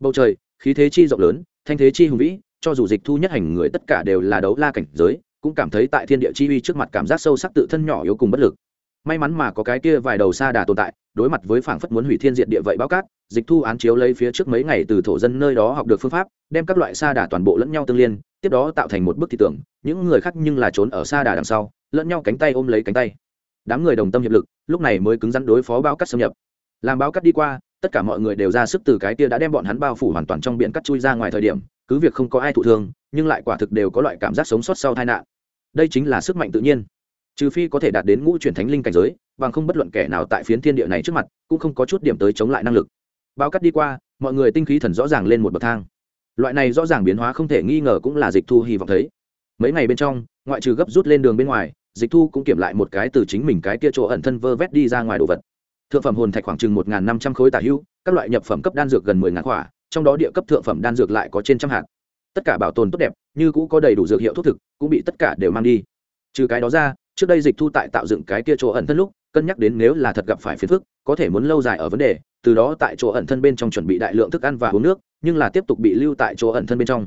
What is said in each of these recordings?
bầu trời, khí thế chi rộng lớn, thanh thế chi hùng vĩ, cho dù dịch thu nhất hành người tất cả đều là đấu la cảnh giới, cũng cảm thấy tại thiên địa chi uy trước mặt cảm giác sâu sắc tự thân nhỏ yếu cùng bất lực. May mắn mà có cái kia vài đầu xa đà tồn tại, đối mặt với phảng phất muốn hủy thiên diện địa vậy báo cát, dịch thu án chiếu lấy phía trước mấy ngày từ thổ dân nơi đó học được phương pháp, đem các loại xa đà toàn bộ lẫn nhau tương liên, tiếp đó tạo thành một bức thị tưởng những người khác nhưng là trốn ở xa đà đằng sau, lẫn nhau cánh tay ôm lấy cánh tay. Đám người đồng tâm hiệp lực, lúc này mới cứng rắn đối phó báo cát xâm nhập. Làm báo cát đi qua tất cả mọi người đều ra sức từ cái kia đã đem bọn hắn bao phủ hoàn toàn trong biển cắt chui ra ngoài thời điểm, cứ việc không có ai thụ thương, nhưng lại quả thực đều có loại cảm giác sống sót sau tai nạn. Đây chính là sức mạnh tự nhiên. Trừ phi có thể đạt đến ngũ truyền thánh linh cảnh giới, bằng không bất luận kẻ nào tại phiến thiên địa này trước mặt, cũng không có chút điểm tới chống lại năng lực. Bao cắt đi qua, mọi người tinh khí thần rõ ràng lên một bậc thang. Loại này rõ ràng biến hóa không thể nghi ngờ cũng là dịch thu hy vọng thấy. Mấy ngày bên trong, ngoại trừ gấp rút lên đường bên ngoài, dịch thu cũng kiểm lại một cái từ chính mình cái kia chỗ ẩn thân vơ vét đi ra ngoài đồ vật thượng phẩm hồn thạch khoảng chừng một năm trăm khối tả hữu, các loại nhập phẩm cấp đan dược gần mười ngàn khỏa, trong đó địa cấp thượng phẩm đan dược lại có trên trăm hạt. Tất cả bảo tồn tốt đẹp, như cũ có đầy đủ dược hiệu thuốc thực, cũng bị tất cả đều mang đi. Trừ cái đó ra, trước đây dịch thu tại tạo dựng cái kia chỗ ẩn thân lúc, cân nhắc đến nếu là thật gặp phải phiền phức, có thể muốn lâu dài ở vấn đề, từ đó tại chỗ ẩn thân bên trong chuẩn bị đại lượng thức ăn và uống nước, nhưng là tiếp tục bị lưu tại chỗ ẩn thân bên trong.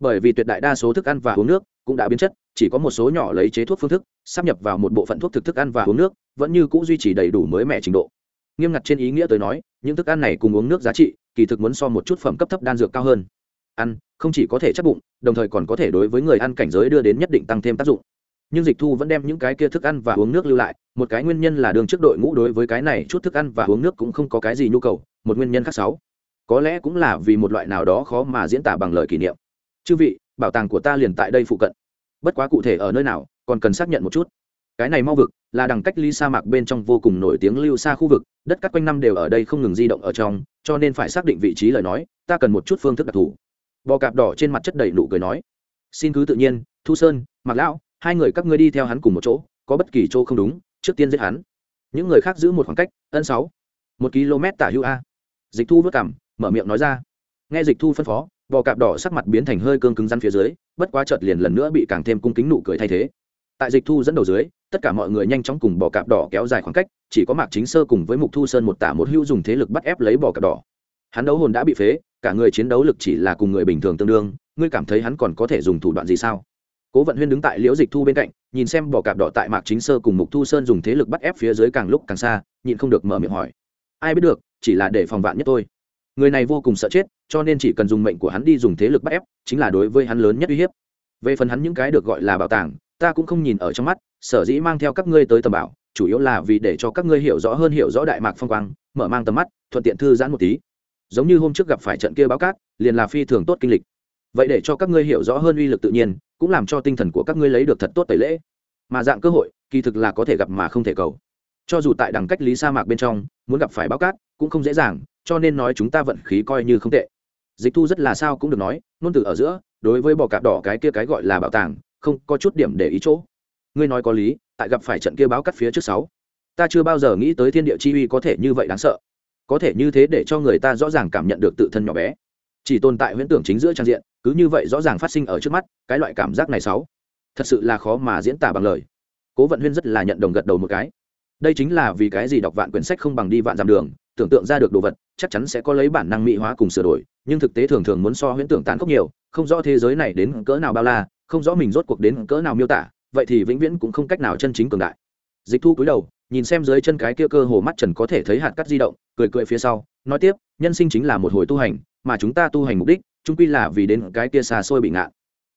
Bởi vì tuyệt đại đa số thức ăn và uống nước cũng đã biến chất, chỉ có một số nhỏ lấy chế thuốc phương thức sắp nhập vào một bộ phận thuốc thực thức ăn và uống nước, vẫn như c ũ duy trì đầy đủ mới mẻ trình độ nghiêm ngặt trên ý nghĩa tới nói, những thức ăn này cùng uống nước giá trị, kỳ thực muốn so một chút phẩm cấp thấp đan dược cao hơn. Ăn, không chỉ có thể chắc bụng, đồng thời còn có thể đối với người ăn cảnh giới đưa đến nhất định tăng thêm tác dụng. Nhưng dịch thu vẫn đem những cái kia thức ăn và uống nước lưu lại, một cái nguyên nhân là đường trước đội ngũ đối với cái này chút thức ăn và uống nước cũng không có cái gì nhu cầu, một nguyên nhân khác sáu. Có lẽ cũng là vì một loại nào đó khó mà diễn tả bằng lời kỷ niệm. Chư vị, bảo tàng của ta liền tại đây phụ cận. Bất quá cụ thể ở nơi nào, còn cần xác nhận một chút cái này mau vực là đằng cách ly sa mạc bên trong vô cùng nổi tiếng lưu xa khu vực, đất cắt quanh năm đều ở đây không ngừng di động ở trong, cho nên phải xác định vị trí lời nói, ta cần một chút phương thức đặc thù. Bò cạp đỏ trên mặt chất đầy nụ cười nói, xin cứ tự nhiên, thu sơn mặc lão, hai người các ngươi đi theo hắn cùng một chỗ, có bất kỳ chỗ không đúng, trước tiên giết hắn. Những người khác giữ một khoảng cách, ân sáu, một km tả hữu a. Dịch thu vất cảm mở miệng nói ra. Nghe dịch thu phân phó, bò cạp đỏ sắc mặt biến thành hơi cương cứng rắn phía dưới, bất quá chợt liền lần nữa bị càng thêm cung kính nụ cười thay thế. Tại dịch thu dẫn đầu dưới tất cả mọi người nhanh chóng cùng bò cạp đỏ kéo dài khoảng cách, chỉ có mạc chính sơ cùng với mục thu sơn một tả một hưu dùng thế lực bắt ép lấy bò cạp đỏ. Hắn đấu hồn đã bị phế, cả người chiến đấu lực chỉ là cùng người bình thường tương đương, ngươi cảm thấy hắn còn có thể dùng thủ đoạn gì sao? Cố vận huyên đứng tại liễu dịch thu bên cạnh, nhìn xem bò cạp đỏ tại mạc chính sơ cùng mục thu sơn dùng thế lực bắt ép phía dưới càng lúc càng xa, nhịn không được mở miệng hỏi. Ai biết được, chỉ là để phòng vạn nhất thôi. Người này vô cùng sợ chết, cho nên chỉ cần dùng mệnh của hắn đi dùng thế lực bắt ép, chính là đối với hắn lớn nhất uy hiếp. Về phần hắn những cái được gọi là bảo tàng, ta cũng không nhìn ở trong mắt sở dĩ mang theo các ngươi tới tầm bảo, chủ yếu là vì để cho các ngươi hiểu rõ hơn hiểu rõ đại mạc phong quang, mở mang tầm mắt, thuận tiện thư giãn một tí. Giống như hôm trước gặp phải trận kia báo cát, liền là phi thường tốt kinh lịch. Vậy để cho các ngươi hiểu rõ hơn uy lực tự nhiên, cũng làm cho tinh thần của các ngươi lấy được thật tốt tẩy lễ. Mà dạng cơ hội, kỳ thực là có thể gặp mà không thể cầu. Cho dù tại đẳng cách lý sa mạc bên trong, muốn gặp phải báo cát cũng không dễ dàng, cho nên nói chúng ta vận khí coi như không tệ. Dịch thu rất là sao cũng được nói, nôn từ ở giữa, đối với bò cạp đỏ cái kia cái gọi là bảo tàng, không có chút điểm để ý chỗ ngươi nói có lý, tại gặp phải trận kia báo cắt phía trước sáu, ta chưa bao giờ nghĩ tới thiên địa chi uy có thể như vậy đáng sợ. Có thể như thế để cho người ta rõ ràng cảm nhận được tự thân nhỏ bé. Chỉ tồn tại huyễn tưởng chính giữa trang diện, cứ như vậy rõ ràng phát sinh ở trước mắt, cái loại cảm giác này sáu, thật sự là khó mà diễn tả bằng lời. Cố vận huyên rất là nhận đồng gật đầu một cái. Đây chính là vì cái gì đọc vạn quyển sách không bằng đi vạn dặm đường, tưởng tượng ra được đồ vật, chắc chắn sẽ có lấy bản năng mỹ hóa cùng sửa đổi, nhưng thực tế thường thường muốn so huyễn tưởng tán khốc nhiều, không rõ thế giới này đến cỡ nào bao la, không rõ mình rốt cuộc đến cỡ nào miêu tả vậy thì vĩnh viễn cũng không cách nào chân chính cường đại. Dịch thu cúi đầu, nhìn xem dưới chân cái kia cơ hồ mắt trần có thể thấy hạt cắt di động, cười cười phía sau, nói tiếp, nhân sinh chính là một hồi tu hành, mà chúng ta tu hành mục đích trung quy là vì đến cái kia xa xôi bị ngạn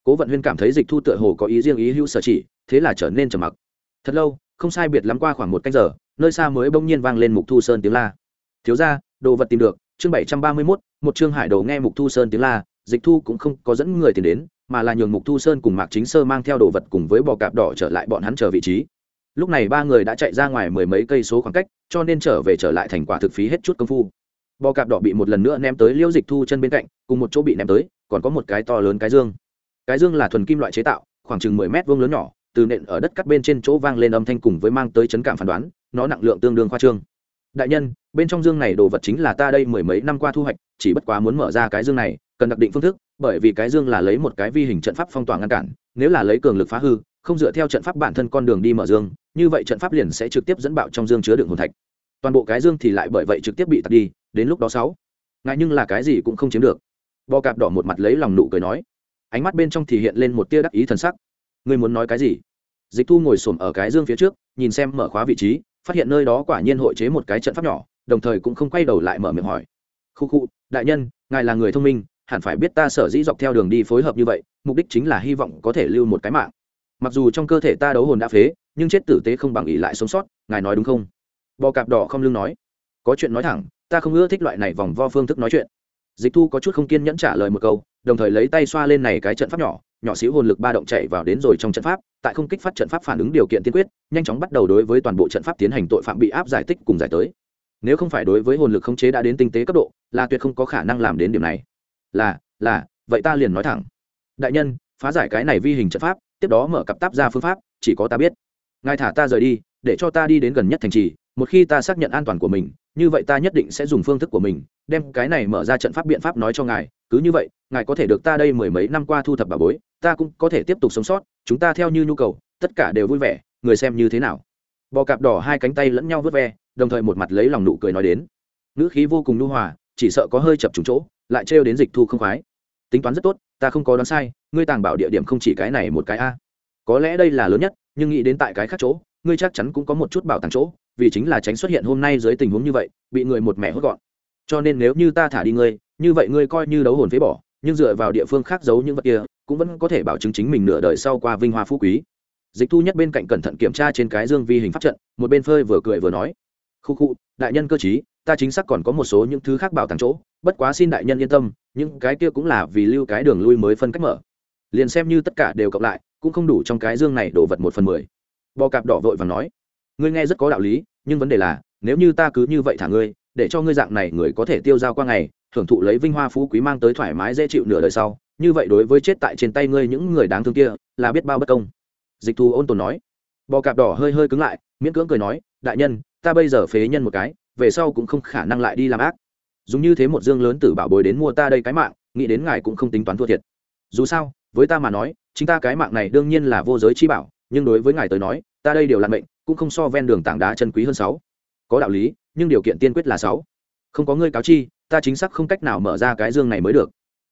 cố vận huyên cảm thấy dịch thu tựa hồ có ý riêng ý hữu sở chỉ, thế là trở nên trầm mặc. Thật lâu, không sai biệt lắm qua khoảng một canh giờ, nơi xa mới bỗng nhiên vang lên mục thu sơn tiếng la. Thiếu ra đồ vật tìm được, chương bảy trăm ba mươi mốt, một chương hải đồ nghe mục thu sơn tiếng la. Dịch thu cũng không có dẫn người tìm đến mà là nhường mục thu sơn cùng mạc chính sơ mang theo đồ vật cùng với bò cạp đỏ trở lại bọn hắn chờ vị trí. Lúc này ba người đã chạy ra ngoài mười mấy cây số khoảng cách, cho nên trở về trở lại thành quả thực phí hết chút công phu. Bò cạp đỏ bị một lần nữa ném tới liễu dịch thu chân bên cạnh, cùng một chỗ bị ném tới, còn có một cái to lớn cái dương. Cái dương là thuần kim loại chế tạo, khoảng chừng mười mét vuông lớn nhỏ, từ nện ở đất cắt bên trên chỗ vang lên âm thanh cùng với mang tới chấn cảm phán đoán, nó nặng lượng tương đương khoa trương. Đại nhân, bên trong dương này đồ vật chính là ta đây mười mấy năm qua thu hoạch, chỉ bất quá muốn mở ra cái dương này, cần đặc định phương thức bởi vì cái dương là lấy một cái vi hình trận pháp phong tỏa ngăn cản, nếu là lấy cường lực phá hư, không dựa theo trận pháp bản thân con đường đi mở dương, như vậy trận pháp liền sẽ trực tiếp dẫn bạo trong dương chứa đựng hồn thạch. Toàn bộ cái dương thì lại bởi vậy trực tiếp bị tạt đi, đến lúc đó sáu. Ngại nhưng là cái gì cũng không chiếm được. Bò cạp đỏ một mặt lấy lòng nụ cười nói. Ánh mắt bên trong thì hiện lên một tia đắc ý t sắc. Ngươi muốn nói cái gì? Dịch thu ngồi s ổ m ở cái dương phía trước, nhìn xem mở khóa vị trí, phát hiện nơi đó quả nhiên hội chế một cái trận pháp nhỏ, đồng thời cũng không quay đầu lại mở miệng hỏi. Khu khu, đại nhân, ngài là người thông minh hẳn phải biết ta sở dĩ dọc theo đường đi phối hợp như vậy, mục đích chính là hy vọng có thể lưu một cái mạng. Mặc dù trong cơ thể ta đấu hồn đã phế, nhưng chết tử tế không bằng ỉ lại sống sót, ngài nói đúng không? Bò cạp đỏ không lưng nói. Có chuyện nói thẳng, ta không ưa thích loại này vòng vo phương thức nói chuyện. Dịch thu có chút không kiên nhẫn trả lời một câu, đồng thời lấy tay xoa lên này cái trận pháp nhỏ nhỏ xíu hồn lực ba động chạy vào đến rồi trong trận pháp, tại không kích phát trận pháp phản ứng điều kiện tiên quyết, nhanh chóng bắt đầu đối với toàn bộ trận pháp tiến hành tội phạm bị áp giải tích cùng giải tới. Nếu không phải đối với hồn lực khống chế đã đến tinh tế cấp độ, là tuyệt không có khả năng làm đến điểm này là là, vậy ta liền nói thẳng. Đại nhân, phá giải cái này vi hình trận pháp, tiếp đó mở cặp táp ra phương pháp, chỉ có ta biết. Ngài thả ta rời đi, để cho ta đi đến gần nhất thành trì, một khi ta xác nhận an toàn của mình, như vậy ta nhất định sẽ dùng phương thức của mình, đem cái này mở ra trận pháp biện pháp nói cho ngài. Cứ như vậy, ngài có thể được ta đây mười mấy năm qua thu thập bà bối, ta cũng có thể tiếp tục sống sót, chúng ta theo như nhu cầu, tất cả đều vui vẻ, người xem như thế nào? Bò cạp đỏ hai cánh tay lẫn nhau vớt ve, đồng thời một mặt lấy lòng nụ cười nói đến. Ngữ khí vô cùng nhu hòa, chỉ sợ có hơi chập trùng chỗ lại trêu đến dịch thu không khoái. Tính toán rất tốt, ta không có đoán sai, ngươi tàng bảo địa điểm không chỉ cái này một cái a. Có lẽ đây là lớn nhất, nhưng nghĩ đến tại cái khác chỗ, ngươi chắc chắn cũng có một chút bảo tàng chỗ, vì chính là tránh xuất hiện hôm nay dưới tình huống như vậy, bị người một mẹ hốt gọn. Cho nên nếu như ta thả đi ngươi, như vậy ngươi coi như đấu hồn phế bỏ, nhưng dựa vào địa phương khác giấu những vật kia, cũng vẫn có thể bảo chứng chính mình nửa đời sau qua vinh hoa phú quý. Dịch thu nhất bên cạnh cẩn thận kiểm tra trên cái dương vi hình pháp trận, một bên phơi vừa cười vừa nói. Khu khu, đại nhân cơ chí ta chính xác còn có một số những thứ khác bảo tàng chỗ, bất quá xin đại nhân yên tâm, những cái kia cũng là vì lưu cái đường lui mới phân cách mở. Liền xem như tất cả đều cộng lại, cũng không đủ trong cái dương này đổ vật một phần mười. Bò cạp đỏ vội và nói, ngươi nghe rất có đạo lý, nhưng vấn đề là, nếu như ta cứ như vậy thả ngươi, để cho ngươi dạng này người có thể tiêu dao qua ngày, thưởng thụ lấy vinh hoa phú quý mang tới thoải mái dễ chịu nửa đời sau, như vậy đối với chết tại trên tay ngươi những người đáng thương kia, là biết bao bất công. Dịch thu ôn tồn nói. Bò cạp đỏ hơi hơi cứng lại, miễn cưỡng cười nói, đại nhân, ta bây giờ phế nhân một cái về sau cũng không khả năng lại đi làm ác. Dùng như thế một dương lớn tử bảo bồi đến mua ta đây cái mạng, nghĩ đến ngài cũng không tính toán thua thiệt. Dù sao, với ta mà nói, chính ta cái mạng này đương nhiên là vô giới chi bảo, nhưng đối với ngài tới nói, ta đây đều là mệnh, cũng không so ven đường tảng đá chân quý hơn sáu. Có đạo lý, nhưng điều kiện tiên quyết là sáu. Không có ngươi cáo chi, ta chính xác không cách nào mở ra cái dương này mới được.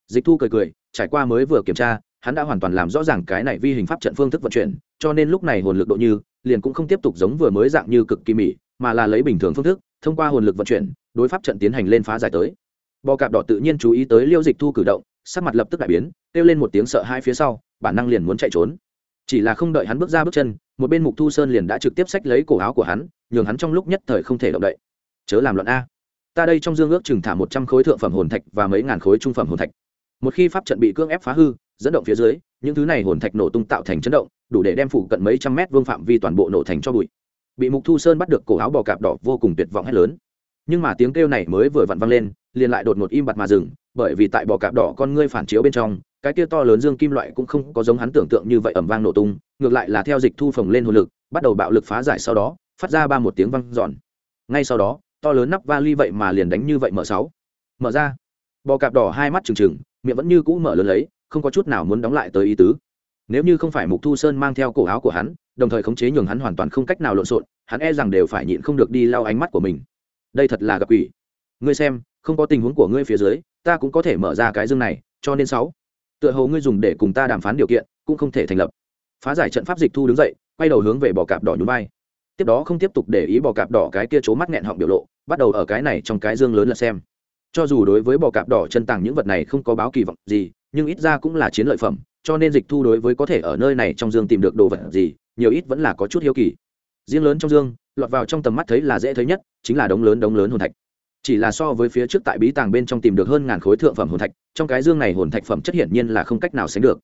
Dịch thu cười cười, trải qua mới vừa kiểm tra, hắn đã hoàn toàn làm rõ ràng cái này vi hình pháp trận phương thức vận chuyển, cho nên lúc này hồn lực độ như, liền cũng không tiếp tục giống vừa mới dạng như cực kỳ mỹ mà là lấy bình thường phương thức thông qua hồn lực vận chuyển, đối pháp trận tiến hành lên phá giải tới. Bò cạp đỏ tự nhiên chú ý tới liêu dịch thu cử động, sắc mặt lập tức đại biến, kêu lên một tiếng sợ hai phía sau, bản năng liền muốn chạy trốn. Chỉ là không đợi hắn bước ra bước chân, một bên mục thu sơn liền đã trực tiếp xách lấy cổ áo của hắn, nhường hắn trong lúc nhất thời không thể động đậy. Chớ làm loạn a. Ta đây trong dương ước chừng thả một trăm khối thượng phẩm hồn thạch và mấy ngàn khối trung phẩm hồn thạch. Một khi pháp trận bị cưỡng ép phá hư, dẫn động phía dưới, những thứ này hồn thạch nổ tung tạo thành chấn động, đủ để đem phủ cận mấy trăm mét vương phạm vi toàn bộ nổ thành cho bụi bị mục thu sơn bắt được cổ áo bò cạp đỏ vô cùng tuyệt vọng hét lớn. Nhưng mà tiếng kêu này mới vừa vặn vang lên, liền lại đột ngột im bặt mà dừng, bởi vì tại bò cạp đỏ con ngươi phản chiếu bên trong, cái kia to lớn dương kim loại cũng không có giống hắn tưởng tượng như vậy ẩm vang nổ tung, ngược lại là theo dịch thu phồng lên hồn lực, bắt đầu bạo lực phá giải sau đó, phát ra ba một tiếng vang giòn ngay sau đó, to lớn nắp vali vậy mà liền đánh như vậy mở sáu. Mở ra. Bò cạp đỏ hai mắt trừng trừng, miệng vẫn như cũ mở lớn lấy, không có chút nào muốn đóng lại tới ý tứ. Nếu như không phải mục thu sơn mang theo cổ áo của hắn đồng thời khống chế nhường hắn hoàn toàn không cách nào lộn xộn, hắn e rằng đều phải nhịn không được đi lau ánh mắt của mình. Đây thật là gặp quỷ. Ngươi xem, không có tình huống của ngươi phía dưới, ta cũng có thể mở ra cái dương này, cho nên sáu. Tựa hồ ngươi dùng để cùng ta đàm phán điều kiện, cũng không thể thành lập. Phá giải trận pháp dịch thu đứng dậy, quay đầu hướng về bò cạp đỏ nhún vai. Tiếp đó không tiếp tục để ý bò cạp đỏ cái kia trố mắt nghẹn họng biểu lộ, bắt đầu ở cái này trong cái dương lớn là xem. Cho dù đối với bò cạp đỏ chân tàng những vật này không có báo kỳ vọng gì, nhưng ít ra cũng là chiến lợi phẩm, cho nên dịch thu đối với có thể ở nơi này trong dương tìm được đồ vật gì nhiều ít vẫn là có chút hiếu kỳ. Riêng lớn trong dương, lọt vào trong tầm mắt thấy là dễ thấy nhất, chính là đống lớn đống lớn hồn thạch. Chỉ là so với phía trước tại bí tàng bên trong tìm được hơn ngàn khối thượng phẩm hồn thạch, trong cái dương này hồn thạch phẩm chất hiển nhiên là không cách nào sánh được.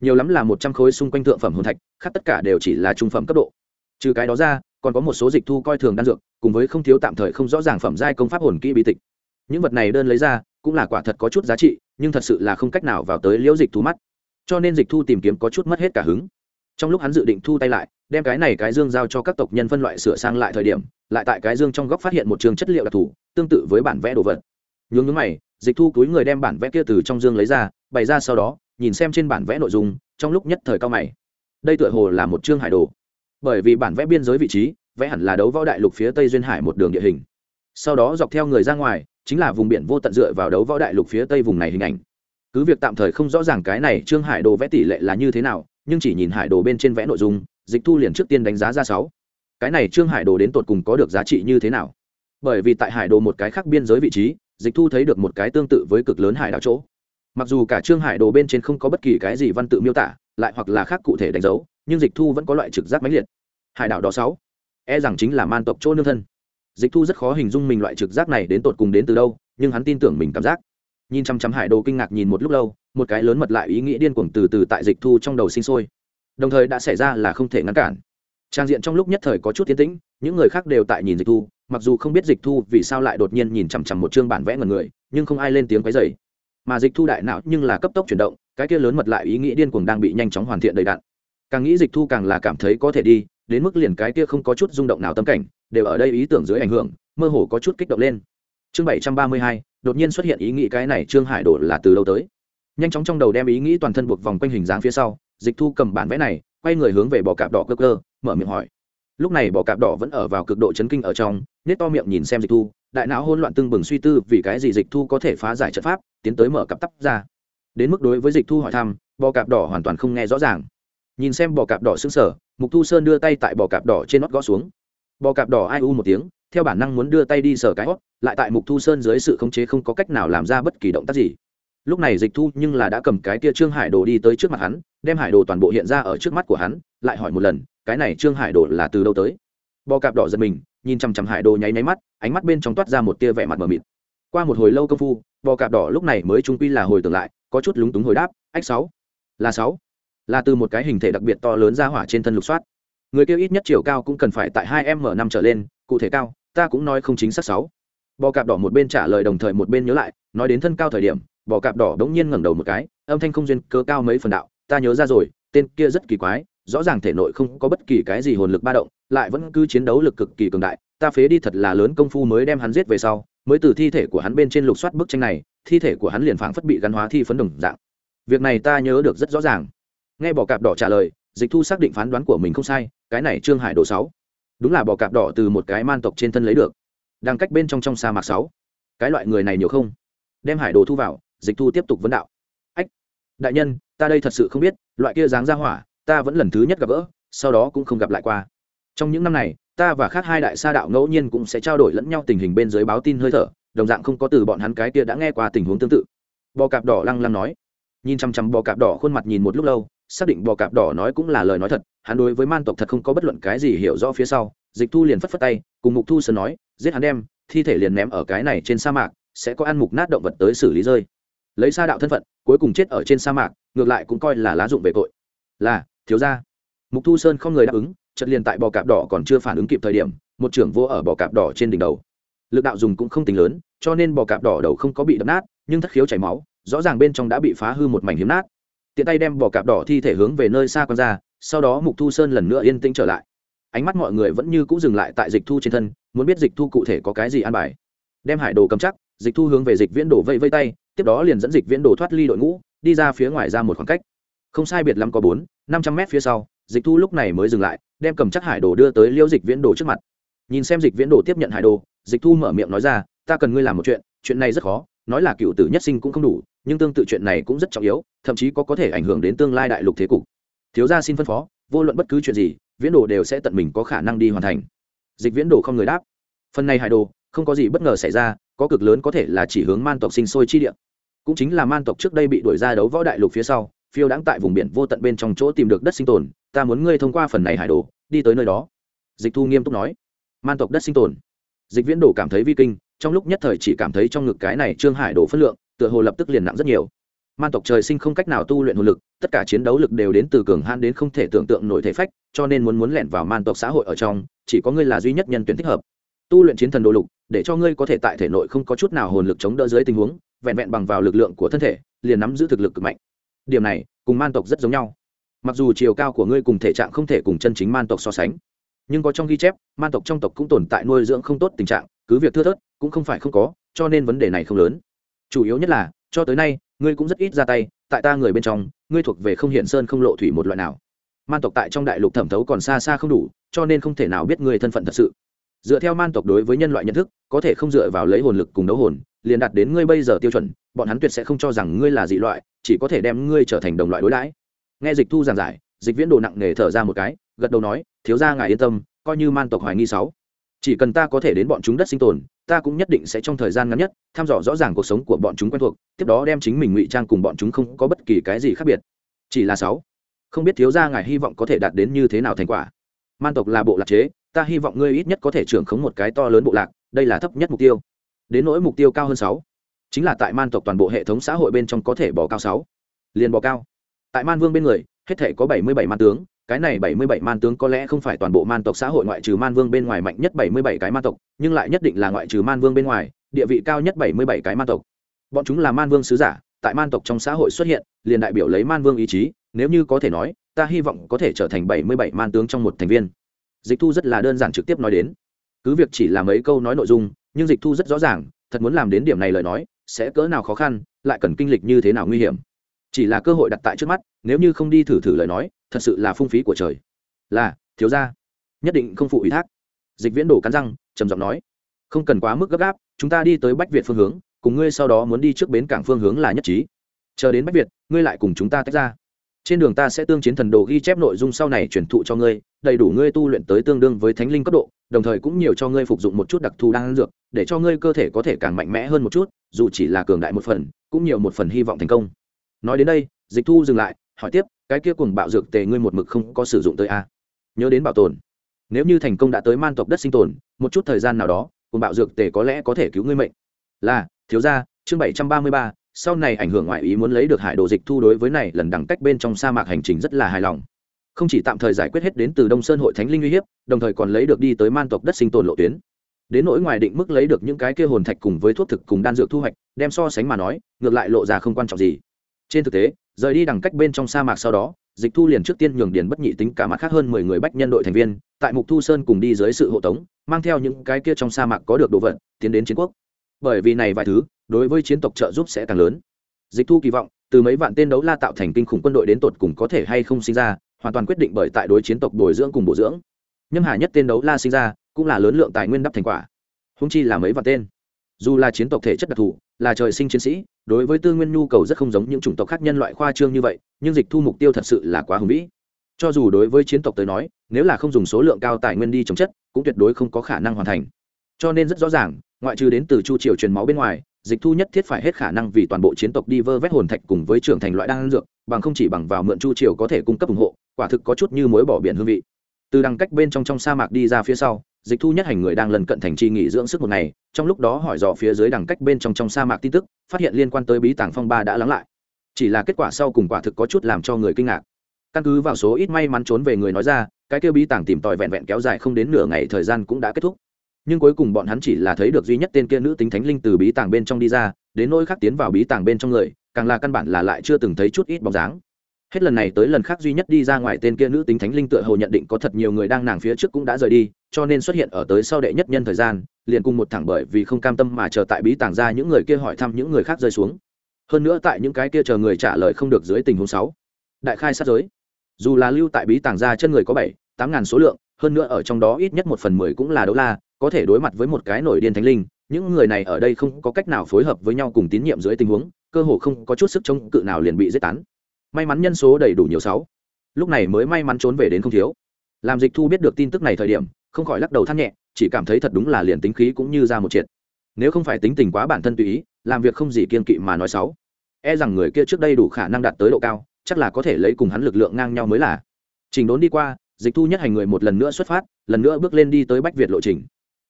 Nhiều lắm là một trăm khối xung quanh thượng phẩm hồn thạch khác tất cả đều chỉ là trung phẩm cấp độ. Trừ cái đó ra, còn có một số dịch thu coi thường đan dược, cùng với không thiếu tạm thời không rõ ràng phẩm giai công pháp hồn kỹ bí tịch. Những vật này đơn lấy ra, cũng là quả thật có chút giá trị, nhưng thật sự là không cách nào vào tới liễu dịch thu mắt. Cho nên dịch thu tìm kiếm có chút mất hết cả hứng trong lúc hắn dự định thu tay lại, đem cái này cái dương giao cho các tộc nhân phân loại sửa sang lại thời điểm, lại tại cái dương trong góc phát hiện một trường chất liệu đặc thù, tương tự với bản vẽ đồ vật. Nhướng nhướng mày, dịch thu túi người đem bản vẽ kia từ trong dương lấy ra, bày ra sau đó, nhìn xem trên bản vẽ nội dung, trong lúc nhất thời cao mày. Đây tựa hồ là một chương hải đồ. Bởi vì bản vẽ biên giới vị trí, vẽ hẳn là đấu võ đại lục phía tây duyên hải một đường địa hình. Sau đó dọc theo người ra ngoài, chính là vùng biển vô tận dựa vào đấu võ đại lục phía tây vùng này hình ảnh. Cứ việc tạm thời không rõ ràng cái này trương hải đồ vẽ tỷ lệ là như thế nào nhưng chỉ nhìn hải đồ bên trên vẽ nội dung, dịch thu liền trước tiên đánh giá ra sáu. Cái này trương hải đồ đến tột cùng có được giá trị như thế nào? Bởi vì tại hải đồ một cái khác biên giới vị trí, dịch thu thấy được một cái tương tự với cực lớn hải đảo chỗ. Mặc dù cả trương hải đồ bên trên không có bất kỳ cái gì văn tự miêu tả, lại hoặc là khác cụ thể đánh dấu, nhưng dịch thu vẫn có loại trực giác mãnh liệt. Hải đảo đó sáu e rằng chính là man tộc chỗ nương thân. Dịch thu rất khó hình dung mình loại trực giác này đến tột cùng đến từ đâu, nhưng hắn tin tưởng mình cảm giác nhìn chăm chăm hải đồ kinh ngạc nhìn một lúc lâu, một cái lớn mật lại ý nghĩ điên cuồng từ từ tại dịch thu trong đầu sinh sôi. Đồng thời đã xảy ra là không thể ngăn cản. Trang diện trong lúc nhất thời có chút tiến tĩnh, những người khác đều tại nhìn dịch thu, mặc dù không biết dịch thu vì sao lại đột nhiên nhìn chằm chằm một chương bản vẽ ngần người, nhưng không ai lên tiếng quấy dày mà dịch thu đại não nhưng là cấp tốc chuyển động, cái kia lớn mật lại ý nghĩ điên cuồng đang bị nhanh chóng hoàn thiện đầy đạn càng nghĩ dịch thu càng là cảm thấy có thể đi, đến mức liền cái kia không có chút rung động nào tâm cảnh, đều ở đây ý tưởng dưới ảnh hưởng, mơ hồ có chút kích động lên chương bảy trăm ba mươi hai, đột nhiên xuất hiện ý nghĩ cái này trương hải đổ là từ lâu tới? Nhanh chóng trong đầu đem ý nghĩ toàn thân buộc vòng quanh hình dáng phía sau, dịch thu cầm bản vẽ này, quay người hướng về bò cạp đỏ cơ cơ, mở miệng hỏi. Lúc này bò cạp đỏ vẫn ở vào cực độ chấn kinh ở trong nết to miệng nhìn xem dịch thu, đại não hôn loạn tưng bừng suy tư vì cái gì dịch thu có thể phá giải trận pháp, tiến tới mở cặp tắp ra. Đến mức đối với dịch thu hỏi thăm, bò cạp đỏ hoàn toàn không nghe rõ ràng. Nhìn xem bò cạp đỏ xứng sở mục thu sơn đưa tay tại bò cạp đỏ trên nót gõ xuống. Bò cạp đỏ ai u một tiếng theo bản năng muốn đưa tay đi sờ cái hót, lại tại mục thu sơn dưới sự khống chế không có cách nào làm ra bất kỳ động tác gì. Lúc này dịch thu nhưng là đã cầm cái kia trương hải đồ đi tới trước mặt hắn, đem hải đồ toàn bộ hiện ra ở trước mắt của hắn, lại hỏi một lần, cái này trương hải đồ là từ đâu tới? Bò cạp đỏ giật mình, nhìn chằm chằm hải đồ nháy nháy mắt, ánh mắt bên trong toát ra một tia vẻ mặt mờ mịt. Qua một hồi lâu công phu, bò cạp đỏ lúc này mới trung quy là hồi tưởng lại, có chút lúng túng hồi đáp, ách sáu, là sáu, là từ một cái hình thể đặc biệt to lớn ra hỏa trên thân lục soát. Người kêu ít nhất chiều cao cũng cần phải tại hai m năm trở lên, cụ thể cao ta cũng nói không chính xác sáu. Bò cạp đỏ một bên trả lời đồng thời một bên nhớ lại, nói đến thân cao thời điểm, bò cạp đỏ đống nhiên ngẩng đầu một cái, âm thanh không duyên, cơ cao mấy phần đạo, ta nhớ ra rồi, tên kia rất kỳ quái, rõ ràng thể nội không có bất kỳ cái gì hồn lực ba động, lại vẫn cứ chiến đấu lực cực kỳ cường đại, ta phế đi thật là lớn công phu mới đem hắn giết về sau, mới từ thi thể của hắn bên trên lục soát bức tranh này, thi thể của hắn liền phảng phất bị gắn hóa thi phấn đồng dạng. Việc này ta nhớ được rất rõ ràng. Nghe bò cạp đỏ trả lời, dịch thu xác định phán đoán của mình không sai, cái này trương hải đồ sáu đúng là bò cạp đỏ từ một cái man tộc trên thân lấy được. Đang cách bên trong trong sa mạc sáu. Cái loại người này nhiều không? Đem hải đồ thu vào, dịch thu tiếp tục vấn đạo. Ách, đại nhân, ta đây thật sự không biết, loại kia dáng ra hỏa, ta vẫn lần thứ nhất gặp gỡ, sau đó cũng không gặp lại qua. Trong những năm này, ta và khác hai đại sa đạo ngẫu nhiên cũng sẽ trao đổi lẫn nhau tình hình bên dưới báo tin hơi thở, đồng dạng không có từ bọn hắn cái kia đã nghe qua tình huống tương tự. Bò cạp đỏ lăng lăng nói. Nhìn chăm chăm bò cạp đỏ khuôn mặt nhìn một lúc lâu xác định bò cạp đỏ nói cũng là lời nói thật, hắn đối với man tộc thật không có bất luận cái gì hiểu rõ phía sau, dịch thu liền phất phất tay, cùng mục thu sơn nói, giết hắn đem, thi thể liền ném ở cái này trên sa mạc, sẽ có ăn mục nát động vật tới xử lý rơi. Lấy sa đạo thân phận, cuối cùng chết ở trên sa mạc, ngược lại cũng coi là lá dụng về tội. Là, thiếu gia. Mục thu sơn không người đáp ứng chật liền tại bò cạp đỏ còn chưa phản ứng kịp thời điểm, một trưởng vô ở bò cạp đỏ trên đỉnh đầu. Lực đạo dùng cũng không tính lớn, cho nên bò cạp đỏ đầu không có bị đập nát, nhưng thất khiếu chảy máu, rõ ràng bên trong đã bị phá hư một mảnh hiếm nát tiện tay đem vỏ cạp đỏ thi thể hướng về nơi xa con ra, sau đó mục thu sơn lần nữa yên tĩnh trở lại. Ánh mắt mọi người vẫn như cũng dừng lại tại dịch thu trên thân, muốn biết dịch thu cụ thể có cái gì an bài. Đem hải đồ cầm chắc, dịch thu hướng về dịch viễn đồ vây vây tay, tiếp đó liền dẫn dịch viễn đồ thoát ly đội ngũ, đi ra phía ngoài ra một khoảng cách. Không sai biệt lắm có bốn, năm trăm mét phía sau, dịch thu lúc này mới dừng lại, đem cầm chắc hải đồ đưa tới liêu dịch viễn đồ trước mặt. Nhìn xem dịch viễn đồ tiếp nhận hải đồ, dịch thu mở miệng nói ra, ta cần ngươi làm một chuyện chuyện này rất khó, nói là cựu tử nhất sinh cũng không đủ nhưng tương tự chuyện này cũng rất trọng yếu, thậm chí có có thể ảnh hưởng đến tương lai đại lục thế cục. Thiếu gia xin phân phó, vô luận bất cứ chuyện gì, viễn đồ đều sẽ tận mình có khả năng đi hoàn thành. Dịch viễn đồ không người đáp. Phần này hải đồ, không có gì bất ngờ xảy ra, có cực lớn có thể là chỉ hướng man tộc sinh sôi chi địa. Cũng chính là man tộc trước đây bị đuổi ra đấu võ đại lục phía sau, phiêu đãng tại vùng biển vô tận bên trong chỗ tìm được đất sinh tồn, ta muốn ngươi thông qua phần này hải đồ, đi tới nơi đó. Dịch thu nghiêm túc nói. Man tộc đất sinh tồn. Dịch viễn đồ cảm thấy vi kinh, trong lúc nhất thời chỉ cảm thấy trong ngực cái này trương hải đồ phất lượng tựa hồ lập tức liền nặng rất nhiều. Man tộc trời sinh không cách nào tu luyện hồn lực, tất cả chiến đấu lực đều đến từ cường han đến không thể tưởng tượng nổi thể phách, cho nên muốn muốn lẻn vào man tộc xã hội ở trong, chỉ có ngươi là duy nhất nhân tuyển thích hợp. Tu luyện chiến thần đồ lục, để cho ngươi có thể tại thể nội không có chút nào hồn lực chống đỡ dưới tình huống, vẹn vẹn bằng vào lực lượng của thân thể, liền nắm giữ thực lực cực mạnh. Điểm này, cùng man tộc rất giống nhau. Mặc dù chiều cao của ngươi cùng thể trạng không thể cùng chân chính man tộc so sánh, nhưng có trong ghi chép, man tộc trong tộc cũng tồn tại nuôi dưỡng không tốt tình trạng, cứ việc thưa thớt, cũng không phải không có, cho nên vấn đề này không lớn chủ yếu nhất là, cho tới nay, ngươi cũng rất ít ra tay, tại ta người bên trong, ngươi thuộc về không hiện sơn không lộ thủy một loại nào. Man tộc tại trong đại lục thẩm thấu còn xa xa không đủ, cho nên không thể nào biết ngươi thân phận thật sự. Dựa theo man tộc đối với nhân loại nhận thức, có thể không dựa vào lấy hồn lực cùng đấu hồn, liền đạt đến ngươi bây giờ tiêu chuẩn, bọn hắn tuyệt sẽ không cho rằng ngươi là dị loại, chỉ có thể đem ngươi trở thành đồng loại đối đãi. Nghe dịch thu giảng giải, dịch viễn đồ nặng nề thở ra một cái, gật đầu nói, thiếu ra ngài yên tâm, coi như man tộc hoài nghi sáu. Chỉ cần ta có thể đến bọn chúng đất sinh tồn ta cũng nhất định sẽ trong thời gian ngắn nhất thăm dò rõ ràng cuộc sống của bọn chúng quen thuộc, tiếp đó đem chính mình ngụy trang cùng bọn chúng không có bất kỳ cái gì khác biệt. Chỉ là sáu. Không biết thiếu gia ngài hy vọng có thể đạt đến như thế nào thành quả. Man tộc là bộ lạc chế, ta hy vọng ngươi ít nhất có thể trưởng khống một cái to lớn bộ lạc, đây là thấp nhất mục tiêu. Đến nỗi mục tiêu cao hơn sáu, chính là tại man tộc toàn bộ hệ thống xã hội bên trong có thể bỏ cao sáu. Liền bỏ cao. Tại man vương bên người, hết thể có bảy mươi bảy man tướng cái này bảy mươi bảy man tướng có lẽ không phải toàn bộ man tộc xã hội ngoại trừ man vương bên ngoài mạnh nhất bảy mươi bảy cái man tộc, nhưng lại nhất định là ngoại trừ man vương bên ngoài, địa vị cao nhất bảy mươi bảy cái man tộc. Bọn chúng là man vương sứ giả, tại man tộc trong xã hội xuất hiện, liền đại biểu lấy man vương ý chí, nếu như có thể nói, ta hy vọng có thể trở thành bảy mươi bảy man tướng trong một thành viên. Dịch thu rất là đơn giản trực tiếp nói đến. Cứ việc chỉ là mấy câu nói nội dung, nhưng dịch thu rất rõ ràng, thật muốn làm đến điểm này lời nói, sẽ cỡ nào khó khăn, lại cần kinh lịch như thế nào nguy hiểm. Chỉ là cơ hội đặt tại trước mắt, nếu như không đi thử thử lời nói thật sự là phung phí của trời. Là, thiếu gia. Nhất định không phụ ủy thác. Dịch viễn đổ cắn răng, trầm giọng nói. Không cần quá mức gấp gáp, chúng ta đi tới bách việt phương hướng, cùng ngươi sau đó muốn đi trước bến cảng phương hướng là nhất trí. Chờ đến bách việt, ngươi lại cùng chúng ta tách ra. Trên đường ta sẽ tương chiến thần đồ ghi chép nội dung sau này truyền thụ cho ngươi, đầy đủ ngươi tu luyện tới tương đương với thánh linh cấp độ, đồng thời cũng nhiều cho ngươi phục dụng một chút đặc thù đan dược, để cho ngươi cơ thể có thể càng mạnh mẽ hơn một chút, dù chỉ là cường đại một phần, cũng nhiều một phần hy vọng thành công. Nói đến đây, dịch thu dừng lại, hỏi tiếp cái kia cùng bạo dược tề ngươi một mực không có sử dụng tới a. Nhớ đến bảo tồn. Nếu như thành công đã tới man tộc đất sinh tồn, một chút thời gian nào đó cùng bạo dược tề có lẽ có thể cứu ngươi mệnh. Là, thiếu gia, chương bảy trăm ba mươi ba, sau này ảnh hưởng ngoại ý muốn lấy được hải đồ dịch thu đối với này lần đẳng cách bên trong sa mạc hành trình rất là hài lòng. Không chỉ tạm thời giải quyết hết đến từ đông sơn hội thánh linh uy hiếp, đồng thời còn lấy được đi tới man tộc đất sinh tồn lộ tuyến. Đến nỗi ngoài định mức lấy được những cái kia hồn thạch cùng với thuốc thực cùng đan dược thu hoạch, đem so sánh mà nói, ngược lại lộ ra không quan trọng gì. Trên thực tế rời đi đằng cách bên trong sa mạc sau đó, dịch thu liền trước tiên nhường điền bất nhị tính cả mặt khác hơn mười người bách nhân đội thành viên, tại mục thu sơn cùng đi dưới sự hộ tống, mang theo những cái kia trong sa mạc có được đồ vật, tiến đến chiến quốc. Bởi vì này vài thứ, đối với chiến tộc trợ giúp sẽ càng lớn. Dịch thu kỳ vọng, từ mấy vạn tên đấu la tạo thành kinh khủng quân đội đến tột cùng có thể hay không sinh ra, hoàn toàn quyết định bởi tại đối chiến tộc bồi dưỡng cùng bổ dưỡng. Nhâm hà nhất tên đấu la sinh ra, cũng là lớn lượng tài nguyên đắp thành quả. Húng chi là mấy vạn tên dù là chiến tộc thể chất đặc thù, là trời sinh chiến sĩ, đối với tư nguyên nhu cầu rất không giống những chủng tộc khác nhân loại khoa trương như vậy, nhưng dịch thu mục tiêu thật sự là quá hùng vĩ. Cho dù đối với chiến tộc tới nói, nếu là không dùng số lượng cao tài nguyên đi chống chất, cũng tuyệt đối không có khả năng hoàn thành. Cho nên rất rõ ràng, ngoại trừ đến từ chu triều truyền máu bên ngoài, dịch thu nhất thiết phải hết khả năng vì toàn bộ chiến tộc đi vơ vét hồn thạch cùng với trưởng thành loại đan dược, bằng không chỉ bằng vào mượn chu triều có thể cung cấp ủng hộ, quả thực có chút như mối bỏ biển hương vị. Từ đằng cách bên trong trong sa mạc đi ra phía sau dịch thu nhất hành người đang lần cận thành trì nghỉ dưỡng sức một ngày, trong lúc đó hỏi dò phía dưới đằng cách bên trong trong sa mạc tin tức, phát hiện liên quan tới bí tàng phong ba đã lắng lại. Chỉ là kết quả sau cùng quả thực có chút làm cho người kinh ngạc. Căn cứ vào số ít may mắn trốn về người nói ra, cái kêu bí tàng tìm tòi vẹn vẹn kéo dài không đến nửa ngày thời gian cũng đã kết thúc. Nhưng cuối cùng bọn hắn chỉ là thấy được duy nhất tên kia nữ tính thánh linh từ bí tàng bên trong đi ra, đến nỗi khác tiến vào bí tàng bên trong người, càng là căn bản là lại chưa từng thấy chút ít bóng dáng. Hết lần này tới lần khác duy nhất đi ra ngoài tên kia nữ tính thánh linh tựa hồ nhận định có thật nhiều người đang nàng phía trước cũng đã rời đi cho nên xuất hiện ở tới sau đệ nhất nhân thời gian, liền cùng một thẳng bởi vì không cam tâm mà chờ tại bí tàng ra những người kia hỏi thăm những người khác rơi xuống. Hơn nữa tại những cái kia chờ người trả lời không được dưới tình huống sáu, đại khai sát giới. Dù là lưu tại bí tàng ra chân người có bảy, tám ngàn số lượng, hơn nữa ở trong đó ít nhất một phần mười cũng là đấu la, có thể đối mặt với một cái nổi điên thánh linh, những người này ở đây không có cách nào phối hợp với nhau cùng tín nhiệm dưới tình huống, cơ hồ không có chút sức chống cự nào liền bị giết tán. May mắn nhân số đầy đủ nhiều sáu. Lúc này mới may mắn trốn về đến không thiếu. Làm dịch thu biết được tin tức này thời điểm không khỏi lắc đầu than nhẹ, chỉ cảm thấy thật đúng là liền tính khí cũng như ra một triệt. Nếu không phải tính tình quá bản thân tùy ý, làm việc không gì kiên kỵ mà nói xấu. E rằng người kia trước đây đủ khả năng đạt tới độ cao, chắc là có thể lấy cùng hắn lực lượng ngang nhau mới là. Trình đốn đi qua, dịch thu nhất hành người một lần nữa xuất phát, lần nữa bước lên đi tới bách việt lộ trình.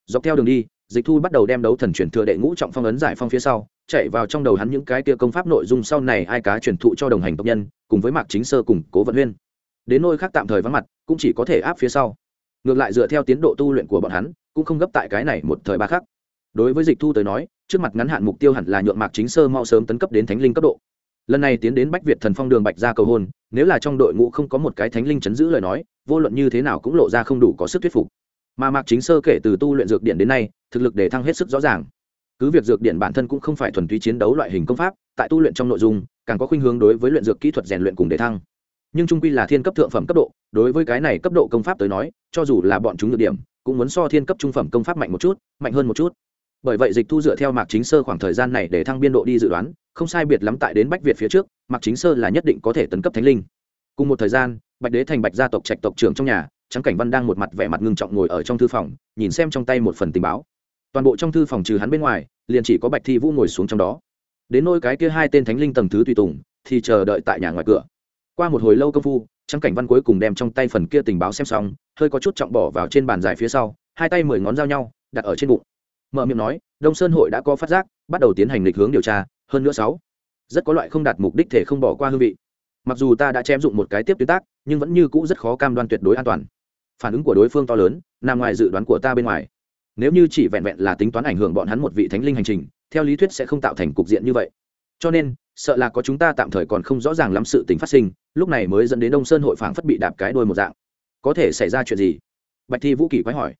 Dọc theo đường đi, dịch thu bắt đầu đem đấu thần truyền thừa đệ ngũ trọng phong ấn giải phong phía sau, chạy vào trong đầu hắn những cái kia công pháp nội dung sau này ai cá truyền thụ cho đồng hành tộc nhân, cùng với mạc chính sơ cùng cố vận huyên. Đến nơi khác tạm thời vắng mặt, cũng chỉ có thể áp phía sau ngược lại dựa theo tiến độ tu luyện của bọn hắn, cũng không gấp tại cái này một thời ba khắc. Đối với dịch thu tới nói, trước mặt ngắn hạn mục tiêu hẳn là nhuộm mạc chính sơ mau sớm tấn cấp đến thánh linh cấp độ. Lần này tiến đến bách việt thần phong đường bạch ra cầu hôn, nếu là trong đội ngũ không có một cái thánh linh chấn giữ lời nói, vô luận như thế nào cũng lộ ra không đủ có sức thuyết phục. Mà mạc chính sơ kể từ tu luyện dược điện đến nay, thực lực để thăng hết sức rõ ràng. Cứ việc dược điện bản thân cũng không phải thuần túy chiến đấu loại hình công pháp, tại tu luyện trong nội dung, càng có khuynh hướng đối với luyện dược kỹ thuật rèn luyện cùng để thăng nhưng trung quy là thiên cấp thượng phẩm cấp độ, đối với cái này cấp độ công pháp tới nói, cho dù là bọn chúng được điểm, cũng muốn so thiên cấp trung phẩm công pháp mạnh một chút, mạnh hơn một chút. Bởi vậy dịch thu dựa theo mạc chính sơ khoảng thời gian này để thăng biên độ đi dự đoán, không sai biệt lắm tại đến bách việt phía trước, mạc chính sơ là nhất định có thể tấn cấp thánh linh. Cùng một thời gian, bạch đế thành bạch gia tộc trạch tộc trưởng trong nhà trắng cảnh văn đang một mặt vẻ mặt ngưng trọng ngồi ở trong thư phòng, nhìn xem trong tay một phần tình báo. Toàn bộ trong thư phòng trừ hắn bên ngoài, liền chỉ có bạch thi vũ ngồi xuống trong đó. Đến nôi cái kia hai tên thánh linh tầng thứ tùy tùng, thì chờ đợi tại nhà ngoài cửa qua một hồi lâu công phu, trắng cảnh văn cuối cùng đem trong tay phần kia tình báo xem xong, hơi có chút trọng bỏ vào trên bàn dài phía sau, hai tay mười ngón giao nhau, đặt ở trên bụng. Mở miệng nói, đông sơn hội đã có phát giác, bắt đầu tiến hành lịch hướng điều tra, hơn nữa sáu. Rất có loại không đạt mục đích thể không bỏ qua hương vị. Mặc dù ta đã chém dụng một cái tiếp tuyến tác, nhưng vẫn như cũ rất khó cam đoan tuyệt đối an toàn. Phản ứng của đối phương to lớn, nằm ngoài dự đoán của ta bên ngoài. Nếu như chỉ vẹn vẹn là tính toán ảnh hưởng bọn hắn một vị thánh linh hành trình, theo lý thuyết sẽ không tạo thành cục diện như vậy. Cho nên sợ là có chúng ta tạm thời còn không rõ ràng lắm sự tình phát sinh, lúc này mới dẫn đến đông sơn hội phảng phất bị đạp cái đôi một dạng. Có thể xảy ra chuyện gì? Bạch thi vũ kỳ quái hỏi.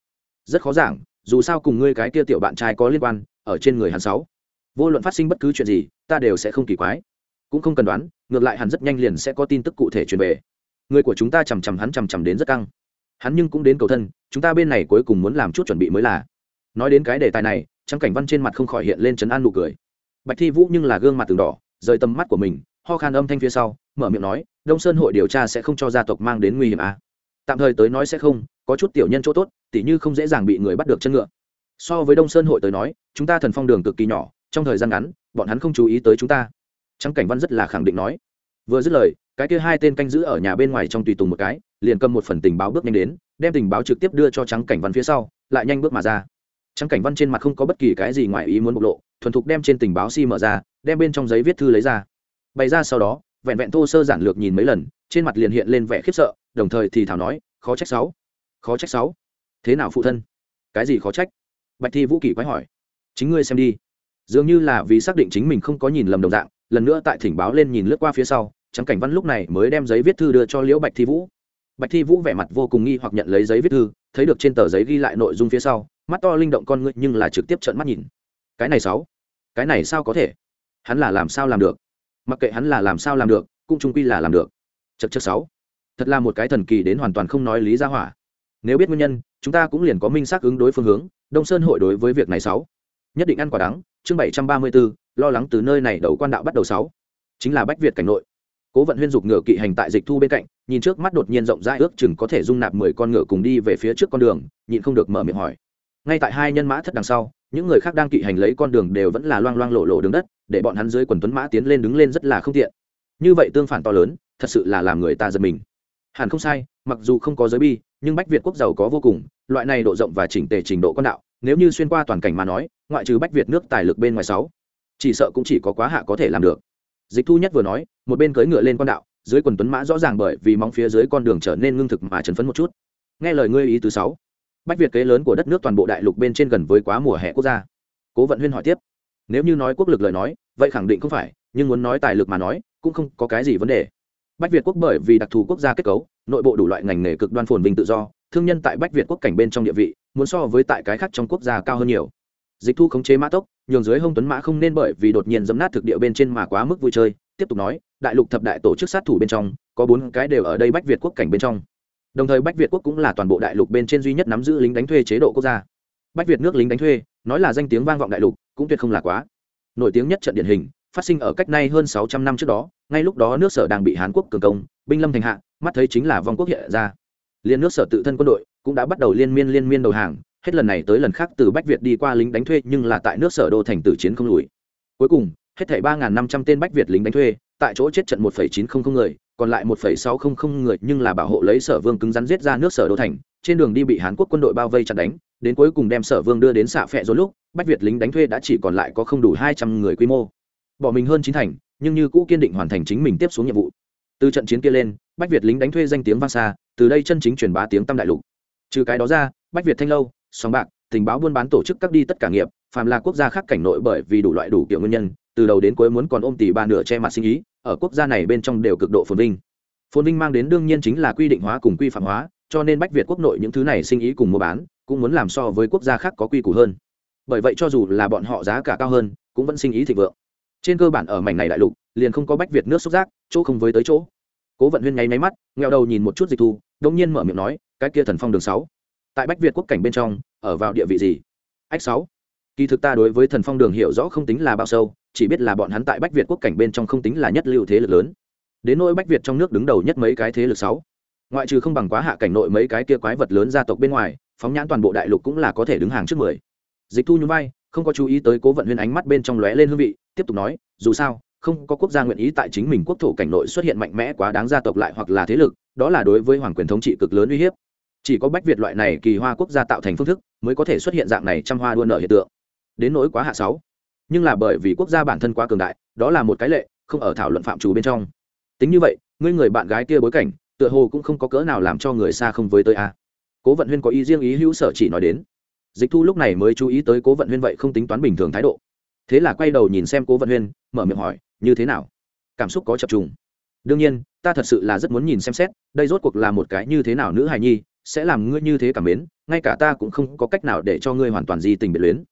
Rất khó giảng, dù sao cùng ngươi cái kia tiểu bạn trai có liên quan, ở trên người hắn sáu. Vô luận phát sinh bất cứ chuyện gì, ta đều sẽ không kỳ quái. Cũng không cần đoán, ngược lại hắn rất nhanh liền sẽ có tin tức cụ thể truyền về. Người của chúng ta chằm chằm hắn chằm chằm đến rất căng. Hắn nhưng cũng đến cầu thân, chúng ta bên này cuối cùng muốn làm chút chuẩn bị mới là. Nói đến cái đề tài này trang cảnh văn trên mặt không khỏi hiện lên chấn an nụ cười. Bạch thi vũ nhưng là gương mặt từng đỏ rời tầm mắt của mình, ho khan âm thanh phía sau, mở miệng nói, đông sơn hội điều tra sẽ không cho gia tộc mang đến nguy hiểm à. tạm thời tới nói sẽ không, có chút tiểu nhân chỗ tốt, tỉ như không dễ dàng bị người bắt được chân ngựa. So với đông sơn hội tới nói, chúng ta thần phong đường cực kỳ nhỏ, trong thời gian ngắn, bọn hắn không chú ý tới chúng ta. Trắng cảnh văn rất là khẳng định nói. Vừa dứt lời, cái kia hai tên canh giữ ở nhà bên ngoài trong tùy tùng một cái, liền cầm một phần tình báo bước nhanh đến, đem tình báo trực tiếp đưa cho trắng cảnh văn phía sau, lại nhanh bước mà ra. Trắng cảnh văn trên mặt không có bất kỳ cái gì ngoài ý muốn bộc lộ thuần thục đem trên tình báo si mở ra, đem bên trong giấy viết thư lấy ra. Bày ra sau đó, vẹn vẹn thô sơ giản lược nhìn mấy lần, trên mặt liền hiện lên vẻ khiếp sợ, đồng thời thì thảo nói, khó trách sáu, khó trách sáu. Thế nào phụ thân? Cái gì khó trách? Bạch thi vũ kỳ quái hỏi. Chính ngươi xem đi. Dường như là vì xác định chính mình không có nhìn lầm đồng dạng, lần nữa tại thỉnh báo lên nhìn lướt qua phía sau, trắng cảnh văn lúc này mới đem giấy viết thư đưa cho liễu bạch thi vũ. Bạch thi vũ vẻ mặt vô cùng nghi hoặc nhận lấy giấy viết thư, thấy được trên tờ giấy ghi lại nội dung phía sau, mắt to linh động con ngươi nhưng là trực tiếp trợn mắt nhìn cái này sáu. Cái này sao có thể? Hắn là làm sao làm được? Mặc kệ hắn là làm sao làm được cũng trung quy là làm được. Chật chật sáu. Thật là một cái thần kỳ đến hoàn toàn không nói lý ra hỏa. Nếu biết nguyên nhân chúng ta cũng liền có minh xác ứng đối phương hướng đông sơn hội đối với việc này sáu. Nhất định ăn quả đắng chương bảy trăm ba mươi 734, lo lắng từ nơi này đầu quan đạo bắt đầu sáu. Chính là bách việt cảnh nội. Cố vận huyên dục ngựa kỵ hành tại dịch thu bên cạnh nhìn trước mắt đột nhiên rộng rãi ước chừng có thể dung nạp mười con ngựa cùng đi về phía trước con đường nhịn không được mở miệng hỏi. Ngay tại hai nhân mã thất đằng sau những người khác đang kỵ hành lấy con đường đều vẫn là loang loang lộ lộ đường đất, để bọn hắn dưới quần tuấn mã tiến lên đứng lên rất là không tiện. Như vậy tương phản to lớn, thật sự là làm người ta giật mình. Hẳn không sai, mặc dù không có giới bi, nhưng bách việt quốc giàu có vô cùng, loại này độ rộng và chỉnh tề trình độ con đạo, nếu như xuyên qua toàn cảnh mà nói, ngoại trừ bách việt nước tài lực bên ngoài sáu, chỉ sợ cũng chỉ có quá hạ có thể làm được. Dịch thu nhất vừa nói, một bên cưỡi ngựa lên con đạo, dưới quần tuấn mã rõ ràng bởi vì móng phía dưới con đường trở nên ngưng thực mà chấn phấn một chút. Nghe lời ngươi ý thứ sáu bách việt kế lớn của đất nước toàn bộ đại lục bên trên gần với quá mùa hè quốc gia. Cố vận huyên hỏi tiếp, nếu như nói quốc lực lời nói, vậy khẳng định không phải, nhưng muốn nói tài lực mà nói, cũng không có cái gì vấn đề. Bách việt quốc bởi vì đặc thù quốc gia kết cấu, nội bộ đủ loại ngành nghề cực đoan phồn vinh tự do, thương nhân tại bách việt quốc cảnh bên trong địa vị, muốn so với tại cái khác trong quốc gia cao hơn nhiều. Dịch thu khống chế mã tốc, nhường dưới hông tuấn mã không nên bởi vì đột nhiên dấm nát thực địa bên trên mà quá mức vui chơi, tiếp tục nói, đại lục thập đại tổ chức sát thủ bên trong, có bốn cái đều ở đây bách việt quốc cảnh bên trong đồng thời bách việt quốc cũng là toàn bộ đại lục bên trên duy nhất nắm giữ lính đánh thuê chế độ quốc gia bách việt nước lính đánh thuê nói là danh tiếng vang vọng đại lục cũng tuyệt không là quá nổi tiếng nhất trận điển hình phát sinh ở cách nay hơn sáu trăm năm trước đó ngay lúc đó nước sở đang bị hán quốc cường công binh lâm thành hạ mắt thấy chính là vong quốc hiện ra liên nước sở tự thân quân đội cũng đã bắt đầu liên miên liên miên đầu hàng hết lần này tới lần khác từ bách việt đi qua lính đánh thuê nhưng là tại nước sở đô thành tử chiến không lùi cuối cùng hết thảy ba năm trăm tên bách việt lính đánh thuê tại chỗ chết trận một chín trăm linh người, còn lại một sáu trăm linh người nhưng là bảo hộ lấy sở vương cứng rắn giết ra nước sở đô thành, trên đường đi bị hán quốc quân đội bao vây chặn đánh, đến cuối cùng đem sở vương đưa đến xạ phẹ rồi lúc, bách việt lính đánh thuê đã chỉ còn lại có không đủ hai trăm người quy mô. Bỏ mình hơn chín thành, nhưng như cũ kiên định hoàn thành chính mình tiếp xuống nhiệm vụ. Từ trận chiến kia lên, bách việt lính đánh thuê danh tiếng vang xa, từ đây chân chính truyền bá tiếng tâm đại lục. Trừ cái đó ra, bách việt thanh lâu sòng bạc, tình báo buôn bán tổ chức các đi tất cả nghiệp, phàm là quốc gia khác cảnh nội bởi vì đủ loại đủ kiểu nguyên nhân từ đầu đến cuối muốn còn ôm tỷ ba nửa che mặt sinh ý, ở quốc gia này bên trong đều cực độ phồn vinh. Phồn vinh mang đến đương nhiên chính là quy định hóa cùng quy phạm hóa, cho nên bách việt quốc nội những thứ này sinh ý cùng mua bán, cũng muốn làm so với quốc gia khác có quy củ hơn. Bởi vậy cho dù là bọn họ giá cả cao hơn, cũng vẫn sinh ý thịnh vượng. Trên cơ bản ở mảnh này đại lục, liền không có bách việt nước xúc giác, chỗ không với tới chỗ. Cố vận huyên nháy máy mắt, nghèo đầu nhìn một chút dịch thu đông nhiên mở miệng nói, cái kia thần phong đường sáu, tại bách việt quốc cảnh bên trong, ở vào địa vị gì? Ách sáu, kỳ thực ta đối với thần phong đường hiểu rõ không tính là bao sâu chỉ biết là bọn hắn tại bách việt quốc cảnh bên trong không tính là nhất lưu thế lực lớn. Đến nỗi bách việt trong nước đứng đầu nhất mấy cái thế lực sáu. Ngoại trừ không bằng quá hạ cảnh nội mấy cái kia quái vật lớn gia tộc bên ngoài, phóng nhãn toàn bộ đại lục cũng là có thể đứng hàng trước mười. Dịch thu nhún vai, không có chú ý tới cố vận huyên ánh mắt bên trong lóe lên hương vị, tiếp tục nói, dù sao, không có quốc gia nguyện ý tại chính mình quốc thổ cảnh nội xuất hiện mạnh mẽ quá đáng gia tộc lại hoặc là thế lực, đó là đối với hoàng quyền thống trị cực lớn uy hiếp. Chỉ có bách việt loại này kỳ hoa quốc gia tạo thành phương thức, mới có thể xuất hiện dạng này trăm hoa đua nở hiện tượng. Đến nỗi quá hạ sáu nhưng là bởi vì quốc gia bản thân quá cường đại, đó là một cái lệ, không ở thảo luận phạm trù bên trong. Tính như vậy, ngươi người bạn gái kia bối cảnh, tựa hồ cũng không có cỡ nào làm cho người xa không với tới a à. cố vận huyên có ý riêng ý hữu sở chỉ nói đến. Dịch thu lúc này mới chú ý tới cố vận huyên vậy không tính toán bình thường thái độ. Thế là quay đầu nhìn xem cố vận huyên, mở miệng hỏi, như thế nào? Cảm xúc có chập trùng? Đương nhiên, ta thật sự là rất muốn nhìn xem xét, đây rốt cuộc là một cái như thế nào nữ hài nhi, sẽ làm ngươi như thế cảm mến, ngay cả ta cũng không có cách nào để cho ngươi hoàn toàn di tình biệt luyến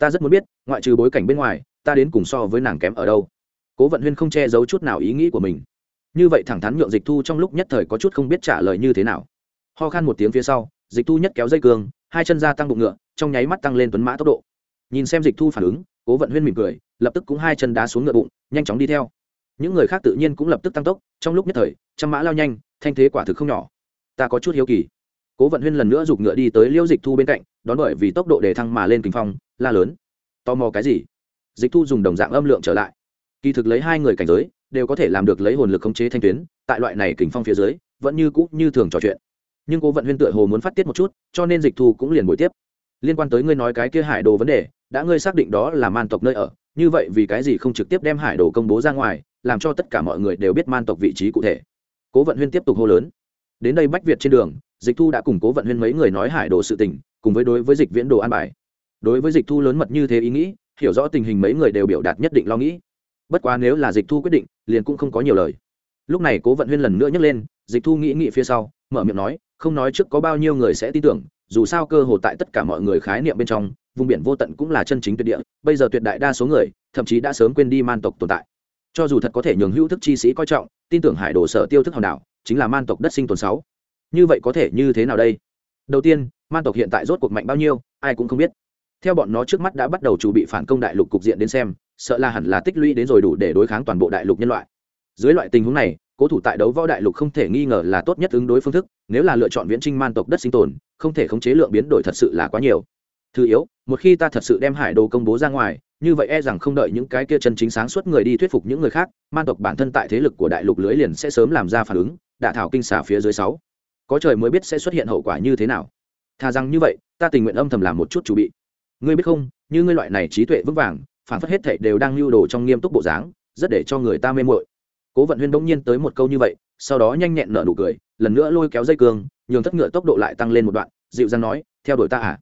ta rất muốn biết, ngoại trừ bối cảnh bên ngoài, ta đến cùng so với nàng kém ở đâu? Cố vận huyên không che giấu chút nào ý nghĩ của mình. Như vậy thẳng thắn nhượng dịch thu trong lúc nhất thời có chút không biết trả lời như thế nào. Ho khan một tiếng phía sau, dịch thu nhất kéo dây cường hai chân ra tăng bụng ngựa, trong nháy mắt tăng lên tuấn mã tốc độ. Nhìn xem dịch thu phản ứng, cố vận huyên mỉm cười, lập tức cũng hai chân đá xuống ngựa bụng, nhanh chóng đi theo. Những người khác tự nhiên cũng lập tức tăng tốc, trong lúc nhất thời, trăm mã lao nhanh, thanh thế quả thực không nhỏ. Ta có chút hiếu kỳ. Cố vận huyên lần nữa giục ngựa đi tới liêu dịch thu bên cạnh đón bởi vì tốc độ đề thăng mà lên kinh phong, la lớn. Tò mò cái gì? Dịch thu dùng đồng dạng âm lượng trở lại. Kỳ thực lấy hai người cảnh giới, đều có thể làm được lấy hồn lực khống chế thanh tuyến, tại loại này kình phong phía dưới, vẫn như cũ như thường trò chuyện. Nhưng cố vận huyên tựa hồ muốn phát tiết một chút, cho nên dịch thu cũng liền buổi tiếp. Liên quan tới ngươi nói cái kia hải đồ vấn đề, đã ngươi xác định đó là man tộc nơi ở, như vậy vì cái gì không trực tiếp đem hải đồ công bố ra ngoài, làm cho tất cả mọi người đều biết man tộc vị trí cụ thể? Cố vận huyên tiếp tục hô lớn. Đến đây bách việt trên đường, dịch thu đã cùng cố vận huyên mấy người nói hải đồ sự tình cùng với đối với dịch viễn đồ an bài. Đối với dịch thu lớn mật như thế ý nghĩ, hiểu rõ tình hình mấy người đều biểu đạt nhất định lo nghĩ. Bất quá nếu là dịch thu quyết định, liền cũng không có nhiều lời. Lúc này cố vận huyên lần nữa nhắc lên, dịch thu nghĩ nghĩ phía sau, mở miệng nói, không nói trước có bao nhiêu người sẽ tin tưởng, dù sao cơ hồ tại tất cả mọi người khái niệm bên trong, vùng biển vô tận cũng là chân chính tuyệt địa, bây giờ tuyệt đại đa số người, thậm chí đã sớm quên đi man tộc tồn tại. Cho dù thật có thể nhường hữu thức chi sĩ coi trọng, tin tưởng hải đồ sở tiêu thức hòn đảo, chính là man tộc đất sinh tồn sáu. Như vậy có thể như thế nào đây? Đầu tiên, man tộc hiện tại rốt cuộc mạnh bao nhiêu, ai cũng không biết. Theo bọn nó trước mắt đã bắt đầu chuẩn bị phản công đại lục cục diện đến xem, sợ là hẳn là tích lũy đến rồi đủ để đối kháng toàn bộ đại lục nhân loại. Dưới loại tình huống này, cố thủ tại đấu võ đại lục không thể nghi ngờ là tốt nhất ứng đối phương thức, nếu là lựa chọn viễn trinh man tộc đất sinh tồn, không thể khống chế lượng biến đổi thật sự là quá nhiều. Thứ yếu, một khi ta thật sự đem hải đồ công bố ra ngoài, như vậy e rằng không đợi những cái kia chân chính sáng suốt người đi thuyết phục những người khác, man tộc bản thân tại thế lực của đại lục lưới liền sẽ sớm làm ra phản ứng đạ thảo kinh xả phía dưới sáu có trời mới biết sẽ xuất hiện hậu quả như thế nào. Thà rằng như vậy, ta tình nguyện âm thầm làm một chút chuẩn bị. Ngươi biết không, như ngươi loại này trí tuệ vững vàng, phản phất hết thảy đều đang lưu đồ trong nghiêm túc bộ dáng, rất để cho người ta mê mội cố vận huyên bỗng nhiên tới một câu như vậy, sau đó nhanh nhẹn nở nụ cười, lần nữa lôi kéo dây cương, nhường thất ngựa tốc độ lại tăng lên một đoạn, dịu dàng nói, theo đuổi ta à?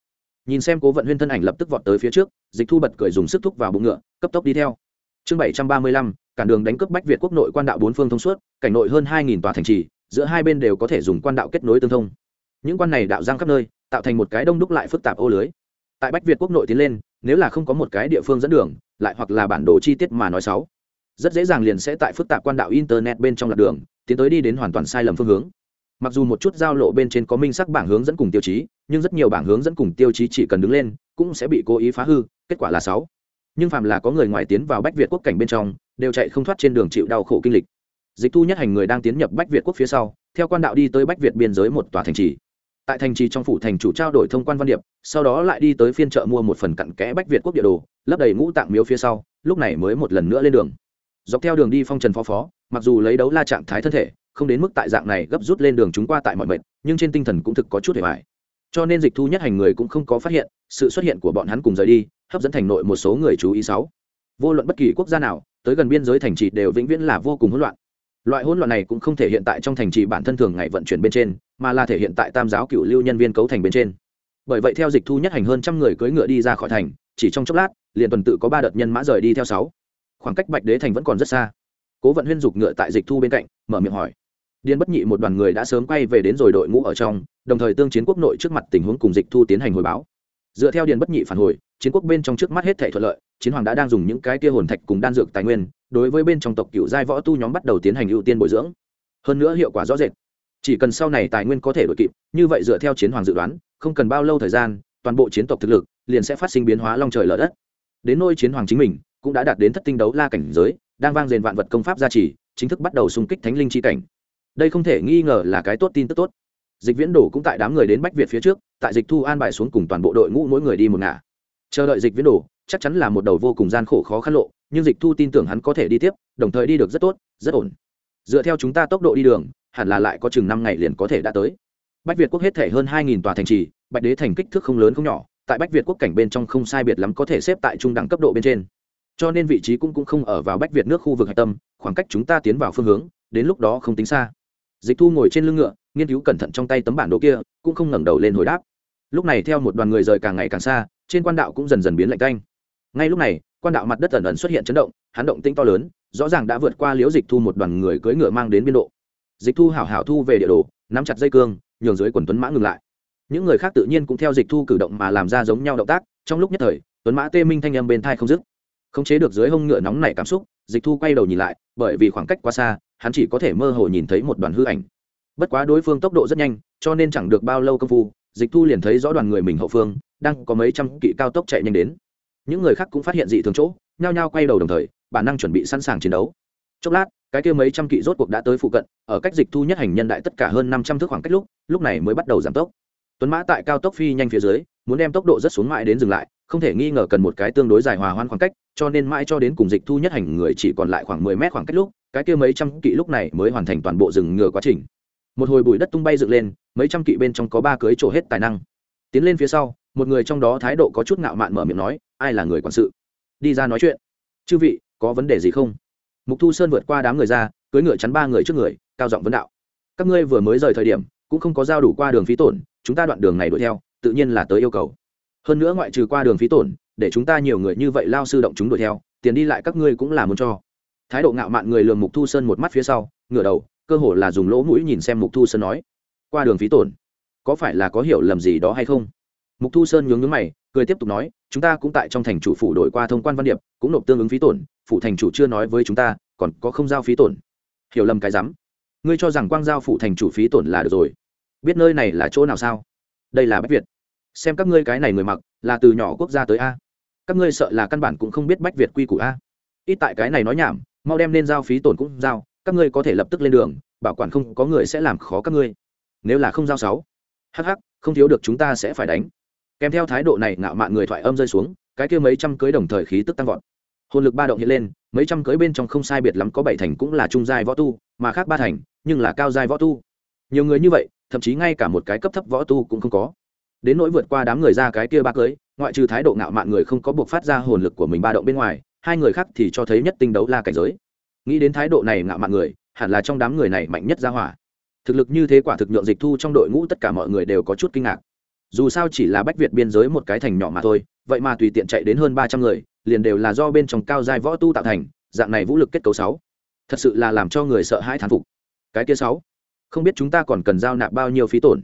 Nhìn xem cố vận huyên thân ảnh lập tức vọt tới phía trước, dịch thu bật cười dùng sức thúc vào bụng ngựa, cấp tốc đi theo. Chương bảy trăm ba mươi lăm, cản đường đánh cướp bách việt quốc nội quan đạo bốn phương thông suốt, cảnh nội hơn hai nghìn tòa thành trì giữa hai bên đều có thể dùng quan đạo kết nối tương thông. Những quan này đạo giang khắp nơi, tạo thành một cái đông đúc lại phức tạp ô lưới. Tại bách việt quốc nội tiến lên, nếu là không có một cái địa phương dẫn đường, lại hoặc là bản đồ chi tiết mà nói xấu, rất dễ dàng liền sẽ tại phức tạp quan đạo internet bên trong lạc đường, tiến tới đi đến hoàn toàn sai lầm phương hướng. Mặc dù một chút giao lộ bên trên có minh sắc bảng hướng dẫn cùng tiêu chí, nhưng rất nhiều bảng hướng dẫn cùng tiêu chí chỉ cần đứng lên, cũng sẽ bị cố ý phá hư, kết quả là sáu nhưng phạm là có người ngoài tiến vào bách việt quốc cảnh bên trong, đều chạy không thoát trên đường chịu đau khổ kinh lịch dịch thu nhất hành người đang tiến nhập bách việt quốc phía sau, theo quan đạo đi tới bách việt biên giới một tòa thành trì. Tại thành trì trong phủ thành chủ trao đổi thông quan văn điệp, sau đó lại đi tới phiên chợ mua một phần cặn kẽ bách việt quốc địa đồ, lấp đầy ngũ tạng miếu phía sau, lúc này mới một lần nữa lên đường. Dọc theo đường đi phong trần phó phó, mặc dù lấy đấu la trạng thái thân thể, không đến mức tại dạng này gấp rút lên đường chúng qua tại mọi mệnh nhưng trên tinh thần cũng thực có chút hề mại cho nên dịch thu nhất hành người cũng không có phát hiện, sự xuất hiện của bọn hắn cùng rời đi, hấp dẫn thành nội một số người chú ý sáu. Vô luận bất kỳ quốc gia nào, tới gần biên giới thành trì đều vĩnh viễn là vô cùng hỗn loạn loại hỗn loạn này cũng không thể hiện tại trong thành trì bản thân thường ngày vận chuyển bên trên, mà là thể hiện tại tam giáo cựu lưu nhân viên cấu thành bên trên. Bởi vậy theo dịch thu nhất hành hơn trăm người cưỡi ngựa đi ra khỏi thành, chỉ trong chốc lát, liền tuần tự có ba đợt nhân mã rời đi theo sáu. Khoảng cách bạch đế thành vẫn còn rất xa. Cố vận huyên dục ngựa tại dịch thu bên cạnh, mở miệng hỏi. Điền bất nhị một đoàn người đã sớm quay về đến rồi đội ngũ ở trong, đồng thời tương chiến quốc nội trước mặt tình huống cùng dịch thu tiến hành hồi báo. Dựa theo điền bất nhị phản hồi, chiến quốc bên trong trước mắt hết thể thuận lợi chiến hoàng đã đang dùng những cái kia hồn thạch cùng đan dược tài nguyên, đối với bên trong tộc cựu giai võ tu nhóm bắt đầu tiến hành ưu tiên bồi dưỡng. Hơn nữa hiệu quả rõ rệt. Chỉ cần sau này tài nguyên có thể đổi kịp, như vậy dựa theo chiến hoàng dự đoán, không cần bao lâu thời gian, toàn bộ chiến tộc thực lực liền sẽ phát sinh biến hóa long trời lở đất. Đến nôi chiến hoàng chính mình, cũng đã đạt đến thất tinh đấu la cảnh giới, đang vang rền vạn vật công pháp gia trì, chính thức bắt đầu xung kích thánh linh chi cảnh. Đây không thể nghi ngờ là cái tốt tin tức tốt. Dịch viễn đổ cũng tại đám người đến bách việt phía trước, tại dịch thu an bài xuống cùng toàn bộ đội ngũ mỗi người đi một ngả. Chờ đợi dịch viễn đổ chắc chắn là một đầu vô cùng gian khổ khó khăn lộ, nhưng dịch thu tin tưởng hắn có thể đi tiếp, đồng thời đi được rất tốt, rất ổn. Dựa theo chúng ta tốc độ đi đường, hẳn là lại có chừng năm ngày liền có thể đã tới. Bách việt quốc hết thể hơn hai nghìn tòa thành trì, bạch đế thành kích thước không lớn không nhỏ, tại bách việt quốc cảnh bên trong không sai biệt lắm có thể xếp tại trung đẳng cấp độ bên trên. Cho nên vị trí cũng cũng không ở vào bách việt nước khu vực hạch tâm, khoảng cách chúng ta tiến vào phương hướng, đến lúc đó không tính xa. Dịch thu ngồi trên lưng ngựa, nghiên cứu cẩn thận trong tay tấm bản đồ kia, cũng không ngẩng đầu lên hồi đáp. Lúc này theo một đoàn người rời càng ngày càng xa, trên quan đạo cũng dần dần biến lạnh canh ngay lúc này, quan đạo mặt đất ẩn ẩn xuất hiện chấn động, hắn động tĩnh to lớn, rõ ràng đã vượt qua liễu dịch thu một đoàn người cưỡi ngựa mang đến biên độ. Dịch thu hảo hảo thu về địa đồ, nắm chặt dây cương, nhường dưới quần tuấn mã ngừng lại. Những người khác tự nhiên cũng theo dịch thu cử động mà làm ra giống nhau động tác, trong lúc nhất thời, tuấn mã tê minh thanh âm bên thai không dứt. Khống chế được dưới hông ngựa nóng nảy cảm xúc, dịch thu quay đầu nhìn lại, bởi vì khoảng cách quá xa, hắn chỉ có thể mơ hồ nhìn thấy một đoàn hư ảnh. Bất quá đối phương tốc độ rất nhanh, cho nên chẳng được bao lâu công phu, dịch thu liền thấy rõ đoàn người mình hậu phương, đang có mấy trăm kỵ cao tốc chạy nhanh đến những người khác cũng phát hiện dị thường chỗ, nhao nhao quay đầu đồng thời, bản năng chuẩn bị sẵn sàng chiến đấu. Chốc lát, cái kia mấy trăm kỵ rốt cuộc đã tới phụ cận, ở cách dịch thu nhất hành nhân đại tất cả hơn năm trăm thước khoảng cách lúc lúc này mới bắt đầu giảm tốc. Tuấn mã tại cao tốc phi nhanh phía dưới, muốn đem tốc độ rất xuống mãi đến dừng lại, không thể nghi ngờ cần một cái tương đối dài hòa hoãn khoảng cách, cho nên mãi cho đến cùng dịch thu nhất hành người chỉ còn lại khoảng mười mét khoảng cách lúc, cái kia mấy trăm kỵ lúc này mới hoàn thành toàn bộ rừng ngừa quá trình. Một hồi bụi đất tung bay dựng lên, mấy trăm kỵ bên trong có ba cưới trổ hết tài năng. Tiến lên phía sau một người trong đó thái độ có chút ngạo mạn mở miệng nói, ai là người quản sự? Đi ra nói chuyện. Chư vị, có vấn đề gì không? Mục thu sơn vượt qua đám người ra cưới ngựa chắn ba người trước người, cao giọng vấn đạo. Các ngươi vừa mới rời thời điểm, cũng không có giao đủ qua đường phí tổn, chúng ta đoạn đường này đuổi theo, tự nhiên là tới yêu cầu. Hơn nữa ngoại trừ qua đường phí tổn, để chúng ta nhiều người như vậy lao sư động chúng đuổi theo, tiền đi lại các ngươi cũng là muốn cho. Thái độ ngạo mạn người lường mục thu sơn một mắt phía sau, ngửa đầu, cơ hồ là dùng lỗ mũi nhìn xem mục thu sơn nói, qua đường phí tổn, có phải là có hiểu lầm gì đó hay không? Mục thu sơn nhướng nhướng mày, cười tiếp tục nói, chúng ta cũng tại trong thành chủ phủ đổi qua thông quan văn điệp, cũng nộp tương ứng phí tổn, phủ thành chủ chưa nói với chúng ta, còn có không giao phí tổn. Hiểu lầm cái rắm. Ngươi cho rằng quang giao phủ thành chủ phí tổn là được rồi. Biết nơi này là chỗ nào sao? Đây là bách việt. Xem các ngươi cái này người mặc, là từ nhỏ quốc gia tới a. Các ngươi sợ là căn bản cũng không biết bách việt quy củ a. Ít tại cái này nói nhảm, mau đem lên giao phí tổn cũng giao, các ngươi có thể lập tức lên đường, bảo quản không có người sẽ làm khó các ngươi. Nếu là không giao sáu hh không thiếu được chúng ta sẽ phải đánh kèm theo thái độ này ngạo mạn người thoại âm rơi xuống, cái kia mấy trăm cưới đồng thời khí tức tăng vọt. Hồn lực ba động hiện lên, mấy trăm cưới bên trong không sai biệt lắm có bảy thành cũng là trung giai võ tu, mà khác ba thành nhưng là cao giai võ tu. Nhiều người như vậy, thậm chí ngay cả một cái cấp thấp võ tu cũng không có. Đến nỗi vượt qua đám người ra cái kia ba cưới, ngoại trừ thái độ ngạo mạn người không có buộc phát ra hồn lực của mình ba động bên ngoài, hai người khác thì cho thấy nhất tinh đấu la cảnh giới. Nghĩ đến thái độ này ngạo mạn người, hẳn là trong đám người này mạnh nhất ra hỏa. Thực lực như thế quả thực nhượng dịch thu trong đội ngũ tất cả mọi người đều có chút kinh ngạc dù sao chỉ là bách việt biên giới một cái thành nhỏ mà thôi, vậy mà tùy tiện chạy đến hơn ba trăm người, liền đều là do bên trong cao giai võ tu tạo thành, dạng này vũ lực kết cấu sáu. Thật sự là làm cho người sợ hãi thán phục. Cái kia sáu, không biết chúng ta còn cần giao nạp bao nhiêu phí tổn.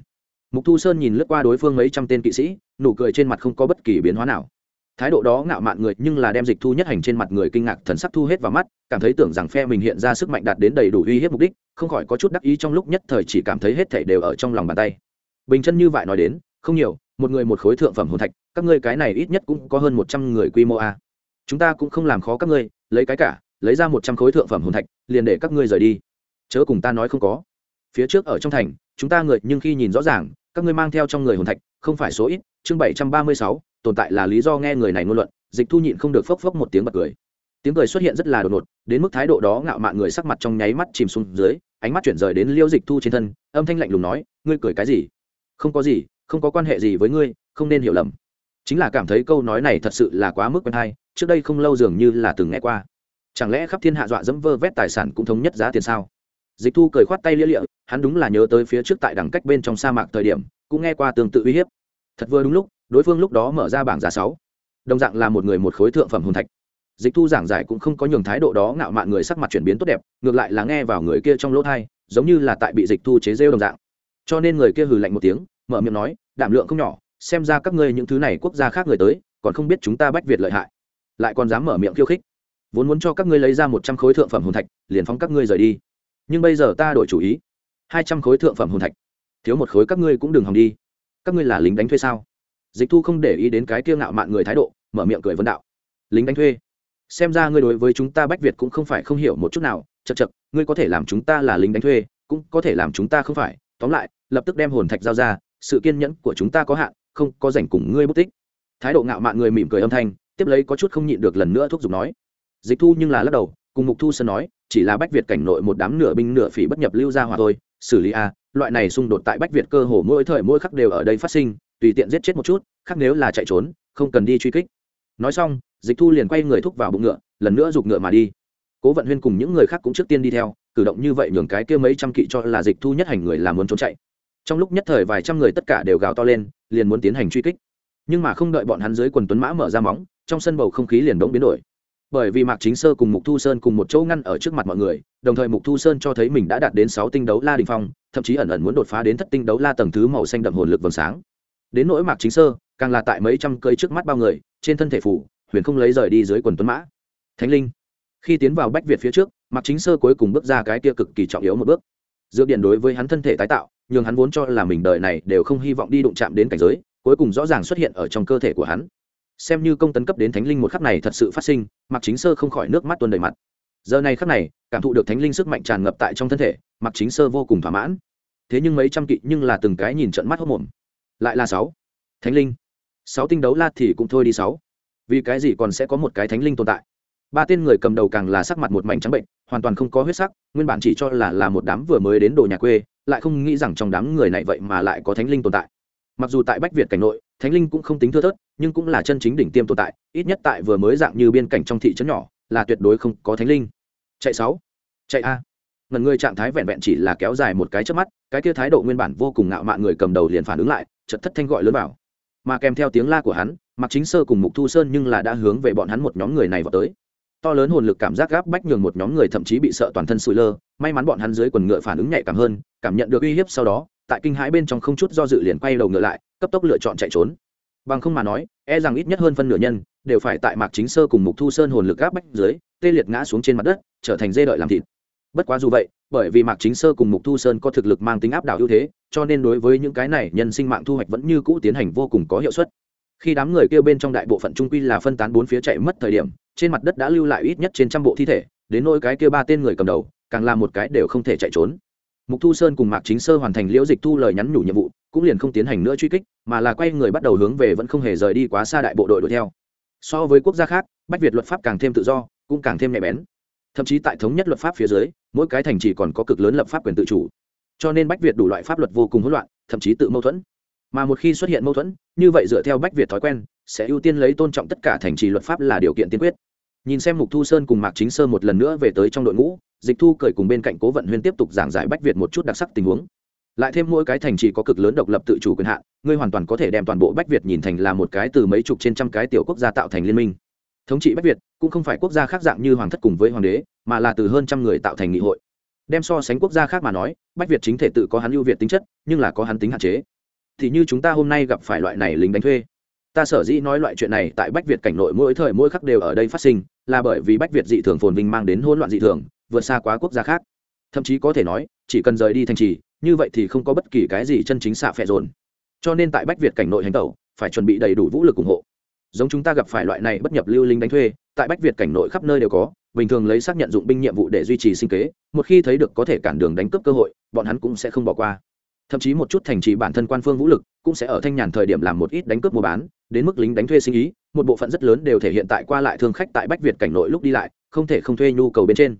Mục thu sơn nhìn lướt qua đối phương mấy trăm tên kỵ sĩ, nụ cười trên mặt không có bất kỳ biến hóa nào. Thái độ đó ngạo mạn người nhưng là đem dịch thu nhất hành trên mặt người kinh ngạc thần sắc thu hết vào mắt, cảm thấy tưởng rằng phe mình hiện ra sức mạnh đạt đến đầy đủ uy hiếp mục đích, không khỏi có chút đắc ý trong lúc nhất thời chỉ cảm thấy hết thảy đều ở trong lòng bàn tay. Bình chân như vậy nói đến không nhiều, một người một khối thượng phẩm hồn thạch, các ngươi cái này ít nhất cũng có hơn một trăm người quy mô a. Chúng ta cũng không làm khó các ngươi, lấy cái cả, lấy ra một trăm khối thượng phẩm hồn thạch, liền để các ngươi rời đi. Chớ cùng ta nói không có. Phía trước ở trong thành, chúng ta người nhưng khi nhìn rõ ràng, các ngươi mang theo trong người hồn thạch, không phải số ít, chương bảy trăm ba mươi sáu, tồn tại là lý do nghe người này ngôn luận, dịch thu nhịn không được phốc phốc một tiếng bật cười. Tiếng cười xuất hiện rất là đột ngột, đến mức thái độ đó ngạo mạn người sắc mặt trong nháy mắt chìm xuống dưới, ánh mắt chuyển rời đến liêu dịch thu trên thân, âm thanh lạnh lùng nói, ngươi cười cái gì? Không có gì không có quan hệ gì với ngươi, không nên hiểu lầm. Chính là cảm thấy câu nói này thật sự là quá mức quen hay, trước đây không lâu dường như là từng nghe qua. Chẳng lẽ khắp thiên hạ dọa dẫm vơ vét tài sản cũng thống nhất giá tiền sao? Dịch thu cười khoát tay lia lịa, hắn đúng là nhớ tới phía trước tại đẳng cách bên trong sa mạc thời điểm, cũng nghe qua tương tự uy hiếp. Thật vừa đúng lúc, đối phương lúc đó mở ra bảng giá sáu. Đồng dạng là một người một khối thượng phẩm hồn thạch. Dịch thu giảng giải cũng không có nhường thái độ đó ngạo mạn người sắc mặt chuyển biến tốt đẹp, ngược lại là nghe vào người kia trong lỗ thai giống như là tại bị dịch thu chế rêu đồng dạng. Cho nên người kia hừ lạnh một tiếng mở miệng nói, đảm lượng không nhỏ, xem ra các ngươi những thứ này quốc gia khác người tới, còn không biết chúng ta bách việt lợi hại. Lại còn dám mở miệng khiêu khích. Vốn muốn cho các ngươi lấy ra một trăm khối thượng phẩm hồn thạch, liền phóng các ngươi rời đi. Nhưng bây giờ ta đổi chủ ý. Hai trăm khối thượng phẩm hồn thạch. Thiếu một khối các ngươi cũng đừng hòng đi. Các ngươi là lính đánh thuê sao? Dịch thu không để ý đến cái kiêng ngạo mạn người thái độ, mở miệng cười vấn đạo. Lính đánh thuê? Xem ra ngươi đối với chúng ta bách việt cũng không phải không hiểu một chút nào. Chật chật ngươi có thể làm chúng ta là lính đánh thuê, cũng có thể làm chúng ta không phải. Tóm lại, lập tức đem hồn thạch giao ra sự kiên nhẫn của chúng ta có hạn, không có rảnh cùng ngươi bút tích. Thái độ ngạo mạn người mỉm cười âm thanh, tiếp lấy có chút không nhịn được lần nữa thúc giục nói. Dịch thu nhưng là lắc đầu, cùng mục thu sơn nói, chỉ là bách việt cảnh nội một đám nửa binh nửa phỉ bất nhập lưu ra hòa thôi, xử lý a, loại này xung đột tại bách việt cơ hồ mỗi thời mỗi khắc đều ở đây phát sinh, tùy tiện giết chết một chút, khác nếu là chạy trốn, không cần đi truy kích. Nói xong, dịch thu liền quay người thúc vào bụng ngựa, lần nữa giục ngựa mà đi. Cố vận huyên cùng những người khác cũng trước tiên đi theo, cử động như vậy nhường cái kia mấy trăm kỵ cho là dịch thu nhất hành người làm muốn trốn chạy trong lúc nhất thời vài trăm người tất cả đều gào to lên, liền muốn tiến hành truy kích. Nhưng mà không đợi bọn hắn dưới quần tuấn mã mở ra móng, trong sân bầu không khí liền đống biến đổi. Bởi vì mạc chính sơ cùng mục thu sơn cùng một chỗ ngăn ở trước mặt mọi người, đồng thời mục thu sơn cho thấy mình đã đạt đến sáu tinh đấu la đình phong, thậm chí ẩn ẩn muốn đột phá đến thất tinh đấu la tầng thứ màu xanh đậm hồn lực vầng sáng. Đến nỗi mạc chính sơ, càng là tại mấy trăm cây trước mắt bao người, trên thân thể phủ, huyền không lấy rời đi dưới quần tuấn mã. Thánh linh. Khi tiến vào bách việt phía trước, mạc chính sơ cuối cùng bước ra cái tia cực kỳ trọng yếu một bước. Dược điện đối với hắn thân thể tái tạo nhường hắn vốn cho là mình đời này đều không hy vọng đi đụng chạm đến cảnh giới, cuối cùng rõ ràng xuất hiện ở trong cơ thể của hắn. Xem như công tấn cấp đến thánh linh một khắc này thật sự phát sinh mặc chính sơ không khỏi nước mắt tuôn đầy mặt. Giờ này khắc này, cảm thụ được thánh linh sức mạnh tràn ngập tại trong thân thể mặc chính sơ vô cùng thỏa mãn. Thế nhưng mấy trăm kỵ nhưng là từng cái nhìn trận mắt hốc mồm. Lại là sáu. Thánh linh. Sáu tinh đấu la thì cũng thôi đi sáu. Vì cái gì còn sẽ có một cái thánh linh tồn tại? Ba tên người cầm đầu càng là sắc mặt một mảnh trắng bệnh, hoàn toàn không có huyết sắc, nguyên bản chỉ cho là là một đám vừa mới đến đồ nhà quê, lại không nghĩ rằng trong đám người này vậy mà lại có thánh linh tồn tại. Mặc dù tại bách việt cảnh nội, thánh linh cũng không tính thưa thớt, nhưng cũng là chân chính đỉnh tiêm tồn tại, ít nhất tại vừa mới dạng như biên cảnh trong thị trấn nhỏ, là tuyệt đối không có thánh linh. Chạy sáu, chạy a. Ngần người trạng thái vẹn vẹn chỉ là kéo dài một cái trước mắt, cái kia thái độ nguyên bản vô cùng ngạo mạn người cầm đầu liền phản ứng lại chật thất thanh gọi lớn vào mà kèm theo tiếng la của hắn mặc chính sơ cùng mục thu sơn nhưng là đã hướng về bọn hắn một nhóm người này vào tới to lớn hồn lực cảm giác gáp bách nhường một nhóm người thậm chí bị sợ toàn thân sủi lơ. May mắn bọn hắn dưới quần ngựa phản ứng nhạy cảm hơn, cảm nhận được uy hiếp sau đó, tại kinh hãi bên trong không chút do dự liền quay đầu ngựa lại, cấp tốc lựa chọn chạy trốn. Bằng không mà nói e rằng ít nhất hơn phân nửa nhân đều phải tại mạc chính sơ cùng mục thu sơn hồn lực gáp bách dưới, tê liệt ngã xuống trên mặt đất, trở thành dê đợi làm thịt. Bất quá dù vậy, bởi vì mạc chính sơ cùng mục thu sơn có thực lực mang tính áp đảo ưu thế, cho nên đối với những cái này nhân sinh mạng thu hoạch vẫn như cũ tiến hành vô cùng có hiệu suất khi đám người kêu bên trong đại bộ phận trung quy là phân tán bốn phía chạy mất thời điểm, trên mặt đất đã lưu lại ít nhất trên trăm bộ thi thể, đến nỗi cái kêu ba tên người cầm đầu, càng là một cái đều không thể chạy trốn. Mục thu sơn cùng mạc chính sơ hoàn thành liễu dịch thu lời nhắn nhủ nhiệm vụ, cũng liền không tiến hành nữa truy kích, mà là quay người bắt đầu hướng về vẫn không hề rời đi quá xa đại bộ đội đuổi theo. So với quốc gia khác, bách việt luật pháp càng thêm tự do, cũng càng thêm nhạy bén. Thậm chí tại thống nhất luật pháp phía dưới, mỗi cái thành chỉ còn có cực lớn lập pháp quyền tự chủ. Cho nên bách việt đủ loại pháp luật vô cùng hỗn loạn, thậm chí tự mâu thuẫn mà một khi xuất hiện mâu thuẫn, như vậy dựa theo bách việt thói quen, sẽ ưu tiên lấy tôn trọng tất cả thành trì luật pháp là điều kiện tiên quyết. Nhìn xem mục thu sơn cùng mạc chính sơ một lần nữa về tới trong đội ngũ, dịch thu cởi cùng bên cạnh cố vận huyên tiếp tục giảng giải bách việt một chút đặc sắc tình huống. Lại thêm mỗi cái thành trì có cực lớn độc lập tự chủ quyền hạn, ngươi hoàn toàn có thể đem toàn bộ bách việt nhìn thành là một cái từ mấy chục trên trăm cái tiểu quốc gia tạo thành liên minh. Thống trị bách việt cũng không phải quốc gia khác dạng như hoàng thất cùng với hoàng đế, mà là từ hơn trăm người tạo thành nghị hội. Đem so sánh quốc gia khác mà nói, bách việt chính thể tự có hắn ưu việt tính chất, nhưng là có hắn tính hạn chế thì như chúng ta hôm nay gặp phải loại này lính đánh thuê. Ta sở dĩ nói loại chuyện này tại bách việt cảnh nội mỗi thời mỗi khắc đều ở đây phát sinh, là bởi vì bách việt dị thường phồn vinh mang đến hỗn loạn dị thường, vượt xa quá quốc gia khác. Thậm chí có thể nói, chỉ cần rời đi thành trì, như vậy thì không có bất kỳ cái gì chân chính xạ phẹ dồn. Cho nên tại bách việt cảnh nội hành tẩu, phải chuẩn bị đầy đủ vũ lực ủng hộ. Giống chúng ta gặp phải loại này bất nhập lưu linh đánh thuê, tại bách việt cảnh nội khắp nơi đều có, bình thường lấy xác nhận dụng binh nhiệm vụ để duy trì sinh kế, một khi thấy được có thể cản đường đánh cướp cơ hội, bọn hắn cũng sẽ không bỏ qua thậm chí một chút thành trì bản thân quan phương vũ lực cũng sẽ ở thanh nhàn thời điểm làm một ít đánh cướp mua bán, đến mức lính đánh thuê sinh ý, một bộ phận rất lớn đều thể hiện tại qua lại thương khách tại bách việt cảnh nội lúc đi lại, không thể không thuê nhu cầu bên trên.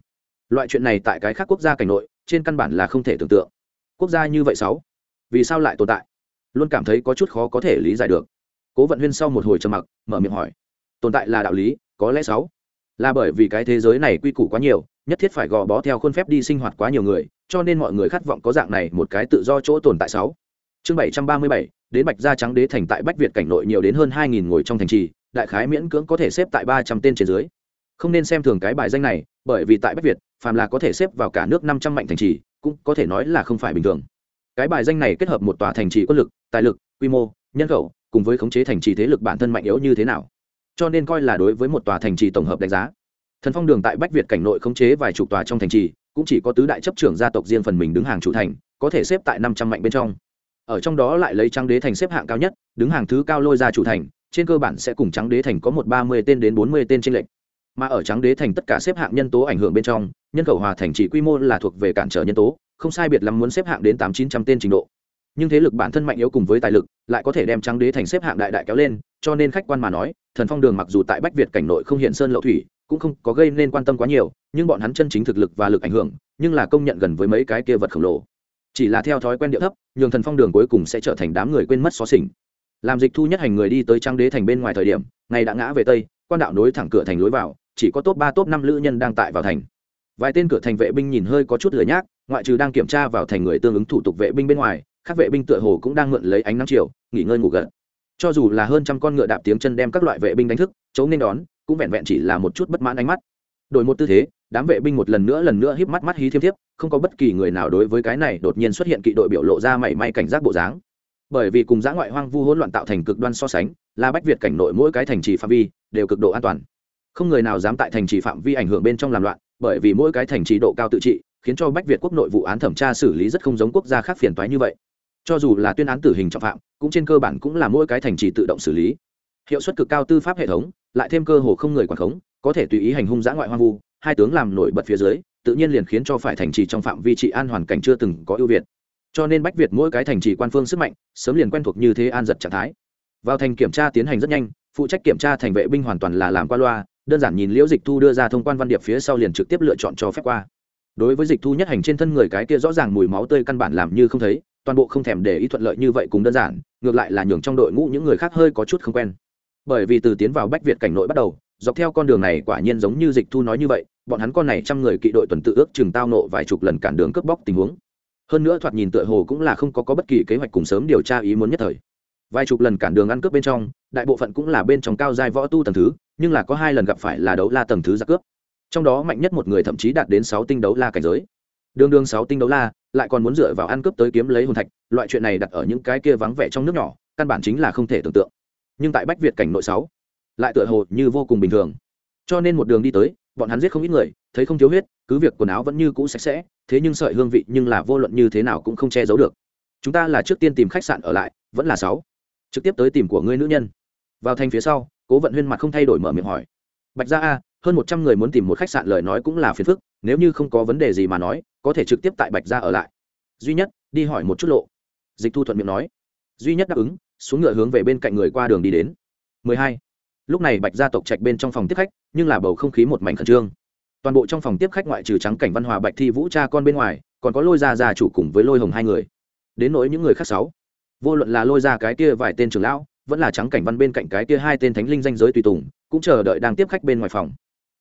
Loại chuyện này tại cái khác quốc gia cảnh nội, trên căn bản là không thể tưởng tượng. Quốc gia như vậy sáu, vì sao lại tồn tại? Luôn cảm thấy có chút khó có thể lý giải được. Cố vận huyên sau một hồi trầm mặc, mở miệng hỏi. Tồn tại là đạo lý, có lẽ sáu, là bởi vì cái thế giới này quy củ quá nhiều nhất thiết phải gò bó theo khuôn phép đi sinh hoạt quá nhiều người, cho nên mọi người khát vọng có dạng này một cái tự do chỗ tồn tại sáu. Chương bảy trăm ba mươi bảy, đến bạch gia trắng đế thành tại bách việt cảnh nội nhiều đến hơn hai nghìn ngồi trong thành trì, đại khái miễn cưỡng có thể xếp tại ba trăm tên trên dưới. Không nên xem thường cái bài danh này, bởi vì tại bách việt, phàm là có thể xếp vào cả nước năm trăm mạnh thành trì, cũng có thể nói là không phải bình thường. Cái bài danh này kết hợp một tòa thành trì quân lực, tài lực, quy mô, nhân khẩu, cùng với khống chế thành trì thế lực bản thân mạnh yếu như thế nào. Cho nên coi là đối với một tòa thành trì tổng hợp đánh giá thần phong đường tại bách việt cảnh nội khống chế vài chục tòa trong thành trì, cũng chỉ có tứ đại chấp trưởng gia tộc riêng phần mình đứng hàng chủ thành, có thể xếp tại năm trăm mạnh bên trong. Ở trong đó lại lấy trắng đế thành xếp hạng cao nhất, đứng hàng thứ cao lôi ra chủ thành, trên cơ bản sẽ cùng trắng đế thành có một ba mươi tên đến bốn mươi tên tranh lệch. Mà ở trắng đế thành tất cả xếp hạng nhân tố ảnh hưởng bên trong, nhân khẩu hòa thành chỉ quy mô là thuộc về cản trở nhân tố, không sai biệt lắm muốn xếp hạng đến tám chín trăm tên trình độ. Nhưng thế lực bản thân mạnh yếu cùng với tài lực, lại có thể đem trắng đế thành xếp hạng đại đại kéo lên, cho nên khách quan mà nói, thần phong đường mặc dù tại bách việt cảnh nội không hiện sơn lậu thủy cũng không có gây nên quan tâm quá nhiều, nhưng bọn hắn chân chính thực lực và lực ảnh hưởng, nhưng là công nhận gần với mấy cái kia vật khổng lồ. Chỉ là theo thói quen điệu thấp, nhường thần phong đường cuối cùng sẽ trở thành đám người quên mất xó xỉnh. Làm dịch thu nhất hành người đi tới trang đế thành bên ngoài thời điểm, ngày đã ngã về tây, quan đạo nối thẳng cửa thành lối vào, chỉ có top ba, top năm lữ nhân đang tại vào thành. Vài tên cửa thành vệ binh nhìn hơi có chút lười nhác, ngoại trừ đang kiểm tra vào thành người tương ứng thủ tục vệ binh bên ngoài, các vệ binh tựa hồ cũng đang mượn lấy ánh nắng chiều, nghỉ ngơi ngủ gật. Cho dù là hơn trăm con ngựa đạp tiếng chân đem các loại vệ binh đánh thức chấu nên đón cũng vẹn vẹn chỉ là một chút bất mãn ánh mắt. Đổi một tư thế, đám vệ binh một lần nữa lần nữa híp mắt mắt hí thiêm thiếp, không có bất kỳ người nào đối với cái này đột nhiên xuất hiện kỵ đội biểu lộ ra mảy may cảnh giác bộ dáng. Bởi vì cùng giã ngoại hoang vu hỗn loạn tạo thành cực đoan so sánh, là bách việt cảnh nội mỗi cái thành trì phạm vi đều cực độ an toàn. Không người nào dám tại thành trì phạm vi ảnh hưởng bên trong làm loạn, bởi vì mỗi cái thành trì độ cao tự trị, khiến cho bách việt quốc nội vụ án thẩm tra xử lý rất không giống quốc gia khác phiền toái như vậy. Cho dù là tuyên án tử hình trọng phạm, cũng trên cơ bản cũng là mỗi cái thành trì tự động xử lý. Hiệu suất cực cao tư pháp hệ thống lại thêm cơ hồ không người quản khống, có thể tùy ý hành hung dã ngoại hoang vu, hai tướng làm nổi bật phía dưới, tự nhiên liền khiến cho phải thành trì trong phạm vi trị an hoàn cảnh chưa từng có ưu việt. Cho nên bách việt mỗi cái thành trì quan phương sức mạnh, sớm liền quen thuộc như thế an giật trạng thái. Vào thành kiểm tra tiến hành rất nhanh, phụ trách kiểm tra thành vệ binh hoàn toàn là làm qua loa, đơn giản nhìn liễu dịch thu đưa ra thông quan văn điệp phía sau liền trực tiếp lựa chọn cho phép qua. Đối với dịch thu nhất hành trên thân người cái kia rõ ràng mùi máu tươi căn bản làm như không thấy, toàn bộ không thèm để ý thuận lợi như vậy cùng đơn giản, ngược lại là nhường trong đội ngũ những người khác hơi có chút không quen bởi vì từ tiến vào bách việt cảnh nội bắt đầu dọc theo con đường này quả nhiên giống như dịch thu nói như vậy bọn hắn con này trăm người kỵ đội tuần tự ước chừng tao nộ vài chục lần cản đường cướp bóc tình huống. Hơn nữa thoạt nhìn tựa hồ cũng là không có, có bất kỳ kế hoạch cùng sớm điều tra ý muốn nhất thời. Vài chục lần cản đường ăn cướp bên trong đại bộ phận cũng là bên trong cao giai võ tu tầng thứ nhưng là có hai lần gặp phải là đấu la tầng thứ giặc cướp. Trong đó mạnh nhất một người thậm chí đạt đến sáu tinh đấu la cảnh giới. Đường đường sáu tinh đấu la lại còn muốn dựa vào ăn cướp tới kiếm lấy hồn thạch loại chuyện này đặt ở những cái kia vắng vẻ trong nước nhỏ căn bản chính là không thể tưởng tượng nhưng tại bách việt cảnh nội sáu lại tựa hồ như vô cùng bình thường. Cho nên một đường đi tới, bọn hắn giết không ít người, thấy không thiếu huyết, cứ việc quần áo vẫn như cũ sạch sẽ, thế nhưng sợi hương vị nhưng là vô luận như thế nào cũng không che giấu được. Chúng ta là trước tiên tìm khách sạn ở lại, vẫn là sáu. Trực tiếp tới tìm của ngươi nữ nhân. Vào thành phía sau, cố vận huyên mặt không thay đổi mở miệng hỏi. Bạch gia a, hơn một trăm người muốn tìm một khách sạn lời nói cũng là phiền phức, nếu như không có vấn đề gì mà nói, có thể trực tiếp tại bạch gia ở lại. Duy nhất, đi hỏi một chút lộ. Dịch thu thuận miệng nói. Duy nhất đáp ứng xuống ngựa hướng về bên cạnh người qua đường đi đến. 12. lúc này bạch gia tộc trạch bên trong phòng tiếp khách, nhưng là bầu không khí một mảnh khẩn trương. Toàn bộ trong phòng tiếp khách ngoại trừ trắng cảnh văn hòa bạch thi vũ cha con bên ngoài, còn có lôi gia gia chủ cùng với lôi hồng hai người. Đến nỗi những người khác sáu. Vô luận là lôi ra cái kia vài tên trưởng lão, vẫn là trắng cảnh văn bên cạnh cái kia hai tên thánh linh danh giới tùy tùng, cũng chờ đợi đang tiếp khách bên ngoài phòng.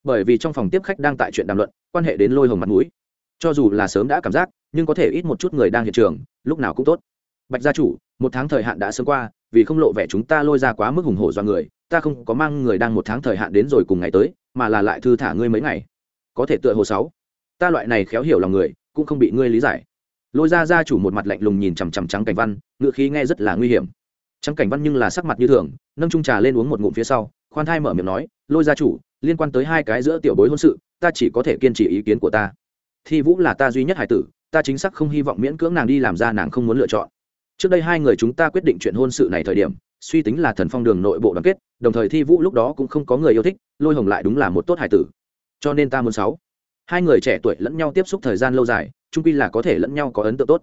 Bởi vì trong phòng tiếp khách đang tại chuyện đàm luận, quan hệ đến lôi hồng mặt mũi. Cho dù là sớm đã cảm giác, nhưng có thể ít một chút người đang hiện trường, lúc nào cũng tốt bạch gia chủ, một tháng thời hạn đã sớm qua, vì không lộ vẻ chúng ta lôi ra quá mức hùng hổ do người, ta không có mang người đang một tháng thời hạn đến rồi cùng ngày tới, mà là lại thư thả ngươi mấy ngày. Có thể tựa hồ sáu. Ta loại này khéo hiểu lòng người, cũng không bị ngươi lý giải. Lôi ra gia chủ một mặt lạnh lùng nhìn chằm chằm trắng cảnh văn ngựa khí nghe rất là nguy hiểm. Trắng cảnh văn nhưng là sắc mặt như thường, nâng trung trà lên uống một ngụm phía sau, khoan thai mở miệng nói, lôi gia chủ, liên quan tới hai cái giữa tiểu bối hôn sự, ta chỉ có thể kiên trì ý kiến của ta. Thi vũ là ta duy nhất hải tử, ta chính xác không hy vọng miễn cưỡng nàng đi làm ra nàng không muốn lựa chọn trước đây hai người chúng ta quyết định chuyện hôn sự này thời điểm, suy tính là thần phong đường nội bộ đoàn kết, đồng thời thi vũ lúc đó cũng không có người yêu thích, lôi hồng lại đúng là một tốt hải tử. Cho nên ta muốn sáu. Hai người trẻ tuổi lẫn nhau tiếp xúc thời gian lâu dài trung quy là có thể lẫn nhau có ấn tượng tốt.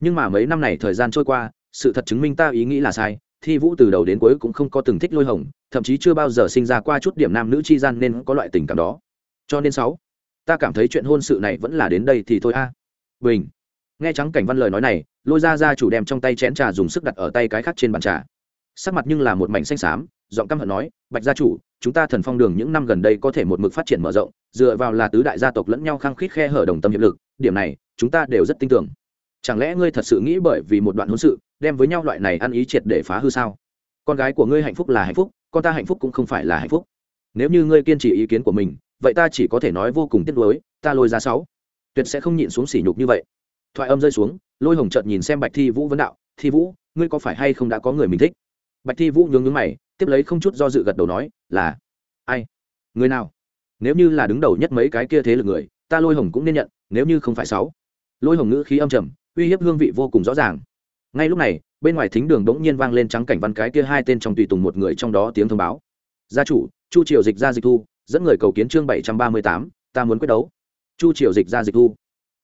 Nhưng mà mấy năm này thời gian trôi qua, sự thật chứng minh ta ý nghĩ là sai, thi vũ từ đầu đến cuối cũng không có từng thích lôi hồng, thậm chí chưa bao giờ sinh ra qua chút điểm nam nữ chi gian nên có loại tình cảm đó. Cho nên sáu, ta cảm thấy chuyện hôn sự này vẫn là đến đây thì thôi a. Bình nghe trắng cảnh văn lời nói này, lôi ra ra chủ đem trong tay chén trà dùng sức đặt ở tay cái khác trên bàn trà. Sắc mặt nhưng là một mảnh xanh xám, giọng căm hận nói, bạch gia chủ, chúng ta thần phong đường những năm gần đây có thể một mực phát triển mở rộng, dựa vào là tứ đại gia tộc lẫn nhau khăng khít khe hở đồng tâm hiệp lực, điểm này, chúng ta đều rất tin tưởng. Chẳng lẽ ngươi thật sự nghĩ bởi vì một đoạn hôn sự, đem với nhau loại này ăn ý triệt để phá hư sao? Con gái của ngươi hạnh phúc là hạnh phúc, con ta hạnh phúc cũng không phải là hạnh phúc. Nếu như ngươi kiên trì ý kiến của mình, vậy ta chỉ có thể nói vô cùng tiếc nuối, ta lôi ra sáu. Tuyệt sẽ không nhịn xuống sỉ nhục như vậy thoại âm rơi xuống, lôi hồng chợt nhìn xem bạch thi vũ vấn đạo, thi vũ, ngươi có phải hay không đã có người mình thích? Bạch thi vũ nhướng nhướng mày, tiếp lấy không chút do dự gật đầu nói, là. Ai? Người nào? Nếu như là đứng đầu nhất mấy cái kia thế lực người, ta lôi hồng cũng nên nhận, nếu như không phải sáu. Lôi hồng ngữ khí âm trầm, uy hiếp hương vị vô cùng rõ ràng. Ngay lúc này, bên ngoài thính đường bỗng nhiên vang lên trắng cảnh văn cái kia hai tên trong tùy tùng một người trong đó tiếng thông báo. Gia chủ, chu triều dịch ra dịch thu, dẫn người cầu kiến chương bảy trăm ba mươi tám, ta muốn quyết đấu. Chu triều dịch ra dịch thu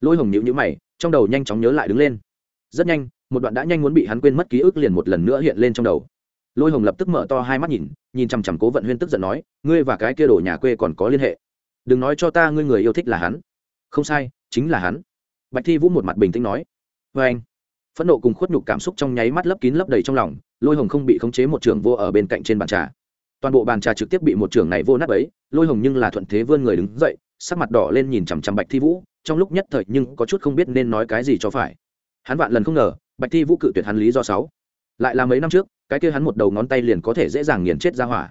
lôi hồng nhữ nhữ mày, trong đầu nhanh chóng nhớ lại đứng lên. Rất nhanh, một đoạn đã nhanh muốn bị hắn quên mất ký ức liền một lần nữa hiện lên trong đầu. Lôi hồng lập tức mở to hai mắt nhìn nhìn chằm chằm cố vận huyên tức giận nói, ngươi và cái kia đổ nhà quê còn có liên hệ. Đừng nói cho ta ngươi người yêu thích là hắn. Không sai, chính là hắn. Bạch thi vũ một mặt bình tĩnh nói. Vê anh. Phẫn nộ cùng khuất nhục cảm xúc trong nháy mắt lấp kín lấp đầy trong lòng, lôi hồng không bị khống chế một trưởng vô ở bên cạnh trên bàn trà. Toàn bộ bàn trà trực tiếp bị một trưởng này vô nát ấy lôi hồng nhưng là thuận thế vươn người đứng dậy, sắc mặt đỏ lên nhìn chằm chằm bạch thi vũ trong lúc nhất thời nhưng có chút không biết nên nói cái gì cho phải. Hắn vạn lần không ngờ, bạch thi vũ cự tuyệt hắn lý do sáu. Lại là mấy năm trước, cái kia hắn một đầu ngón tay liền có thể dễ dàng nghiền chết ra hỏa.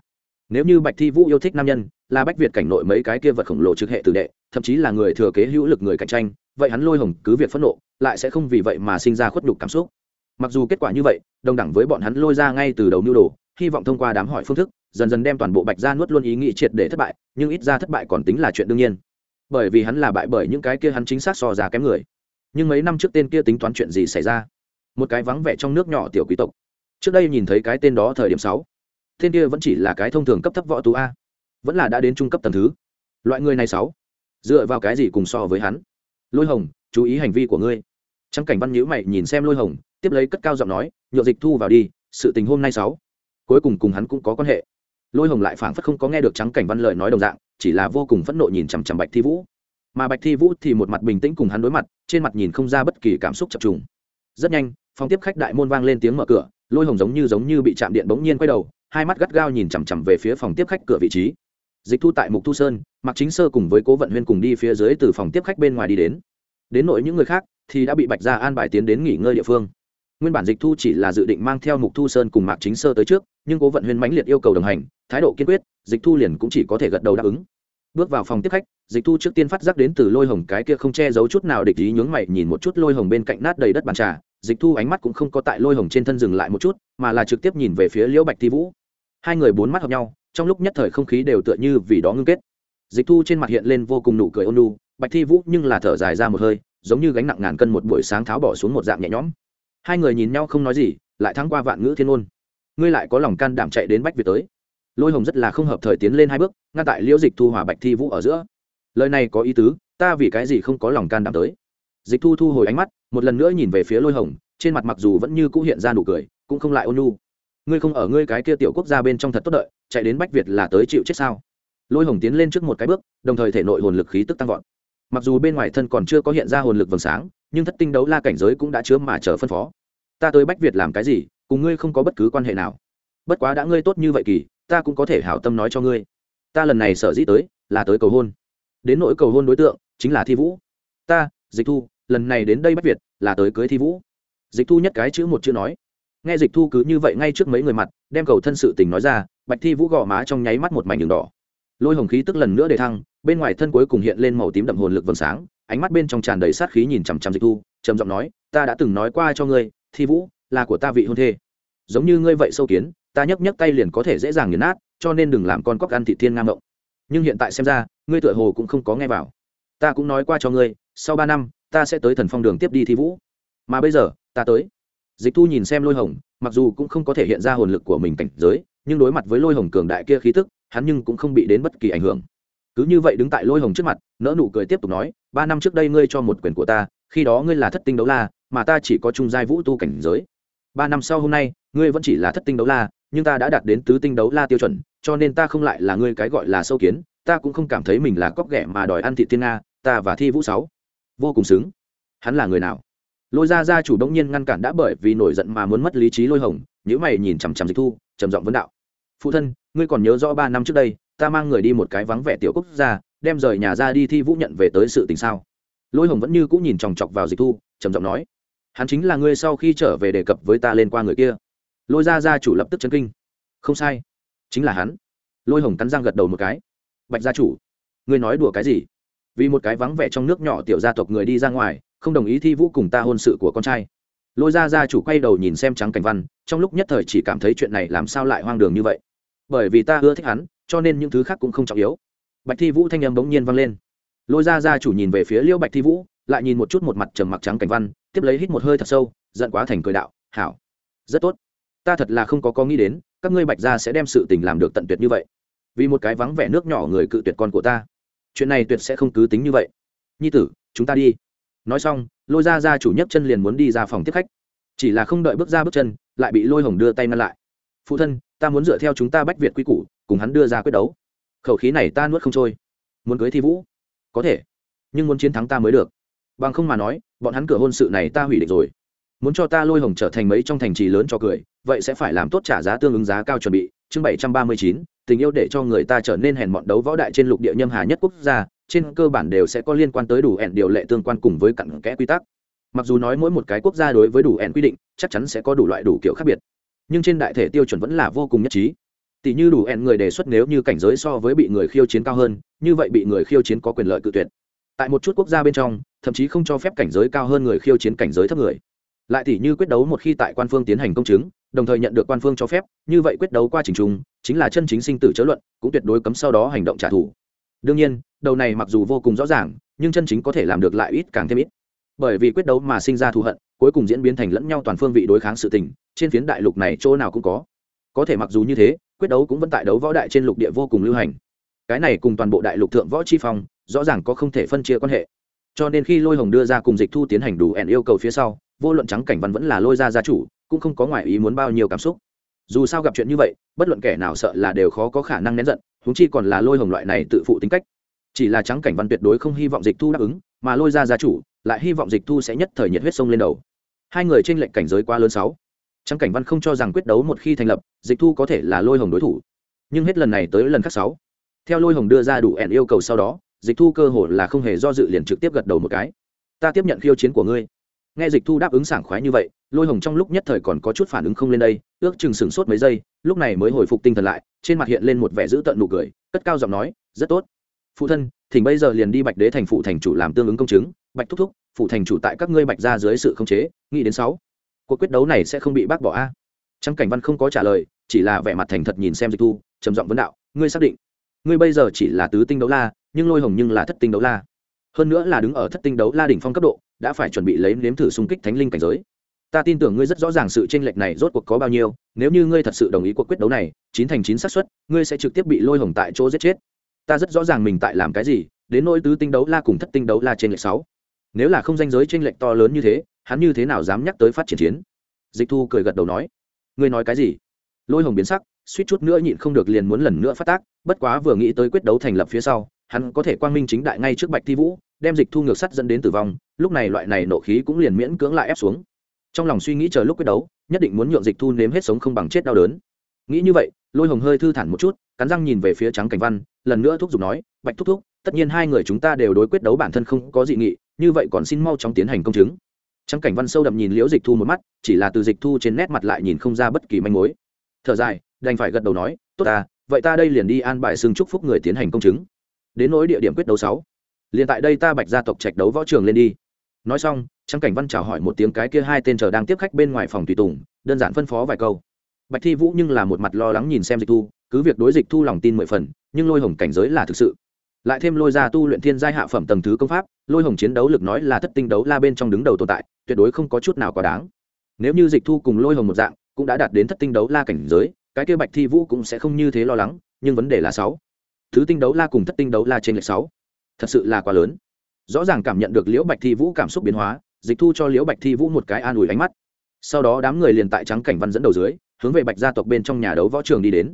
Nếu như bạch thi vũ yêu thích nam nhân, là bách việt cảnh nội mấy cái kia vật khổng lồ trực hệ tử đệ, thậm chí là người thừa kế hữu lực người cạnh tranh, vậy hắn lôi hồng cứ việc phẫn nộ, lại sẽ không vì vậy mà sinh ra khuất nhục cảm xúc. Mặc dù kết quả như vậy, đồng đẳng với bọn hắn lôi ra ngay từ đầu mưu đồ, hy vọng thông qua đám hỏi phương thức, dần dần đem toàn bộ bạch ra nuốt luôn ý nghĩ triệt để thất bại, nhưng ít ra thất bại còn tính là chuyện đương nhiên bởi vì hắn là bại bởi những cái kia hắn chính xác so ra kém người. Nhưng mấy năm trước tên kia tính toán chuyện gì xảy ra? Một cái vắng vẻ trong nước nhỏ tiểu quý tộc. Trước đây nhìn thấy cái tên đó thời điểm sáu. Tên kia vẫn chỉ là cái thông thường cấp thấp võ tú a. Vẫn là đã đến trung cấp tầm thứ. Loại người này sáu. Dựa vào cái gì cùng so với hắn? Lôi hồng, chú ý hành vi của ngươi. Trắng cảnh văn nhữ mày nhìn xem lôi hồng, tiếp lấy cất cao giọng nói nhựa dịch thu vào đi, sự tình hôm nay sáu. Cuối cùng cùng hắn cũng có quan hệ. Lôi hồng lại phảng phất không có nghe được trắng cảnh văn lời nói đồng dạng chỉ là vô cùng phẫn nộ nhìn chằm chằm bạch thi vũ. Mà bạch thi vũ thì một mặt bình tĩnh cùng hắn đối mặt, trên mặt nhìn không ra bất kỳ cảm xúc chập trùng. Rất nhanh, phòng tiếp khách đại môn vang lên tiếng mở cửa, lôi hồng giống như giống như bị chạm điện bỗng nhiên quay đầu, hai mắt gắt gao nhìn chằm chằm về phía phòng tiếp khách cửa vị trí. Dịch thu tại mục thu sơn mặc chính sơ cùng với cố vận huyên cùng đi phía dưới từ phòng tiếp khách bên ngoài đi đến. Đến nội những người khác thì đã bị bạch gia an bài tiến đến nghỉ ngơi địa phương nguyên bản dịch thu chỉ là dự định mang theo mục thu sơn cùng mạc chính sơ tới trước, nhưng cố vận huyên mãnh liệt yêu cầu đồng hành, thái độ kiên quyết, dịch thu liền cũng chỉ có thể gật đầu đáp ứng. Bước vào phòng tiếp khách, dịch thu trước tiên phát giác đến từ lôi hồng cái kia không che giấu chút nào địch ý nhướng mày nhìn một chút lôi hồng bên cạnh nát đầy đất bàn trà, dịch thu ánh mắt cũng không có tại lôi hồng trên thân dừng lại một chút, mà là trực tiếp nhìn về phía liễu bạch thi vũ. Hai người bốn mắt hợp nhau, trong lúc nhất thời không khí đều tựa như vì đó ngưng kết. Dịch thu trên mặt hiện lên vô cùng nụ cười ôn lu bạch thi vũ nhưng là thở dài ra một hơi, giống như gánh nặng ngàn cân một buổi sáng tháo bỏ xuống một dạng nhẹ nhõm hai người nhìn nhau không nói gì, lại thắng qua vạn ngữ thiên ôn. Ngươi lại có lòng can đảm chạy đến bách việt tới. Lôi hồng rất là không hợp thời tiến lên hai bước, ngăn tại liễu dịch thu hòa bạch thi vũ ở giữa. Lời này có ý tứ, ta vì cái gì không có lòng can đảm tới? Dịch thu thu hồi ánh mắt, một lần nữa nhìn về phía lôi hồng, trên mặt mặc dù vẫn như cũ hiện ra nụ cười, cũng không lại ôn nhu. Ngươi không ở ngươi cái kia tiểu quốc gia bên trong thật tốt đợi, chạy đến bách việt là tới chịu chết sao? Lôi hồng tiến lên trước một cái bước, đồng thời thể nội hồn lực khí tức tăng vọt. Mặc dù bên ngoài thân còn chưa có hiện ra hồn lực vầng sáng, nhưng thất tinh đấu la cảnh giới cũng đã chứa mà chờ phân phó ta tới bách việt làm cái gì, cùng ngươi không có bất cứ quan hệ nào. Bất quá đã ngươi tốt như vậy kỳ, ta cũng có thể hảo tâm nói cho ngươi. Ta lần này sở dĩ tới, là tới cầu hôn. Đến nỗi cầu hôn đối tượng, chính là thi vũ. Ta, dịch thu, lần này đến đây bách việt, là tới cưới thi vũ. Dịch thu nhất cái chữ một chữ nói. Nghe dịch thu cứ như vậy ngay trước mấy người mặt, đem cầu thân sự tình nói ra, bạch thi vũ gò má trong nháy mắt một mảnh đường đỏ. Lôi hồng khí tức lần nữa để thăng, bên ngoài thân cuối cùng hiện lên màu tím đậm hồn lực vầng sáng, ánh mắt bên trong tràn đầy sát khí nhìn chằm chằm dịch thu, trầm giọng nói, ta đã từng nói qua cho ngươi thi vũ, là của ta vị hôn thê. Giống như ngươi vậy sâu kiến, ta nhấc nhấc tay liền có thể dễ dàng nghiền nát, cho nên đừng làm con cóc ăn thị thiên ngang ngộng. Nhưng hiện tại xem ra, ngươi tựa hồ cũng không có nghe vào. Ta cũng nói qua cho ngươi, sau ba năm, ta sẽ tới thần phong đường tiếp đi thi vũ. Mà bây giờ, ta tới. Dịch thu nhìn xem lôi hồng, mặc dù cũng không có thể hiện ra hồn lực của mình cảnh giới, nhưng đối mặt với lôi hồng cường đại kia khí tức, hắn nhưng cũng không bị đến bất kỳ ảnh hưởng. Cứ như vậy đứng tại lôi hồng trước mặt nỡ nụ cười tiếp tục nói, ba năm trước đây ngươi cho một quyền của ta, khi đó ngươi là thất tinh đấu la mà ta chỉ có trung giai vũ tu cảnh giới. Ba năm sau hôm nay, ngươi vẫn chỉ là thất tinh đấu la, nhưng ta đã đạt đến tứ tinh đấu la tiêu chuẩn, cho nên ta không lại là ngươi cái gọi là sâu kiến, ta cũng không cảm thấy mình là cóc ghẻ mà đòi ăn thị thiên nga, ta và thi vũ sáu. Vô cùng xứng. Hắn là người nào? Lôi ra ra chủ động nhiên ngăn cản đã bởi vì nổi giận mà muốn mất lý trí lôi hồng nhữ mày nhìn chằm chằm dịch thu, trầm giọng vấn đạo. Phụ thân, ngươi còn nhớ rõ ba năm trước đây, ta mang người đi một cái vắng vẻ tiểu quốc gia, đem rời nhà ra đi thi vũ nhận về tới sự tình sao? Lôi hồng vẫn như cũng nhìn chòng chọc vào dịch thu, trầm giọng nói hắn chính là ngươi sau khi trở về đề cập với ta lên qua người kia. Lôi ra ra chủ lập tức chấn kinh. Không sai, chính là hắn. Lôi hồng cắn răng gật đầu một cái. Bạch gia chủ, ngươi nói đùa cái gì? Vì một cái vắng vẻ trong nước nhỏ tiểu gia tộc người đi ra ngoài, không đồng ý thi vũ cùng ta hôn sự của con trai. Lôi ra gia chủ quay đầu nhìn xem trắng cảnh văn, trong lúc nhất thời chỉ cảm thấy chuyện này làm sao lại hoang đường như vậy. Bởi vì ta ưa thích hắn, cho nên những thứ khác cũng không trọng yếu. Bạch thi vũ thanh âm bỗng nhiên vang lên. Lôi ra gia chủ nhìn về phía liêu bạch thi vũ, lại nhìn một chút một mặt trầm mặc trắng cảnh văn tiếp lấy hít một hơi thật sâu, giận quá thành cười đạo, hảo, rất tốt. Ta thật là không có có nghĩ đến, các ngươi bạch gia sẽ đem sự tình làm được tận tuyệt như vậy. Vì một cái vắng vẻ nước nhỏ người cự tuyệt con của ta, chuyện này tuyệt sẽ không cứ tính như vậy. Nhi tử, chúng ta đi. Nói xong, lôi ra ra chủ nhất chân liền muốn đi ra phòng tiếp khách. Chỉ là không đợi bước ra bước chân, lại bị lôi hồng đưa tay ngăn lại. Phụ thân, ta muốn dựa theo chúng ta bách việt quy củ, cùng hắn đưa ra quyết đấu. Khẩu khí này ta nuốt không trôi. Muốn cưới thi vũ. Có thể, nhưng muốn chiến thắng ta mới được bằng không mà nói, bọn hắn cửa hôn sự này ta hủy định rồi. Muốn cho ta lôi hồng trở thành mấy trong thành trì lớn cho cười, vậy sẽ phải làm tốt trả giá tương ứng giá cao chuẩn bị. Chương bảy trăm ba mươi chín, tình yêu để cho người ta trở nên hèn mọn đấu võ đại trên lục địa nhâm hà nhất quốc gia, trên cơ bản đều sẽ có liên quan tới đủ ẻn điều lệ tương quan cùng với cặn kẽ quy tắc. Mặc dù nói mỗi một cái quốc gia đối với đủ ẻn quy định, chắc chắn sẽ có đủ loại đủ kiểu khác biệt, nhưng trên đại thể tiêu chuẩn vẫn là vô cùng nhất trí. Tỷ như đủ ẻn người đề xuất nếu như cảnh giới so với bị người khiêu chiến cao hơn, như vậy bị người khiêu chiến có quyền lợi cự tuyệt. Tại một chút quốc gia bên trong thậm chí không cho phép cảnh giới cao hơn người khiêu chiến cảnh giới thấp người. Lại tỷ như quyết đấu một khi tại quan phương tiến hành công chứng, đồng thời nhận được quan phương cho phép, như vậy quyết đấu qua trình trung chính là chân chính sinh tử chớ luận, cũng tuyệt đối cấm sau đó hành động trả thù. Đương nhiên, đầu này mặc dù vô cùng rõ ràng, nhưng chân chính có thể làm được lại ít càng thêm ít. Bởi vì quyết đấu mà sinh ra thù hận, cuối cùng diễn biến thành lẫn nhau toàn phương vị đối kháng sự tình, trên phiến đại lục này chỗ nào cũng có. Có thể mặc dù như thế, quyết đấu cũng vẫn tại đấu võ đại trên lục địa vô cùng lưu hành. Cái này cùng toàn bộ đại lục thượng võ chi phong, rõ ràng có không thể phân chia quan hệ cho nên khi lôi hồng đưa ra cùng dịch thu tiến hành đủ ẻn yêu cầu phía sau, vô luận trắng cảnh văn vẫn là lôi ra gia chủ, cũng không có ngoại ý muốn bao nhiêu cảm xúc. Dù sao gặp chuyện như vậy, bất luận kẻ nào sợ là đều khó có khả năng nén giận húng chi còn là lôi hồng loại này tự phụ tính cách. Chỉ là trắng cảnh văn tuyệt đối không hy vọng dịch thu đáp ứng, mà lôi ra gia chủ lại hy vọng dịch thu sẽ nhất thời nhiệt huyết sông lên đầu. Hai người trên lệnh cảnh giới quá lớn sáu. Trắng cảnh văn không cho rằng quyết đấu một khi thành lập, dịch thu có thể là lôi hồng đối thủ. Nhưng hết lần này tới lần khác sáu. Theo lôi hồng đưa ra đủ ẻn yêu cầu sau đó dịch thu cơ hồ là không hề do dự liền trực tiếp gật đầu một cái. Ta tiếp nhận khiêu chiến của ngươi. Nghe dịch thu đáp ứng sảng khoái như vậy, lôi hồng trong lúc nhất thời còn có chút phản ứng không lên đây, ước chừng sửng sốt mấy giây, lúc này mới hồi phục tinh thần lại, trên mặt hiện lên một vẻ dữ tợn nụ cười, cất cao giọng nói, rất tốt. Phụ thân, thỉnh bây giờ liền đi bạch đế thành phụ thành chủ làm tương ứng công chứng. Bạch thúc thúc, phụ thành chủ tại các ngươi bạch ra dưới sự khống chế, nghĩ đến sáu. Cuộc quyết đấu này sẽ không bị bác bỏ a. Trắng cảnh văn không có trả lời, chỉ là vẻ mặt thành thật nhìn xem dịch thu, trầm giọng vấn đạo, ngươi xác định. Ngươi bây giờ chỉ là tứ tinh đấu la nhưng lôi hồng nhưng là thất tinh đấu la. Hơn nữa là đứng ở thất tinh đấu la đỉnh phong cấp độ, đã phải chuẩn bị lấy nếm thử xung kích thánh linh cảnh giới. Ta tin tưởng ngươi rất rõ ràng sự tranh lệch này rốt cuộc có bao nhiêu, nếu như ngươi thật sự đồng ý cuộc quyết đấu này, chín thành chín xác suất, ngươi sẽ trực tiếp bị lôi hồng tại chỗ giết chết. Ta rất rõ ràng mình tại làm cái gì, đến nỗi tứ tinh đấu la cùng thất tinh đấu la trên lệch sáu. Nếu là không danh giới tranh lệch to lớn như thế, hắn như thế nào dám nhắc tới phát triển chiến? Dịch thu cười gật đầu nói. Ngươi nói cái gì? Lôi hồng biến sắc, suýt chút nữa nhịn không được liền muốn lần nữa phát tác, bất quá vừa nghĩ tới quyết đấu thành lập phía sau hắn có thể quang minh chính đại ngay trước bạch thi vũ, đem dịch thu ngược sắt dẫn đến tử vong, lúc này loại này nộ khí cũng liền miễn cưỡng lại ép xuống. Trong lòng suy nghĩ chờ lúc quyết đấu, nhất định muốn nhượng dịch thu nếm hết sống không bằng chết đau đớn. Nghĩ như vậy, lôi hồng hơi thư thản một chút, cắn răng nhìn về phía trắng cảnh văn, lần nữa thúc giục nói, bạch thúc thúc, tất nhiên hai người chúng ta đều đối quyết đấu bản thân không có dị nghị, như vậy còn xin mau chóng tiến hành công chứng. Trắng cảnh văn sâu đậm nhìn liễu dịch thu một mắt, chỉ là từ dịch thu trên nét mặt lại nhìn không ra bất kỳ manh mối. Thở dài, đành phải gật đầu nói, tốt ta, vậy ta đây liền đi an bài xương chúc phúc người tiến hành công chứng đến nỗi địa điểm quyết đấu sáu. Liền tại đây ta bạch gia tộc trạch đấu võ trường lên đi. Nói xong trang cảnh văn chào hỏi một tiếng cái kia hai tên chờ đang tiếp khách bên ngoài phòng tùy tùng, đơn giản phân phó vài câu. Bạch thi vũ nhưng là một mặt lo lắng nhìn xem dịch thu, cứ việc đối dịch thu lòng tin mười phần, nhưng lôi hồng cảnh giới là thực sự. Lại thêm lôi ra tu luyện thiên giai hạ phẩm tầng thứ công pháp, lôi hồng chiến đấu lực nói là thất tinh đấu la bên trong đứng đầu tồn tại, tuyệt đối không có chút nào quá đáng. Nếu như dịch thu cùng lôi hồng một dạng, cũng đã đạt đến thất tinh đấu la cảnh giới, cái kia bạch thi vũ cũng sẽ không như thế lo lắng, nhưng vấn đề là sáu thứ tinh đấu la cùng thất tinh đấu la trên lệch sáu. Thật sự là quá lớn. Rõ ràng cảm nhận được liễu bạch thi vũ cảm xúc biến hóa, dịch thu cho liễu bạch thi vũ một cái an ủi ánh mắt. Sau đó đám người liền tại trắng cảnh văn dẫn đầu dưới, hướng về bạch gia tộc bên trong nhà đấu võ trường đi đến.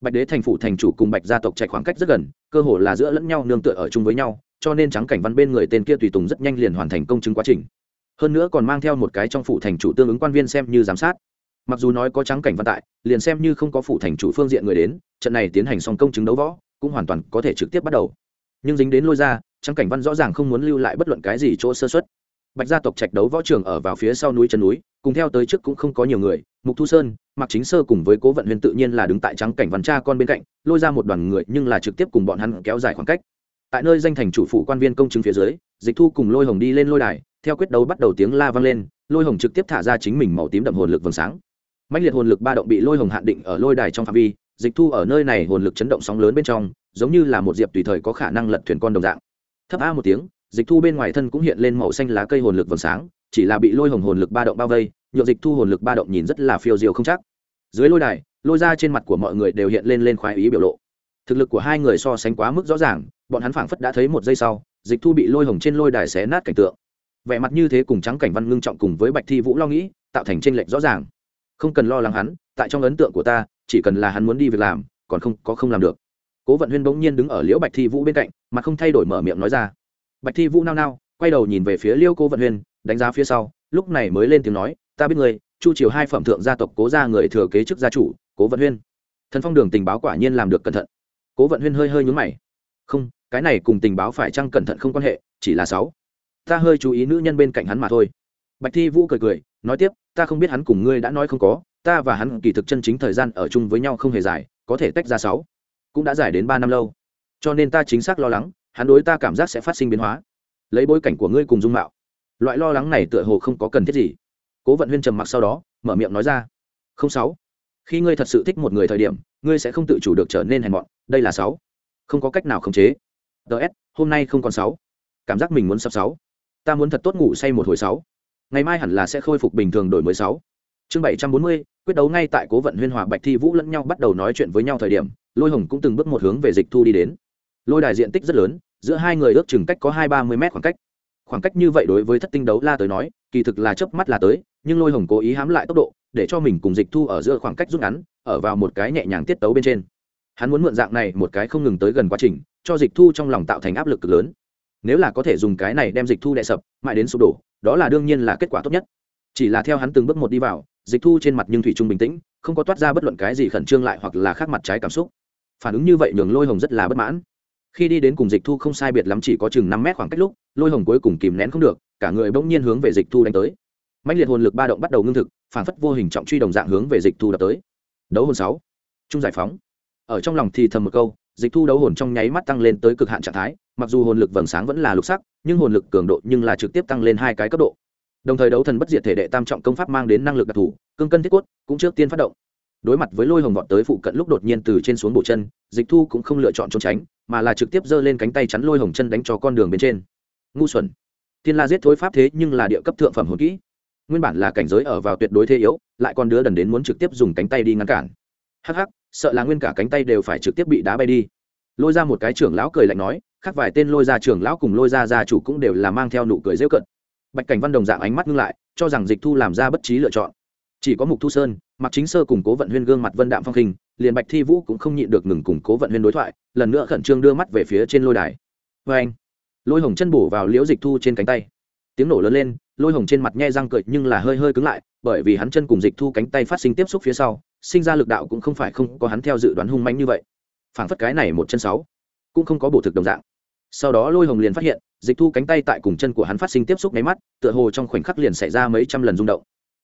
Bạch đế thành phủ thành chủ cùng bạch gia tộc chạy khoảng cách rất gần, cơ hồ là giữa lẫn nhau nương tựa ở chung với nhau, cho nên trắng cảnh văn bên người tên kia tùy tùng rất nhanh liền hoàn thành công chứng quá trình. Hơn nữa còn mang theo một cái trong phủ thành chủ tương ứng quan viên xem như giám sát. Mặc dù nói có trắng cảnh văn tại, liền xem như không có phủ thành chủ phương diện người đến, trận này tiến hành xong công chứng đấu võ cũng hoàn toàn có thể trực tiếp bắt đầu. Nhưng dính đến lôi ra trắng cảnh văn rõ ràng không muốn lưu lại bất luận cái gì chỗ sơ xuất bạch gia tộc trạch đấu võ trường ở vào phía sau núi chân núi, cùng theo tới trước cũng không có nhiều người, mục thu sơn mặc chính sơ cùng với cố vận huyền tự nhiên là đứng tại trắng cảnh văn cha con bên cạnh, lôi ra một đoàn người nhưng là trực tiếp cùng bọn hắn kéo dài khoảng cách. Tại nơi danh thành chủ phụ quan viên công chứng phía dưới, dịch thu cùng lôi hồng đi lên lôi đài, theo quyết đấu bắt đầu tiếng la vang lên, lôi hồng trực tiếp thả ra chính mình màu tím đậm hồn lực vầng sáng. Mạnh liệt hồn lực ba động bị lôi hồng hạn định ở lôi đài trong phạm vi dịch thu ở nơi này hồn lực chấn động sóng lớn bên trong, giống như là một diệp tùy thời có khả năng lật thuyền con đồng dạng. Thấp a một tiếng, dịch thu bên ngoài thân cũng hiện lên màu xanh lá cây hồn lực vầng sáng, chỉ là bị lôi hồng hồn lực ba động bao vây nhựa dịch thu hồn lực ba động nhìn rất là phiêu diều không chắc. Dưới lôi đài, lôi ra trên mặt của mọi người đều hiện lên lên khoái ý biểu lộ. Thực lực của hai người so sánh quá mức rõ ràng, bọn hắn phảng phất đã thấy một giây sau, dịch thu bị lôi hồng trên lôi đài xé nát cảnh tượng. Vẻ mặt như thế cùng trắng cảnh văn ngưng trọng cùng với bạch thi vũ lo nghĩ, tạo thành tranh lệch rõ ràng. Không cần lo lắng hắn, tại trong ấn tượng của ta chỉ cần là hắn muốn đi việc làm, còn không có không làm được. Cố vận huyên bỗng nhiên đứng ở liễu bạch thi vũ bên cạnh, mà không thay đổi mở miệng nói ra. Bạch thi vũ nao nao, quay đầu nhìn về phía liêu cố vận huyên, đánh giá phía sau, lúc này mới lên tiếng nói, ta biết người chu triều hai phẩm thượng gia tộc cố gia người thừa kế chức gia chủ, cố vận huyên. Thần phong đường tình báo quả nhiên làm được cẩn thận. Cố vận huyên hơi hơi nhúng mày. Không, cái này cùng tình báo phải chăng cẩn thận không quan hệ, chỉ là sáu. Ta hơi chú ý nữ nhân bên cạnh hắn mà thôi. Bạch thi vũ cười cười, nói tiếp, ta không biết hắn cùng ngươi đã nói không có ta và hắn kỳ thực chân chính thời gian ở chung với nhau không hề dài, có thể tách ra sáu, cũng đã dài đến ba năm lâu. Cho nên ta chính xác lo lắng, hắn đối ta cảm giác sẽ phát sinh biến hóa. Lấy bối cảnh của ngươi cùng dung mạo. Loại lo lắng này tựa hồ không có cần thiết gì. Cố vận huyên trầm mặc sau đó, mở miệng nói ra. Không sáu, khi ngươi thật sự thích một người thời điểm, ngươi sẽ không tự chủ được trở nên hèn mọn, đây là sáu. Không có cách nào khống chế. Ts hôm nay không còn sáu. Cảm giác mình muốn sắp sáu. Ta muốn thật tốt ngủ say một hồi sáu. Ngày mai hẳn là sẽ khôi phục bình thường đổi mới sáu chương bảy trăm bốn mươi, quyết đấu ngay tại cố vận huyên, hòa bạch thi vũ lẫn nhau bắt đầu nói chuyện với nhau thời điểm, lôi hồng cũng từng bước một hướng về dịch thu đi đến. Lôi đài diện tích rất lớn, giữa hai người ước chừng cách có hai ba mươi mét khoảng cách. Khoảng cách như vậy đối với thất tinh đấu la tới nói, kỳ thực là chớp mắt là tới, nhưng lôi hồng cố ý hám lại tốc độ, để cho mình cùng dịch thu ở giữa khoảng cách rút ngắn, ở vào một cái nhẹ nhàng tiết tấu bên trên. Hắn muốn mượn dạng này một cái không ngừng tới gần quá trình, cho dịch thu trong lòng tạo thành áp lực cực lớn. Nếu là có thể dùng cái này đem dịch thu đè sập, mãi đến sụp đổ, đó là đương nhiên là kết quả tốt nhất. Chỉ là theo hắn từng bước một đi vào dịch thu trên mặt nhưng thủy trung bình tĩnh, không có toát ra bất luận cái gì khẩn trương lại hoặc là khác mặt trái cảm xúc. Phản ứng như vậy nhường lôi hồng rất là bất mãn. Khi đi đến cùng dịch thu không sai biệt lắm chỉ có chừng năm mét khoảng cách lúc, lôi hồng cuối cùng kìm nén không được, cả người bỗng nhiên hướng về dịch thu đánh tới. Mạnh liệt hồn lực ba động bắt đầu ngưng thực, phản phất vô hình trọng truy đồng dạng hướng về dịch thu đập tới. Đấu hồn sáu. Trung giải phóng. Ở trong lòng thì thầm một câu, dịch thu đấu hồn trong nháy mắt tăng lên tới cực hạn trạng thái, mặc dù hồn lực vầng sáng vẫn là lục sắc, nhưng hồn lực cường độ nhưng là trực tiếp tăng lên hai cái cấp độ đồng thời đấu thần bất diệt thể đệ tam trọng công pháp mang đến năng lực đặc thù, cương cân thiết quất cũng trước tiên phát động. Đối mặt với lôi hồng vọt tới phụ cận lúc đột nhiên từ trên xuống bộ chân, dịch thu cũng không lựa chọn trốn tránh, mà là trực tiếp giơ lên cánh tay chắn lôi hồng chân đánh cho con đường bên trên. Ngu xuẩn. Thiên la giết thối pháp thế nhưng là địa cấp thượng phẩm hồn kỹ. Nguyên bản là cảnh giới ở vào tuyệt đối thế yếu, lại còn đứa đần đến muốn trực tiếp dùng cánh tay đi ngăn cản. Hắc hắc, sợ là nguyên cả cánh tay đều phải trực tiếp bị đá bay đi. Lôi ra một cái trưởng lão cười lạnh nói, khác vài tên lôi ra trưởng lão cùng lôi ra gia chủ cũng đều là mang theo nụ cười rêu cận bạch cảnh văn đồng dạng ánh mắt ngưng lại, cho rằng dịch thu làm ra bất trí lựa chọn. Chỉ có mục thu sơn mặc chính sơ cùng cố vận huyên gương mặt vân đạm phong khinh, liền bạch thi vũ cũng không nhịn được ngừng cùng cố vận huyên đối thoại, lần nữa khẩn trương đưa mắt về phía trên lôi đài. Vê anh, lôi hồng chân bổ vào liễu dịch thu trên cánh tay. Tiếng nổ lớn lên, lôi hồng trên mặt nhe răng cười nhưng là hơi hơi cứng lại, bởi vì hắn chân cùng dịch thu cánh tay phát sinh tiếp xúc phía sau, sinh ra lực đạo cũng không phải không có hắn theo dự đoán hung mạnh như vậy. Phảng phất cái này một chân sáu, cũng không có bổ thực đồng dạng sau đó lôi hồng liền phát hiện, dịch thu cánh tay tại cùng chân của hắn phát sinh tiếp xúc nháy mắt, tựa hồ trong khoảnh khắc liền xảy ra mấy trăm lần rung động.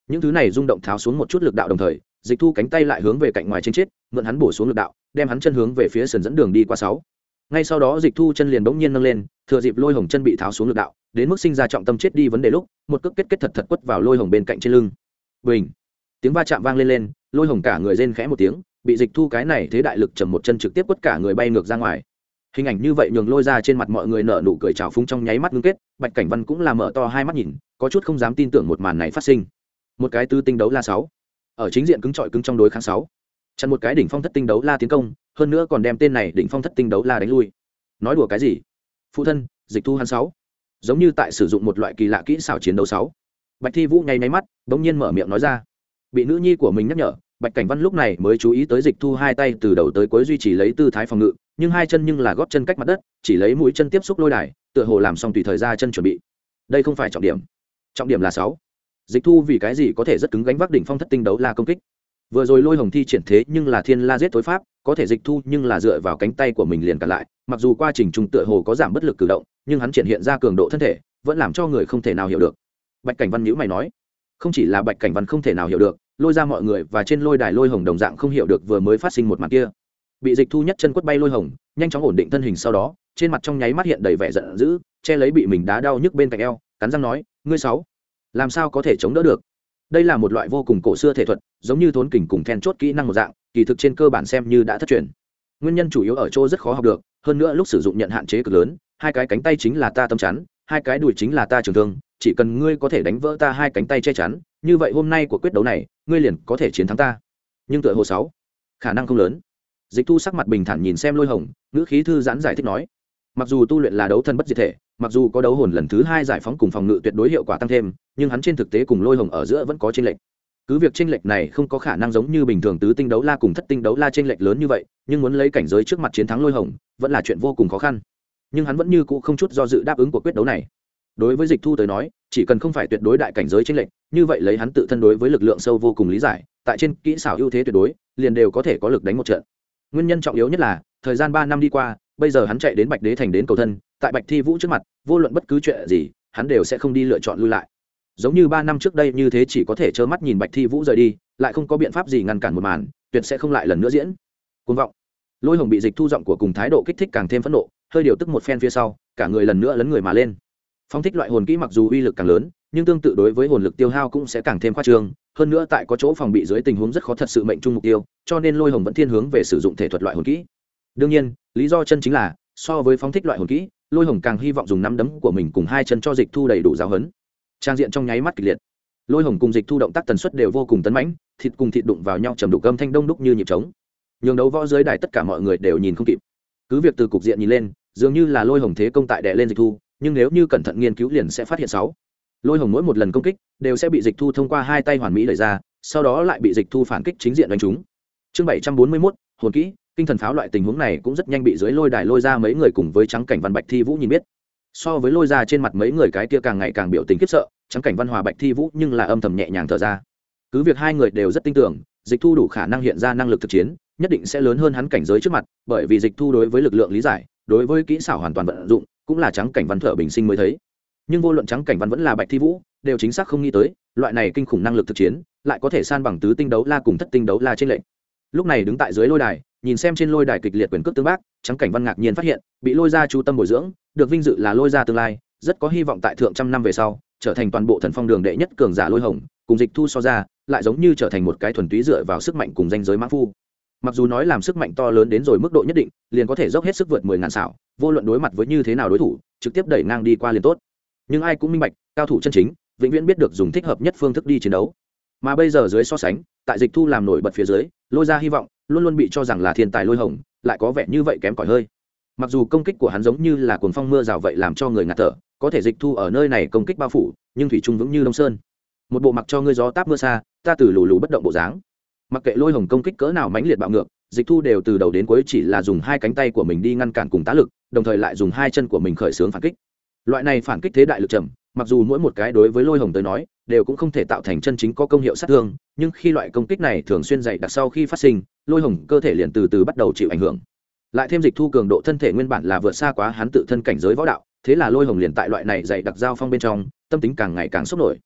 Những thứ này rung động tháo xuống một chút lực đạo đồng thời, dịch thu cánh tay lại hướng về cạnh ngoài trên chết, mượn hắn bổ xuống lực đạo, đem hắn chân hướng về phía sườn dẫn đường đi qua sáu. Ngay sau đó dịch thu chân liền bỗng nhiên nâng lên, thừa dịp lôi hồng chân bị tháo xuống lực đạo, đến mức sinh ra trọng tâm chết đi vấn đề lúc, một cước kết kết thật thật quất vào lôi hồng bên cạnh trên lưng. Bình! Tiếng va chạm vang lên lên, lôi hồng cả người rên khẽ một tiếng, bị dịch thu cái này thế đại lực trầm một chân trực tiếp quất cả người bay ngược ra ngoài hình ảnh như vậy nhường lôi ra trên mặt mọi người nở nụ cười trào phúng trong nháy mắt ngưng kết, bạch cảnh văn cũng là mở to hai mắt nhìn, có chút không dám tin tưởng một màn này phát sinh. Một cái tư tinh đấu la sáu. Ở chính diện cứng trọi cứng trong đối kháng sáu. Chặn một cái đỉnh phong thất tinh đấu la tiến công, hơn nữa còn đem tên này đỉnh phong thất tinh đấu la đánh lui. Nói đùa cái gì? Phụ thân, dịch thu hắn sáu. Giống như tại sử dụng một loại kỳ lạ kỹ xảo chiến đấu sáu. Bạch thi vũ nháy máy mắt, bỗng nhiên mở miệng nói ra. Bị nữ nhi của mình nhắc nhở bạch cảnh văn lúc này mới chú ý tới dịch thu hai tay từ đầu tới cuối duy trì lấy tư thái phòng ngự, nhưng hai chân nhưng là góp chân cách mặt đất, chỉ lấy mũi chân tiếp xúc lôi đài, tựa hồ làm xong tùy thời ra chân chuẩn bị. Đây không phải trọng điểm. Trọng điểm là sáu. Dịch thu vì cái gì có thể rất cứng gánh vác đỉnh phong thất tinh đấu la công kích? Vừa rồi lôi hồng thi triển thế nhưng là thiên la giết tối pháp, có thể dịch thu nhưng là dựa vào cánh tay của mình liền cả lại, mặc dù quá trình trung tựa hồ có giảm bất lực cử động, nhưng hắn triển hiện ra cường độ thân thể, vẫn làm cho người không thể nào hiểu được. Bạch cảnh văn nhữ mày nói, không chỉ là bạch cảnh văn không thể nào hiểu được lôi ra mọi người và trên lôi đài lôi hồng đồng dạng không hiểu được vừa mới phát sinh một mặt kia. Bị dịch thu nhất chân quất bay lôi hồng, nhanh chóng ổn định thân hình sau đó, trên mặt trong nháy mắt hiện đầy vẻ giận dữ, che lấy bị mình đá đau nhức bên cạnh eo, cắn răng nói, ngươi sáu, làm sao có thể chống đỡ được? Đây là một loại vô cùng cổ xưa thể thuật, giống như thốn kình cùng then chốt kỹ năng một dạng, kỳ thực trên cơ bản xem như đã thất truyền. Nguyên nhân chủ yếu ở chỗ rất khó học được, hơn nữa lúc sử dụng nhận hạn chế cực lớn, hai cái cánh tay chính là ta tâm chắn, hai cái đùi chính là ta trường thương chỉ cần ngươi có thể đánh vỡ ta hai cánh tay che chắn, như vậy hôm nay của quyết đấu này, ngươi liền có thể chiến thắng ta. Nhưng tựa hồ sáu, khả năng không lớn. Dịch thu sắc mặt bình thản nhìn xem lôi hồng, ngữ khí thư giãn giải thích nói, mặc dù tu luyện là đấu thân bất diệt thể, mặc dù có đấu hồn lần thứ hai giải phóng cùng phòng ngự tuyệt đối hiệu quả tăng thêm, nhưng hắn trên thực tế cùng lôi hồng ở giữa vẫn có tranh lệch. Cứ việc tranh lệch này không có khả năng giống như bình thường tứ tinh đấu la cùng thất tinh đấu la tranh lệch lớn như vậy, nhưng muốn lấy cảnh giới trước mặt chiến thắng lôi hồng, vẫn là chuyện vô cùng khó khăn. Nhưng hắn vẫn như cũ không chút do dự đáp ứng của quyết đấu này đối với dịch thu tới nói, chỉ cần không phải tuyệt đối đại cảnh giới tranh lệch, như vậy lấy hắn tự thân đối với lực lượng sâu vô cùng lý giải, tại trên kỹ xảo ưu thế tuyệt đối, liền đều có thể có lực đánh một trận. Nguyên nhân trọng yếu nhất là, thời gian ba năm đi qua, bây giờ hắn chạy đến bạch đế thành đến cầu thân, tại bạch thi vũ trước mặt, vô luận bất cứ chuyện gì, hắn đều sẽ không đi lựa chọn lui lại. Giống như ba năm trước đây như thế chỉ có thể trơ mắt nhìn bạch thi vũ rời đi, lại không có biện pháp gì ngăn cản một màn, tuyệt sẽ không lại lần nữa diễn. Côn vọng. Lôi hồng bị dịch thu giọng của cùng thái độ kích thích càng thêm phẫn nộ, hơi điều tức một phen phía sau, cả người lần nữa lấn người mà lên phong thích loại hồn kỹ mặc dù uy lực càng lớn, nhưng tương tự đối với hồn lực tiêu hao cũng sẽ càng thêm khoa trương. Hơn nữa tại có chỗ phòng bị dưới tình huống rất khó thật sự mệnh trung mục tiêu, cho nên lôi hồng vẫn thiên hướng về sử dụng thể thuật loại hồn kỹ. Đương nhiên, lý do chân chính là, so với phóng thích loại hồn kỹ, lôi hồng càng hy vọng dùng nắm đấm của mình cùng hai chân cho dịch thu đầy đủ giáo hấn trang diện trong nháy mắt kịch liệt. Lôi hồng cùng dịch thu động tác tần suất đều vô cùng tấn mãnh, thịt cùng thịt đụng vào nhau trầm đục âm thanh đông đúc như nhịp trống. Nhường đấu võ dưới đài tất cả mọi người đều nhìn không kịp. Cứ việc từ cục diện nhìn lên, dường như là lôi hồng thế công tại đè lên dịch thu nhưng nếu như cẩn thận nghiên cứu liền sẽ phát hiện sáu. Lôi hồng mỗi một lần công kích đều sẽ bị dịch thu thông qua hai tay hoàn mỹ đẩy ra, sau đó lại bị dịch thu phản kích chính diện đánh trúng. Chương bảy trăm bốn mươi mốt, hồn kỹ, kinh thần pháo loại tình huống này cũng rất nhanh bị dưới lôi đài lôi ra mấy người cùng với trắng cảnh văn bạch thi vũ nhìn biết. So với lôi ra trên mặt mấy người cái kia càng ngày càng biểu tình khiếp sợ, trắng cảnh văn hòa bạch thi vũ nhưng là âm thầm nhẹ nhàng thở ra. Cứ việc hai người đều rất tin tưởng, dịch thu đủ khả năng hiện ra năng lực thực chiến, nhất định sẽ lớn hơn hắn cảnh giới trước mặt, bởi vì dịch thu đối với lực lượng lý giải, đối với kỹ xảo hoàn toàn vận dụng cũng là trắng cảnh văn thợ bình sinh mới thấy. Nhưng vô luận trắng cảnh văn vẫn là bạch thi vũ, đều chính xác không nghĩ tới, loại này kinh khủng năng lực thực chiến, lại có thể san bằng tứ tinh đấu la cùng thất tinh đấu la trên lệnh lúc này đứng tại dưới lôi đài, nhìn xem trên lôi đài kịch liệt quyền cước tương bác, trắng cảnh văn ngạc nhiên phát hiện, bị lôi ra chú tâm bồi dưỡng, được vinh dự là lôi ra tương lai, rất có hy vọng tại thượng trăm năm về sau, trở thành toàn bộ thần phong đường đệ nhất cường giả lôi hồng, cùng dịch thu so ra, lại giống như trở thành một cái thuần túy dựa vào sức mạnh cùng danh giới mã phu mặc dù nói làm sức mạnh to lớn đến rồi mức độ nhất định, liền có thể dốc hết sức vượt mười ngàn xảo, vô luận đối mặt với như thế nào đối thủ, trực tiếp đẩy ngang đi qua liền tốt. Nhưng ai cũng minh bạch, cao thủ chân chính, vĩnh viễn biết được dùng thích hợp nhất phương thức đi chiến đấu. Mà bây giờ dưới so sánh, tại dịch thu làm nổi bật phía dưới, lôi ra hy vọng, luôn luôn bị cho rằng là thiên tài lôi hồng, lại có vẻ như vậy kém cỏi hơi. Mặc dù công kích của hắn giống như là cuồng phong mưa rào vậy làm cho người ngạt thở, có thể dịch thu ở nơi này công kích bao phủ, nhưng thủy trung vững như đông sơn. Một bộ mặc cho ngươi gió táp mưa xa, ta từ lù lù bất động bộ dáng mặc kệ lôi hồng công kích cỡ nào mãnh liệt bạo ngược, dịch thu đều từ đầu đến cuối chỉ là dùng hai cánh tay của mình đi ngăn cản cùng tá lực, đồng thời lại dùng hai chân của mình khởi xướng phản kích. Loại này phản kích thế đại lực trầm, mặc dù mỗi một cái đối với lôi hồng tới nói, đều cũng không thể tạo thành chân chính có công hiệu sát thương, nhưng khi loại công kích này thường xuyên dày đặc sau khi phát sinh, lôi hồng cơ thể liền từ từ bắt đầu chịu ảnh hưởng. Lại thêm dịch thu cường độ thân thể nguyên bản là vượt xa quá hắn tự thân cảnh giới võ đạo, thế là lôi hồng liền tại loại này dày đặc giao phong bên trong, tâm tính càng ngày càng sốc nổi.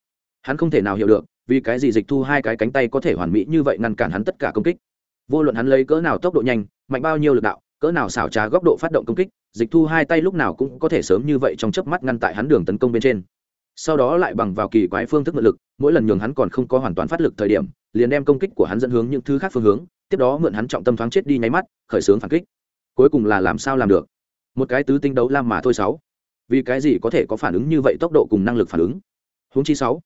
Hắn không thể nào hiểu được vì cái gì dịch thu hai cái cánh tay có thể hoàn mỹ như vậy ngăn cản hắn tất cả công kích? Vô luận hắn lấy cỡ nào tốc độ nhanh, mạnh bao nhiêu lực đạo, cỡ nào xảo trá góc độ phát động công kích, dịch thu hai tay lúc nào cũng có thể sớm như vậy trong chớp mắt ngăn tại hắn đường tấn công bên trên. Sau đó lại bằng vào kỳ quái phương thức mượn lực, mỗi lần nhường hắn còn không có hoàn toàn phát lực thời điểm, liền đem công kích của hắn dẫn hướng những thứ khác phương hướng, tiếp đó mượn hắn trọng tâm thoáng chết đi nháy mắt, khởi xướng phản kích. Cuối cùng là làm sao làm được? Một cái tứ tinh đấu lam mà thôi sáu. Vì cái gì có thể có phản ứng như vậy tốc độ cùng năng lực phản ứng? Huống chi sáu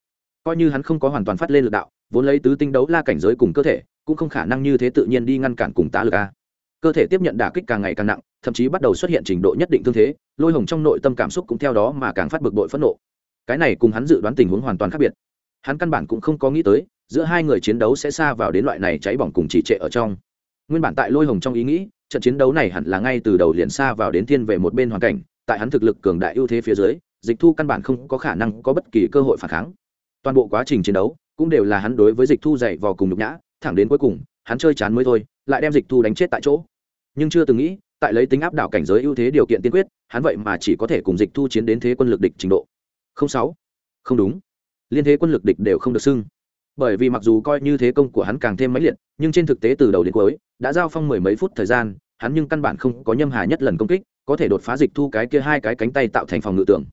coi như hắn không có hoàn toàn phát lên lực đạo, vốn lấy tứ tinh đấu la cảnh giới cùng cơ thể, cũng không khả năng như thế tự nhiên đi ngăn cản cùng tá lực a. Cơ thể tiếp nhận đả kích càng ngày càng nặng, thậm chí bắt đầu xuất hiện trình độ nhất định thương thế, lôi hồng trong nội tâm cảm xúc cũng theo đó mà càng phát bực bội phẫn nộ. Cái này cùng hắn dự đoán tình huống hoàn toàn khác biệt. Hắn căn bản cũng không có nghĩ tới, giữa hai người chiến đấu sẽ xa vào đến loại này cháy bỏng cùng trì trệ ở trong. Nguyên bản tại lôi hồng trong ý nghĩ, trận chiến đấu này hẳn là ngay từ đầu liền xa vào đến thiên về một bên hoàn cảnh, tại hắn thực lực cường đại ưu thế phía dưới, dịch thu căn bản không có khả năng có bất kỳ cơ hội phản kháng toàn bộ quá trình chiến đấu cũng đều là hắn đối với dịch thu dạy vào cùng nhục nhã, thẳng đến cuối cùng, hắn chơi chán mới thôi, lại đem dịch thu đánh chết tại chỗ. Nhưng chưa từng nghĩ, tại lấy tính áp đảo cảnh giới ưu thế điều kiện tiên quyết, hắn vậy mà chỉ có thể cùng dịch thu chiến đến thế quân lực địch trình độ. Không sáu. Không đúng. Liên thế quân lực địch đều không được xưng. Bởi vì mặc dù coi như thế công của hắn càng thêm mãnh liệt, nhưng trên thực tế từ đầu đến cuối, đã giao phong mười mấy phút thời gian, hắn nhưng căn bản không có nhâm hà nhất lần công kích, có thể đột phá dịch thu cái kia hai cái cánh tay tạo thành phòng ngự tưởng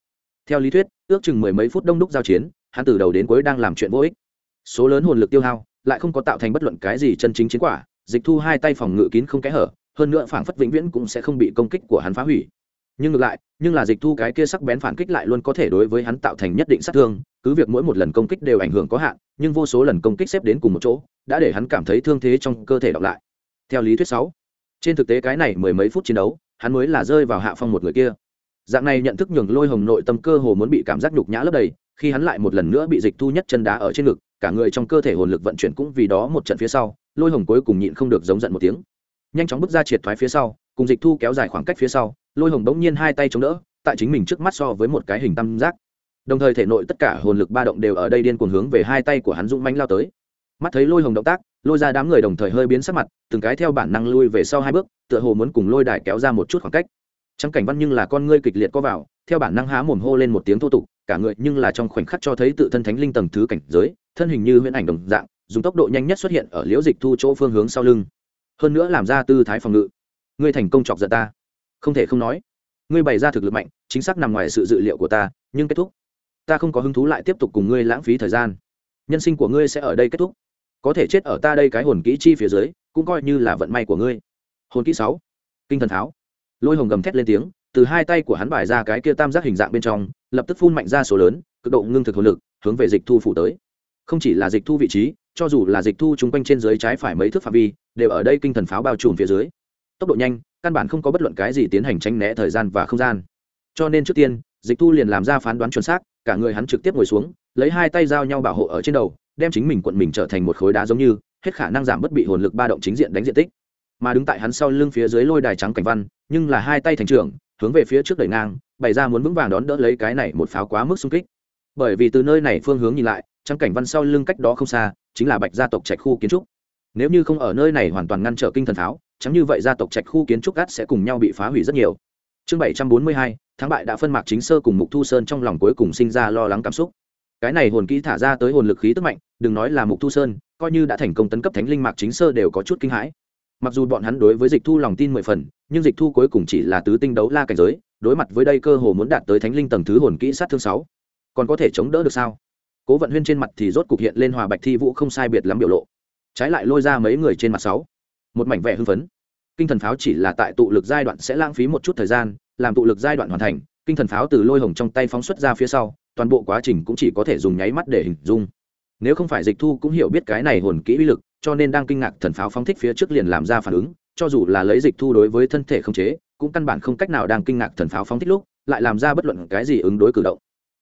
theo lý thuyết, ước chừng mười mấy phút đông đúc giao chiến hắn từ đầu đến cuối đang làm chuyện vô ích. Số lớn hồn lực tiêu hao, lại không có tạo thành bất luận cái gì chân chính chiến quả, dịch thu hai tay phòng ngự kín không kẽ hở, hơn nữa phảng phất vĩnh viễn cũng sẽ không bị công kích của hắn phá hủy. Nhưng ngược lại, nhưng là dịch thu cái kia sắc bén phản kích lại luôn có thể đối với hắn tạo thành nhất định sát thương, cứ việc mỗi một lần công kích đều ảnh hưởng có hạn, nhưng vô số lần công kích xếp đến cùng một chỗ, đã để hắn cảm thấy thương thế trong cơ thể đọc lại. Theo lý thuyết sáu, trên thực tế cái này mười mấy phút chiến đấu, hắn mới là rơi vào hạ phong một người kia. Dạng này nhận thức nhường lôi hồng nội tâm cơ hồ muốn bị cảm giác nhục nhã lấp đầy khi hắn lại một lần nữa bị dịch thu nhất chân đá ở trên ngực, cả người trong cơ thể hồn lực vận chuyển cũng vì đó một trận phía sau, lôi hồng cuối cùng nhịn không được giống giận một tiếng. Nhanh chóng bước ra triệt thoái phía sau, cùng dịch thu kéo dài khoảng cách phía sau, lôi hồng bỗng nhiên hai tay chống đỡ, tại chính mình trước mắt so với một cái hình tam giác. Đồng thời thể nội tất cả hồn lực ba động đều ở đây điên cuồng hướng về hai tay của hắn dũng mánh lao tới. Mắt thấy lôi hồng động tác, lôi ra đám người đồng thời hơi biến sắc mặt, từng cái theo bản năng lui về sau hai bước, tựa hồ muốn cùng lôi đài kéo ra một chút khoảng cách. Trắng cảnh văn nhưng là con ngươi kịch liệt có vào, theo bản năng há mồm hô lên một tiếng thô tục cả người nhưng là trong khoảnh khắc cho thấy tự thân thánh linh tầng thứ cảnh giới, thân hình như huyễn ảnh đồng dạng, dùng tốc độ nhanh nhất xuất hiện ở liễu dịch thu chỗ phương hướng sau lưng. Hơn nữa làm ra tư thái phòng ngự. Ngươi thành công chọc giận ta. Không thể không nói, ngươi bày ra thực lực mạnh, chính xác nằm ngoài sự dự liệu của ta, nhưng kết thúc. Ta không có hứng thú lại tiếp tục cùng ngươi lãng phí thời gian. Nhân sinh của ngươi sẽ ở đây kết thúc. Có thể chết ở ta đây cái hồn kỹ chi phía dưới, cũng coi như là vận may của ngươi. Hồn kỹ sáu. Kinh thần tháo. Lôi hồng gầm thét lên tiếng, từ hai tay của hắn bài ra cái kia tam giác hình dạng bên trong lập tức phun mạnh ra số lớn, cực độ ngưng thực hồn lực, hướng về dịch thu phủ tới. Không chỉ là dịch thu vị trí, cho dù là dịch thu chung quanh trên dưới trái phải mấy thước phạm vi, đều ở đây kinh thần pháo bao trùm phía dưới. Tốc độ nhanh, căn bản không có bất luận cái gì tiến hành tranh né thời gian và không gian. Cho nên trước tiên, dịch thu liền làm ra phán đoán chuẩn xác, cả người hắn trực tiếp ngồi xuống, lấy hai tay giao nhau bảo hộ ở trên đầu, đem chính mình quận mình trở thành một khối đá giống như, hết khả năng giảm bất bị hồn lực ba động chính diện đánh diện tích. Mà đứng tại hắn sau lưng phía dưới lôi đài trắng cảnh văn, nhưng là hai tay thành trưởng hướng về phía trước đẩy ngang, bày ra muốn vững vàng đón đỡ lấy cái này một pháo quá mức xung kích. Bởi vì từ nơi này phương hướng nhìn lại trắng cảnh văn sau lưng cách đó không xa, chính là bạch gia tộc trạch khu kiến trúc. Nếu như không ở nơi này hoàn toàn ngăn trở kinh thần pháo, chẳng như vậy gia tộc trạch khu kiến trúc gắt sẽ cùng nhau bị phá hủy rất nhiều. Chương bảy trăm bốn mươi hai tháng bại đã phân mạc chính sơ cùng mục thu sơn trong lòng cuối cùng sinh ra lo lắng cảm xúc. Cái này hồn kỹ thả ra tới hồn lực khí tức mạnh, đừng nói là mục thu sơn, coi như đã thành công tấn cấp thánh linh mạc chính sơ đều có chút kinh hãi. Mặc dù bọn hắn đối với dịch thu lòng tin mười phần nhưng dịch thu cuối cùng chỉ là tứ tinh đấu la cảnh giới, đối mặt với đây cơ hồ muốn đạt tới thánh linh tầng thứ hồn kỹ sát thương sáu. Còn có thể chống đỡ được sao? Cố vận huyên trên mặt thì rốt cục hiện lên hòa bạch thi vũ không sai biệt lắm biểu lộ. Trái lại lôi ra mấy người trên mặt sáu. Một mảnh vẻ hưng phấn. Kinh thần pháo chỉ là tại tụ lực giai đoạn sẽ lãng phí một chút thời gian, làm tụ lực giai đoạn hoàn thành, kinh thần pháo từ lôi hồng trong tay phóng xuất ra phía sau, toàn bộ quá trình cũng chỉ có thể dùng nháy mắt để hình dung. Nếu không phải dịch thu cũng hiểu biết cái này hồn kỹ uy lực, cho nên đang kinh ngạc thần pháo phóng thích phía trước liền làm ra phản ứng cho dù là lấy dịch thu đối với thân thể không chế, cũng căn bản không cách nào đang kinh ngạc thần pháo phóng thích lúc, lại làm ra bất luận cái gì ứng đối cử động.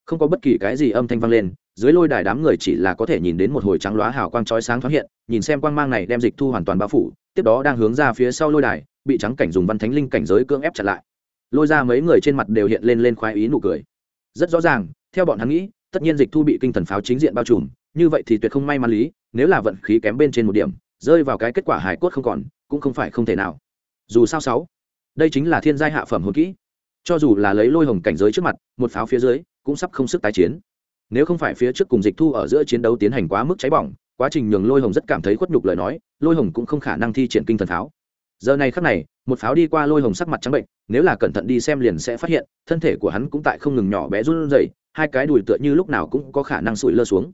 Không có bất kỳ cái gì âm thanh vang lên, dưới lôi đài đám người chỉ là có thể nhìn đến một hồi trắng loá hào quang chói sáng thoáng hiện, nhìn xem quang mang này đem dịch thu hoàn toàn bao phủ, tiếp đó đang hướng ra phía sau lôi đài, bị trắng cảnh dùng văn thánh linh cảnh giới cưỡng ép chặn lại. Lôi ra mấy người trên mặt đều hiện lên lên khoái ý nụ cười. Rất rõ ràng, theo bọn hắn nghĩ, tất nhiên dịch thu bị kinh thần pháo chính diện bao trùm, như vậy thì tuyệt không may mắn lý, nếu là vận khí kém bên trên một điểm, rơi vào cái kết quả hài cốt không còn cũng không phải không thể nào. Dù sao sáu, đây chính là thiên giai hạ phẩm hồn kỹ. Cho dù là lấy lôi hồng cảnh giới trước mặt, một pháo phía dưới, cũng sắp không sức tái chiến. Nếu không phải phía trước cùng dịch thu ở giữa chiến đấu tiến hành quá mức cháy bỏng, quá trình nhường lôi hồng rất cảm thấy khuất nhục lời nói, lôi hồng cũng không khả năng thi triển kinh thần pháo. Giờ này khắc này, một pháo đi qua lôi hồng sắc mặt trắng bệnh, nếu là cẩn thận đi xem liền sẽ phát hiện, thân thể của hắn cũng tại không ngừng nhỏ bé run rẩy, hai cái đùi tựa như lúc nào cũng có khả năng sụi lơ xuống.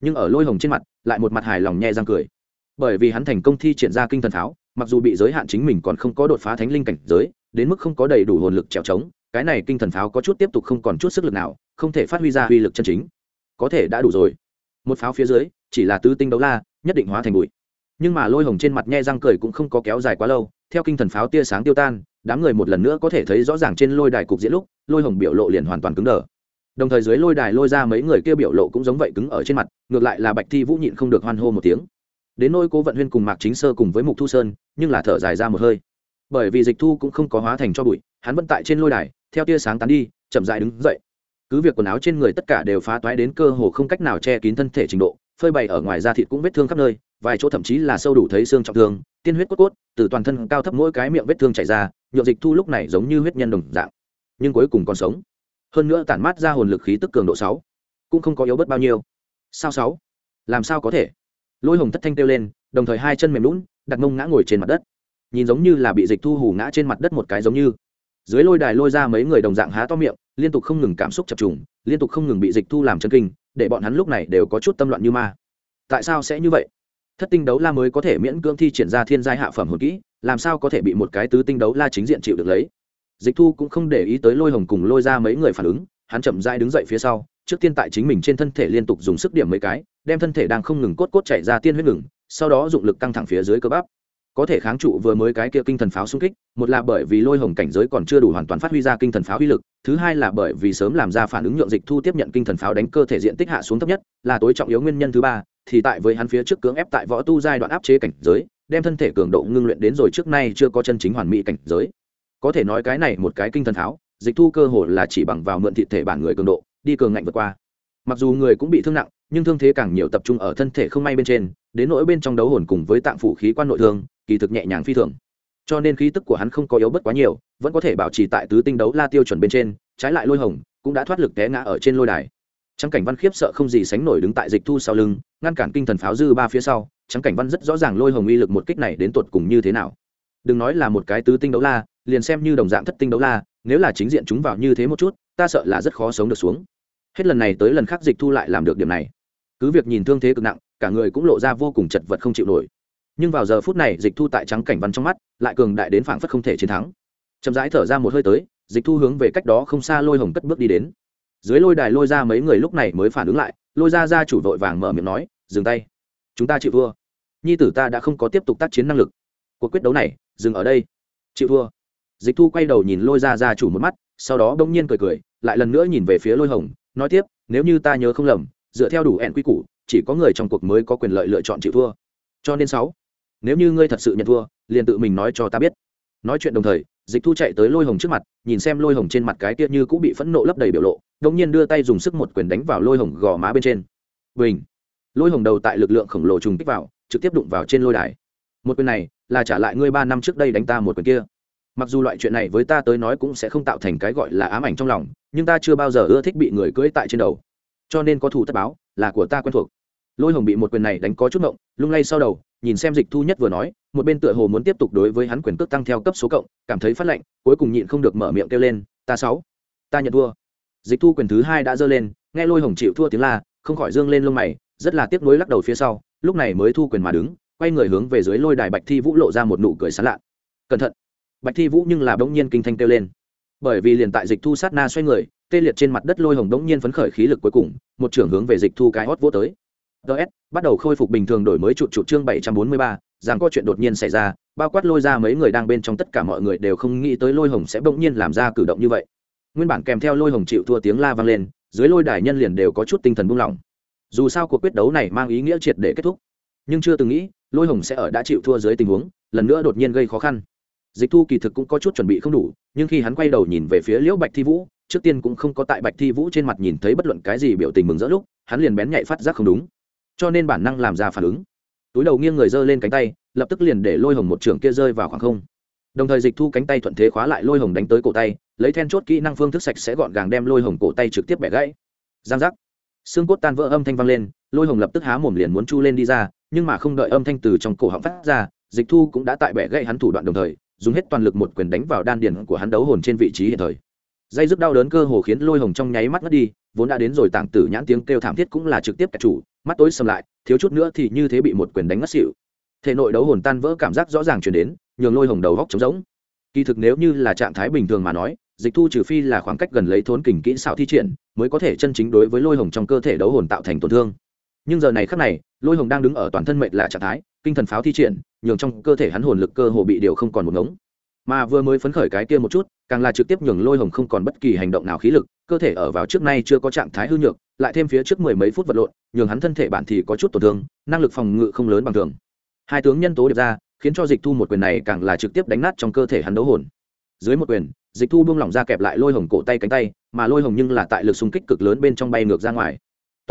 Nhưng ở lôi hồng trên mặt, lại một mặt hài lòng nhẹ răng cười. Bởi vì hắn thành công thi triển ra kinh thần pháo mặc dù bị giới hạn chính mình còn không có đột phá thánh linh cảnh giới, đến mức không có đầy đủ hồn lực trèo trống, cái này kinh thần pháo có chút tiếp tục không còn chút sức lực nào, không thể phát huy ra uy lực chân chính. Có thể đã đủ rồi. Một pháo phía dưới, chỉ là tứ tinh đấu la, nhất định hóa thành bụi. Nhưng mà lôi hồng trên mặt nhe răng cười cũng không có kéo dài quá lâu, theo kinh thần pháo tia sáng tiêu tan, đám người một lần nữa có thể thấy rõ ràng trên lôi đài cục diễn lúc, lôi hồng biểu lộ liền hoàn toàn cứng đờ. Đồng thời dưới lôi đài lôi ra mấy người kia biểu lộ cũng giống vậy cứng ở trên mặt, ngược lại là bạch thi vũ nhịn không được hoan hô một tiếng đến nôi cố vận huyên cùng mạc chính sơ cùng với mục thu sơn, nhưng là thở dài ra một hơi. Bởi vì dịch thu cũng không có hóa thành cho bụi, hắn vẫn tại trên lôi đài, theo tia sáng tán đi, chậm dại đứng dậy. Cứ việc quần áo trên người tất cả đều phá toái đến cơ hồ không cách nào che kín thân thể trình độ, phơi bày ở ngoài da thịt cũng vết thương khắp nơi, vài chỗ thậm chí là sâu đủ thấy xương trọng thương, tiên huyết cốt cốt, từ toàn thân cao thấp mỗi cái miệng vết thương chảy ra, nhộn dịch thu lúc này giống như huyết nhân đồng dạng. Nhưng cuối cùng còn sống. Hơn nữa tản mát ra hồn lực khí tức cường độ sáu, cũng không có yếu bớt bao nhiêu. Sao sáu? Làm sao có thể? Lôi hồng thất thanh kêu lên, đồng thời hai chân mềm lún, đặt mông ngã ngồi trên mặt đất. Nhìn giống như là bị dịch thu hù ngã trên mặt đất một cái giống như. Dưới lôi đài lôi ra mấy người đồng dạng há to miệng, liên tục không ngừng cảm xúc chập trùng, liên tục không ngừng bị dịch thu làm chân kinh, để bọn hắn lúc này đều có chút tâm loạn như ma. Tại sao sẽ như vậy? Thất tinh đấu la mới có thể miễn cưỡng thi triển ra thiên giai hạ phẩm hồn kỹ, làm sao có thể bị một cái tứ tinh đấu la chính diện chịu được lấy? Dịch thu cũng không để ý tới lôi hồng cùng lôi ra mấy người phản ứng, hắn chậm dai đứng dậy phía sau trước tiên tại chính mình trên thân thể liên tục dùng sức điểm mấy cái, đem thân thể đang không ngừng cốt cốt chạy ra tiên huyết ngừng, sau đó dụng lực căng thẳng phía dưới cơ bắp. Có thể kháng trụ vừa mới cái kia kinh thần pháo xung kích, một là bởi vì lôi hồng cảnh giới còn chưa đủ hoàn toàn phát huy ra kinh thần pháo uy lực, thứ hai là bởi vì sớm làm ra phản ứng nhượng dịch thu tiếp nhận kinh thần pháo đánh cơ thể diện tích hạ xuống thấp nhất, là tối trọng yếu nguyên nhân thứ ba, thì tại với hắn phía trước cưỡng ép tại võ tu giai đoạn áp chế cảnh giới, đem thân thể cường độ ngưng luyện đến rồi trước nay chưa có chân chính hoàn mỹ cảnh giới. Có thể nói cái này một cái kinh thần pháo, dịch thu cơ hồ là chỉ bằng vào mượn thị thể bản người cường độ đi cường ngạnh vượt qua. Mặc dù người cũng bị thương nặng, nhưng thương thế càng nhiều tập trung ở thân thể không may bên trên, đến nỗi bên trong đấu hồn cùng với tạng phủ khí quan nội thương, kỳ thực nhẹ nhàng phi thường. Cho nên khí tức của hắn không có yếu bất quá nhiều, vẫn có thể bảo trì tại tứ tinh đấu la tiêu chuẩn bên trên, trái lại lôi hồng cũng đã thoát lực té ngã ở trên lôi đài. Trắng cảnh văn khiếp sợ không gì sánh nổi đứng tại dịch thu sau lưng, ngăn cản kinh thần pháo dư ba phía sau, trắng cảnh văn rất rõ ràng lôi hồng uy lực một kích này đến tột cùng như thế nào. Đừng nói là một cái tứ tinh đấu la, liền xem như đồng dạng thất tinh đấu la, nếu là chính diện chúng vào như thế một chút, ta sợ là rất khó sống được xuống hết lần này tới lần khác dịch thu lại làm được điểm này. Cứ việc nhìn thương thế cực nặng, cả người cũng lộ ra vô cùng chật vật không chịu nổi. Nhưng vào giờ phút này, dịch thu tại trắng cảnh văn trong mắt, lại cường đại đến phảng phất không thể chiến thắng. Chậm rãi thở ra một hơi tới, dịch thu hướng về cách đó không xa lôi hồng cất bước đi đến. Dưới lôi đài lôi ra mấy người lúc này mới phản ứng lại, lôi ra ra chủ vội vàng mở miệng nói, dừng tay. Chúng ta chịu thua. Nhi tử ta đã không có tiếp tục tác chiến năng lực. Cuộc quyết đấu này, dừng ở đây. Chịu thua. Dịch thu quay đầu nhìn lôi ra ra chủ một mắt, sau đó bỗng nhiên cười cười, lại lần nữa nhìn về phía lôi hồng nói tiếp, nếu như ta nhớ không lầm, dựa theo đủ ẹn quy củ, chỉ có người trong cuộc mới có quyền lợi lựa chọn chịu thua. Cho nên sáu, nếu như ngươi thật sự nhận thua, liền tự mình nói cho ta biết. Nói chuyện đồng thời, dịch thu chạy tới lôi hồng trước mặt, nhìn xem lôi hồng trên mặt cái kia như cũng bị phẫn nộ lấp đầy biểu lộ đông nhiên đưa tay dùng sức một quyền đánh vào lôi hồng gò má bên trên. Bình! Lôi hồng đầu tại lực lượng khổng lồ trùng kích vào, trực tiếp đụng vào trên lôi đài. Một quyền này, là trả lại ngươi ba năm trước đây đánh ta một quyền kia. Mặc dù loại chuyện này với ta tới nói cũng sẽ không tạo thành cái gọi là ám ảnh trong lòng nhưng ta chưa bao giờ ưa thích bị người cưỡi tại trên đầu. Cho nên có thủ tất báo, là của ta quen thuộc. Lôi hồng bị một quyền này đánh có chút ngộng, lung lay sau đầu, nhìn xem dịch thu nhất vừa nói, một bên tựa hồ muốn tiếp tục đối với hắn quyền cước tăng theo cấp số cộng, cảm thấy phát lệnh, cuối cùng nhịn không được mở miệng kêu lên, ta sáu, ta nhận thua. Dịch thu quyền thứ hai đã dơ lên, nghe lôi hồng chịu thua tiếng la, không khỏi dương lên lông mày, rất là tiếc nuối lắc đầu phía sau, lúc này mới thu quyền mà đứng, quay người hướng về dưới lôi đài bạch thi vũ lộ ra một nụ cười sán lạ. Cẩn thận. Bạch thi vũ nhưng là bỗng nhiên kinh thanh kêu lên bởi vì liền tại dịch thu sát na xoay người, tê liệt trên mặt đất lôi hồng đống nhiên phấn khởi khí lực cuối cùng, một trưởng hướng về dịch thu cái hót vô tới. Ts bắt đầu khôi phục bình thường đổi mới trụ trụ chương bảy trăm bốn mươi ba, rằng có chuyện đột nhiên xảy ra, bao quát lôi ra mấy người đang bên trong tất cả mọi người đều không nghĩ tới lôi hồng sẽ bỗng nhiên làm ra cử động như vậy. Nguyên bản kèm theo lôi hồng chịu thua tiếng la vang lên, dưới lôi đài nhân liền đều có chút tinh thần buông lỏng. Dù sao cuộc quyết đấu này mang ý nghĩa triệt để kết thúc. Nhưng chưa từng nghĩ, lôi hồng sẽ ở đã chịu thua dưới tình huống, lần nữa đột nhiên gây khó khăn dịch thu kỳ thực cũng có chút chuẩn bị không đủ, nhưng khi hắn quay đầu nhìn về phía liễu bạch thi vũ, trước tiên cũng không có tại bạch thi vũ trên mặt nhìn thấy bất luận cái gì biểu tình mừng rỡ lúc, hắn liền bén nhạy phát giác không đúng. Cho nên bản năng làm ra phản ứng. Túi đầu nghiêng người giơ lên cánh tay, lập tức liền để lôi hồng một trường kia rơi vào khoảng không. Đồng thời dịch thu cánh tay thuận thế khóa lại lôi hồng đánh tới cổ tay, lấy then chốt kỹ năng phương thức sạch sẽ gọn gàng đem lôi hồng cổ tay trực tiếp bẻ gãy. Giang giác. Xương cốt tan vỡ âm thanh vang lên, lôi hồng lập tức há mồm liền muốn chu lên đi ra, nhưng mà không đợi âm thanh từ trong cổ họng phát ra, dịch thu cũng đã tại bẻ gãy hắn thủ đoạn đồng thời dùng hết toàn lực một quyền đánh vào đan điền của hắn đấu hồn trên vị trí hiện thời. Dây dứt đau đớn cơ hồ khiến lôi hồng trong nháy mắt mất đi, vốn đã đến rồi tảng tử nhãn tiếng kêu thảm thiết cũng là trực tiếp cả chủ, mắt tối sầm lại, thiếu chút nữa thì như thế bị một quyền đánh ngất xỉu. Thể nội đấu hồn tan vỡ cảm giác rõ ràng chuyển đến, nhường lôi hồng đầu góc trống rỗng. Kỳ thực nếu như là trạng thái bình thường mà nói, dịch thu trừ phi là khoảng cách gần lấy thốn kình kỹ xảo thi triển, mới có thể chân chính đối với lôi hồng trong cơ thể đấu hồn tạo thành tổn thương nhưng giờ này khắc này, lôi hồng đang đứng ở toàn thân mệnh là trạng thái, kinh thần pháo thi triển, nhường trong cơ thể hắn hồn lực cơ hồ bị điều không còn một ngống. Mà vừa mới phấn khởi cái kia một chút, càng là trực tiếp nhường lôi hồng không còn bất kỳ hành động nào khí lực, cơ thể ở vào trước nay chưa có trạng thái hư nhược, lại thêm phía trước mười mấy phút vật lộn, nhường hắn thân thể bản thì có chút tổn thương, năng lực phòng ngự không lớn bằng thường. Hai tướng nhân tố điệp ra, khiến cho dịch thu một quyền này càng là trực tiếp đánh nát trong cơ thể hắn đấu hồn. Dưới một quyền, dịch thu buông lỏng ra kẹp lại lôi hồng cổ tay cánh tay, mà lôi hồng nhưng là tại lực xung kích cực lớn bên trong bay ngược ra ngoài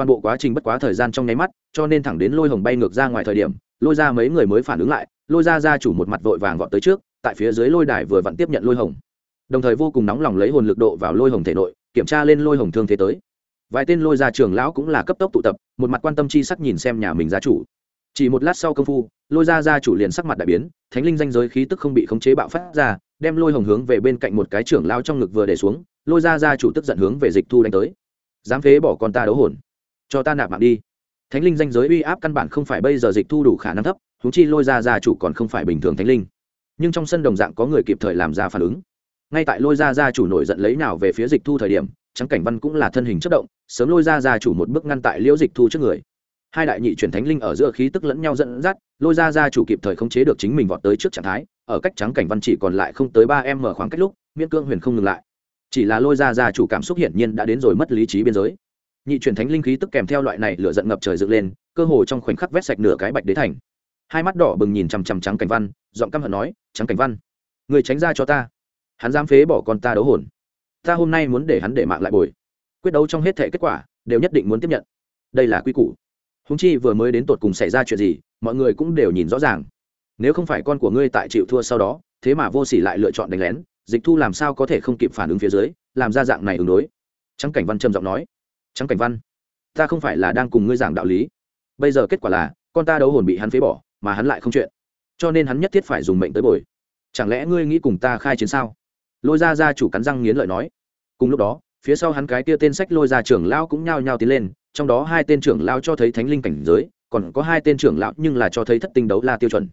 toàn bộ quá trình bất quá thời gian trong nháy mắt, cho nên thẳng đến lôi hồng bay ngược ra ngoài thời điểm, lôi ra mấy người mới phản ứng lại, lôi ra ra chủ một mặt vội vàng vọt tới trước, tại phía dưới lôi đài vừa vặn tiếp nhận lôi hồng. Đồng thời vô cùng nóng lòng lấy hồn lực độ vào lôi hồng thể nội, kiểm tra lên lôi hồng thương thế tới. Vài tên lôi gia trường lão cũng là cấp tốc tụ tập, một mặt quan tâm chi sắc nhìn xem nhà mình gia chủ. Chỉ một lát sau công phu, lôi gia gia chủ liền sắc mặt đại biến, thánh linh danh giới khí tức không bị khống chế bạo phát ra, đem lôi hồng hướng về bên cạnh một cái trưởng lao trong ngực vừa để xuống, lôi gia gia chủ tức giận hướng về dịch thu đánh tới. Dám phế bỏ con ta đấu hồn cho ta nạp mạng đi. Thánh linh danh giới uy áp căn bản không phải bây giờ dịch thu đủ khả năng thấp húng chi lôi gia gia chủ còn không phải bình thường thánh linh. Nhưng trong sân đồng dạng có người kịp thời làm ra phản ứng. Ngay tại lôi ra gia chủ nổi giận lấy nào về phía dịch thu thời điểm, trắng cảnh văn cũng là thân hình chất động, sớm lôi ra gia chủ một bước ngăn tại liễu dịch thu trước người. Hai đại nhị chuyển thánh linh ở giữa khí tức lẫn nhau dẫn dắt, lôi ra gia chủ kịp thời khống chế được chính mình vọt tới trước trạng thái, ở cách trắng cảnh văn chỉ còn lại không tới ba em mở khoảng cách lúc, miễn cương huyền không ngừng lại. Chỉ là lôi ra gia chủ cảm xúc hiển nhiên đã đến rồi mất lý trí biên giới nhị truyền thánh linh khí tức kèm theo loại này lửa giận ngập trời dựng lên, cơ hồ trong khoảnh khắc vét sạch nửa cái bạch đế thành. Hai mắt đỏ bừng nhìn chằm chằm trắng cảnh văn, giọng căm hận nói trắng cảnh văn, người tránh ra cho ta. Hắn dám phế bỏ con ta đấu hồn. Ta hôm nay muốn để hắn để mạng lại bồi. Quyết đấu trong hết thể kết quả, đều nhất định muốn tiếp nhận. Đây là quy củ. Húng chi vừa mới đến tột cùng xảy ra chuyện gì, mọi người cũng đều nhìn rõ ràng. Nếu không phải con của ngươi tại chịu thua sau đó, thế mà vô s ỉ lại lựa chọn đánh lén, dịch thu làm sao có thể không kịp phản ứng phía dưới, làm ra dạng này ứng đối? Trắng cảnh văn trầm giọng nói trắng cảnh văn. Ta không phải là đang cùng ngươi giảng đạo lý. Bây giờ kết quả là, con ta đấu hồn bị hắn phế bỏ, mà hắn lại không chuyện. Cho nên hắn nhất thiết phải dùng mệnh tới bồi. Chẳng lẽ ngươi nghĩ cùng ta khai chiến sao? Lôi ra ra chủ cắn răng nghiến lợi nói. Cùng lúc đó, phía sau hắn cái tia tên sách lôi ra trưởng lão cũng nhao nhao tiến lên, trong đó hai tên trưởng lão cho thấy thánh linh cảnh giới, còn có hai tên trưởng lão nhưng là cho thấy thất tinh đấu la tiêu chuẩn.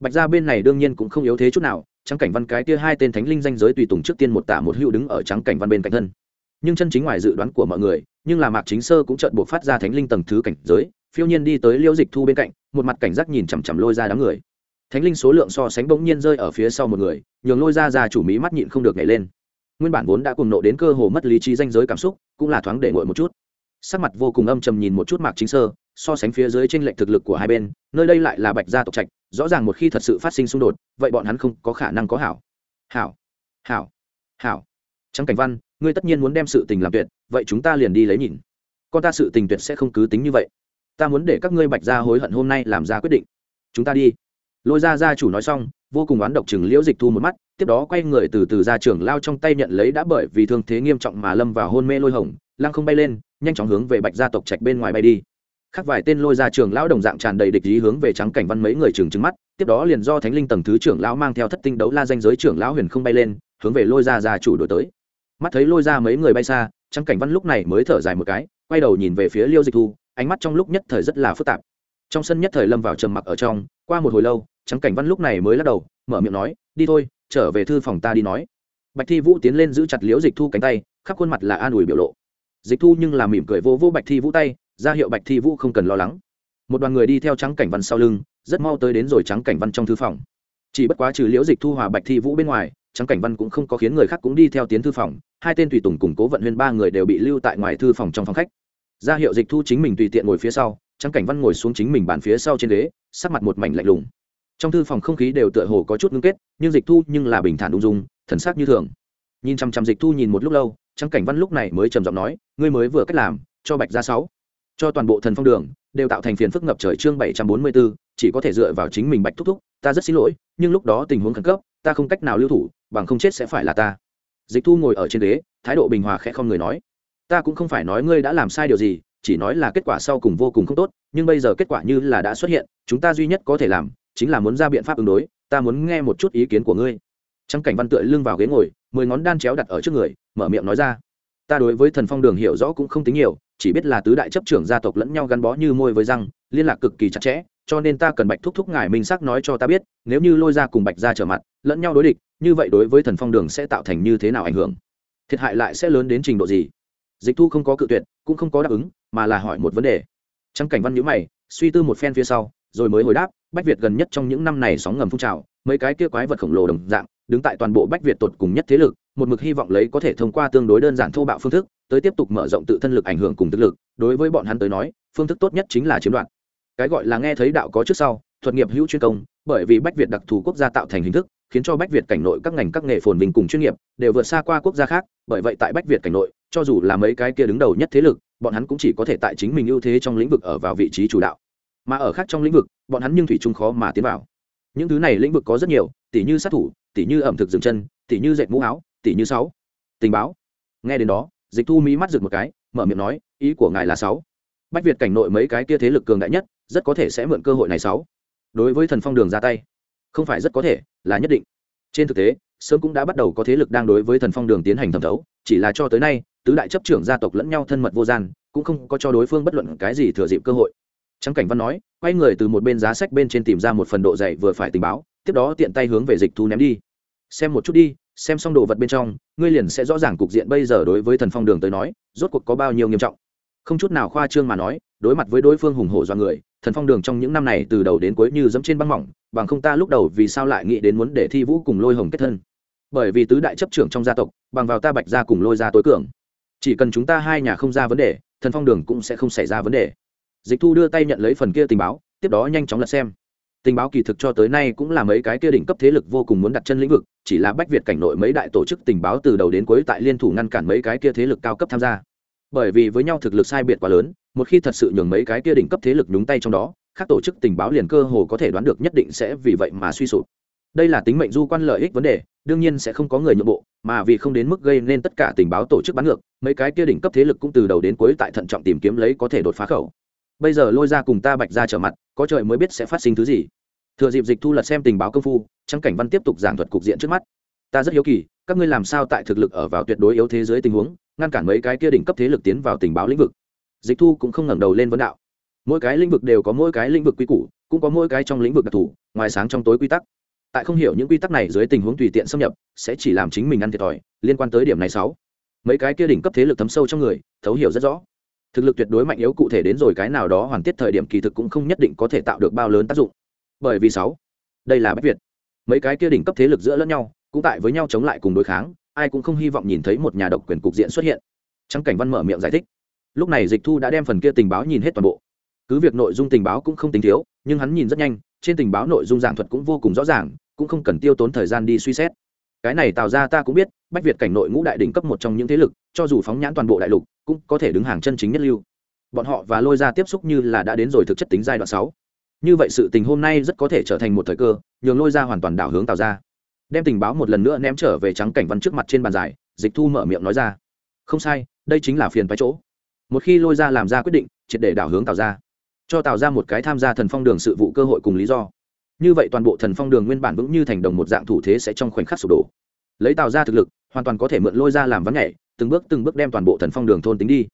Bạch gia bên này đương nhiên cũng không yếu thế chút nào, trắng cảnh văn cái tia hai tên thánh linh danh giới tùy tùng trước tiên một tả một hữu đứng ở trắng cảnh văn bên cạnh thân. Nhưng chân chính ngoài dự đoán của mọi người nhưng là mạc chính sơ cũng chợt buộc phát ra thánh linh tầng thứ cảnh giới, phiêu nhiên đi tới liêu dịch thu bên cạnh, một mặt cảnh giác nhìn chằm chằm lôi ra đám người. Thánh linh số lượng so sánh bỗng nhiên rơi ở phía sau một người, nhường lôi ra ra chủ mỹ mắt nhịn không được nhảy lên. Nguyên bản vốn đã cùng nộ đến cơ hồ mất lý trí danh giới cảm xúc, cũng là thoáng để ngội một chút. Sắc mặt vô cùng âm trầm nhìn một chút mạc chính sơ, so sánh phía dưới trên lệnh thực lực của hai bên, nơi đây lại là bạch gia tộc trạch, rõ ràng một khi thật sự phát sinh xung đột, vậy bọn hắn không có khả năng có hảo. Hảo hảo hảo. Trắng cảnh văn ngươi tất nhiên muốn đem sự tình làm tuyệt, vậy chúng ta liền đi lấy nhìn. Con ta sự tình tuyệt sẽ không cứ tính như vậy. Ta muốn để các ngươi bạch gia hối hận hôm nay làm ra quyết định. Chúng ta đi. Lôi ra gia chủ nói xong, vô cùng oán độc chừng liễu dịch thu một mắt, tiếp đó quay người từ từ ra trưởng lao trong tay nhận lấy đã bởi vì thương thế nghiêm trọng mà lâm vào hôn mê lôi hồng, lăng không bay lên, nhanh chóng hướng về bạch gia tộc trạch bên ngoài bay đi. Khác vài tên lôi ra trưởng lão đồng dạng tràn đầy địch ý hướng về trắng cảnh văn mấy người trừng trừng mắt, tiếp đó liền do thánh linh tầng thứ trưởng lão mang theo thất tinh đấu la danh giới trưởng lão huyền không bay lên, hướng về lôi ra gia chủ đổi tới mắt thấy lôi ra mấy người bay xa trắng cảnh văn lúc này mới thở dài một cái, quay đầu nhìn về phía liêu dịch thu, ánh mắt trong lúc nhất thời rất là phức tạp. Trong sân nhất thời lâm vào trầm mặc ở trong, qua một hồi lâu trắng cảnh văn lúc này mới lắc đầu, mở miệng nói, đi thôi, trở về thư phòng ta đi nói. Bạch thi vũ tiến lên giữ chặt liễu dịch thu cánh tay, khắp khuôn mặt là an ủi biểu lộ. Dịch thu nhưng là mỉm cười vô vô bạch thi vũ tay, ra hiệu bạch thi vũ không cần lo lắng. Một đoàn người đi theo trắng cảnh văn sau lưng, rất mau tới đến rồi trắng cảnh văn trong thư phòng. Chỉ bất quá trừ liễu dịch thu hòa bạch thi vũ bên ngoài trắng cảnh văn cũng không có khiến người khác cũng đi theo tiến thư phòng hai tên tùy tùng cùng cố vận huyên ba người đều bị lưu tại ngoài thư phòng trong phòng khách. Ra hiệu dịch thu chính mình tùy tiện ngồi phía sau trắng cảnh văn ngồi xuống chính mình bàn phía sau trên ghế sắc mặt một mảnh lạnh lùng. Trong thư phòng không khí đều tựa hồ có chút ngưng kết nhưng dịch thu nhưng là bình thản ung dung thần sắc như thường. Nhìn chăm chăm dịch thu nhìn một lúc lâu trắng cảnh văn lúc này mới trầm giọng nói ngươi mới vừa cách làm cho bạch ra sáu cho toàn bộ thần phong đường đều tạo thành phiền phức ngập trời chương bảy trăm bốn mươi 744, chỉ có thể dựa vào chính mình bạch thúc thúc ta rất xin lỗi nhưng lúc đó tình huống khẩn cấp ta không cách nào lưu thủ bằng không chết sẽ phải là ta. Dịch thu ngồi ở trên ghế, thái độ bình hòa khẽ không người nói. Ta cũng không phải nói ngươi đã làm sai điều gì, chỉ nói là kết quả sau cùng vô cùng không tốt, nhưng bây giờ kết quả như là đã xuất hiện, chúng ta duy nhất có thể làm chính là muốn ra biện pháp ứng đối, ta muốn nghe một chút ý kiến của ngươi. Trắng cảnh văn tựa lưng vào ghế ngồi, mười ngón đan chéo đặt ở trước người, mở miệng nói ra. Ta đối với thần phong đường hiểu rõ cũng không tính nhiều chỉ biết là tứ đại chấp trưởng gia tộc lẫn nhau gắn bó như môi với răng, liên lạc cực kỳ chặt chẽ, cho nên ta cần bạch thúc thúc ngài minh xác nói cho ta biết, nếu như lôi ra cùng bạch ra trở mặt, lẫn nhau đối địch, như vậy đối với thần phong đường sẽ tạo thành như thế nào ảnh hưởng? Thiệt hại lại sẽ lớn đến trình độ gì? Dịch thu không có cự tuyệt, cũng không có đáp ứng, mà là hỏi một vấn đề. Trắng cảnh văn nhữ mày, suy tư một phen phía sau, rồi mới hồi đáp, bách việt gần nhất trong những năm này sóng ngầm phun trào, mấy cái kia quái vật khổng lồ đồng dạng, đứng tại toàn bộ bách việt tột cùng nhất thế lực một mực hy vọng lấy có thể thông qua tương đối đơn giản thô bạo phương thức, tới tiếp tục mở rộng tự thân lực ảnh hưởng cùng thực lực. Đối với bọn hắn tới nói, phương thức tốt nhất chính là chiếm đoạt. Cái gọi là nghe thấy đạo có trước sau, thuật nghiệp hữu chuyên công, bởi vì bách việt đặc thù quốc gia tạo thành hình thức, khiến cho bách việt cảnh nội các ngành các nghề phồn vinh cùng chuyên nghiệp đều vượt xa qua quốc gia khác. Bởi vậy tại bách việt cảnh nội, cho dù là mấy cái kia đứng đầu nhất thế lực, bọn hắn cũng chỉ có thể tại chính mình ưu thế trong lĩnh vực ở vào vị trí chủ đạo. Mà ở khác trong lĩnh vực, bọn hắn nhưng thủy chung khó mà tiến vào. Những thứ này lĩnh vực có rất nhiều tỷ như sát thủ tỷ như ẩm thực dừng chân tỷ như dệt mũ áo tỷ như sáu. Tình báo. Nghe đến đó, dịch thu mỹ mắt rực một cái, mở miệng nói, ý của ngài là sáu. Bách việt cảnh nội mấy cái kia thế lực cường đại nhất, rất có thể sẽ mượn cơ hội này sáu. Đối với thần phong đường ra tay, không phải rất có thể, là nhất định. Trên thực tế, sớm cũng đã bắt đầu có thế lực đang đối với thần phong đường tiến hành thẩm thấu, chỉ là cho tới nay, tứ đại chấp trưởng gia tộc lẫn nhau thân mật vô gian, cũng không có cho đối phương bất luận cái gì thừa dịp cơ hội. Trắng cảnh văn nói, quay người từ một bên giá sách bên trên tìm ra một phần độ dày vừa phải tình báo, tiếp đó tiện tay hướng về dịch thu ném đi. Xem một chút đi xem xong đồ vật bên trong, ngươi liền sẽ rõ ràng cục diện bây giờ đối với thần phong đường tới nói, rốt cuộc có bao nhiêu nghiêm trọng. Không chút nào khoa trương mà nói, đối mặt với đối phương hùng hổ do người, thần phong đường trong những năm này từ đầu đến cuối như dẫm trên băng mỏng, bằng không ta lúc đầu vì sao lại nghĩ đến muốn để thi vũ cùng lôi hồng kết thân? Bởi vì tứ đại chấp trưởng trong gia tộc, bằng vào ta bạch ra cùng lôi ra tối cường. Chỉ cần chúng ta hai nhà không ra vấn đề, thần phong đường cũng sẽ không xảy ra vấn đề. Dịch thu đưa tay nhận lấy phần kia tình báo, tiếp đó nhanh chóng lật xem. Tình báo kỳ thực cho tới nay cũng là mấy cái kia đỉnh cấp thế lực vô cùng muốn đặt chân lĩnh vực chỉ là bách việt cảnh nội mấy đại tổ chức tình báo từ đầu đến cuối tại liên thủ ngăn cản mấy cái kia thế lực cao cấp tham gia. Bởi vì với nhau thực lực sai biệt quá lớn, một khi thật sự nhường mấy cái kia đỉnh cấp thế lực nhúng tay trong đó, các tổ chức tình báo liền cơ hồ có thể đoán được nhất định sẽ vì vậy mà suy sụp. Đây là tính mệnh du quan lợi ích vấn đề, đương nhiên sẽ không có người nhượng bộ, mà vì không đến mức gây nên tất cả tình báo tổ chức bán ngược, mấy cái kia đỉnh cấp thế lực cũng từ đầu đến cuối tại thận trọng tìm kiếm lấy có thể đột phá khẩu. Bây giờ lôi ra cùng ta bạch ra trở mặt, có trời mới biết sẽ phát sinh thứ gì thừa dịp dịch thu lật xem tình báo công phu, trắng cảnh văn tiếp tục giảng thuật cục diện trước mắt. Ta rất hiếu kỳ, các ngươi làm sao tại thực lực ở vào tuyệt đối yếu thế giới tình huống, ngăn cản mấy cái kia đỉnh cấp thế lực tiến vào tình báo lĩnh vực. Dịch thu cũng không ngẩng đầu lên vấn đạo. Mỗi cái lĩnh vực đều có mỗi cái lĩnh vực quy củ, cũng có mỗi cái trong lĩnh vực đặc thù, ngoài sáng trong tối quy tắc. Tại không hiểu những quy tắc này dưới tình huống tùy tiện xâm nhập, sẽ chỉ làm chính mình ăn thiệt thòi, liên quan tới điểm này sáu. Mấy cái kia đỉnh cấp thế lực thấm sâu trong người, thấu hiểu rất rõ. Thực lực tuyệt đối mạnh yếu cụ thể đến rồi cái nào đó hoàn tiết thời điểm kỳ thực cũng không nhất định có thể tạo được bao lớn tác dụng bởi vì sáu, đây là bách việt. Mấy cái kia đỉnh cấp thế lực giữa lẫn nhau, cũng tại với nhau chống lại cùng đối kháng, ai cũng không hy vọng nhìn thấy một nhà độc quyền cục diện xuất hiện. Trắng cảnh văn mở miệng giải thích. Lúc này dịch thu đã đem phần kia tình báo nhìn hết toàn bộ. Cứ việc nội dung tình báo cũng không tính thiếu, nhưng hắn nhìn rất nhanh, trên tình báo nội dung giảng thuật cũng vô cùng rõ ràng, cũng không cần tiêu tốn thời gian đi suy xét. Cái này tạo ra ta cũng biết, bách việt cảnh nội ngũ đại đỉnh cấp một trong những thế lực, cho dù phóng nhãn toàn bộ đại lục, cũng có thể đứng hàng chân chính nhất lưu. Bọn họ và lôi ra tiếp xúc như là đã đến rồi thực chất tính giai đoạn sáu như vậy sự tình hôm nay rất có thể trở thành một thời cơ, nhường lôi ra hoàn toàn đảo hướng tạo ra đem tình báo một lần nữa ném trở về trắng cảnh văn trước mặt trên bàn giải, dịch thu mở miệng nói ra. Không sai, đây chính là phiền phái chỗ. Một khi lôi ra làm ra quyết định, triệt để đảo hướng tạo ra cho tạo ra một cái tham gia thần phong đường sự vụ cơ hội cùng lý do. Như vậy toàn bộ thần phong đường nguyên bản vững như thành đồng một dạng thủ thế sẽ trong khoảnh khắc sụp đổ. Lấy tạo ra thực lực, hoàn toàn có thể mượn lôi ra làm vắng nhảy, từng bước từng bước đem toàn bộ thần phong đường thôn tính đi.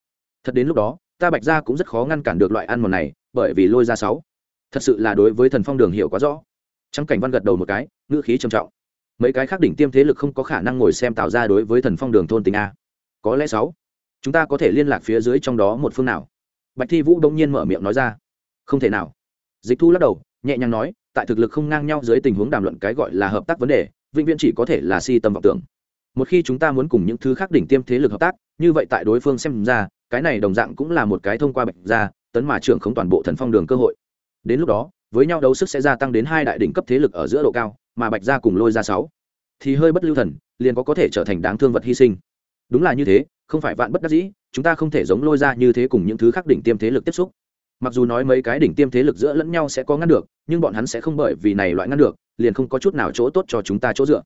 Thật đến lúc đó, ta bạch ra cũng rất khó ngăn cản được loại ăn mòn này, bởi vì lôi ra sáu thật sự là đối với thần phong đường hiểu quá rõ. Trắng cảnh văn gật đầu một cái, ngữ khí trầm trọng. Mấy cái khác đỉnh tiêm thế lực không có khả năng ngồi xem tạo ra đối với thần phong đường thôn tính a. Có lẽ sáu, chúng ta có thể liên lạc phía dưới trong đó một phương nào? Bạch thi vũ đông nhiên mở miệng nói ra. Không thể nào. Dịch thu lắc đầu, nhẹ nhàng nói, tại thực lực không ngang nhau dưới tình huống đàm luận cái gọi là hợp tác vấn đề, vĩnh viễn chỉ có thể là si tâm vọng tưởng. Một khi chúng ta muốn cùng những thứ khác đỉnh tiêm thế lực hợp tác, như vậy tại đối phương xem ra, cái này đồng dạng cũng là một cái thông qua bạch ra tấn mà trưởng không toàn bộ thần phong đường cơ hội đến lúc đó, với nhau đấu sức sẽ gia tăng đến hai đại đỉnh cấp thế lực ở giữa độ cao, mà bạch gia cùng lôi ra sáu. Thì hơi bất lưu thần, liền có có thể trở thành đáng thương vật hy sinh. Đúng là như thế, không phải vạn bất đắc dĩ, chúng ta không thể giống lôi ra như thế cùng những thứ khác đỉnh tiêm thế lực tiếp xúc. Mặc dù nói mấy cái đỉnh tiêm thế lực giữa lẫn nhau sẽ có ngăn được, nhưng bọn hắn sẽ không bởi vì này loại ngăn được, liền không có chút nào chỗ tốt cho chúng ta chỗ dựa.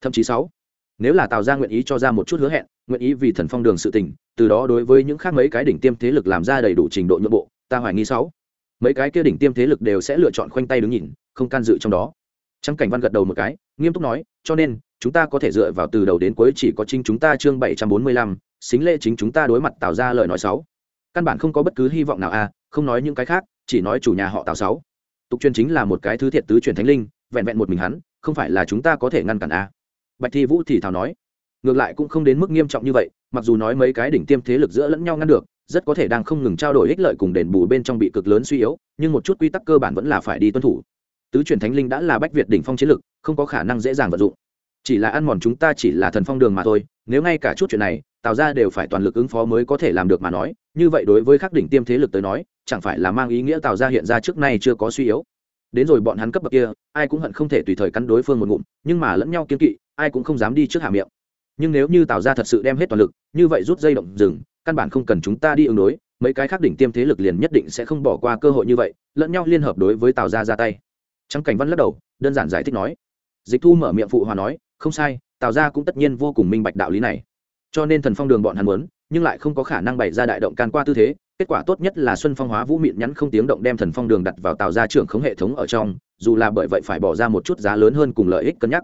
Thậm chí sáu, nếu là tào gia nguyện ý cho ra một chút hứa hẹn, nguyện ý vì thần phong đường sự tình, từ đó đối với những khác mấy cái đỉnh tiêm thế lực làm ra đầy đủ trình độ nhượng bộ, ta hoài nghi sáu mấy cái kia đỉnh tiêm thế lực đều sẽ lựa chọn khoanh tay đứng nhìn, không can dự trong đó. Trắng cảnh văn gật đầu một cái, nghiêm túc nói, cho nên, chúng ta có thể dựa vào từ đầu đến cuối chỉ có chính chúng ta chương bảy trăm bốn mươi lăm, xính lệ chính chúng ta đối mặt tạo ra lời nói sáu căn bản không có bất cứ hy vọng nào a không nói những cái khác, chỉ nói chủ nhà họ tào sáu. Tục truyền chính là một cái thứ thiệt tứ truyền thánh linh, vẹn vẹn một mình hắn, không phải là chúng ta có thể ngăn cản a bạch thi vũ thì thào nói, ngược lại cũng không đến mức nghiêm trọng như vậy, mặc dù nói mấy cái đỉnh tiêm thế lực giữa lẫn nhau ngăn được rất có thể đang không ngừng trao đổi ích lợi cùng đền bù bên trong bị cực lớn suy yếu, nhưng một chút quy tắc cơ bản vẫn là phải đi tuân thủ. Tứ truyền thánh linh đã là bách việt đỉnh phong chiến lực, không có khả năng dễ dàng vận dụng. Chỉ là ăn mòn chúng ta chỉ là thần phong đường mà thôi, nếu ngay cả chút chuyện này, tạo ra đều phải toàn lực ứng phó mới có thể làm được mà nói, như vậy đối với các đỉnh tiêm thế lực tới nói, chẳng phải là mang ý nghĩa tạo ra hiện ra trước nay chưa có suy yếu. Đến rồi bọn hắn cấp bậc kia, ai cũng hận không thể tùy thời cắn đối phương một ngụm, nhưng mà lẫn nhau kiên kỵ, ai cũng không dám đi trước hạ miệng. Nhưng nếu như tạo ra thật sự đem hết toàn lực, như vậy rút dây động rừng căn bản không cần chúng ta đi ứng đối, mấy cái khác đỉnh tiêm thế lực liền nhất định sẽ không bỏ qua cơ hội như vậy, lẫn nhau liên hợp đối với tào gia ra tay. Trắng cảnh văn lắc đầu, đơn giản giải thích nói. Dịch thu mở miệng phụ hòa nói, không sai, tào gia cũng tất nhiên vô cùng minh bạch đạo lý này. Cho nên thần phong đường bọn hắn muốn, nhưng lại không có khả năng bày ra đại động can qua tư thế, kết quả tốt nhất là xuân phong hóa vũ mịn nhắn không tiếng động đem thần phong đường đặt vào tào gia trưởng khống hệ thống ở trong, dù là bởi vậy phải bỏ ra một chút giá lớn hơn cùng lợi ích cân nhắc.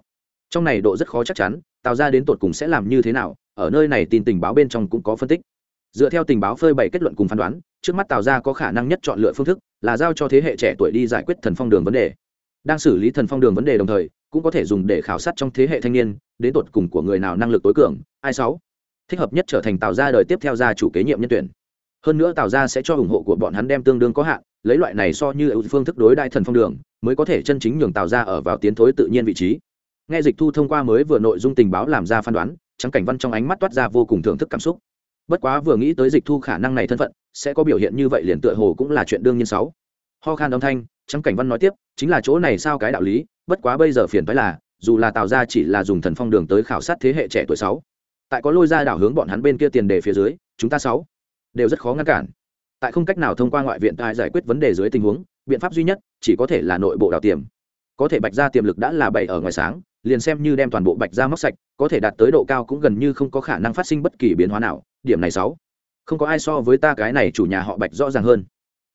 Trong này độ rất khó chắc chắn, tào gia đến tột cùng sẽ làm như thế nào, ở nơi này tin tình báo bên trong cũng có phân tích dựa theo tình báo phơi bày kết luận cùng phán đoán, trước mắt tào gia có khả năng nhất chọn lựa phương thức là giao cho thế hệ trẻ tuổi đi giải quyết thần phong đường vấn đề. Đang xử lý thần phong đường vấn đề đồng thời, cũng có thể dùng để khảo sát trong thế hệ thanh niên, đến tột cùng của người nào năng lực tối cường, ai sáu. Thích hợp nhất trở thành tào gia đời tiếp theo gia chủ kế nhiệm nhân tuyển. Hơn nữa tào gia sẽ cho ủng hộ của bọn hắn đem tương đương có hạn, lấy loại này so như phương thức đối đại thần phong đường, mới có thể chân chính nhường tào gia ở vào tiến thối tự nhiên vị trí. Nghe dịch thu thông qua mới vừa nội dung tình báo làm ra phán đoán, trắng cảnh văn trong ánh mắt toát ra vô cùng thưởng thức cảm xúc bất quá vừa nghĩ tới dịch thu khả năng này thân phận, sẽ có biểu hiện như vậy liền tựa hồ cũng là chuyện đương nhiên sáu. Ho khan âm thanh, trắng cảnh văn nói tiếp, chính là chỗ này sao cái đạo lý, bất quá bây giờ phiền phái là, dù là tạo ra chỉ là dùng thần phong đường tới khảo sát thế hệ trẻ tuổi sáu, tại có lôi ra đảo hướng bọn hắn bên kia tiền đề phía dưới, chúng ta sáu đều rất khó ngăn cản. Tại không cách nào thông qua ngoại viện tài giải quyết vấn đề dưới tình huống, biện pháp duy nhất chỉ có thể là nội bộ đào tiềm. Có thể bạch ra tiềm lực đã là bảy ở ngoài sáng, liền xem như đem toàn bộ bạch ra móc sạch, có thể đạt tới độ cao cũng gần như không có khả năng phát sinh bất kỳ biến hóa nào điểm này sáu. Không có ai so với ta cái này chủ nhà họ bạch rõ ràng hơn.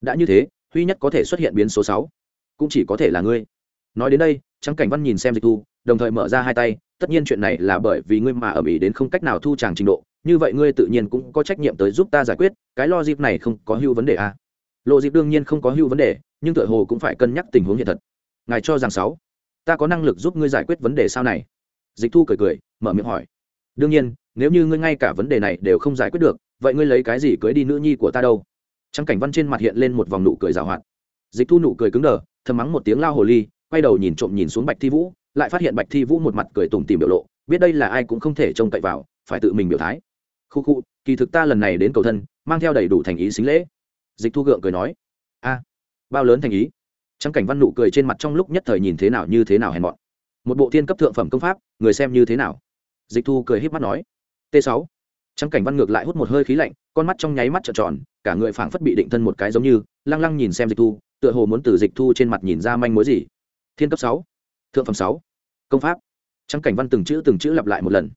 Đã như thế, huy nhất có thể xuất hiện biến số sáu. Cũng chỉ có thể là ngươi. Nói đến đây, trắng cảnh văn nhìn xem dịch thu, đồng thời mở ra hai tay, tất nhiên chuyện này là bởi vì ngươi mà ở ý đến không cách nào thu tràng trình độ, như vậy ngươi tự nhiên cũng có trách nhiệm tới giúp ta giải quyết, cái lo dịp này không có hưu vấn đề à. lộ dịp đương nhiên không có hưu vấn đề, nhưng tựa hồ cũng phải cân nhắc tình huống hiện thật. Ngài cho rằng sáu, ta có năng lực giúp ngươi giải quyết vấn đề sau này. Dịch thu cười cười, mở miệng hỏi đương nhiên, nếu như ngươi ngay cả vấn đề này đều không giải quyết được, vậy ngươi lấy cái gì cưới đi nữ nhi của ta đâu? Trắng cảnh văn trên mặt hiện lên một vòng nụ cười rào hoạt. Dịch thu nụ cười cứng đờ, thầm mắng một tiếng lao hồ ly, quay đầu nhìn trộm nhìn xuống bạch thi vũ, lại phát hiện bạch thi vũ một mặt cười tủm tìm biểu lộ, biết đây là ai cũng không thể trông cậy vào, phải tự mình biểu thái. Khu khu, kỳ thực ta lần này đến cầu thân, mang theo đầy đủ thành ý xính lễ. Dịch thu gượng cười nói, a, bao lớn thành ý? Trắng cảnh văn nụ cười trên mặt trong lúc nhất thời nhìn thế nào như thế nào hèn mọn. Một bộ thiên cấp thượng phẩm công pháp, người xem như thế nào? Dịch thu cười h í p mắt nói, t sáu. Trắng cảnh văn ngược lại hút một hơi khí lạnh, con mắt trong nháy mắt trợn tròn, cả người phảng phất bị định thân một cái giống như, lăng lăng nhìn xem dịch thu, tựa hồ muốn từ dịch thu trên mặt nhìn ra manh mối gì. Thiên cấp sáu, thượng phẩm sáu, công pháp. Trắng cảnh văn từng chữ từng chữ lặp lại một lần.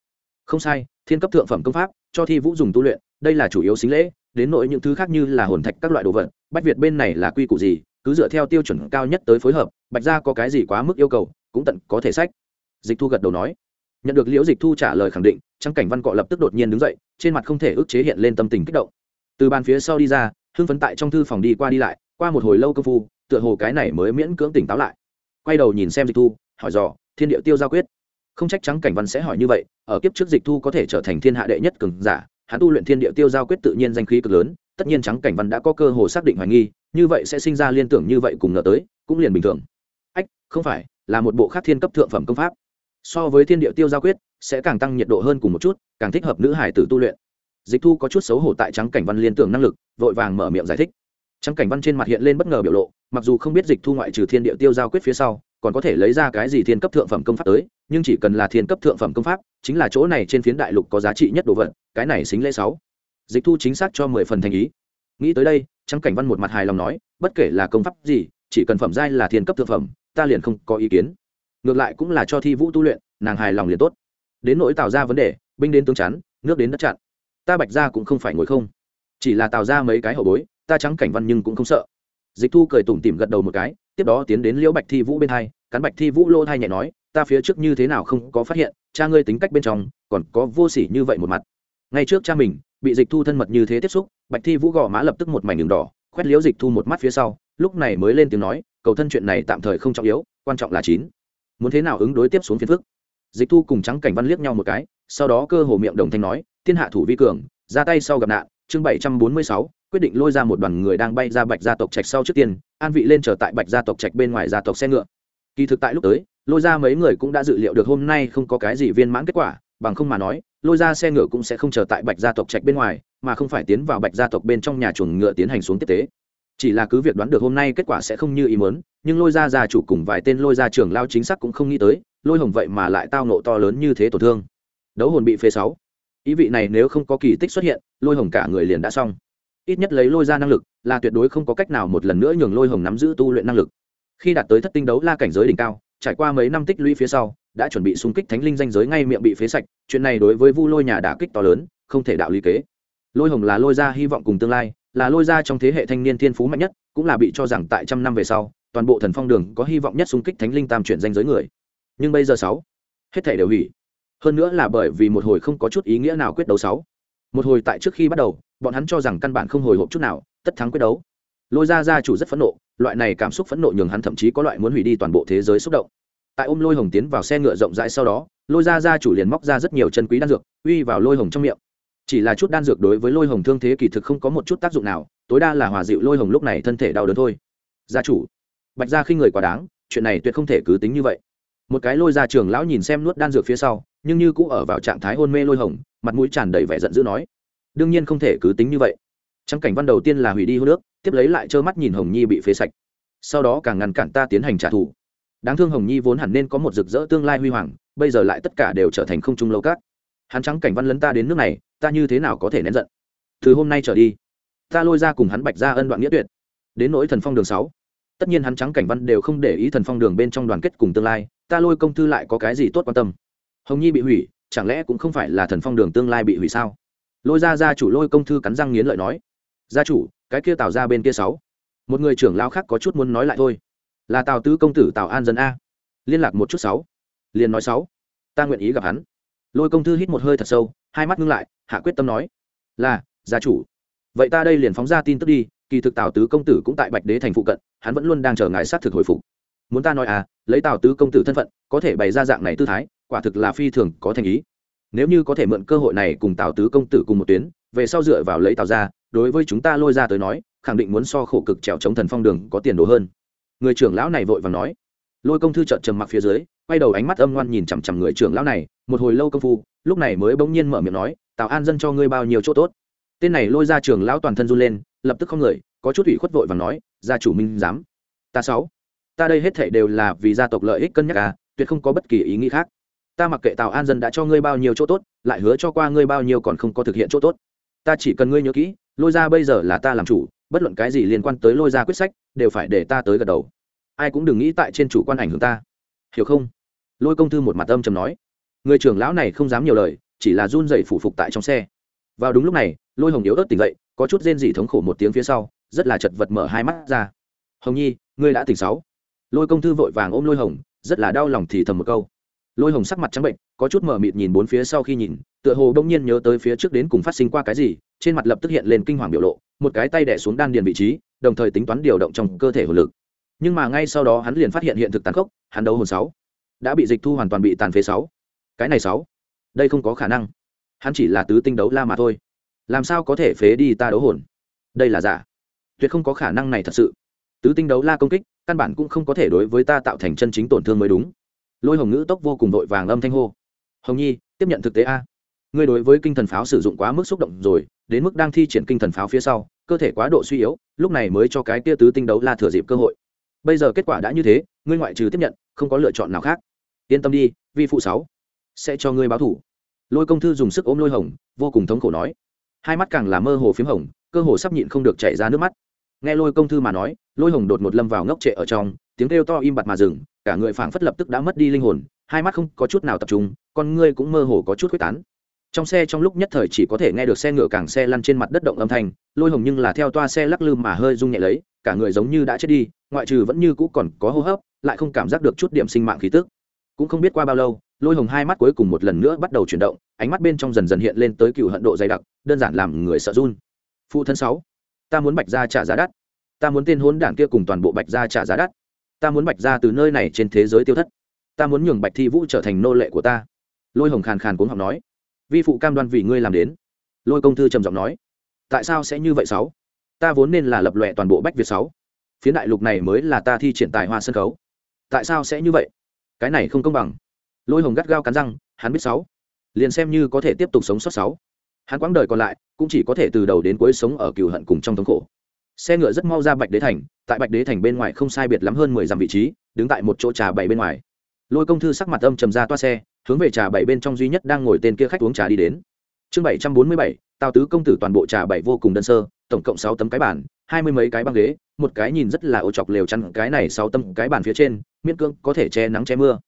Không sai, thiên cấp thượng phẩm công pháp, cho thi vũ dùng tu luyện, đây là chủ yếu xính lễ, đến nội những thứ khác như là hồn thạch các loại đồ vật, bách việt bên này là quy củ gì, cứ dựa theo tiêu chuẩn cao nhất tới phối hợp, bạch ra có cái gì quá mức yêu cầu, cũng tận có thể sách. Dịch thu gật đầu nói nhận được liễu dịch thu trả lời khẳng định trang cảnh văn cọ lập tức đột nhiên đứng dậy, trên mặt không thể ức chế hiện lên tâm tình kích động. Từ bàn phía sau đi ra, hưng phấn tại trong thư phòng đi qua đi lại, qua một hồi lâu công phu, tựa hồ cái này mới miễn cưỡng tỉnh táo lại. Quay đầu nhìn xem dịch thu, hỏi dò, thiên địa tiêu giao quyết? Không trách trắng cảnh văn sẽ hỏi như vậy, ở kiếp trước dịch thu có thể trở thành thiên hạ đệ nhất cường giả, hắn tu luyện thiên địa tiêu giao quyết tự nhiên danh khí cực lớn, tất nhiên trắng cảnh văn đã có cơ hồ xác định hoài nghi, như vậy sẽ sinh ra liên tưởng như vậy cùng ngờ tới, cũng liền bình thường. Ách, không phải, là một bộ khác thiên cấp thượng phẩm công pháp so với thiên địa tiêu giao quyết, sẽ càng tăng nhiệt độ hơn cùng một chút, càng thích hợp nữ hải tử tu luyện. Dịch thu có chút xấu hổ tại trắng cảnh văn liên tưởng năng lực, vội vàng mở miệng giải thích. Trắng cảnh văn trên mặt hiện lên bất ngờ biểu lộ, mặc dù không biết dịch thu ngoại trừ thiên địa tiêu giao quyết phía sau, còn có thể lấy ra cái gì thiên cấp thượng phẩm công pháp tới, nhưng chỉ cần là thiên cấp thượng phẩm công pháp, chính là chỗ này trên phiến đại lục có giá trị nhất đồ vật, cái này xính lễ sáu. Dịch thu chính xác cho mười phần thành ý. Nghĩ tới đây, trắng cảnh văn một mặt hài lòng nói, bất kể là công pháp gì, chỉ cần phẩm giai là thiên cấp thượng phẩm, ta liền không có ý kiến ngược lại cũng là cho thi vũ tu luyện, nàng hài lòng liền tốt. Đến nỗi tạo ra vấn đề, binh đến tướng chắn, nước đến đất chặn. Ta bạch ra cũng không phải ngồi không. Chỉ là tạo ra mấy cái hậu bối, ta trắng cảnh văn nhưng cũng không sợ. Dịch thu cười tủm tỉm gật đầu một cái, tiếp đó tiến đến liễu bạch thi vũ bên hai, cắn bạch thi vũ lô thai nhẹ nói, ta phía trước như thế nào không có phát hiện, cha ngươi tính cách bên trong, còn có vô s ỉ như vậy một mặt. Ngay trước cha mình, bị dịch thu thân mật như thế tiếp xúc, bạch thi vũ gò má lập tức một mảnh đường đỏ, khoét liễu dịch thu một mắt phía sau, lúc này mới lên tiếng nói, cầu thân chuyện này tạm thời không trọng yếu, quan trọng là chín muốn thế nào ứng đối tiếp xuống phiền phức? Dịch thu cùng trắng cảnh văn liếc nhau một cái, sau đó cơ hồ miệng đồng thanh nói, thiên hạ thủ vi cường, ra tay sau gặp nạn. Chương bảy trăm bốn mươi sáu, quyết định lôi ra một đoàn người đang bay ra bạch gia tộc trạch sau trước tiên, an vị lên chờ tại bạch gia tộc trạch bên ngoài gia tộc xe ngựa. Kỳ thực tại lúc tới, lôi ra mấy người cũng đã dự liệu được hôm nay không có cái gì viên mãn kết quả, bằng không mà nói, lôi ra xe ngựa cũng sẽ không chờ tại bạch gia tộc trạch bên ngoài, mà không phải tiến vào bạch gia tộc bên trong nhà chuồng ngựa tiến hành xuống tiếp tế chỉ là cứ việc đoán được hôm nay kết quả sẽ không như ý muốn, nhưng lôi ra gia chủ cùng vài tên lôi ra trưởng lao chính xác cũng không nghĩ tới, lôi hồng vậy mà lại tao nộ to lớn như thế tổn thương. Đấu hồn bị phế sáu. Ý vị này nếu không có kỳ tích xuất hiện, lôi hồng cả người liền đã xong. Ít nhất lấy lôi ra năng lực, là tuyệt đối không có cách nào một lần nữa nhường lôi hồng nắm giữ tu luyện năng lực. Khi đạt tới thất tinh đấu la cảnh giới đỉnh cao, trải qua mấy năm tích lũy phía sau, đã chuẩn bị xung kích thánh linh danh giới ngay miệng bị phế sạch, chuyện này đối với vu lôi nhà đả kích to lớn, không thể đạo lý kế. Lôi hồng là lôi ra hy vọng cùng tương lai là lôi ra trong thế hệ thanh niên thiên phú mạnh nhất, cũng là bị cho rằng tại trăm năm về sau, toàn bộ thần phong đường có hy vọng nhất xung kích thánh linh tam chuyển danh giới người. Nhưng bây giờ sáu, hết thể đều hủy. Hơn nữa là bởi vì một hồi không có chút ý nghĩa nào quyết đấu sáu. Một hồi tại trước khi bắt đầu, bọn hắn cho rằng căn bản không hồi hộp chút nào, tất thắng quyết đấu. Lôi ra gia chủ rất phẫn nộ, loại này cảm xúc phẫn nộ nhường hắn thậm chí có loại muốn hủy đi toàn bộ thế giới xúc động. Tại ôm lôi hồng tiến vào xe ngựa rộng rãi sau đó, lôi ra gia chủ liền móc ra rất nhiều chân quý đan dược, uy vào lôi hồng trong miệng chỉ là chút đan dược đối với lôi hồng thương thế kỳ thực không có một chút tác dụng nào, tối đa là hòa dịu lôi hồng lúc này thân thể đau đớn thôi. Gia chủ, bạch gia khi người quá đáng, chuyện này tuyệt không thể cứ tính như vậy. Một cái lôi ra trường lão nhìn xem nuốt đan dược phía sau, nhưng như cũng ở vào trạng thái hôn mê lôi hồng, mặt mũi tràn đầy vẻ giận dữ nói, đương nhiên không thể cứ tính như vậy. Trắng cảnh văn đầu tiên là hủy đi hô nước tiếp lấy lại trơ mắt nhìn hồng nhi bị phế sạch. Sau đó càng ngăn cản ta tiến hành trả thù. Đáng thương hồng nhi vốn hẳn nên có một rực rỡ tương lai huy hoàng, bây giờ lại tất cả đều trở thành không trung lâu cát. Hắn trắng cảnh văn lấn ta đến nước này ta như thế nào có thể nén giận? Từ hôm nay trở đi, ta lôi ra cùng hắn bạch ra ân đoạn nghĩa tuyệt. Đến nỗi thần phong đường sáu, tất nhiên hắn trắng cảnh văn đều không để ý thần phong đường bên trong đoàn kết cùng tương lai, ta lôi công thư lại có cái gì tốt quan tâm? Hồng nhi bị hủy, chẳng lẽ cũng không phải là thần phong đường tương lai bị hủy sao? Lôi ra gia chủ lôi công thư cắn răng nghiến lợi nói, gia chủ, cái kia tào ra bên kia sáu. Một người trưởng lao khác có chút muốn nói lại thôi. Là tào tứ công tử tào an dân a. Liên lạc một chút sáu. Liền nói sáu. Ta nguyện ý gặp hắn. Lôi công thư hít một hơi thật sâu hai mắt ngưng lại, hạ quyết tâm nói, là, gia chủ. Vậy ta đây liền phóng ra tin tức đi, kỳ thực tào tứ công tử cũng tại bạch đế thành phụ cận, hắn vẫn luôn đang chờ ngài sát thực hồi phục. Muốn ta nói à lấy tào tứ công tử thân phận, có thể bày ra dạng này tư thái, quả thực là phi thường có thành ý. Nếu như có thể mượn cơ hội này cùng tào tứ công tử cùng một tuyến, về sau dựa vào lấy tào ra, đối với chúng ta lôi ra tới nói, khẳng định muốn so khổ cực trèo chống thần phong đường có tiền đồ hơn. Người trưởng lão này vội vàng nói. Lôi công thư trợn trầm mặc phía dưới, quay đầu ánh mắt âm ngoan nhìn chằm chằm người trưởng lão này một hồi lâu công phu, lúc này mới bỗng nhiên mở miệng nói, tào an dân cho ngươi bao nhiêu chỗ tốt. Tên này lôi ra trường lão toàn thân run lên, lập tức không người, có chút ủy khuất vội và nói, gia chủ minh dám ta sáu, ta đây hết thảy đều là vì gia tộc lợi ích cân nhắc à tuyệt không có bất kỳ ý nghĩ khác. Ta mặc kệ tào an dân đã cho ngươi bao nhiêu chỗ tốt, lại hứa cho qua ngươi bao nhiêu còn không có thực hiện chỗ tốt. Ta chỉ cần ngươi nhớ kỹ, lôi ra bây giờ là ta làm chủ, bất luận cái gì liên quan tới lôi ra quyết sách, đều phải để ta tới gật đầu. Ai cũng đừng nghĩ tại trên chủ quan ảnh hưởng ta. Hiểu không? Lôi công thư một mặt âm chầm nói người trưởng lão này không dám nhiều lời, chỉ là run dậy phủ phục tại trong xe. Vào đúng lúc này, lôi hồng yếu ớt tỉnh dậy, có chút rên dị thống khổ một tiếng phía sau, rất là chật vật mở hai mắt ra. Hồng nhi, ngươi đã tỉnh sáu. Lôi công thư vội vàng ôm lôi hồng, rất là đau lòng thì thầm một câu. Lôi hồng sắc mặt trắng bệnh, có chút mở mịt nhìn bốn phía sau khi nhìn, tựa hồ đông nhiên nhớ tới phía trước đến cùng phát sinh qua cái gì, trên mặt lập tức hiện lên kinh hoàng biểu lộ, một cái tay đẻ xuống đan điền vị trí, đồng thời tính toán điều động trong cơ thể hồn lực. Nhưng mà ngay sau đó hắn liền phát hiện hiện thực tàn khốc, hắn đấu hồn sáu. Đã bị dịch thu hoàn toàn bị tàn phế sáu cái này sáu, đây không có khả năng. Hắn chỉ là tứ tinh đấu la mà thôi. Làm sao có thể phế đi ta đấu hồn? Đây là giả. Tuyệt không có khả năng này thật sự. Tứ tinh đấu la công kích, căn bản cũng không có thể đối với ta tạo thành chân chính tổn thương mới đúng. Lôi hồng ngữ tốc vô cùng vội vàng âm thanh hô. Hồng nhi, tiếp nhận thực tế a. Ngươi đối với kinh thần pháo sử dụng quá mức xúc động rồi, đến mức đang thi triển kinh thần pháo phía sau, cơ thể quá độ suy yếu, lúc này mới cho cái kia tứ tinh đấu la thừa dịp cơ hội. Bây giờ kết quả đã như thế, ngươi ngoại trừ tiếp nhận, không có lựa chọn nào khác. Yên tâm đi, vi phụ sáu sẽ cho ngươi báo thủ. Lôi công thư dùng sức ôm lôi hồng, vô cùng thống khổ nói. Hai mắt càng là mơ hồ p h í m hồng, cơ hồ sắp nhịn không được chảy ra nước mắt. Nghe lôi công thư mà nói, lôi hồng đột một lâm vào ngốc trệ ở trong, tiếng kêu to im bặt mà dừng, cả người phảng phất lập tức đã mất đi linh hồn, hai mắt không có chút nào tập trung, con ngươi cũng mơ hồ có chút quyết tán. Trong xe trong lúc nhất thời chỉ có thể nghe được xe ngựa càng xe lăn trên mặt đất động âm thanh, lôi hồng nhưng là theo toa xe lắc lư mà hơi rung nhẹ lấy, cả người giống như đã chết đi, ngoại trừ vẫn như cũ còn có hô hấp, lại không cảm giác được chút điểm sinh mạng khí tức cũng không biết qua bao lâu, lôi hồng hai mắt cuối cùng một lần nữa bắt đầu chuyển động, ánh mắt bên trong dần dần hiện lên tới cựu hận độ dày đặc, đơn giản làm người sợ run. Phụ thân sáu, ta muốn bạch gia trả giá đắt. Ta muốn tên hốn đảng kia cùng toàn bộ bạch gia trả giá đắt. Ta muốn bạch gia từ nơi này trên thế giới tiêu thất. Ta muốn nhường bạch thi vũ trở thành nô lệ của ta. Lôi hồng khàn khàn cuốn học nói. Vi phụ cam đoan vì ngươi làm đến. Lôi công thư trầm giọng nói. Tại sao sẽ như vậy sáu? Ta vốn nên là lập lòe toàn bộ bách việt sáu. Phía đại lục này mới là ta thi triển tài hoa sân khấu. Tại sao sẽ như vậy? Cái này không công bằng. Lôi hồng gắt gao cắn răng, hắn biết sáu. Liền xem như có thể tiếp tục sống sót sáu. Hắn quãng đời còn lại, cũng chỉ có thể từ đầu đến cuối sống ở cừu hận cùng trong thống khổ. Xe ngựa rất mau ra bạch đế thành, tại bạch đế thành bên ngoài không sai biệt lắm hơn mười dặm vị trí, đứng tại một chỗ trà bảy bên ngoài. Lôi công thư sắc mặt âm trầm ra toa xe, hướng về trà bảy bên trong duy nhất đang ngồi tên kia khách uống trà đi đến. Chương bảy trăm bốn mươi bảy, tào tứ công tử toàn bộ trà bảy vô cùng đơn sơ, tổng cộng sáu tấm cái bàn, hai mươi mấy cái băng ghế, một cái nhìn rất là ô chọc lều chăn, cái này sáu tấm cái bàn phía trên miễn cưỡng có thể che nắng che mưa.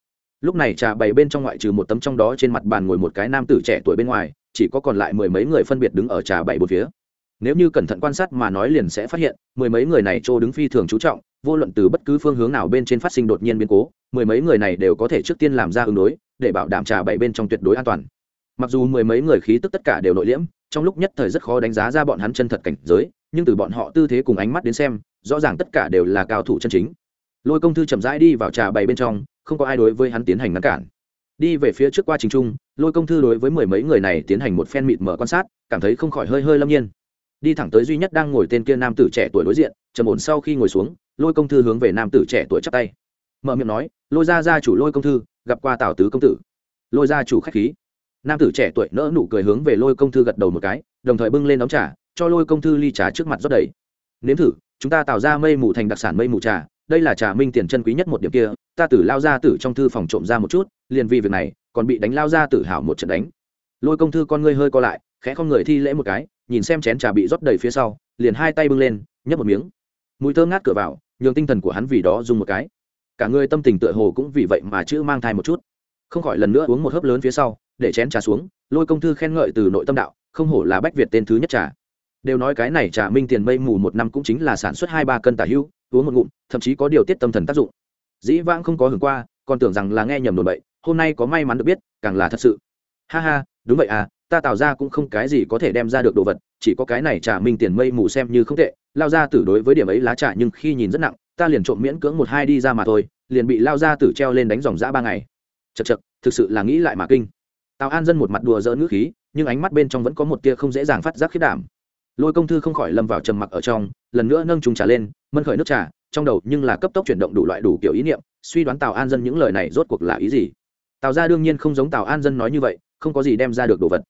Lúc này trà bày bên trong ngoại trừ một tấm trong đó trên mặt bàn ngồi một cái nam tử trẻ tuổi bên ngoài, chỉ có còn lại mười mấy người phân biệt đứng ở trà bày một phía. Nếu như cẩn thận quan sát mà nói liền sẽ phát hiện, mười mấy người này trô đứng phi thường chú trọng, vô luận từ bất cứ phương hướng nào bên trên phát sinh đột nhiên biến cố, mười mấy người này đều có thể trước tiên làm ra ứng đối, để bảo đảm trà bày bên trong tuyệt đối an toàn. Mặc dù mười mấy người khí tức tất cả đều nội liễm, trong lúc nhất thời rất khó đánh giá ra bọn hắn chân thật cảnh giới, nhưng từ bọn họ tư thế cùng ánh mắt đến xem, rõ ràng tất cả đều là cao thủ chân chính lôi công thư chậm rãi đi vào trà bày bên trong, không có ai đối với hắn tiến hành ngăn cản. Đi về phía trước qua trình trung, lôi công thư đối với mười mấy người này tiến hành một phen mịt mở quan sát, cảm thấy không khỏi hơi hơi lâm nhiên. Đi thẳng tới duy nhất đang ngồi tên kia nam tử trẻ tuổi đối diện, trầm ổn sau khi ngồi xuống, lôi công thư hướng về nam tử trẻ tuổi chắp tay. Mở miệng nói, lôi ra gia chủ lôi công thư, gặp qua tào tứ công tử. Lôi gia chủ khách khí. Nam tử trẻ tuổi nỡ nụ cười hướng về lôi công thư gật đầu một cái, đồng thời bưng lên đóng trà, cho lôi công thư ly trà trước mặt rót đầy. Nếm thử, chúng ta tạo ra mây mù thành đặc sản mây mù trà đây là trà minh tiền chân quý nhất một điểm kia, ta tử lao ra tử trong thư phòng trộm ra một chút, liền vì việc này, còn bị đánh lao ra tử hảo một trận đánh. Lôi công thư con ngươi hơi co lại, khẽ không người thi lễ một cái, nhìn xem chén trà bị rót đầy phía sau, liền hai tay bưng lên, nhấp một miếng. Mùi thơm ngát cửa vào, nhường tinh thần của hắn vì đó dùng một cái. Cả người tâm tình tựa hồ cũng vì vậy mà chữ mang thai một chút. Không khỏi lần nữa uống một hớp lớn phía sau, để chén trà xuống, lôi công thư khen ngợi từ nội tâm đạo, không hổ là bách việt tên thứ nhất trà. Đều nói cái này trà minh tiền mây mù một năm cũng chính là sản xuất hai ba cân tả hưu uống một ngụm, thậm chí có điều tiết tâm thần tác dụng. Dĩ vãng không có hưởng qua, còn tưởng rằng là nghe nhầm đồn bậy, hôm nay có may mắn được biết, càng là thật sự. Ha ha, đúng vậy à ta tạo ra cũng không cái gì có thể đem ra được đồ vật, chỉ có cái này trà minh tiền mây mù xem như không tệ, lao ra tử đối với điểm ấy lá trà nhưng khi nhìn rất nặng, ta liền trộm miễn cưỡng một hai đi ra mà thôi, liền bị lao ra tử treo lên đánh dòng dã ba ngày. Chật chật thực sự là nghĩ lại mà kinh. Tào an dân một mặt đùa dỡ ngữ khí, nhưng ánh mắt bên trong vẫn có một tia không dễ dàng phát giác khiết đảm lôi công thư không khỏi lâm vào trầm mặc ở trong, lần nữa nâng trùng trà lên, mân khởi nước trà, trong đầu nhưng là cấp tốc chuyển động đủ loại đủ kiểu ý niệm, suy đoán tào an dân những lời này rốt cuộc là ý gì. Tào ra đương nhiên không giống tào an dân nói như vậy, không có gì đem ra được đồ vật.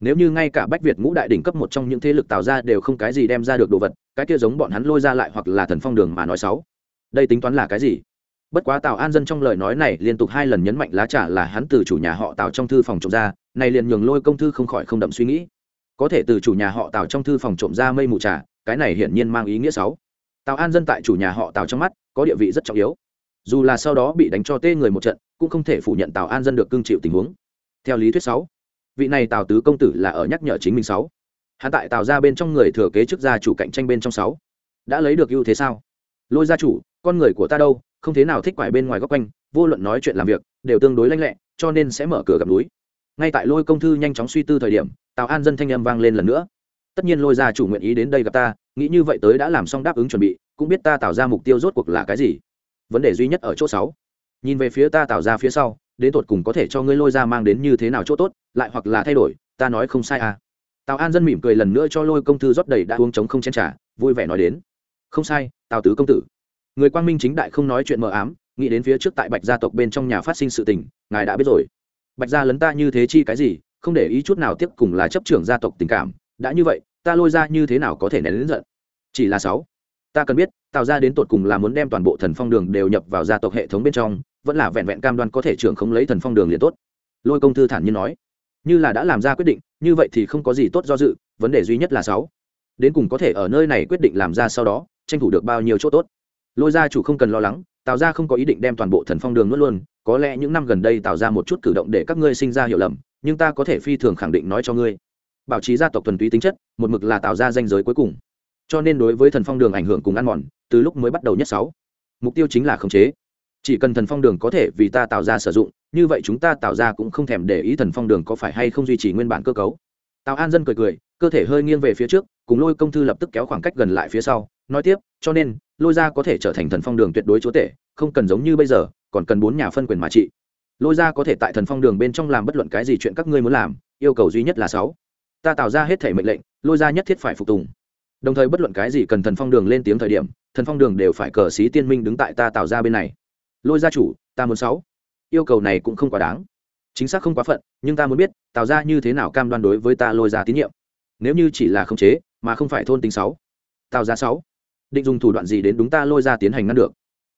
Nếu như ngay cả bách việt ngũ đại đỉnh cấp một trong những thế lực tào ra đều không cái gì đem ra được đồ vật, cái kia giống bọn hắn lôi ra lại hoặc là thần phong đường mà nói xấu. Đây tính toán là cái gì? Bất quá tào an dân trong lời nói này liên tục hai lần nhấn mạnh lá trà là hắn từ chủ nhà họ tào trong thư phòng trộm ra, này liền nhường lôi công thư không khỏi không đậm suy nghĩ có thể từ chủ nhà họ tào trong thư phòng trộm ra mây mù trà, cái này hiển nhiên mang ý nghĩa sáu. Tào an dân tại chủ nhà họ tào trong mắt, có địa vị rất trọng yếu. Dù là sau đó bị đánh cho tê người một trận, cũng không thể phủ nhận tào an dân được cương chịu tình huống. Theo lý thuyết sáu, vị này tào tứ công tử là ở nhắc nhở chính mình sáu. Hạ tại tào ra bên trong người thừa kế chức gia chủ cạnh tranh bên trong sáu. Đã lấy được ưu thế sao? Lôi gia chủ, con người của ta đâu, không thế nào thích quải bên ngoài góc quanh, vô luận nói chuyện làm việc, đều tương đối lanh lẹ, cho nên sẽ mở cửa gặp núi ngay tại lôi công thư nhanh chóng suy tư thời điểm, tào an dân thanh âm vang lên lần nữa. Tất nhiên lôi gia chủ nguyện ý đến đây gặp ta, nghĩ như vậy tới đã làm xong đáp ứng chuẩn bị, cũng biết ta tạo ra mục tiêu rốt cuộc là cái gì. Vấn đề duy nhất ở chỗ sáu. Nhìn về phía ta tạo ra phía sau, đến tột cùng có thể cho ngươi lôi ra mang đến như thế nào chỗ tốt, lại hoặc là thay đổi, ta nói không sai à. Tào an dân mỉm cười lần nữa cho lôi công thư rót đầy đã uống trống không chén trả vui vẻ nói đến. Không sai, tào tứ công tử. Người quang minh chính đại không nói chuyện mờ ám, nghĩ đến phía trước tại bạch gia tộc bên trong nhà phát sinh sự tình, ngài đã biết rồi bạch gia lấn ta như thế chi cái gì, không để ý chút nào tiếp cùng là chấp trưởng gia tộc tình cảm. Đã như vậy, ta lôi ra như thế nào có thể nén đến giận? Chỉ là sáu. Ta cần biết, tạo ra đến tột cùng là muốn đem toàn bộ thần phong đường đều nhập vào gia tộc hệ thống bên trong, vẫn là vẹn vẹn cam đoan có thể trưởng không lấy thần phong đường liền tốt. Lôi công thư thản nhiên nói. Như là đã làm ra quyết định, như vậy thì không có gì tốt do dự, vấn đề duy nhất là sáu. Đến cùng có thể ở nơi này quyết định làm ra sau đó, tranh thủ được bao nhiêu chỗ tốt? Lôi gia chủ không cần lo lắng, tạo ra không có ý định đem toàn bộ thần phong đường nuốt luôn có lẽ những năm gần đây tạo ra một chút cử động để các ngươi sinh ra hiểu lầm, nhưng ta có thể phi thường khẳng định nói cho ngươi. Bảo trí gia tộc thuần túy tính chất, một mực là tạo ra danh giới cuối cùng. Cho nên đối với thần phong đường ảnh hưởng cùng ăn mòn, từ lúc mới bắt đầu nhất sáu, mục tiêu chính là khống chế. Chỉ cần thần phong đường có thể vì ta tạo ra sử dụng, như vậy chúng ta tạo ra cũng không thèm để ý thần phong đường có phải hay không duy trì nguyên bản cơ cấu. Tào an dân cười cười, cơ thể hơi nghiêng về phía trước, cùng lôi công thư lập tức kéo khoảng cách gần lại phía sau nói tiếp, cho nên, lôi ra có thể trở thành thần phong đường tuyệt đối chúa tể, không cần giống như bây giờ, còn cần bốn nhà phân quyền mà trị. Lôi ra có thể tại thần phong đường bên trong làm bất luận cái gì chuyện các ngươi muốn làm, yêu cầu duy nhất là sáu. Ta tạo ra hết thể mệnh lệnh, lôi ra nhất thiết phải phục tùng. Đồng thời bất luận cái gì cần thần phong đường lên tiếng thời điểm, thần phong đường đều phải cờ xí tiên minh đứng tại ta tạo ra bên này. Lôi gia chủ, ta muốn sáu. Yêu cầu này cũng không quá đáng. Chính xác không quá phận, nhưng ta muốn biết, tạo ra như thế nào cam đoan đối với ta lôi ra tín nhiệm. Nếu như chỉ là khống chế, mà không phải thôn tính sáu. Tạo ra sáu định dùng thủ đoạn gì đến đúng ta lôi ra tiến hành ngăn được.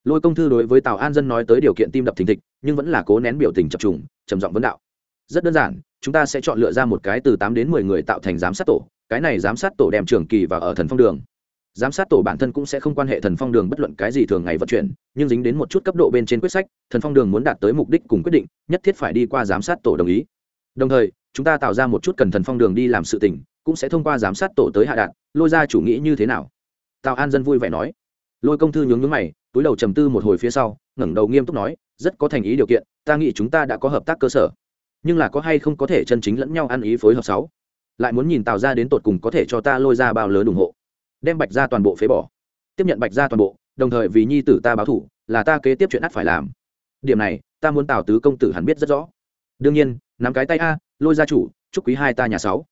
Lôi công thư đối với tào an dân nói tới điều kiện tim đập thình thịch, nhưng vẫn là cố nén biểu tình chập trùng, trầm giọng vấn đạo. Rất đơn giản, chúng ta sẽ chọn lựa ra một cái từ tám đến mười người tạo thành giám sát tổ, cái này giám sát tổ đem trường kỳ và ở thần phong đường. Giám sát tổ bản thân cũng sẽ không quan hệ thần phong đường bất luận cái gì thường ngày vận chuyển, nhưng dính đến một chút cấp độ bên trên quyết sách, thần phong đường muốn đạt tới mục đích cùng quyết định, nhất thiết phải đi qua giám sát tổ đồng ý. Đồng thời, chúng ta tạo ra một chút cần thần phong đường đi làm sự tình, cũng sẽ thông qua giám sát tổ tới hạ đạt lôi ra chủ nghĩ như thế nào tào an dân vui vẻ nói. Lôi công thư nhướng nhướng mày, túi đầu trầm tư một hồi phía sau, ngẩng đầu nghiêm túc nói, rất có thành ý điều kiện, ta nghĩ chúng ta đã có hợp tác cơ sở. Nhưng là có hay không có thể chân chính lẫn nhau ăn ý phối hợp sáu? Lại muốn nhìn tào ra đến tột cùng có thể cho ta lôi ra bao lớn ủng hộ. Đem bạch ra toàn bộ phế bỏ. Tiếp nhận bạch ra toàn bộ, đồng thời vì nhi tử ta báo thủ, là ta kế tiếp chuyện ắt phải làm. Điểm này, ta muốn tào tứ công tử hẳn biết rất rõ. Đương nhiên, nắm cái tay a, lôi gia chủ, chúc quý hai ta nhà sáu.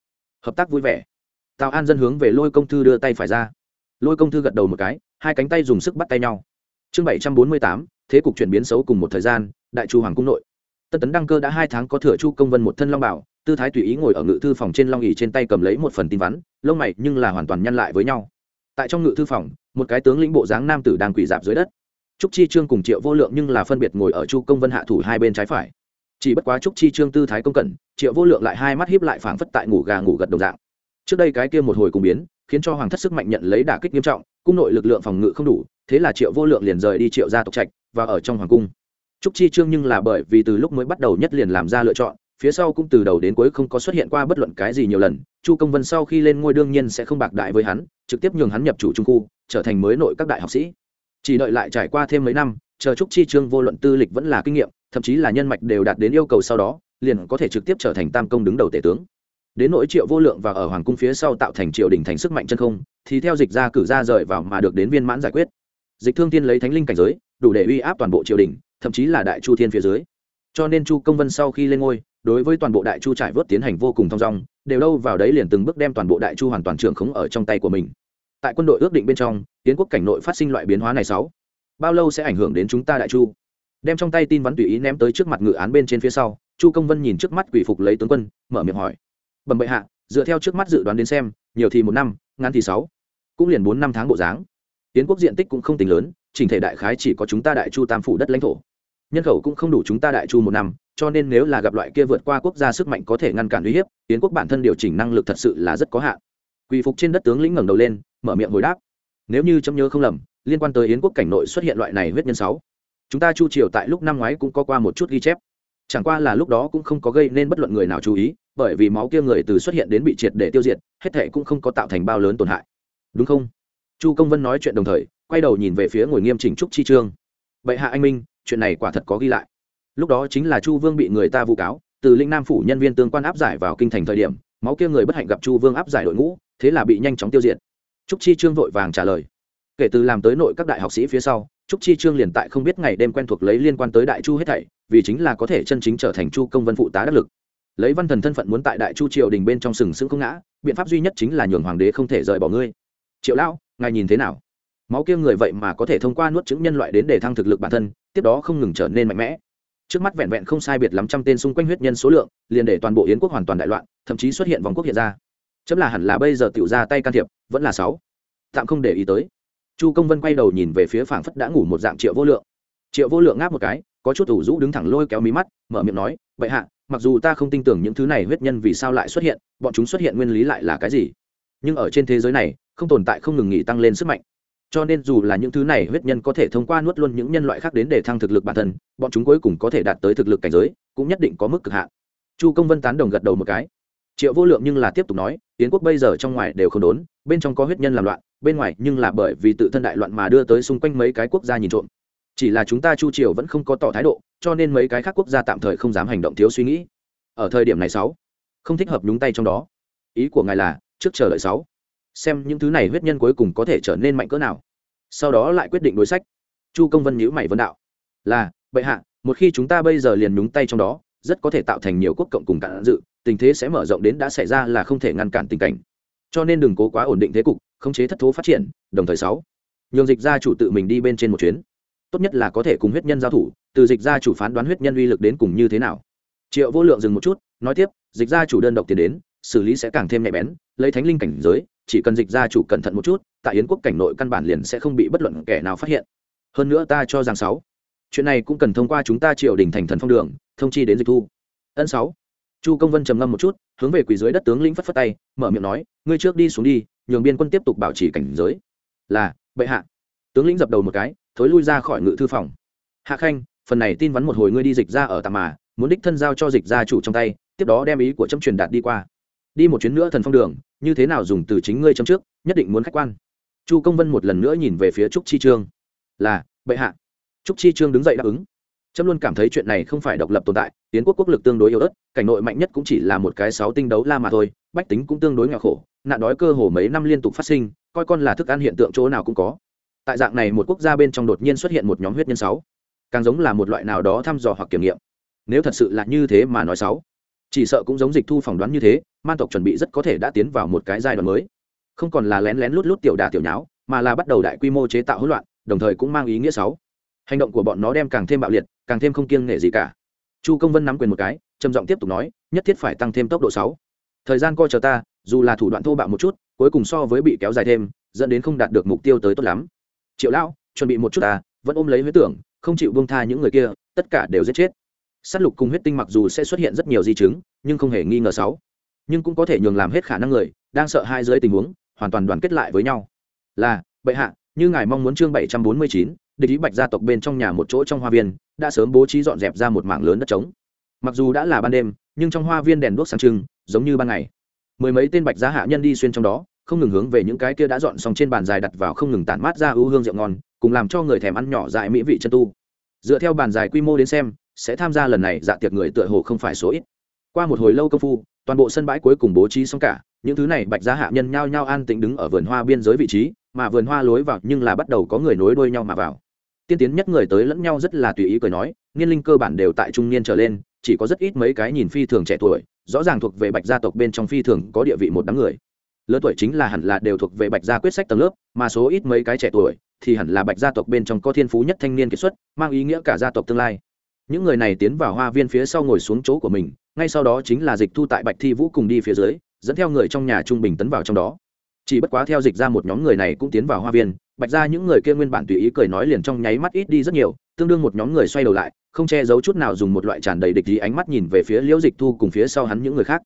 Hợp tác vui vẻ. Tào an dân hướng về lôi công thư đưa tay phải ra lôi công thư gật đầu một cái, hai cánh tay dùng sức bắt tay nhau. Chương bảy trăm bốn mươi tám, thế cục chuyển biến xấu cùng một thời gian, đại chu hoàng cung nội. Tân tấn đăng cơ đã hai tháng có thừa chu công vân một thân long bảo, tư thái tùy ý ngồi ở ngự thư phòng trên long ỉ trên tay cầm lấy một phần tin vắn, lông mày nhưng là hoàn toàn nhăn lại với nhau. Tại trong ngự thư phòng, một cái tướng lĩnh bộ dáng nam tử đang quỳ dạp dưới đất. Trúc chi trương cùng triệu vô lượng nhưng là phân biệt ngồi ở chu công vân hạ thủ hai bên trái phải. Chỉ bất quá trúc chi trương tư thái công cẩn, triệu vô lượng lại hai mắt hiếp lại phảng phất tại ngủ gà ngủ gật đồng dạng. Trước đây cái kia một hồi cùng biến khiến cho hoàng thất sức mạnh nhận lấy đả kích nghiêm trọng, cung nội lực lượng phòng ngự không đủ, thế là triệu vô lượng liền rời đi triệu gia tộc trạch và ở trong hoàng cung. Trúc chi trương nhưng là bởi vì từ lúc mới bắt đầu nhất liền làm ra lựa chọn, phía sau cũng từ đầu đến cuối không có xuất hiện qua bất luận cái gì nhiều lần, chu công vân sau khi lên ngôi đương nhiên sẽ không bạc đại với hắn, trực tiếp nhường hắn nhập chủ trung khu, trở thành mới nội các đại học sĩ. Chỉ đợi lại trải qua thêm mấy năm, chờ trúc chi trương vô luận tư lịch vẫn là kinh nghiệm, thậm chí là nhân mạch đều đạt đến yêu cầu sau đó, liền có thể trực tiếp trở thành tam công đứng đầu tể tướng đến nỗi triệu vô lượng và ở hoàng cung phía sau tạo thành triều đình thành sức mạnh chân không, thì theo dịch ra cử ra rời vào mà được đến viên mãn giải quyết. Dịch thương tiên lấy thánh linh cảnh giới, đủ để uy áp toàn bộ triều đình, thậm chí là đại chu thiên phía dưới. Cho nên chu công vân sau khi lên ngôi, đối với toàn bộ đại chu trải vớt tiến hành vô cùng thong dong, đều đâu vào đấy liền từng bước đem toàn bộ đại chu hoàn toàn trưởng khống ở trong tay của mình. Tại quân đội ước định bên trong, tiến quốc cảnh nội phát sinh loại biến hóa này sáu. Bao lâu sẽ ảnh hưởng đến chúng ta đại chu? Đem trong tay tin vắn tùy ý ném tới trước mặt ngự án bên trên phía sau, chu công vân nhìn trước mắt quỷ phục lấy tướng quân, mở miệng hỏi bẩm bệ hạ, dựa theo trước mắt dự đoán đến xem, nhiều thì một năm, ngắn thì sáu, cũng liền bốn năm tháng bộ dáng. Tiến quốc diện tích cũng không tính lớn, chỉnh thể đại khái chỉ có chúng ta đại chu tam phủ đất lãnh thổ. Nhân khẩu cũng không đủ chúng ta đại chu một năm, cho nên nếu là gặp loại kia vượt qua quốc gia sức mạnh có thể ngăn cản uy hiếp tiến quốc bản thân điều chỉnh năng lực thật sự là rất có hạn. Quỳ phục trên đất tướng lĩnh ngẩng đầu lên, mở miệng hồi đáp. Nếu như chấm nhớ không lầm, liên quan tới yến quốc cảnh nội xuất hiện loại này huyết nhân sáu, chúng ta chu triều tại lúc năm ngoái cũng có qua một chút ghi chép. Chẳng qua là lúc đó cũng không có gây nên bất luận người nào chú ý bởi vì máu kia người từ xuất hiện đến bị triệt để tiêu diệt, hết thệ cũng không có tạo thành bao lớn tổn hại. Đúng không? Chu công vân nói chuyện đồng thời, quay đầu nhìn về phía ngồi nghiêm chỉnh trúc chi trương. Vậy hạ anh minh, chuyện này quả thật có ghi lại. Lúc đó chính là chu vương bị người ta vu cáo, từ linh nam phủ nhân viên tương quan áp giải vào kinh thành thời điểm, máu kia người bất hạnh gặp chu vương áp giải đội ngũ, thế là bị nhanh chóng tiêu diệt. Trúc chi trương vội vàng trả lời. Kể từ làm tới nội các đại học sĩ phía sau, trúc chi trương liền tại không biết ngày đêm quen thuộc lấy liên quan tới đại chu hết thảy, vì chính là có thể chân chính trở thành chu công vân phụ tá đắc lực lấy văn thần thân phận muốn tại đại chu triều đình bên trong sừng sững không ngã, biện pháp duy nhất chính là nhường hoàng đế không thể rời bỏ ngươi. Triệu lão, ngài nhìn thế nào? Máu kia người vậy mà có thể thông qua nuốt chứng nhân loại đến để thăng thực lực bản thân, tiếp đó không ngừng trở nên mạnh mẽ. Trước mắt vẹn vẹn không sai biệt lắm trăm tên xung quanh huyết nhân số lượng, liền để toàn bộ yến quốc hoàn toàn đại loạn, thậm chí xuất hiện vòng quốc hiện ra. Chấm là hẳn là bây giờ tiểu ra tay can thiệp, vẫn là sáu. Tạm không để ý tới. Chu công vân quay đầu nhìn về phía phảng phất đã ngủ một dạng triệu vô lượng. Triệu vô lượng ngáp một cái, có chút ủ rũ đứng thẳng lôi kéo mí mắt, mở miệng nói vậy hạ mặc dù ta không tin tưởng những thứ này huyết nhân vì sao lại xuất hiện, bọn chúng xuất hiện nguyên lý lại là cái gì? Nhưng ở trên thế giới này, không tồn tại không ngừng nghỉ tăng lên sức mạnh. Cho nên dù là những thứ này huyết nhân có thể thông qua nuốt luôn những nhân loại khác đến để thăng thực lực bản thân, bọn chúng cuối cùng có thể đạt tới thực lực cảnh giới, cũng nhất định có mức cực hạn. Chu công vân tán đồng gật đầu một cái. Triệu vô lượng nhưng là tiếp tục nói, yến quốc bây giờ trong ngoài đều không đốn, bên trong có huyết nhân làm loạn, bên ngoài nhưng là bởi vì tự thân đại loạn mà đưa tới xung quanh mấy cái quốc gia nhìn trộm chỉ là chúng ta chu triều vẫn không có tỏ thái độ, cho nên mấy cái khác quốc gia tạm thời không dám hành động thiếu suy nghĩ. Ở thời điểm này sáu, không thích hợp nhúng tay trong đó. Ý của ngài là, trước chờ đợi sáu. Xem những thứ này huyết nhân cuối cùng có thể trở nên mạnh cỡ nào. Sau đó lại quyết định đối sách. Chu công vân nhữ mày vân đạo. Là, bệ hạ, một khi chúng ta bây giờ liền nhúng tay trong đó, rất có thể tạo thành nhiều quốc cộng cùng cản dự, tình thế sẽ mở rộng đến đã xảy ra là không thể ngăn cản tình cảnh. Cho nên đừng cố quá ổn định thế cục, khống chế thất thố phát triển, đồng thời sáu. Nhường dịch gia chủ tự mình đi bên trên một chuyến tốt nhất là có thể cùng huyết nhân giao thủ, từ dịch gia chủ phán đoán huyết nhân uy lực đến cùng như thế nào. Triệu vô lượng dừng một chút, nói tiếp, dịch gia chủ đơn độc tiền đến, xử lý sẽ càng thêm nhạy bén, lấy thánh linh cảnh giới, chỉ cần dịch gia chủ cẩn thận một chút, tại yến quốc cảnh nội căn bản liền sẽ không bị bất luận kẻ nào phát hiện. Hơn nữa ta cho rằng sáu, chuyện này cũng cần thông qua chúng ta triều đình thành thần phong đường, thông chi đến dịch thu. Ân sáu. Chu công vân trầm ngâm một chút, hướng về quỳ dưới đất tướng lĩnh phất phất tay, mở miệng nói, ngươi trước đi xuống đi, nhường biên quân tiếp tục bảo trì cảnh giới. Là, bệ hạ. Tướng lĩnh dập đầu một cái thối lui ra khỏi ngự thư phòng. Hạ khanh, phần này tin vắn một hồi ngươi đi dịch ra ở tạm mà, muốn đích thân giao cho dịch gia chủ trong tay, tiếp đó đem ý của chấm truyền đạt đi qua. Đi một chuyến nữa thần phong đường, như thế nào dùng từ chính ngươi chấm trước, nhất định muốn khách quan. Chu công vân một lần nữa nhìn về phía trúc chi trương. Là, bệ hạ. Trúc chi trương đứng dậy đáp ứng. Trâm luôn cảm thấy chuyện này không phải độc lập tồn tại tiến quốc quốc lực tương đối yếu ớt, cảnh nội mạnh nhất cũng chỉ là một cái sáu tinh đấu la mà thôi, bách tính cũng tương đối nghèo khổ, nạn đói cơ hồ mấy năm liên tục phát sinh, coi con là thức ăn hiện tượng chỗ nào cũng có tại dạng này một quốc gia bên trong đột nhiên xuất hiện một nhóm huyết nhân sáu. Càng giống là một loại nào đó thăm dò hoặc kiểm nghiệm. Nếu thật sự là như thế mà nói xấu chỉ sợ cũng giống dịch thu phỏng đoán như thế, man tộc chuẩn bị rất có thể đã tiến vào một cái giai đoạn mới. Không còn là lén lén lút lút tiểu đà tiểu nháo, mà là bắt đầu đại quy mô chế tạo hỗn loạn, đồng thời cũng mang ý nghĩa xấu hành động của bọn nó đem càng thêm bạo liệt, càng thêm không kiêng nể gì cả. Chu công vân nắm quyền một cái, trầm giọng tiếp tục nói, nhất thiết phải tăng thêm tốc độ sáu. Thời gian coi chờ ta, dù là thủ đoạn thô bạo một chút, cuối cùng so với bị kéo dài thêm, dẫn đến không đạt được mục tiêu tới tốt lắm triệu lão, chuẩn bị một chút ta, vẫn ôm lấy huyết tưởng, không chịu buông tha những người kia, tất cả đều giết chết. Sát lục cùng huyết tinh mặc dù sẽ xuất hiện rất nhiều di chứng, nhưng không hề nghi ngờ sáu. Nhưng cũng có thể nhường làm hết khả năng người, đang sợ hai dưới tình huống, hoàn toàn đoàn kết lại với nhau. Là, bệ hạ, như ngài mong muốn chương bảy trăm bốn mươi chín, địch ý bạch gia tộc bên trong nhà một chỗ trong hoa viên, đã sớm bố trí dọn dẹp ra một mảng lớn đất trống. Mặc dù đã là ban đêm, nhưng trong hoa viên đèn đuốc sáng trưng, giống như ban ngày. Mười mấy tên bạch gia hạ nhân đi xuyên trong đó không ngừng hướng về những cái kia đã dọn xong trên bàn dài đặt vào không ngừng tản mát ra ưu hương rượu ngon, cùng làm cho người thèm ăn nhỏ dại mỹ vị chân tu. Dựa theo bàn dài quy mô đến xem, sẽ tham gia lần này dạ tiệc người tựa hồ không phải số ít. Qua một hồi lâu công phu, toàn bộ sân bãi cuối cùng bố trí xong cả, những thứ này bạch gia hạ nhân nhao nhao an tĩnh đứng ở vườn hoa biên giới vị trí, mà vườn hoa lối vào nhưng là bắt đầu có người nối đuôi nhau mà vào. Tiên tiến nhất người tới lẫn nhau rất là tùy ý cười nói, niên linh cơ bản đều tại trung niên trở lên, chỉ có rất ít mấy cái nhìn phi thường trẻ tuổi, rõ ràng thuộc về bạch gia tộc bên trong phi thường có địa vị một đám người lớn tuổi chính là hẳn là đều thuộc về bạch gia quyết sách tầng lớp, mà số ít mấy cái trẻ tuổi thì hẳn là bạch gia tộc bên trong có thiên phú nhất thanh niên kiệt xuất, mang ý nghĩa cả gia tộc tương lai. Những người này tiến vào hoa viên phía sau ngồi xuống chỗ của mình, ngay sau đó chính là dịch thu tại bạch thi vũ cùng đi phía dưới, dẫn theo người trong nhà trung bình tấn vào trong đó. Chỉ bất quá theo dịch ra một nhóm người này cũng tiến vào hoa viên, bạch ra những người kia nguyên bản tùy ý cười nói liền trong nháy mắt ít đi rất nhiều, tương đương một nhóm người xoay đầu lại, không che giấu chút nào dùng một loại tràn đầy địch ý ánh mắt nhìn về phía liễu dịch thu cùng phía sau hắn những người khác.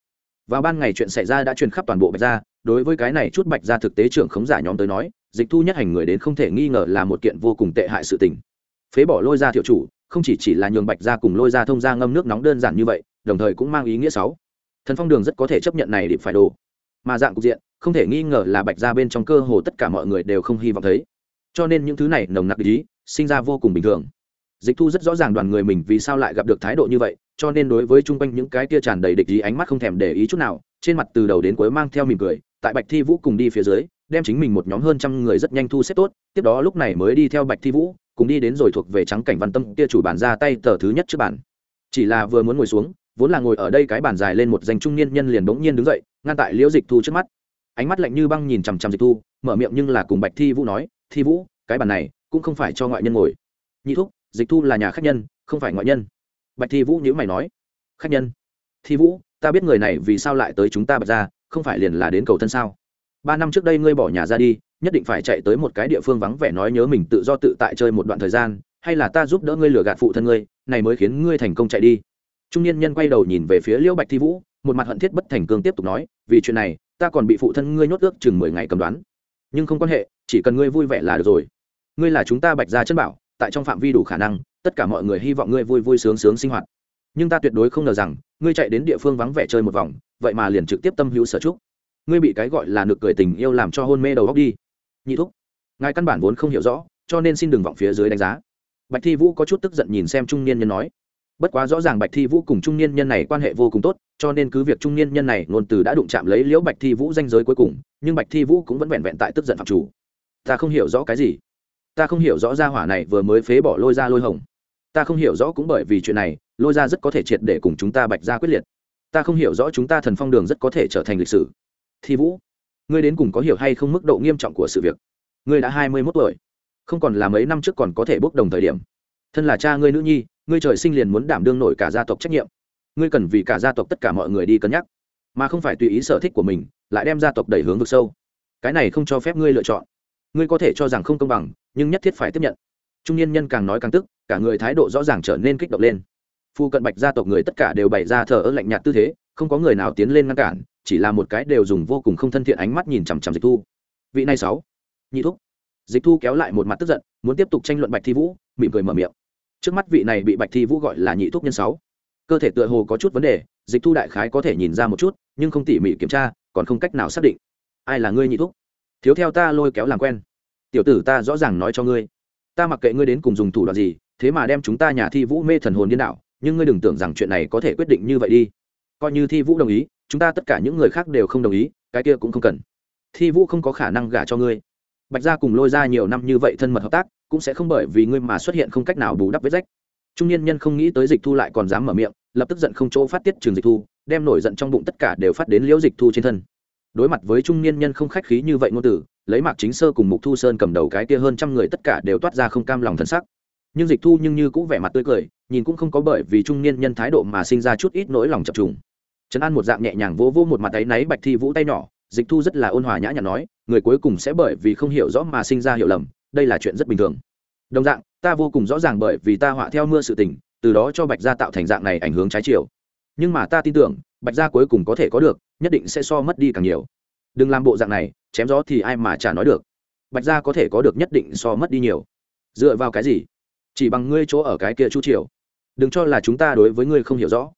Vào ban ngày chuyện xảy ra đã truyền khắp toàn bộ bạch gia đối với cái này chút bạch gia thực tế trưởng khống giả nhóm tới nói, dịch thu nhất hành người đến không thể nghi ngờ là một kiện vô cùng tệ hại sự tình. Phế bỏ lôi ra thiệu chủ, không chỉ chỉ là nhường bạch gia cùng lôi ra thông ra ngâm nước nóng đơn giản như vậy, đồng thời cũng mang ý nghĩa sáu thần phong đường rất có thể chấp nhận này để phải đồ. Mà dạng cục diện, không thể nghi ngờ là bạch gia bên trong cơ hồ tất cả mọi người đều không hy vọng thấy. Cho nên những thứ này nồng nặc ý, sinh ra vô cùng bình thường. Dịch thu rất rõ ràng đoàn người mình vì sao lại gặp được thái độ như vậy, cho nên đối với chung quanh những cái kia tràn đầy địch ý ánh mắt không thèm để ý chút nào, trên mặt từ đầu đến cuối mang theo mỉm cười tại bạch thi vũ cùng đi phía dưới, đem chính mình một nhóm hơn trăm người rất nhanh thu xếp tốt, tiếp đó lúc này mới đi theo bạch thi vũ, cùng đi đến rồi thuộc về trắng cảnh văn tâm kia chủ bản ra tay tờ thứ nhất trước bản. chỉ là vừa muốn ngồi xuống, vốn là ngồi ở đây cái bàn dài lên một danh trung niên nhân liền bỗng nhiên đứng dậy, ngăn tại liễu dịch thu trước mắt. Ánh mắt lạnh như băng nhìn chằm chằm dịch thu, mở miệng nhưng là cùng bạch thi vũ nói, thi vũ, cái bàn này cũng không phải cho ngoại nhân ngồi. Nhị thúc, dịch thu là nhà khách nhân, không phải ngoại nhân. Bạch thi vũ nhữ mày nói. Khách nhân? Thi vũ, ta biết người này vì sao lại tới chúng ta bật ra không phải liền là đến cầu thân sao? Ba năm trước đây ngươi bỏ nhà ra đi, nhất định phải chạy tới một cái địa phương vắng vẻ nói nhớ mình tự do tự tại chơi một đoạn thời gian, hay là ta giúp đỡ ngươi lừa gạt phụ thân ngươi, này mới khiến ngươi thành công chạy đi. Trung niên nhân quay đầu nhìn về phía liễu bạch thi vũ, một mặt hận thiết bất thành cương tiếp tục nói, vì chuyện này, ta còn bị phụ thân ngươi nhốt ước chừng mười ngày cầm đoán. Nhưng không quan hệ, chỉ cần ngươi vui vẻ là được rồi. Ngươi là chúng ta bạch ra chân bảo, tại trong phạm vi đủ khả năng, tất cả mọi người hy vọng ngươi vui vui sướng sướng sinh hoạt nhưng ta tuyệt đối không ngờ rằng, ngươi chạy đến địa phương vắng vẻ chơi một vòng, vậy mà liền trực tiếp tâm hữu sở trúc. Ngươi bị cái gọi là nực cười tình yêu làm cho hôn mê đầu góc đi. Nhị thúc, ngài căn bản vốn không hiểu rõ, cho nên xin đừng vọng phía dưới đánh giá. Bạch thi vũ có chút tức giận nhìn xem trung niên nhân nói. Bất quá rõ ràng bạch thi vũ cùng trung niên nhân này quan hệ vô cùng tốt, cho nên cứ việc trung niên nhân này ngôn từ đã đụng chạm lấy liễu bạch thi vũ danh giới cuối cùng, nhưng bạch thi vũ cũng vẫn vẹn vẹn tại tức giận phạm chủ. Ta không hiểu rõ cái gì. Ta không hiểu rõ ra hỏa này vừa mới phế bỏ lôi ra lôi hồng. Ta không hiểu rõ cũng bởi vì chuyện này lôi ra rất có thể triệt để cùng chúng ta bạch ra quyết liệt. Ta không hiểu rõ chúng ta thần phong đường rất có thể trở thành lịch sử. Thi vũ, ngươi đến cùng có hiểu hay không mức độ nghiêm trọng của sự việc? Ngươi đã hai mươi mốt tuổi, không còn là mấy năm trước còn có thể bốc đồng thời điểm. Thân là cha ngươi nữ nhi, ngươi trời sinh liền muốn đảm đương nổi cả gia tộc trách nhiệm. Ngươi cần vì cả gia tộc tất cả mọi người đi cân nhắc, mà không phải tùy ý sở thích của mình, lại đem gia tộc đẩy hướng vực sâu. Cái này không cho phép ngươi lựa chọn. Ngươi có thể cho rằng không công bằng, nhưng nhất thiết phải tiếp nhận. Trung niên nhân càng nói càng tức, cả người thái độ rõ ràng trở nên kích động lên phu cận bạch gia tộc người tất cả đều bày ra thờ ơ lạnh nhạt tư thế, không có người nào tiến lên ngăn cản, chỉ là một cái đều dùng vô cùng không thân thiện ánh mắt nhìn chằm chằm dịch thu. Vị này sáu, nhị thúc. Dịch thu kéo lại một mặt tức giận, muốn tiếp tục tranh luận bạch thi vũ, mỉm cười mở miệng. Trước mắt vị này bị bạch thi vũ gọi là nhị thúc nhân sáu. Cơ thể tựa hồ có chút vấn đề, dịch thu đại khái có thể nhìn ra một chút, nhưng không tỉ mỉ kiểm tra, còn không cách nào xác định. Ai là ngươi nhị thúc? Thiếu theo ta lôi kéo làm quen. Tiểu tử ta rõ ràng nói cho ngươi. Ta mặc kệ ngươi đến cùng dùng thủ đoạn gì, thế mà đem chúng ta nhà thi vũ mê thần hồn điên đạo nhưng ngươi đừng tưởng rằng chuyện này có thể quyết định như vậy đi. Coi như thi vũ đồng ý, chúng ta tất cả những người khác đều không đồng ý, cái kia cũng không cần. Thi vũ không có khả năng gả cho ngươi. Bạch gia cùng lôi ra nhiều năm như vậy thân mật hợp tác, cũng sẽ không bởi vì ngươi mà xuất hiện không cách nào bù đắp vết rách. Trung niên nhân không nghĩ tới dịch thu lại còn dám mở miệng, lập tức giận không chỗ phát tiết trường dịch thu, đem nổi giận trong bụng tất cả đều phát đến liễu dịch thu trên thân. Đối mặt với trung niên nhân không khách khí như vậy ngôn tử lấy mạc chính sơ cùng mục thu sơn cầm đầu cái kia hơn trăm người tất cả đều toát ra không cam lòng thân sắc nhưng dịch thu nhưng như cũng vẻ mặt tươi cười, nhìn cũng không có bởi vì trung niên nhân thái độ mà sinh ra chút ít nỗi lòng chập trùng. Trấn an một dạng nhẹ nhàng vỗ vỗ một mặt áy náy bạch thi vũ tay nhỏ, dịch thu rất là ôn hòa nhã nhặn nói, người cuối cùng sẽ bởi vì không hiểu rõ mà sinh ra hiểu lầm, đây là chuyện rất bình thường. Đồng dạng, ta vô cùng rõ ràng bởi vì ta họa theo mưa sự tình, từ đó cho bạch gia tạo thành dạng này ảnh hưởng trái chiều. Nhưng mà ta tin tưởng, bạch gia cuối cùng có thể có được, nhất định sẽ so mất đi càng nhiều. Đừng làm bộ dạng này, chém gió thì ai mà chả nói được. Bạch gia có thể có được nhất định so mất đi nhiều. Dựa vào cái gì? Chỉ bằng ngươi chỗ ở cái kia chu triều. Đừng cho là chúng ta đối với ngươi không hiểu rõ.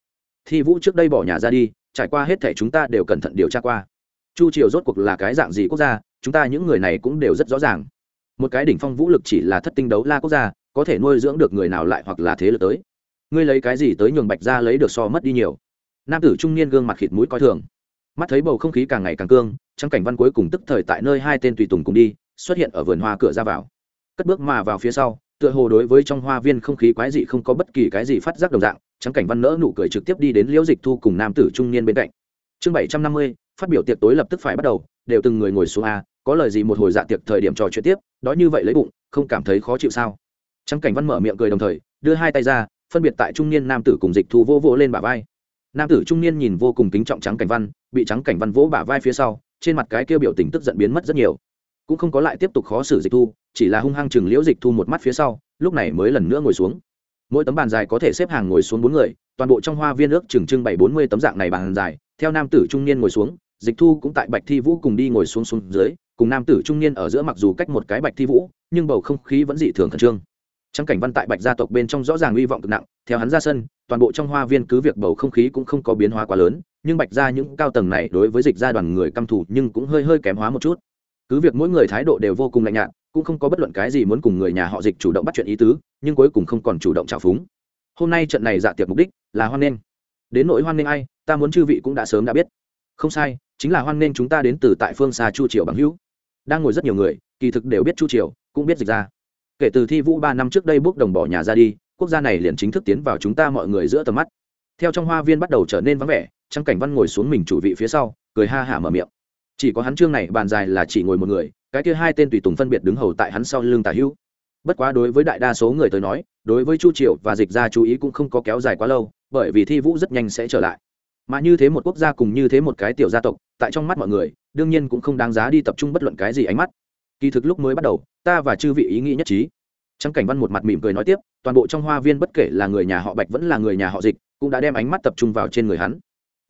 Thi vũ trước đây bỏ nhà ra đi, trải qua hết thể chúng ta đều cẩn thận điều tra qua. Chu triều rốt cuộc là cái dạng gì quốc gia, chúng ta những người này cũng đều rất rõ ràng. Một cái đỉnh phong vũ lực chỉ là thất tinh đấu la quốc gia, có thể nuôi dưỡng được người nào lại hoặc là thế lực tới. Ngươi lấy cái gì tới nhường bạch ra lấy được so mất đi nhiều? Nam tử trung niên gương mặt khịt mũi coi thường. Mắt thấy bầu không khí càng ngày càng cương, trắng cảnh văn cuối cùng tức thời tại nơi hai tên tùy tùng cùng đi, xuất hiện ở vườn hoa cửa ra vào. Cất bước mà vào phía sau tựa hồ đối với trong hoa viên không khí quái dị không có bất kỳ cái gì phát giác đồng dạng, trắng cảnh văn nỡ nụ cười trực tiếp đi đến liễu dịch thu cùng nam tử trung niên bên cạnh. Chương bảy trăm năm mươi, phát biểu tiệc tối lập tức phải bắt đầu, đều từng người ngồi xuống a, có lời gì một hồi dạ tiệc thời điểm trò chuyện tiếp đói như vậy lấy bụng, không cảm thấy khó chịu sao? Trắng cảnh văn mở miệng cười đồng thời, đưa hai tay ra, phân biệt tại trung niên nam tử cùng dịch thu vô vô lên bả vai. Nam tử trung niên nhìn vô cùng kính trọng trắng cảnh văn, bị trắng cảnh văn vỗ bả vai phía sau, trên mặt cái kêu biểu tình tức giận biến mất rất nhiều cũng không có lại tiếp tục khó xử dịch thu, chỉ là hung hăng chừng liễu dịch thu một mắt phía sau, lúc này mới lần nữa ngồi xuống. Mỗi tấm bàn dài có thể xếp hàng ngồi xuống bốn người, toàn bộ trong hoa viên ước chừng trưng bảy bốn mươi tấm dạng này bàn dài, theo nam tử trung niên ngồi xuống, dịch thu cũng tại bạch thi vũ cùng đi ngồi xuống xuống dưới, cùng nam tử trung niên ở giữa mặc dù cách một cái bạch thi vũ, nhưng bầu không khí vẫn dị thường khẩn trương. Trắng cảnh văn tại bạch gia tộc bên trong rõ ràng hy vọng cực nặng, theo hắn ra sân, toàn bộ trong hoa viên cứ việc bầu không khí cũng không có biến hóa quá lớn, nhưng bạch gia những cao tầng này đối với dịch gia đoàn người căm thù nhưng cũng hơi hơi kém hóa một chút cứ việc mỗi người thái độ đều vô cùng lạnh nhạt, cũng không có bất luận cái gì muốn cùng người nhà họ dịch chủ động bắt chuyện ý tứ, nhưng cuối cùng không còn chủ động trào phúng. Hôm nay trận này dạ tiệc mục đích là hoan nghênh. Đến nỗi hoan nghênh ai, ta muốn chư vị cũng đã sớm đã biết. Không sai, chính là hoan nghênh chúng ta đến từ tại phương xa chu triều bằng hữu. Đang ngồi rất nhiều người, kỳ thực đều biết chu triều, cũng biết dịch ra kể từ thi vũ ba năm trước đây bước đồng bỏ nhà ra đi, quốc gia này liền chính thức tiến vào chúng ta mọi người giữa tầm mắt. Theo trong hoa viên bắt đầu trở nên vắng vẻ trắng cảnh văn ngồi xuống mình chủ vị phía sau, cười ha hả mở miệng chỉ có hắn trương này bàn dài là chỉ ngồi một người, cái kia hai tên tùy tùng phân biệt đứng hầu tại hắn sau lưng tả hữu. Bất quá đối với đại đa số người tới nói, đối với chu triều và dịch ra chú ý cũng không có kéo dài quá lâu, bởi vì thi vũ rất nhanh sẽ trở lại. Mà như thế một quốc gia cùng như thế một cái tiểu gia tộc, tại trong mắt mọi người, đương nhiên cũng không đáng giá đi tập trung bất luận cái gì ánh mắt. Kỳ thực lúc mới bắt đầu, ta và chư vị ý nghĩ nhất trí. Trắng cảnh văn một mặt mỉm cười nói tiếp, toàn bộ trong hoa viên bất kể là người nhà họ bạch vẫn là người nhà họ dịch, cũng đã đem ánh mắt tập trung vào trên người hắn.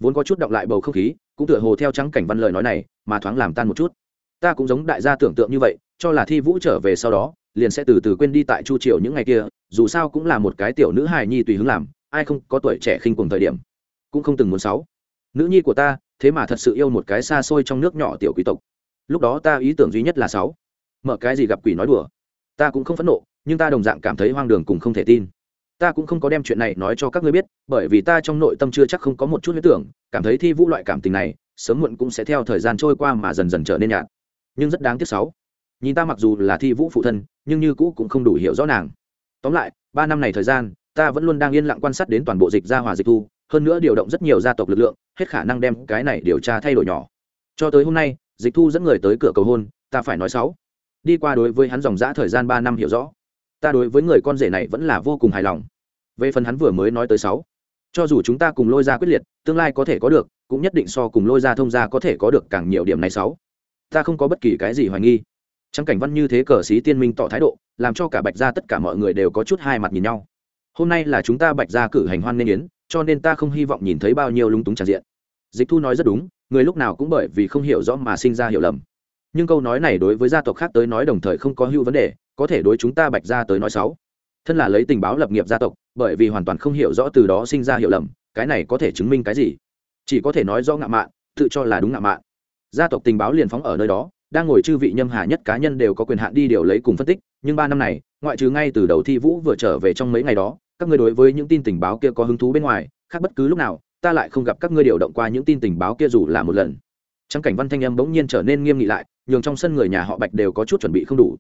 Vốn có chút đọc lại bầu không khí cũng tựa hồ theo trắng cảnh văn lời nói này mà thoáng làm tan một chút. Ta cũng giống đại gia tưởng tượng như vậy, cho là thi vũ trở về sau đó, liền sẽ từ từ quên đi tại chu triều những ngày kia, dù sao cũng là một cái tiểu nữ hài nhi tùy hứng làm, ai không có tuổi trẻ khinh cùng thời điểm. Cũng không từng muốn sáu nữ nhi của ta, thế mà thật sự yêu một cái xa xôi trong nước nhỏ tiểu quý tộc. Lúc đó ta ý tưởng duy nhất là sáu mở cái gì gặp quỷ nói đùa. Ta cũng không phẫn nộ, nhưng ta đồng dạng cảm thấy hoang đường cùng không thể tin ta cũng không có đem chuyện này nói cho các ngươi biết, bởi vì ta trong nội tâm chưa chắc không có một chút huyết tưởng, cảm thấy thi vũ loại cảm tình này, sớm muộn cũng sẽ theo thời gian trôi qua mà dần dần trở nên nhạt. Nhưng rất đáng tiếc sáu. Nhìn ta mặc dù là thi vũ phụ thân, nhưng như cũ cũng không đủ hiểu rõ nàng. Tóm lại, ba năm này thời gian, ta vẫn luôn đang yên lặng quan sát đến toàn bộ dịch gia hòa dịch thu, hơn nữa điều động rất nhiều gia tộc lực lượng, hết khả năng đem cái này điều tra thay đổi nhỏ. Cho tới hôm nay, dịch thu dẫn người tới cửa cầu hôn, ta phải nói sáu. Đi qua đối với hắn dòng dã thời gian ba năm hiểu rõ ta đối với người con rể này vẫn là vô cùng hài lòng. Về phần hắn vừa mới nói tới sáu, cho dù chúng ta cùng lôi ra quyết liệt, tương lai có thể có được, cũng nhất định so cùng lôi ra thông ra có thể có được càng nhiều điểm này sáu. Ta không có bất kỳ cái gì hoài nghi. Trắng cảnh văn như thế cờ sĩ tiên minh tỏ thái độ, làm cho cả bạch gia tất cả mọi người đều có chút hai mặt nhìn nhau. Hôm nay là chúng ta bạch gia cử hành hoan nên yến, cho nên ta không hy vọng nhìn thấy bao nhiêu lúng túng tràn diện. Dịch thu nói rất đúng, người lúc nào cũng bởi vì không hiểu rõ mà sinh ra hiểu lầm. Nhưng câu nói này đối với gia tộc khác tới nói đồng thời không có hữu vấn đề có thể đối chúng ta bạch ra tới nói xấu thân là lấy tình báo lập nghiệp gia tộc, bởi vì hoàn toàn không hiểu rõ từ đó sinh ra hiểu lầm, cái này có thể chứng minh cái gì? Chỉ có thể nói do ngạo mạn, tự cho là đúng ngạo mạn. Gia tộc tình báo liền phóng ở nơi đó, đang ngồi chư vị nhâm hà nhất cá nhân đều có quyền hạn đi điều lấy cùng phân tích, nhưng ba năm này, ngoại trừ ngay từ đầu thi vũ vừa trở về trong mấy ngày đó, các ngươi đối với những tin tình báo kia có hứng thú bên ngoài, khác bất cứ lúc nào, ta lại không gặp các ngươi điều động qua những tin tình báo kia dù là một lần. Trắng cảnh văn thanh âm bỗng nhiên trở nên nghiêm nghị lại, nhường trong sân người nhà họ bạch đều có chút chuẩn bị không đủ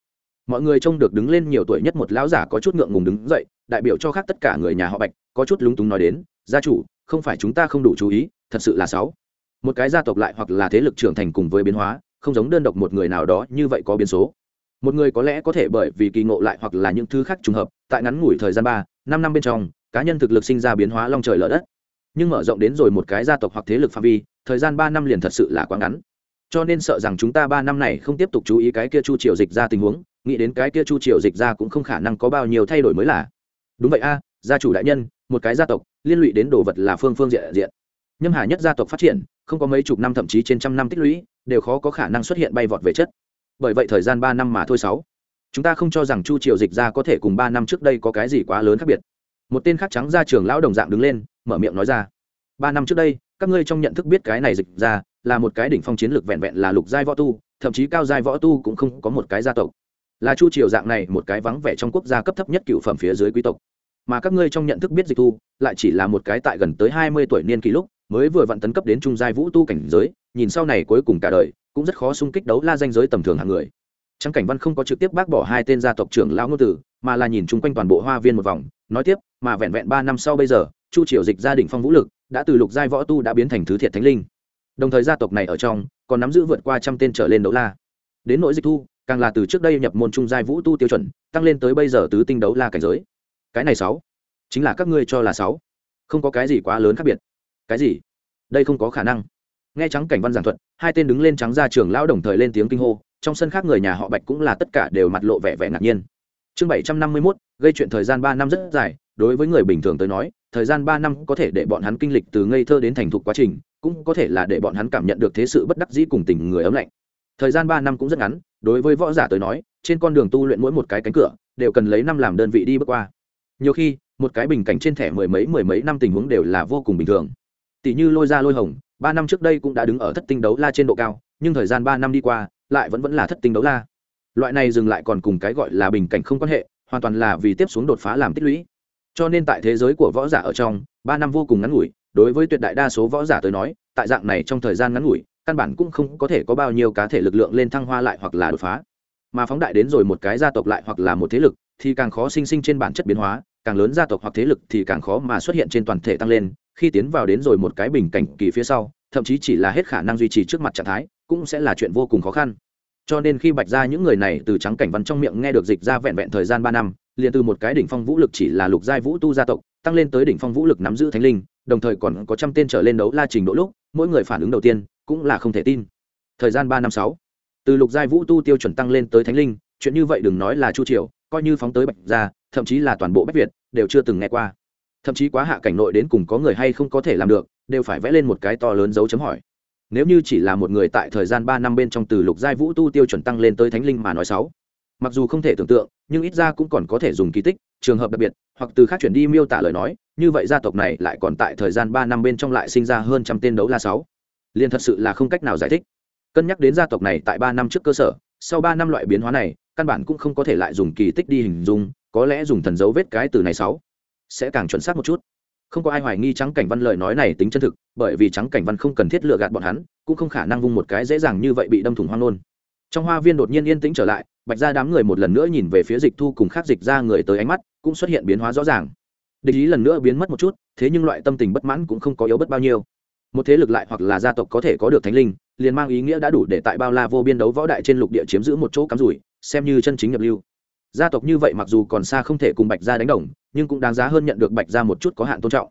mọi người trông được đứng lên nhiều tuổi nhất một lão giả có chút ngượng ngùng đứng dậy, đại biểu cho khác tất cả người nhà họ bạch, có chút lúng túng nói đến, gia chủ, không phải chúng ta không đủ chú ý, thật sự là sáu. Một cái gia tộc lại hoặc là thế lực trưởng thành cùng với biến hóa, không giống đơn độc một người nào đó, như vậy có biến số. Một người có lẽ có thể bởi vì kỳ ngộ lại hoặc là những thứ khác trùng hợp, tại ngắn ngủi thời gian ba, năm năm bên trong, cá nhân thực lực sinh ra biến hóa long trời lở đất. Nhưng mở rộng đến rồi một cái gia tộc hoặc thế lực phạm vi, thời gian ba năm liền thật sự là quá ngắn. Cho nên sợ rằng chúng ta ba năm này không tiếp tục chú ý cái kia chu triều dịch ra tình huống nghĩ đến cái kia chu triều dịch ra cũng không khả năng có bao nhiêu thay đổi mới là. Đúng vậy a, gia chủ đại nhân, một cái gia tộc, liên lụy đến đồ vật là phương phương diện diện. Nhâm hà nhất gia tộc phát triển, không có mấy chục năm thậm chí trên trăm năm tích lũy, đều khó có khả năng xuất hiện bay vọt về chất. Bởi vậy thời gian ba năm mà thôi sáu. Chúng ta không cho rằng chu triều dịch ra có thể cùng ba năm trước đây có cái gì quá lớn khác biệt. Một tên khác trắng ra trường lão đồng dạng đứng lên, mở miệng nói ra. Ba năm trước đây, các ngươi trong nhận thức biết cái này dịch ra là một cái đỉnh phong chiến lược vẹn vẹn là lục giai võ tu, thậm chí cao giai võ tu cũng không có một cái gia tộc là chu triều dạng này một cái vắng vẻ trong quốc gia cấp thấp nhất cựu phẩm phía dưới quý tộc. Mà các ngươi trong nhận thức biết dịch thu, lại chỉ là một cái tại gần tới hai mươi tuổi niên kỷ lúc, mới vừa vặn tấn cấp đến trung giai vũ tu cảnh giới, nhìn sau này cuối cùng cả đời, cũng rất khó xung kích đấu la danh giới tầm thường hạng người. Trang cảnh văn không có trực tiếp bác bỏ hai tên gia tộc trưởng lão ngô tử mà là nhìn chung quanh toàn bộ hoa viên một vòng, nói tiếp, mà vẹn vẹn ba năm sau bây giờ, chu triều dịch gia đình phong vũ lực, đã từ lục giai võ tu đã biến thành thứ thiệt thánh linh. Đồng thời gia tộc này ở trong, còn nắm giữ vượt qua trăm tên trở lên đấu la. Đến nỗi dịch thu càng là từ trước đây nhập môn trung giai vũ tu tiêu chuẩn, tăng lên tới bây giờ tứ tinh đấu la cảnh giới. Cái này sáu, chính là các ngươi cho là sáu. Không có cái gì quá lớn khác biệt. Cái gì? Đây không có khả năng. Nghe trắng cảnh văn giảng thuật, hai tên đứng lên trắng ra trường lão đồng thời lên tiếng kinh hô, trong sân khác người nhà họ bạch cũng là tất cả đều mặt lộ vẻ vẻ ngạc nhiên. Chương bảy trăm năm mươi mốt, gây chuyện thời gian ba năm rất dài, đối với người bình thường tới nói, thời gian ba năm có thể để bọn hắn kinh lịch từ ngây thơ đến thành thục quá trình, cũng có thể là để bọn hắn cảm nhận được thế sự bất đắc dĩ cùng tình người ấm lạnh. Thời gian ba năm cũng rất ngắn đối với võ giả tới nói, trên con đường tu luyện mỗi một cái cánh cửa, đều cần lấy năm làm đơn vị đi bước qua. Nhiều khi, một cái bình cảnh trên thẻ mười mấy mười mấy năm tình huống đều là vô cùng bình thường. Tỷ như lôi ra lôi hồng, ba năm trước đây cũng đã đứng ở thất tinh đấu la trên độ cao, nhưng thời gian ba năm đi qua, lại vẫn vẫn là thất tinh đấu la. Loại này dừng lại còn cùng cái gọi là bình cảnh không quan hệ, hoàn toàn là vì tiếp xuống đột phá làm tích lũy. Cho nên tại thế giới của võ giả ở trong, ba năm vô cùng ngắn ngủi, đối với tuyệt đại đa số võ giả tới nói, tại dạng này trong thời gian ngắn ngủi căn bản cũng không có thể có bao nhiêu cá thể lực lượng lên thăng hoa lại hoặc là đột phá. Mà phóng đại đến rồi một cái gia tộc lại hoặc là một thế lực, thì càng khó sinh sinh trên bản chất biến hóa, càng lớn gia tộc hoặc thế lực thì càng khó mà xuất hiện trên toàn thể tăng lên. Khi tiến vào đến rồi một cái bình cảnh kỳ phía sau, thậm chí chỉ là hết khả năng duy trì trước mặt trạng thái, cũng sẽ là chuyện vô cùng khó khăn. Cho nên khi bạch ra những người này từ trắng cảnh văn trong miệng nghe được dịch ra vẹn vẹn thời gian ba năm, liền từ một cái đỉnh phong vũ lực chỉ là lục giai vũ tu gia tộc, tăng lên tới đỉnh phong vũ lực nắm giữ thánh linh, đồng thời còn có trăm tên trở lên đấu la trình độ lúc, mỗi người phản ứng đầu tiên cũng là không thể tin. Thời gian ba năm sáu, từ lục giai vũ tu tiêu chuẩn tăng lên tới thánh linh, chuyện như vậy đừng nói là chu triều, coi như phóng tới bạch gia, thậm chí là toàn bộ bách việt, đều chưa từng nghe qua. Thậm chí quá hạ cảnh nội đến cùng có người hay không có thể làm được, đều phải vẽ lên một cái to lớn dấu chấm hỏi. Nếu như chỉ là một người tại thời gian ba năm bên trong từ lục giai vũ tu tiêu chuẩn tăng lên tới thánh linh mà nói sáu, mặc dù không thể tưởng tượng, nhưng ít ra cũng còn có thể dùng kỳ tích, trường hợp đặc biệt, hoặc từ khác chuyển đi miêu tả lời nói, như vậy gia tộc này lại còn tại thời gian ba năm bên trong lại sinh ra hơn trăm tên đấu la sáu liền thật sự là không cách nào giải thích. Cân nhắc đến gia tộc này tại ba năm trước cơ sở, sau ba năm loại biến hóa này, căn bản cũng không có thể lại dùng kỳ tích đi hình dung, có lẽ dùng thần dấu vết cái từ này sáu sẽ càng chuẩn xác một chút. Không có ai hoài nghi trắng cảnh văn lời nói này tính chân thực, bởi vì trắng cảnh văn không cần thiết lựa gạt bọn hắn, cũng không khả năng vung một cái dễ dàng như vậy bị đâm thủng hoang nôn trong hoa viên đột nhiên yên tĩnh trở lại, bạch ra đám người một lần nữa nhìn về phía dịch thu cùng khác dịch ra người tới ánh mắt, cũng xuất hiện biến hóa rõ ràng. Địch ý lần nữa biến mất một chút, thế nhưng loại tâm tình bất mãn cũng không có yếu bất bao nhiêu một thế lực lại hoặc là gia tộc có thể có được thánh linh, liền mang ý nghĩa đã đủ để tại bao la vô biên đấu võ đại trên lục địa chiếm giữ một chỗ cắm rủi, xem như chân chính nhập lưu. Gia tộc như vậy mặc dù còn xa không thể cùng bạch gia đánh đồng, nhưng cũng đáng giá hơn nhận được bạch gia một chút có hạn tôn trọng.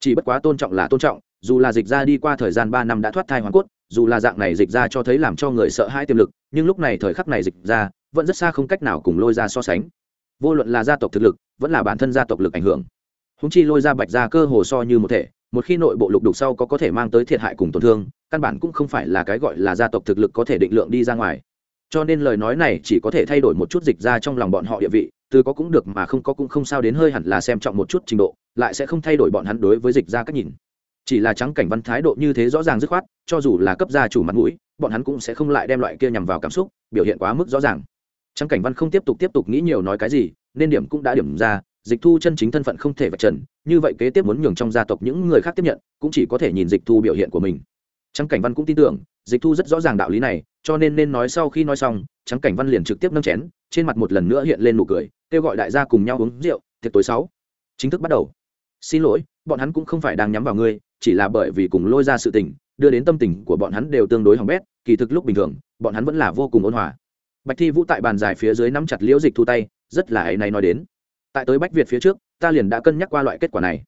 Chỉ bất quá tôn trọng là tôn trọng, dù là dịch ra đi qua thời gian ba năm đã thoát thai hoàn cốt, dù là dạng này dịch ra cho thấy làm cho người sợ hãi tiềm lực, nhưng lúc này thời khắc này dịch ra vẫn rất xa không cách nào cùng lôi ra so sánh. Vô luận là gia tộc thực lực, vẫn là bản thân gia tộc lực ảnh hưởng. Húng chi lôi ra bạch ra cơ hồ so như một thể một khi nội bộ lục đục sau có có thể mang tới thiệt hại cùng tổn thương, căn bản cũng không phải là cái gọi là gia tộc thực lực có thể định lượng đi ra ngoài. Cho nên lời nói này chỉ có thể thay đổi một chút dịch ra trong lòng bọn họ địa vị, từ có cũng được mà không có cũng không sao đến hơi hẳn là xem trọng một chút trình độ, lại sẽ không thay đổi bọn hắn đối với dịch ra cách nhìn. Chỉ là trắng cảnh văn thái độ như thế rõ ràng dứt khoát, cho dù là cấp gia chủ mặt mũi, bọn hắn cũng sẽ không lại đem loại kia nhằm vào cảm xúc, biểu hiện quá mức rõ ràng. Trắng cảnh văn không tiếp tục tiếp tục nghĩ nhiều nói cái gì, nên điểm cũng đã điểm ra dịch thu chân chính thân phận không thể vạch trần, như vậy kế tiếp muốn nhường trong gia tộc những người khác tiếp nhận, cũng chỉ có thể nhìn dịch thu biểu hiện của mình. Trắng cảnh văn cũng tin tưởng, dịch thu rất rõ ràng đạo lý này, cho nên nên nói sau khi nói xong, trắng cảnh văn liền trực tiếp nâng chén, trên mặt một lần nữa hiện lên nụ cười, kêu gọi đại gia cùng nhau uống rượu, tiệc tối sáu. Chính thức bắt đầu. Xin lỗi, bọn hắn cũng không phải đang nhắm vào ngươi, chỉ là bởi vì cùng lôi ra sự tình, đưa đến tâm tình của bọn hắn đều tương đối hỏng bét, kỳ thực lúc bình thường, bọn hắn vẫn là vô cùng ôn hòa. Bạch thi vũ tại bàn dài phía dưới nắm chặt liễu dịch thu tay, rất là ấy này nói đến tại tới bách việt phía trước, ta liền đã cân nhắc qua loại kết quả này.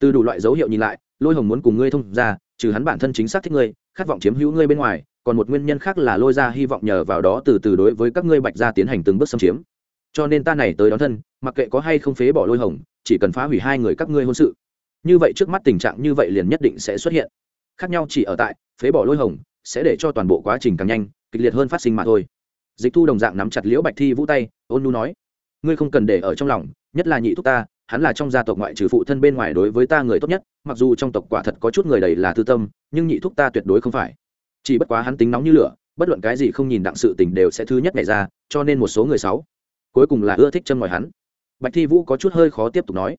Từ đủ loại dấu hiệu nhìn lại, lôi hồng muốn cùng ngươi thông ra, trừ hắn bản thân chính xác thích ngươi, khát vọng chiếm hữu ngươi bên ngoài, còn một nguyên nhân khác là lôi ra hy vọng nhờ vào đó từ từ đối với các ngươi bạch gia tiến hành từng bước xâm chiếm. Cho nên ta này tới đón thân, mặc kệ có hay không phế bỏ lôi hồng, chỉ cần phá hủy hai người các ngươi hôn sự. Như vậy trước mắt tình trạng như vậy liền nhất định sẽ xuất hiện. Khác nhau chỉ ở tại, phế bỏ lôi hồng, sẽ để cho toàn bộ quá trình càng nhanh, kịch liệt hơn phát sinh mà thôi. Dịch thu đồng dạng nắm chặt liễu bạch thi vũ tay, ôn nu nói ngươi không cần để ở trong lòng, nhất là nhị thúc ta, hắn là trong gia tộc ngoại trừ phụ thân bên ngoài đối với ta người tốt nhất, mặc dù trong tộc quả thật có chút người đầy là thư tâm, nhưng nhị thúc ta tuyệt đối không phải. Chỉ bất quá hắn tính nóng như lửa, bất luận cái gì không nhìn đặng sự tình đều sẽ thứ nhất này ra, cho nên một số người sáu, cuối cùng là ưa thích châm ngòi hắn. Bạch thi vũ có chút hơi khó tiếp tục nói.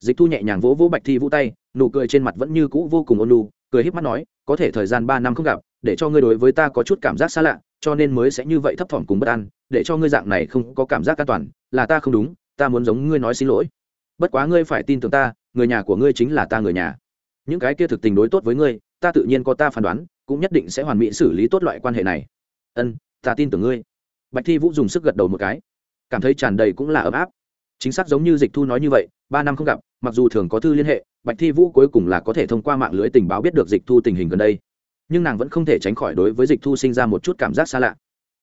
Dịch thu nhẹ nhàng vỗ vỗ bạch thi vũ tay, nụ cười trên mặt vẫn như cũ vô cùng ôn lu cười híp mắt nói, có thể thời gian ba năm không gặp, để cho ngươi đối với ta có chút cảm giác xa lạ, cho nên mới sẽ như vậy thấp thỏm cùng bất an, để cho ngươi dạng này không có cảm giác an toàn là ta không đúng, ta muốn giống ngươi nói xin lỗi. Bất quá ngươi phải tin tưởng ta, người nhà của ngươi chính là ta người nhà. Những cái kia thực tình đối tốt với ngươi, ta tự nhiên có ta phán đoán, cũng nhất định sẽ hoàn mỹ xử lý tốt loại quan hệ này. Ân, ta tin tưởng ngươi. Bạch thi vũ dùng sức gật đầu một cái. Cảm thấy tràn đầy cũng là ấm áp. Chính xác giống như dịch thu nói như vậy, ba năm không gặp, mặc dù thường có thư liên hệ, bạch thi vũ cuối cùng là có thể thông qua mạng lưới tình báo biết được dịch thu tình hình gần đây. Nhưng nàng vẫn không thể tránh khỏi đối với dịch thu sinh ra một chút cảm giác xa lạ.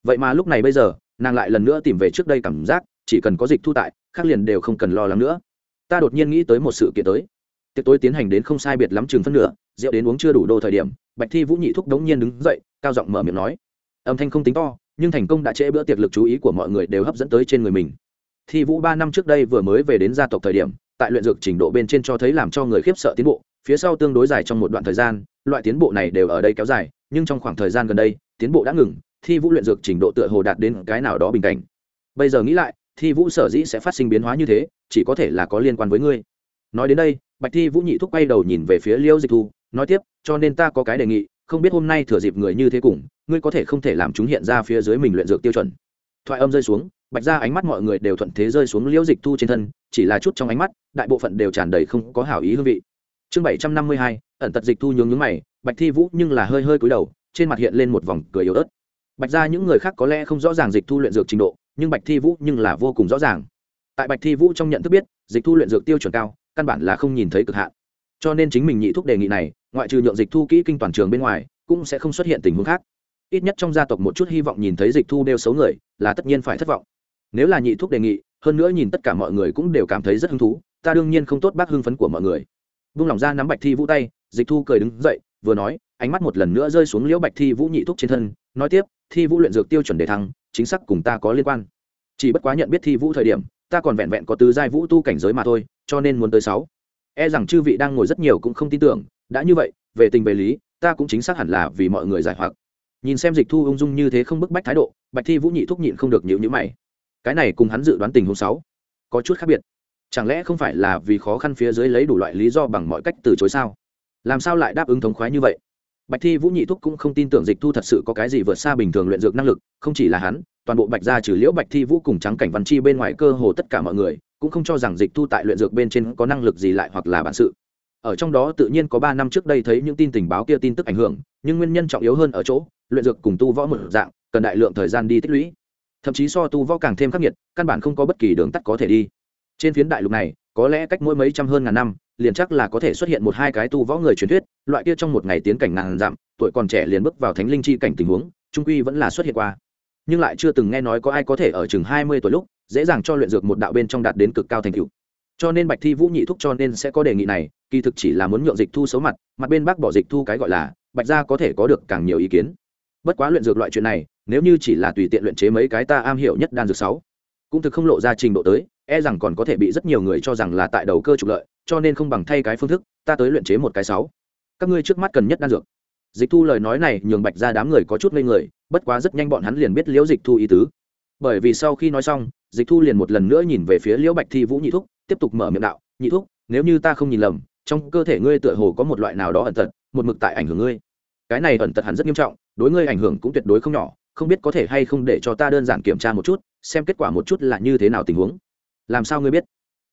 Vậy mà lúc này bây giờ, nàng lại lần nữa tìm về trước đây cảm giác chỉ cần có dịch thu tại, khác liền đều không cần lo lắng nữa. Ta đột nhiên nghĩ tới một sự kiện tới. Tiệc tối tiến hành đến không sai biệt lắm chừng phân nửa, rượu đến uống chưa đủ đô thời điểm, bạch thi vũ nhị thúc đống nhiên đứng dậy, cao giọng mở miệng nói. Âm thanh không tính to, nhưng thành công đã trễ bữa tiệc lực chú ý của mọi người đều hấp dẫn tới trên người mình. Thi vũ ba năm trước đây vừa mới về đến gia tộc thời điểm, tại luyện dược trình độ bên trên cho thấy làm cho người khiếp sợ tiến bộ, phía sau tương đối dài trong một đoạn thời gian, loại tiến bộ này đều ở đây kéo dài, nhưng trong khoảng thời gian gần đây, tiến bộ đã ngừng, thi vũ luyện dược trình độ tựa hồ đạt đến cái nào đó bình cảnh. Bây giờ nghĩ lại thi vũ sở dĩ sẽ phát sinh biến hóa như thế, chỉ có thể là có liên quan với ngươi. Nói đến đây, bạch thi vũ nhị thúc quay đầu nhìn về phía liêu dịch thu, nói tiếp, cho nên ta có cái đề nghị, không biết hôm nay thừa dịp người như thế cùng, ngươi có thể không thể làm chúng hiện ra phía dưới mình luyện dược tiêu chuẩn. Thoại âm rơi xuống, bạch ra ánh mắt mọi người đều thuận thế rơi xuống liễu dịch thu trên thân, chỉ là chút trong ánh mắt, đại bộ phận đều tràn đầy không có hảo ý hương vị. Chương bảy trăm năm mươi hai, ẩn tật dịch thu nhướng nhướng mày, bạch thi vũ nhưng là hơi hơi cúi đầu, trên mặt hiện lên một vòng cười yếu ớt. Bạch ra những người khác có lẽ không rõ ràng dịch thu luyện dược trình độ nhưng bạch thi vũ nhưng là vô cùng rõ ràng tại bạch thi vũ trong nhận thức biết dịch thu luyện dược tiêu chuẩn cao căn bản là không nhìn thấy cực hạn cho nên chính mình nhị thúc đề nghị này ngoại trừ nhượng dịch thu kỹ kinh toàn trường bên ngoài cũng sẽ không xuất hiện tình huống khác ít nhất trong gia tộc một chút hy vọng nhìn thấy dịch thu đeo xấu người là tất nhiên phải thất vọng nếu là nhị thúc đề nghị hơn nữa nhìn tất cả mọi người cũng đều cảm thấy rất hứng thú ta đương nhiên không tốt bác hưng phấn của mọi người vung lòng ra nắm bạch thi vũ tay dịch thu cười đứng dậy vừa nói ánh mắt một lần nữa rơi xuống liễu bạch thi vũ nhị thúc trên thân nói tiếp thi vũ luyện dược tiêu chuẩn đề thăng chính xác cùng ta có liên quan. Chỉ bất quá nhận biết thi vũ thời điểm, ta còn vẹn vẹn có tứ giai vũ tu cảnh giới mà thôi, cho nên muốn tới sáu. E rằng chư vị đang ngồi rất nhiều cũng không tin tưởng, đã như vậy, về tình về lý, ta cũng chính xác hẳn là vì mọi người giải hoặc. Nhìn xem dịch thu ung dung như thế không bức bách thái độ, bạch thi vũ nhị thúc nhịn không được nhịu nhữ mày. Cái này cùng hắn dự đoán tình huống sáu có chút khác biệt. Chẳng lẽ không phải là vì khó khăn phía dưới lấy đủ loại lý do bằng mọi cách từ chối sao? Làm sao lại đáp ứng thống khoái như vậy? Bạch thi vũ nhị thúc cũng không tin tưởng dịch thu thật sự có cái gì vượt xa bình thường luyện dược năng lực, không chỉ là hắn, toàn bộ bạch gia trừ liễu bạch thi vũ cùng trắng cảnh văn chi bên ngoài cơ hồ tất cả mọi người, cũng không cho rằng dịch thu tại luyện dược bên trên có năng lực gì lại hoặc là bản sự. Ở trong đó tự nhiên có ba năm trước đây thấy những tin tình báo kia tin tức ảnh hưởng, nhưng nguyên nhân trọng yếu hơn ở chỗ, luyện dược cùng tu võ một dạng, cần đại lượng thời gian đi tích lũy. Thậm chí so tu võ càng thêm khắc nghiệt, căn bản không có bất kỳ đường tắt có thể đi. Trên phiến đại lục này, có lẽ cách mỗi mấy trăm hơn ngàn năm liền chắc là có thể xuất hiện một hai cái tu võ người truyền thuyết, loại kia trong một ngày tiến cảnh ngàn dặm, tuổi còn trẻ liền bước vào thánh linh chi cảnh tình huống, trung quy vẫn là xuất hiện qua. Nhưng lại chưa từng nghe nói có ai có thể ở chừng hai mươi tuổi lúc, dễ dàng cho luyện dược một đạo bên trong đạt đến cực cao thành tựu. Cho nên bạch thi vũ nhị thúc cho nên sẽ có đề nghị này, kỳ thực chỉ là muốn nhượng dịch thu xấu mặt mặt bên bác bỏ dịch thu cái gọi là, bạch gia có thể có được càng nhiều ý kiến. Bất quá luyện dược loại chuyện này, nếu như chỉ là tùy tiện luyện chế mấy cái ta am hiểu nhất đan dược sáu, cũng thực không lộ ra trình độ tới e rằng còn có thể bị rất nhiều người cho rằng là tại đầu cơ trục lợi cho nên không bằng thay cái phương thức, ta tới luyện chế một cái sáu. Các ngươi trước mắt cần nhất đan dược. Dịch thu lời nói này nhường bạch ra đám người có chút ngây người, bất quá rất nhanh bọn hắn liền biết liễu dịch thu ý tứ. Bởi vì sau khi nói xong, dịch thu liền một lần nữa nhìn về phía liễu bạch thi vũ nhị thúc, tiếp tục mở miệng đạo, nhị thúc, nếu như ta không nhìn lầm, trong cơ thể ngươi tựa hồ có một loại nào đó ẩn tật, một mực tại ảnh hưởng ngươi. Cái này ẩn tật hẳn rất nghiêm trọng, đối ngươi ảnh hưởng cũng tuyệt đối không nhỏ, không biết có thể hay không để cho ta đơn giản kiểm tra một chút, xem kết quả một chút là như thế nào tình huống. Làm sao ngươi biết?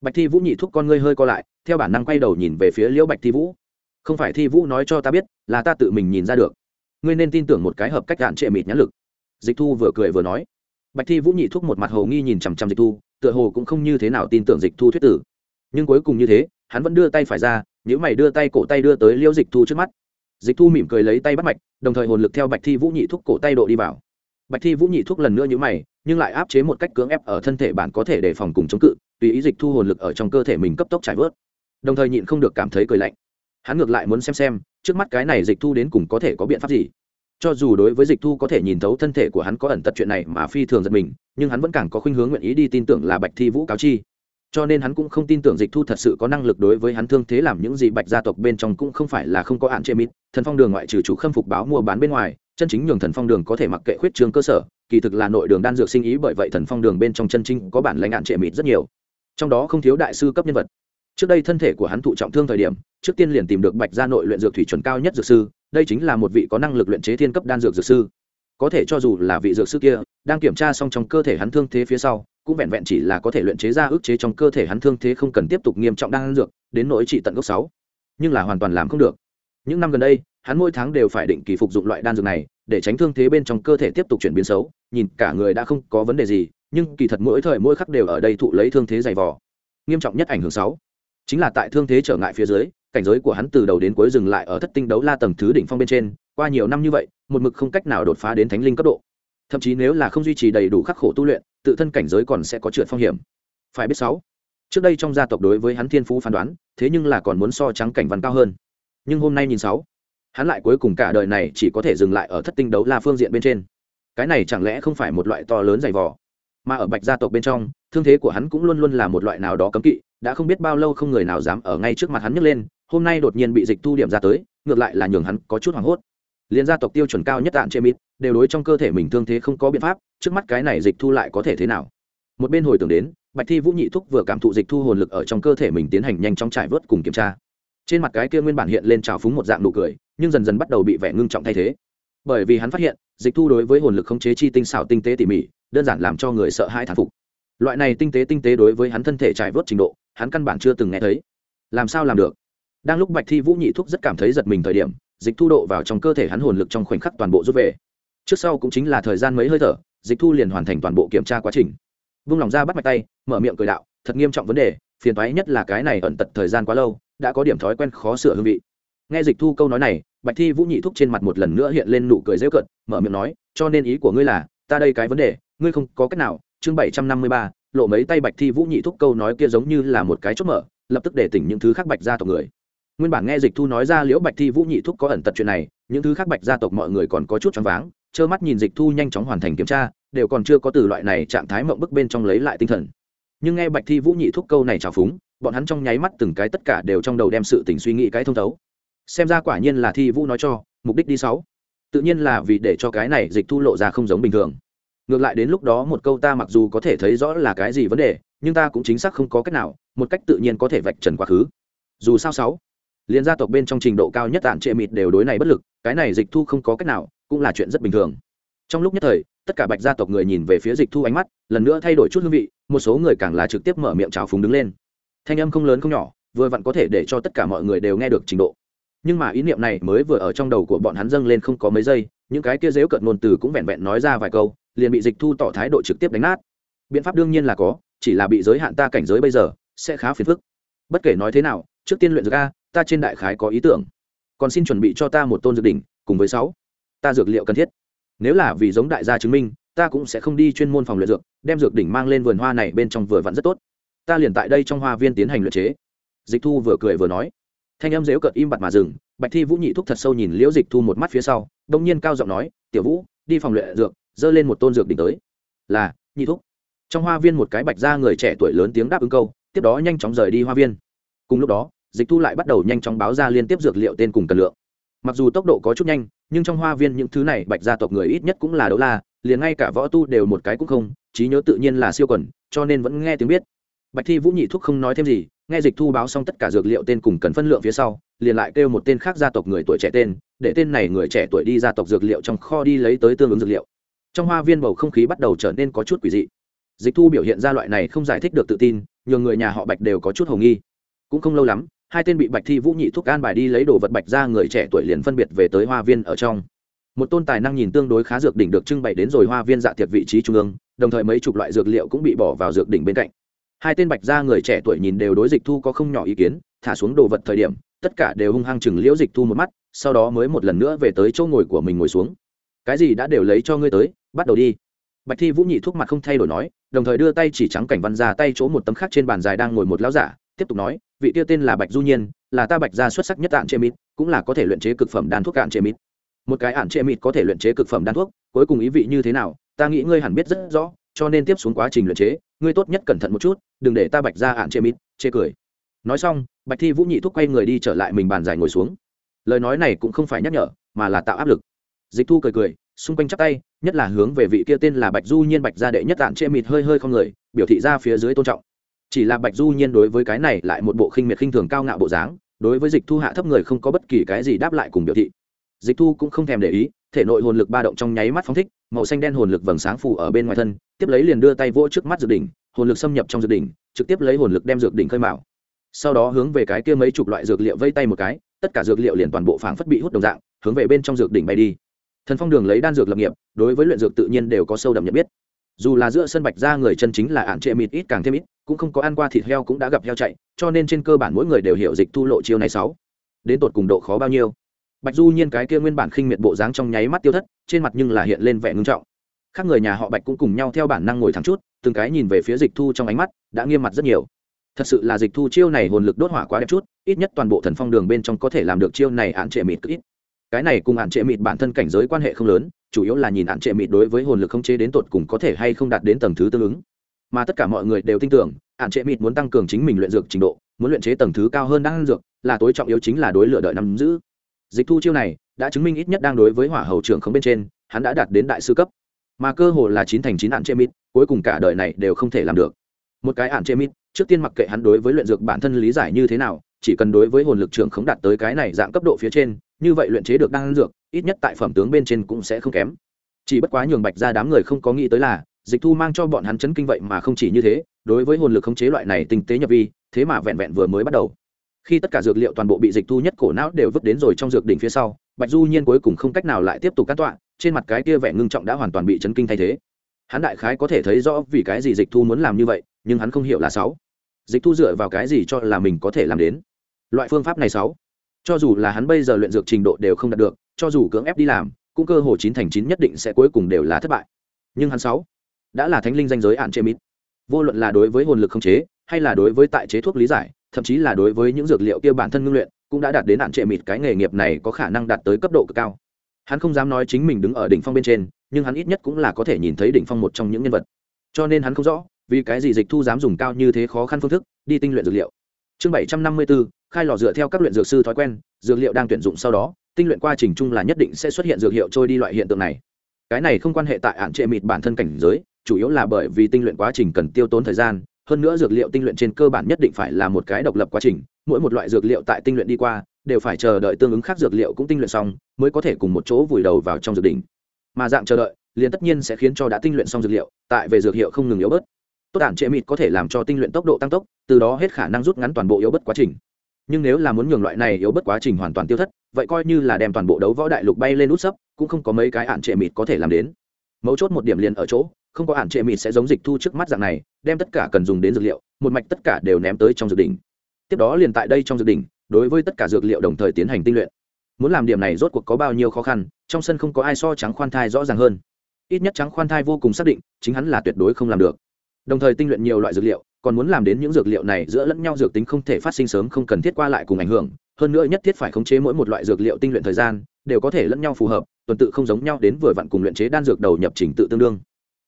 Bạch thi vũ nhị thúc con ngươi hơi co lại, theo bản năng quay đầu nhìn về phía liễu bạch thi vũ. Không phải thi vũ nói cho ta biết, là ta tự mình nhìn ra được. Ngươi nên tin tưởng một cái hợp cách đạn trệ mịt nhãn lực. Dịch thu vừa cười vừa nói. Bạch thi vũ nhị thúc một mặt hồ nghi nhìn chằm chằm dịch thu, tựa hồ cũng không như thế nào tin tưởng dịch thu thuyết tử. Nhưng cuối cùng như thế, hắn vẫn đưa tay phải ra nếu mày đưa tay cổ tay đưa tới liễu dịch thu trước mắt. Dịch thu mỉm cười lấy tay bắt mạch, đồng thời hồn lực theo bạch thi vũ nhị thúc cổ tay độ đi vào. Bạch thi vũ nhị thúc lần nữa nhữ mày nhưng lại áp chế một cách cưỡng ép ở thân thể bạn có thể đề phòng cùng chống cự, tùy ý dịch thu hồn lực ở trong cơ thể mình cấp tốc trải vớt. Đồng thời nhịn không được cảm thấy cười lạnh. Hắn ngược lại muốn xem xem, trước mắt cái này dịch thu đến cùng có thể có biện pháp gì. Cho dù đối với dịch thu có thể nhìn thấu thân thể của hắn có ẩn tật chuyện này mà phi thường giật mình, nhưng hắn vẫn càng có khuynh hướng nguyện ý đi tin tưởng là bạch thi vũ cáo chi. Cho nên hắn cũng không tin tưởng dịch thu thật sự có năng lực đối với hắn thương thế làm những gì bạch gia tộc bên trong cũng không phải là không có hạn chế mít thần phong đường ngoại trừ chủ khâm phục báo mua bán bên ngoài, chân chính nhường thần phong đường có thể mặc kệ khuyết trường cơ sở kỳ thực là nội đường đan dược sinh ý bởi vậy thần phong đường bên trong chân trinh có bản lãnh hạn trệ mịt rất nhiều. Trong đó không thiếu đại sư cấp nhân vật. Trước đây thân thể của hắn thụ trọng thương thời điểm, trước tiên liền tìm được bạch gia nội luyện dược thủy chuẩn cao nhất dược sư, đây chính là một vị có năng lực luyện chế thiên cấp đan dược dược sư. Có thể cho dù là vị dược sư kia, đang kiểm tra xong trong cơ thể hắn thương thế phía sau, cũng vẹn vẹn chỉ là có thể luyện chế ra ức chế trong cơ thể hắn thương thế không cần tiếp tục nghiêm trọng đan dược, đến nỗi trị tận gốc sáu. Nhưng là hoàn toàn làm không được. Những năm gần đây hắn mỗi tháng đều phải định kỳ phục dụng loại đan dược này, để tránh thương thế bên trong cơ thể tiếp tục chuyển biến xấu, nhìn cả người đã không có vấn đề gì, nhưng kỳ thật mỗi thời mỗi khắc đều ở đây thụ lấy thương thế dày vò. Nghiêm trọng nhất ảnh hưởng sáu, chính là tại thương thế trở ngại phía dưới, cảnh giới của hắn từ đầu đến cuối dừng lại ở thất tinh đấu la tầng thứ đỉnh phong bên trên, qua nhiều năm như vậy, một mực không cách nào đột phá đến thánh linh cấp độ. Thậm chí nếu là không duy trì đầy đủ khắc khổ tu luyện, tự thân cảnh giới còn sẽ có trượt phong hiểm. Phải biết sáu, trước đây trong gia tộc đối với hắn thiên phú phán đoán, thế nhưng là còn muốn so trắng cảnh văn cao hơn. Nhưng hôm nay nhìn sáu hắn lại cuối cùng cả đời này chỉ có thể dừng lại ở thất tinh đấu la phương diện bên trên. Cái này chẳng lẽ không phải một loại to lớn dày vò? Mà ở bạch gia tộc bên trong, thương thế của hắn cũng luôn luôn là một loại nào đó cấm kỵ, đã không biết bao lâu không người nào dám ở ngay trước mặt hắn nhấc lên, hôm nay đột nhiên bị dịch thu điểm ra tới, ngược lại là nhường hắn có chút hoảng hốt. Liên gia tộc tiêu chuẩn cao nhất tạng chê mít đều đối trong cơ thể mình thương thế không có biện pháp, trước mắt cái này dịch thu lại có thể thế nào? Một bên hồi tưởng đến, bạch thi vũ nhị thúc vừa cảm thụ dịch thu hồn lực ở trong cơ thể mình tiến hành nhanh chóng trải vớt cùng kiểm tra trên mặt cái kia nguyên bản hiện lên trào phúng một dạng nụ cười, nhưng dần dần bắt đầu bị vẻ ngưng trọng thay thế. Bởi vì hắn phát hiện, dịch thu đối với hồn lực khống chế chi tinh xảo tinh tế tỉ mỉ, đơn giản làm cho người sợ hãi thán phục. Loại này tinh tế tinh tế đối với hắn thân thể trải vớt trình độ, hắn căn bản chưa từng nghe thấy. Làm sao làm được? Đang lúc bạch thi vũ nhị thúc rất cảm thấy giật mình thời điểm, dịch thu độ vào trong cơ thể hắn hồn lực trong khoảnh khắc toàn bộ rút về. Trước sau cũng chính là thời gian mấy hơi thở, dịch thu liền hoàn thành toàn bộ kiểm tra quá trình. Vung lòng ra bắt mạch tay, mở miệng cười đạo, thật nghiêm trọng vấn đề phiền toái nhất là cái này ẩn tật thời gian quá lâu, đã có điểm thói quen khó sửa hương vị. Nghe dịch thu câu nói này, bạch thi vũ nhị thúc trên mặt một lần nữa hiện lên nụ cười dễ cận mở miệng nói, cho nên ý của ngươi là, ta đây cái vấn đề, ngươi không có cách nào. Chương bảy trăm năm mươi ba, lộ mấy tay bạch thi vũ nhị thúc câu nói kia giống như là một cái chốt mở, lập tức để tỉnh những thứ khác bạch ra tộc người. Nguyên bản nghe dịch thu nói ra liễu bạch thi vũ nhị thúc có ẩn tật chuyện này, những thứ khác bạch gia tộc mọi người còn có chút choáng váng, trơ mắt nhìn dịch thu nhanh chóng hoàn thành kiểm tra, đều còn chưa có từ loại này trạng thái mộng bức bên trong lấy lại tinh thần nhưng nghe bạch thi vũ nhị thúc câu này trào phúng, bọn hắn trong nháy mắt từng cái tất cả đều trong đầu đem sự tình suy nghĩ cái thông thấu. Xem ra quả nhiên là thi vũ nói cho, mục đích đi sáu. Tự nhiên là vì để cho cái này dịch thu lộ ra không giống bình thường. Ngược lại đến lúc đó một câu ta mặc dù có thể thấy rõ là cái gì vấn đề, nhưng ta cũng chính xác không có cách nào, một cách tự nhiên có thể vạch trần quá khứ. Dù sao sáu, liên gia tộc bên trong trình độ cao nhất tản trệ mịt đều đối này bất lực, cái này dịch thu không có cách nào, cũng là chuyện rất bình thường. Trong lúc nhất thời, tất cả bạch gia tộc người nhìn về phía dịch thu ánh mắt, lần nữa thay đổi chút hương vị một số người càng là trực tiếp mở miệng trào phúng đứng lên. Thanh âm không lớn không nhỏ, vừa vặn có thể để cho tất cả mọi người đều nghe được trình độ. Nhưng mà ý niệm này mới vừa ở trong đầu của bọn hắn dâng lên không có mấy giây, những cái kia dếu cận ngôn từ cũng vẹn vẹn nói ra vài câu, liền bị dịch thu tỏ thái độ trực tiếp đánh nát. Biện pháp đương nhiên là có, chỉ là bị giới hạn ta cảnh giới bây giờ, sẽ khá phiền phức. Bất kể nói thế nào, trước tiên luyện dược a, ta trên đại khái có ý tưởng. Còn xin chuẩn bị cho ta một tôn dược đỉnh, cùng với sáu. Ta dược liệu cần thiết. Nếu là vì giống đại gia chứng minh ta cũng sẽ không đi chuyên môn phòng luyện dược, đem dược đỉnh mang lên vườn hoa này bên trong vừa vặn rất tốt. Ta liền tại đây trong hoa viên tiến hành luyện chế. Dịch thu vừa cười vừa nói. Thanh em dếu cợt im bặt mà dừng, bạch thi vũ nhị thúc thật sâu nhìn liễu dịch thu một mắt phía sau đông nhiên cao giọng nói, tiểu vũ, đi phòng luyện dược, dơ lên một tôn dược đỉnh tới. Là, nhị thúc. Trong hoa viên một cái bạch ra người trẻ tuổi lớn tiếng đáp ứng câu, tiếp đó nhanh chóng rời đi hoa viên. Cùng lúc đó, dịch thu lại bắt đầu nhanh chóng báo ra liên tiếp dược liệu tên cùng cần lượng. Mặc dù tốc độ có chút nhanh, nhưng trong hoa viên những thứ này bạch gia tộc người ít nhất cũng là đấu la liền ngay cả võ tu đều một cái cũng không, trí nhớ tự nhiên là siêu quần, cho nên vẫn nghe tiếng biết. Bạch thi vũ nhị thúc không nói thêm gì, nghe dịch thu báo xong tất cả dược liệu tên cùng cần phân lượng phía sau, liền lại kêu một tên khác gia tộc người tuổi trẻ tên, để tên này người trẻ tuổi đi gia tộc dược liệu trong kho đi lấy tới tương ứng dược liệu. Trong hoa viên bầu không khí bắt đầu trở nên có chút quỷ dị. Dịch thu biểu hiện ra loại này không giải thích được tự tin nhiều người nhà họ bạch đều có chút h nghi. Cũng không lâu lắm, hai tên bị bạch thi vũ nhị thúc an bài đi lấy đồ vật bạch ra người trẻ tuổi liền phân biệt về tới hoa viên ở trong một tôn tài năng nhìn tương đối khá dược đỉnh được trưng bày đến rồi hoa viên dạ tiệc vị trí trung ương, đồng thời mấy chục loại dược liệu cũng bị bỏ vào dược đỉnh bên cạnh. Hai tên bạch gia người trẻ tuổi nhìn đều đối dịch thu có không nhỏ ý kiến, thả xuống đồ vật thời điểm, tất cả đều hung hăng chừng liễu dịch thu một mắt, sau đó mới một lần nữa về tới chỗ ngồi của mình ngồi xuống. Cái gì đã đều lấy cho ngươi tới, bắt đầu đi. Bạch thi vũ nhị thuốc mặt không thay đổi nói, đồng thời đưa tay chỉ trắng cảnh văn ra tay chỗ một tấm khác trên bàn dài đang ngồi một lão giả, tiếp tục nói, vị tiêu tên là bạch du nhiên, là ta bạch gia xuất sắc nhất tạng chế mít, cũng là có thể luyện chế cực phẩm đan thuốc cạn chế mít một cái ản trệ mịt có thể luyện chế cực phẩm đan thuốc, cuối cùng ý vị như thế nào, ta nghĩ ngươi hẳn biết rất rõ, cho nên tiếp xuống quá trình luyện chế, ngươi tốt nhất cẩn thận một chút, đừng để ta bạch ra ản trệ mịt, chê cười. Nói xong, bạch thi vũ nhị thúc quay người đi trở lại mình bàn dài ngồi xuống. Lời nói này cũng không phải nhắc nhở, mà là tạo áp lực. Dịch thu cười cười, xung quanh chắp tay, nhất là hướng về vị kia tên là bạch du nhiên bạch gia đệ nhất ạn chê mịt hơi hơi không người, biểu thị ra phía dưới tôn trọng. Chỉ là bạch du nhiên đối với cái này lại một bộ khinh miệt khinh thường cao ngạo bộ dáng, đối với dịch thu hạ thấp người không có bất kỳ cái gì đáp lại cùng biểu thị dịch thu cũng không thèm để ý, thể nội hồn lực ba động trong nháy mắt phóng thích, màu xanh đen hồn lực vầng sáng phủ ở bên ngoài thân, tiếp lấy liền đưa tay vỗ trước mắt dược đỉnh, hồn lực xâm nhập trong dược đỉnh, trực tiếp lấy hồn lực đem dược đỉnh khơi mạo sau đó hướng về cái kia mấy chục loại dược liệu vây tay một cái, tất cả dược liệu liền toàn bộ phảng phất bị hút đồng dạng, hướng về bên trong dược đỉnh bay đi. Thần phong đường lấy đan dược lập nghiệp, đối với luyện dược tự nhiên đều có sâu đậm nhận biết. Dù là giữa sân bạch ra người chân chính là ạn trệ mịt ít càng thêm ít, cũng không có ăn qua thịt heo cũng đã gặp heo chạy, cho nên trên cơ bản mỗi người đều hiểu dịch thu lộ chiêu này sáu. Đến tột cùng độ khó bao nhiêu? Bạch du nhiên cái kia nguyên bản khinh miệt bộ dáng trong nháy mắt tiêu thất, trên mặt nhưng là hiện lên vẻ ngưng trọng. Khác người nhà họ bạch cũng cùng nhau theo bản năng ngồi thẳng chút, từng cái nhìn về phía dịch thu trong ánh mắt, đã nghiêm mặt rất nhiều. Thật sự là dịch thu chiêu này hồn lực đốt hỏa quá đẹp chút, ít nhất toàn bộ thần phong đường bên trong có thể làm được chiêu này hạn trệ mịt ít. Cái này cùng hạn trệ mịt bản thân cảnh giới quan hệ không lớn, chủ yếu là nhìn hạn trệ mịt đối với hồn lực không chế đến tột cùng có thể hay không đạt đến tầng thứ tương ứng. Mà tất cả mọi người đều tin tưởng hạn trệ mịt muốn tăng cường chính mình luyện dược trình độ, muốn luyện chế tầng thứ cao hơn đang dược, là tối trọng yếu chính là đối lựa đợi nắm giữ dịch thu chiêu này đã chứng minh ít nhất đang đối với hỏa hầu trưởng không bên trên, hắn đã đạt đến đại sư cấp. Mà cơ hồ là chín thành chín ạn chê mít cuối cùng cả đời này đều không thể làm được. Một cái ạn chê mít trước tiên mặc kệ hắn đối với luyện dược bản thân lý giải như thế nào, chỉ cần đối với hồn lực trưởng không đạt tới cái này dạng cấp độ phía trên, như vậy luyện chế được đan dược, ít nhất tại phẩm tướng bên trên cũng sẽ không kém. Chỉ bất quá nhường bạch ra đám người không có nghĩ tới là, dịch thu mang cho bọn hắn chấn kinh vậy mà không chỉ như thế, đối với hồn lực khống chế loại này tinh tế nhập vi, thế mà vẹn vẹn vừa mới bắt đầu khi tất cả dược liệu toàn bộ bị dịch thu nhất cổ não đều vứt đến rồi trong dược đỉnh phía sau, bạch du nhiên cuối cùng không cách nào lại tiếp tục cắt tọa, trên mặt cái kia vẻ ngưng trọng đã hoàn toàn bị chấn kinh thay thế. Hắn đại khái có thể thấy rõ vì cái gì dịch thu muốn làm như vậy, nhưng hắn không hiểu là sáu. Dịch thu dựa vào cái gì cho là mình có thể làm đến? Loại phương pháp này sáu. Cho dù là hắn bây giờ luyện dược trình độ đều không đạt được, cho dù cưỡng ép đi làm, cũng cơ hồ chín thành chín nhất định sẽ cuối cùng đều là thất bại. Nhưng hắn sáu đã là thánh linh danh giới ạn chế mít vô luận là đối với hồn lực không chế, hay là đối với tại chế thuốc lý giải thậm chí là đối với những dược liệu kia bản thân ngưng luyện, cũng đã đạt đến hạn trệ mịt, cái nghề nghiệp này có khả năng đạt tới cấp độ cực cao. Hắn không dám nói chính mình đứng ở đỉnh phong bên trên, nhưng hắn ít nhất cũng là có thể nhìn thấy đỉnh phong một trong những nhân vật. Cho nên hắn không rõ, vì cái gì dịch thu dám dùng cao như thế khó khăn phương thức, đi tinh luyện dược liệu. Chương bảy trăm năm mươi bốn khai lò dựa theo các luyện dược sư thói quen, dược liệu đang tuyển dụng sau đó, tinh luyện quá trình chung là nhất định sẽ xuất hiện dược hiệu trôi đi loại hiện tượng này. Cái này không quan hệ tại hạn trệ mịt bản thân cảnh giới, chủ yếu là bởi vì tinh luyện quá trình cần tiêu tốn thời gian hơn nữa dược liệu tinh luyện trên cơ bản nhất định phải là một cái độc lập quá trình, mỗi một loại dược liệu tại tinh luyện đi qua, đều phải chờ đợi tương ứng khác dược liệu cũng tinh luyện xong, mới có thể cùng một chỗ vùi đầu vào trong dược đỉnh. Mà dạng chờ đợi, liền tất nhiên sẽ khiến cho đã tinh luyện xong dược liệu, tại về dược hiệu không ngừng yếu bớt. Tốt đản trệ mịt có thể làm cho tinh luyện tốc độ tăng tốc, từ đó hết khả năng rút ngắn toàn bộ yếu bớt quá trình. Nhưng nếu là muốn nhường loại này yếu bớt quá trình hoàn toàn tiêu thất, vậy coi như là đem toàn bộ đấu võ đại lục bay lên nút sấp, cũng không có mấy cái ạn trệ mịt có thể làm đến. Mấu chốt một điểm liền ở chỗ không có ạn trệ mịt sẽ giống dịch thu trước mắt dạng này, đem tất cả cần dùng đến dược liệu, một mạch tất cả đều ném tới trong dược đỉnh. Tiếp đó liền tại đây trong dược đỉnh, đối với tất cả dược liệu đồng thời tiến hành tinh luyện. Muốn làm điểm này rốt cuộc có bao nhiêu khó khăn, trong sân không có ai so trắng khoan thai rõ ràng hơn. Ít nhất trắng khoan thai vô cùng xác định, chính hắn là tuyệt đối không làm được. Đồng thời tinh luyện nhiều loại dược liệu, còn muốn làm đến những dược liệu này giữa lẫn nhau dược tính không thể phát sinh sớm không cần thiết qua lại cùng ảnh hưởng, hơn nữa nhất thiết phải khống chế mỗi một loại dược liệu tinh luyện thời gian, đều có thể lẫn nhau phù hợp, tuần tự không giống nhau đến vừa vặn cùng luyện chế đan dược đầu nhập trình tự tương đương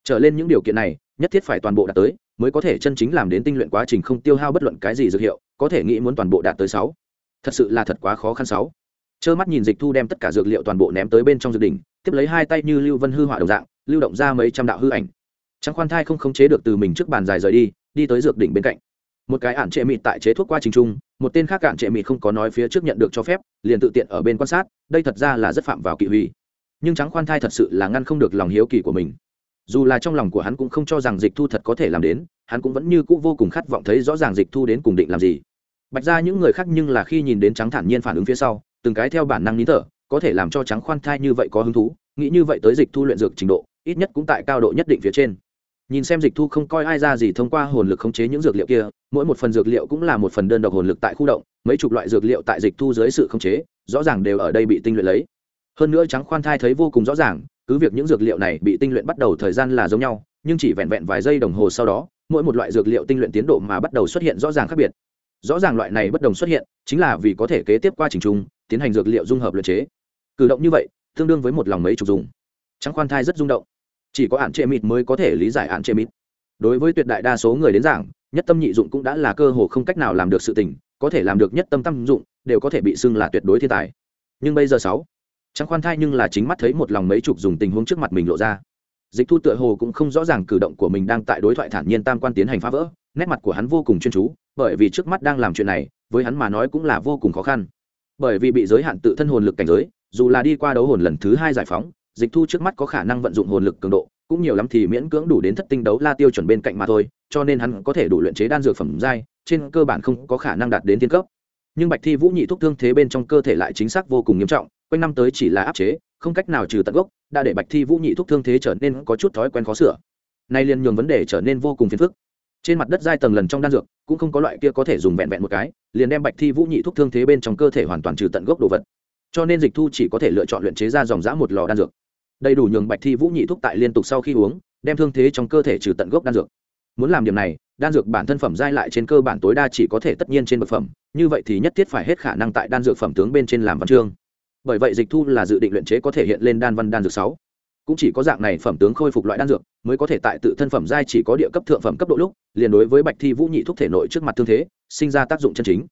trở lên những điều kiện này, nhất thiết phải toàn bộ đạt tới, mới có thể chân chính làm đến tinh luyện quá trình không tiêu hao bất luận cái gì dược hiệu, có thể nghĩ muốn toàn bộ đạt tới sáu. Thật sự là thật quá khó khăn sáu. Trơ mắt nhìn dịch thu đem tất cả dược liệu toàn bộ ném tới bên trong dược đỉnh, tiếp lấy hai tay như lưu vân hư hỏa đồng dạng, lưu động ra mấy trăm đạo hư ảnh. Trắng khoan thai không khống chế được từ mình trước bàn dài rời đi đi tới dược đỉnh bên cạnh. Một cái ản trệ mịt tại chế thuốc qua trình trung, một tên khác ản trệ mịt không có nói phía trước nhận được cho phép, liền tự tiện ở bên quan sát, đây thật ra là rất phạm vào kỵ hủy nhưng trắng khoan thai thật sự là ngăn không được lòng hiếu kỳ của mình dù là trong lòng của hắn cũng không cho rằng dịch thu thật có thể làm đến, hắn cũng vẫn như c ũ vô cùng khát vọng thấy rõ ràng dịch thu đến cùng định làm gì. Bạch ra những người khác nhưng là khi nhìn đến trắng thản nhiên phản ứng phía sau, từng cái theo bản năng nín thở, có thể làm cho trắng khoan thai như vậy có hứng thú, nghĩ như vậy tới dịch thu luyện dược trình độ, ít nhất cũng tại cao độ nhất định phía trên. Nhìn xem dịch thu không coi ai ra gì thông qua hồn lực khống chế những dược liệu kia, mỗi một phần dược liệu cũng là một phần đơn độc hồn lực tại khu động, mấy chục loại dược liệu tại dịch thu dưới sự khống chế, rõ ràng đều ở đây bị tinh luyện lấy. Hơn nữa trắng khoan thai thấy vô cùng rõ ràng cứ việc những dược liệu này bị tinh luyện bắt đầu thời gian là giống nhau, nhưng chỉ vẹn vẹn vài giây đồng hồ sau đó, mỗi một loại dược liệu tinh luyện tiến độ mà bắt đầu xuất hiện rõ ràng khác biệt. Rõ ràng loại này bất đồng xuất hiện, chính là vì có thể kế tiếp qua trình trung, tiến hành dược liệu dung hợp luyện chế. Cử động như vậy, tương đương với một lòng mấy chục dùng. Trắng khoan thai rất rung động. Chỉ có ạn trệ mịt mới có thể lý giải ạn trệ mịt. Đối với tuyệt đại đa số người đến giảng, nhất tâm nhị dụng cũng đã là cơ hồ không cách nào làm được sự tình, có thể làm được nhất tâm tâm dụng, đều có thể bị xưng là tuyệt đối thiên tài. Nhưng bây giờ sáu trắng khoan thai nhưng là chính mắt thấy một lòng mấy chục dùng tình huống trước mặt mình lộ ra. Dịch thu tựa hồ cũng không rõ ràng cử động của mình đang tại đối thoại thản nhiên tam quan tiến hành phá vỡ, nét mặt của hắn vô cùng chuyên chú, bởi vì trước mắt đang làm chuyện này, với hắn mà nói cũng là vô cùng khó khăn. Bởi vì bị giới hạn tự thân hồn lực cảnh giới, dù là đi qua đấu hồn lần thứ hai giải phóng, dịch thu trước mắt có khả năng vận dụng hồn lực cường độ, cũng nhiều lắm thì miễn cưỡng đủ đến thất tinh đấu la tiêu chuẩn bên cạnh mà thôi, cho nên hắn có thể đủ luyện chế đan dược phẩm giai, trên cơ bản không có khả năng đạt đến thiên cấp. Nhưng bạch thi vũ nhị thúc thương thế bên trong cơ thể lại chính xác vô cùng nghiêm trọng quanh năm tới chỉ là áp chế, không cách nào trừ tận gốc, đã để bạch thi vũ nhị thúc thương thế trở nên có chút thói quen khó sửa. Nay liền nhường vấn đề trở nên vô cùng phiền phức. Trên mặt đất giai tầng lần trong đan dược, cũng không có loại kia có thể dùng vẹn vẹn một cái, liền đem bạch thi vũ nhị thúc thương thế bên trong cơ thể hoàn toàn trừ tận gốc đồ vật. Cho nên dịch thu chỉ có thể lựa chọn luyện chế ra dòng giã một lò đan dược. Đầy đủ nhường bạch thi vũ nhị thúc tại liên tục sau khi uống, đem thương thế trong cơ thể trừ tận gốc đan dược. Muốn làm điểm này, đan dược bản thân phẩm giai lại trên cơ bản tối đa chỉ có thể tất nhiên trên bậc phẩm, như vậy thì nhất thiết phải hết khả năng tại đan dược phẩm tướng bên trên làm văn chương bởi vậy dịch thu là dự định luyện chế có thể hiện lên đan văn đan dược sáu. Cũng chỉ có dạng này phẩm tướng khôi phục loại đan dược mới có thể tại tự thân phẩm giai chỉ có địa cấp thượng phẩm cấp độ lúc, liền đối với bạch thi vũ nhị thuốc thể nội trước mặt thương thế, sinh ra tác dụng chân chính.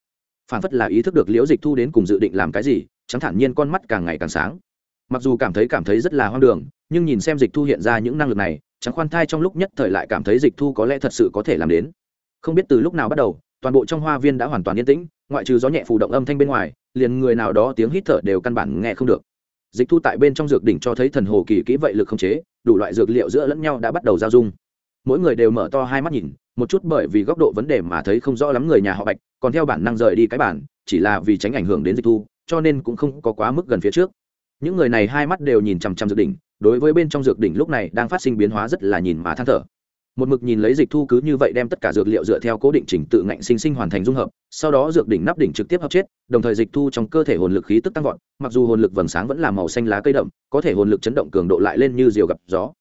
Phản phất là ý thức được liễu dịch thu đến cùng dự định làm cái gì chẳng thản nhiên con mắt càng ngày càng sáng. Mặc dù cảm thấy cảm thấy rất là hoang đường, nhưng nhìn xem dịch thu hiện ra những năng lực này chẳng khoan thai trong lúc nhất thời lại cảm thấy dịch thu có lẽ thật sự có thể làm đến. Không biết từ lúc nào bắt đầu, toàn bộ trong hoa viên đã hoàn toàn yên tĩnh, ngoại trừ gió nhẹ phù động âm thanh bên ngoài liền người nào đó tiếng hít thở đều căn bản nghe không được. Dịch thu tại bên trong dược đỉnh cho thấy thần hồ kỳ kỹ vậy lực không chế, đủ loại dược liệu giữa lẫn nhau đã bắt đầu giao dung. Mỗi người đều mở to hai mắt nhìn, một chút bởi vì góc độ vấn đề mà thấy không rõ lắm người nhà họ bạch, còn theo bản năng rời đi cái bản, chỉ là vì tránh ảnh hưởng đến dịch thu, cho nên cũng không có quá mức gần phía trước. Những người này hai mắt đều nhìn chằm chằm dược đỉnh, đối với bên trong dược đỉnh lúc này đang phát sinh biến hóa rất là nhìn mà than thở một mực nhìn lấy dịch thu cứ như vậy đem tất cả dược liệu dựa theo cố định trình tự ngạnh sinh sinh hoàn thành dung hợp, sau đó dược đỉnh nắp đỉnh trực tiếp hấp chết, đồng thời dịch thu trong cơ thể hồn lực khí tức tăng vọt, mặc dù hồn lực vầng sáng vẫn là màu xanh lá cây đậm, có thể hồn lực chấn động cường độ lại lên như diều gặp gió.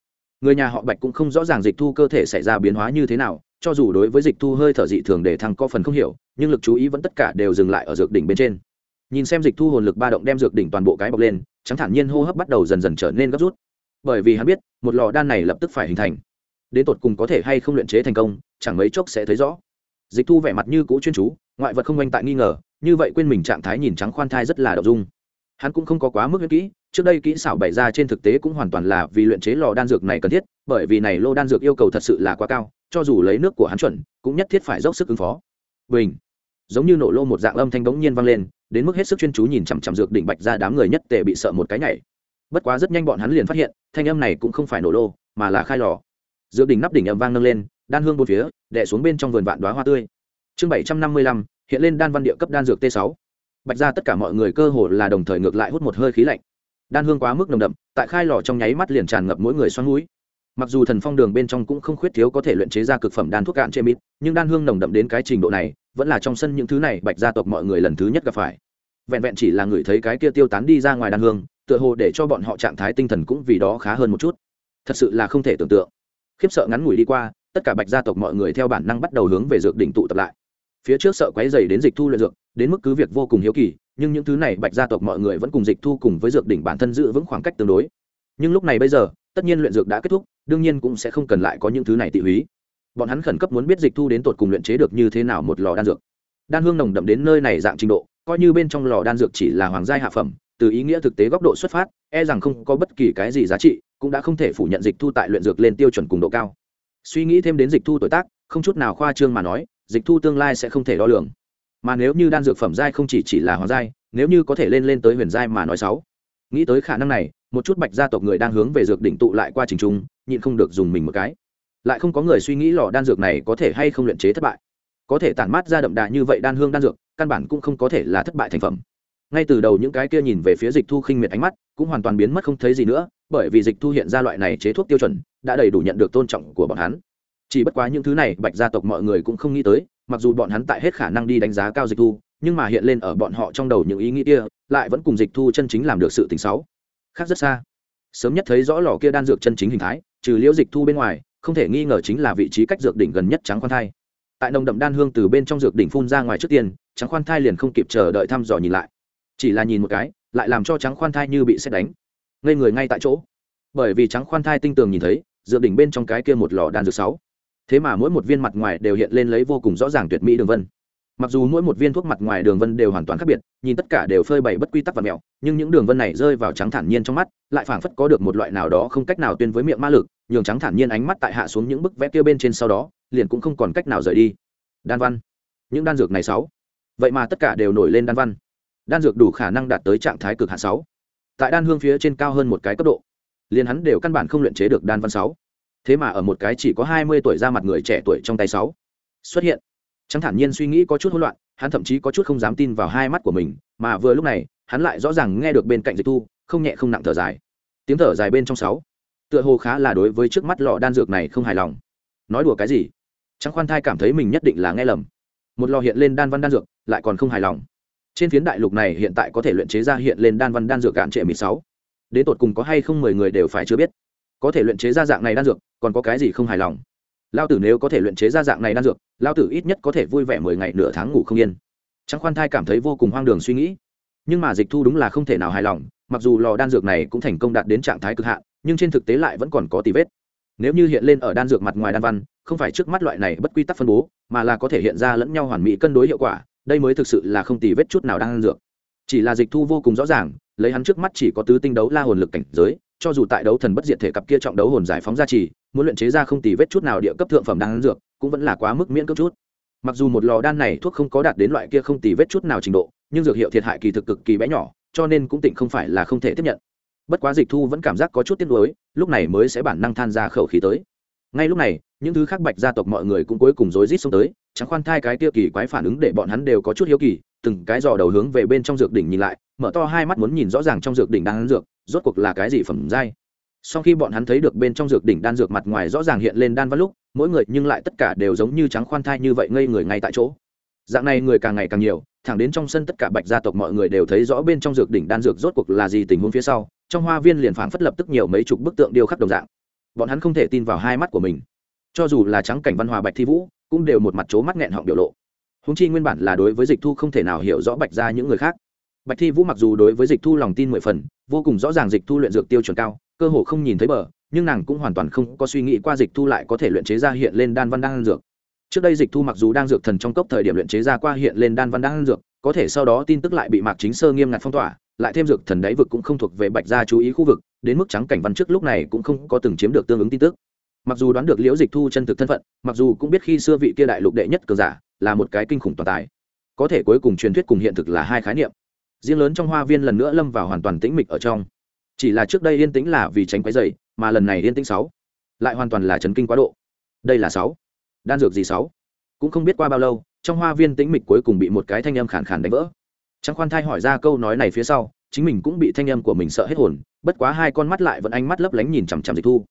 Người nhà họ bạch cũng không rõ ràng dịch thu cơ thể xảy ra biến hóa như thế nào, cho dù đối với dịch thu hơi thở dị thường để thăng có phần không hiểu, nhưng lực chú ý vẫn tất cả đều dừng lại ở dược đỉnh bên trên. Nhìn xem dịch thu hồn lực ba động đem dược đỉnh toàn bộ cái bọc lên, trắng thản nhiên hô hấp bắt đầu dần dần trở nên gấp rút. Bởi vì hắn biết, một lò đan này lập tức phải hình thành đến tột cùng có thể hay không luyện chế thành công, chẳng mấy chốc sẽ thấy rõ. Dịch thu vẻ mặt như cũ chuyên chú, ngoại vật không oanh tại nghi ngờ, như vậy quên mình trạng thái nhìn trắng khoan thai rất là đậu dung. Hắn cũng không có quá mức kỹ, trước đây kỹ xảo bày ra trên thực tế cũng hoàn toàn là vì luyện chế lò đan dược này cần thiết, bởi vì này lô đan dược yêu cầu thật sự là quá cao, cho dù lấy nước của hắn chuẩn, cũng nhất thiết phải dốc sức ứng phó. Bình! Giống như nổ lô một dạng âm thanh bỗng nhiên vang lên, đến mức hết sức chuyên chú nhìn chằm chằm dược đỉnh bạch ra đám người nhất tề bị sợ một cái nhảy. Bất quá rất nhanh bọn hắn liền phát hiện, thanh âm này cũng không phải nổ lô, mà là khai lò dược đỉnh nắp đỉnh ầm vang nâng lên, đan hương bốn phía đẻ xuống bên trong vườn vạn đoá hoa tươi. Chương bảy trăm năm mươi lăm, hiện lên đan văn địa cấp đan dược t sáu. Bạch ra tất cả mọi người cơ hồ là đồng thời ngược lại hút một hơi khí lạnh. Đan hương quá mức nồng đậm, tại khai lò trong nháy mắt liền tràn ngập mỗi người xoắn núi mặc dù thần phong đường bên trong cũng không khuyết thiếu có thể luyện chế ra cực phẩm đan thuốc cạn chê mít, nhưng đan hương nồng đậm đến cái trình độ này, vẫn là trong sân những thứ này bạch gia tộc mọi người lần thứ nhất gặp phải. Vẹn vẹn chỉ là người thấy cái kia tiêu tán đi ra ngoài đan hương, tựa hồ để cho bọn họ trạng thái tinh thần cũng vì đó khá hơn một chút. Thật sự là không thể tưởng tượng khiếp sợ ngắn ngủi đi qua, tất cả bạch gia tộc mọi người theo bản năng bắt đầu hướng về dược đỉnh tụ tập lại. Phía trước sợ quấy dày đến dịch thu luyện dược, đến mức cứ việc vô cùng hiếu kỳ, nhưng những thứ này bạch gia tộc mọi người vẫn cùng dịch thu cùng với dược đỉnh bản thân giữ vững khoảng cách tương đối. Nhưng lúc này bây giờ, tất nhiên luyện dược đã kết thúc, đương nhiên cũng sẽ không cần lại có những thứ này tị húy. Bọn hắn khẩn cấp muốn biết dịch thu đến tột cùng luyện chế được như thế nào một lò đan dược. Đan hương nồng đậm đến nơi này dạng trình độ, coi như bên trong lò đan dược chỉ là hoàng gia hạ phẩm, từ ý nghĩa thực tế góc độ xuất phát e rằng không có bất kỳ cái gì giá trị cũng đã không thể phủ nhận dịch thu tại luyện dược lên tiêu chuẩn cùng độ cao. Suy nghĩ thêm đến dịch thu tuổi tác, không chút nào khoa trương mà nói, dịch thu tương lai sẽ không thể đo lường. Mà nếu như đan dược phẩm giai không chỉ chỉ là hoàng giai, nếu như có thể lên lên tới huyền giai mà nói sáu. Nghĩ tới khả năng này, một chút bạch gia tộc người đang hướng về dược đỉnh tụ lại qua trình trung, nhịn không được dùng mình một cái. Lại không có người suy nghĩ lò đan dược này có thể hay không luyện chế thất bại. Có thể tản mát ra đậm đà như vậy đan hương đan dược, căn bản cũng không có thể là thất bại thành phẩm ngay từ đầu những cái kia nhìn về phía dịch thu khinh miệt ánh mắt, cũng hoàn toàn biến mất không thấy gì nữa, bởi vì dịch thu hiện ra loại này chế thuốc tiêu chuẩn, đã đầy đủ nhận được tôn trọng của bọn hắn. Chỉ bất quá những thứ này, bạch gia tộc mọi người cũng không nghĩ tới, mặc dù bọn hắn tại hết khả năng đi đánh giá cao dịch thu, nhưng mà hiện lên ở bọn họ trong đầu những ý nghĩ kia, lại vẫn cùng dịch thu chân chính làm được sự tình xấu. Khác rất xa. Sớm nhất thấy rõ lò kia đan dược chân chính hình thái, trừ liễu dịch thu bên ngoài, không thể nghi ngờ chính là vị trí cách dược đỉnh gần nhất trắng khoan thai. Tại nồng đậm đan hương từ bên trong dược đỉnh phun ra ngoài trước tiên trắng khoan thai liền không kịp chờ đợi thăm dò nhìn lại chỉ là nhìn một cái, lại làm cho trắng khoan thai như bị xét đánh. Ngây người ngay tại chỗ. Bởi vì trắng khoan thai tinh tường nhìn thấy dựa đỉnh bên trong cái kia một lò đan dược sáu. Thế mà mỗi một viên mặt ngoài đều hiện lên lấy vô cùng rõ ràng tuyệt mỹ đường vân. Mặc dù mỗi một viên thuốc mặt ngoài đường vân đều hoàn toàn khác biệt, nhìn tất cả đều phơi bày bất quy tắc và mẹo, nhưng những đường vân này rơi vào trắng thản nhiên trong mắt, lại phảng phất có được một loại nào đó không cách nào tuyên với miệng ma lực, nhường trắng thản nhiên ánh mắt tại hạ xuống những bức vẽ kia bên trên sau đó, liền cũng không còn cách nào rời đi. Đan văn. Những đan dược này sáu. Vậy mà tất cả đều nổi lên đan văn đan dược đủ khả năng đạt tới trạng thái cực hạ sáu. Tại đan hương phía trên cao hơn một cái cấp độ, liền hắn đều căn bản không luyện chế được đan văn sáu. Thế mà ở một cái chỉ có hai mươi tuổi ra mặt người trẻ tuổi trong tay sáu xuất hiện. Trắng thản nhiên suy nghĩ có chút hỗn loạn, hắn thậm chí có chút không dám tin vào hai mắt của mình, mà vừa lúc này, hắn lại rõ ràng nghe được bên cạnh dịch thu, không nhẹ không nặng thở dài. Tiếng thở dài bên trong sáu, tựa hồ khá là đối với trước mắt lọ đan dược này không hài lòng. Nói đùa cái gì? Trắng khoan thai cảm thấy mình nhất định là nghe lầm. Một lò hiện lên đan văn đan dược, lại còn không hài lòng trên phiến đại lục này hiện tại có thể luyện chế ra hiện lên đan văn đan dược cạn trệ mười sáu. Đến tột cùng có hay không mười người đều phải chưa biết. Có thể luyện chế ra dạng này đan dược, còn có cái gì không hài lòng? Lao tử nếu có thể luyện chế ra dạng này đan dược lao tử ít nhất có thể vui vẻ mười ngày nửa tháng ngủ không yên. Trắng khoan thai cảm thấy vô cùng hoang đường suy nghĩ. Nhưng mà dịch thu đúng là không thể nào hài lòng, mặc dù lò đan dược này cũng thành công đạt đến trạng thái cực hạn, nhưng trên thực tế lại vẫn còn có tì vết. Nếu như hiện lên ở đan dược mặt ngoài đan văn, không phải trước mắt loại này bất quy tắc phân bố, mà là có thể hiện ra lẫn nhau hoàn mỹ cân đối hiệu quả đây mới thực sự là không tì vết chút nào đan dược. Chỉ là dịch thu vô cùng rõ ràng, lấy hắn trước mắt chỉ có tứ tinh đấu la hồn lực cảnh giới, cho dù tại đấu thần bất diệt thể cặp kia trọng đấu hồn giải phóng ra chỉ muốn luyện chế ra không tì vết chút nào địa cấp thượng phẩm đan dược, cũng vẫn là quá mức miễn cấp chút. Mặc dù một lò đan này thuốc không có đạt đến loại kia không tì vết chút nào trình độ, nhưng dược hiệu thiệt hại kỳ thực cực kỳ bé nhỏ, cho nên cũng tỉnh không phải là không thể tiếp nhận. Bất quá dịch thu vẫn cảm giác có chút tiếc nuối, lúc này mới sẽ bản năng than ra khẩu khí tới. Ngay lúc này, những thứ khác bạch gia tộc mọi người cũng cuối cùng rối rít xông tới chẳng khoan thai cái tiêu kỳ quái phản ứng để bọn hắn đều có chút hiếu kỳ, từng cái dò đầu hướng về bên trong dược đỉnh nhìn lại, mở to hai mắt muốn nhìn rõ ràng trong dược đỉnh đang ăn dược, rốt cuộc là cái gì phẩm giai. Sau khi bọn hắn thấy được bên trong dược đỉnh đan dược mặt ngoài rõ ràng hiện lên đan văn lúc, mỗi người nhưng lại tất cả đều giống như trắng khoan thai như vậy ngây người ngay tại chỗ. Dạng này người càng ngày càng nhiều, thẳng đến trong sân tất cả bạch gia tộc mọi người đều thấy rõ bên trong dược đỉnh đan dược rốt cuộc là gì tình huống phía sau, trong hoa viên liền phảng phất lập tức nhiều mấy chục bức tượng điêu khắc đồng dạng. Bọn hắn không thể tin vào hai mắt của mình. Cho dù là trắng cảnh văn hòa bạch thi vũ cũng đều một mặt c mắt nghẹn họng biểu lộ. Húng chi nguyên bản là đối với dịch thu không thể nào hiểu rõ bạch ra những người khác. Bạch thi vũ mặc dù đối với dịch thu lòng tin mười phần, vô cùng rõ ràng dịch thu luyện dược tiêu chuẩn cao, cơ hồ không nhìn thấy bờ, nhưng nàng cũng hoàn toàn không có suy nghĩ qua dịch thu lại có thể luyện chế ra hiện lên đan văn đan dược. Trước đây dịch thu mặc dù đang dược thần trong cốc thời điểm luyện chế ra qua hiện lên đan văn đan dược, có thể sau đó tin tức lại bị mạc chính sơ nghiêm ngặt phong tỏa, lại thêm dược thần đáy vực cũng không thuộc về bạch gia chú ý khu vực, đến mức trắng cảnh văn trước lúc này cũng không có từng chiếm được tương ứng tin tức mặc dù đoán được liễu dịch thu chân thực thân phận, mặc dù cũng biết khi xưa vị kia đại lục đệ nhất cường giả là một cái kinh khủng toàn tài, có thể cuối cùng truyền thuyết cùng hiện thực là hai khái niệm. Riêng lớn trong hoa viên lần nữa lâm vào hoàn toàn tĩnh mịch ở trong. Chỉ là trước đây yên tĩnh là vì tránh quấy dày mà lần này yên tĩnh sáu, lại hoàn toàn là chấn kinh quá độ. Đây là sáu. Đan dược gì sáu? Cũng không biết qua bao lâu, trong hoa viên tĩnh mịch cuối cùng bị một cái thanh âm khàn khàn đánh vỡ. Trang khoan thai hỏi ra câu nói này phía sau, chính mình cũng bị thanh âm của mình sợ hết hồn, bất quá hai con mắt lại vẫn ánh mắt lấp lánh nhìn chằm chằm dịch thu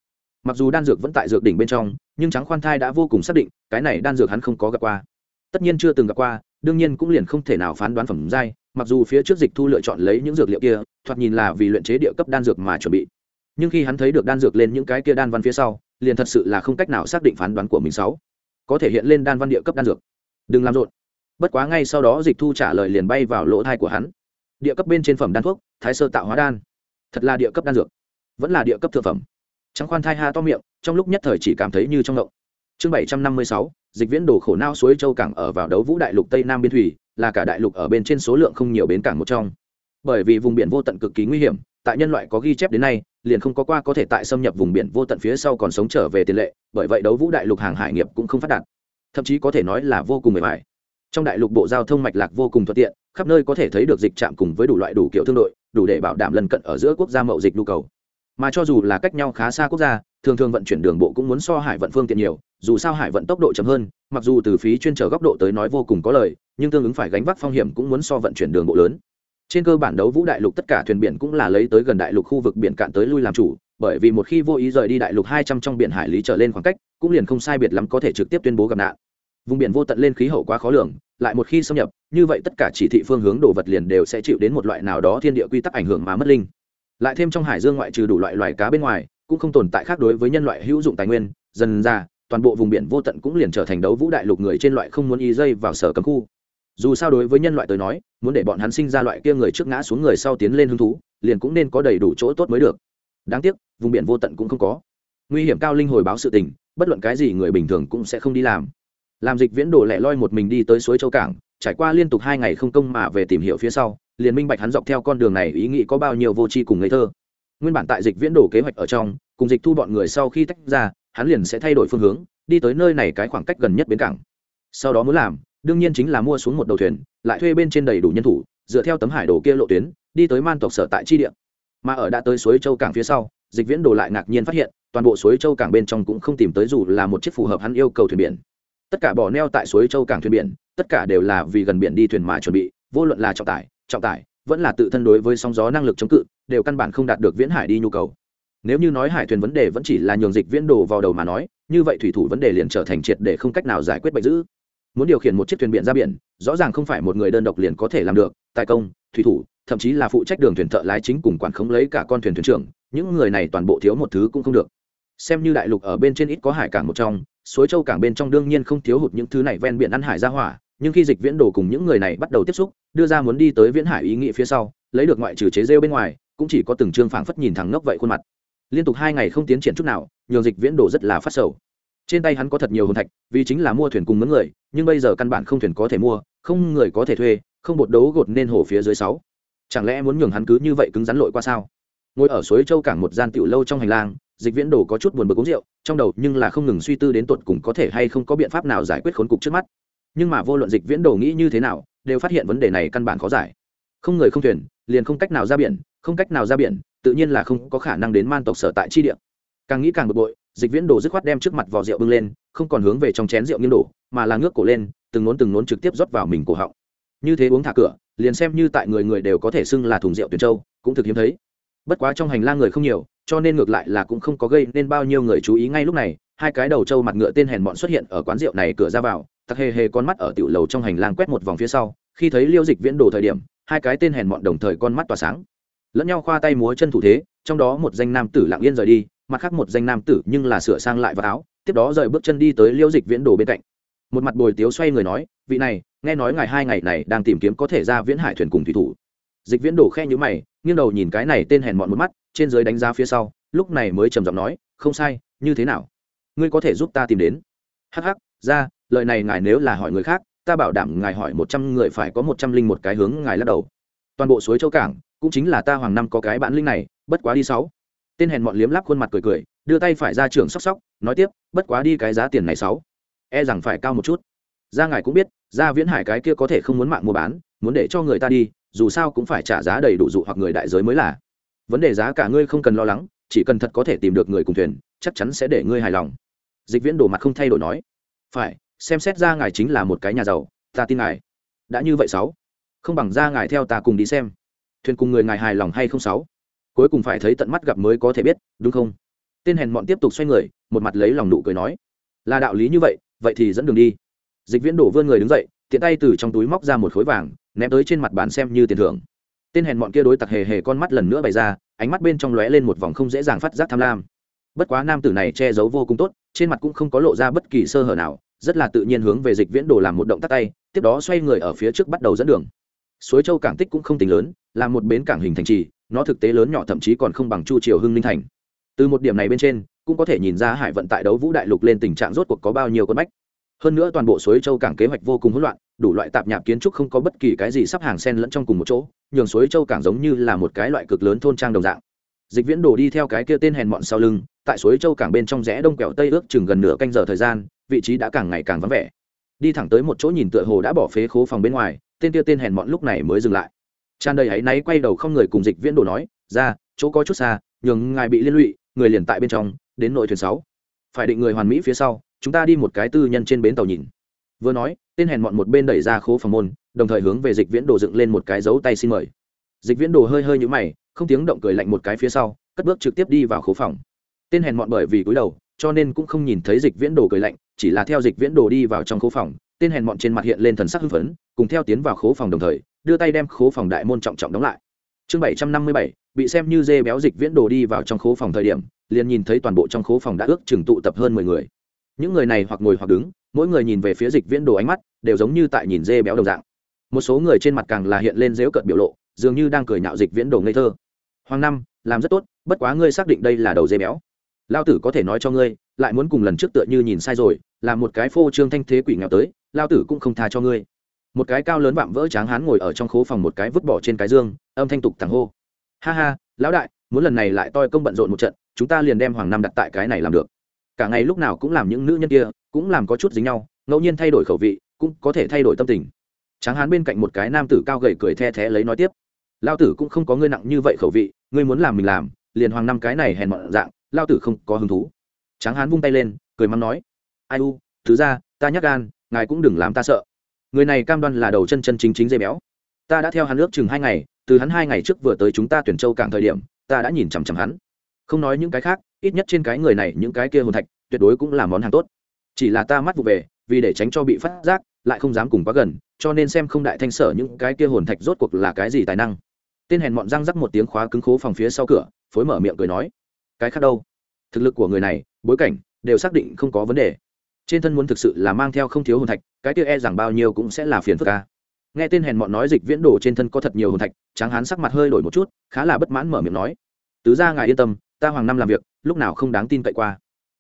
mặc dù đan dược vẫn tại dược đỉnh bên trong, nhưng trắng khoan thai đã vô cùng xác định, cái này đan dược hắn không có gặp qua. Tất nhiên chưa từng gặp qua, đương nhiên cũng liền không thể nào phán đoán phẩm giai, mặc dù phía trước dịch thu lựa chọn lấy những dược liệu kia, thoạt nhìn là vì luyện chế địa cấp đan dược mà chuẩn bị. Nhưng khi hắn thấy được đan dược lên những cái kia đan văn phía sau, liền thật sự là không cách nào xác định phán đoán của mình sáu. Có thể hiện lên đan văn địa cấp đan dược. Đừng làm rộn. Bất quá ngay sau đó dịch thu trả lời liền bay vào lỗ thai của hắn. Địa cấp bên trên phẩm đan thuốc, thái sơ tạo hóa đan. Thật là địa cấp đan dược. Vẫn là địa cấp thượng phẩm trắng khoan thai ha to miệng, trong lúc nhất thời chỉ cảm thấy như trong động chương bảy trăm năm mươi sáu, dịch viễn đồ khổ nao suối châu cảng ở vào đấu vũ đại lục tây nam biên thủy, là cả đại lục ở bên trên số lượng không nhiều bến cảng một trong. Bởi vì vùng biển vô tận cực kỳ nguy hiểm, tại nhân loại có ghi chép đến nay, liền không có qua có thể tại xâm nhập vùng biển vô tận phía sau còn sống trở về tiền lệ, bởi vậy đấu vũ đại lục hàng hải nghiệp cũng không phát đạt. Thậm chí có thể nói là vô cùng mệt mỏi. Trong đại lục bộ giao thông mạch lạc vô cùng thuận tiện, khắp nơi có thể thấy được dịch trạm cùng với đủ loại đủ kiểu thương đội, đủ để bảo đảm lần cận ở giữa quốc gia mậu dịch nhu cầu mà cho dù là cách nhau khá xa quốc gia, thường thường vận chuyển đường bộ cũng muốn so hải vận phương tiện nhiều, dù sao hải vận tốc độ chậm hơn, mặc dù từ phí chuyên trở góc độ tới nói vô cùng có lời, nhưng tương ứng phải gánh vác phong hiểm cũng muốn so vận chuyển đường bộ lớn. Trên cơ bản đấu vũ đại lục tất cả thuyền biển cũng là lấy tới gần đại lục khu vực biển cạn tới lui làm chủ, bởi vì một khi vô ý rời đi đại lục hai trăm trong biển hải lý trở lên khoảng cách, cũng liền không sai biệt lắm có thể trực tiếp tuyên bố gặp nạn. Vùng biển vô tận lên khí hậu quá khó lường, lại một khi xâm nhập, như vậy tất cả chỉ thị phương hướng đồ vật liền đều sẽ chịu đến một loại nào đó thiên địa quy tắc ảnh hưởng mà mất linh lại thêm trong hải dương ngoại trừ đủ loại loài cá bên ngoài, cũng không tồn tại khác đối với nhân loại hữu dụng tài nguyên, dần ra, toàn bộ vùng biển vô tận cũng liền trở thành đấu vũ đại lục người trên loại không muốn y dây vào sở cấm khu. Dù sao đối với nhân loại tới nói, muốn để bọn hắn sinh ra loại kia người trước ngã xuống người sau tiến lên hứng thú, liền cũng nên có đầy đủ chỗ tốt mới được. Đáng tiếc, vùng biển vô tận cũng không có. Nguy hiểm cao linh hồi báo sự tình, bất luận cái gì người bình thường cũng sẽ không đi làm. Làm dịch viễn đồ lẻ loi một mình đi tới suối châu cảng, trải qua liên tục hai ngày không công mà về tìm hiểu phía sau liền minh bạch hắn dọc theo con đường này ý nghĩ có bao nhiêu vô tri cùng ngây thơ. Nguyên bản tại dịch viễn đổ kế hoạch ở trong, cùng dịch thu bọn người sau khi tách ra, hắn liền sẽ thay đổi phương hướng, đi tới nơi này cái khoảng cách gần nhất bến cảng. Sau đó muốn làm, đương nhiên chính là mua xuống một đầu thuyền, lại thuê bên trên đầy đủ nhân thủ, dựa theo tấm hải đồ kia lộ tuyến, đi tới man tộc sở tại chi địa. Mà ở đã tới suối châu cảng phía sau, dịch viễn đồ lại ngạc nhiên phát hiện, toàn bộ suối châu cảng bên trong cũng không tìm tới dù là một chiếc phù hợp hắn yêu cầu thuyền biển. Tất cả bỏ neo tại suối châu cảng thuyền biển, tất cả đều là vì gần biển đi thuyền mà chuẩn bị, vô luận là trọng tải trọng tải, vẫn là tự thân đối với sóng gió năng lực chống cự, đều căn bản không đạt được viễn hải đi nhu cầu. Nếu như nói hải thuyền vấn đề vẫn chỉ là nhường dịch viễn đồ vào đầu mà nói, như vậy thủy thủ vấn đề liền trở thành triệt để không cách nào giải quyết bệnh dữ. Muốn điều khiển một chiếc thuyền biển ra biển, rõ ràng không phải một người đơn độc liền có thể làm được tài công, thủy thủ, thậm chí là phụ trách đường thuyền thợ lái chính cùng quản khống lấy cả con thuyền thuyền trưởng, những người này toàn bộ thiếu một thứ cũng không được. Xem như đại lục ở bên trên ít có hải cảng một trong, suối châu cảng bên trong đương nhiên không thiếu hụt những thứ này ven biển ăn hải ra hỏa nhưng khi dịch viễn đồ cùng những người này bắt đầu tiếp xúc, đưa ra muốn đi tới viễn hải ý nghĩ phía sau, lấy được ngoại trừ chế rêu bên ngoài, cũng chỉ có từng trương phảng phất nhìn thẳng ngốc vậy khuôn mặt. Liên tục hai ngày không tiến triển chút nào, nhường dịch viễn đồ rất là phát sầu. Trên tay hắn có thật nhiều hồn thạch, vì chính là mua thuyền cùng mướn người, nhưng bây giờ căn bản không thuyền có thể mua, không người có thể thuê, không bột đấu gột nên hồ phía dưới sáu. Chẳng lẽ muốn nhường hắn cứ như vậy cứng rắn lội qua sao? Ngồi ở suối châu cảng một gian tiểu lâu trong hành lang, dịch viễn đồ có chút buồn bực uống rượu, trong đầu nhưng là không ngừng suy tư đến tột cùng có thể hay không có biện pháp nào giải quyết khốn cục trước mắt nhưng mà vô luận dịch viễn đồ nghĩ như thế nào, đều phát hiện vấn đề này căn bản khó giải. Không người không thuyền, liền không cách nào ra biển, không cách nào ra biển, tự nhiên là không có khả năng đến man tộc sở tại chi địa. Càng nghĩ càng bực bội, dịch viễn đồ dứt khoát đem trước mặt vò rượu bưng lên, không còn hướng về trong chén rượu nghiêng đổ, mà là ngước cổ lên, từng nốn từng nốn trực tiếp rót vào mình cổ họng. Như thế uống thả cửa, liền xem như tại người người đều có thể xưng là thùng rượu tuyền châu, cũng thực hiếm thấy. Bất quá trong hành lang người không nhiều, cho nên ngược lại là cũng không có gây nên bao nhiêu người chú ý ngay lúc này, hai cái đầu trâu mặt ngựa tên hèn bọn xuất hiện ở quán rượu này cửa ra vào tặc hề hề con mắt ở tiểu lầu trong hành lang quét một vòng phía sau, khi thấy liêu dịch viễn đồ thời điểm, hai cái tên hèn mọn đồng thời con mắt tỏa sáng. Lẫn nhau khoa tay múa chân thủ thế, trong đó một danh nam tử lặng yên rời đi, mặt khác một danh nam tử nhưng là sửa sang lại vào áo, tiếp đó rời bước chân đi tới liêu dịch viễn đồ bên cạnh. Một mặt bồi tiếu xoay người nói, vị này, nghe nói ngài hai ngày này đang tìm kiếm có thể ra viễn hải thuyền cùng thủy thủ. Dịch viễn đồ khe nhữ mày, nghiêng đầu nhìn cái này tên hèn mọn một mắt, trên dưới đánh giá phía sau, lúc này mới trầm giọng nói, không sai, như thế nào? Ngươi có thể giúp ta tìm đến? Hắc hắc, ra lời này ngài nếu là hỏi người khác, ta bảo đảm ngài hỏi một trăm người phải có một trăm linh một cái hướng ngài lắc đầu. Toàn bộ suối châu cảng, cũng chính là ta hoàng năm có cái bản linh này, bất quá đi sáu. Tên hèn mọn liếm lắp khuôn mặt cười cười, đưa tay phải ra trường sóc sóc, nói tiếp, bất quá đi cái giá tiền này sáu. E rằng phải cao một chút. Ra ngài cũng biết, ra viễn hải cái kia có thể không muốn mạng mua bán, muốn để cho người ta đi, dù sao cũng phải trả giá đầy đủ dụ hoặc người đại giới mới là. Vấn đề giá cả ngươi không cần lo lắng, chỉ cần thật có thể tìm được người cùng thuyền, chắc chắn sẽ để ngươi hài lòng. Dịch viễn đồ mặt không thay đổi nói. Phải xem xét ra ngài chính là một cái nhà giàu, ta tin ngài. Đã như vậy sáu, không bằng ra ngài theo ta cùng đi xem. Thuyền cùng người ngài hài lòng hay không sáu? Cuối cùng phải thấy tận mắt gặp mới có thể biết, đúng không? Tên hèn mọn tiếp tục xoay người, một mặt lấy lòng nụ cười nói. Là đạo lý như vậy vậy thì dẫn đường đi. Dịch viễn đổ vươn người đứng dậy, tiện tay từ trong túi móc ra một khối vàng, ném tới trên mặt bàn xem như tiền thưởng. Tên hèn mọn kia đối tặc hề hề con mắt lần nữa bày ra, ánh mắt bên trong lóe lên một vòng không dễ dàng phát giác tham lam. Bất quá nam tử này che giấu vô cùng tốt, trên mặt cũng không có lộ ra bất kỳ sơ hở nào rất là tự nhiên hướng về dịch viễn đồ làm một động tác tay, tiếp đó xoay người ở phía trước bắt đầu dẫn đường. Suối châu cảng tích cũng không tính lớn, là một bến cảng hình thành trì, nó thực tế lớn nhỏ thậm chí còn không bằng chu triều hưng ninh thành. Từ một điểm này bên trên, cũng có thể nhìn ra hải vận tại đấu vũ đại lục lên tình trạng rốt cuộc có bao nhiêu con bách hơn nữa toàn bộ suối châu cảng kế hoạch vô cùng hỗn loạn, đủ loại tạp nhạp kiến trúc không có bất kỳ cái gì sắp hàng sen lẫn trong cùng một chỗ, nhường suối châu cảng giống như là một cái loại cực lớn thôn trang đồng dạng. Dịch viễn đổ đi theo cái kia tên hèn mọn sau lưng, tại suối châu cảng bên trong rẽ đông quẹo tây ước chừng gần nửa canh giờ thời gian vị trí đã càng ngày càng vắng vẻ. Đi thẳng tới một chỗ nhìn tựa hồ đã bỏ phế khố phòng bên ngoài, tên kia tên hèn mọn lúc này mới dừng lại. Tràn đầy áy náy quay đầu không người cùng dịch viễn đồ nói, ra, chỗ có chút xa, nhường ngài bị liên lụy, người liền tại bên trong, đến nội thuyền sáu. Phải định người hoàn mỹ phía sau, chúng ta đi một cái tư nhân trên bến tàu nhìn. Vừa nói, tên hèn mọn một bên đẩy ra khố phòng môn, đồng thời hướng về dịch viễn đồ dựng lên một cái dấu tay xin mời. Dịch viễn đồ hơi hơi nhũ mày, không tiếng động cười lạnh một cái phía sau, cất bước trực tiếp đi vào khố phòng. Tên hèn mọn bởi vì cúi đầu cho nên cũng không nhìn thấy dịch viễn đồ cười lạnh, chỉ là theo dịch viễn đồ đi vào trong khố phòng, tên hèn mọn trên mặt hiện lên thần sắc hưng phấn, cùng theo tiến vào khố phòng đồng thời, đưa tay đem khố phòng đại môn trọng trọng đóng lại. Chương bảy trăm năm mươi bảy, bị xem như dê béo dịch viễn đồ đi vào trong khố phòng thời điểm, liền nhìn thấy toàn bộ trong khố phòng đã ước chừng tụ tập hơn mười người. Những người này hoặc ngồi hoặc đứng, mỗi người nhìn về phía dịch viễn đồ ánh mắt, đều giống như tại nhìn dê béo đồng dạng. Một số người trên mặt càng là hiện lên dếu cợt biểu lộ, dường như đang cười nhạo dịch viễn đồ ngây thơ. Hoàng năm, làm rất tốt, bất quá ngươi xác định đây là đầu dê béo lao tử có thể nói cho ngươi, lại muốn cùng lần trước tựa như nhìn sai rồi, là một cái phô trương thanh thế quỷ nghèo tới, lao tử cũng không tha cho ngươi. Một cái cao lớn vạm vỡ tráng hán ngồi ở trong khố phòng một cái vứt bỏ trên cái dương, âm thanh tục thẳng hô. Ha ha, lão đại, muốn lần này lại toi công bận rộn một trận, chúng ta liền đem hoàng Nam đặt tại cái này làm được. Cả ngày lúc nào cũng làm những nữ nhân kia, cũng làm có chút dính nhau, ngẫu nhiên thay đổi khẩu vị, cũng có thể thay đổi tâm tình. Tráng hán bên cạnh một cái nam tử cao gầy cười the thé lấy nói tiếp. Lao tử cũng không có ngươi nặng như vậy khẩu vị, ngươi muốn làm mình làm, liền hoàng năm cái này hèn mọn dạng lao tử không có hứng thú. Tráng hán vung tay lên, cười mắng nói, ai u, thứ ra ta nhắc gan, ngài cũng đừng làm ta sợ. Người này cam đoan là đầu chân chân chính chính dây béo. Ta đã theo hắn ước chừng hai ngày, từ hắn hai ngày trước vừa tới chúng ta tuyển châu cảng thời điểm, ta đã nhìn chằm chằm hắn. Không nói những cái khác, ít nhất trên cái người này những cái kia hồn thạch, tuyệt đối cũng là món hàng tốt. Chỉ là ta mắt vụ về, vì để tránh cho bị phát giác, lại không dám cùng quá gần, cho nên xem không đại thanh sở những cái kia hồn thạch rốt cuộc là cái gì tài năng. Tên hèn mọn răng rắc một tiếng khóa cứng khố phòng phía sau cửa, phối mở miệng cười nói cái khác đâu. Thực lực của người này, bối cảnh đều xác định không có vấn đề. Trên thân muốn thực sự là mang theo không thiếu hồn thạch, cái kia e rằng bao nhiêu cũng sẽ là phiền phức ca nghe tên hèn mọn nói dịch viễn đồ trên thân có thật nhiều hồn thạch, tráng hán sắc mặt hơi đổi một chút, khá là bất mãn mở miệng nói. Tứ ra ngài yên tâm, ta hoàng năm làm việc, lúc nào không đáng tin cậy qua.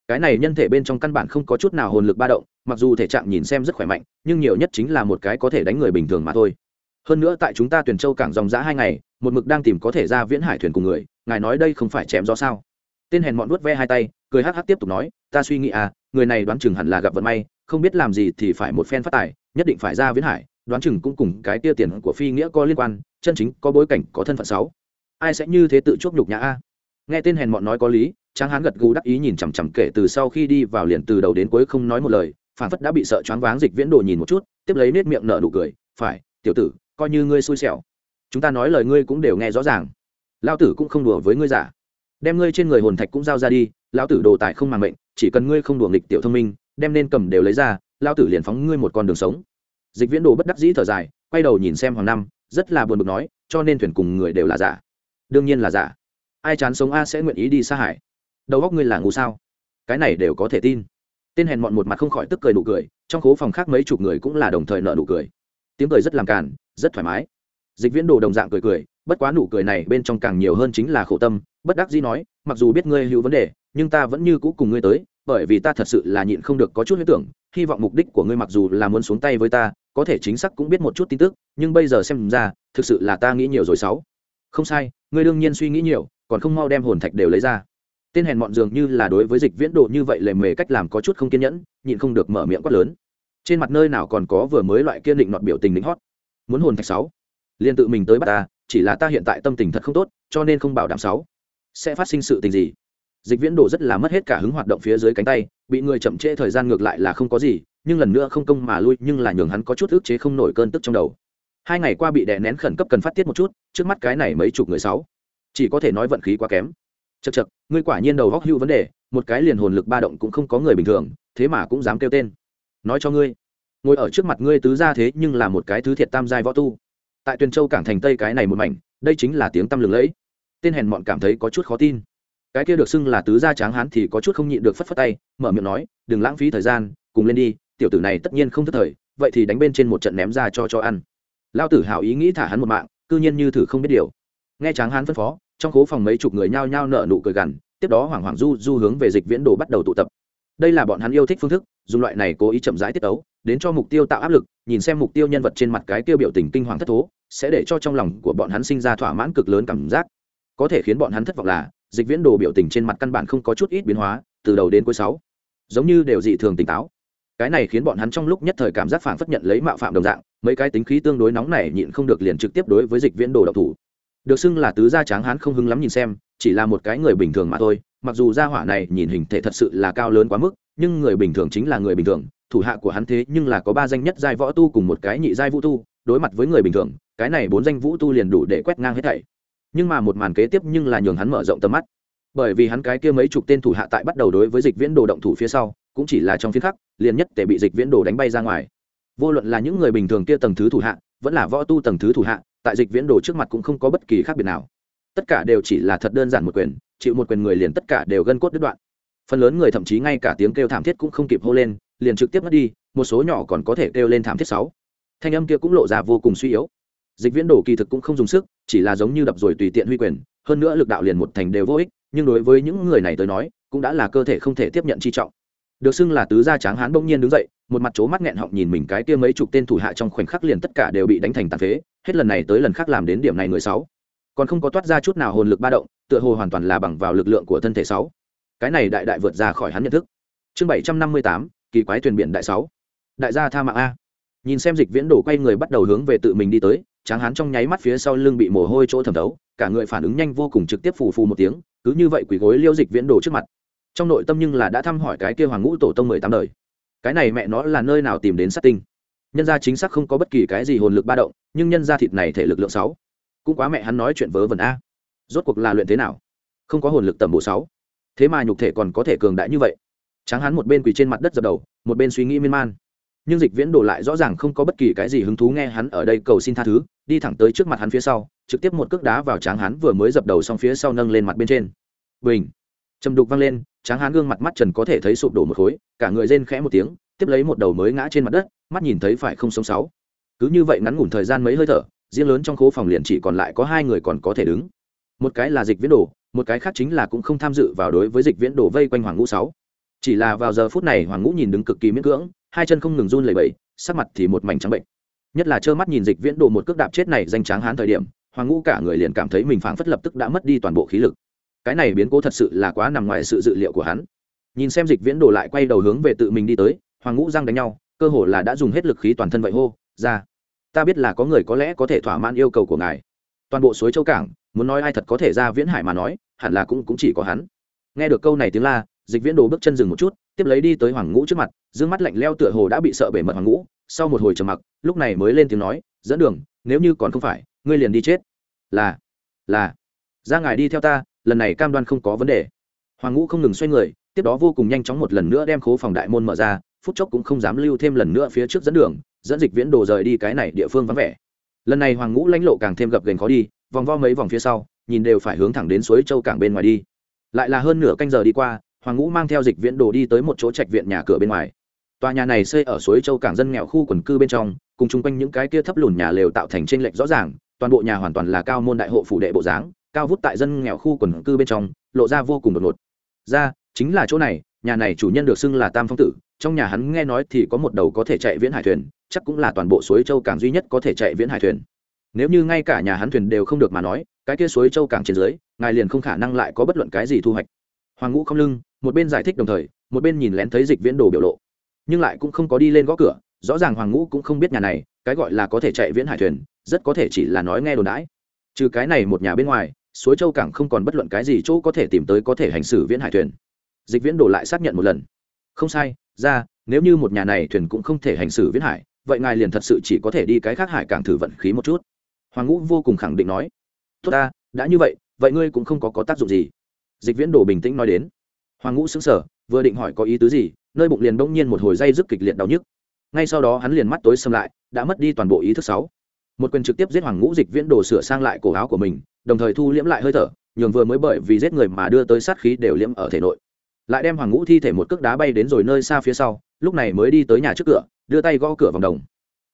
Cái này nhân thể bên trong căn bản không có chút nào hồn lực ba động, mặc dù thể trạng nhìn xem rất khỏe mạnh, nhưng nhiều nhất chính là một cái có thể đánh người bình thường mà thôi. Hơn nữa tại chúng ta tuyển châu cảng dòng giã hai ngày, một mực đang tìm có thể ra viễn hải thuyền cùng người, ngài nói đây không phải chém gió sao? Tên hèn mọn vuốt ve hai tay, cười hắc hắc tiếp tục nói, ta suy nghĩ à người này đoán chừng hẳn là gặp vận may, không biết làm gì thì phải một phen phát tài, nhất định phải ra viễn hải, đoán chừng cũng cùng cái tia tiền của phi nghĩa có liên quan, chân chính có bối cảnh, có thân phận sáu ai sẽ như thế tự chuốc nhục nhã a? Nghe tên hèn mọn nói có lý, tráng hán gật gù đắc ý nhìn chằm chằm kể từ sau khi đi vào liền từ đầu đến cuối không nói một lời phản phất đã bị sợ choáng váng dịch viễn đồ nhìn một chút, tiếp lấy nết miệng nở nụ cười, phải, tiểu tử, coi như ngươi xui xẻo. Chúng ta nói lời ngươi cũng đều nghe rõ ràng. Lao tử cũng không đùa với ngươi giả đem ngươi trên người hồn thạch cũng giao ra đi, lão tử đồ tài không màng mệnh, chỉ cần ngươi không đùa nghịch tiểu thông minh, đem nên cầm đều lấy ra, lão tử liền phóng ngươi một con đường sống. Dịch viễn đồ bất đắc dĩ thở dài, quay đầu nhìn xem hoàng năm rất là buồn bực nói, cho nên thuyền cùng người đều là giả. Đương nhiên là giả. Ai chán sống a sẽ nguyện ý đi xa hải. Đầu góc ngươi là ngu sao? Cái này đều có thể tin. Tên hèn mọn một mặt không khỏi tức cười nụ cười, trong khố phòng khác mấy chục người cũng là đồng thời nợ nụ cười. Tiếng cười rất làm càn, rất thoải mái dịch viễn đồ đồng dạng cười cười, bất quá nụ cười này bên trong càng nhiều hơn chính là khổ tâm. Bất đắc dĩ nói, mặc dù biết ngươi hữu vấn đề, nhưng ta vẫn như cũ cùng ngươi tới, bởi vì ta thật sự là nhịn không được có chút huyết tưởng, hy vọng mục đích của ngươi mặc dù là muốn xuống tay với ta, có thể chính xác cũng biết một chút tin tức, nhưng bây giờ xem ra, thực sự là ta nghĩ nhiều rồi sáu. Không sai, ngươi đương nhiên suy nghĩ nhiều, còn không mau đem hồn thạch đều lấy ra. Tên hèn mọn dường như là đối với dịch viễn độ như vậy lề mề cách làm có chút không kiên nhẫn, nhịn không được mở miệng quát lớn. Trên mặt nơi nào còn có vừa mới loại kiên định nọt biểu tình lính hót? Muốn hồn thạch sáu? Liền tự mình tới bắt ta, chỉ là ta hiện tại tâm tình thật không tốt, cho nên không bảo đảm sáu. Sẽ phát sinh sự tình gì? Dịch viễn độ rất là mất hết cả hứng hoạt động phía dưới cánh tay, bị người chậm trễ thời gian ngược lại là không có gì, nhưng lần nữa không công mà lui, nhưng là nhường hắn có chút ức chế không nổi cơn tức trong đầu. Hai ngày qua bị đè nén khẩn cấp cần phát tiết một chút, trước mắt cái này mấy chục người sáu. Chỉ có thể nói vận khí quá kém. Chật chật ngươi quả nhiên đầu góc hưu vấn đề, một cái liền hồn lực ba động cũng không có người bình thường, thế mà cũng dám kêu tên. Nói cho ngươi, ngồi ở trước mặt ngươi tứ ra thế nhưng là một cái thứ thiệt tam giai võ tu tại tuyền châu cảng thành tây cái này một mảnh, đây chính là tiếng tăm lừng lẫy. Tên hèn mọn cảm thấy có chút khó tin. Cái kia được xưng là tứ gia tráng hán thì có chút không nhịn được phất phất tay, mở miệng nói, đừng lãng phí thời gian, cùng lên đi, tiểu tử này tất nhiên không thất thời, vậy thì đánh bên trên một trận ném ra cho cho ăn. Lao tử hảo ý nghĩ thả hắn một mạng, cư nhiên như thử không biết điều. Nghe tráng hán phân phó, trong khố phòng mấy chục người nhao nhao nở nụ cười gằn, tiếp đó hoảng hoảng du du hướng về dịch viễn đồ bắt đầu tụ tập đây là bọn hắn yêu thích phương thức, dùng loại này cố ý chậm rãi tiết ấu, đến cho mục tiêu tạo áp lực, nhìn xem mục tiêu nhân vật trên mặt cái tiêu biểu tình kinh hoàng thất thố, sẽ để cho trong lòng của bọn hắn sinh ra thỏa mãn cực lớn cảm giác. Có thể khiến bọn hắn thất vọng là, dịch viễn đồ biểu tình trên mặt căn bản không có chút ít biến hóa, từ đầu đến cuối sáu. Giống như đều dị thường tỉnh táo. Cái này khiến bọn hắn trong lúc nhất thời cảm giác phản phất nhận lấy mạo phạm đồng dạng, mấy cái tính khí tương đối nóng này nhịn không được liền trực tiếp đối với dịch viễn đồ độc thủ. Được xưng là tứ gia tráng hắn không hứng lắm nhìn xem chỉ là một cái người bình thường mà thôi, mặc dù gia hỏa này nhìn hình thể thật sự là cao lớn quá mức, nhưng người bình thường chính là người bình thường, thủ hạ của hắn thế nhưng là có ba danh nhất giai võ tu cùng một cái nhị giai vũ tu, đối mặt với người bình thường, cái này bốn danh vũ tu liền đủ để quét ngang hết thảy. Nhưng mà một màn kế tiếp nhưng là nhường hắn mở rộng tầm mắt. Bởi vì hắn cái kia mấy chục tên thủ hạ tại bắt đầu đối với dịch viễn đồ động thủ phía sau, cũng chỉ là trong phiên khắc, liền nhất để bị dịch viễn đồ đánh bay ra ngoài. Vô luận là những người bình thường kia tầng thứ thủ hạ, vẫn là võ tu tầng thứ thủ hạ, tại dịch viễn đồ trước mặt cũng không có bất kỳ khác biệt nào tất cả đều chỉ là thật đơn giản một quyền, chịu một quyền người liền tất cả đều gân cốt đứt đoạn. Phần lớn người thậm chí ngay cả tiếng kêu thảm thiết cũng không kịp hô lên, liền trực tiếp mất đi, một số nhỏ còn có thể kêu lên thảm thiết sáu. Thanh âm kia cũng lộ ra vô cùng suy yếu. Dịch viễn đồ kỳ thực cũng không dùng sức, chỉ là giống như đập rồi tùy tiện huy quyền, hơn nữa lực đạo liền một thành đều vô ích, nhưng đối với những người này tới nói, cũng đã là cơ thể không thể tiếp nhận chi trọng. Được xưng là tứ gia tráng hán bỗng nhiên đứng dậy, một mặt chố mắt nghẹn họng nhìn mình cái kia mấy chục tên thủ hạ trong khoảnh khắc liền tất cả đều bị đánh thành tàn phế, hết lần này tới lần khác làm đến điểm này người sáu còn không có toát ra chút nào hồn lực ba động, tựa hồ hoàn toàn là bằng vào lực lượng của thân thể sáu. Cái này đại đại vượt ra khỏi hắn nhận thức. Chương bảy trăm năm mươi tám, kỳ quái thuyền biển đại sáu. Đại gia tha mạng a. Nhìn xem dịch viễn đổ quay người bắt đầu hướng về tự mình đi tới, tráng hán trong nháy mắt phía sau lưng bị mồ hôi chỗ thẩm thấu, cả người phản ứng nhanh vô cùng trực tiếp phù phù một tiếng, cứ như vậy quỳ gối liêu dịch viễn đổ trước mặt. Trong nội tâm nhưng là đã thăm hỏi cái kia hoàng ngũ tổ tông mười tám đời. Cái này mẹ nó là nơi nào tìm đến sát tinh? Nhân gia chính xác không có bất kỳ cái gì hồn lực ba động, nhưng nhân gia thịt này thể lực lượng sáu cũng quá mẹ hắn nói chuyện vớ vẩn a. Rốt cuộc là luyện thế nào? Không có hồn lực tầm bộ sáu. Thế mà nhục thể còn có thể cường đại như vậy. Tráng hắn một bên quỳ trên mặt đất dập đầu, một bên suy nghĩ miên man. Nhưng dịch viễn đổ lại rõ ràng không có bất kỳ cái gì hứng thú nghe hắn ở đây cầu xin tha thứ, đi thẳng tới trước mặt hắn phía sau, trực tiếp một cước đá vào tráng hắn vừa mới dập đầu xong phía sau nâng lên mặt bên trên. Bình. Trầm đục văng lên, tráng hắn gương mặt mắt trần có thể thấy sụp đổ một khối, cả người rên khẽ một tiếng, tiếp lấy một đầu mới ngã trên mặt đất, mắt nhìn thấy phải không sống sáu. Cứ như vậy ngắn ngủn thời gian mấy hơi thở riêng lớn trong khố phòng liền chỉ còn lại có hai người còn có thể đứng. Một cái là dịch viễn đồ, một cái khác chính là cũng không tham dự vào đối với dịch viễn đồ vây quanh hoàng ngũ sáu. Chỉ là vào giờ phút này hoàng ngũ nhìn đứng cực kỳ miễn cưỡng, hai chân không ngừng run lẩy bẩy, sắc mặt thì một mảnh trắng bệnh. Nhất là trơ mắt nhìn dịch viễn đồ một cước đạp chết này danh tráng hán thời điểm, hoàng ngũ cả người liền cảm thấy mình phảng phất lập tức đã mất đi toàn bộ khí lực. Cái này biến cố thật sự là quá nằm ngoài sự dự liệu của hắn. Nhìn xem dịch viễn đồ lại quay đầu hướng về tự mình đi tới, hoàng ngũ răng đánh nhau, cơ hồ là đã dùng hết lực khí toàn thân vậy hô, ra! Ta biết là có người có lẽ có thể thỏa mãn yêu cầu của ngài. Toàn bộ suối châu cảng, muốn nói ai thật có thể ra viễn hải mà nói, hẳn là cũng cũng chỉ có hắn. Nghe được câu này tiếng la, dịch viễn đồ bước chân dừng một chút, tiếp lấy đi tới hoàng ngũ trước mặt d mắt lạnh leo tựa hồ đã bị sợ bể mật hoàng ngũ, sau một hồi trầm mặc, lúc này mới lên tiếng nói, dẫn đường, nếu như còn không phải, ngươi liền đi chết. Là là, ra ngài đi theo ta, lần này cam đoan không có vấn đề. Hoàng ngũ không ngừng xoay người, tiếp đó vô cùng nhanh chóng một lần nữa đem khố phòng đại môn mở ra, phút chốc cũng không dám lưu thêm lần nữa phía trước dẫn đường dẫn dịch viễn đồ rời đi cái này địa phương vắng vẻ. Lần này hoàng ngũ lãnh lộ càng thêm gập gành khó đi, vòng vo mấy vòng phía sau, nhìn đều phải hướng thẳng đến suối châu cảng bên ngoài đi. Lại là hơn nửa canh giờ đi qua, hoàng ngũ mang theo dịch viễn đồ đi tới một chỗ trạch viện nhà cửa bên ngoài. Tòa nhà này xây ở suối châu cảng dân nghèo khu quần cư bên trong, cùng chung quanh những cái kia thấp lùn nhà lều tạo thành t r ê n lệch rõ ràng, toàn bộ nhà hoàn toàn là cao môn đại hộ phủ đệ bộ dáng, cao vút tại dân nghèo khu quần cư bên trong, lộ ra vô cùng đột ngột. Ra, chính là chỗ này, nhà này chủ nhân được xưng là tam phong tử trong nhà hắn nghe nói thì có một đầu có thể chạy viễn hải thuyền, chắc cũng là toàn bộ suối châu cảng duy nhất có thể chạy viễn hải thuyền. Nếu như ngay cả nhà hắn thuyền đều không được mà nói, cái kia suối châu cảng trên dưới, ngài liền không khả năng lại có bất luận cái gì thu hoạch. Hoàng ngũ không lưng, một bên giải thích đồng thời, một bên nhìn lén thấy dịch viễn đồ biểu lộ. Nhưng lại cũng không có đi lên gõ cửa, rõ ràng hoàng ngũ cũng không biết nhà này, cái gọi là có thể chạy viễn hải thuyền, rất có thể chỉ là nói nghe đồn đãi. Trừ cái này một nhà bên ngoài, suối châu cảng không còn bất luận cái gì chỗ có thể tìm tới có thể hành xử viễn hải thuyền. Dịch viễn đồ lại xác nhận một lần. Không sai ra nếu như một nhà này thuyền cũng không thể hành xử viễn hải vậy ngài liền thật sự chỉ có thể đi cái khác hải cảng thử vận khí một chút. Hoàng ngũ vô cùng khẳng định nói. Tốt ta đã như vậy vậy ngươi cũng không có, có tác dụng gì. Dịch viễn đồ bình tĩnh nói đến. Hoàng ngũ xứng sở vừa định hỏi có ý tứ gì nơi bụng liền bỗng nhiên một hồi dây rất kịch liệt đau nhức. Ngay sau đó hắn liền mắt tối xâm lại đã mất đi toàn bộ ý thức sáu. Một quyền trực tiếp giết hoàng ngũ dịch viễn đồ sửa sang lại cổ áo của mình đồng thời thu liễm lại hơi thở nhường vừa mới bởi vì giết người mà đưa tới sát khí đều liễm ở thể nội lại đem hoàng ngũ thi thể một cước đá bay đến rồi nơi xa phía sau, lúc này mới đi tới nhà trước cửa, đưa tay gõ cửa vòng đồng.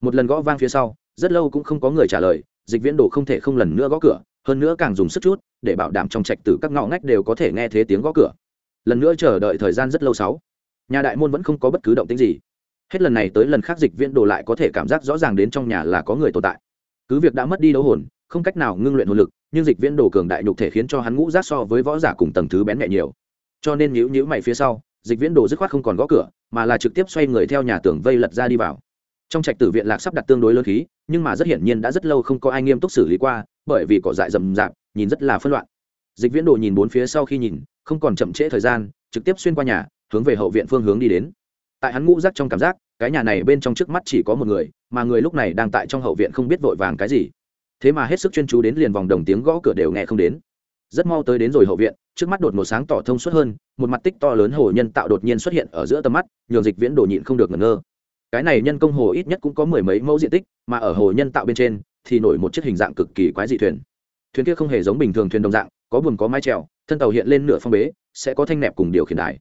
Một lần gõ vang phía sau, rất lâu cũng không có người trả lời, dịch viễn đồ không thể không lần nữa gõ cửa, hơn nữa càng dùng sức chút, để bảo đảm trong trạch từ các ngõ ngách đều có thể nghe thấy tiếng gõ cửa. Lần nữa chờ đợi thời gian rất lâu sáu. Nhà đại môn vẫn không có bất cứ động tĩnh gì. Hết lần này tới lần khác dịch viễn đồ lại có thể cảm giác rõ ràng đến trong nhà là có người tồn tại. Cứ việc đã mất đi đấu hồn, không cách nào ngưng luyện hồn lực, nhưng dịch viễn đồ cường đại nhục thể khiến cho hắn ngũ giác so với võ giả cùng tầng thứ bén nhẹ nhiều cho nên nhữ nhữ mày phía sau, dịch viễn đồ dứt khoát không còn gõ cửa, mà là trực tiếp xoay người theo nhà tường vây lật ra đi vào. Trong trạch tử viện lạc sắp đặt tương đối lớn khí, nhưng mà rất hiển nhiên đã rất lâu không có ai nghiêm túc xử lý qua, bởi vì cỏ dại rậm rạp, nhìn rất là phân loạn. Dịch viễn đồ nhìn bốn phía sau khi nhìn, không còn chậm trễ thời gian, trực tiếp xuyên qua nhà, hướng về hậu viện phương hướng đi đến. Tại hắn ngũ rắc trong cảm giác, cái nhà này bên trong trước mắt chỉ có một người, mà người lúc này đang tại trong hậu viện không biết vội vàng cái gì. Thế mà hết sức chuyên chú đến liền vòng đồng tiếng gõ cửa đều nghe không đến. Rất mau tới đến rồi hậu viện trước mắt đột ngột sáng tỏ thông suốt hơn, một mặt tích to lớn hồ nhân tạo đột nhiên xuất hiện ở giữa tầm mắt, nhường dịch viễn đồ nhịn không được ngẩn ngơ. Cái này nhân công hồ ít nhất cũng có mười mấy mẫu diện tích, mà ở hồ nhân tạo bên trên thì nổi một chiếc hình dạng cực kỳ quái dị thuyền. Thuyền kia không hề giống bình thường thuyền đồng dạng, có buồm có mái trèo thân tàu hiện lên nửa phong bế, sẽ có thanh nẹp cùng điều khiển đài.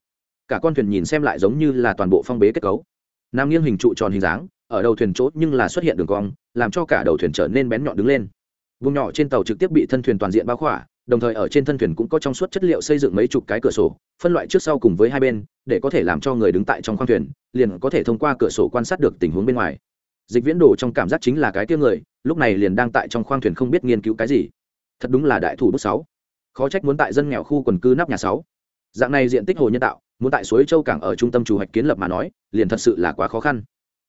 Cả con thuyền nhìn xem lại giống như là toàn bộ phong bế kết cấu. Nam nghiêng hình trụ tròn hình dáng, ở đầu thuyền chốt nhưng là xuất hiện đường cong, làm cho cả đầu thuyền trở nên bén nhọn đứng lên. Vùng nhỏ trên tàu trực tiếp bị thân thuyền toàn diện bao khỏa đồng thời ở trên thân thuyền cũng có trong suốt chất liệu xây dựng mấy chục cái cửa sổ, phân loại trước sau cùng với hai bên, để có thể làm cho người đứng tại trong khoang thuyền, liền có thể thông qua cửa sổ quan sát được tình huống bên ngoài. Dịch viễn đồ trong cảm giác chính là cái tiêu người, lúc này liền đang tại trong khoang thuyền không biết nghiên cứu cái gì. Thật đúng là đại thủ bút sáu. Khó trách muốn tại dân nghèo khu quần cư nắp nhà sáu. Dạng này diện tích hồ nhân tạo, muốn tại suối châu cảng ở trung tâm chủ hoạch kiến lập mà nói, liền thật sự là quá khó khăn.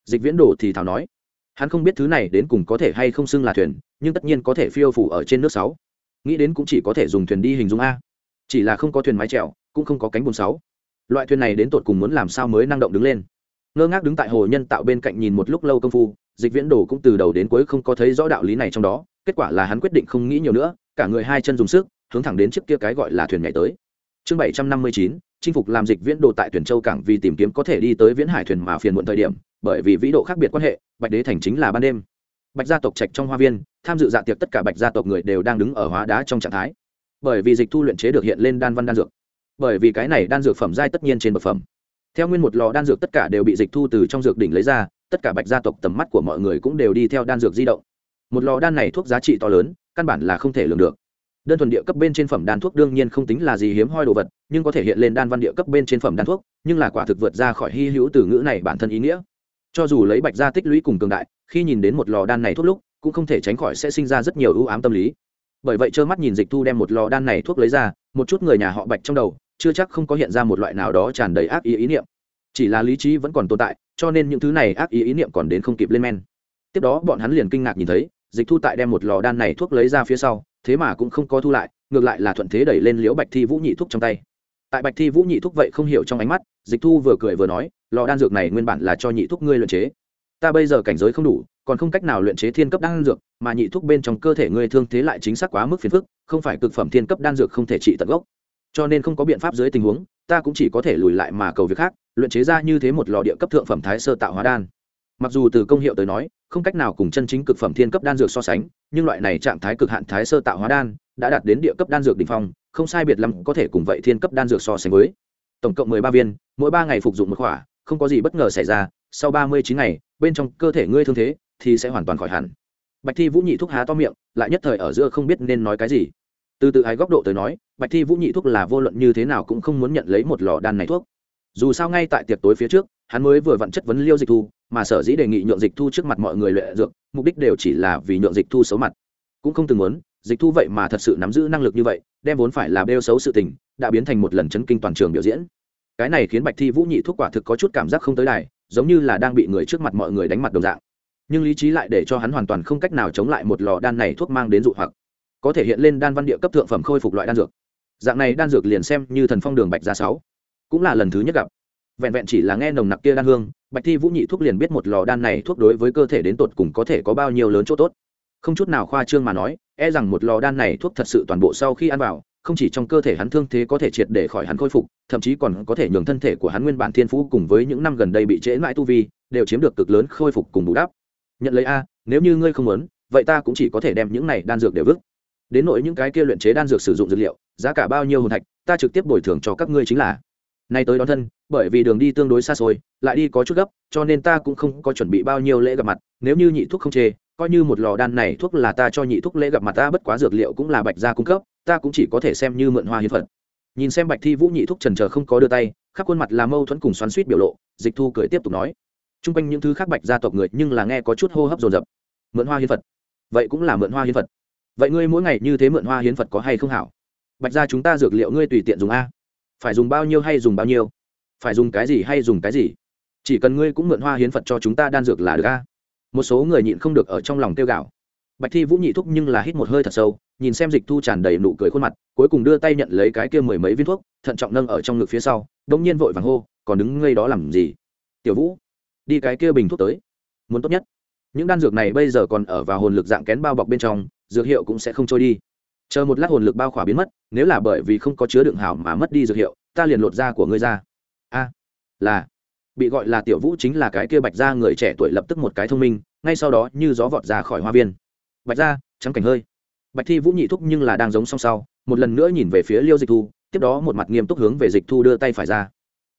Dịch viễn đồ thì thảo nói, hắn không biết thứ này đến cùng có thể hay không xưng là thuyền, nhưng tất nhiên có thể phiêu phủ ở trên nước sáu nghĩ đến cũng chỉ có thể dùng thuyền đi hình dung a. Chỉ là không có thuyền mái trèo cũng không có cánh bùn sáu. Loại thuyền này đến tột cùng muốn làm sao mới năng động đứng lên? Ngơ ngác đứng tại hồ nhân tạo bên cạnh nhìn một lúc lâu công phu, dịch viễn đồ cũng từ đầu đến cuối không có thấy rõ đạo lý này trong đó, kết quả là hắn quyết định không nghĩ nhiều nữa, cả người hai chân dùng sức, hướng thẳng đến trước kia cái gọi là thuyền nhảy tới. Chương bảy trăm năm mươi chín, chinh phục làm dịch viễn đồ tại tuyển châu cảng vì tìm kiếm có thể đi tới viễn hải thuyền mà phiền muộn thời điểm, bởi vì vĩ độ khác biệt quan hệ, bạch đế thành chính là ban đêm bạch gia tộc trạch trong hoa viên, tham dự dạ tiệc tất cả bạch gia tộc người đều đang đứng ở hóa đá trong trạng thái. Bởi vì dịch thu luyện chế được hiện lên đan văn đan dược. Bởi vì cái này đan dược phẩm giai tất nhiên trên bậc phẩm. Theo nguyên một lò đan dược tất cả đều bị dịch thu từ trong dược đỉnh lấy ra, tất cả bạch gia tộc tầm mắt của mọi người cũng đều đi theo đan dược di động. Một lò đan này thuốc giá trị to lớn, căn bản là không thể lường được. Đơn thuần địa cấp bên trên phẩm đan thuốc đương nhiên không tính là gì hiếm hoi đồ vật, nhưng có thể hiện lên đan văn địa cấp bên trên phẩm đan thuốc, nhưng là quả thực vượt ra khỏi hy hữu từ ngữ này bản thân ý nghĩa cho dù lấy bạch gia tích lũy cùng cường đại, khi nhìn đến một lò đan này thuốc lúc, cũng không thể tránh khỏi sẽ sinh ra rất nhiều ưu ám tâm lý. Bởi vậy trơ mắt nhìn dịch thu đem một lò đan này thuốc lấy ra, một chút người nhà họ bạch trong đầu, chưa chắc không có hiện ra một loại nào đó tràn đầy ác ý ý niệm. Chỉ là lý trí vẫn còn tồn tại, cho nên những thứ này ác ý ý niệm còn đến không kịp lên men. Tiếp đó bọn hắn liền kinh ngạc nhìn thấy, dịch thu tại đem một lò đan này thuốc lấy ra phía sau, thế mà cũng không có thu lại, ngược lại là thuận thế đẩy lên liễu bạch thi vũ nhị thuốc trong tay. Tại bạch thi vũ nhị thuốc vậy không hiểu trong ánh mắt dịch thu vừa cười vừa nói, lò đan dược này nguyên bản là cho nhị thuốc ngươi luyện chế. Ta bây giờ cảnh giới không đủ, còn không cách nào luyện chế thiên cấp đan dược, mà nhị thuốc bên trong cơ thể ngươi thương thế lại chính xác quá mức phiền phức, không phải cực phẩm thiên cấp đan dược không thể trị tận gốc. Cho nên không có biện pháp dưới tình huống, ta cũng chỉ có thể lùi lại mà cầu việc khác, luyện chế ra như thế một lò địa cấp thượng phẩm thái sơ tạo hóa đan. Mặc dù từ công hiệu tới nói, không cách nào cùng chân chính cực phẩm thiên cấp đan dược so sánh, nhưng loại này trạng thái cực hạn thái sơ tạo hóa đan đã đạt đến địa cấp đan dược đ ỉ n h phong, không sai biệt lắm có thể cùng vậy thiên cấp đan dược so sánh với tổng cộng mười ba viên, mỗi ba ngày phục dụng một khỏa, không có gì bất ngờ xảy ra. Sau ba mươi chín ngày, bên trong cơ thể ngươi thương thế thì sẽ hoàn toàn khỏi hẳn. Bạch thi vũ nhị thuốc há to miệng, lại nhất thời ở giữa không biết nên nói cái gì. Từ tự ái góc độ tới nói, bạch thi vũ nhị thuốc là vô luận như thế nào cũng không muốn nhận lấy một lò đan này thuốc. Dù sao ngay tại tiệc tối phía trước, hắn mới vừa vặn chất vấn liêu dịch thu, mà sở dĩ đề nghị nhượng dịch thu trước mặt mọi người luyện dược, mục đích đều chỉ là vì nhượng dịch thu xấu mặt. Cũng không từng muốn dịch thu vậy mà thật sự nắm giữ năng lực như vậy, đem vốn phải là bêu xấu sự tình, đã biến thành một lần chấn kinh toàn trường biểu diễn. Cái này khiến bạch thi vũ nhị thuốc quả thực có chút cảm giác không tới đài, giống như là đang bị người trước mặt mọi người đánh mặt đồng dạng. Nhưng lý trí lại để cho hắn hoàn toàn không cách nào chống lại một lò đan này thuốc mang đến dụ hoặc. Có thể hiện lên đan văn địa cấp thượng phẩm khôi phục loại đan dược. Dạng này đan dược liền xem như thần phong đường bạch gia sáu. Cũng là lần thứ nhất gặp. Vẹn vẹn chỉ là nghe nồng nặc kia đan hương, bạch thi vũ nhị thuốc liền biết một lò đan này thuốc đối với cơ thể đến tột cùng có thể có bao nhiêu lớn chỗ tốt không chút nào khoa trương mà nói e rằng một lò đan này thuốc thật sự toàn bộ sau khi ăn vào, không chỉ trong cơ thể hắn thương thế có thể triệt để khỏi hắn khôi phục, thậm chí còn có thể nhường thân thể của hắn nguyên bản thiên phú cùng với những năm gần đây bị trễ mãi tu vi, đều chiếm được cực lớn khôi phục cùng bù đắp. Nhận lấy a, nếu như ngươi không muốn, vậy ta cũng chỉ có thể đem những này đan dược để vứt. Đến nỗi những cái kia luyện chế đan dược sử dụng dược liệu, giá cả bao nhiêu hồn thạch, ta trực tiếp bồi thường cho các ngươi chính là. Nay tới đón thân, bởi vì đường đi tương đối xa xôi, lại đi có chút gấp, cho nên ta cũng không có chuẩn bị bao nhiêu lễ gặp mặt, nếu như nhị thuốc không chê coi như một lò đan này thuốc là ta cho nhị thuốc lễ gặp mặt ta, bất quá dược liệu cũng là bạch gia cung cấp, ta cũng chỉ có thể xem như mượn hoa hiến phật nhìn xem bạch thi vũ nhị thuốc trần trờ không có đưa tay, khắp khuôn mặt là mâu thuẫn cùng xoắn suýt biểu lộ, dịch thu cười tiếp tục nói t r u n g quanh những thứ khác bạch gia tộc người nhưng là nghe có chút hô hấp dồn dập. Mượn hoa hiến phật vậy cũng là mượn hoa hiến phật vậy ngươi mỗi ngày như thế mượn hoa hiến phật có hay không hảo? Bạch gia chúng ta dược liệu ngươi tùy tiện dùng a. Phải dùng bao nhiêu hay dùng bao nhiêu? Phải dùng cái gì hay dùng cái gì? Chỉ cần ngươi cũng mượn hoa hiến phật cho chúng ta đan dược là được a một số người nhịn không được ở trong lòng tiêu gạo bạch thi vũ nhị thúc nhưng là hít một hơi thật sâu, nhìn xem dịch thu tràn đầy nụ cười khuôn mặt, cuối cùng đưa tay nhận lấy cái kia mười mấy viên thuốc, thận trọng nâng ở trong ngực phía sau đông nhiên vội vàng hô, còn đứng ngây đó làm gì? Tiểu vũ, đi cái kia bình thuốc tới, muốn tốt nhất. Những đan dược này bây giờ còn ở vào hồn lực dạng kén bao bọc bên trong, dược hiệu cũng sẽ không trôi đi. Chờ một lát hồn lực bao khỏa biến mất, nếu là bởi vì không có chứa đựng hảo mà mất đi dược hiệu, ta liền lột da của ngươi ra. A, là bị gọi là tiểu vũ chính là cái kia bạch ra người trẻ tuổi lập tức một cái thông minh, ngay sau đó như gió vọt ra khỏi hoa viên. Bạch ra trắng cảnh hơi. Bạch thi vũ nhị thúc nhưng là đang giống song sau, một lần nữa nhìn về phía liêu dịch thu, tiếp đó một mặt nghiêm túc hướng về dịch thu đưa tay phải ra.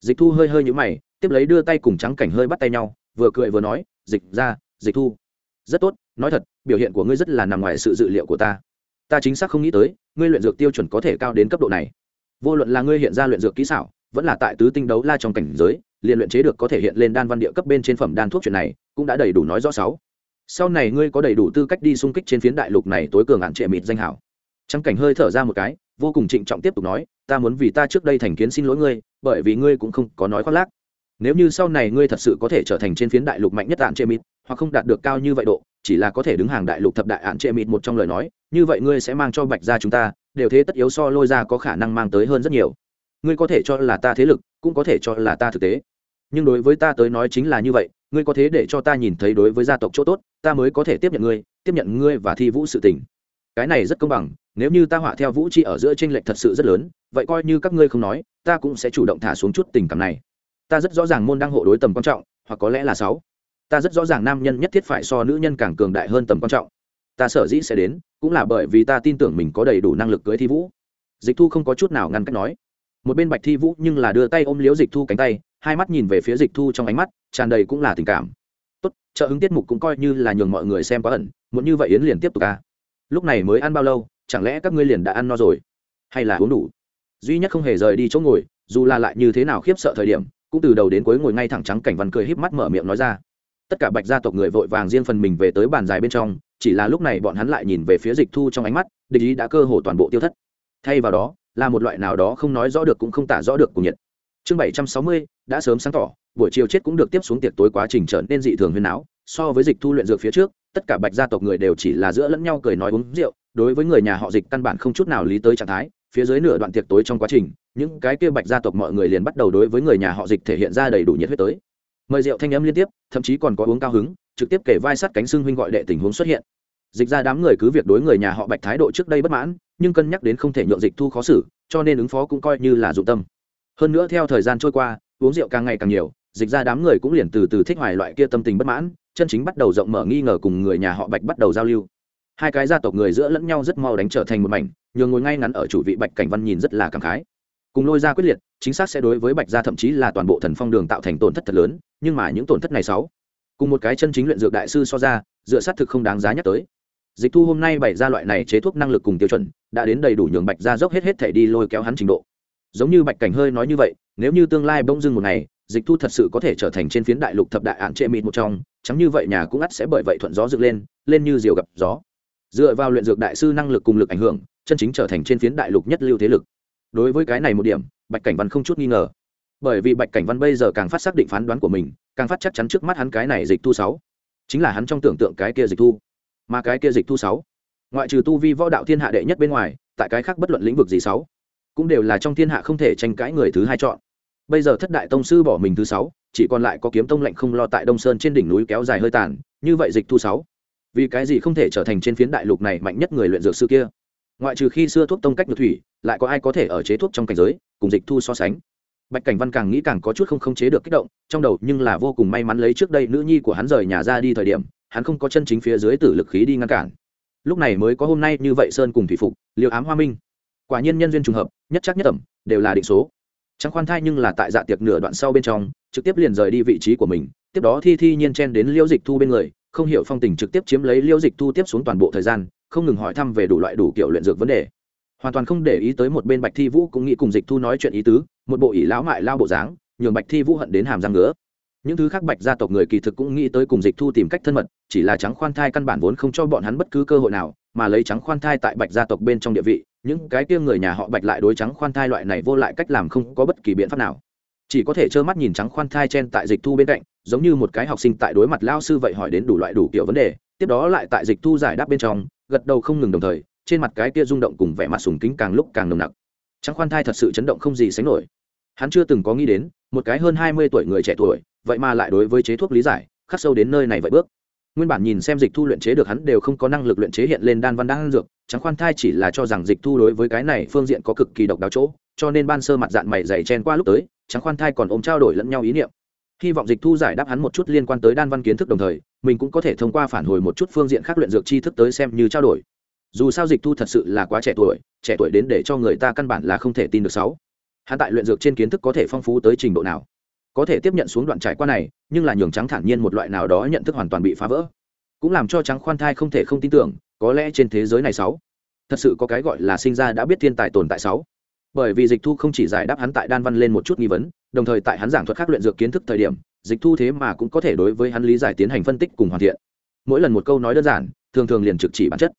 Dịch thu hơi hơi nhũ mày, tiếp lấy đưa tay cùng trắng cảnh hơi bắt tay nhau, vừa cười vừa nói, dịch ra dịch thu, rất tốt, nói thật, biểu hiện của ngươi rất là nằm ngoài sự dự liệu của ta. Ta chính xác không nghĩ tới, ngươi luyện dược tiêu chuẩn có thể cao đến cấp độ này. Vô luận là ngươi hiện ra luyện dược kỹ xảo, vẫn là tại tứ tinh đấu la trong cảnh giới liền luyện chế được có thể hiện lên đan văn địa cấp bên trên phẩm đan thuốc chuyện này, cũng đã đầy đủ nói rõ sáu. Sau này ngươi có đầy đủ tư cách đi xung kích trên phiến đại lục này tối cường ạn trệ mịt danh hảo. Trắng cảnh hơi thở ra một cái, vô cùng trịnh trọng tiếp tục nói, ta muốn vì ta trước đây thành kiến xin lỗi ngươi, bởi vì ngươi cũng không có nói khoác lác. Nếu như sau này ngươi thật sự có thể trở thành trên phiến đại lục mạnh nhất ạn trệ mịt, hoặc không đạt được cao như vậy độ, chỉ là có thể đứng hàng đại lục thập đại ạn trệ mịt một trong lời nói, như vậy ngươi sẽ mang cho bạch gia chúng ta, đều thế tất yếu so lôi ra có khả năng mang tới hơn rất nhiều. Ngươi có thể cho là ta thế lực, cũng có thể cho là ta thực tế nhưng đối với ta tới nói chính là như vậy, ngươi có thế để cho ta nhìn thấy đối với gia tộc chỗ tốt, ta mới có thể tiếp nhận ngươi, tiếp nhận ngươi và thi vũ sự tình. Cái này rất công bằng, nếu như ta họa theo vũ chi ở giữa tranh lệch thật sự rất lớn, vậy coi như các ngươi không nói, ta cũng sẽ chủ động thả xuống chút tình cảm này. Ta rất rõ ràng môn đăng hộ đối tầm quan trọng, hoặc có lẽ là sáu. Ta rất rõ ràng nam nhân nhất thiết phải so nữ nhân càng cường đại hơn tầm quan trọng. Ta sở dĩ sẽ đến, cũng là bởi vì ta tin tưởng mình có đầy đủ năng lực cưới thi vũ. Dịch thu không có chút nào ngăn cách nói một bên bạch thi vũ nhưng là đưa tay ôm liễu dịch thu cánh tay, hai mắt nhìn về phía dịch thu trong ánh mắt, tràn đầy cũng là tình cảm. Tốt, trợ hứng tiết mục cũng coi như là nhường mọi người xem quá ẩn, muốn như vậy yến liền tiếp tục ca lúc này mới ăn bao lâu, chẳng lẽ các ngươi liền đã ăn no rồi? Hay là uống đủ? Duy nhất không hề rời đi chỗ ngồi, dù là lại như thế nào khiếp sợ thời điểm, cũng từ đầu đến cuối ngồi ngay thẳng trắng cảnh văn cười híp mắt mở miệng nói ra. Tất cả bạch gia tộc người vội vàng riêng phần mình về tới bàn dài bên trong, chỉ là lúc này bọn hắn lại nhìn về phía dịch thu trong ánh mắt, địch ý đã cơ hồ toàn bộ tiêu thất. Thay vào đó là một loại nào đó không nói rõ được cũng không tả rõ được cùng nhiệt. Chương bảy trăm sáu mươi, đã sớm sáng tỏ, buổi chiều chết cũng được tiếp xuống tiệc tối quá trình trở nên dị thường huyên áo so với dịch thu luyện dược phía trước, tất cả bạch gia tộc người đều chỉ là giữa lẫn nhau cười nói uống rượu, đối với người nhà họ dịch căn bản không chút nào lý tới trạng thái. Phía dưới nửa đoạn tiệc tối trong quá trình, những cái kia bạch gia tộc mọi người liền bắt đầu đối với người nhà họ dịch thể hiện ra đầy đủ nhiệt huyết tới. Mời rượu thanh âm liên tiếp, thậm chí còn có uống cao hứng, trực tiếp kể vai sát cánh xưng huynh gọi đệ tình huống xuất hiện. Dịch ra đám người cứ việc đối người nhà họ bạch thái độ trước đây bất mãn nhưng cân nhắc đến không thể nhượng dịch thu khó xử, cho nên ứng phó cũng coi như là dụng tâm. Hơn nữa theo thời gian trôi qua, uống rượu càng ngày càng nhiều, dịch ra đám người cũng liền từ từ thích hoài loại kia tâm tình bất mãn, chân chính bắt đầu rộng mở nghi ngờ cùng người nhà họ bạch bắt đầu giao lưu. Hai cái gia tộc người giữa lẫn nhau rất mau đánh trở thành một mảnh, nhường ngồi ngay ngắn ở chủ vị bạch cảnh văn nhìn rất là cảm khái. Cùng lôi ra quyết liệt, chính xác sẽ đối với bạch gia thậm chí là toàn bộ thần phong đường tạo thành tổn thất thật lớn, nhưng mà những tổn thất này sáu, cùng một cái chân chính luyện dược đại sư so ra, dựa sát thực không đáng giá nhắc tới dịch thu hôm nay bày ra loại này chế thuốc năng lực cùng tiêu chuẩn, đã đến đầy đủ nhường bạch ra dốc hết hết thể đi lôi kéo hắn trình độ. Giống như bạch cảnh hơi nói như vậy, nếu như tương lai bỗng dưng một ngày, dịch thu thật sự có thể trở thành trên phiến đại lục thập đại ạn trệ mịt một trong, chẳng như vậy nhà cũng ắt sẽ bởi vậy thuận gió dựng lên lên như diều gặp gió. Dựa vào luyện dược đại sư năng lực cùng lực ảnh hưởng, chân chính trở thành trên phiến đại lục nhất lưu thế lực. Đối với cái này một điểm, bạch cảnh văn không chút nghi ngờ. Bởi vì bạch cảnh văn bây giờ càng phát xác định phán đoán của mình, càng phát chắc chắn trước mắt hắn cái này dịch thu sáu. Chính là hắn trong tưởng tượng cái kia dịch thu mà cái kia dịch thu sáu. Ngoại trừ tu vi võ đạo thiên hạ đệ nhất bên ngoài, tại cái khác bất luận lĩnh vực gì sáu, cũng đều là trong thiên hạ không thể tranh cãi người thứ hai chọn. Bây giờ thất đại tông sư bỏ mình thứ sáu, chỉ còn lại có kiếm tông lạnh không lo tại đông sơn trên đỉnh núi kéo dài hơi tàn, như vậy dịch thu sáu. Vì cái gì không thể trở thành trên phiến đại lục này mạnh nhất người luyện dược sư kia? Ngoại trừ khi xưa thuốc tông cách nhược thủy, lại có ai có thể ở chế thuốc trong cảnh giới, cùng dịch thu so sánh? Bạch cảnh văn càng nghĩ càng có chút không khống chế được kích động, trong đầu nhưng là vô cùng may mắn lấy trước đây nữ nhi của hắn rời nhà ra đi thời điểm hắn không có chân chính phía dưới tử lực khí đi ngăn cản. Lúc này mới có hôm nay như vậy sơn cùng thủy phục liêu ám hoa minh. Quả nhiên nhân duyên trùng hợp, nhất chắc nhất ẩm, đều là định số. Trắng khoan thai nhưng là tại dạ tiệc nửa đoạn sau bên trong, trực tiếp liền rời đi vị trí của mình, tiếp đó thi thi nhiên chen đến liễu dịch thu bên người, không hiểu phong tình trực tiếp chiếm lấy liễu dịch thu tiếp xuống toàn bộ thời gian, không ngừng hỏi thăm về đủ loại đủ kiểu luyện dược vấn đề. Hoàn toàn không để ý tới một bên bạch thi vũ cũng nghĩ cùng dịch thu nói chuyện ý tứ, một bộ ỷ lão mại lao bộ dáng, nhường bạch thi vũ hận đến hàm răng ngứa những thứ khác bạch gia tộc người kỳ thực cũng nghĩ tới cùng dịch thu tìm cách thân mật, chỉ là trắng khoan thai căn bản vốn không cho bọn hắn bất cứ cơ hội nào, mà lấy trắng khoan thai tại bạch gia tộc bên trong địa vị, những cái kia người nhà họ bạch lại đối trắng khoan thai loại này vô lại cách làm không có bất kỳ biện pháp nào. Chỉ có thể trơ mắt nhìn trắng khoan thai chen tại dịch thu bên cạnh, giống như một cái học sinh tại đối mặt lao sư vậy hỏi đến đủ loại đủ kiểu vấn đề, tiếp đó lại tại dịch thu giải đáp bên trong, gật đầu không ngừng đồng thời, trên mặt cái kia rung động cùng vẻ mặt sùng kính càng lúc càng nồng nặc. Trắng khoan thai thật sự chấn động không gì sánh nổi. Hắn chưa từng có nghĩ đến, một cái hơn hai mươi tuổi người trẻ tuổi vậy mà lại đối với chế thuốc lý giải, khắc sâu đến nơi này vậy bước. Nguyên bản nhìn xem dịch thu luyện chế được hắn đều không có năng lực luyện chế hiện lên đan văn đan dược trắng khoan thai chỉ là cho rằng dịch thu đối với cái này phương diện có cực kỳ độc đáo chỗ, cho nên ban sơ mặt dạng mày dày chen qua lúc tới trắng khoan thai còn ôm trao đổi lẫn nhau ý niệm. Hy vọng dịch thu giải đáp hắn một chút liên quan tới đan văn kiến thức đồng thời, mình cũng có thể thông qua phản hồi một chút phương diện khác luyện dược tri thức tới xem như trao đổi. Dù sao dịch thu thật sự là quá trẻ tuổi trẻ tuổi đến để cho người ta căn bản là không thể tin được sáu. Hắn tại luyện dược trên kiến thức có thể phong phú tới trình độ nào? Có thể tiếp nhận xuống đoạn trải qua này, nhưng là nhường trắng thản nhiên một loại nào đó nhận thức hoàn toàn bị phá vỡ. Cũng làm cho trắng khoan thai không thể không tin tưởng, có lẽ trên thế giới này sáu, thật sự có cái gọi là sinh ra đã biết thiên tài tồn tại sáu. Bởi vì dịch thu không chỉ giải đáp hắn tại đan văn lên một chút nghi vấn, đồng thời tại hắn giảng thuật khác luyện dược kiến thức thời điểm, dịch thu thế mà cũng có thể đối với hắn lý giải tiến hành phân tích cùng hoàn thiện. Mỗi lần một câu nói đơn giản, thường thường liền trực chỉ bản chất.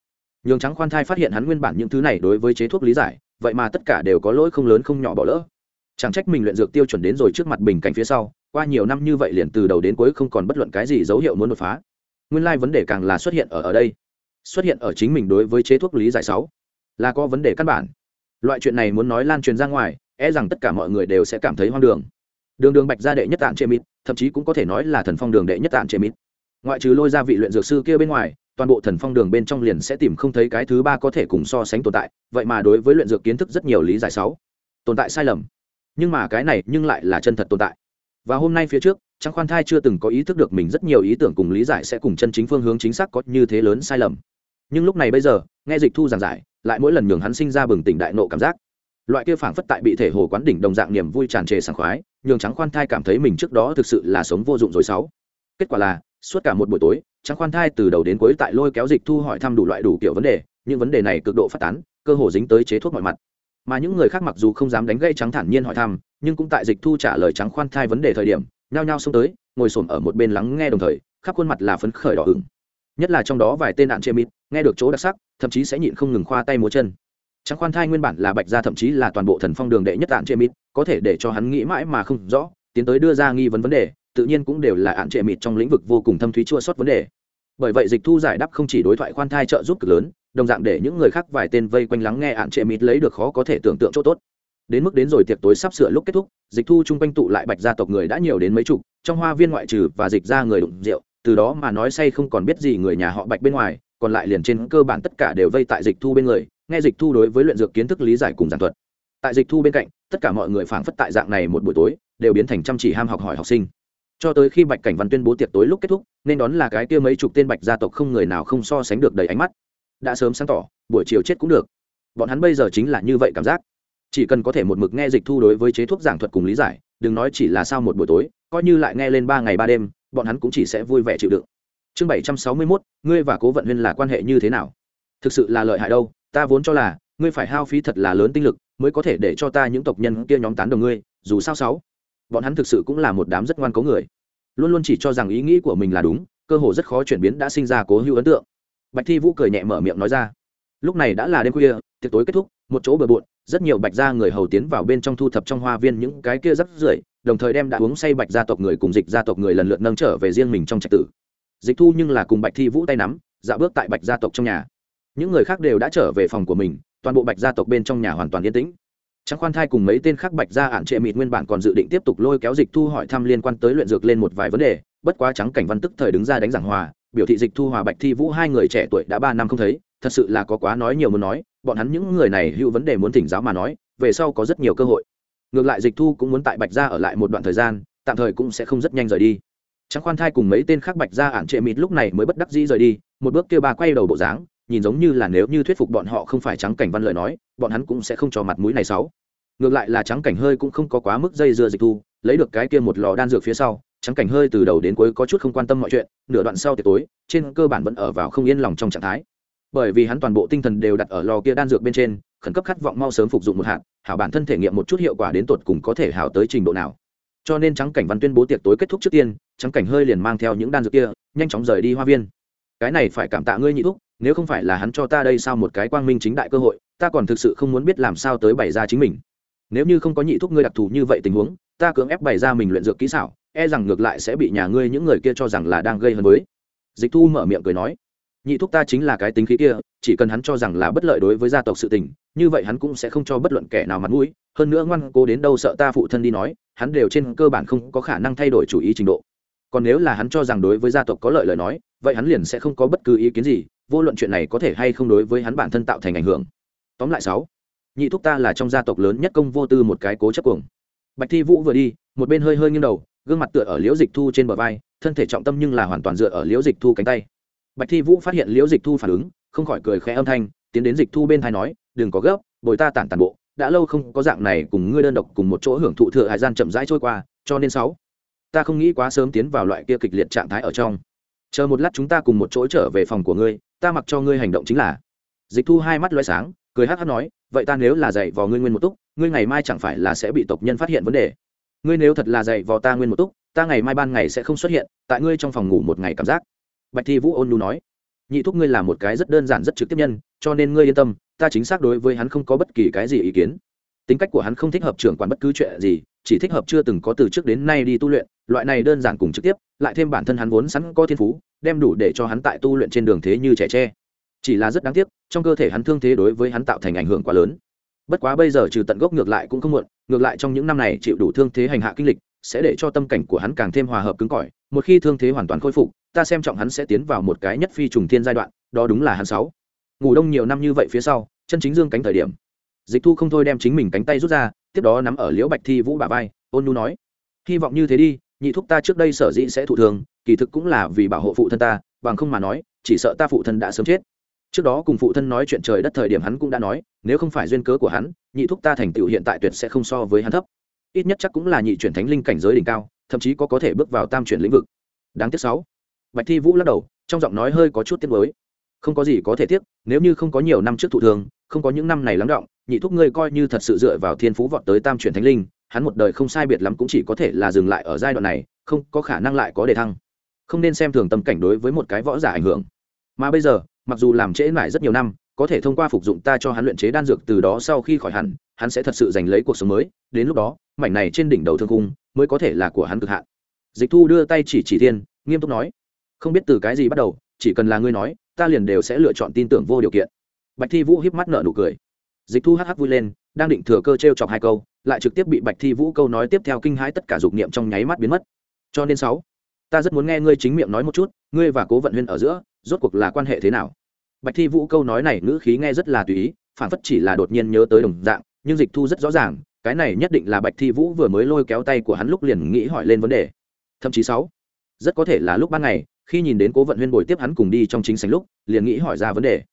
Nhường trắng khoan thai phát hiện hắn nguyên bản những thứ này đối với chế thuốc lý giải, vậy mà tất cả đều có lỗi không lớn không nhỏ bỏ lỡ chẳng trách mình luyện dược tiêu chuẩn đến rồi trước mặt bình cảnh phía sau, qua nhiều năm như vậy liền từ đầu đến cuối không còn bất luận cái gì dấu hiệu muốn đột phá. Nguyên lai vấn đề càng là xuất hiện ở ở đây. Xuất hiện ở chính mình đối với chế thuốc lý giải sáu. Là có vấn đề căn bản. Loại chuyện này muốn nói lan truyền ra ngoài e rằng tất cả mọi người đều sẽ cảm thấy hoang đường. Đường đường bạch gia đệ nhất tạng chê mít thậm chí cũng có thể nói là thần phong đường đệ nhất tạng chê mít ngoại trừ lôi ra vị luyện dược sư kia bên ngoài, toàn bộ thần phong đường bên trong liền sẽ tìm không thấy cái thứ ba có thể cùng so sánh tồn tại, vậy mà đối với luyện dược kiến thức rất nhiều lý giải sáu. Tồn tại sai lầm nhưng mà cái này nhưng lại là chân thật tồn tại. Và hôm nay phía trước trang khoan thai chưa từng có ý thức được mình rất nhiều ý tưởng cùng lý giải sẽ cùng chân chính phương hướng chính xác có như thế lớn sai lầm. Nhưng lúc này bây giờ, nghe dịch thu giảng giải, lại mỗi lần nhường hắn sinh ra bừng tỉnh đại nộ cảm giác. Loại kia phảng phất tại bị thể hồ quán đỉnh đồng dạng niềm vui tràn trề sảng khoái, nhường trắng khoan thai cảm thấy mình trước đó thực sự là sống vô dụng rồi sáu. Kết quả là, suốt cả một buổi tối trắng khoan thai từ đầu đến cuối tại lôi kéo dịch thu hỏi thăm đủ loại đủ kiểu vấn đề, những vấn đề này cực độ phát tán, cơ hồ dính tới chế thuốc mọi mặt mà những người khác mặc dù không dám đánh gây trắng thản nhiên hỏi thăm, nhưng cũng tại dịch thu trả lời trắng khoan thai vấn đề thời điểm, nhao nhao xông tới, ngồi xổm ở một bên lắng nghe đồng thời, khắp khuôn mặt là phấn khởi đỏ hửng nhất là trong đó vài tên nạn chê mít nghe được chỗ đặc sắc, thậm chí sẽ nhịn không ngừng khoa tay múa chân. Trắng khoan thai nguyên bản là bạch gia thậm chí là toàn bộ thần phong đường đệ nhất nạn chê mít có thể để cho hắn nghĩ mãi mà không rõ, tiến tới đưa ra nghi vấn vấn đề, tự nhiên cũng đều là hạn trệ mịt trong lĩnh vực vô cùng thâm thúy chua sót vấn đề. Bởi vậy dịch thu giải đáp không chỉ đối thoại khoan thai trợ giúp cực lớn đồng dạng để những người khác vài tên vây quanh lắng nghe ạn trệ mít lấy được khó có thể tưởng tượng chỗ tốt. Đến mức đến rồi tiệc tối sắp sửa lúc kết thúc, dịch thu chung quanh tụ lại bạch gia tộc người đã nhiều đến mấy chục, trong hoa viên ngoại trừ và dịch ra người đụng rượu, từ đó mà nói say không còn biết gì người nhà họ bạch bên ngoài, còn lại liền trên cơ bản tất cả đều vây tại dịch thu bên người, nghe dịch thu đối với luyện dược kiến thức lý giải cùng giảng thuật. Tại dịch thu bên cạnh, tất cả mọi người phảng phất tại dạng này một buổi tối, đều biến thành chăm chỉ ham học hỏi học sinh. Cho tới khi bạch cảnh văn tuyên bố tiệc tối lúc kết thúc, nên đón là cái kia mấy chục tên bạch gia tộc không người nào không so sánh được đầy ánh mắt đã sớm sáng tỏ, buổi chiều chết cũng được. Bọn hắn bây giờ chính là như vậy cảm giác. Chỉ cần có thể một mực nghe dịch thu đối với chế thuốc giảng thuật cùng lý giải, đừng nói chỉ là sau một buổi tối, coi như lại nghe lên ba ngày ba đêm, bọn hắn cũng chỉ sẽ vui vẻ chịu đựng. Chương bảy trăm sáu mươi mốt, ngươi và cố vận huyên là quan hệ như thế nào? Thực sự là lợi hại đâu, ta vốn cho là, ngươi phải hao phí thật là lớn tinh lực mới có thể để cho ta những tộc nhân kia nhóm tán đồng ngươi, dù sao sáu. Bọn hắn thực sự cũng là một đám rất ngoan cố người. Luôn luôn chỉ cho rằng ý nghĩ của mình là đúng, cơ hồ rất khó chuyển biến đã sinh ra cố hữu ấn tượng bạch thi vũ cười nhẹ mở miệng nói ra. Lúc này đã là đêm khuya tiệc tối kết thúc một chỗ bừa bộn rất nhiều bạch gia người hầu tiến vào bên trong thu thập trong hoa viên những cái kia rắc rưởi đồng thời đem đã uống say bạch gia tộc người cùng dịch gia tộc người lần lượt nâng trở về riêng mình trong trạch tử. Dịch thu nhưng là cùng bạch thi vũ tay nắm dạo bước tại bạch gia tộc trong nhà. Những người khác đều đã trở về phòng của mình toàn bộ bạch gia tộc bên trong nhà hoàn toàn yên tĩnh. Trắng Khoan Thai cùng mấy tên khác Bạch gia ản trệ mịt nguyên bản còn dự định tiếp tục lôi kéo Dịch Thu hỏi thăm liên quan tới luyện dược lên một vài vấn đề, bất quá Trắng Cảnh Văn tức thời đứng ra đánh giảng hòa, biểu thị Dịch Thu hòa Bạch Thi Vũ hai người trẻ tuổi đã ba năm không thấy, thật sự là có quá nói nhiều muốn nói, bọn hắn những người này hữu vấn đề muốn thỉnh giáo mà nói, về sau có rất nhiều cơ hội. Ngược lại Dịch Thu cũng muốn tại Bạch gia ở lại một đoạn thời gian, tạm thời cũng sẽ không rất nhanh rời đi. Trắng Khoan Thai cùng mấy tên khác Bạch gia ản trệ mịt lúc này mới bất đắc dĩ rời đi, một bước kia ba quay đầu bộ dáng, nhìn giống như là nếu như thuyết phục bọn họ không phải Trắng Cảnh Văn lời nói, bọn hắn cũng sẽ không cho mặt mũi này xấu ngược lại là trắng cảnh hơi cũng không có quá mức dây dưa dịch thu lấy được cái kia một lò đan dược phía sau trắng cảnh hơi từ đầu đến cuối có chút không quan tâm mọi chuyện, nửa đoạn sau tiệc tối, trên cơ bản vẫn ở vào không yên lòng trong trạng thái. Bởi vì hắn toàn bộ tinh thần đều đặt ở lò kia đan dược bên trên, khẩn cấp khát vọng mau sớm phục dụng một hạt, hảo bản thân thể nghiệm một chút hiệu quả đến tột cùng có thể hảo tới trình độ nào. Cho nên trắng cảnh văn tuyên bố tiệc tối kết thúc trước tiên, trắng cảnh hơi liền mang theo những đan dược kia, nhanh chóng rời đi hoa viên. Cái này phải cảm tạ ngươi nhị thúc, nếu không phải là hắn cho ta đây sao một cái quang minh chính đại cơ hội, ta còn thực sự không muốn biết làm sao tới bày ra chính mình. Nếu như không có nhị thúc ngươi đặc thù như vậy tình huống, ta cưỡng ép bày ra mình luyện dược kỹ xảo e rằng ngược lại sẽ bị nhà ngươi những người kia cho rằng là đang gây hấn với. Dịch thu mở miệng cười nói, nhị thúc ta chính là cái tính khí kia, chỉ cần hắn cho rằng là bất lợi đối với gia tộc sự tình, như vậy hắn cũng sẽ không cho bất luận kẻ nào mặt mũi. Hơn nữa ngoan cố đến đâu sợ ta phụ thân đi nói, hắn đều trên cơ bản không có khả năng thay đổi chủ ý trình độ. Còn nếu là hắn cho rằng đối với gia tộc có lợi lời nói, vậy hắn liền sẽ không có bất cứ ý kiến gì, vô luận chuyện này có thể hay không đối với hắn bản thân tạo thành ảnh hưởng. Tóm lại sáu, nhị thúc ta là trong gia tộc lớn nhất công vô tư một cái cố chấp cuồng. Bạch thi vũ vừa đi, một bên hơi hơi nghiêng đầu gương mặt tựa ở liễu dịch thu trên bờ vai, thân thể trọng tâm nhưng là hoàn toàn dựa ở liễu dịch thu cánh tay. Bạch thi vũ phát hiện liễu dịch thu phản ứng, không khỏi cười khẽ âm thanh, tiến đến dịch thu bên thai nói, đừng có gấp, bồi ta tản tàn bộ, đã lâu không có dạng này cùng ngươi đơn độc cùng một chỗ hưởng thụ thừa hải gian chậm rãi trôi qua, cho nên sáu, ta không nghĩ quá sớm tiến vào loại kia kịch liệt trạng thái ở trong. Chờ một lát chúng ta cùng một chỗ trở về phòng của ngươi, ta mặc cho ngươi hành động chính là. Dịch thu hai mắt loay sáng, cười hát hát nói, vậy ta nếu là dạy vào ngươi nguyên một túc, ngươi ngày mai chẳng phải là sẽ bị tộc nhân phát hiện vấn đề? Ngươi nếu thật là dạy vò ta nguyên một túc, ta ngày mai ban ngày sẽ không xuất hiện, tại ngươi trong phòng ngủ một ngày cảm giác. Bạch thi vũ ôn nhu nói. Nhị thúc ngươi là một cái rất đơn giản rất trực tiếp nhân, cho nên ngươi yên tâm, ta chính xác đối với hắn không có bất kỳ cái gì ý kiến. Tính cách của hắn không thích hợp trưởng quản bất cứ chuyện gì, chỉ thích hợp chưa từng có từ trước đến nay đi tu luyện, loại này đơn giản cùng trực tiếp, lại thêm bản thân hắn vốn sẵn có thiên phú, đem đủ để cho hắn tại tu luyện trên đường thế như trẻ tre. Chỉ là rất đáng tiếc, trong cơ thể hắn thương thế đối với hắn tạo thành ảnh hưởng quá lớn bất quá bây giờ trừ tận gốc ngược lại cũng không muộn, ngược lại trong những năm này chịu đủ thương thế hành hạ kinh lịch, sẽ để cho tâm cảnh của hắn càng thêm hòa hợp cứng cỏi. Một khi thương thế hoàn toàn khôi phục, ta xem trọng hắn sẽ tiến vào một cái nhất phi trùng thiên giai đoạn, đó đúng là hắn sáu. Ngủ đông nhiều năm như vậy phía sau, chân chính dương cánh thời điểm. Dịch thu không thôi đem chính mình cánh tay rút ra, tiếp đó nắm ở liễu bạch thi vũ bà vai, ôn nu nói, hy vọng như thế đi, nhị thúc ta trước đây sở dĩ sẽ thụ thường kỳ thực cũng là vì bảo hộ phụ thân ta, bằng không mà nói, chỉ sợ ta phụ thân đã sớm chết trước đó cùng phụ thân nói chuyện trời đất thời điểm hắn cũng đã nói, nếu không phải duyên cớ của hắn, nhị thúc ta thành tựu hiện tại tuyệt sẽ không so với hắn thấp. Ít nhất chắc cũng là nhị chuyển thánh linh cảnh giới đỉnh cao, thậm chí có có thể bước vào tam chuyển lĩnh vực. Đáng tiếc sáu. Bạch thi vũ lắc đầu, trong giọng nói hơi có chút tiếc mới không có gì có thể tiếc, nếu như không có nhiều năm trước thụ thường không có những năm này lắng động, nhị thúc ngươi coi như thật sự dựa vào thiên phú vọt tới tam chuyển thánh linh, hắn một đời không sai biệt lắm cũng chỉ có thể là dừng lại ở giai đoạn này, không có khả năng lại có đề thăng. Không nên xem thường tâm cảnh đối với một cái võ giả ảnh hưởng. Mà bây giờ mặc dù làm trễ mãi rất nhiều năm, có thể thông qua phục dụng ta cho hắn luyện chế đan dược từ đó sau khi khỏi hẳn, hắn sẽ thật sự giành lấy cuộc sống mới. Đến lúc đó, mảnh này trên đỉnh đầu thương cung mới có thể là của hắn cực hạn. Dịch thu đưa tay chỉ chỉ thiên, nghiêm túc nói, không biết từ cái gì bắt đầu, chỉ cần là ngươi nói, ta liền đều sẽ lựa chọn tin tưởng vô điều kiện. Bạch thi vũ hiếp mắt nợ nụ cười. Dịch thu hắc hắc vui lên, đang định thừa cơ t r e o chọc hai câu, lại trực tiếp bị bạch thi vũ câu nói tiếp theo kinh hãi tất cả dục niệm trong nháy mắt biến mất. Cho nên sáu, ta rất muốn nghe ngươi chính miệng nói một chút, ngươi và cố vận huyên ở giữa, rốt cuộc là quan hệ thế nào? Bạch thi vũ câu nói này ngữ khí nghe rất là tùy ý phản phất chỉ là đột nhiên nhớ tới đồng dạng, nhưng dịch thu rất rõ ràng, cái này nhất định là bạch thi vũ vừa mới lôi kéo tay của hắn lúc liền nghĩ hỏi lên vấn đề. Thậm chí sáu, rất có thể là lúc ban ngày, khi nhìn đến cố vận huyên bồi tiếp hắn cùng đi trong chính sảnh lúc, liền nghĩ hỏi ra vấn đề.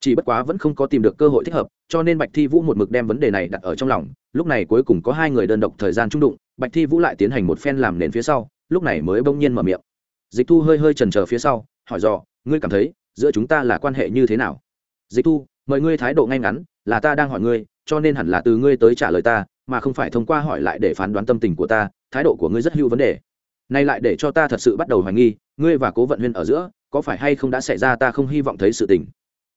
Chỉ bất quá vẫn không có tìm được cơ hội thích hợp, cho nên bạch thi vũ một mực đem vấn đề này đặt ở trong lòng, lúc này cuối cùng có hai người đơn độc thời gian trung đụng, bạch thi vũ lại tiến hành một phen làm nền phía sau, lúc này mới bỗng nhiên mở miệng. Dịch thu hơi hơi trần trờ phía sau, hỏi dò, ngươi cảm thấy giữa chúng ta là quan hệ như thế nào? Dịch thu, mời ngươi thái độ ngay ngắn, là ta đang hỏi ngươi, cho nên hẳn là từ ngươi tới trả lời ta, mà không phải thông qua hỏi lại để phán đoán tâm tình của ta, thái độ của ngươi rất hữu vấn đề. Nay lại để cho ta thật sự bắt đầu hoài nghi, ngươi và cố vận huyên ở giữa, có phải hay không đã xảy ra ta không hy vọng thấy sự tình?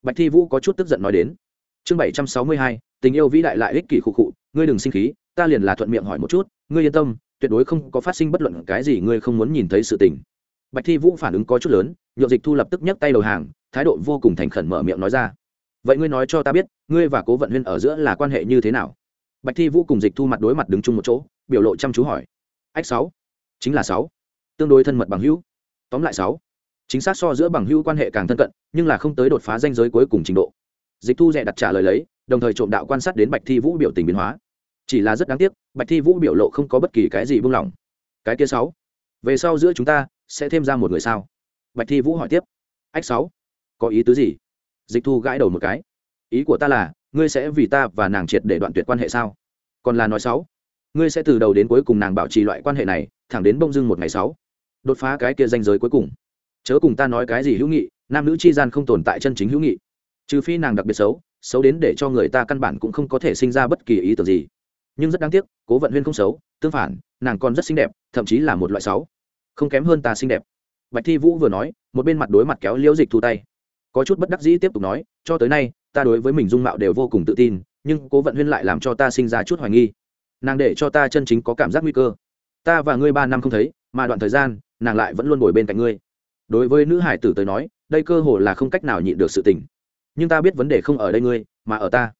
Bạch thi vũ có chút tức giận nói đến. Chương bảy trăm sáu mươi hai, tình yêu vĩ đại lại ích kỷ khụ khụ, ngươi đừng sinh khí, ta liền là thuận miệng hỏi một chút, ngươi yên tâm, tuyệt đối không có phát sinh bất luận cái gì ngươi không muốn nhìn thấy sự tình. Bạch thi vũ phản ứng có chút lớn nhượng dịch thu lập tức nhấc tay đầu hàng, thái độ vô cùng thành khẩn mở miệng nói ra. Vậy ngươi nói cho ta biết, ngươi và cố vận huyên ở giữa là quan hệ như thế nào? Bạch thi vũ cùng dịch thu mặt đối mặt đứng chung một chỗ, biểu lộ chăm chú hỏi. Ách sáu, chính là sáu. Tương đối thân mật bằng hữu. Tóm lại sáu. Chính xác so giữa bằng hữu quan hệ càng thân cận, nhưng là không tới đột phá danh giới cuối cùng trình độ. Dịch thu rẻ đặt trả lời lấy, đồng thời trộm đạo quan sát đến bạch thi vũ biểu tình biến hóa. Chỉ là rất đáng tiếc, bạch thi vũ biểu lộ không có bất kỳ cái gì buông lỏng. Cái kia sáu, về sau giữa chúng ta sẽ thêm ra một người sao? Bạch thi vũ hỏi tiếp. Ách sáu, có ý tứ gì? Dịch thu gãi đầu một cái. Ý của ta là, ngươi sẽ vì ta và nàng triệt để đoạn tuyệt quan hệ sao? Còn là nói sáu, ngươi sẽ từ đầu đến cuối cùng nàng bảo trì loại quan hệ này, thẳng đến bông dưng một ngày sáu. Đột phá cái kia danh giới cuối cùng. Chớ cùng ta nói cái gì hữu nghị, nam nữ chi gian không tồn tại chân chính hữu nghị. Trừ phi nàng đặc biệt xấu xấu đến để cho người ta căn bản cũng không có thể sinh ra bất kỳ ý tưởng gì. Nhưng rất đáng tiếc, cố vận huyên không xấu, tương phản, nàng còn rất xinh đẹp, thậm chí là một loại xấu không kém hơn ta xinh đẹp bạch thi vũ vừa nói, một bên mặt đối mặt kéo liễu dịch thu tay. Có chút bất đắc dĩ tiếp tục nói, cho tới nay, ta đối với mình dung mạo đều vô cùng tự tin, nhưng cố vận huyên lại làm cho ta sinh ra chút hoài nghi. Nàng để cho ta chân chính có cảm giác nguy cơ. Ta và ngươi ba năm không thấy, mà đoạn thời gian, nàng lại vẫn luôn ngồi bên cạnh ngươi. Đối với nữ hải tử tới nói, đây cơ hồ là không cách nào nhịn được sự tình. Nhưng ta biết vấn đề không ở đây ngươi, mà ở ta.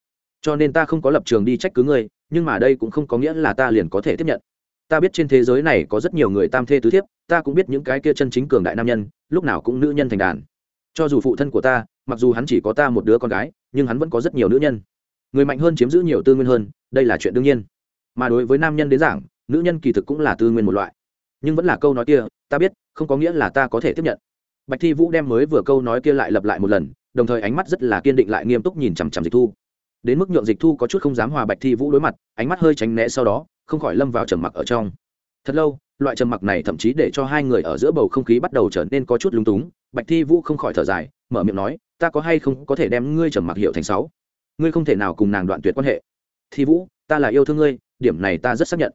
Cho nên ta không có lập trường đi trách cứ ngươi, nhưng mà đây cũng không có nghĩa là ta liền có thể tiếp nhận ta biết trên thế giới này có rất nhiều người tam thê tứ thiếp, ta cũng biết những cái kia chân chính cường đại nam nhân, lúc nào cũng nữ nhân thành đàn. Cho dù phụ thân của ta, mặc dù hắn chỉ có ta một đứa con gái, nhưng hắn vẫn có rất nhiều nữ nhân. Người mạnh hơn chiếm giữ nhiều tư nguyên hơn, đây là chuyện đương nhiên. Mà đối với nam nhân đến giảng, nữ nhân kỳ thực cũng là tư nguyên một loại. Nhưng vẫn là câu nói kia, ta biết, không có nghĩa là ta có thể tiếp nhận. Bạch thi vũ đem mới vừa câu nói kia lại lặp lại một lần, đồng thời ánh mắt rất là kiên định lại nghiêm túc nhìn chằm chằm dịch thu đến mức nhượng dịch thu có chút không dám hòa bạch thi vũ đối mặt, ánh mắt hơi tránh né sau đó, không khỏi lâm vào trầm mặc ở trong. Thật lâu, loại trầm mặc này thậm chí để cho hai người ở giữa bầu không khí bắt đầu trở nên có chút lúng túng. Bạch thi vũ không khỏi thở dài, mở miệng nói, ta có hay không có thể đem ngươi trầm mặc hiệu thành sáu? Ngươi không thể nào cùng nàng đoạn tuyệt quan hệ. Thi vũ, ta là yêu thương ngươi, điểm này ta rất xác nhận.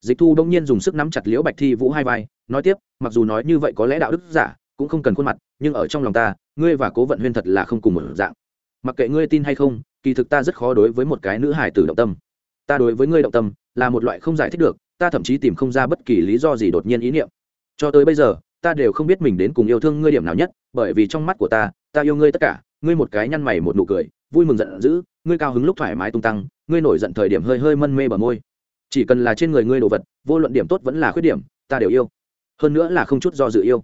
Dịch thu đông nhiên dùng sức nắm chặt liễu bạch thi vũ hai vai, nói tiếp, mặc dù nói như vậy có lẽ đạo đức giả cũng không cần khuôn mặt, nhưng ở trong lòng ta, ngươi và cố vận huyên thật là không cùng một dạng. Mặc kệ ngươi tin hay không kỳ thực ta rất khó đối với một cái nữ hải tử động tâm. Ta đối với ngươi động tâm là một loại không giải thích được, ta thậm chí tìm không ra bất kỳ lý do gì đột nhiên ý niệm. Cho tới bây giờ, ta đều không biết mình đến cùng yêu thương ngươi điểm nào nhất, bởi vì trong mắt của ta ta yêu ngươi tất cả, ngươi một cái nhăn mày một nụ cười, vui mừng giận dữ, ngươi cao hứng lúc thoải mái tung tăng, ngươi nổi giận thời điểm hơi hơi mân mê bờ môi. Chỉ cần là trên người ngươi đồ vật, vô luận điểm tốt vẫn là khuyết điểm, ta đều yêu. Hơn nữa là không chút do dự yêu.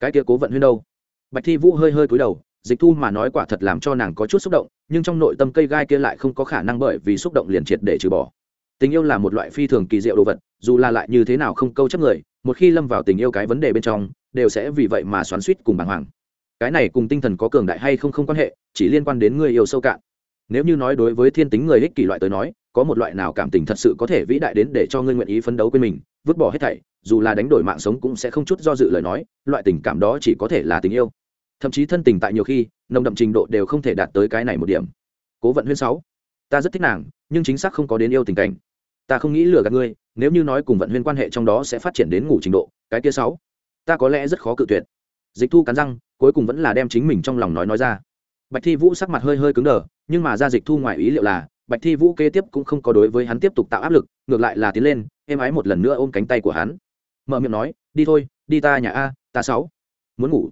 Cái kia cố vận huyên đâu? Bạch thi vũ hơi hơi cúi đầu dịch thu mà nói quả thật làm cho nàng có chút xúc động, nhưng trong nội tâm cây gai kia lại không có khả năng bởi vì xúc động liền triệt để trừ bỏ. Tình yêu là một loại phi thường kỳ diệu đồ vật, dù là lại như thế nào không câu chấp người, một khi lâm vào tình yêu cái vấn đề bên trong, đều sẽ vì vậy mà xoắn suýt cùng bàng hoàng. Cái này cùng tinh thần có cường đại hay không không quan hệ, chỉ liên quan đến người yêu sâu cạn. Nếu như nói đối với thiên tính người ích kỷ loại tới nói, có một loại nào cảm tình thật sự có thể vĩ đại đến để cho ngươi nguyện ý phấn đấu quên mình, vứt bỏ hết thảy, dù là đánh đổi mạng sống cũng sẽ không chút do dự lời nói, loại tình cảm đó chỉ có thể là tình yêu thậm chí thân tình tại nhiều khi, nồng đậm trình độ đều không thể đạt tới cái này một điểm. Cố vận huyên sáu, ta rất thích nàng, nhưng chính xác không có đến yêu tình cảnh. Ta không nghĩ lừa gạt ngươi, nếu như nói cùng vận huyên quan hệ trong đó sẽ phát triển đến ngủ trình độ, cái kia sáu, ta có lẽ rất khó cự tuyệt. Dịch thu cắn răng, cuối cùng vẫn là đem chính mình trong lòng nói nói ra. Bạch thi vũ sắc mặt hơi hơi cứng đờ, nhưng mà ra dịch thu ngoài ý liệu là, bạch thi vũ kế tiếp cũng không có đối với hắn tiếp tục tạo áp lực, ngược lại là tiến lên, êm ái một lần nữa ôm cánh tay của hắn. Mở miệng nói, đi thôi, đi ta nhà a, ta sáu, muốn ngủ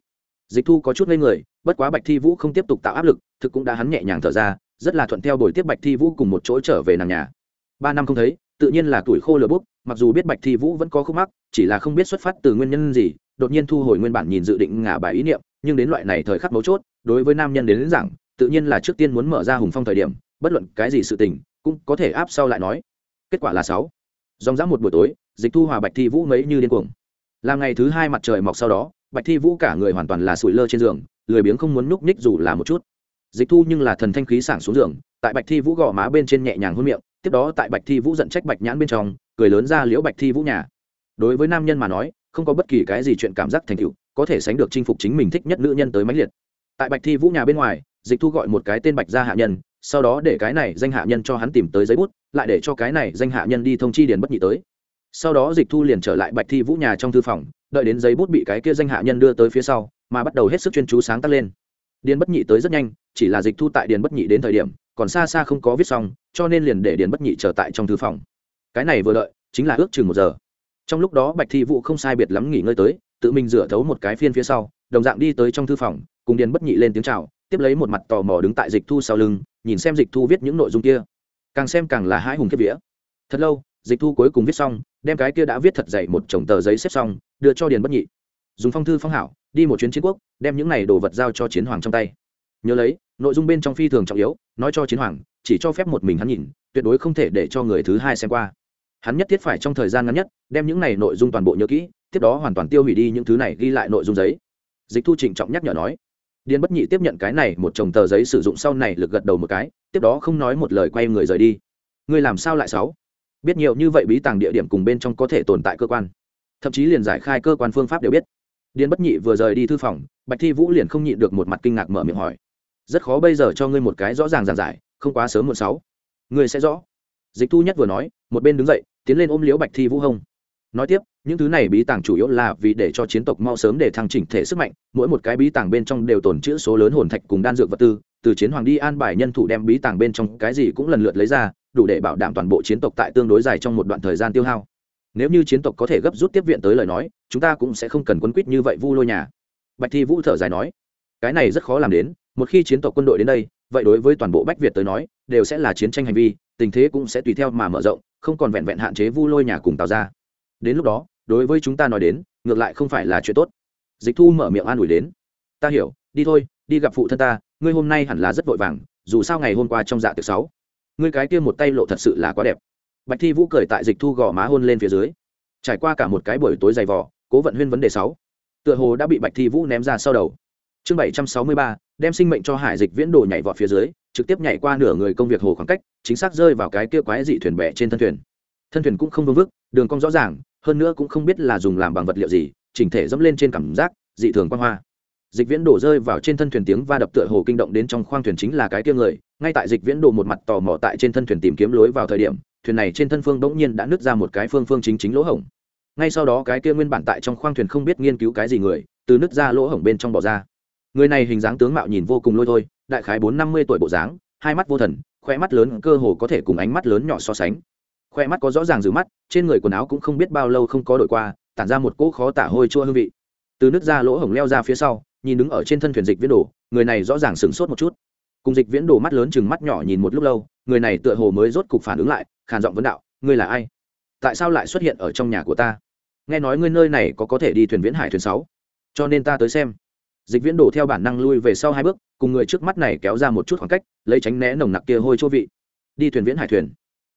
dịch thu có chút ngây người bất quá bạch thi vũ không tiếp tục tạo áp lực thực cũng đã hắn nhẹ nhàng thở ra rất là thuận theo buổi tiếp bạch thi vũ cùng một chỗ trở về nàng nhà. Ba năm không thấy tự nhiên là tuổi khô lửa bút mặc dù biết bạch thi vũ vẫn có khúc mắc chỉ là không biết xuất phát từ nguyên nhân gì đột nhiên thu hồi nguyên bản nhìn dự định ngả bài ý niệm nhưng đến loại này thời khắc mấu chốt đối với nam nhân đến, đến rằng tự nhiên là trước tiên muốn mở ra hùng phong thời điểm bất luận cái gì sự tình cũng có thể áp sau lại nói. Kết quả là sáu. Dòng dã một buổi tối dịch thu hòa bạch thi vũ mấy như điên cuồng. Làm ngày thứ hai mặt trời mọc sau đó bạch thi vũ cả người hoàn toàn là sủi lơ trên giường, lười biếng không muốn núp ních dù là một chút. Dịch thu nhưng là thần thanh khí sảng xuống giường, tại bạch thi vũ gò má bên trên nhẹ nhàng hôn miệng, tiếp đó tại bạch thi vũ giận trách bạch nhãn bên trong, cười lớn ra liễu bạch thi vũ nhà. Đối với nam nhân mà nói, không có bất kỳ cái gì chuyện cảm giác thành tựu, có thể sánh được chinh phục chính mình thích nhất nữ nhân tới mãnh liệt. Tại bạch thi vũ nhà bên ngoài, dịch thu gọi một cái tên bạch gia hạ nhân, sau đó để cái này danh hạ nhân cho hắn tìm tới giấy bút, lại để cho cái này danh hạ nhân đi thông chi điền bất nhị tới. Sau đó dịch thu liền trở lại bạch thi vũ nhà trong thư phòng đợi đến giấy bút bị cái kia danh hạ nhân đưa tới phía sau, mà bắt đầu hết sức chuyên chú sáng tác lên. Điền bất nhị tới rất nhanh, chỉ là dịch thu tại điền bất nhị đến thời điểm, còn xa xa không có viết xong, cho nên liền để điền bất nhị trở tại trong thư phòng. Cái này vừa đợi, chính là ước chừng một giờ. Trong lúc đó bạch thi vũ không sai biệt lắm nghỉ ngơi tới, tự mình rửa thấu một cái phiên phía sau, đồng dạng đi tới trong thư phòng, cùng điền bất nhị lên tiếng chào, tiếp lấy một mặt tò mò đứng tại dịch thu sau lưng, nhìn xem dịch thu viết những nội dung kia. Càng xem càng là hãi hùng kiếp vía. Thật lâu dịch thu cuối cùng viết xong, đem cái kia đã viết thật dày một chồng tờ giấy xếp xong, đưa cho điền bất nhị. Dùng phong thư phong hảo, đi một chuyến chiến quốc, đem những này đồ vật giao cho chiến hoàng trong tay. Nhớ lấy, nội dung bên trong phi thường trọng yếu, nói cho chiến hoàng, chỉ cho phép một mình hắn nhìn, tuyệt đối không thể để cho người thứ hai xem qua. Hắn nhất thiết phải trong thời gian ngắn nhất, đem những này nội dung toàn bộ nhớ kỹ, tiếp đó hoàn toàn tiêu hủy đi những thứ này ghi lại nội dung giấy. Dịch thu trịnh trọng nhắc nhở nói. Điền bất nhị tiếp nhận cái này một chồng tờ giấy sử dụng sau này lực gật đầu một cái, tiếp đó không nói một lời quay người rời đi. Ngươi làm sao lại sáu biết nhiều như vậy bí tàng địa điểm cùng bên trong có thể tồn tại cơ quan. Thậm chí liền giải khai cơ quan phương pháp đều biết. Điền bất nhị vừa rời đi thư phòng, bạch thi vũ liền không nhịn được một mặt kinh ngạc mở miệng hỏi. Rất khó bây giờ cho ngươi một cái rõ ràng giản giải, không quá sớm một sáu. Ngươi sẽ rõ. Dịch thu nhất vừa nói, một bên đứng dậy, tiến lên ôm liễu bạch thi vũ hông nói tiếp, những thứ này bí tàng chủ yếu là vì để cho chiến tộc mau sớm để thăng chỉnh thể sức mạnh, mỗi một cái bí tàng bên trong đều tồn chữ số lớn hồn thạch cùng đan dược vật tư, từ chiến hoàng đi an bài nhân thủ đem bí tàng bên trong cái gì cũng lần lượt lấy ra, đủ để bảo đảm toàn bộ chiến tộc tại tương đối dài trong một đoạn thời gian tiêu hao. Nếu như chiến tộc có thể gấp rút tiếp viện tới lời nói, chúng ta cũng sẽ không cần quấn quýt như vậy vu lôi nhà. Bạch thi vũ thở dài nói, cái này rất khó làm đến, một khi chiến tộc quân đội đến đây, vậy đối với toàn bộ bách việt tới nói, đều sẽ là chiến tranh hành vi, tình thế cũng sẽ tùy theo mà mở rộng, không còn vẹn vẹn hạn chế vu lôi nhà cùng tạo ra đến lúc đó, đối với chúng ta nói đến, ngược lại không phải là chuyện tốt. Dịch thu mở miệng an ủi đến. Ta hiểu, đi thôi, đi gặp phụ thân ta, ngươi hôm nay hẳn là rất vội vàng, dù sao ngày hôm qua trong dạ tiệc sáu, ngươi cái kia một tay lộ thật sự là quá đẹp. Bạch thi vũ cười tại dịch thu gò má hôn lên phía dưới. Trải qua cả một cái buổi tối dày vỏ cố vận huyên vấn đề sáu. Tựa hồ đã bị bạch thi vũ ném ra sau đầu. Chương bảy trăm sáu mươi ba, đem sinh mệnh cho hải dịch viễn đồ nhảy vọt phía dưới, trực tiếp nhảy qua nửa người công việc hồ khoảng cách, chính xác rơi vào cái kia quái dị thuyền bè trên thân thuyền. Thân thuyền cũng không vương vức, đường cong rõ ràng hơn nữa cũng không biết là dùng làm bằng vật liệu gì, chỉnh thể dẫm lên trên cảm giác, dị thường quan hoa. Dịch viễn đổ rơi vào trên thân thuyền tiếng va đập tựa hồ kinh động đến trong khoang thuyền chính là cái kia người, ngay tại dịch viễn đổ một mặt tò mò tại trên thân thuyền tìm kiếm lối vào thời điểm, thuyền này trên thân phương bỗng nhiên đã nứt ra một cái phương phương chính chính lỗ hổng. Ngay sau đó cái kia nguyên bản tại trong khoang thuyền không biết nghiên cứu cái gì người, từ nứt ra lỗ hổng bên trong bỏ ra. Người này hình dáng tướng mạo nhìn vô cùng lôi thôi, đại khái bốn năm mươi tuổi bộ dáng, hai mắt vô thần khoe mắt lớn cơ hồ có thể cùng ánh mắt lớn nhỏ so sánh khoe mắt có rõ ràng rửa mắt, trên người quần áo cũng không biết bao lâu không có đổi qua, tản ra một cỗ khó tả hôi chua hương vị. Từ nước ra lỗ hổng leo ra phía sau, nhìn đứng ở trên thân thuyền dịch viễn đồ, người này rõ ràng sửng sốt một chút. Cùng dịch viễn đồ mắt lớn chừng mắt nhỏ nhìn một lúc lâu, người này tựa hồ mới rốt cục phản ứng lại, khàn giọng vấn đạo, ngươi là ai? Tại sao lại xuất hiện ở trong nhà của ta? Nghe nói ngươi nơi này có có thể đi thuyền viễn hải thuyền sáu. Cho nên ta tới xem. Dịch viễn đổ theo bản năng lui về sau hai bước, cùng người trước mắt này kéo ra một chút khoảng cách, lấy tránh né nồng nặc kia hôi chỗ vị. Đi thuyền viễn hải thuyền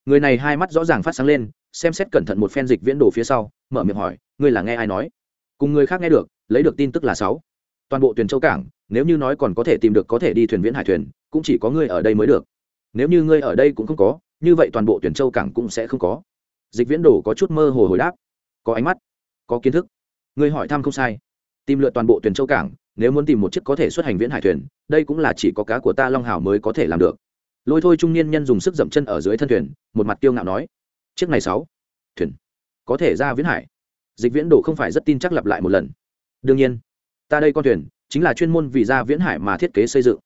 người này hai mắt rõ ràng phát sáng lên, xem xét cẩn thận một phen dịch viễn đồ phía sau, mở miệng hỏi, ngươi là nghe ai nói? Cùng người khác nghe được, lấy được tin tức là sáu. Toàn bộ thuyền châu cảng, nếu như nói còn có thể tìm được có thể đi thuyền viễn hải thuyền, cũng chỉ có ngươi ở đây mới được. Nếu như ngươi ở đây cũng không có, như vậy toàn bộ thuyền châu cảng cũng sẽ không có. Dịch viễn đồ có chút mơ hồ hồi đáp. Có ánh mắt, có kiến thức. Ngươi hỏi thăm không sai. Tìm lượt toàn bộ thuyền châu cảng, nếu muốn tìm một chiếc có thể xuất hành viễn hải thuyền, đây cũng là chỉ có cá của ta long hào mới có thể làm được lôi thôi trung niên nhân dùng sức dậm chân ở dưới thân thuyền, một mặt tiêu ngạo nói, chiếc này sáu, thuyền, có thể ra viễn hải. Dịch viễn đồ không phải rất tin chắc lặp lại một lần. Đương nhiên, ta đây con thuyền, chính là chuyên môn vì ra viễn hải mà thiết kế xây dựng.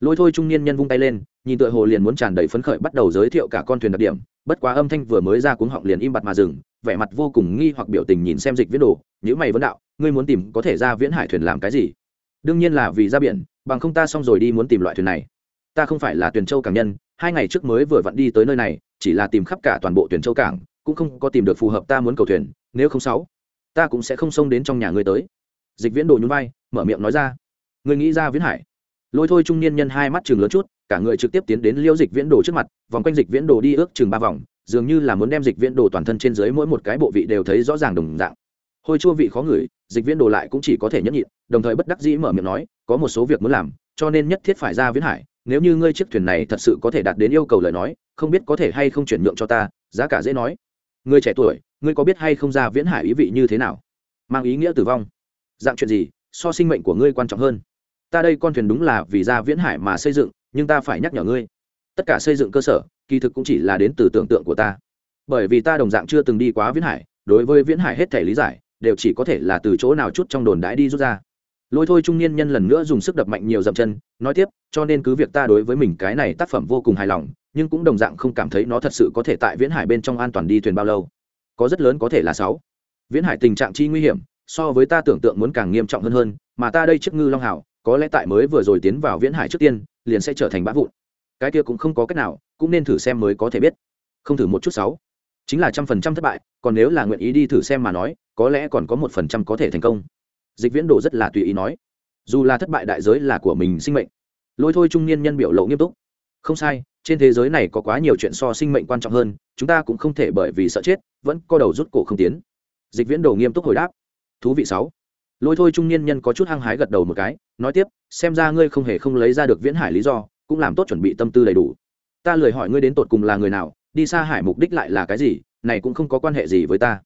Lôi thôi trung niên nhân vung tay lên, nhìn tựa hồ liền muốn tràn đầy phấn khởi bắt đầu giới thiệu cả con thuyền đặc điểm, bất quá âm thanh vừa mới ra cuống họng liền im bặt mà dừng, vẻ mặt vô cùng nghi hoặc biểu tình nhìn xem dịch viễn đồ nhữ mày vấn đạo, ngươi muốn tìm có thể ra viễn hải thuyền làm cái gì? Đương nhiên là vì ra biển, bằng không ta xong rồi đi muốn tìm loại thuyền này ta không phải là tuyển châu cảng nhân, hai ngày trước mới vừa vặn đi tới nơi này, chỉ là tìm khắp cả toàn bộ tuyển châu cảng, cũng không có tìm được phù hợp ta muốn cầu thuyền, nếu không sáu, ta cũng sẽ không xông đến trong nhà ngươi tới. Dịch viễn đồ nhún vai, mở miệng nói ra. Ngươi nghĩ ra viễn hải? Lôi thôi trung niên nhân hai mắt chừng lớn chút, cả người trực tiếp tiến đến liêu dịch viễn đồ trước mặt, vòng quanh dịch viễn đồ đi ước chừng ba vòng, dường như là muốn đem dịch viễn đồ toàn thân trên dưới mỗi một cái bộ vị đều thấy rõ ràng đồng dạng. Hôi chua vị khó ngửi, dịch viễn đồ lại cũng chỉ có thể nhẫn nhịn, đồng thời bất đắc dĩ mở miệng nói, có một số việc muốn làm, cho nên nhất thiết phải ra viễn hải nếu như ngươi chiếc thuyền này thật sự có thể đạt đến yêu cầu lời nói, không biết có thể hay không chuyển nhượng cho ta, giá cả dễ nói. Ngươi trẻ tuổi, ngươi có biết hay không ra viễn hải ý vị như thế nào? Mang ý nghĩa tử vong. Dạng chuyện gì, so sinh mệnh của ngươi quan trọng hơn? Ta đây con thuyền đúng là vì ra viễn hải mà xây dựng, nhưng ta phải nhắc nhở ngươi. Tất cả xây dựng cơ sở, kỳ thực cũng chỉ là đến từ tưởng tượng của ta. Bởi vì ta đồng dạng chưa từng đi quá viễn hải, đối với viễn hải hết thể lý giải, đều chỉ có thể là từ chỗ nào chút trong đồn đãi đi rút ra. Lôi thôi trung niên nhân lần nữa dùng sức đập mạnh nhiều dậm chân, nói tiếp cho nên cứ việc ta đối với mình cái này tác phẩm vô cùng hài lòng, nhưng cũng đồng dạng không cảm thấy nó thật sự có thể tại viễn hải bên trong an toàn đi thuyền bao lâu. Có rất lớn có thể là sáu. Viễn hải tình trạng chi nguy hiểm, so với ta tưởng tượng muốn càng nghiêm trọng hơn hơn, mà ta đây chiếc ngư long hào có lẽ tại mới vừa rồi tiến vào viễn hải trước tiên, liền sẽ trở thành bã vụn. Cái kia cũng không có cách nào, cũng nên thử xem mới có thể biết. Không thử một chút sáu. Chính là trăm phần trăm thất bại, còn nếu là nguyện ý đi thử xem mà nói, có lẽ còn có một phần trăm có thể thành công. Dịch viễn đồ rất là tùy ý nói. Dù là thất bại đại giới là của mình sinh mệnh lôi thôi trung niên nhân biểu lộ nghiêm túc. Không sai, trên thế giới này có quá nhiều chuyện so sinh mệnh quan trọng hơn, chúng ta cũng không thể bởi vì sợ chết, vẫn co đầu rút cổ không tiến. Dịch viễn đồ nghiêm túc hồi đáp. Thú vị sáu. Lôi thôi trung niên nhân có chút hăng hái gật đầu một cái, nói tiếp, xem ra ngươi không hề không lấy ra được viễn hải lý do, cũng làm tốt chuẩn bị tâm tư đầy đủ. Ta lời hỏi ngươi đến tột cùng là người nào, đi xa hải mục đích lại là cái gì, này cũng không có quan hệ gì với ta.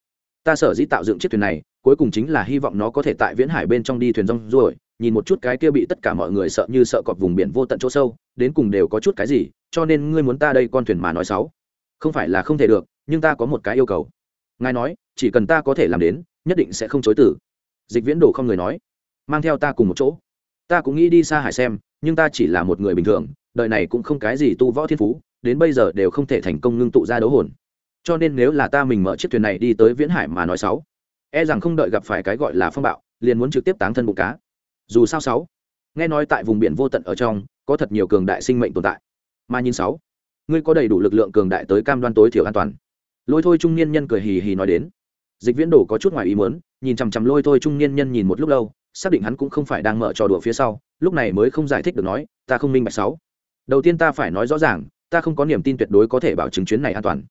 Ta sở dĩ tạo dựng chiếc thuyền này, cuối cùng chính là hy vọng nó có thể tại viễn hải bên trong đi thuyền rong ruổi nhìn một chút cái kia bị tất cả mọi người sợ như sợ cọp vùng biển vô tận chỗ sâu, đến cùng đều có chút cái gì, cho nên ngươi muốn ta đây con thuyền mà nói xấu. Không phải là không thể được, nhưng ta có một cái yêu cầu. Ngài nói, chỉ cần ta có thể làm đến, nhất định sẽ không chối tử dịch viễn đồ không người nói. Mang theo ta cùng một chỗ. Ta cũng nghĩ đi xa hải xem, nhưng ta chỉ là một người bình thường, đời này cũng không cái gì tu võ thiên phú, đến bây giờ đều không thể thành công ngưng tụ ra đấu hồn. Cho nên nếu là ta mình mở chiếc thuyền này đi tới viễn hải mà nói sáu e rằng không đợi gặp phải cái gọi là phong bạo, liền muốn trực tiếp táng thân bụng cá dù sao sáu, nghe nói tại vùng biển vô tận ở trong, có thật nhiều cường đại sinh mệnh tồn tại. Mà nhìn sáu, ngươi có đầy đủ lực lượng cường đại tới cam đoan tối thiểu an toàn. Lôi thôi trung niên nhân cười hì hì nói đến. Dịch viễn đổ có chút ngoài ý muốn, nhìn chằm chằm lôi thôi trung niên nhân nhìn một lúc lâu, xác định hắn cũng không phải đang mở trò đùa phía sau, lúc này mới không giải thích được nói, ta không minh bạch sáu. Đầu tiên ta phải nói rõ ràng, ta không có niềm tin tuyệt đối có thể bảo chứng chuyến này an toàn.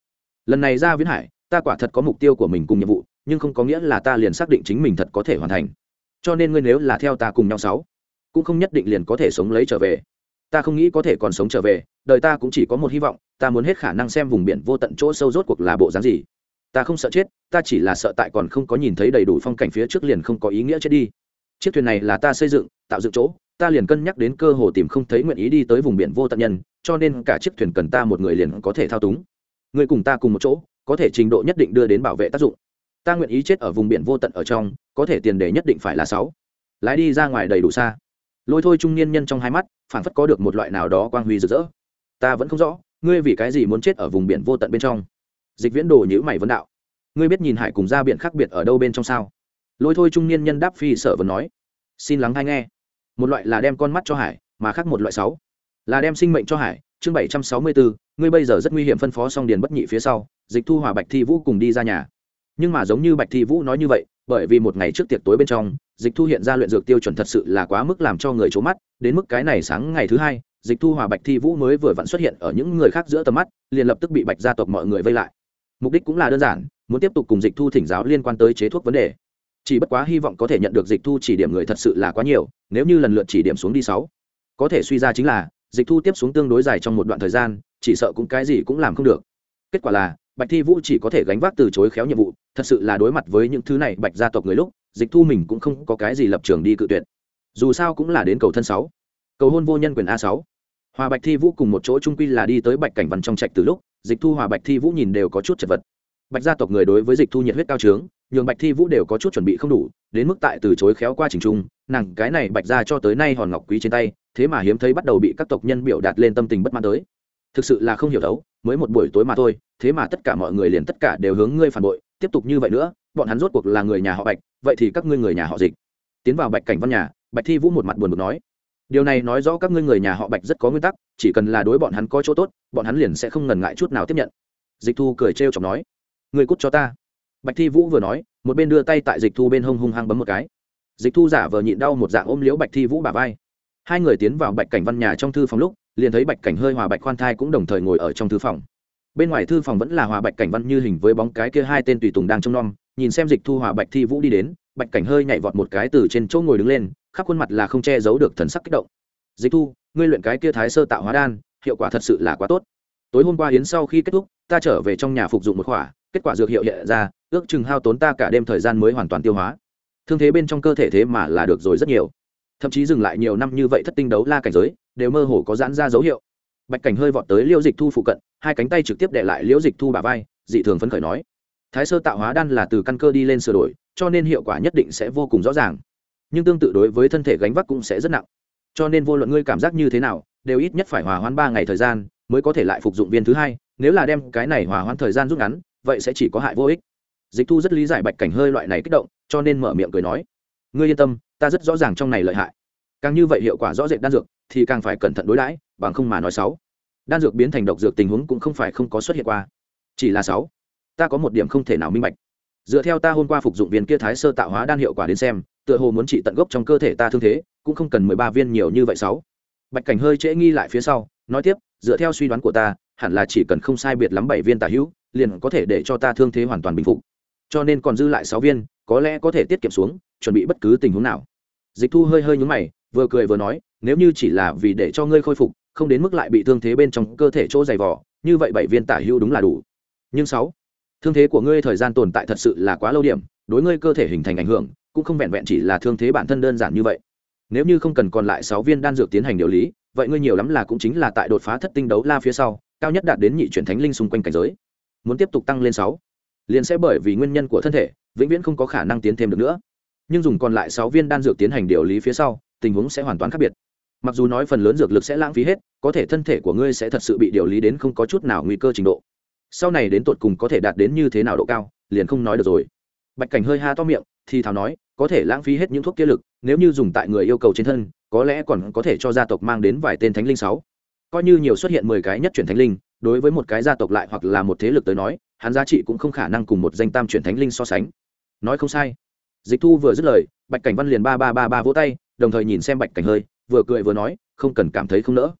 Lần này ra viễn hải, ta quả thật có mục tiêu của mình cùng nhiệm vụ, nhưng không có nghĩa là ta liền xác định chính mình thật có thể hoàn thành cho nên ngươi nếu là theo ta cùng nhau sáu, cũng không nhất định liền có thể sống lấy trở về. Ta không nghĩ có thể còn sống trở về, đời ta cũng chỉ có một hy vọng, ta muốn hết khả năng xem vùng biển vô tận chỗ sâu rốt cuộc là bộ dáng gì. Ta không sợ chết, ta chỉ là sợ tại còn không có nhìn thấy đầy đủ phong cảnh phía trước liền không có ý nghĩa chết đi. Chiếc thuyền này là ta xây dựng, tạo dựng chỗ, ta liền cân nhắc đến cơ hồ tìm không thấy nguyện ý đi tới vùng biển vô tận nhân, cho nên cả chiếc thuyền cần ta một người liền có thể thao túng. Người cùng ta cùng một chỗ, có thể trình độ nhất định đưa đến bảo vệ tác dụng. Ta nguyện ý chết ở vùng biển vô tận ở trong có thể tiền đề nhất định phải là sáu. Lái đi ra ngoài đầy đủ xa. Lôi thôi trung niên nhân trong hai mắt phản phất có được một loại nào đó quang huy rực rỡ. Ta vẫn không rõ, ngươi vì cái gì muốn chết ở vùng biển vô tận bên trong? Dịch viễn đồ nhữ mày vấn đạo. Ngươi biết nhìn hải cùng ra biển khác biệt ở đâu bên trong sao? Lôi thôi trung niên nhân đáp phi sợ vừa nói. Xin lắng hay nghe. Một loại là đem con mắt cho hải, mà khác một loại sáu. Là đem sinh mệnh cho hải, chương bảy trăm sáu mươi bốn ngươi bây giờ rất nguy hiểm phân phó xong điền bất nhị phía sau, dịch thu hòa bạch thi vũ cùng đi ra nhà. Nhưng mà giống như bạch thi vũ nói như vậy bởi vì một ngày trước tiệc tối bên trong, dịch thu hiện ra luyện dược tiêu chuẩn thật sự là quá mức làm cho người c mắt, đến mức cái này sáng ngày thứ hai, dịch thu hòa bạch thi vũ mới vừa vặn xuất hiện ở những người khác giữa tầm mắt, liền lập tức bị bạch gia tộc mọi người vây lại. Mục đích cũng là đơn giản, muốn tiếp tục cùng dịch thu thỉnh giáo liên quan tới chế thuốc vấn đề. Chỉ bất quá hy vọng có thể nhận được dịch thu chỉ điểm người thật sự là quá nhiều, nếu như lần lượt chỉ điểm xuống đi sáu. Có thể suy ra chính là, dịch thu tiếp xuống tương đối dài trong một đoạn thời gian, chỉ sợ cũng cái gì cũng làm không được. Kết quả là bạch thi vũ chỉ có thể gánh vác từ chối khéo nhiệm vụ, thật sự là đối mặt với những thứ này bạch gia tộc người lúc, dịch thu mình cũng không có cái gì lập trường đi cự tuyệt. Dù sao cũng là đến cầu thân sáu, cầu hôn vô nhân quyền a sáu. Hòa bạch thi vũ cùng một chỗ trung quy là đi tới bạch cảnh văn trong trạch từ lúc, dịch thu hòa bạch thi vũ nhìn đều có chút chật vật. Bạch gia tộc người đối với dịch thu nhiệt huyết cao trướng, nhường bạch thi vũ đều có chút chuẩn bị không đủ, đến mức tại từ chối khéo qua trình trung, nàng cái này bạch ra cho tới nay hòn ngọc quý trên tay, thế mà hiếm thấy bắt đầu bị các tộc nhân biểu đạt lên tâm tình bất mãn tới thực sự là không hiểu đấu, mới một buổi tối mà thôi, thế mà tất cả mọi người liền tất cả đều hướng ngươi phản bội, tiếp tục như vậy nữa, bọn hắn rốt cuộc là người nhà họ bạch, vậy thì các ngươi người nhà họ dịch. Tiến vào bạch cảnh văn nhà, bạch thi vũ một mặt buồn bực nói, điều này nói rõ các ngươi người nhà họ bạch rất có nguyên tắc, chỉ cần là đối bọn hắn có chỗ tốt, bọn hắn liền sẽ không ngần ngại chút nào tiếp nhận. Dịch thu cười trêu chọc nói người cút cho ta. Bạch thi vũ vừa nói, một bên đưa tay tại dịch thu bên hông hung hăng bấm một cái. Dịch thu giả vờ nhịn đau một dạng ôm liễu bạch thi vũ bà vai. Hai người tiến vào bạch cảnh văn nhà trong thư phòng lúc liền thấy bạch cảnh hơi hòa bạch khoan thai cũng đồng thời ngồi ở trong thư phòng. Bên ngoài thư phòng vẫn là hòa bạch cảnh văn như hình với bóng cái kia hai tên tùy tùng đang trông nom, nhìn xem dịch thu hòa bạch thi vũ đi đến, bạch cảnh hơi nhảy vọt một cái từ trên chỗ ngồi đứng lên, khắp khuôn mặt là không che giấu được thần sắc kích động. Dịch thu, ngươi luyện cái kia thái sơ tạo hóa đan, hiệu quả thật sự là quá tốt. Tối hôm qua hiến sau khi kết thúc, ta trở về trong nhà phục dụng một khỏa, kết quả dược hiệu hiện ra, ước chừng hao tốn ta cả đêm thời gian mới hoàn toàn tiêu hóa. Thương thế bên trong cơ thể thế mà là được rồi rất nhiều thậm chí dừng lại nhiều năm như vậy thất tinh đấu la cảnh giới, đều mơ hồ có giãn ra dấu hiệu. Bạch cảnh hơi vọt tới liễu dịch thu phụ cận, hai cánh tay trực tiếp để lại liễu dịch thu bà vai, dị thường phấn khởi nói, thái sơ tạo hóa đan là từ căn cơ đi lên sửa đổi, cho nên hiệu quả nhất định sẽ vô cùng rõ ràng. Nhưng tương tự đối với thân thể gánh vác cũng sẽ rất nặng. Cho nên vô luận ngươi cảm giác như thế nào, đều ít nhất phải hòa hoãn ba ngày thời gian mới có thể lại phục dụng viên thứ hai. Nếu là đem cái này hòa hoãn thời gian rút ngắn, vậy sẽ chỉ có hại vô ích. Dịch thu rất lý giải bạch cảnh hơi loại này kích động, cho nên mở miệng cười nói ngươi yên tâm, ta rất rõ ràng trong này lợi hại. Càng như vậy hiệu quả rõ rệt đan dược, thì càng phải cẩn thận đối đãi, bằng không mà nói sáu. Đan dược biến thành độc dược tình huống cũng không phải không có xuất hiện qua. Chỉ là sáu. Ta có một điểm không thể nào minh bạch. Dựa theo ta hôm qua phục dụng viên kia thái sơ tạo hóa đan hiệu quả đến xem, tựa hồ muốn trị tận gốc trong cơ thể ta thương thế, cũng không cần mười ba viên nhiều như vậy sáu. Bạch cảnh hơi trễ nghi lại phía sau, nói tiếp, dựa theo suy đoán của ta, hẳn là chỉ cần không sai biệt lắm bảy viên tà hữu, liền có thể để cho ta thương thế hoàn toàn bình phục. Cho nên còn dư lại sáu viên có lẽ có thể tiết kiệm xuống, chuẩn bị bất cứ tình huống nào. Dịch thu hơi hơi nhúng mày, vừa cười vừa nói, nếu như chỉ là vì để cho ngươi khôi phục, không đến mức lại bị thương thế bên trong cơ thể chỗ dày vỏ như vậy bảy viên tả hữu đúng là đủ. Nhưng sáu, thương thế của ngươi thời gian tồn tại thật sự là quá lâu điểm, đối ngươi cơ thể hình thành ảnh hưởng, cũng không vẹn vẹn chỉ là thương thế bản thân đơn giản như vậy. Nếu như không cần còn lại sáu viên đan dược tiến hành điều lý, vậy ngươi nhiều lắm là cũng chính là tại đột phá thất tinh đấu la phía sau, cao nhất đạt đến nhị chuyển thánh linh xung quanh cảnh giới. Muốn tiếp tục tăng lên sáu liền sẽ bởi vì nguyên nhân của thân thể, vĩnh viễn không có khả năng tiến thêm được nữa. Nhưng dùng còn lại sáu viên đan dược tiến hành điều lý phía sau, tình huống sẽ hoàn toàn khác biệt. Mặc dù nói phần lớn dược lực sẽ lãng phí hết, có thể thân thể của ngươi sẽ thật sự bị điều lý đến không có chút nào nguy cơ trình độ. Sau này đến tột cùng có thể đạt đến như thế nào độ cao, liền không nói được rồi. Bạch cảnh hơi ha to miệng, thì thào nói, có thể lãng phí hết những thuốc kia lực, nếu như dùng tại người yêu cầu trên thân, có lẽ còn có thể cho gia tộc mang đến vài tên thánh linh sáu. Coi như nhiều xuất hiện mười cái nhất chuyển thánh linh, đối với một cái gia tộc lại hoặc là một thế lực tới nói hắn giá trị cũng không khả năng cùng một danh tam chuyển thánh linh so sánh. Nói không sai. Dịch thu vừa dứt lời, bạch cảnh văn liền ba ba ba ba vỗ tay, đồng thời nhìn xem bạch cảnh hơi, vừa cười vừa nói, không cần cảm thấy không nỡ.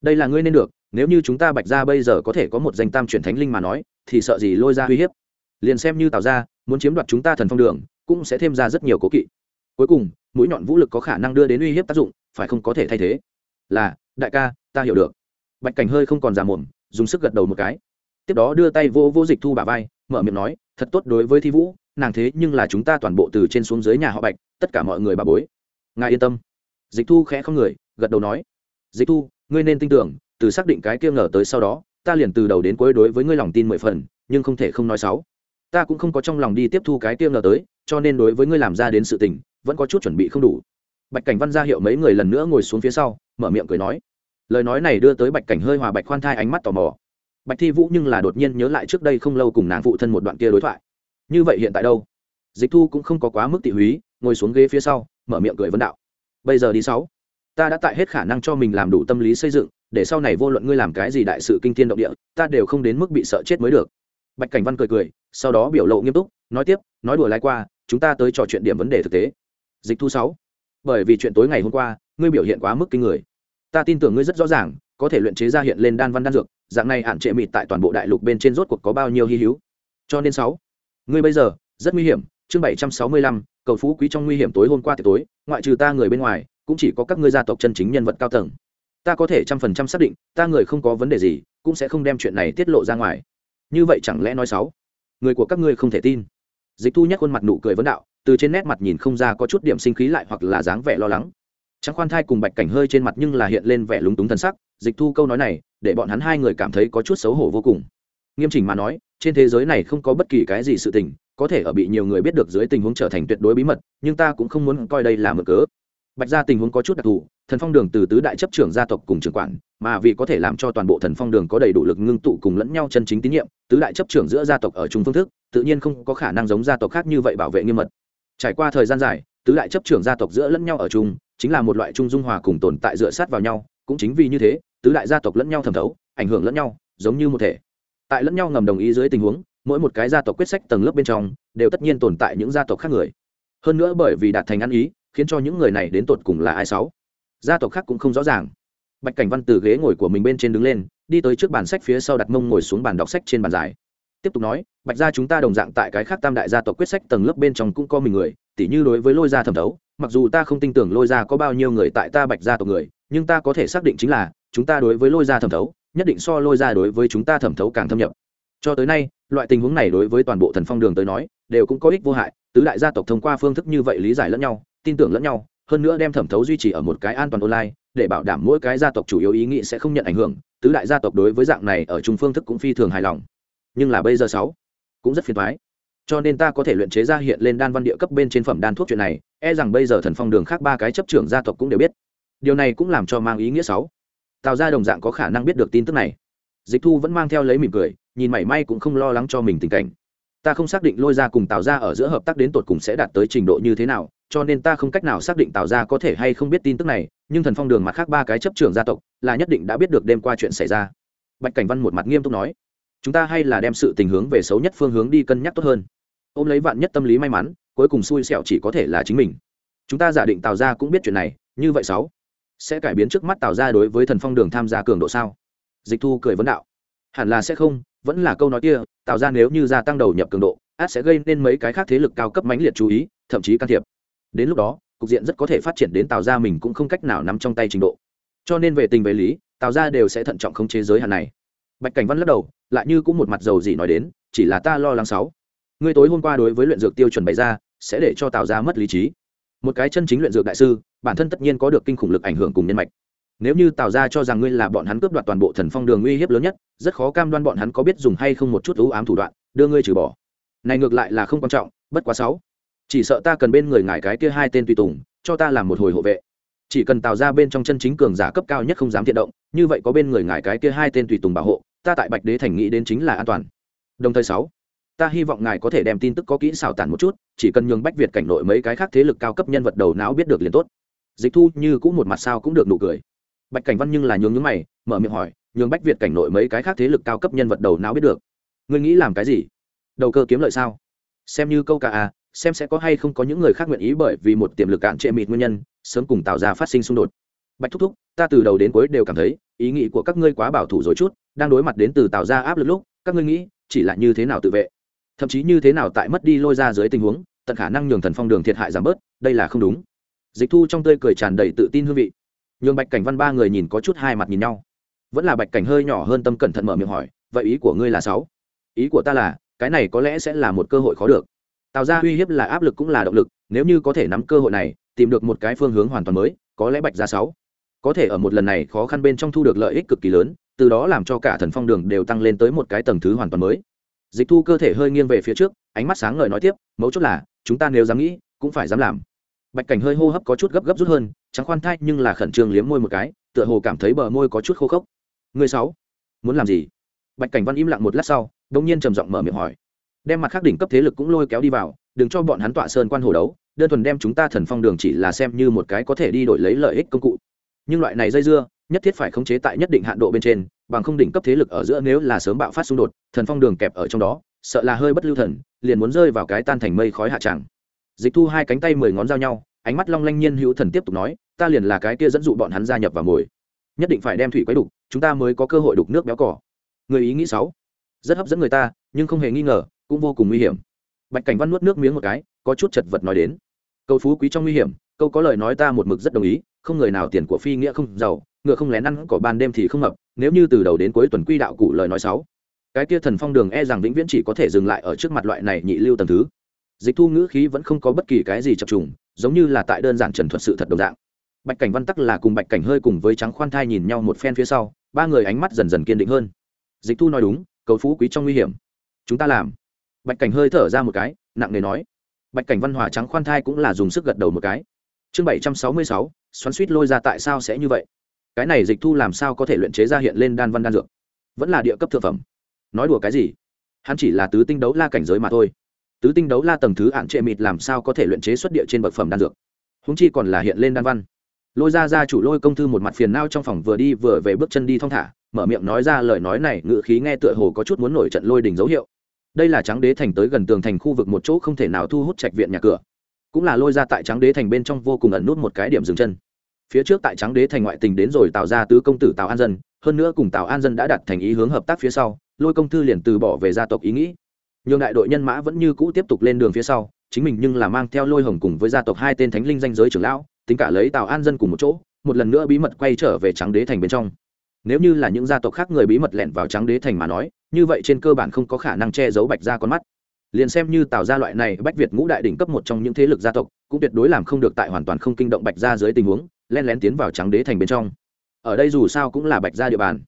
Đây là ngươi nên được, nếu như chúng ta bạch ra bây giờ có thể có một danh tam chuyển thánh linh mà nói, thì sợ gì lôi ra uy hiếp. Liền xem như tạo ra, muốn chiếm đoạt chúng ta thần phong đường, cũng sẽ thêm ra rất nhiều cố kỵ. Cuối cùng, mũi nhọn vũ lực có khả năng đưa đến uy hiếp tác dụng, phải không có thể thay thế? Là, đại ca, ta hiểu được. Bạch cảnh hơi không còn già mồm, dùng sức gật đầu một cái tiếp đó đưa tay vô vô dịch thu bà vai, mở miệng nói, thật tốt đối với thi vũ, nàng thế nhưng là chúng ta toàn bộ từ trên xuống dưới nhà họ bạch, tất cả mọi người bà bối. Ngài yên tâm. Dịch thu khẽ không người, gật đầu nói, dịch thu, ngươi nên tin tưởng, từ xác định cái kia ngờ tới sau đó, ta liền từ đầu đến cuối đối với ngươi lòng tin mười phần, nhưng không thể không nói xấu. Ta cũng không có trong lòng đi tiếp thu cái kia ngờ tới, cho nên đối với ngươi làm ra đến sự tình, vẫn có chút chuẩn bị không đủ. Bạch cảnh văn ra hiệu mấy người lần nữa ngồi xuống phía sau, mở miệng cười nói, lời nói này đưa tới bạch cảnh hơi hòa bạch khoan thai ánh mắt tò mò bạch thi vũ nhưng là đột nhiên nhớ lại trước đây không lâu cùng nàng phụ thân một đoạn kia đối thoại. Như vậy hiện tại đâu? Dịch thu cũng không có quá mức tị húy, ngồi xuống ghế phía sau, mở miệng cười vấn đạo. Bây giờ đi sáu. Ta đã tại hết khả năng cho mình làm đủ tâm lý xây dựng, để sau này vô luận ngươi làm cái gì đại sự kinh thiên động địa, ta đều không đến mức bị sợ chết mới được. Bạch cảnh văn cười cười, sau đó biểu lộ nghiêm túc, nói tiếp, nói đùa lai qua, chúng ta tới trò chuyện điểm vấn đề thực tế. Dịch thu sáu. Bởi vì chuyện tối ngày hôm qua, ngươi biểu hiện quá mức kinh người ta tin tưởng ngươi rất rõ ràng, có thể luyện chế ra hiện lên đan văn đan dược, dạng này hạn trệ mịt tại toàn bộ đại lục bên trên rốt cuộc có bao nhiêu hy hữu. Cho nên sáu, ngươi bây giờ, rất nguy hiểm, chương bảy trăm sáu mươi lăm, cầu phú quý trong nguy hiểm tối hôm qua thì tối, ngoại trừ ta người bên ngoài, cũng chỉ có các ngươi gia tộc chân chính nhân vật cao tầng. Ta có thể trăm phần trăm xác định, ta người không có vấn đề gì, cũng sẽ không đem chuyện này tiết lộ ra ngoài. Như vậy chẳng lẽ nói sáu, người của các ngươi không thể tin? Dịch thu nhắc khuôn mặt nụ cười vấn đạo, từ trên nét mặt nhìn không ra có chút điểm sinh khí lại hoặc là dáng vẻ lo lắng trắng khoan thai cùng bạch cảnh hơi trên mặt nhưng là hiện lên vẻ lúng túng thân sắc, dịch thu câu nói này, để bọn hắn hai người cảm thấy có chút xấu hổ vô cùng. Nghiêm chỉnh mà nói, trên thế giới này không có bất kỳ cái gì sự tình, có thể ở bị nhiều người biết được dưới tình huống trở thành tuyệt đối bí mật, nhưng ta cũng không muốn coi đây là mở cớ. Bạch ra tình huống có chút đặc thù, thần phong đường từ tứ đại chấp trưởng gia tộc cùng trưởng quản, mà vì có thể làm cho toàn bộ thần phong đường có đầy đủ lực ngưng tụ cùng lẫn nhau chân chính tín nhiệm, tứ đại chấp trưởng giữa gia tộc ở chung phương thức, tự nhiên không có khả năng giống gia tộc khác như vậy bảo vệ nghiêm mật. Trải qua thời gian dài, tứ đại chấp trưởng gia tộc giữa lẫn nhau ở chung chính là một loại trung dung hòa cùng tồn tại dựa sát vào nhau, cũng chính vì như thế, tứ đại gia tộc lẫn nhau thẩm thấu, ảnh hưởng lẫn nhau, giống như một thể. Tại lẫn nhau ngầm đồng ý dưới tình huống, mỗi một cái gia tộc quyết sách tầng lớp bên trong, đều tất nhiên tồn tại những gia tộc khác người. Hơn nữa bởi vì đạt thành ăn ý, khiến cho những người này đến tột cùng là ai sáu? Gia tộc khác cũng không rõ ràng. Bạch cảnh văn từ ghế ngồi của mình bên trên đứng lên, đi tới trước bàn sách phía sau đặt mông ngồi xuống bàn đọc sách trên bàn dài. Tiếp tục nói, bạch gia chúng ta đồng dạng tại cái khác tam đại gia tộc quyết sách tầng lớp bên trong cũng có mình người, tỉ như đối với lôi gia thẩm thấu mặc dù ta không tin tưởng lôi gia có bao nhiêu người tại ta bạch gia tộc người, nhưng ta có thể xác định chính là, chúng ta đối với lôi gia thẩm thấu, nhất định so lôi gia đối với chúng ta thẩm thấu càng thâm nhập. Cho tới nay, loại tình huống này đối với toàn bộ thần phong đường tới nói, đều cũng có ích vô hại, tứ đại gia tộc thông qua phương thức như vậy lý giải lẫn nhau, tin tưởng lẫn nhau, hơn nữa đem thẩm thấu duy trì ở một cái an toàn online, để bảo đảm mỗi cái gia tộc chủ yếu ý nghĩ sẽ không nhận ảnh hưởng, tứ đại gia tộc đối với dạng này ở chung phương thức cũng phi thường hài lòng. Nhưng là bây giờ sáu cũng rất phiền thoái cho nên ta có thể luyện chế ra hiện lên đan văn địa cấp bên trên phẩm đan thuốc chuyện này e rằng bây giờ thần phong đường khác ba cái chấp trưởng gia tộc cũng đều biết. Điều này cũng làm cho mang ý nghĩa sáu. Tào ra đồng dạng có khả năng biết được tin tức này. Dịch thu vẫn mang theo lấy mỉm cười, nhìn mảy may cũng không lo lắng cho mình tình cảnh. Ta không xác định lôi ra cùng tào ra ở giữa hợp tác đến tột cùng sẽ đạt tới trình độ như thế nào, cho nên ta không cách nào xác định tào ra có thể hay không biết tin tức này, nhưng thần phong đường mặt khác ba cái chấp trưởng gia tộc là nhất định đã biết được đêm qua chuyện xảy ra. Bạch cảnh văn một mặt nghiêm túc nói, chúng ta hay là đem sự tình hướng về xấu nhất phương hướng đi cân nhắc tốt hơn. Ôm lấy vạn nhất tâm lý may mắn cuối cùng xui xẻo chỉ có thể là chính mình. Chúng ta giả định tào ra cũng biết chuyện này, như vậy sáu, sẽ cải biến trước mắt tào ra đối với thần phong đường tham gia cường độ sao? Dịch thu cười vấn đạo. Hẳn là sẽ không, vẫn là câu nói kia, tào ra nếu như gia tăng đầu nhập cường độ, át sẽ gây nên mấy cái khác thế lực cao cấp mãnh liệt chú ý, thậm chí can thiệp. Đến lúc đó, cục diện rất có thể phát triển đến tào ra mình cũng không cách nào nắm trong tay trình độ. Cho nên về tình về lý, tào ra đều sẽ thận trọng không chế giới hạn này. Bạch cảnh văn lắc đầu, lại như cũng một mặt dầu gì nói đến, chỉ là ta lo lắng sáu. Ngươi tối hôm qua đối với luyện dược tiêu chuẩn bày ra sẽ để cho tạo ra mất lý trí. Một cái chân chính luyện dược đại sư, bản thân tất nhiên có được kinh khủng lực ảnh hưởng cùng nhân mạch. Nếu như tạo ra cho rằng ngươi là bọn hắn cướp đoạt toàn bộ thần phong đường uy hiếp lớn nhất, rất khó cam đoan bọn hắn có biết dùng hay không một chút ưu ám thủ đoạn, đưa ngươi trừ bỏ. Này ngược lại là không quan trọng, bất quá sáu. Chỉ sợ ta cần bên người ngài cái kia hai tên tùy tùng, cho ta làm một hồi hộ vệ. Chỉ cần tạo ra bên trong chân chính cường giả cấp cao nhất không dám thiện động, như vậy có bên người ngài cái kia hai tên tùy tùng bảo hộ, ta tại bạch đế thành nghĩ đến chính là an toàn. Đồng thời sáu ta hy vọng ngài có thể đem tin tức có kỹ xảo tản một chút, chỉ cần nhường bách việt cảnh nội mấy cái khác thế lực cao cấp nhân vật đầu não biết được liền tốt. Dịch thu như cũng một mặt sao cũng được nụ cười. Bạch cảnh văn nhưng là nhường nhướng mày, mở miệng hỏi, nhường bách việt cảnh nội mấy cái khác thế lực cao cấp nhân vật đầu não biết được? Ngươi nghĩ làm cái gì? Đầu cơ kiếm lợi sao? Xem như câu cả à xem sẽ có hay không có những người khác nguyện ý bởi vì một tiềm lực cạn trệ mịt nguyên nhân, sớm cùng tạo ra phát sinh xung đột. Bạch thúc thúc, ta từ đầu đến cuối đều cảm thấy, ý nghĩ của các ngươi quá bảo thủ rồi chút, đang đối mặt đến từ tạo ra áp lực lúc, các ngươi nghĩ, chỉ là như thế nào tự vệ? Thậm chí như thế nào tại mất đi lôi ra dưới tình huống, tận khả năng nhường thần phong đường thiệt hại giảm bớt, đây là không đúng. Dịch thu trong tươi cười tràn đầy tự tin hương vị. Nhường bạch cảnh văn ba người nhìn có chút hai mặt nhìn nhau. Vẫn là bạch cảnh hơi nhỏ hơn tâm cẩn thận mở miệng hỏi, vậy ý của ngươi là sáu? Ý của ta là, cái này có lẽ sẽ là một cơ hội khó được. Tạo ra uy hiếp là áp lực cũng là động lực, nếu như có thể nắm cơ hội này, tìm được một cái phương hướng hoàn toàn mới, có lẽ bạch ra sáu có thể ở một lần này khó khăn bên trong thu được lợi ích cực kỳ lớn, từ đó làm cho cả thần phong đường đều tăng lên tới một cái tầng thứ hoàn toàn mới dịch thu cơ thể hơi nghiêng về phía trước, ánh mắt sáng ngời nói tiếp, mấu chốt là, chúng ta nếu dám nghĩ, cũng phải dám làm. Bạch cảnh hơi hô hấp có chút gấp gấp rút hơn, trắng khoan thai nhưng là khẩn trương liếm môi một cái, tựa hồ cảm thấy bờ môi có chút khô khốc. Người sáu, muốn làm gì? Bạch cảnh văn im lặng một lát sau đông nhiên trầm giọng mở miệng hỏi. Đem mặt khác đỉnh cấp thế lực cũng lôi kéo đi vào, đừng cho bọn hắn tọa sơn quan hồ đấu, đơn thuần đem chúng ta thần phong đường chỉ là xem như một cái có thể đi đổi lấy lợi ích công cụ. Nhưng loại này dây dưa nhất thiết phải khống chế tại nhất định hạn độ bên trên, bằng không đỉnh cấp thế lực ở giữa nếu là sớm bạo phát xung đột, thần phong đường kẹp ở trong đó, sợ là hơi bất lưu thần, liền muốn rơi vào cái tan thành mây khói hạ tràng. Dịch thu hai cánh tay mười ngón giao nhau, ánh mắt long lanh nhiên hữu thần tiếp tục nói, ta liền là cái kia dẫn dụ bọn hắn gia nhập vào mồi. Nhất định phải đem thủy quấy đục, chúng ta mới có cơ hội đục nước béo cỏ. Người ý nghĩ sáu. Rất hấp dẫn người ta, nhưng không hề nghi ngờ, cũng vô cùng nguy hiểm. Bạch cảnh văn nuốt nước miếng một cái, có chút chật vật nói đến. Cầu phú quý trong nguy hiểm câu có lời nói ta một mực rất đồng ý, không người nào tiền của phi nghĩa không giàu, ngựa không lén ăn, cỏ ban đêm thì không mập, nếu như từ đầu đến cuối tuần quy đạo cụ lời nói sáu cái kia thần phong đường e rằng vĩnh viễn chỉ có thể dừng lại ở trước mặt loại này nhị lưu tầm thứ. Dịch thu ngữ khí vẫn không có bất kỳ cái gì chập trùng, giống như là tại đơn giản trần thuật sự thật đồng dạng. Bạch cảnh văn tắc là cùng bạch cảnh hơi cùng với trắng khoan thai nhìn nhau một phen phía sau, ba người ánh mắt dần dần kiên định hơn. Dịch thu nói đúng, cầu phú quý trong nguy hiểm. Chúng ta làm. Bạch cảnh hơi thở ra một cái, nặng nề nói. Bạch cảnh văn hòa trắng khoan thai cũng là dùng sức gật đầu một cái chương bảy trăm sáu mươi sáu, xoắn suýt lôi ra tại sao sẽ như vậy? Cái này dịch thu làm sao có thể luyện chế ra hiện lên đan văn đan dược? Vẫn là địa cấp thượng phẩm. Nói đùa cái gì? Hắn chỉ là tứ tinh đấu la cảnh giới mà thôi. Tứ tinh đấu la tầng thứ hạn trệ mịt làm sao có thể luyện chế xuất địa trên bậc phẩm đan dược? Húng chi còn là hiện lên đan văn. Lôi ra ra chủ lôi công thư một mặt phiền nao trong phòng vừa đi vừa về bước chân đi thong thả, mở miệng nói ra lời nói này ngự khí nghe tựa hồ có chút muốn nổi trận lôi đình dấu hiệu. Đây là trắng đế thành tới gần tường thành khu vực một chỗ không thể nào thu hút trạch viện nhà cửa cũng là lôi ra tại trắng đế thành bên trong vô cùng ẩn nút một cái điểm dừng chân. Phía trước tại trắng đế thành ngoại tình đến rồi tạo ra tứ công tử tào an dân, hơn nữa cùng tào an dân đã đặt thành ý hướng hợp tác phía sau, lôi công thư liền từ bỏ về gia tộc ý nghĩ. Nhường đại đội nhân mã vẫn như cũ tiếp tục lên đường phía sau, chính mình nhưng là mang theo lôi hồng cùng với gia tộc hai tên thánh linh danh giới trưởng lão, tính cả lấy tào an dân cùng một chỗ, một lần nữa bí mật quay trở về trắng đế thành bên trong. Nếu như là những gia tộc khác người bí mật lẻn vào trắng đế thành mà nói, như vậy trên cơ bản không có khả năng che giấu bạch ra con mắt liền xem như tạo ra loại này bách việt ngũ đại đỉnh cấp một trong những thế lực gia tộc, cũng tuyệt đối làm không được tại hoàn toàn không kinh động bạch gia dưới tình huống, len lén tiến vào trắng đế thành bên trong. Ở đây dù sao cũng là bạch gia địa bàn,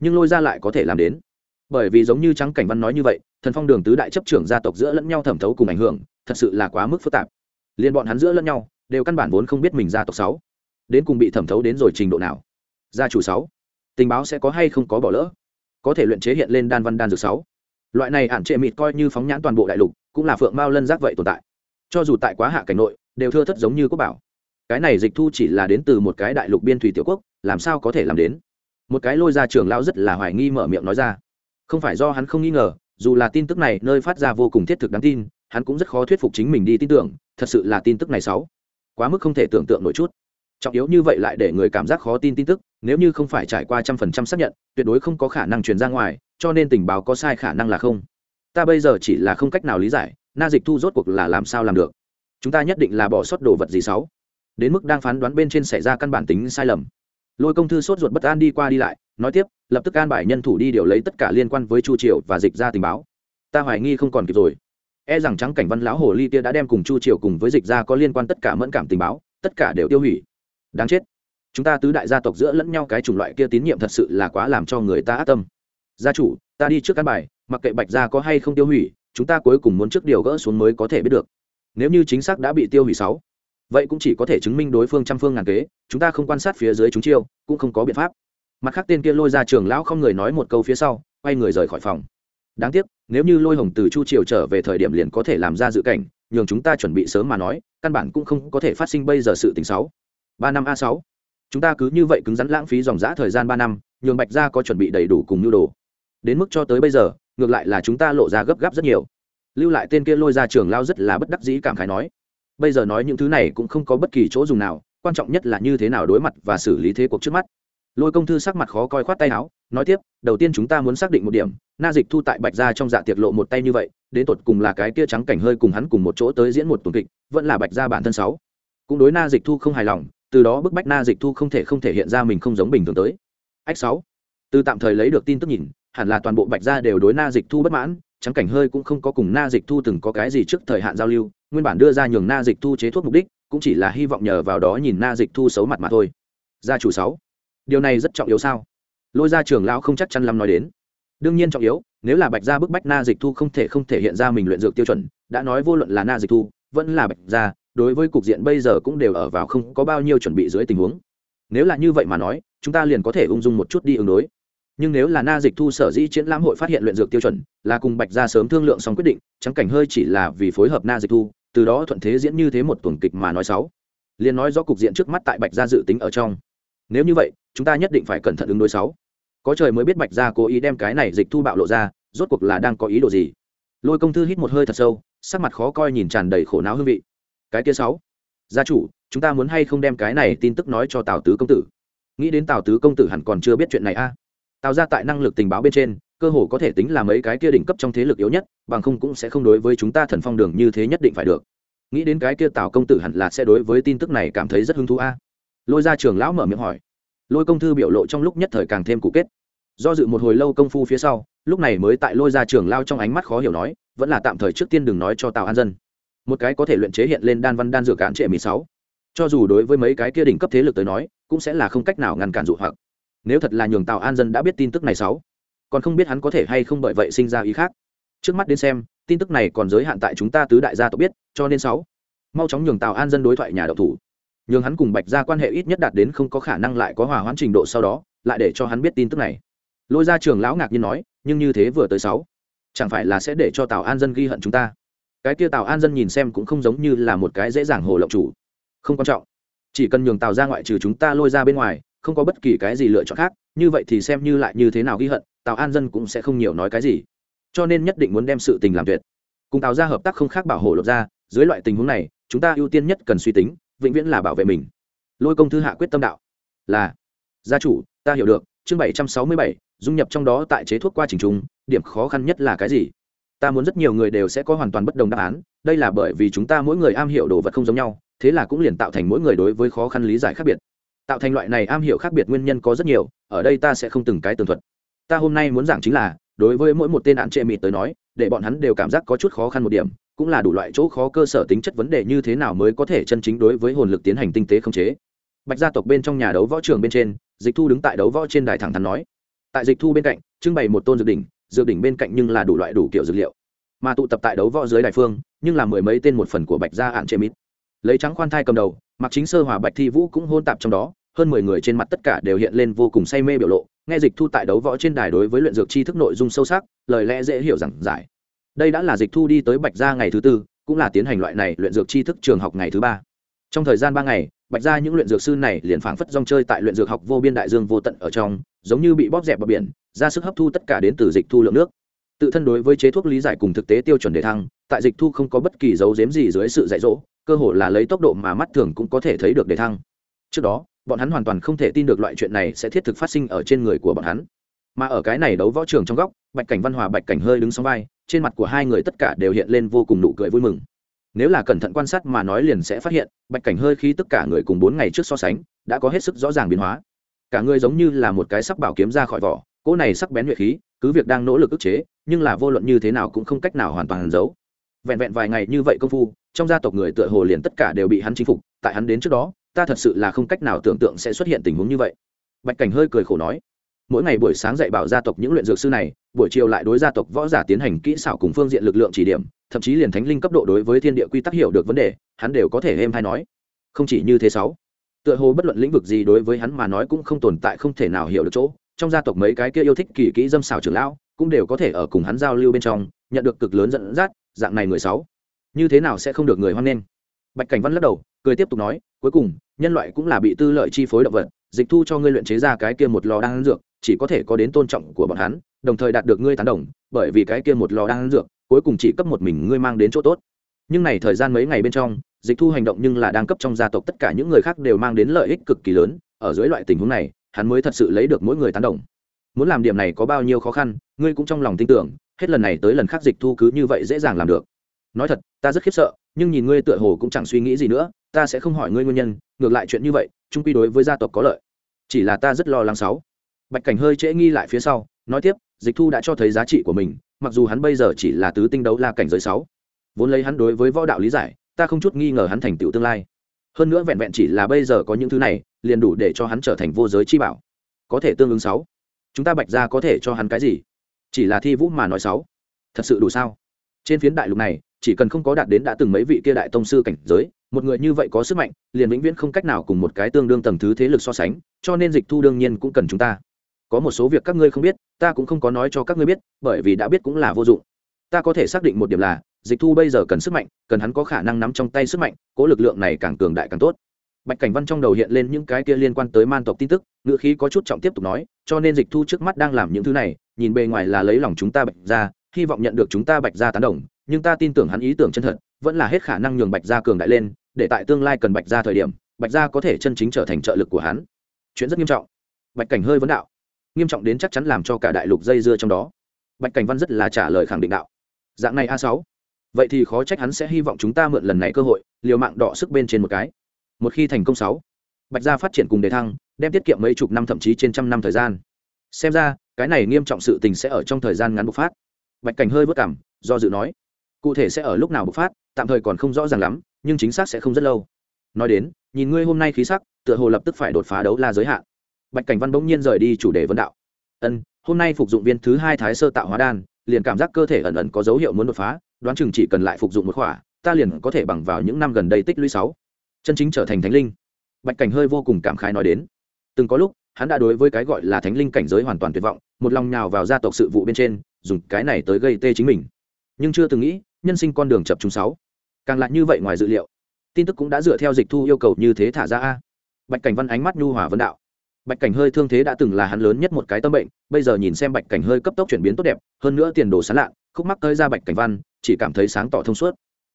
nhưng lôi ra lại có thể làm đến. Bởi vì giống như trắng cảnh văn nói như vậy, thần phong đường tứ đại chấp trưởng gia tộc giữa lẫn nhau thẩm thấu cùng ảnh hưởng, thật sự là quá mức phức tạp. Liền bọn hắn giữa lẫn nhau, đều căn bản vốn không biết mình gia tộc sáu, đến cùng bị thẩm thấu đến rồi trình độ nào. Gia chủ sáu, tình báo sẽ có hay không có bỏ lỡ? Có thể luyện chế hiện lên đan văn đan dược sáu loại này ản trệ mịt coi như phóng nhãn toàn bộ đại lục, cũng là phượng mao lân giác vậy tồn tại. Cho dù tại quá hạ cảnh nội, đều thưa thất giống như quốc bảo. Cái này dịch thu chỉ là đến từ một cái đại lục biên thủy tiểu quốc, làm sao có thể làm đến? Một cái lôi ra trường lao rất là hoài nghi mở miệng nói ra. Không phải do hắn không nghi ngờ, dù là tin tức này nơi phát ra vô cùng thiết thực đáng tin, hắn cũng rất khó thuyết phục chính mình đi tin tưởng, thật sự là tin tức này xấu. Quá mức không thể tưởng tượng nổi chút trọng yếu như vậy lại để người cảm giác khó tin tin tức, nếu như không phải trải qua trăm phần trăm xác nhận, tuyệt đối không có khả năng truyền ra ngoài, cho nên tình báo có sai khả năng là không. Ta bây giờ chỉ là không cách nào lý giải, na dịch thu rốt cuộc là làm sao làm được? Chúng ta nhất định là bỏ sót đồ vật gì xấu? Đến mức đang phán đoán bên trên xảy ra căn bản tính sai lầm. Lôi công thư sốt ruột bất an đi qua đi lại, nói tiếp, lập tức an bài nhân thủ đi điều lấy tất cả liên quan với chu triều và dịch ra tình báo. Ta hoài nghi không còn kịp rồi. E rằng trắng cảnh văn lão hồ ly tia đã đem cùng chu triều cùng với dịch ra có liên quan tất cả mẫn cảm tình báo, tất cả đều tiêu hủy đáng chết. Chúng ta tứ đại gia tộc giữa lẫn nhau cái chủng loại kia tín nhiệm thật sự là quá làm cho người ta ác tâm. Gia chủ, ta đi trước căn bài, mặc kệ bạch gia có hay không tiêu hủy, chúng ta cuối cùng muốn trước điều gỡ xuống mới có thể biết được. Nếu như chính xác đã bị tiêu hủy sáu, vậy cũng chỉ có thể chứng minh đối phương trăm phương ngàn kế, chúng ta không quan sát phía dưới chúng chiêu, cũng không có biện pháp. Mặt khác tên kia lôi ra trường lão không người nói một câu phía sau, quay người rời khỏi phòng. Đáng tiếc, nếu như lôi hồng từ chu triều trở về thời điểm liền có thể làm ra dự cảnh, nhường chúng ta chuẩn bị sớm mà nói, căn bản cũng không có thể phát sinh bây giờ sự tình xấu ba năm a sáu. Chúng ta cứ như vậy cứng rắn lãng phí dòng giã thời gian ba năm, nhường bạch gia có chuẩn bị đầy đủ cùng nhu đồ. Đến mức cho tới bây giờ, ngược lại là chúng ta lộ ra gấp gáp rất nhiều. Lưu lại tên kia lôi ra trường lao rất là bất đắc dĩ cảm khái nói. Bây giờ nói những thứ này cũng không có bất kỳ chỗ dùng nào, quan trọng nhất là như thế nào đối mặt và xử lý thế cuộc trước mắt. Lôi công thư sắc mặt khó coi khoát tay áo, nói tiếp, đầu tiên chúng ta muốn xác định một điểm, na dịch thu tại bạch gia trong dạ tiệc lộ một tay như vậy, đến tột cùng là cái kia trắng cảnh hơi cùng hắn cùng một chỗ tới diễn một tuần kịch, vẫn là bạch gia bản thân sáu. Cũng đối na dịch thu không hài lòng từ đó bức bách na dịch thu không thể không thể hiện ra mình không giống bình thường tới. Ách sáu. Từ tạm thời lấy được tin tức nhìn, hẳn là toàn bộ bạch gia đều đối na dịch thu bất mãn trắng cảnh hơi cũng không có cùng na dịch thu từng có cái gì trước thời hạn giao lưu, nguyên bản đưa ra nhường na dịch thu chế thuốc mục đích, cũng chỉ là hy vọng nhờ vào đó nhìn na dịch thu xấu mặt mà thôi. Gia chủ sáu. Điều này rất trọng yếu sao? Lôi ra trường lão không chắc chắn lắm nói đến. Đương nhiên trọng yếu, nếu là bạch gia bức bách na dịch thu không thể không thể hiện ra mình luyện dược tiêu chuẩn, đã nói vô luận là na dịch thu, vẫn là bạch gia đối với cục diện bây giờ cũng đều ở vào không có bao nhiêu chuẩn bị dưới tình huống. Nếu là như vậy mà nói, chúng ta liền có thể ung dung một chút đi ứng đối. Nhưng nếu là na dịch thu sở dĩ triển lãm hội phát hiện luyện dược tiêu chuẩn, là cùng bạch gia sớm thương lượng xong quyết định trắng cảnh hơi chỉ là vì phối hợp na dịch thu, từ đó thuận thế diễn như thế một tuần kịch mà nói xấu. Liền nói do cục diện trước mắt tại bạch gia dự tính ở trong. Nếu như vậy, chúng ta nhất định phải cẩn thận ứng đối sáu có trời mới biết bạch gia cố ý đem cái này dịch thu bạo lộ ra, rốt cuộc là đang có ý đồ gì. Lôi công thư hít một hơi thật sâu, sắc mặt khó coi nhìn tràn đầy khổ não hương vị cái kia sáu. Gia chủ, chúng ta muốn hay không đem cái này tin tức nói cho tào tứ công tử? Nghĩ đến tào tứ công tử hẳn còn chưa biết chuyện này a. À? tào ra tại năng lực tình báo bên trên, cơ hồ có thể tính là mấy cái kia đỉnh cấp trong thế lực yếu nhất, bằng không cũng sẽ không đối với chúng ta thần phong đường như thế nhất định phải được. Nghĩ đến cái kia tào công tử hẳn là sẽ đối với tin tức này cảm thấy rất hứng thú a. À? Lôi ra trường lão mở miệng hỏi. Lôi công thư biểu lộ trong lúc nhất thời càng thêm cụ kết. Do dự một hồi lâu công phu phía sau, lúc này mới tại lôi ra trường lao trong ánh mắt khó hiểu nói, vẫn là tạm thời trước tiên đừng nói cho tào an dân một cái có thể luyện chế hiện lên đan văn đan dược cản trệ mỹ sáu. Cho dù đối với mấy cái kia đỉnh cấp thế lực tới nói, cũng sẽ là không cách nào ngăn cản dụ hoặc. Nếu thật là nhường tào an dân đã biết tin tức này sáu, còn không biết hắn có thể hay không bởi vậy sinh ra ý khác. Trước mắt đến xem, tin tức này còn giới hạn tại chúng ta tứ đại gia tộc biết, cho nên sáu, mau chóng nhường tào an dân đối thoại nhà độc thủ. Nhường hắn cùng bạch gia quan hệ ít nhất đạt đến không có khả năng lại có hòa hoãn trình độ sau đó, lại để cho hắn biết tin tức này. Lôi ra trường lão ngạc nhiên nói, nhưng như thế vừa tới sáu, chẳng phải là sẽ để cho tào an dân ghi hận chúng ta? Cái kia tào an dân nhìn xem cũng không giống như là một cái dễ dàng hồ lộng chủ. Không quan trọng. Chỉ cần nhường tào ra ngoại trừ chúng ta lôi ra bên ngoài, không có bất kỳ cái gì lựa chọn khác, như vậy thì xem như lại như thế nào ghi hận, tào an dân cũng sẽ không nhiều nói cái gì. Cho nên nhất định muốn đem sự tình làm tuyệt. Cùng tào ra hợp tác không khác bảo hộ lột ra, dưới loại tình huống này, chúng ta ưu tiên nhất cần suy tính, vĩnh viễn là bảo vệ mình. Lôi công thư hạ quyết tâm đạo. Là, gia chủ, ta hiểu được, chương bảy trăm sáu mươi bảy, dung nhập trong đó tại chế thuốc qua trình trung điểm khó khăn nhất là cái gì? Ta muốn rất nhiều người đều sẽ có hoàn toàn bất đồng đáp án, đây là bởi vì chúng ta mỗi người am hiểu đồ vật không giống nhau, thế là cũng liền tạo thành mỗi người đối với khó khăn lý giải khác biệt. Tạo thành loại này am hiểu khác biệt nguyên nhân có rất nhiều, ở đây ta sẽ không từng cái tường thuật. Ta hôm nay muốn giảng chính là, đối với mỗi một tên án trệ mịt tới nói, để bọn hắn đều cảm giác có chút khó khăn một điểm, cũng là đủ loại chỗ khó cơ sở tính chất vấn đề như thế nào mới có thể chân chính đối với hồn lực tiến hành tinh tế không chế. Bạch gia tộc bên trong nhà đấu võ trường bên trên, dịch thu đứng tại đấu võ trên đài thẳng thắn nói. Tại dịch thu bên cạnh, trưng bày một tôn dược đỉnh dược đỉnh bên cạnh nhưng là đủ loại đủ kiểu dược liệu. Mà tụ tập tại đấu võ dưới đại phương, nhưng là mười mấy tên một phần của bạch gia hạn chế mít. Lấy trắng khoan thai cầm đầu mặc chính sơ hòa bạch thi vũ cũng hôn tạp trong đó, hơn mười người trên mặt tất cả đều hiện lên vô cùng say mê biểu lộ, nghe dịch thu tại đấu võ trên đài đối với luyện dược tri thức nội dung sâu sắc, lời lẽ dễ hiểu rằng giải. Đây đã là dịch thu đi tới bạch gia ngày thứ tư, cũng là tiến hành loại này luyện dược tri thức trường học ngày thứ ba. Trong thời gian ba ngày, bạch gia những luyện dược sư này liền phảng phất rong chơi tại luyện dược học vô biên đại dương vô tận ở trong giống như bị bóp dẹp vào biển, ra sức hấp thu tất cả đến từ dịch thu lượng nước. Tự thân đối với chế thuốc lý giải cùng thực tế tiêu chuẩn đề thăng, tại dịch thu không có bất kỳ dấu dếm gì dưới sự dạy dỗ, cơ hội là lấy tốc độ mà mắt thường cũng có thể thấy được đề thăng. Trước đó, bọn hắn hoàn toàn không thể tin được loại chuyện này sẽ thiết thực phát sinh ở trên người của bọn hắn. Mà ở cái này đấu võ trường trong góc, bạch cảnh văn hòa, bạch cảnh hơi đứng sóng vai, trên mặt của hai người tất cả đều hiện lên vô cùng nụ cười vui mừng. Nếu là cẩn thận quan sát mà nói liền sẽ phát hiện, bạch cảnh hơi khi tất cả người cùng bốn ngày trước so sánh, đã có hết sức rõ ràng biến hóa cả người giống như là một cái sắc bảo kiếm ra khỏi vỏ, cỗ này sắc bén nhuệ khí, cứ việc đang nỗ lực ức chế, nhưng là vô luận như thế nào cũng không cách nào hoàn toàn giấu. Vẹn vẹn vài ngày như vậy công phu, trong gia tộc người tựa hồ liền tất cả đều bị hắn chinh phục, tại hắn đến trước đó, ta thật sự là không cách nào tưởng tượng sẽ xuất hiện tình huống như vậy. Bạch cảnh hơi cười khổ nói, mỗi ngày buổi sáng dạy bảo gia tộc những luyện dược sư này, buổi chiều lại đối gia tộc võ giả tiến hành kỹ xảo cùng phương diện lực lượng chỉ điểm, thậm chí liền thánh linh cấp độ đối với thiên địa quy tắc hiểu được vấn đề, hắn đều có thể êm hay nói. Không chỉ như thế sáu tựa hồ bất luận lĩnh vực gì đối với hắn mà nói cũng không tồn tại không thể nào hiểu được chỗ. Trong gia tộc mấy cái kia yêu thích kỳ kỹ dâm xảo trưởng lão cũng đều có thể ở cùng hắn giao lưu bên trong, nhận được cực lớn dẫn dắt, dạng này người sáu. Như thế nào sẽ không được người hoan nghênh? Bạch cảnh văn lắc đầu, cười tiếp tục nói, cuối cùng, nhân loại cũng là bị tư lợi chi phối động vật, dịch thu cho ngươi luyện chế ra cái kia một lò đan dược, chỉ có thể có đến tôn trọng của bọn hắn, đồng thời đạt được ngươi tán đồng, bởi vì cái kia một lò đan dược, cuối cùng chỉ cấp một mình ngươi mang đến chỗ tốt. Nhưng này thời gian mấy ngày bên trong dịch thu hành động nhưng là đang cấp trong gia tộc tất cả những người khác đều mang đến lợi ích cực kỳ lớn, ở dưới loại tình huống này, hắn mới thật sự lấy được mỗi người tán đồng. Muốn làm điểm này có bao nhiêu khó khăn, ngươi cũng trong lòng tin tưởng, hết lần này tới lần khác dịch thu cứ như vậy dễ dàng làm được. Nói thật, ta rất khiếp sợ, nhưng nhìn ngươi tựa hồ cũng chẳng suy nghĩ gì nữa, ta sẽ không hỏi ngươi nguyên nhân, ngược lại chuyện như vậy trung quy đối với gia tộc có lợi. Chỉ là ta rất lo lắng sáu. Bạch cảnh hơi trễ nghi lại phía sau, nói tiếp, dịch thu đã cho thấy giá trị của mình, mặc dù hắn bây giờ chỉ là tứ tinh đấu la cảnh giới sáu. Vốn lấy hắn đối với võ đạo lý giải ta không chút nghi ngờ hắn thành tựu tương lai. Hơn nữa vẹn vẹn chỉ là bây giờ có những thứ này, liền đủ để cho hắn trở thành vô giới chi bảo. Có thể tương ứng sáu. Chúng ta bạch ra có thể cho hắn cái gì? Chỉ là thi vũ mà nói sáu. Thật sự đủ sao? Trên phiến đại lục này, chỉ cần không có đạt đến đã từng mấy vị kia đại tông sư cảnh giới, một người như vậy có sức mạnh, liền vĩnh viễn không cách nào cùng một cái tương đương tầng thứ thế lực so sánh, cho nên dịch thu đương nhiên cũng cần chúng ta. Có một số việc các ngươi không biết, ta cũng không có nói cho các ngươi biết, bởi vì đã biết cũng là vô dụng. Ta có thể xác định một điểm là dịch thu bây giờ cần sức mạnh, cần hắn có khả năng nắm trong tay sức mạnh, cố lực lượng này càng cường đại càng tốt. Bạch cảnh văn trong đầu hiện lên những cái kia liên quan tới man tộc tin tức, ngữ khí có chút trọng tiếp tục nói, cho nên dịch thu trước mắt đang làm những thứ này, nhìn bề ngoài là lấy lòng chúng ta bạch ra hy vọng nhận được chúng ta bạch ra tán đồng, nhưng ta tin tưởng hắn ý tưởng chân thật, vẫn là hết khả năng nhường bạch gia cường đại lên, để tại tương lai cần bạch gia thời điểm, bạch gia có thể chân chính trở thành trợ lực của hắn. Chuyện rất nghiêm trọng. Bạch cảnh hơi vấn đạo. Nghiêm trọng đến chắc chắn làm cho cả đại lục dây dưa trong đó. Bạch cảnh văn rất là trả lời khẳng định đạo. Dạng này a sáu vậy thì khó trách hắn sẽ hy vọng chúng ta mượn lần này cơ hội, liều mạng đọ sức bên trên một cái. Một khi thành công sáu, bạch gia phát triển cùng đề thăng, đem tiết kiệm mấy chục năm thậm chí trên trăm năm thời gian. Xem ra, cái này nghiêm trọng sự tình sẽ ở trong thời gian ngắn bộc phát. Bạch cảnh hơi vất cảm, do dự nói, cụ thể sẽ ở lúc nào bộc phát, tạm thời còn không rõ ràng lắm, nhưng chính xác sẽ không rất lâu. Nói đến, nhìn ngươi hôm nay khí sắc, tựa hồ lập tức phải đột phá đấu la giới hạn. Bạch cảnh văn bỗng nhiên rời đi chủ đề vấn đạo. Ân, hôm nay phục dụng viên thứ hai thái sơ tạo hóa đan, liền cảm giác cơ thể ẩn ẩn có dấu hiệu muốn đột phá đoán chừng chỉ cần lại phục dụng một khỏa, ta liền có thể bằng vào những năm gần đây tích lũy sáu. Chân chính trở thành thánh linh. Bạch cảnh hơi vô cùng cảm khái nói đến. Từng có lúc, hắn đã đối với cái gọi là thánh linh cảnh giới hoàn toàn tuyệt vọng, một lòng nhào vào gia tộc sự vụ bên trên, dùng cái này tới gây tê chính mình. Nhưng chưa từng nghĩ, nhân sinh con đường chập chúng sáu. Càng lại như vậy ngoài dự liệu, tin tức cũng đã dựa theo dịch thu yêu cầu như thế thả ra a. Bạch cảnh văn ánh mắt nhu hòa vấn đạo bạch cảnh hơi thương thế đã từng là hắn lớn nhất một cái tâm bệnh, bây giờ nhìn xem bạch cảnh hơi cấp tốc chuyển biến tốt đẹp, hơn nữa tiền đồ sán lạ, khúc mắc tới ra bạch cảnh văn, chỉ cảm thấy sáng tỏ thông suốt.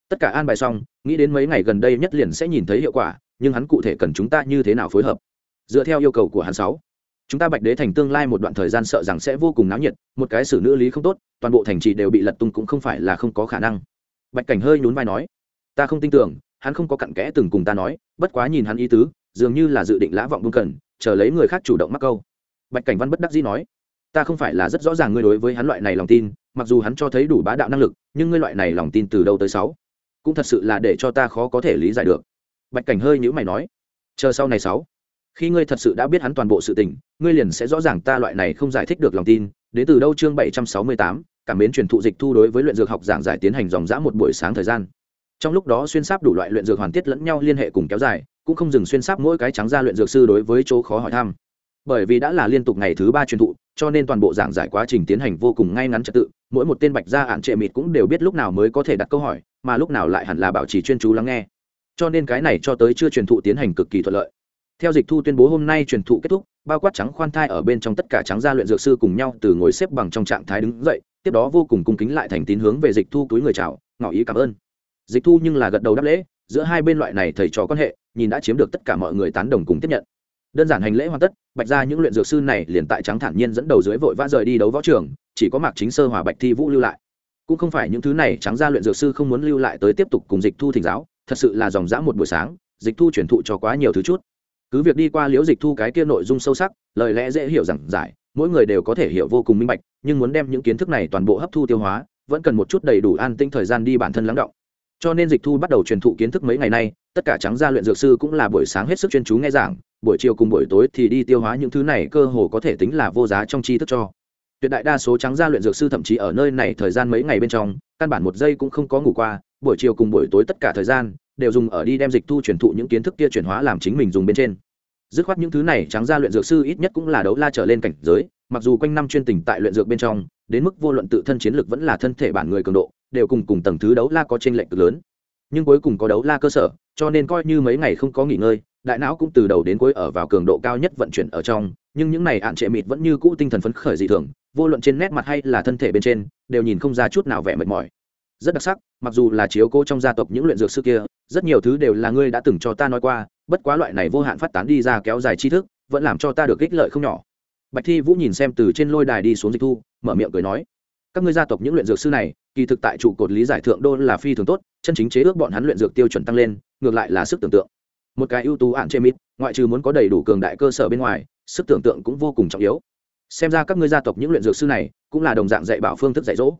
Tất cả an bài xong, nghĩ đến mấy ngày gần đây nhất liền sẽ nhìn thấy hiệu quả, nhưng hắn cụ thể cần chúng ta như thế nào phối hợp? Dựa theo yêu cầu của hắn sáu, chúng ta bạch đế thành tương lai một đoạn thời gian sợ rằng sẽ vô cùng náo nhiệt, một cái xử nữ lý không tốt, toàn bộ thành trì đều bị lật tung cũng không phải là không có khả năng. Bạch cảnh hơi nhún vai nói, ta không tin tưởng, hắn không có cặn kẽ từng cùng ta nói, bất quá nhìn hắn ý tứ, dường như là dự định lã vọng vương cần chờ lấy người khác chủ động mắc câu. Bạch cảnh văn bất đắc dĩ nói, ta không phải là rất rõ ràng ngươi đối với hắn loại này lòng tin, mặc dù hắn cho thấy đủ bá đạo năng lực, nhưng ngươi loại này lòng tin từ đâu tới sáu? Cũng thật sự là để cho ta khó có thể lý giải được. Bạch cảnh hơi nhữ mày nói, chờ sau này sáu. Khi ngươi thật sự đã biết hắn toàn bộ sự tình, ngươi liền sẽ rõ ràng ta loại này không giải thích được lòng tin, đến từ đâu chương bảy trăm sáu mươi tám cảm mến truyền thụ dịch thu đối với luyện dược học giảng giải tiến hành dòng dã một buổi sáng thời gian. Trong lúc đó xuyên sáp đủ loại luyện dược hoàn tiết lẫn nhau liên hệ cùng kéo dài cũng không dừng xuyên sáp mỗi cái trắng ra luyện dược sư đối với chỗ khó hỏi thăm. Bởi vì đã là liên tục ngày thứ ba truyền thụ, cho nên toàn bộ giảng giải quá trình tiến hành vô cùng ngay ngắn trật tự, mỗi một tên bạch gia ạn trệ mịt cũng đều biết lúc nào mới có thể đặt câu hỏi, mà lúc nào lại hẳn là bảo trì chuyên chú lắng nghe. Cho nên cái này cho tới chưa truyền thụ tiến hành cực kỳ thuận lợi. Theo dịch thu tuyên bố hôm nay truyền thụ kết thúc, bao quát trắng khoan thai ở bên trong tất cả trắng gia luyện dược sư cùng nhau từ ngồi xếp bằng trong trạng thái đứng dậy, tiếp đó vô cùng cung kính lại thành tín hướng về dịch thu túi người chào, ngỏ ý cảm ơn. Dịch thu nhưng là gật đầu đáp lễ, giữa hai bên loại này thầy trò quan hệ nhìn đã chiếm được tất cả mọi người tán đồng cùng tiếp nhận. Đơn giản hành lễ hoàn tất, bạch ra những luyện dược sư này liền tại trắng thản nhiên dẫn đầu dưới vội vã rời đi đấu võ trường, chỉ có mạc chính sơ hòa bạch thi vũ lưu lại. Cũng không phải những thứ này trắng ra luyện dược sư không muốn lưu lại tới tiếp tục cùng dịch thu thỉnh giáo, thật sự là dòng dã một buổi sáng, dịch thu chuyển thụ cho quá nhiều thứ chút. Cứ việc đi qua liễu dịch thu cái kia nội dung sâu sắc, lời lẽ dễ hiểu rằng giải, mỗi người đều có thể hiểu vô cùng minh bạch, nhưng muốn đem những kiến thức này toàn bộ hấp thu tiêu hóa, vẫn cần một chút đầy đủ an tinh thời gian đi bản thân lắng động. Cho nên dịch thu bắt đầu truyền thụ kiến thức mấy ngày nay tất cả trắng gia luyện dược sư cũng là buổi sáng hết sức chuyên chú nghe giảng, buổi chiều cùng buổi tối thì đi tiêu hóa những thứ này cơ hồ có thể tính là vô giá trong tri thức cho. Tuyệt đại đa số trắng gia luyện dược sư thậm chí ở nơi này thời gian mấy ngày bên trong, căn bản một giây cũng không có ngủ qua, buổi chiều cùng buổi tối tất cả thời gian, đều dùng ở đi đem dịch thu truyền thụ những kiến thức kia chuyển hóa làm chính mình dùng bên trên. Dứt khoát những thứ này trắng ra luyện dược sư ít nhất cũng là đấu la trở lên cảnh giới, mặc dù quanh năm chuyên tình tại luyện dược bên trong, đến mức vô luận tự thân chiến lực vẫn là thân thể bản người cường độ, đều cùng cùng tầng thứ đấu la có trên lệnh cực lớn. Nhưng cuối cùng có đấu la cơ sở cho nên coi như mấy ngày không có nghỉ ngơi, đại não cũng từ đầu đến cuối ở vào cường độ cao nhất vận chuyển ở trong, nhưng những này ạn trệ mịt vẫn như cũ tinh thần phấn khởi dị thường, vô luận trên nét mặt hay là thân thể bên trên, đều nhìn không ra chút nào vẻ mệt mỏi. Rất đặc sắc, mặc dù là chiếu cố trong gia tộc những luyện dược sư kia, rất nhiều thứ đều là ngươi đã từng cho ta nói qua, bất quá loại này vô hạn phát tán đi ra kéo dài tri thức, vẫn làm cho ta được ích lợi không nhỏ. Bạch thi vũ nhìn xem từ trên lôi đài đi xuống dịch thu, mở miệng cười nói các ngươi gia tộc những luyện dược sư này, kỳ thực tại trụ cột lý giải thượng đô là phi thường tốt, chân chính chế ước bọn hắn luyện dược tiêu chuẩn tăng lên, ngược lại là sức tưởng tượng. Một cái ưu tú ạn chê mít, ngoại trừ muốn có đầy đủ cường đại cơ sở bên ngoài, sức tưởng tượng cũng vô cùng trọng yếu. Xem ra các ngươi gia tộc những luyện dược sư này, cũng là đồng dạng dạy bảo phương thức dạy dỗ.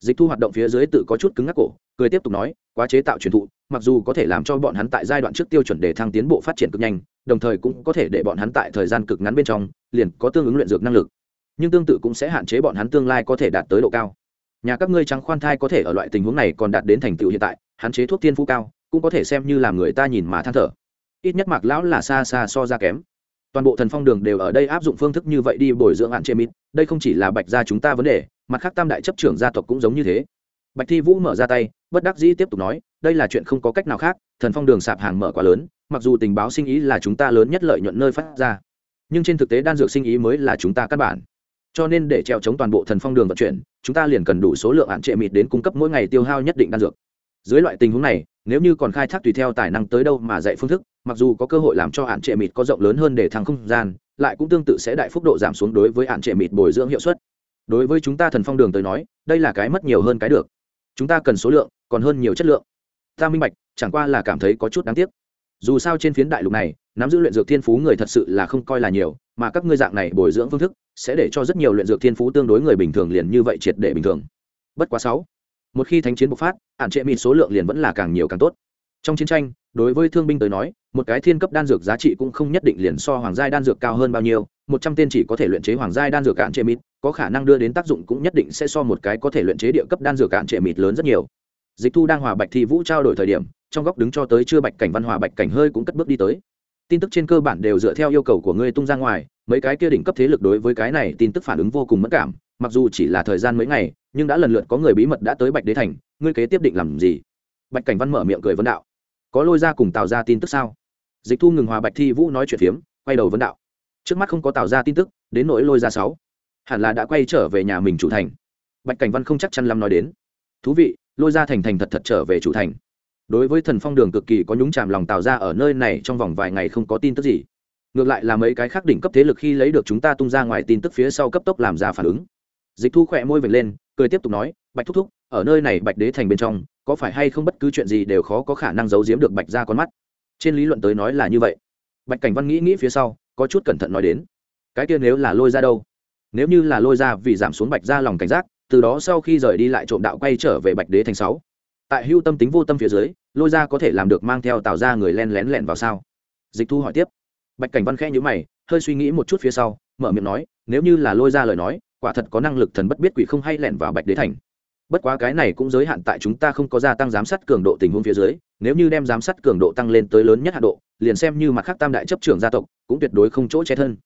Dịch thu hoạt động phía dưới tự có chút cứng ngắc cổ, cười tiếp tục nói, quá chế tạo truyền thụ, mặc dù có thể làm cho bọn hắn tại giai đoạn trước tiêu chuẩn để thăng tiến bộ phát triển cực nhanh, đồng thời cũng có thể để bọn hắn tại thời gian cực ngắn bên trong, liền có tương ứng luyện dược năng lực nhưng tương tự cũng sẽ hạn chế bọn hắn tương lai có thể đạt tới độ cao. Nhà các ngươi trắng khoan thai có thể ở loại tình huống này còn đạt đến thành tựu hiện tại hạn chế thuốc tiên phú cao, cũng có thể xem như làm người ta nhìn mà than thở. Ít nhất mạc lão là xa xa so ra kém. Toàn bộ thần phong đường đều ở đây áp dụng phương thức như vậy đi bồi dưỡng hạn chế mít đây không chỉ là bạch gia chúng ta vấn đề, mặt khác tam đại chấp trưởng gia tộc cũng giống như thế. Bạch thi vũ mở ra tay, bất đắc dĩ tiếp tục nói, đây là chuyện không có cách nào khác, thần phong đường sạp hàng mở quá lớn, mặc dù tình báo sinh ý là chúng ta lớn nhất lợi nhuận nơi phát ra, nhưng trên thực tế đan dược sinh ý mới là chúng ta căn bản cho nên để treo chống toàn bộ thần phong đường vận chuyển, chúng ta liền cần đủ số lượng hạn trệ mịt đến cung cấp mỗi ngày tiêu hao nhất định đan dược. Dưới loại tình huống này, nếu như còn khai thác tùy theo tài năng tới đâu mà dạy phương thức, mặc dù có cơ hội làm cho hạn trệ mịt có rộng lớn hơn để thăng không gian, lại cũng tương tự sẽ đại phúc độ giảm xuống đối với hạn trệ mịt bồi dưỡng hiệu suất. Đối với chúng ta thần phong đường tới nói, đây là cái mất nhiều hơn cái được. Chúng ta cần số lượng, còn hơn nhiều chất lượng. Ta minh bạch, chẳng qua là cảm thấy có chút đáng tiếc. Dù sao trên phiến đại lục này, nắm giữ luyện dược thiên phú người thật sự là không coi là nhiều mà các ngươi dạng này bồi dưỡng phương thức sẽ để cho rất nhiều luyện dược thiên phú tương đối người bình thường liền như vậy triệt để bình thường. Bất quá sáu, một khi thánh chiến bộc phát ạn trệ mịt số lượng liền vẫn là càng nhiều càng tốt. Trong chiến tranh, đối với thương binh tới nói, một cái thiên cấp đan dược giá trị cũng không nhất định liền so hoàng giai đan dược cao hơn bao nhiêu, một trăm tên chỉ có thể luyện chế hoàng giai đan dược cạn trệ mịt, có khả năng đưa đến tác dụng cũng nhất định sẽ so một cái có thể luyện chế địa cấp đan dược cạn trệ mịt lớn rất nhiều. Dịch thu đang hòa bạch thi vũ trao đổi thời điểm, trong góc đứng cho tới chưa bạch cảnh văn hòa bạch cảnh hơi cũng cất bước đi tới tin tức trên cơ bản đều dựa theo yêu cầu của ngươi tung ra ngoài, mấy cái kia đỉnh cấp thế lực đối với cái này tin tức phản ứng vô cùng mất cảm, mặc dù chỉ là thời gian mấy ngày, nhưng đã lần lượt có người bí mật đã tới bạch đế thành, ngươi kế tiếp định làm gì? Bạch cảnh văn mở miệng cười vấn đạo. Có lôi ra cùng tạo ra tin tức sao? Dịch thu ngừng hòa bạch thi vũ nói chuyện phiếm, quay đầu vấn đạo. Trước mắt không có tạo ra tin tức, đến nỗi lôi ra sáu. Hẳn là đã quay trở về nhà mình chủ thành. Bạch cảnh văn không chắc chắn lắm nói đến. Thú vị, lôi ra thành thành thật thật trở về chủ thành đối với thần phong đường cực kỳ có nhúng chàm lòng tạo ra ở nơi này trong vòng vài ngày không có tin tức gì. Ngược lại là mấy cái khác đỉnh cấp thế lực khi lấy được chúng ta tung ra ngoài tin tức phía sau cấp tốc làm ra phản ứng. Dịch thu khỏe môi vệt lên, cười tiếp tục nói, bạch thúc thúc, ở nơi này bạch đế thành bên trong, có phải hay không bất cứ chuyện gì đều khó có khả năng giấu giếm được bạch ra con mắt? Trên lý luận tới nói là như vậy. Bạch cảnh văn nghĩ nghĩ phía sau, có chút cẩn thận nói đến, cái kia nếu là lôi ra đâu? Nếu như là lôi ra vì giảm xuống bạch ra lòng cảnh giác, từ đó sau khi rời đi lại trộm đạo quay trở về bạch đế thành sáu. Tại hưu tâm tính vô tâm phía dưới lôi ra có thể làm được mang theo tạo ra người len lén lẹn vào sao? Dịch thu hỏi tiếp. Bạch cảnh văn khẽ nhữ mày, hơi suy nghĩ một chút phía sau, mở miệng nói, nếu như là lôi ra lời nói, quả thật có năng lực thần bất biết quỷ không hay lẻn vào bạch đế thành. Bất quá cái này cũng giới hạn tại chúng ta không có gia tăng giám sát cường độ tình huống phía dưới, nếu như đem giám sát cường độ tăng lên tới lớn nhất hạ độ, liền xem như mặt khác tam đại chấp trưởng gia tộc, cũng tuyệt đối không chỗ che thân.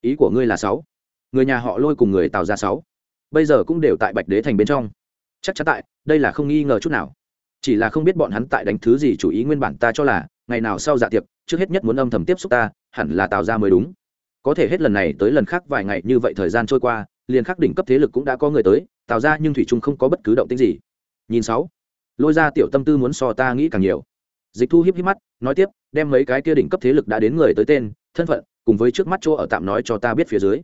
Ý của ngươi là sáu. Người nhà họ lôi cùng người tào ra sáu. Bây giờ cũng đều tại bạch đế thành bên trong. Chắc chắn tại, đây là không nghi ngờ chút nào chỉ là không biết bọn hắn tại đánh thứ gì chủ ý nguyên bản ta cho là, ngày nào sau dạ tiệc, trước hết nhất muốn âm thầm tiếp xúc ta, hẳn là tào ra mới đúng. Có thể hết lần này tới lần khác vài ngày như vậy thời gian trôi qua, liền khắc đỉnh cấp thế lực cũng đã có người tới, tạo ra nhưng thủy trung không có bất cứ động tĩnh gì. Nhìn sáu. Lôi ra tiểu tâm tư muốn so ta nghĩ càng nhiều. Dịch thu hiếp hiếp mắt, nói tiếp, đem mấy cái kia đỉnh cấp thế lực đã đến người tới tên, thân phận, cùng với trước mắt chỗ ở tạm nói cho ta biết phía dưới.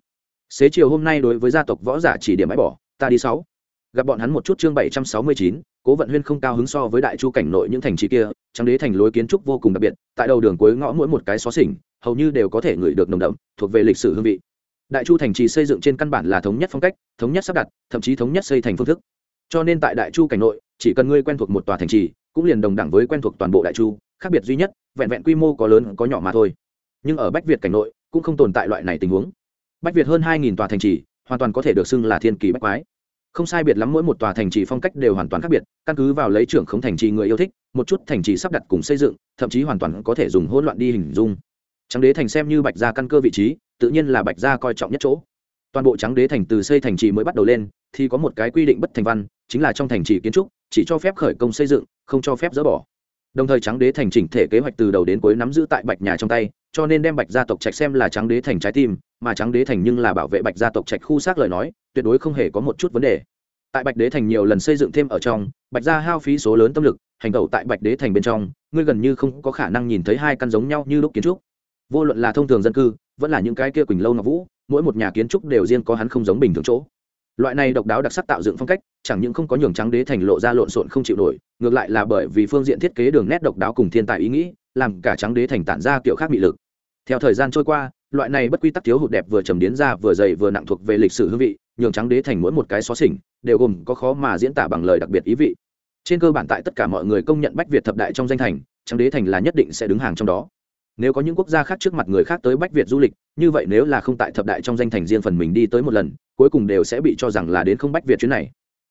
Xế chiều hôm nay đối với gia tộc võ giả chỉ điểm bãi bỏ, ta đi sáu. Gặp bọn hắn một chút chương bảy trăm sáu mươi chín cố vận huyên không cao hứng so với đại chu cảnh nội những thành trì kia trang đế thành lối kiến trúc vô cùng đặc biệt, tại đầu đường cuối ngõ mỗi một cái xó xỉnh, hầu như đều có thể ngửi được nồng đậm, thuộc về lịch sử hương vị. Đại chu thành trì xây dựng trên căn bản là thống nhất phong cách, thống nhất sắp đặt, thậm chí thống nhất xây thành phương thức. Cho nên tại đại chu cảnh nội, chỉ cần ngươi quen thuộc một tòa thành trì, cũng liền đồng đẳng với quen thuộc toàn bộ đại chu, khác biệt duy nhất, vẹn vẹn quy mô có lớn, có nhỏ mà thôi. Nhưng ở bách việt cảnh nội, cũng không tồn tại loại này tình huống. Bách việt hơn hai tòa thành trì, hoàn toàn có thể được xưng là thiên kỳ bách quái không sai biệt lắm mỗi một tòa thành trì phong cách đều hoàn toàn khác biệt, căn cứ vào lấy trưởng không thành trì người yêu thích, một chút thành trì sắp đặt cùng xây dựng, thậm chí hoàn toàn có thể dùng hỗn loạn đi hình dung. Trắng đế thành xem như bạch gia căn cơ vị trí, tự nhiên là bạch gia coi trọng nhất chỗ. Toàn bộ trắng đế thành từ xây thành trì mới bắt đầu lên, thì có một cái quy định bất thành văn, chính là trong thành trì kiến trúc, chỉ cho phép khởi công xây dựng, không cho phép dỡ bỏ. Đồng thời trắng đế thành chỉnh thể kế hoạch từ đầu đến cuối nắm giữ tại bạch nhà trong tay, cho nên đem bạch gia tộc trạch xem là trắng đế thành trái tim, mà trắng đế thành nhưng là bảo vệ bạch gia tộc trạch khu xác lời nói tuyệt đối không hề có một chút vấn đề. Tại bạch đế thành nhiều lần xây dựng thêm ở trong, bạch gia hao phí số lớn tâm lực, hành tẩu tại bạch đế thành bên trong, ngươi gần như không có khả năng nhìn thấy hai căn giống nhau như lúc kiến trúc. Vô luận là thông thường dân cư, vẫn là những cái kia quỳnh lâu ngọc vũ, mỗi một nhà kiến trúc đều riêng có hắn không giống bình thường chỗ. Loại này độc đáo đặc sắc tạo dựng phong cách, chẳng những không có nhường trắng đế thành lộ ra lộn xộn không chịu nổi, ngược lại là bởi vì phương diện thiết kế đường nét độc đáo cùng thiên tài ý nghĩ, làm cả trắng đế thành tản ra kiểu khác bị lực. Theo thời gian trôi qua, loại này bất quy tắc thiếu hụt đẹp vừa trầm điến ra vừa dày vừa nặng thuộc về lịch sử hương vị nhường trắng đế thành mỗi một cái xó xỉnh đều gồm có khó mà diễn tả bằng lời đặc biệt ý vị. Trên cơ bản tại tất cả mọi người công nhận bách việt thập đại trong danh thành, trắng đế thành là nhất định sẽ đứng hàng trong đó. Nếu có những quốc gia khác trước mặt người khác tới bách việt du lịch, như vậy nếu là không tại thập đại trong danh thành riêng phần mình đi tới một lần, cuối cùng đều sẽ bị cho rằng là đến không bách việt chuyến này.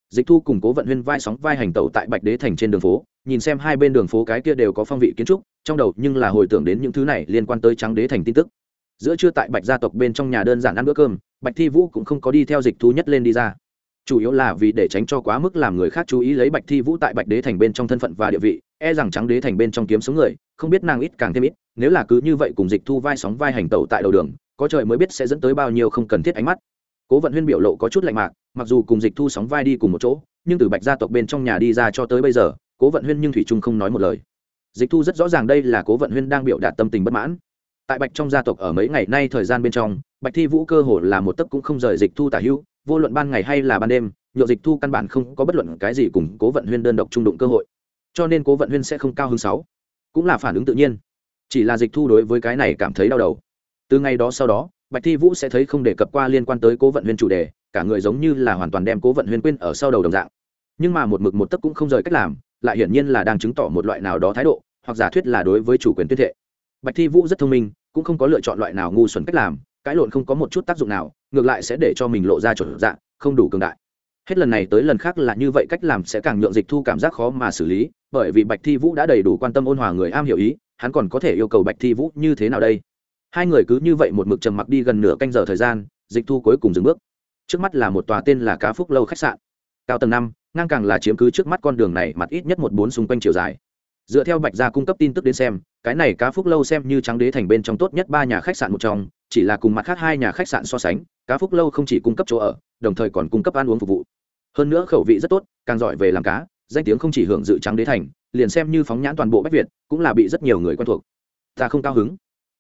Dịch thu cùng cố vận huyên vai sóng vai hành tẩu tại bạch đế thành trên đường phố, nhìn xem hai bên đường phố cái kia đều có phong vị kiến trúc, trong đầu nhưng là hồi tưởng đến những thứ này liên quan tới trắng đế thành tin tức. Giữa trưa tại bạch gia tộc bên trong nhà đơn giản ăn bữa cơm bạch thi vũ cũng không có đi theo dịch thu nhất lên đi ra. Chủ yếu là vì để tránh cho quá mức làm người khác chú ý lấy bạch thi vũ tại bạch đế thành bên trong thân phận và địa vị e rằng trắng đế thành bên trong kiếm số người, không biết nàng ít càng thêm ít, nếu là cứ như vậy cùng dịch thu vai sóng vai hành tẩu tại đầu đường, có trời mới biết sẽ dẫn tới bao nhiêu không cần thiết ánh mắt. Cố vận huyên biểu lộ có chút lạnh mạc, mặc dù cùng dịch thu sóng vai đi cùng một chỗ, nhưng từ bạch gia tộc bên trong nhà đi ra cho tới bây giờ, cố vận huyên nhưng thủy trung không nói một lời. Dịch thu rất rõ ràng đây là cố vận huyên đang biểu đạt tâm tình bất mãn tại bạch trong gia tộc ở mấy ngày nay thời gian bên trong, bạch thi vũ cơ hồ là một tấc cũng không rời dịch thu tả hữu, vô luận ban ngày hay là ban đêm nhựa dịch thu căn bản không có bất luận cái gì cùng cố vận huyên đơn độc trung đụng cơ hội. Cho nên cố vận huyên sẽ không cao hơn sáu. Cũng là phản ứng tự nhiên. Chỉ là dịch thu đối với cái này cảm thấy đau đầu. Từ ngày đó sau đó, bạch thi vũ sẽ thấy không đề cập qua liên quan tới cố vận huyên chủ đề, cả người giống như là hoàn toàn đem cố vận huyên quên ở sau đầu đồng dạng. Nhưng mà một mực một tấc cũng không rời cách làm, lại hiển nhiên là đang chứng tỏ một loại nào đó thái độ, hoặc giả thuyết là đối với chủ quyền tuyên thệ. Bạch thi vũ rất thông minh cũng không có lựa chọn loại nào ngu xuẩn cách làm, cãi lộn không có một chút tác dụng nào, ngược lại sẽ để cho mình lộ ra chuẩn dạng, không đủ cường đại. Hết lần này tới lần khác là như vậy cách làm sẽ càng nhượng dịch thu cảm giác khó mà xử lý, bởi vì bạch thi vũ đã đầy đủ quan tâm ôn hòa người am hiểu ý, hắn còn có thể yêu cầu bạch thi vũ như thế nào đây? Hai người cứ như vậy một mực trầm mặc đi gần nửa canh giờ thời gian, dịch thu cuối cùng dừng bước. Trước mắt là một tòa tên là cá phúc lâu khách sạn. Cao tầng năm, ngang càng là chiếm cứ trước mắt con đường này mặt ít nhất một bốn xung quanh chiều dài dựa theo bạch gia cung cấp tin tức đến xem, cái này cá phúc lâu xem như trắng đế thành bên trong tốt nhất ba nhà khách sạn một trong, chỉ là cùng mặt khác hai nhà khách sạn so sánh, cá phúc lâu không chỉ cung cấp chỗ ở, đồng thời còn cung cấp ăn uống phục vụ. Hơn nữa khẩu vị rất tốt, càng giỏi về làm cá, danh tiếng không chỉ hưởng dự trắng đế thành, liền xem như phóng nhãn toàn bộ bách việt, cũng là bị rất nhiều người quen thuộc. Ta không cao hứng.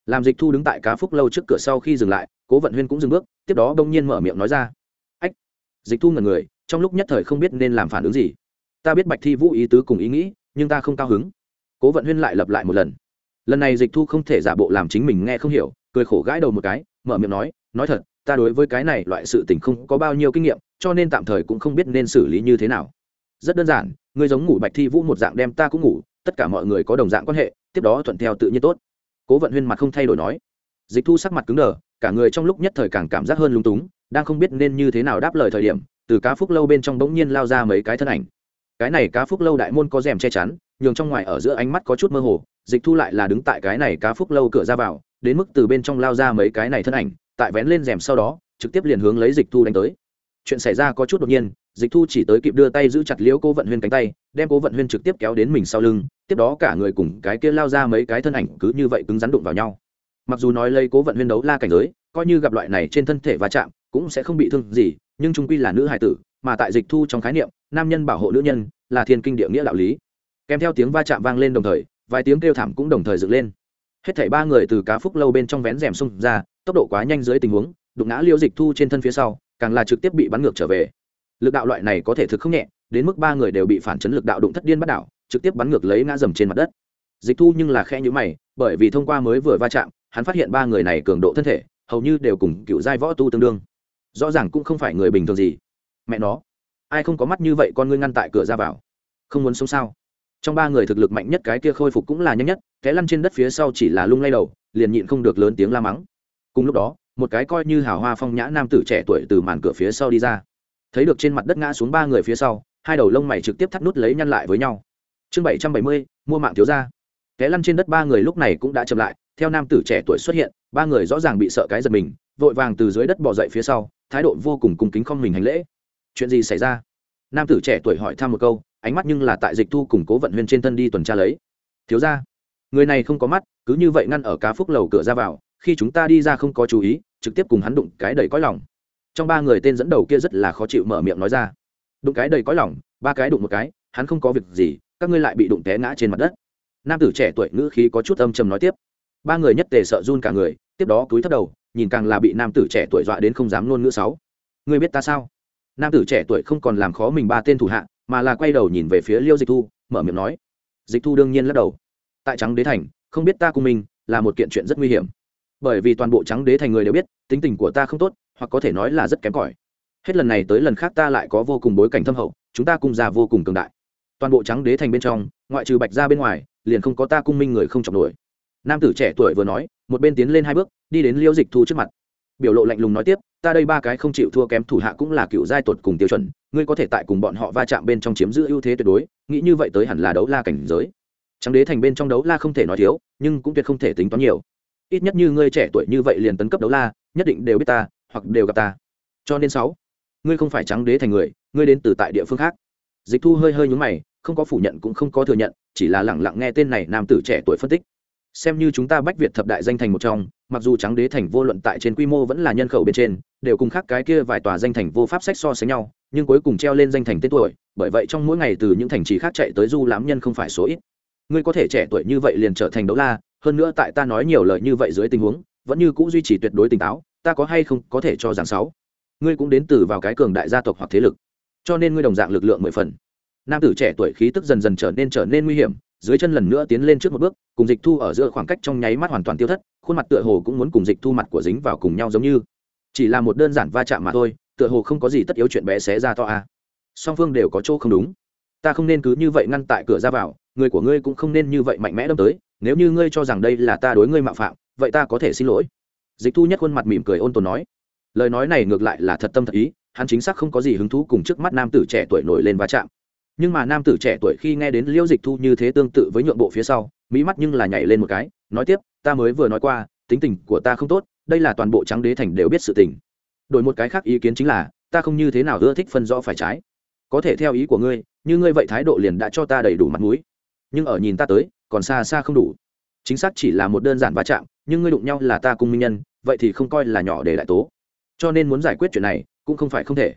Làm dịch thu đứng tại cá phúc lâu trước cửa sau khi dừng lại, cố vận huyên cũng dừng bước, tiếp đó đông nhiên mở miệng nói ra. Ách. Dịch thu ngần người, trong lúc nhất thời không biết nên làm phản ứng gì. Ta biết bạch thi vũ ý tứ cùng ý nghĩ, nhưng ta không cao hứng cố vận huyên lại lặp lại một lần. Lần này dịch thu không thể giả bộ làm chính mình nghe không hiểu, cười khổ gãi đầu một cái, mở miệng nói nói thật, ta đối với cái này loại sự tình không có bao nhiêu kinh nghiệm, cho nên tạm thời cũng không biết nên xử lý như thế nào. Rất đơn giản, ngươi giống ngủ bạch thi vũ một dạng đem ta cũng ngủ, tất cả mọi người có đồng dạng quan hệ, tiếp đó thuận theo tự nhiên tốt. Cố vận huyên mặt không thay đổi nói. Dịch thu sắc mặt cứng đờ, cả người trong lúc nhất thời càng cảm giác hơn lung túng, đang không biết nên như thế nào đáp lời thời điểm, từ cá phúc lâu bên trong bỗng nhiên lao ra mấy cái thân ảnh. Cái này cá phúc lâu đại môn có rèm che chắn nhường trong ngoài ở giữa ánh mắt có chút mơ hồ, dịch thu lại là đứng tại cái này cá phúc lâu cửa ra vào, đến mức từ bên trong lao ra mấy cái này thân ảnh, tại vén lên rèm sau đó, trực tiếp liền hướng lấy dịch thu đánh tới. Chuyện xảy ra có chút đột nhiên, dịch thu chỉ tới kịp đưa tay giữ chặt liễu cố vận huyên cánh tay, đem cố vận huyên trực tiếp kéo đến mình sau lưng, tiếp đó cả người cùng cái kia lao ra mấy cái thân ảnh cứ như vậy cứng rắn đụng vào nhau. Mặc dù nói lấy cố vận huyên đấu la cảnh giới, coi như gặp loại này trên thân thể va chạm, cũng sẽ không bị thương gì, nhưng trung quy là nữ hài tử, mà tại dịch thu trong khái niệm, nam nhân bảo hộ nữ nhân, là thiên kinh địa nghĩa đạo lý kèm theo tiếng va chạm vang lên đồng thời, vài tiếng kêu thảm cũng đồng thời dựng lên. Hết thảy ba người từ cá phúc lâu bên trong vén rèm xung ra, tốc độ quá nhanh dưới tình huống, đụng ngã liêu dịch thu trên thân phía sau, càng là trực tiếp bị bắn ngược trở về. Lực đạo loại này có thể thực không nhẹ, đến mức ba người đều bị phản chấn lực đạo đụng thất điên bắt đảo, trực tiếp bắn ngược lấy ngã dầm trên mặt đất. Dịch thu nhưng là khe nhữ mày, bởi vì thông qua mới vừa va chạm, hắn phát hiện ba người này cường độ thân thể, hầu như đều cùng cựu giai võ tu tương đương. Rõ ràng cũng không phải người bình thường gì. Mẹ nó, ai không có mắt như vậy con ngươi ngăn tại cửa ra vào? Không muốn sống sao? Trong ba người thực lực mạnh nhất cái kia khôi phục cũng là nhanh nhất, cái lăn trên đất phía sau chỉ là lung lay đầu, liền nhịn không được lớn tiếng la mắng. Cùng lúc đó, một cái coi như hào hoa phong nhã nam tử trẻ tuổi từ màn cửa phía sau đi ra. Thấy được trên mặt đất ngã xuống ba người phía sau, hai đầu lông mày trực tiếp thắt nút lấy nhăn lại với nhau. Chương bảy trăm bảy mươi, mua mạng thiếu ra cái lăn trên đất ba người lúc này cũng đã chậm lại, theo nam tử trẻ tuổi xuất hiện, ba người rõ ràng bị sợ cái giật mình, vội vàng từ dưới đất bỏ dậy phía sau, thái độ vô cùng cung kính không mình hành lễ. Chuyện gì xảy ra? Nam tử trẻ tuổi hỏi thăm một câu ánh mắt nhưng là tại dịch thu cùng cố vận huyên trên thân đi tuần tra lấy. Thiếu ra người này không có mắt, cứ như vậy ngăn ở cá phúc lầu cửa ra vào, khi chúng ta đi ra không có chú ý, trực tiếp cùng hắn đụng cái đầy cõi lòng. Trong ba người tên dẫn đầu kia rất là khó chịu mở miệng nói ra. Đụng cái đầy cõi lòng, ba cái đụng một cái, hắn không có việc gì, các ngươi lại bị đụng té ngã trên mặt đất. Nam tử trẻ tuổi ngữ khí có chút âm trầm nói tiếp. Ba người nhất tề sợ run cả người, tiếp đó cúi thấp đầu, nhìn càng là bị nam tử trẻ tuổi dọa đến không dám luôn ngữ sáu. Ngươi biết ta sao? Nam tử trẻ tuổi không còn làm khó mình ba tên thủ hạ mà là quay đầu nhìn về phía liêu dịch thu, mở miệng nói. Dịch thu đương nhiên lắc đầu. Tại trắng đế thành, không biết ta cùng mình là một kiện chuyện rất nguy hiểm. Bởi vì toàn bộ trắng đế thành người đều biết, tính tình của ta không tốt, hoặc có thể nói là rất kém cỏi. Hết lần này tới lần khác ta lại có vô cùng bối cảnh thâm hậu, chúng ta cùng già vô cùng cường đại. Toàn bộ trắng đế thành bên trong, ngoại trừ bạch ra bên ngoài, liền không có ta cung minh người không chọc nổi. Nam tử trẻ tuổi vừa nói, một bên tiến lên hai bước, đi đến liêu dịch thu trước mặt biểu lộ lạnh lùng nói tiếp, ta đây ba cái không chịu thua kém thủ hạ cũng là cựu giai tột cùng tiêu chuẩn, ngươi có thể tại cùng bọn họ va chạm bên trong chiếm giữ ưu thế tuyệt đối, nghĩ như vậy tới hẳn là đấu la cảnh giới. Trắng đế thành bên trong đấu la không thể nói thiếu, nhưng cũng tuyệt không thể tính toán nhiều. Ít nhất như ngươi trẻ tuổi như vậy liền tấn cấp đấu la, nhất định đều biết ta, hoặc đều gặp ta. Cho nên sáu, ngươi không phải trắng đế thành người, ngươi đến từ tại địa phương khác. Dịch thu hơi hơi nhúng mày, không có phủ nhận cũng không có thừa nhận, chỉ là lẳng lặng nghe tên này nam tử trẻ tuổi phân tích xem như chúng ta bách việt thập đại danh thành một trong, mặc dù trắng đế thành vô luận tại trên quy mô vẫn là nhân khẩu bên trên, đều cùng khác cái kia vài tòa danh thành vô pháp sách so sánh nhau, nhưng cuối cùng treo lên danh thành tên tuổi, bởi vậy trong mỗi ngày từ những thành trì khác chạy tới du lãm nhân không phải số ít. Ngươi có thể trẻ tuổi như vậy liền trở thành đấu la, hơn nữa tại ta nói nhiều lời như vậy dưới tình huống, vẫn như cũ duy trì tuyệt đối tỉnh táo, ta có hay không có thể cho rằng sáu? Ngươi cũng đến từ vào cái cường đại gia tộc hoặc thế lực, cho nên ngươi đồng dạng lực lượng mười phần. Nam tử trẻ tuổi khí tức dần dần trở nên trở nên nguy hiểm dưới chân lần nữa tiến lên trước một bước, cùng dịch thu ở giữa khoảng cách trong nháy mắt hoàn toàn tiêu thất, khuôn mặt tựa hồ cũng muốn cùng dịch thu mặt của dính vào cùng nhau giống như. Chỉ là một đơn giản va chạm mà thôi, tựa hồ không có gì tất yếu chuyện bé xé ra to à. song phương đều có chỗ không đúng. Ta không nên cứ như vậy ngăn tại cửa ra vào, người của ngươi cũng không nên như vậy mạnh mẽ đâm tới, nếu như ngươi cho rằng đây là ta đối ngươi mạo phạm, vậy ta có thể xin lỗi. Dịch thu nhất khuôn mặt mỉm cười ôn tồn nói. Lời nói này ngược lại là thật tâm thật ý, hắn chính xác không có gì hứng thú cùng trước mắt nam tử trẻ tuổi nổi lên va chạm nhưng mà nam tử trẻ tuổi khi nghe đến liễu dịch thu như thế tương tự với nhượng bộ phía sau, mỹ mắt nhưng là nhảy lên một cái, nói tiếp, ta mới vừa nói qua, tính tình của ta không tốt, đây là toàn bộ trắng đế thành đều biết sự tình. Đổi một cái khác ý kiến chính là, ta không như thế nào ưa thích phân rõ phải trái. Có thể theo ý của ngươi, như ngươi vậy thái độ liền đã cho ta đầy đủ mặt mũi. Nhưng ở nhìn ta tới, còn xa xa không đủ. Chính xác chỉ là một đơn giản va chạm, nhưng ngươi đụng nhau là ta cùng minh nhân, vậy thì không coi là nhỏ để đại tố. Cho nên muốn giải quyết chuyện này, cũng không phải không thể.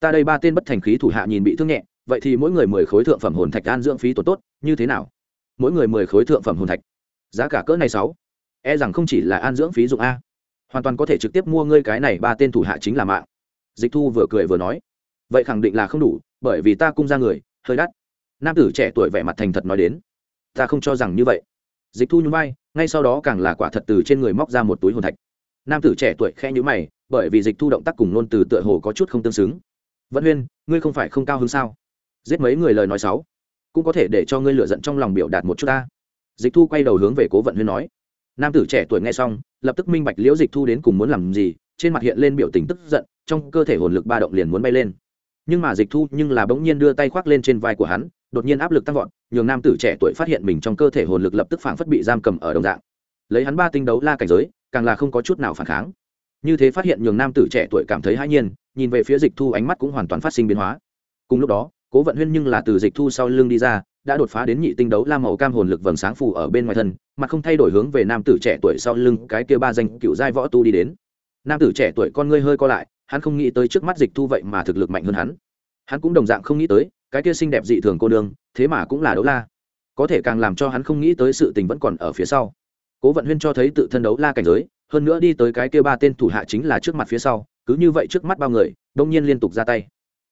Ta đây ba tên bất thành khí thủ hạ nhìn bị thương nhẹ vậy thì mỗi người mười khối thượng phẩm hồn thạch an dưỡng phí tốt tốt, như thế nào? Mỗi người mười khối thượng phẩm hồn thạch. Giá cả cỡ này sáu. E rằng không chỉ là an dưỡng phí dụng a. Hoàn toàn có thể trực tiếp mua ngươi cái này, ba tên thủ hạ chính là mạng. Dịch thu vừa cười vừa nói. Vậy khẳng định là không đủ, bởi vì ta cung ra người, hơi đắt. Nam tử trẻ tuổi vẻ mặt thành thật nói đến. Ta không cho rằng như vậy. Dịch thu nhún vai, ngay sau đó càng là quả thật từ trên người móc ra một túi hồn thạch. Nam tử trẻ tuổi khe nhữ mày, bởi vì dịch thu động tác cùng nôn từ tựa hồ có chút không tương xứng. Vẫn huyên, ngươi không phải không cao hơn sao? Giết mấy người lời nói xấu, cũng có thể để cho ngươi lựa giận trong lòng biểu đạt một chút ta. Dịch thu quay đầu hướng về cố vận huyên nói. Nam tử trẻ tuổi nghe xong, lập tức minh bạch liễu dịch thu đến cùng muốn làm gì, trên mặt hiện lên biểu tình tức giận, trong cơ thể hồn lực ba động liền muốn bay lên. Nhưng mà dịch thu nhưng là bỗng nhiên đưa tay khoác lên trên vai của hắn, đột nhiên áp lực tăng vọt, nhường nam tử trẻ tuổi phát hiện mình trong cơ thể hồn lực lập tức phảng phất bị giam cầm ở đồng dạng. Lấy hắn ba tinh đấu la cảnh giới, càng là không có chút nào phản kháng. Như thế phát hiện nhường nam tử trẻ tuổi cảm thấy hãi nhiên, nhìn về phía dịch thu ánh mắt cũng hoàn toàn phát sinh biến hóa. Cùng lúc đó cố vận huyên nhưng là từ dịch thu sau lưng đi ra, đã đột phá đến nhị tinh đấu la màu cam hồn lực vầng sáng phù ở bên ngoài thân, mà không thay đổi hướng về nam tử trẻ tuổi sau lưng cái kia ba danh cựu giai võ tu đi đến. Nam tử trẻ tuổi con ngươi hơi co lại, hắn không nghĩ tới trước mắt dịch thu vậy mà thực lực mạnh hơn hắn. Hắn cũng đồng dạng không nghĩ tới, cái kia xinh đẹp dị thường cô đương thế mà cũng là đấu la. Có thể càng làm cho hắn không nghĩ tới sự tình vẫn còn ở phía sau. Cố vận huyên cho thấy tự thân đấu la cảnh giới, hơn nữa đi tới cái kia ba tên thủ hạ chính là trước mặt phía sau, cứ như vậy trước mắt bao người, đông nhiên liên tục ra tay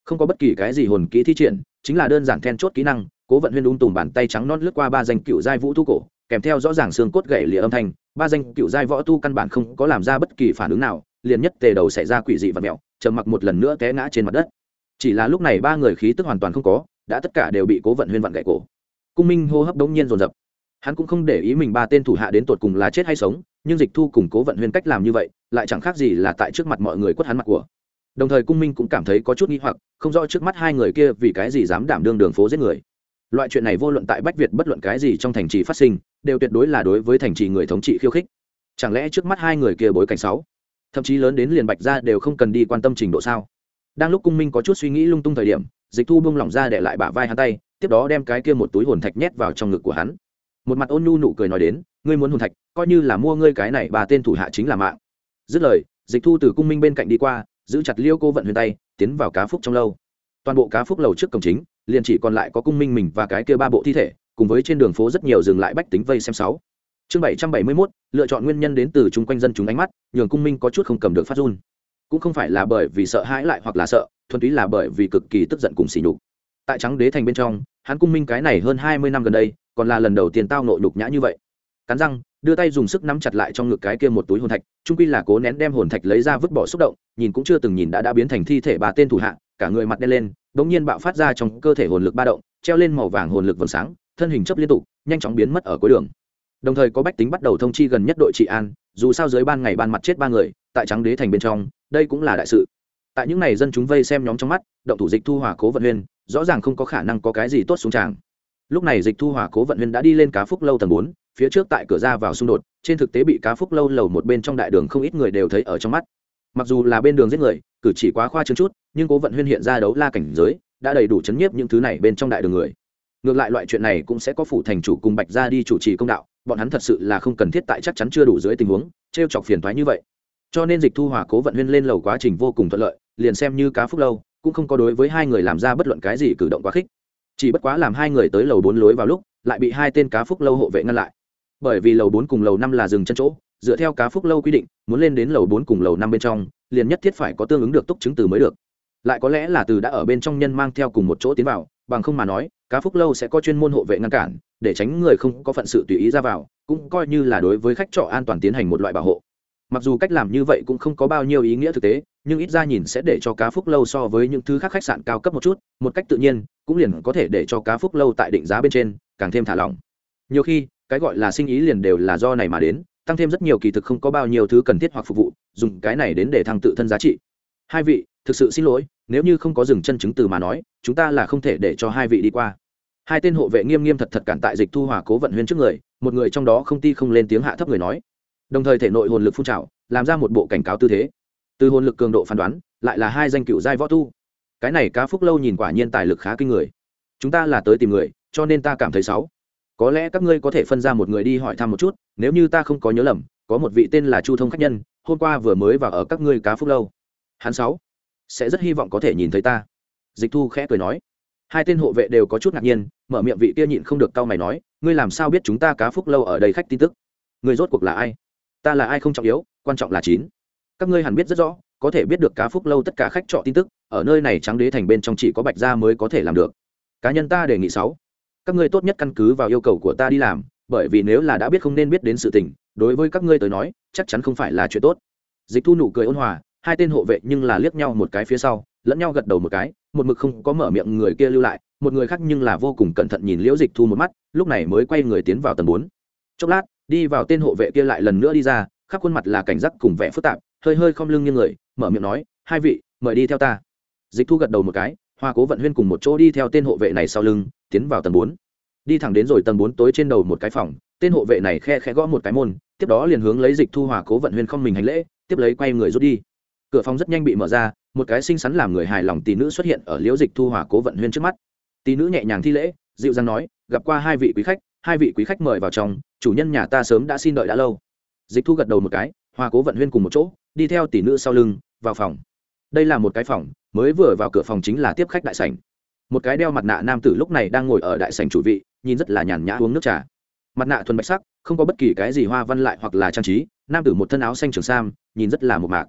không có bất kỳ cái gì hồn kỹ thi triển, chính là đơn giản then chốt kỹ năng, cố vận huyên ung tùm bàn tay trắng non lướt qua ba danh cựu giai vũ thu cổ, kèm theo rõ ràng xương cốt gậy lìa âm thanh, ba danh cựu giai võ tu căn bản không có làm ra bất kỳ phản ứng nào, liền nhất tề đầu xảy ra quỷ dị và mẹo, trầm mặc một lần nữa té ngã trên mặt đất. Chỉ là lúc này ba người khí tức hoàn toàn không có, đã tất cả đều bị cố vận huyên vặn gậy cổ. Cung minh hô hấp đống nhiên rồn rập hắn cũng không để ý mình ba tên thủ hạ đến tột cùng là chết hay sống, nhưng dịch thu cùng cố vận huyên cách làm như vậy, lại chẳng khác gì là tại trước mặt mọi người quất hắn mặt của đồng thời cung minh cũng cảm thấy có chút nghi hoặc, không rõ trước mắt hai người kia vì cái gì dám đảm đương đường phố giết người. Loại chuyện này vô luận tại bách việt bất luận cái gì trong thành trì phát sinh, đều tuyệt đối là đối với thành trì người thống trị khiêu khích. Chẳng lẽ trước mắt hai người kia bối cảnh sáu thậm chí lớn đến liền bạch ra đều không cần đi quan tâm trình độ sao? Đang lúc cung minh có chút suy nghĩ lung tung thời điểm, dịch thu bông lỏng ra để lại bả vai hắn tay, tiếp đó đem cái kia một túi hồn thạch nhét vào trong ngực của hắn. Một mặt ôn nhu nụ cười nói đến, ngươi muốn hồn thạch, coi như là mua ngươi cái này, bà tên thủ hạ chính là mạng. Dứt lời, dịch thu từ cung minh bên cạnh đi qua giữ chặt liêu cô vận huyền tay, tiến vào cá phúc trong lâu. Toàn bộ cá phúc lầu trước cổng chính, liền chỉ còn lại có cung minh mình và cái kia ba bộ thi thể, cùng với trên đường phố rất nhiều dừng lại bách tính vây xem sáu. Chương bảy trăm bảy mươi mốt, lựa chọn nguyên nhân đến từ chung quanh dân chúng ánh mắt, nhường cung minh có chút không cầm được phát run. Cũng không phải là bởi vì sợ hãi lại hoặc là sợ, thuần túy là bởi vì cực kỳ tức giận cùng xỉ nhục. Tại trắng đế thành bên trong, hắn cung minh cái này hơn hai mươi năm gần đây, còn là lần đầu tiên tao nội nhục nhã như vậy cắn răng, đưa tay dùng sức nắm chặt lại trong ngực cái kia một túi hồn thạch trung quy là cố nén đem hồn thạch lấy ra vứt bỏ xúc động, nhìn cũng chưa từng nhìn đã đã biến thành thi thể bà tên thủ hạ, cả người mặt đen lên bỗng nhiên bạo phát ra trong cơ thể hồn lực ba động, treo lên màu vàng hồn lực vầng sáng, thân hình chấp liên tục, nhanh chóng biến mất ở cuối đường. Đồng thời có bách tính bắt đầu thông chi gần nhất đội trị an, dù sao dưới ban ngày ban mặt chết ba người, tại trắng đế thành bên trong, đây cũng là đại sự. Tại những ngày dân chúng vây xem nhóm trong mắt, động thủ dịch thu hòa cố vận huyên rõ ràng không có khả năng có cái gì tốt xuống tràng lúc này dịch thu hòa cố vận huyên đã đi lên cá phúc lâu tầng bốn, phía trước tại cửa ra vào xung đột, trên thực tế bị cá phúc lâu lầu một bên trong đại đường không ít người đều thấy ở trong mắt. Mặc dù là bên đường giết người, cử chỉ quá khoa trương chút, nhưng cố vận huyên hiện ra đấu la cảnh giới, đã đầy đủ chấn nhiếp những thứ này bên trong đại đường người. Ngược lại loại chuyện này cũng sẽ có phủ thành chủ cùng bạch ra đi chủ trì công đạo, bọn hắn thật sự là không cần thiết tại chắc chắn chưa đủ dưới tình huống t r e o chọc phiền thoái như vậy. Cho nên dịch thu hòa cố vận huyên lên lầu quá trình vô cùng thuận lợi, liền xem như cá phúc lâu, cũng không có đối với hai người làm ra bất luận cái gì cử động quá khích chỉ bất quá làm hai người tới lầu bốn lối vào lúc, lại bị hai tên cá phúc lâu hộ vệ ngăn lại. Bởi vì lầu bốn cùng lầu năm là dừng chân chỗ, dựa theo cá phúc lâu quy định, muốn lên đến lầu bốn cùng lầu năm bên trong, liền nhất thiết phải có tương ứng được túc chứng từ mới được. Lại có lẽ là từ đã ở bên trong nhân mang theo cùng một chỗ tiến vào, bằng không mà nói, cá phúc lâu sẽ có chuyên môn hộ vệ ngăn cản, để tránh người không có phận sự tùy ý ra vào, cũng coi như là đối với khách trọ an toàn tiến hành một loại bảo hộ. Mặc dù cách làm như vậy cũng không có bao nhiêu ý nghĩa thực tế nhưng ít ra nhìn sẽ để cho cá phúc lâu so với những thứ khác khách sạn cao cấp một chút, một cách tự nhiên, cũng liền có thể để cho cá phúc lâu tại định giá bên trên càng thêm thả lỏng. Nhiều khi, cái gọi là sinh ý liền đều là do này mà đến, tăng thêm rất nhiều kỳ thực không có bao nhiêu thứ cần thiết hoặc phục vụ, dùng cái này đến để thăng tự thân giá trị. Hai vị, thực sự xin lỗi, nếu như không có dừng chân chứng từ mà nói, chúng ta là không thể để cho hai vị đi qua. Hai tên hộ vệ nghiêm nghiêm thật thật cản tại dịch thu hòa cố vận huyên trước người, một người trong đó không ti không lên tiếng hạ thấp người nói. Đồng thời thể nội hồn lực phun trào, làm ra một bộ cảnh cáo tư thế từ hồn lực cường độ phán đoán, lại là hai danh cựu giai võ tu. Cái này cá phúc lâu nhìn quả nhiên tài lực khá kinh người. Chúng ta là tới tìm người, cho nên ta cảm thấy xấu có lẽ các ngươi có thể phân ra một người đi hỏi thăm một chút, nếu như ta không có nhớ lầm, có một vị tên là chu thông khách nhân, hôm qua vừa mới vào ở các ngươi cá phúc lâu. Hắn sáu sẽ rất hy vọng có thể nhìn thấy ta. Dịch thu khẽ cười nói. Hai tên hộ vệ đều có chút ngạc nhiên, mở miệng vị kia nhịn không được cau mày nói, ngươi làm sao biết chúng ta cá phúc lâu ở đây khách tin tức? Người rốt cuộc là ai? Ta là ai không trọng yếu, quan trọng là chín các ngươi hẳn biết rất rõ, có thể biết được cá phúc lâu tất cả khách trọ tin tức, ở nơi này trắng đế thành bên trong chỉ có bạch gia mới có thể làm được. Cá nhân ta đề nghị sáu. Các ngươi tốt nhất căn cứ vào yêu cầu của ta đi làm, bởi vì nếu là đã biết không nên biết đến sự tình, đối với các ngươi tới nói, chắc chắn không phải là chuyện tốt. Dịch thu nụ cười ôn hòa, hai tên hộ vệ nhưng là liếc nhau một cái phía sau, lẫn nhau gật đầu một cái, một mực không có mở miệng người kia lưu lại, một người khác nhưng là vô cùng cẩn thận nhìn liễu dịch thu một mắt, lúc này mới quay người tiến vào tầng bốn. Chốc lát, đi vào tên hộ vệ kia lại lần nữa đi ra, khắp khuôn mặt là cảnh giác cùng vẻ phức tạp hơi hơi khom lưng như người, mở miệng nói, hai vị, mời đi theo ta. Dịch thu gật đầu một cái, hoa cố vận huyên cùng một chỗ đi theo tên hộ vệ này sau lưng, tiến vào tầng bốn. Đi thẳng đến rồi tầng bốn tối trên đầu một cái phòng, tên hộ vệ này khe khẽ gõ một cái môn, tiếp đó liền hướng lấy dịch thu hòa cố vận huyên không mình hành lễ, tiếp lấy quay người rút đi. Cửa phòng rất nhanh bị mở ra, một cái xinh xắn làm người hài lòng tỷ nữ xuất hiện ở liễu dịch thu hòa cố vận huyên trước mắt. Tỷ nữ nhẹ nhàng thi lễ, dịu dàng nói, gặp qua hai vị quý khách, hai vị quý khách mời vào trong, chủ nhân nhà ta sớm đã xin đợi đã lâu. Dịch thu gật đầu một cái hòa cố vận huyên cùng một chỗ đi theo tỷ nữ sau lưng, vào phòng. Đây là một cái phòng, mới vừa vào cửa phòng chính là tiếp khách đại sảnh. Một cái đeo mặt nạ nam tử lúc này đang ngồi ở đại sảnh chủ vị, nhìn rất là nhàn nhã uống nước trà. Mặt nạ thuần bạch sắc, không có bất kỳ cái gì hoa văn lại hoặc là trang trí, nam tử một thân áo xanh trường sam, nhìn rất là một mạc.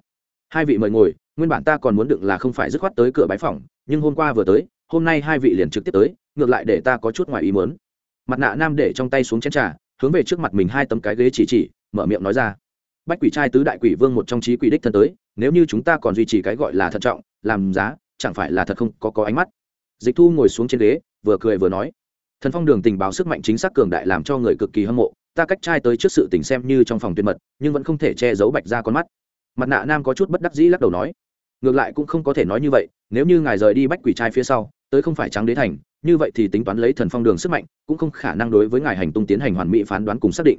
Hai vị mời ngồi, nguyên bản ta còn muốn đựng là không phải dứt khoát tới cửa bái phòng, nhưng hôm qua vừa tới, hôm nay hai vị liền trực tiếp tới, ngược lại để ta có chút ngoài ý muốn. Mặt nạ nam để trong tay xuống chén trà, hướng về trước mặt mình hai tấm cái ghế chỉ chỉ, mở miệng nói ra bách quỷ trai tứ đại quỷ vương một trong trí quỷ đích thân tới, nếu như chúng ta còn duy trì cái gọi là thận trọng, làm giá, chẳng phải là thật không có có ánh mắt. Dịch thu ngồi xuống trên ghế, vừa cười vừa nói. Thần phong đường tình báo sức mạnh chính xác cường đại làm cho người cực kỳ hâm mộ, ta cách trai tới trước sự tình xem như trong phòng tuyệt mật, nhưng vẫn không thể che giấu bạch ra con mắt. Mặt nạ nam có chút bất đắc dĩ lắc đầu nói. Ngược lại cũng không có thể nói như vậy, nếu như ngài rời đi bách quỷ trai phía sau, tới không phải trắng đế thành, như vậy thì tính toán lấy thần phong đường sức mạnh, cũng không khả năng đối với ngài hành tung tiến hành hoàn mỹ phán đoán cùng xác định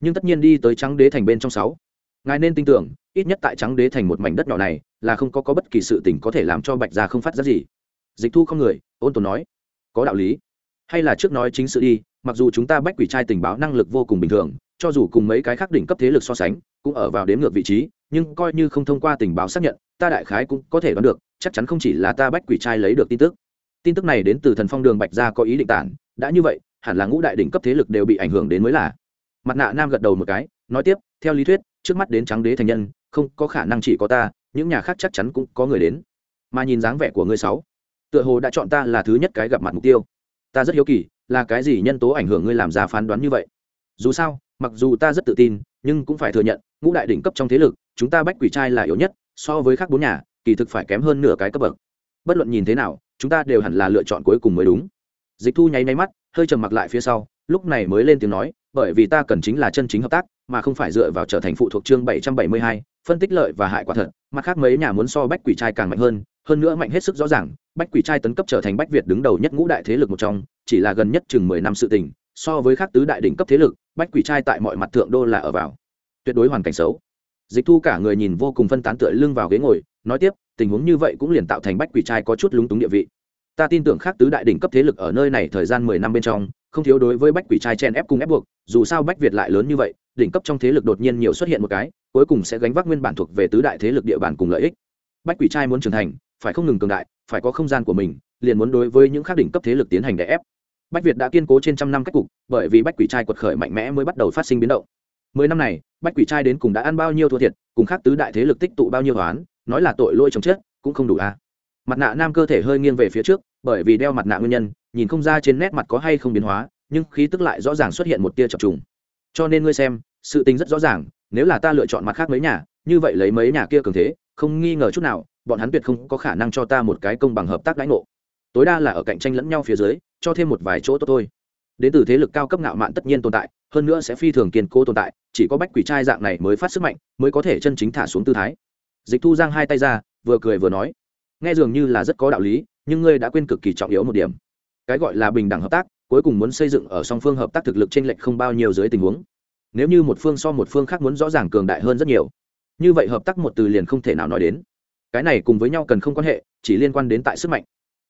nhưng tất nhiên đi tới trắng đế thành bên trong sáu. Ngài nên tin tưởng ít nhất tại trắng đế thành một mảnh đất nhỏ này là không có, có bất kỳ sự tình có thể làm cho bạch gia không phát ra gì. Dịch thu không người ôn tồn nói có đạo lý. Hay là trước nói chính sự đi mặc dù chúng ta bách quỷ trai tình báo năng lực vô cùng bình thường cho dù cùng mấy cái khác đỉnh cấp thế lực so sánh cũng ở vào đếm ngược vị trí nhưng coi như không thông qua tình báo xác nhận ta đại khái cũng có thể đoán được chắc chắn không chỉ là ta bách quỷ trai lấy được tin tức. Tin tức này đến từ thần phong đường bạch gia có ý định tản đã như vậy hẳn là ngũ đại đỉnh cấp thế lực đều bị ảnh hưởng đến mới là mặt nạ nam gật đầu một cái, nói tiếp, theo lý thuyết, trước mắt đến trắng đế thành nhân, không có khả năng chỉ có ta, những nhà khác chắc chắn cũng có người đến. Mà nhìn dáng vẻ của ngươi sáu, tựa hồ đã chọn ta là thứ nhất cái gặp mặt mục tiêu. Ta rất hiếu kỳ, là cái gì nhân tố ảnh hưởng ngươi làm ra phán đoán như vậy? Dù sao, mặc dù ta rất tự tin, nhưng cũng phải thừa nhận, ngũ đại đỉnh cấp trong thế lực, chúng ta bách quỷ trai là yếu nhất, so với các bốn nhà, kỳ thực phải kém hơn nửa cái cấp bậc. Bất luận nhìn thế nào, chúng ta đều hẳn là lựa chọn cuối cùng mới đúng. Dịch thu nháy nháy mắt, hơi trầm mặc lại phía sau, lúc này mới lên tiếng nói bởi vì ta cần chính là chân chính hợp tác, mà không phải dựa vào trở thành phụ thuộc chương bảy trăm bảy mươi hai, phân tích lợi và hại quả thật. Mặt khác mấy nhà muốn so bách quỷ trai càng mạnh hơn hơn nữa mạnh hết sức rõ ràng, bách quỷ trai tấn cấp trở thành bách việt đứng đầu nhất ngũ đại thế lực một trong, chỉ là gần nhất chừng mười năm sự tình, so với các tứ đại đỉnh cấp thế lực, bách quỷ trai tại mọi mặt thượng đô là ở vào tuyệt đối hoàn cảnh xấu. Dịch thu cả người nhìn vô cùng phân tán tựa lưng vào ghế ngồi, nói tiếp, tình huống như vậy cũng liền tạo thành bách quỷ trai có chút lúng túng địa vị. Ta tin tưởng khác tứ đại đỉnh cấp thế lực ở nơi này thời gian mười năm bên trong không thiếu đối với bách quỷ trai chen ép cùng ép buộc, dù sao bách việt lại lớn như vậy, đỉnh cấp trong thế lực đột nhiên nhiều xuất hiện một cái, cuối cùng sẽ gánh vác nguyên bản thuộc về tứ đại thế lực địa bàn cùng lợi ích. Bách quỷ trai muốn trưởng thành, phải không ngừng cường đại, phải có không gian của mình, liền muốn đối với những khác đỉnh cấp thế lực tiến hành đè ép. Bách việt đã kiên cố trên trăm năm cách cục, bởi vì bách quỷ trai quật khởi mạnh mẽ mới bắt đầu phát sinh biến động. Mười năm này, bách quỷ trai đến cùng đã ăn bao nhiêu thua thiệt, cùng khác tứ đại thế lực tích tụ bao nhiêu toán nói là tội lỗi chồng chết, cũng không đủ a. À. mặt nạ nam cơ thể hơi nghiêng về phía trước bởi vì đeo mặt nạ nguyên nhân, nhìn không ra trên nét mặt có hay không biến hóa, nhưng khí tức lại rõ ràng xuất hiện một tia chập trùng. Cho nên ngươi xem, sự tình rất rõ ràng, nếu là ta lựa chọn mặt khác mấy nhà, như vậy lấy mấy nhà kia cường thế, không nghi ngờ chút nào, bọn hắn tuyệt không có khả năng cho ta một cái công bằng hợp tác đãi ngộ. Tối đa là ở cạnh tranh lẫn nhau phía dưới, cho thêm một vài chỗ tốt thôi. Đến từ thế lực cao cấp ngạo mạn tất nhiên tồn tại, hơn nữa sẽ phi thường kiên cố tồn tại, chỉ có bách quỷ trai dạng này mới phát sức mạnh, mới có thể chân chính thả xuống tư thái. Dịch thu giang hai tay ra, vừa cười vừa nói, nghe dường như là rất có đạo lý nhưng ngươi đã quên cực kỳ trọng yếu một điểm. Cái gọi là bình đẳng hợp tác, cuối cùng muốn xây dựng ở song phương hợp tác thực lực t r ê n lệch không bao nhiêu dưới tình huống. Nếu như một phương so một phương khác muốn rõ ràng cường đại hơn rất nhiều, như vậy hợp tác một từ liền không thể nào nói đến. Cái này cùng với nhau cần không quan hệ, chỉ liên quan đến tại sức mạnh.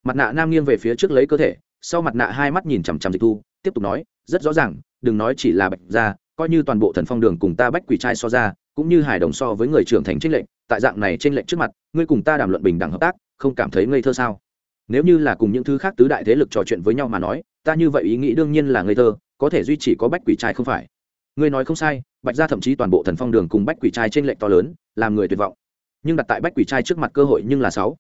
Mặt nạ nam nghiêng về phía trước lấy cơ thể, sau mặt nạ hai mắt nhìn chằm chằm dịch thu, tiếp tục nói, rất rõ ràng, đừng nói chỉ là bạch ra coi như toàn bộ thần phong đường cùng ta bách quỷ trai so ra, cũng như hài đồng so với người trưởng thành tranh lệnh tại dạng này tranh lệnh trước mặt, ngươi cùng ta đàm luận bình đẳng hợp tác, không cảm thấy ngây thơ sao? Nếu như là cùng những thứ khác tứ đại thế lực trò chuyện với nhau mà nói, ta như vậy ý nghĩ đương nhiên là ngây thơ, có thể duy trì có bách quỷ trai không phải. Ngươi nói không sai, bạch ra thậm chí toàn bộ thần phong đường cùng bách quỷ trai trên lệnh to lớn, làm người tuyệt vọng. Nhưng đặt tại bách quỷ trai trước mặt cơ hội nhưng là sáu.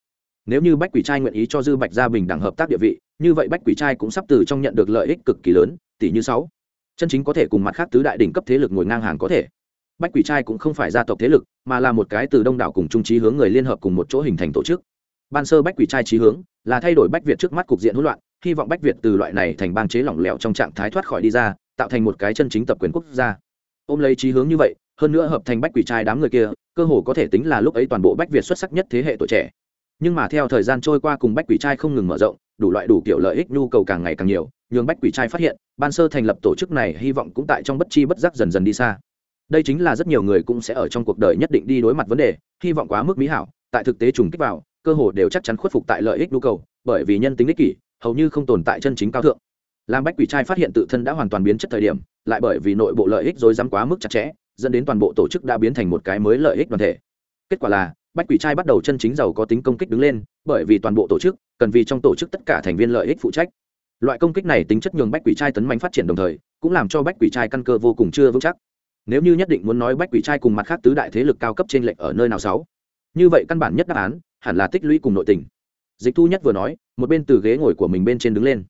Nếu như bách quỷ trai nguyện ý cho dư bạch gia bình đẳng hợp tác địa vị, như vậy bách quỷ trai cũng sắp từ trong nhận được lợi ích cực kỳ lớn, tỷ như sáu. Chân chính có thể cùng mặt khác tứ đại đỉnh cấp thế lực ngồi ngang hàng có thể. Bách quỷ trai cũng không phải gia tộc thế lực, mà là một cái từ đông đảo cùng trung trí hướng người liên hợp cùng một chỗ hình thành tổ chức ban sơ bách quỷ trai trí hướng, là thay đổi bách việt trước mắt cục diện hỗn loạn, hy vọng bách việt từ loại này thành bang chế lỏng lẻo trong trạng thái thoát khỏi đi ra, tạo thành một cái chân chính tập quyền quốc gia. Ôm lấy trí hướng như vậy, hơn nữa hợp thành bách quỷ trai đám người kia, cơ hồ có thể tính là lúc ấy toàn bộ bách việt xuất sắc nhất thế hệ tuổi trẻ. Nhưng mà theo thời gian trôi qua cùng bách quỷ trai không ngừng mở rộng, đủ loại đủ kiểu lợi ích nhu cầu càng ngày càng nhiều, nhường bách quỷ trai phát hiện, ban sơ thành lập tổ chức này hy vọng cũng tại trong bất chi bất giác dần dần đi xa. Đây chính là rất nhiều người cũng sẽ ở trong cuộc đời nhất định đi đối mặt vấn đề, hy vọng quá mức mỹ hảo tại thực tế trùng kích vào, cơ hồ đều chắc chắn khuất phục tại lợi ích nhu cầu, bởi vì nhân tính ích kỷ, hầu như không tồn tại chân chính cao thượng. Làm bách quỷ trai phát hiện tự thân đã hoàn toàn biến chất thời điểm, lại bởi vì nội bộ lợi ích rồi dám quá mức chặt chẽ, dẫn đến toàn bộ tổ chức đã biến thành một cái mới lợi ích đoàn thể. Kết quả là, bách quỷ trai bắt đầu chân chính giàu có tính công kích đứng lên, bởi vì toàn bộ tổ chức, cần vì trong tổ chức tất cả thành viên lợi ích phụ trách. Loại công kích này tính chất nhường bách quỷ trai tấn mạnh phát triển đồng thời, cũng làm cho bách quỷ trai căn cơ vô cùng chưa vững chắc. Nếu như nhất định muốn nói bách quỷ trai cùng mặt khác tứ đại thế lực cao cấp trên lệnh ở nơi nào sáu như vậy căn bản nhất đáp án, hẳn là tích lũy cùng nội tình. Dịch thu nhất vừa nói, một bên từ ghế ngồi của mình bên trên đứng lên.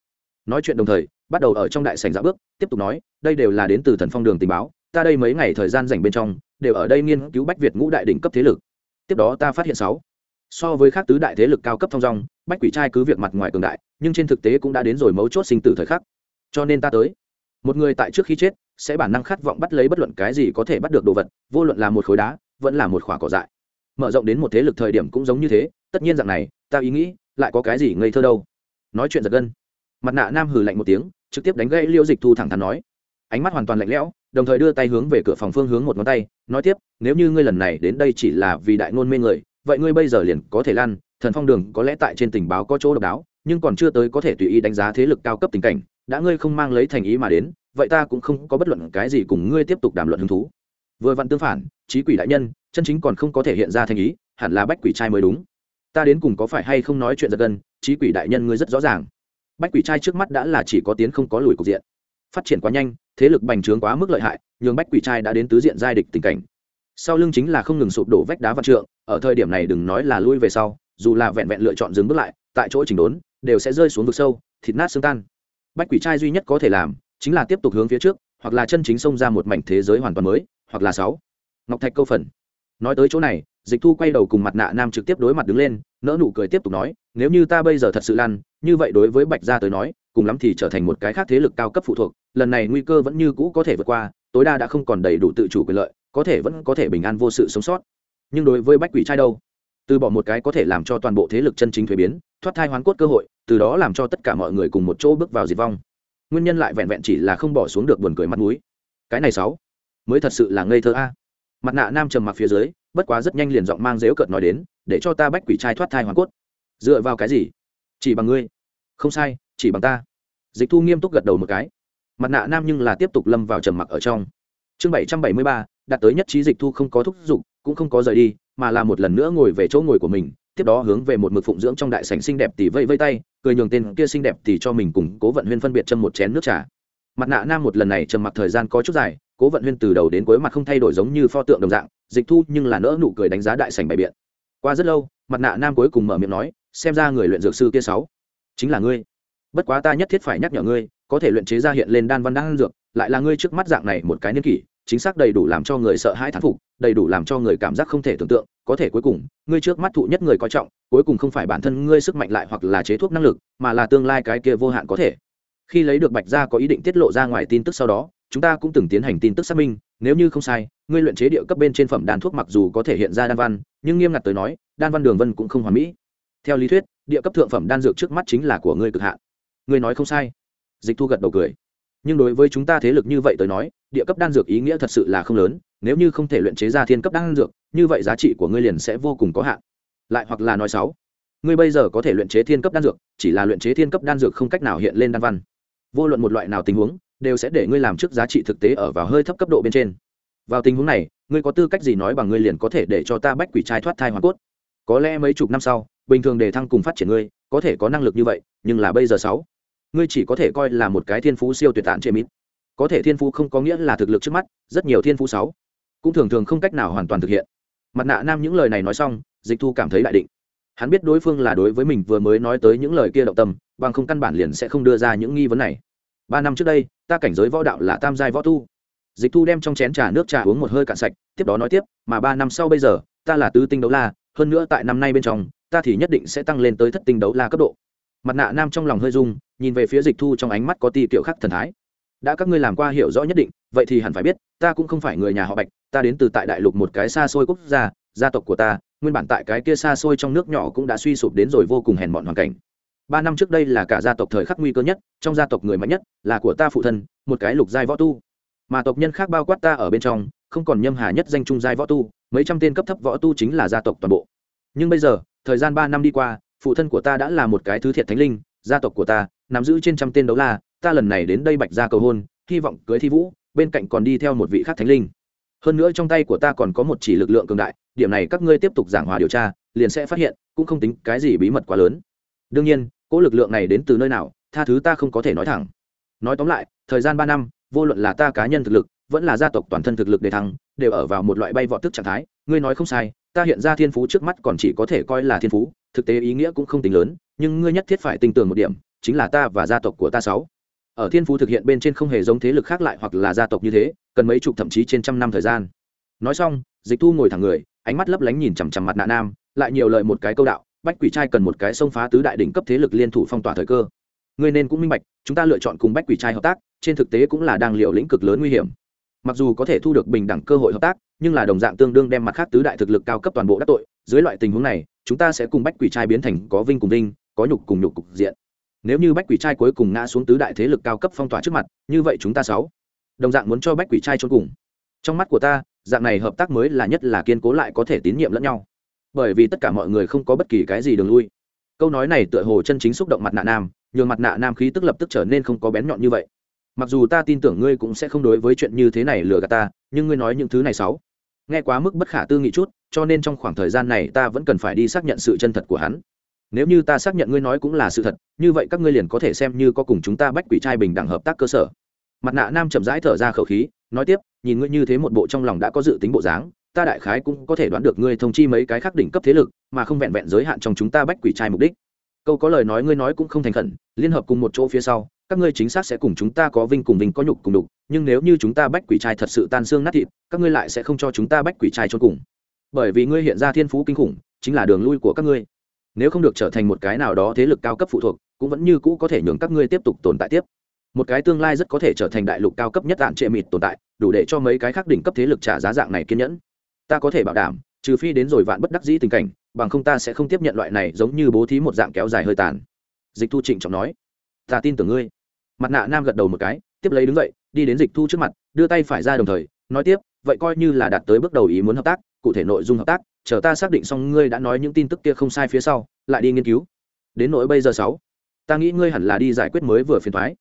Nói chuyện đồng thời, bắt đầu ở trong đại sảnh dạo bước, tiếp tục nói, đây đều là đến từ thần phong đường tình báo, ta đây mấy ngày thời gian dành bên trong, đều ở đây nghiên cứu bách việt ngũ đại đỉnh cấp thế lực. Tiếp đó ta phát hiện sáu. So với các tứ đại thế lực cao cấp thông dong, bách quỷ trai cứ việc mặt ngoài cường đại, nhưng trên thực tế cũng đã đến rồi mấu chốt sinh tử thời khắc. Cho nên ta tới. Một người tại trước khi chết, sẽ bản năng khát vọng bắt lấy bất luận cái gì có thể bắt được đồ vật, vô luận là một khối đá, vẫn là một khỏa cỏ dại mở rộng đến một thế lực thời điểm cũng giống như thế, tất nhiên dạng này, ta ý nghĩ, lại có cái gì ngây thơ đâu. Nói chuyện giật gân. Mặt nạ nam hừ lạnh một tiếng, trực tiếp đánh gãy liễu dịch thu thẳng thắn nói. Ánh mắt hoàn toàn lạnh lẽo, đồng thời đưa tay hướng về cửa phòng phương hướng một ngón tay, nói tiếp, nếu như ngươi lần này đến đây chỉ là vì đại ngôn mê người, vậy ngươi bây giờ liền có thể lan thần phong đường có lẽ tại trên tình báo có chỗ độc đáo, nhưng còn chưa tới có thể tùy ý đánh giá thế lực cao cấp tình cảnh, đã ngươi không mang lấy thành ý mà đến, vậy ta cũng không có bất luận cái gì cùng ngươi tiếp tục đàm luận hứng thú vừa vặn tương phản, trí quỷ đại nhân, chân chính còn không có thể hiện ra thành ý, hẳn là bách quỷ trai mới đúng. Ta đến cùng có phải hay không nói chuyện giật gân, trí quỷ đại nhân ngươi rất rõ ràng. Bách quỷ trai trước mắt đã là chỉ có tiến không có lùi cục diện. Phát triển quá nhanh, thế lực bành trướng quá mức lợi hại, nhường bách quỷ trai đã đến tứ diện giai địch tình cảnh. Sau lưng chính là không ngừng sụp đổ vách đá văn trượng, ở thời điểm này đừng nói là lui về sau, dù là vẹn vẹn lựa chọn dừng bước lại, tại chỗ chỉnh đốn, đều sẽ rơi xuống vực sâu, thịt nát xương tan. Bách quỷ trai duy nhất có thể làm, chính là tiếp tục hướng phía trước, hoặc là chân chính xông ra một mảnh thế giới hoàn toàn mới hoặc là sáu. Ngọc thạch câu phần. Nói tới chỗ này, dịch thu quay đầu cùng mặt nạ nam trực tiếp đối mặt đứng lên nỡ nụ cười tiếp tục nói, nếu như ta bây giờ thật sự lăn, như vậy đối với bạch gia tới nói, cùng lắm thì trở thành một cái khác thế lực cao cấp phụ thuộc, lần này nguy cơ vẫn như cũ có thể vượt qua, tối đa đã không còn đầy đủ tự chủ quyền lợi, có thể vẫn có thể bình an vô sự sống sót. Nhưng đối với bách quỷ trai đâu? Từ bỏ một cái có thể làm cho toàn bộ thế lực chân chính thuế biến, thoát thai hoán cốt cơ hội, từ đó làm cho tất cả mọi người cùng một chỗ bước vào diệt vong. Nguyên nhân lại vẹn vẹn chỉ là không bỏ xuống được buồn cười mặt mũi. Cái này sáu mới thật sự là ngây thơ a. Mặt nạ nam trầm mặc phía dưới, bất quá rất nhanh liền giọng mang dếu cợt nói đến, để cho ta bách quỷ trai thoát thai hoàn cốt. Dựa vào cái gì? Chỉ bằng ngươi. Không sai, chỉ bằng ta. Dịch thu nghiêm túc gật đầu một cái. Mặt nạ nam nhưng là tiếp tục lâm vào trầm mặc ở trong. Chương bảy trăm bảy mươi ba, đạt tới nhất trí dịch thu không có thúc giục, cũng không có rời đi, mà là một lần nữa ngồi về chỗ ngồi của mình, tiếp đó hướng về một mực phụng dưỡng trong đại sảnh xinh đẹp tỷ vây vây tay, cười nhường tên kia xinh đẹp tỷ cho mình cùng cố vận huyên phân biệt châm một chén nước trà mặt nạ nam một lần này trầm mặc thời gian có chút dài, cố vận huyên từ đầu đến cuối mặt không thay đổi giống như pho tượng đồng dạng, dịch thu nhưng là nỡ nụ cười đánh giá đại sảnh bày biện. Qua rất lâu, mặt nạ nam cuối cùng mở miệng nói, xem ra người luyện dược sư kia sáu, chính là ngươi. Bất quá ta nhất thiết phải nhắc nhở ngươi, có thể luyện chế ra hiện lên đan văn đan dược, lại là ngươi trước mắt dạng này một cái niên kỷ, chính xác đầy đủ làm cho người sợ hãi thán phục, đầy đủ làm cho người cảm giác không thể tưởng tượng, có thể cuối cùng, ngươi trước mắt thụ nhất người coi trọng, cuối cùng không phải bản thân ngươi sức mạnh lại hoặc là chế thuốc năng lực, mà là tương lai cái kia vô hạn có thể khi lấy được bạch gia có ý định tiết lộ ra ngoài tin tức sau đó, chúng ta cũng từng tiến hành tin tức xác minh, nếu như không sai, ngươi luyện chế địa cấp bên trên phẩm đan thuốc mặc dù có thể hiện ra đan văn, nhưng nghiêm ngặt tới nói, đan văn đường vân cũng không hoàn mỹ. Theo lý thuyết, địa cấp thượng phẩm đan dược trước mắt chính là của ngươi cực hạn. Ngươi nói không sai. Dịch thu gật đầu cười. Nhưng đối với chúng ta thế lực như vậy tới nói, địa cấp đan dược ý nghĩa thật sự là không lớn, nếu như không thể luyện chế ra thiên cấp đan dược, như vậy giá trị của ngươi liền sẽ vô cùng có hạn. Lại hoặc là nói sáu ngươi bây giờ có thể luyện chế thiên cấp đan dược, chỉ là luyện chế thiên cấp đan dược không cách nào hiện lên đan văn vô luận một loại nào tình huống, đều sẽ để ngươi làm trước giá trị thực tế ở vào hơi thấp cấp độ bên trên. Vào tình huống này, ngươi có tư cách gì nói bằng ngươi liền có thể để cho ta bách quỷ trai thoát thai hoàn cốt? Có lẽ mấy chục năm sau, bình thường để thăng cùng phát triển ngươi, có thể có năng lực như vậy, nhưng là bây giờ sáu, ngươi chỉ có thể coi là một cái thiên phú siêu tuyệt tạn chế mít có thể thiên phú không có nghĩa là thực lực trước mắt, rất nhiều thiên phú sáu cũng thường thường không cách nào hoàn toàn thực hiện. Mặt nạ nam những lời này nói xong, dịch thu cảm thấy đại định. Hắn biết đối phương là đối với mình vừa mới nói tới những lời kia động tâm bằng không căn bản liền sẽ không đưa ra những nghi vấn này. Ba năm trước đây, ta cảnh giới võ đạo là tam giai võ tu. Dịch thu đem trong chén trà nước trà uống một hơi cạn sạch, tiếp đó nói tiếp, mà ba năm sau bây giờ, ta là tứ tinh đấu la, hơn nữa tại năm nay bên trong, ta thì nhất định sẽ tăng lên tới thất tinh đấu la cấp độ. Mặt nạ nam trong lòng hơi rung, nhìn về phía dịch thu trong ánh mắt có ti kiểu khắc thần thái. Đã các ngươi làm qua hiểu rõ nhất định, vậy thì hẳn phải biết, ta cũng không phải người nhà họ bạch, ta đến từ tại đại lục một cái xa xôi quốc gia gia tộc của ta, nguyên bản tại cái kia xa xôi trong nước nhỏ cũng đã suy sụp đến rồi vô cùng hèn mọn hoàn cảnh ba năm trước đây là cả gia tộc thời khắc nguy cơ nhất, trong gia tộc người mạnh nhất là của ta phụ thân, một cái lục giai võ tu. Mà tộc nhân khác bao quát ta ở bên trong, không còn nhâm hà nhất danh trung giai võ tu, mấy trăm tên cấp thấp võ tu chính là gia tộc toàn bộ. Nhưng bây giờ, thời gian ba năm đi qua, phụ thân của ta đã là một cái thứ thiệt thánh linh, gia tộc của ta, nắm giữ trên trăm tên đấu la, ta lần này đến đây bạch ra cầu hôn, hy vọng cưới thi vũ, bên cạnh còn đi theo một vị khác thánh linh. Hơn nữa trong tay của ta còn có một chỉ lực lượng cường đại, điểm này các ngươi tiếp tục giảng hòa điều tra, liền sẽ phát hiện, cũng không tính cái gì bí mật quá lớn. Đương nhiên cỗ lực lượng này đến từ nơi nào, tha thứ ta không có thể nói thẳng. Nói tóm lại, thời gian ba năm, vô luận là ta cá nhân thực lực, vẫn là gia tộc toàn thân thực lực để thắng đều ở vào một loại bay vọt tức trạng thái. Ngươi nói không sai, ta hiện ra thiên phú trước mắt còn chỉ có thể coi là thiên phú, thực tế ý nghĩa cũng không tính lớn, nhưng ngươi nhất thiết phải tin tưởng một điểm, chính là ta và gia tộc của ta sáu. Ở thiên phú thực hiện bên trên không hề giống thế lực khác lại hoặc là gia tộc như thế, cần mấy chục thậm chí trên trăm năm thời gian. Nói xong, dịch thu ngồi thẳng người, ánh mắt lấp lánh nhìn chằm chằm mặt nạ nam, lại nhiều lời một cái câu đạo bách quỷ trai cần một cái xông phá tứ đại đỉnh cấp thế lực liên thủ phong tỏa thời cơ. Ngươi nên cũng minh bạch, chúng ta lựa chọn cùng bách quỷ trai hợp tác, trên thực tế cũng là đang liều lĩnh cực lớn nguy hiểm. Mặc dù có thể thu được bình đẳng cơ hội hợp tác, nhưng là đồng dạng tương đương đem mặt khác tứ đại thực lực cao cấp toàn bộ đắc tội, dưới loại tình huống này, chúng ta sẽ cùng bách quỷ trai biến thành có vinh cùng vinh, có nhục cùng nhục cục diện. Nếu như bách quỷ trai cuối cùng ngã xuống tứ đại thế lực cao cấp phong tỏa trước mặt, như vậy chúng ta sáu, đồng dạng muốn cho bách quỷ trai trốn cùng. Trong mắt của ta, dạng này hợp tác mới là nhất là kiên cố lại có thể tín nhiệm lẫn nhau bởi vì tất cả mọi người không có bất kỳ cái gì đường lui. Câu nói này tựa hồ chân chính xúc động mặt nạ nam, nhường mặt nạ nam khí tức lập tức trở nên không có bén nhọn như vậy. Mặc dù ta tin tưởng ngươi cũng sẽ không đối với chuyện như thế này lừa gạt ta, nhưng ngươi nói những thứ này xấu. Nghe quá mức bất khả tư nghị chút, cho nên trong khoảng thời gian này ta vẫn cần phải đi xác nhận sự chân thật của hắn. Nếu như ta xác nhận ngươi nói cũng là sự thật, như vậy các ngươi liền có thể xem như có cùng chúng ta bách quỷ trai bình đẳng hợp tác cơ sở. Mặt nạ nam chậm rãi thở ra khẩu khí, nói tiếp, nhìn ngươi như thế một bộ trong lòng đã có dự tính bộ dáng ta đại khái cũng có thể đoán được ngươi thông chi mấy cái khác đỉnh cấp thế lực, mà không vẹn vẹn giới hạn trong chúng ta bách quỷ trai mục đích. Câu có lời nói ngươi nói cũng không thành khẩn, liên hợp cùng một chỗ phía sau, các ngươi chính xác sẽ cùng chúng ta có vinh cùng vinh có nhục cùng đục, nhưng nếu như chúng ta bách quỷ trai thật sự tan xương nát thịt, các ngươi lại sẽ không cho chúng ta bách quỷ trai cho cùng. Bởi vì ngươi hiện ra thiên phú kinh khủng, chính là đường lui của các ngươi. Nếu không được trở thành một cái nào đó thế lực cao cấp phụ thuộc, cũng vẫn như cũ có thể nhường các ngươi tiếp tục tồn tại tiếp. Một cái tương lai rất có thể trở thành đại lục cao cấp nhất đạn trệ mịt tồn tại, đủ để cho mấy cái khác đỉnh cấp thế lực trả giá dạng này kiên nhẫn ta có thể bảo đảm, trừ phi đến rồi vạn bất đắc dĩ tình cảnh, bằng không ta sẽ không tiếp nhận loại này giống như bố thí một dạng kéo dài hơi tàn. Dịch thu trịnh trọng nói. Ta tin tưởng ngươi. Mặt nạ nam gật đầu một cái, tiếp lấy đứng dậy, đi đến dịch thu trước mặt, đưa tay phải ra đồng thời, nói tiếp, vậy coi như là đạt tới bước đầu ý muốn hợp tác, cụ thể nội dung hợp tác, chờ ta xác định xong ngươi đã nói những tin tức kia không sai phía sau, lại đi nghiên cứu. Đến nỗi bây giờ sáu, ta nghĩ ngươi hẳn là đi giải quyết mới vừa phiền thoái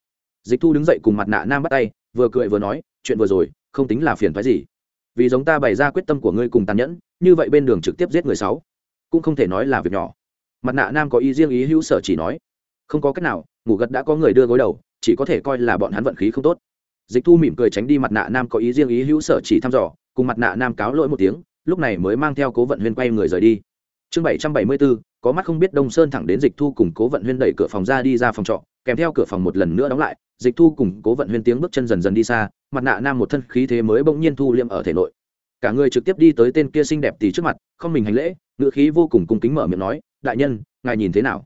dịch thu đứng dậy cùng mặt nạ nam bắt tay, vừa cười vừa nói, chuyện vừa rồi, không tính là phiền thoái gì vì giống ta bày ra quyết tâm của ngươi cùng tàn nhẫn, như vậy bên đường trực tiếp giết người sáu. Cũng không thể nói là việc nhỏ. Mặt nạ nam có ý riêng ý hữu sở chỉ nói. Không có cách nào, ngủ gật đã có người đưa gối đầu, chỉ có thể coi là bọn hắn vận khí không tốt. Dịch thu mỉm cười tránh đi mặt nạ nam có ý riêng ý hữu sở chỉ thăm dò, cùng mặt nạ nam cáo lỗi một tiếng, lúc này mới mang theo cố vận huyên quay người rời đi. Chương bảy trăm bảy mươi bốn, có mắt không biết đông sơn thẳng đến dịch thu cùng cố vận huyên đẩy cửa phòng ra đi ra phòng trọ kèm theo cửa phòng một lần nữa đóng lại, dịch thu cùng cố vận huyên tiếng bước chân dần dần đi xa, mặt nạ nam một thân khí thế mới bỗng nhiên thu liêm ở thể nội. Cả người trực tiếp đi tới tên kia xinh đẹp tì trước mặt, không mình hành lễ ngựa khí vô cùng cung kính mở miệng nói, đại nhân, ngài nhìn thế nào?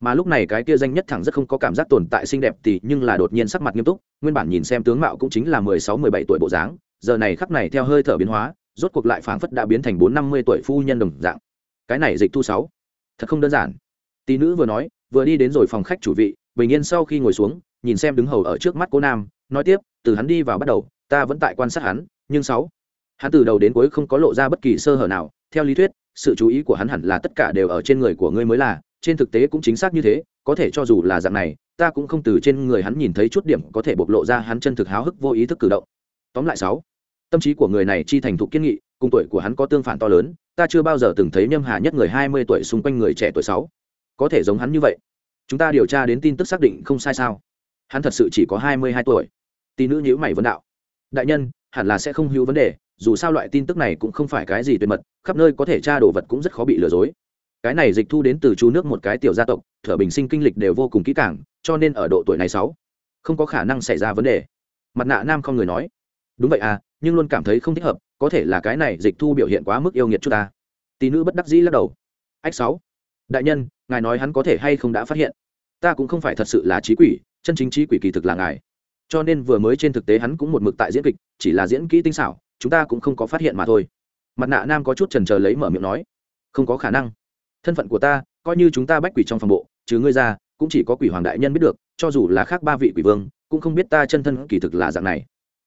Mà lúc này cái kia danh nhất thẳng rất không có cảm giác tồn tại xinh đẹp tì nhưng là đột nhiên sắc mặt nghiêm túc, nguyên bản nhìn xem tướng mạo cũng chính là mười sáu, mười bảy tuổi bộ dáng, giờ này khắc này theo hơi thở biến hóa, rốt cuộc lại phảng phất đã biến thành bốn, năm mươi tuổi phu nhân đồng dạng. Cái này dịch thu sáu, thật không đơn giản. Tỷ nữ vừa nói, vừa đi đến rồi phòng khách chủ vị bình yên sau khi ngồi xuống, nhìn xem đứng hầu ở trước mắt cô nam, nói tiếp, từ hắn đi vào bắt đầu, ta vẫn tại quan sát hắn, nhưng sáu. Hắn từ đầu đến cuối không có lộ ra bất kỳ sơ hở nào, theo lý thuyết, sự chú ý của hắn hẳn là tất cả đều ở trên người của ngươi mới là, trên thực tế cũng chính xác như thế, có thể cho dù là dạng này, ta cũng không từ trên người hắn nhìn thấy chút điểm có thể bộc lộ ra hắn chân thực háo hức vô ý thức cử động. Tóm lại sáu, tâm trí của người này chi thành thục kiên nghị, cùng tuổi của hắn có tương phản to lớn, ta chưa bao giờ từng thấy nhâm hà nhất người hai mươi tuổi xung quanh người trẻ tuổi sáu. Có thể giống hắn như vậy chúng ta điều tra đến tin tức xác định không sai sao? Hắn thật sự chỉ có hai mươi hai tuổi. Tỷ nữ nhữ mày vấn đạo. Đại nhân, hẳn là sẽ không hữu vấn đề, dù sao loại tin tức này cũng không phải cái gì tuyệt mật, khắp nơi có thể tra đồ vật cũng rất khó bị lừa dối. Cái này dịch thu đến từ chú nước một cái tiểu gia tộc, thở bình sinh kinh lịch đều vô cùng kỹ càng, cho nên ở độ tuổi này sáu, không có khả năng xảy ra vấn đề. Mặt nạ nam không người nói. Đúng vậy à nhưng luôn cảm thấy không thích hợp, có thể là cái này dịch thu biểu hiện quá mức yêu nghiệt chút ta. Tỷ nữ bất đắc dĩ lắc đầu. Ách sáu. Đại nhân ngài nói hắn có thể hay không đã phát hiện. Ta cũng không phải thật sự là trí quỷ, chân chính trí quỷ kỳ thực là ngài. Cho nên vừa mới trên thực tế hắn cũng một mực tại diễn kịch, chỉ là diễn kỹ tinh xảo, chúng ta cũng không có phát hiện mà thôi. Mặt nạ nam có chút trần trờ lấy mở miệng nói. Không có khả năng. Thân phận của ta, coi như chúng ta bách quỷ trong phòng bộ chứ ngươi ra, cũng chỉ có quỷ hoàng đại nhân biết được, cho dù là khác ba vị quỷ vương, cũng không biết ta chân thân kỳ thực là dạng này.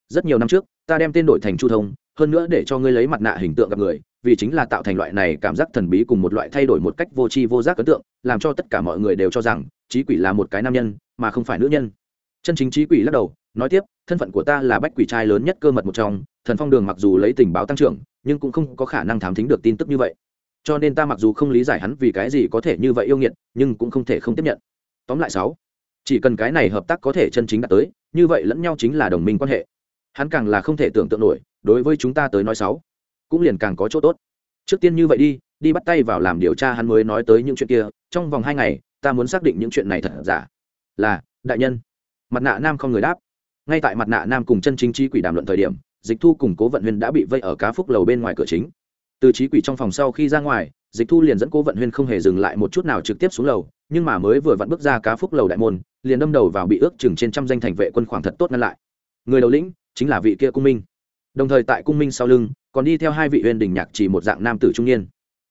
Rất nhiều năm trước, ta đem tên đổi thành chu thông hơn nữa để cho ngươi lấy mặt nạ hình tượng gặp người, vì chính là tạo thành loại này cảm giác thần bí cùng một loại thay đổi một cách vô tri vô giác ấn tượng, làm cho tất cả mọi người đều cho rằng, trí quỷ là một cái nam nhân, mà không phải nữ nhân. Chân chính trí quỷ lắc đầu, nói tiếp, thân phận của ta là bách quỷ trai lớn nhất cơ mật một trong, thần phong đường mặc dù lấy tình báo tăng trưởng, nhưng cũng không có khả năng thám thính được tin tức như vậy. Cho nên ta mặc dù không lý giải hắn vì cái gì có thể như vậy yêu nghiệt, nhưng cũng không thể không tiếp nhận. Tóm lại sáu, chỉ cần cái này hợp tác có thể chân chính đạt tới, như vậy lẫn nhau chính là đồng minh quan hệ. Hắn càng là không thể tưởng tượng nổi đối với chúng ta tới nói sáu, cũng liền càng có chỗ tốt. Trước tiên như vậy đi đi bắt tay vào làm điều tra hắn mới nói tới những chuyện kia, trong vòng hai ngày, ta muốn xác định những chuyện này thật giả. Là, đại nhân. Mặt nạ nam không người đáp. Ngay tại mặt nạ nam cùng chân chính trí quỷ đàm luận thời điểm, dịch thu cùng cố vận huyên đã bị vây ở cá phúc lầu bên ngoài cửa chính. Từ trí quỷ trong phòng sau khi ra ngoài, dịch thu liền dẫn cố vận huyên không hề dừng lại một chút nào trực tiếp xuống lầu, nhưng mà mới vừa vặn bước ra cá phúc lầu đại môn, liền đâm đầu vào bị ước chừng trên trăm danh thành vệ quân khoảng thật tốt ngăn lại. Người đầu lĩnh chính là vị kia cung minh đồng thời tại cung minh sau lưng, còn đi theo hai vị huyền đình nhạc chỉ một dạng nam tử trung niên.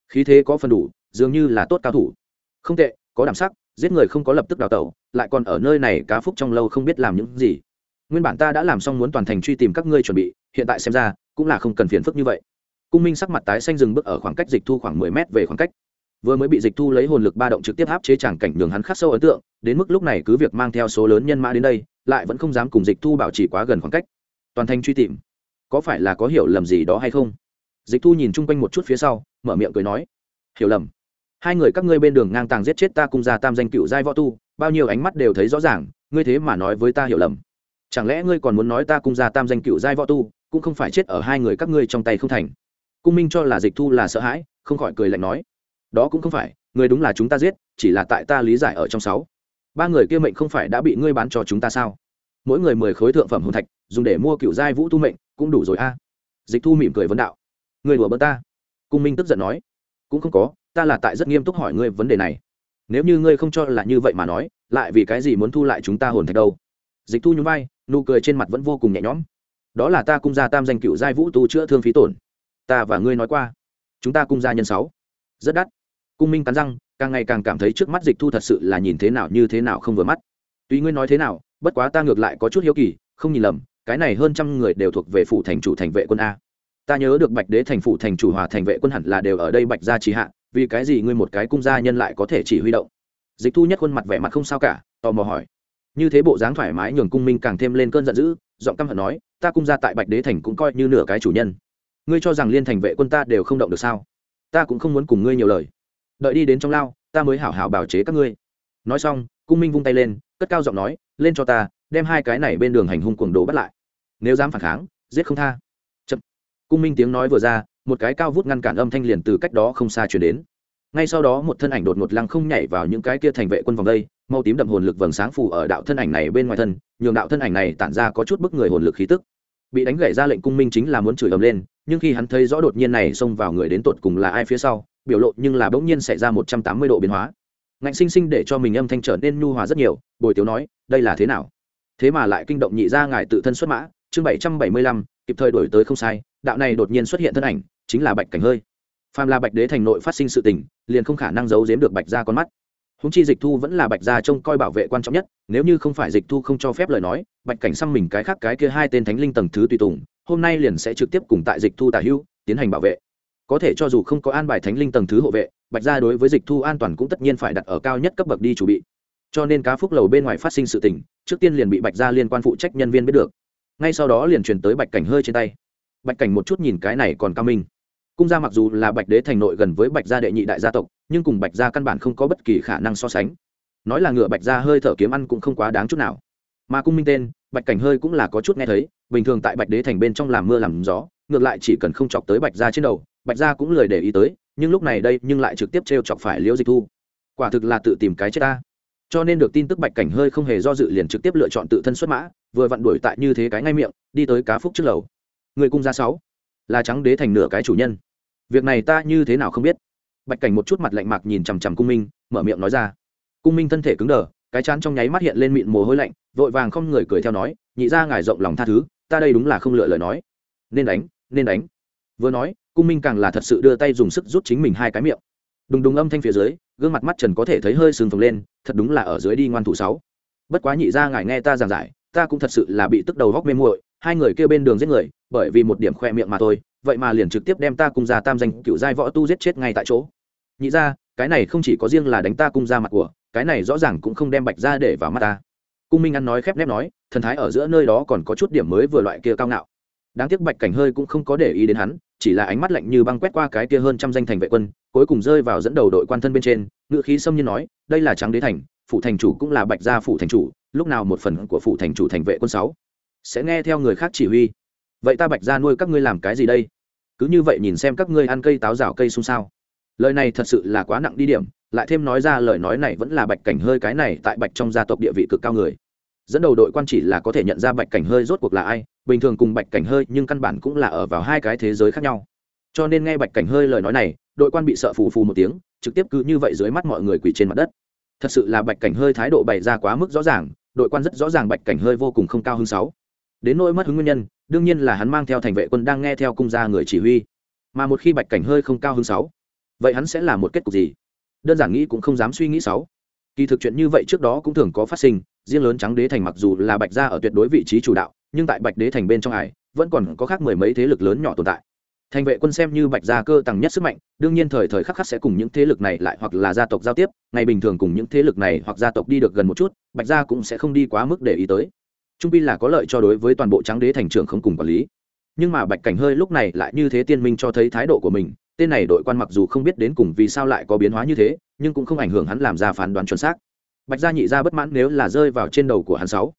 Khí thế có phần đủ, dường như là tốt cao thủ. Không tệ, có đảm sắc, giết người không có lập tức đào tẩu, lại còn ở nơi này cá phúc trong lâu không biết làm những gì. Nguyên bản ta đã làm xong muốn toàn thành truy tìm các ngươi chuẩn bị, hiện tại xem ra, cũng là không cần phiền phức như vậy. Cung minh sắc mặt tái xanh dừng bước ở khoảng cách dịch thu khoảng mười mét về khoảng cách. Vừa mới bị dịch thu lấy hồn lực ba động trực tiếp áp chế tràng cảnh đường hắn khắc sâu ấn tượng, đến mức lúc này cứ việc mang theo số lớn nhân mã đến đây, lại vẫn không dám cùng dịch thu bảo trì quá gần khoảng cách. Toàn thành truy tìm có phải là có hiểu lầm gì đó hay không? Dịch thu nhìn chung quanh một chút phía sau, mở miệng cười nói, hiểu lầm. Hai người các ngươi bên đường ngang tàng giết chết ta cung ra tam danh cựu giai võ tu, bao nhiêu ánh mắt đều thấy rõ ràng, ngươi thế mà nói với ta hiểu lầm. Chẳng lẽ ngươi còn muốn nói ta cung ra tam danh cựu giai võ tu, cũng không phải chết ở hai người các ngươi trong tay không thành? Cung minh cho là dịch thu là sợ hãi, không khỏi cười lạnh nói, đó cũng không phải người đúng là chúng ta giết, chỉ là tại ta lý giải ở trong sáu. Ba người kia mệnh không phải đã bị ngươi bán cho chúng ta sao? Mỗi người mười khối thượng phẩm hồn thạch, dùng để mua cựu giai vũ tu mệnh cũng đủ rồi a. Dịch thu mỉm cười vấn đạo. Người đùa bỡ ta. Cung minh tức giận nói. Cũng không có, ta là tại rất nghiêm túc hỏi ngươi vấn đề này. Nếu như ngươi không cho là như vậy mà nói, lại vì cái gì muốn thu lại chúng ta hồn thạch đâu? Dịch thu nhún vai, nụ cười trên mặt vẫn vô cùng nhẹ nhõm. Đó là ta cung gia tam danh cựu giai vũ tu chữa thương phí tổn. Ta và ngươi nói qua, chúng ta cung gia nhân sáu. Rất đắt. Cung minh cắn răng, càng ngày càng cảm thấy trước mắt dịch thu thật sự là nhìn thế nào như thế nào không vừa mắt. Tuy ngươi nói thế nào, bất quá ta ngược lại có chút hiếu kỳ, không nhìn lầm cái này hơn trăm người đều thuộc về phủ thành chủ thành vệ quân a. Ta nhớ được bạch đế thành phủ thành chủ hòa thành vệ quân hẳn là đều ở đây bạch gia trì hạ, vì cái gì ngươi một cái cung gia nhân lại có thể chỉ huy động? Dịch thu nhất khuôn mặt vẻ mặt không sao cả, tò mò hỏi. Như thế bộ dáng thoải mái nhường cung minh càng thêm lên cơn giận dữ, giọng căm hận nói, ta cung gia tại bạch đế thành cũng coi như nửa cái chủ nhân. Ngươi cho rằng liên thành vệ quân ta đều không động được sao? Ta cũng không muốn cùng ngươi nhiều lời. Đợi đi đến trong lao, ta mới hảo hảo bào chế các ngươi. Nói xong, cung minh vung tay lên, cất cao giọng nói, lên cho ta, đem hai cái này bên đường hành hung cuồng đồ bắt lại nếu dám phản kháng, giết không tha. Chậm. cung minh tiếng nói vừa ra, một cái cao vút ngăn cản âm thanh liền từ cách đó không xa chuyển đến. Ngay sau đó một thân ảnh đột ngột lăng không nhảy vào những cái kia thành vệ quân vòng đây, màu tím đậm hồn lực vầng sáng phủ ở đạo thân ảnh này bên ngoài thân, nhường đạo thân ảnh này tản ra có chút bức người hồn lực khí tức. Bị đánh gãy ra lệnh cung minh chính là muốn chửi ầm lên, nhưng khi hắn thấy rõ đột nhiên này xông vào người đến tột cùng là ai phía sau, biểu lộ nhưng là bỗng nhiên xảy ra một trăm tám mươi độ biến hóa. Ngạnh sinh sinh để cho mình âm thanh trở nên nhu hòa rất nhiều, bồi tiếu nói, đây là thế nào? Thế mà lại kinh động nhị ra ngài tự thân xuất mã chương bảy trăm bảy mươi lăm, kịp thời đổi tới không sai, đạo này đột nhiên xuất hiện thân ảnh, chính là bạch cảnh hơi. Phàm là bạch đế thành nội phát sinh sự tình, liền không khả năng giấu giếm được bạch ra con mắt. Húng chi dịch thu vẫn là bạch gia trông coi bảo vệ quan trọng nhất, nếu như không phải dịch thu không cho phép lời nói, bạch cảnh xăm mình cái khác cái kia hai tên thánh linh tầng thứ tùy tùng, hôm nay liền sẽ trực tiếp cùng tại dịch thu tả hưu tiến hành bảo vệ. Có thể cho dù không có an bài thánh linh tầng thứ hộ vệ, bạch gia đối với dịch thu an toàn cũng tất nhiên phải đặt ở cao nhất cấp bậc đi chuẩn bị. Cho nên cá phúc lầu bên ngoài phát sinh sự tình, trước tiên liền bị bạch gia liên quan phụ trách nhân viên biết được ngay sau đó liền truyền tới bạch cảnh hơi trên tay. Bạch cảnh một chút nhìn cái này còn cao minh. Cung gia mặc dù là bạch đế thành nội gần với bạch gia đệ nhị đại gia tộc, nhưng cùng bạch gia căn bản không có bất kỳ khả năng so sánh. Nói là ngựa bạch gia hơi thở kiếm ăn cũng không quá đáng chút nào. Mà cung minh tên, bạch cảnh hơi cũng là có chút nghe thấy, bình thường tại bạch đế thành bên trong làm mưa làm gió, ngược lại chỉ cần không chọc tới bạch gia trên đầu, bạch gia cũng lười để ý tới, nhưng lúc này đây nhưng lại trực tiếp t r e o chọc phải liễu dịch thu. Quả thực là tự tìm cái chết ta cho nên được tin tức bạch cảnh hơi không hề do dự liền trực tiếp lựa chọn tự thân xuất mã, vừa vặn đuổi tại như thế cái ngay miệng, đi tới cá phúc trước lầu. Người cung gia sáu, là trắng đế thành nửa cái chủ nhân. Việc này ta như thế nào không biết? Bạch cảnh một chút mặt lạnh mạc nhìn chằm chằm cung minh, mở miệng nói ra. Cung minh thân thể cứng đờ, cái chán trong nháy mắt hiện lên mịn mồ hôi lạnh, vội vàng không người cười theo nói, nhị ra ngài rộng lòng tha thứ, ta đây đúng là không lựa lời nói. Nên đánh nên đánh. Vừa nói, cung minh càng là thật sự đưa tay dùng sức rút chính mình hai cái miệng. Đùng đùng âm thanh phía dưới, gương mặt mắt trần có thể thấy hơi sừng phồng lên thật đúng là ở dưới đi ngoan thủ sáu. Bất quá nhị ra ngài nghe ta giảng giải, ta cũng thật sự là bị tức đầu góc mê muội, hai người kêu bên đường giết người, bởi vì một điểm khoe miệng mà thôi, vậy mà liền trực tiếp đem ta cung ra tam danh cựu giai võ tu giết chết ngay tại chỗ. Nhị ra cái này không chỉ có riêng là đánh ta cung ra mặt của, cái này rõ ràng cũng không đem bạch ra để vào mắt ta. Cung minh ăn nói khép nép nói, thần thái ở giữa nơi đó còn có chút điểm mới vừa loại kia cao ngạo. Đáng tiếc bạch cảnh hơi cũng không có để ý đến hắn chỉ là ánh mắt lạnh như băng quét qua cái kia hơn trăm danh thành vệ quân, cuối cùng rơi vào dẫn đầu đội quan thân bên trên ngự khí xâm nhiên nói, đây là trắng đế thành phụ thành chủ cũng là bạch gia phụ thành chủ, lúc nào một phần của phụ thành chủ thành vệ quân sáu sẽ nghe theo người khác chỉ huy. Vậy ta bạch gia nuôi các ngươi làm cái gì đây? Cứ như vậy nhìn xem các ngươi ăn cây táo rào cây xung sao. Lời này thật sự là quá nặng đi điểm, lại thêm nói ra lời nói này vẫn là bạch cảnh hơi cái này tại bạch trong gia tộc địa vị cực cao người dẫn đầu đội quan chỉ là có thể nhận ra bạch cảnh hơi rốt cuộc là ai, bình thường cùng bạch cảnh hơi nhưng căn bản cũng là ở vào hai cái thế giới khác nhau. Cho nên nghe bạch cảnh hơi lời nói này, đội quan bị sợ phù phù một tiếng, trực tiếp cứ như vậy dưới mắt mọi người quỳ trên mặt đất. Thật sự là bạch cảnh hơi thái độ bày ra quá mức rõ ràng, đội quan rất rõ ràng bạch cảnh hơi vô cùng không cao hơn sáu. Đến nỗi mất hứng nguyên nhân, đương nhiên là hắn mang theo thành vệ quân đang nghe theo cung gia người chỉ huy. Mà một khi bạch cảnh hơi không cao hơn sáu, vậy hắn sẽ là một kết cục gì? Đơn giản nghĩ cũng không dám suy nghĩ sáu. Kỳ thực chuyện như vậy trước đó cũng thường có phát sinh riêng lớn trắng đế thành mặc dù là bạch gia ở tuyệt đối vị trí chủ đạo, nhưng tại bạch đế thành bên trong hải vẫn còn có khác mười mấy thế lực lớn nhỏ tồn tại. Thành vệ quân xem như bạch gia cơ tăng nhất sức mạnh, đương nhiên thời thời khắc khắc sẽ cùng những thế lực này lại hoặc là gia tộc giao tiếp, ngày bình thường cùng những thế lực này hoặc gia tộc đi được gần một chút, bạch gia cũng sẽ không đi quá mức để ý tới. Trung pi là có lợi cho đối với toàn bộ trắng đế thành trưởng không cùng quản lý. Nhưng mà bạch cảnh hơi lúc này lại như thế tiên minh cho thấy thái độ của mình, tên này đội quan mặc dù không biết đến cùng vì sao lại có biến hóa như thế, nhưng cũng không ảnh hưởng hắn làm ra phán đoán chuẩn xác bạch gia nhị gia bất mãn nếu là rơi vào trên đầu của hắn sáu.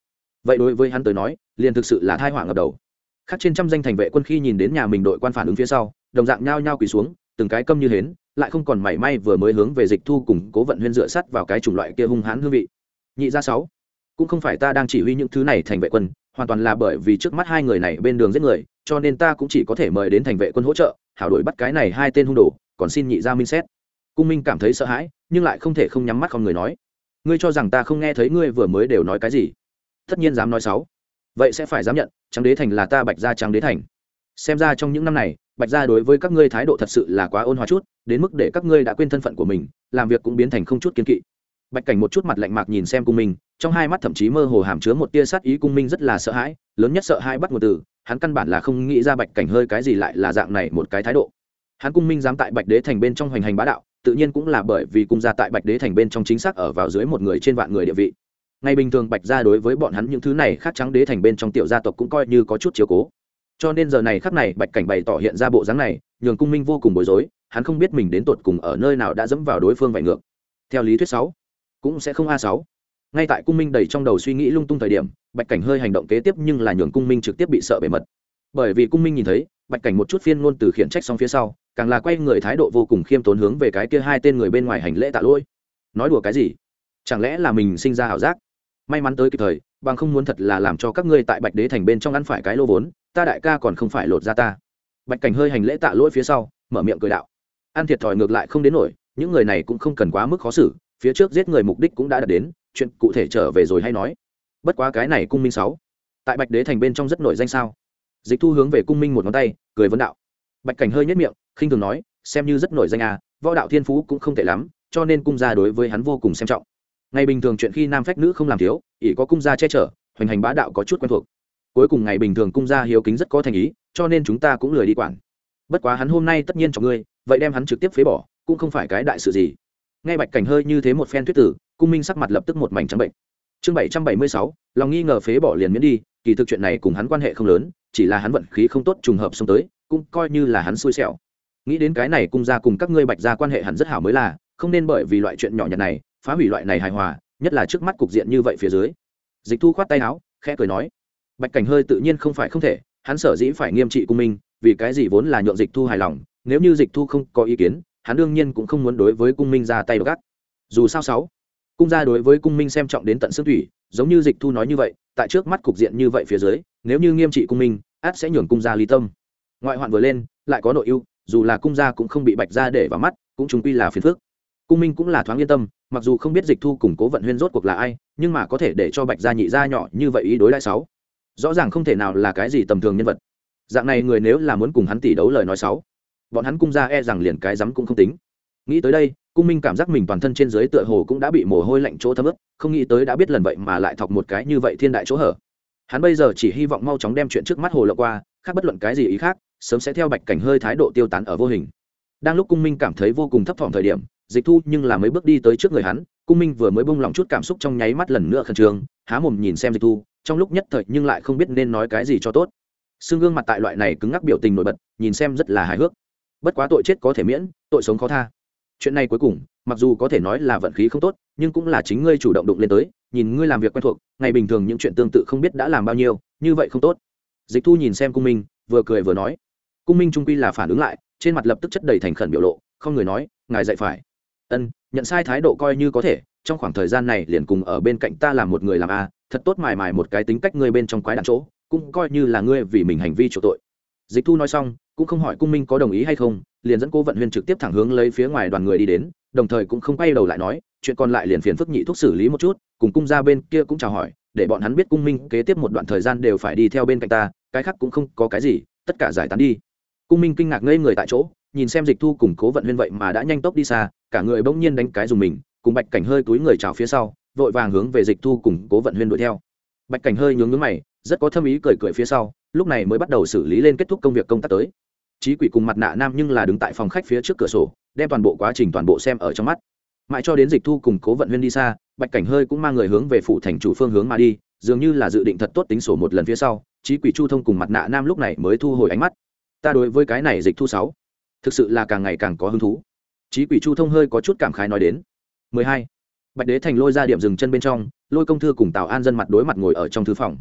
Vậy đối với hắn tới nói, liền thực sự là thai họa ngập đầu. Khác trên trăm danh thành vệ quân khi nhìn đến nhà mình đội quan phản ứng phía sau, đồng dạng nhao nhao quỳ xuống, từng cái câm như hến, lại không còn mảy may vừa mới hướng về dịch thu cùng cố vận huyên dựa sắt vào cái chủng loại kia hung hãn hương vị. Nhị gia sáu, cũng không phải ta đang chỉ huy những thứ này thành vệ quân, hoàn toàn là bởi vì trước mắt hai người này bên đường giết người, cho nên ta cũng chỉ có thể mời đến thành vệ quân hỗ trợ, hảo đổi bắt cái này hai tên hung đồ, còn xin nhị gia minh xét. Cung minh cảm thấy sợ hãi, nhưng lại không thể không nhắm mắt không người nói ngươi cho rằng ta không nghe thấy ngươi vừa mới đều nói cái gì? Tất nhiên dám nói sáu vậy sẽ phải dám nhận trắng đế thành là ta bạch gia trắng đế thành. Xem ra trong những năm này, bạch gia đối với các ngươi thái độ thật sự là quá ôn hòa chút, đến mức để các ngươi đã quên thân phận của mình, làm việc cũng biến thành không chút kiên kỵ. Bạch cảnh một chút mặt lạnh mạc nhìn xem cung minh, trong hai mắt thậm chí mơ hồ hàm chứa một tia sát ý cung minh rất là sợ hãi, lớn nhất sợ hãi bắt một từ, hắn căn bản là không nghĩ ra bạch cảnh hơi cái gì lại là dạng này một cái thái độ. Hắn cung minh dám tại bạch đế thành bên trong hoành hành bá đạo tự nhiên cũng là bởi vì cung gia tại bạch đế thành bên trong chính xác ở vào dưới một người trên vạn người địa vị. Ngày bình thường bạch gia đối với bọn hắn những thứ này khác trắng đế thành bên trong tiểu gia tộc cũng coi như có chút chiếu cố. Cho nên giờ này khắc này bạch cảnh bày tỏ hiện ra bộ dáng này, nhường cung minh vô cùng bối rối, hắn không biết mình đến tột cùng ở nơi nào đã dẫm vào đối phương vải ngược. Theo lý thuyết sáu, cũng sẽ không a sáu. Ngay tại cung minh đầy trong đầu suy nghĩ lung tung thời điểm, bạch cảnh hơi hành động kế tiếp nhưng là nhường cung minh trực tiếp bị sợ bề mật. Bởi vì cung minh nhìn thấy, bạch cảnh một chút phiên ngôn từ khiển trách xong phía sau càng là quay người thái độ vô cùng khiêm tốn hướng về cái kia hai tên người bên ngoài hành lễ tạ lỗi. Nói đùa cái gì? Chẳng lẽ là mình sinh ra ảo giác? May mắn tới kịp thời, bằng không muốn thật là làm cho các ngươi tại bạch đế thành bên trong ăn phải cái lô vốn, ta đại ca còn không phải lột ra ta. Bạch cảnh hơi hành lễ tạ lỗi phía sau, mở miệng cười đạo. Ăn thiệt thòi ngược lại không đến nổi, những người này cũng không cần quá mức khó xử, phía trước giết người mục đích cũng đã đạt đến, chuyện cụ thể trở về rồi hay nói. Bất quá cái này cung minh sáu. Tại bạch đế thành bên trong rất nổi danh sao? Dịch thu hướng về cung minh một ngón tay, cười vấn đạo. Bạch cảnh hơi nhất miệng khinh thường nói, xem như rất nổi danh à võ đạo thiên phú cũng không tệ lắm, cho nên cung gia đối với hắn vô cùng xem trọng. Ngày bình thường chuyện khi nam phách nữ không làm thiếu, ỷ có cung gia che chở, hoành hành bá đạo có chút quen thuộc. Cuối cùng ngày bình thường cung gia hiếu kính rất có thành ý, cho nên chúng ta cũng lười đi quản. Bất quá hắn hôm nay tất nhiên cho ngươi, vậy đem hắn trực tiếp phế bỏ, cũng không phải cái đại sự gì. Ngay bạch cảnh hơi như thế một phen thuyết tử, cung minh sắc mặt lập tức một mảnh trắng bệnh. Chương bảy trăm bảy mươi sáu, lòng nghi ngờ phế bỏ liền miễn đi, kỳ thực chuyện này cùng hắn quan hệ không lớn, chỉ là hắn vận khí không tốt trùng hợp xông tới, cũng coi như là hắn xui xẻo nghĩ đến cái này cung ra cùng các ngươi bạch ra quan hệ hẳn rất hảo mới là, không nên bởi vì loại chuyện nhỏ nhặt này, phá hủy loại này hài hòa, nhất là trước mắt cục diện như vậy phía dưới. Dịch thu khoát tay áo, khẽ cười nói, bạch cảnh hơi tự nhiên không phải không thể, hắn sở dĩ phải nghiêm trị cung minh, vì cái gì vốn là nhượng dịch thu hài lòng, nếu như dịch thu không có ý kiến, hắn đương nhiên cũng không muốn đối với cung minh ra tay gắt. Dù sao sáu, cung gia đối với cung minh xem trọng đến tận xương thủy, giống như dịch thu nói như vậy, tại trước mắt cục diện như vậy phía dưới, nếu như nghiêm trị cung minh át sẽ nhường cung gia ly tâm. Ngoại hoạn vừa lên, lại có nội ưu dù là cung gia cũng không bị bạch ra để vào mắt, cũng chúng quy là phiền phước cung minh cũng là thoáng yên tâm, mặc dù không biết dịch thu củng cố vận huyên rốt cuộc là ai, nhưng mà có thể để cho bạch gia nhị gia nhỏ như vậy ý đối lại sáu. Rõ ràng không thể nào là cái gì tầm thường nhân vật. Dạng này người nếu là muốn cùng hắn tỷ đấu lời nói sáu, bọn hắn cung gia e rằng liền cái rắm cũng không tính. Nghĩ tới đây, cung minh cảm giác mình toàn thân trên dưới tựa hồ cũng đã bị mồ hôi lạnh chỗ thấm ướt, không nghĩ tới đã biết lần vậy mà lại thọc một cái như vậy thiên đại chỗ hở. Hắn bây giờ chỉ hy vọng mau chóng đem chuyện trước mắt hồ lộ qua, khác bất luận cái gì ý khác sớm sẽ theo bạch cảnh hơi thái độ tiêu tán ở vô hình. Đang lúc cung minh cảm thấy vô cùng thấp thỏm thời điểm, dịch thu nhưng là mấy bước đi tới trước người hắn, cung minh vừa mới bông lòng chút cảm xúc trong nháy mắt lần nữa khẩn trương, há mồm nhìn xem dịch thu, trong lúc nhất thời nhưng lại không biết nên nói cái gì cho tốt. Xương gương mặt tại loại này cứng ngắc biểu tình nổi bật, nhìn xem rất là hài hước. Bất quá tội chết có thể miễn, tội sống khó tha. Chuyện này cuối cùng, mặc dù có thể nói là vận khí không tốt, nhưng cũng là chính ngươi chủ động đụng lên tới, nhìn ngươi làm việc quen thuộc, ngày bình thường những chuyện tương tự không biết đã làm bao nhiêu, như vậy không tốt. Dịch thu nhìn xem cung minh, vừa cười vừa nói cung minh trung quy là phản ứng lại, trên mặt lập tức chất đầy thành khẩn biểu lộ, không người nói, ngài dạy phải. Ân, nhận sai thái độ coi như có thể, trong khoảng thời gian này liền cùng ở bên cạnh ta làm một người làm a, thật tốt mài mài một cái tính cách ngươi bên trong quái đạn chỗ, cũng coi như là ngươi vì mình hành vi chủ tội. Dịch thu nói xong, cũng không hỏi cung minh có đồng ý hay không, liền dẫn cố vận huyên trực tiếp thẳng hướng lấy phía ngoài đoàn người đi đến, đồng thời cũng không quay đầu lại nói, chuyện còn lại liền phiền phức nhị thuốc xử lý một chút, cùng cung ra bên kia cũng chào hỏi, để bọn hắn biết cung minh kế tiếp một đoạn thời gian đều phải đi theo bên cạnh ta, cái khác cũng không có cái gì, tất cả giải tán đi cung minh kinh ngạc ngây người tại chỗ, nhìn xem dịch thu cùng cố vận huyên vậy mà đã nhanh tốc đi xa, cả người bỗng nhiên đánh cái dùng mình, cùng bạch cảnh hơi túi người trào phía sau, vội vàng hướng về dịch thu cùng cố vận huyên đuổi theo. Bạch cảnh hơi nhướng nhướng mày, rất có thâm ý cười cười phía sau, lúc này mới bắt đầu xử lý lên kết thúc công việc công tác tới. Trí quỷ cùng mặt nạ nam nhưng là đứng tại phòng khách phía trước cửa sổ, đem toàn bộ quá trình toàn bộ xem ở trong mắt. Mãi cho đến dịch thu cùng cố vận huyên đi xa, bạch cảnh hơi cũng mang người hướng về phủ thành chủ phương hướng mà đi, dường như là dự định thật tốt tính sổ một lần phía sau trí quỷ chu thông cùng mặt nạ nam lúc này mới thu hồi ánh mắt ta đối với cái này dịch thu sáu, thực sự là càng ngày càng có hứng thú. Chí quỷ chu thông hơi có chút cảm khái nói đến. 12. bạch đế thành lôi ra điểm dừng chân bên trong, lôi công thư cùng tào an dân mặt đối mặt ngồi ở trong thư phòng.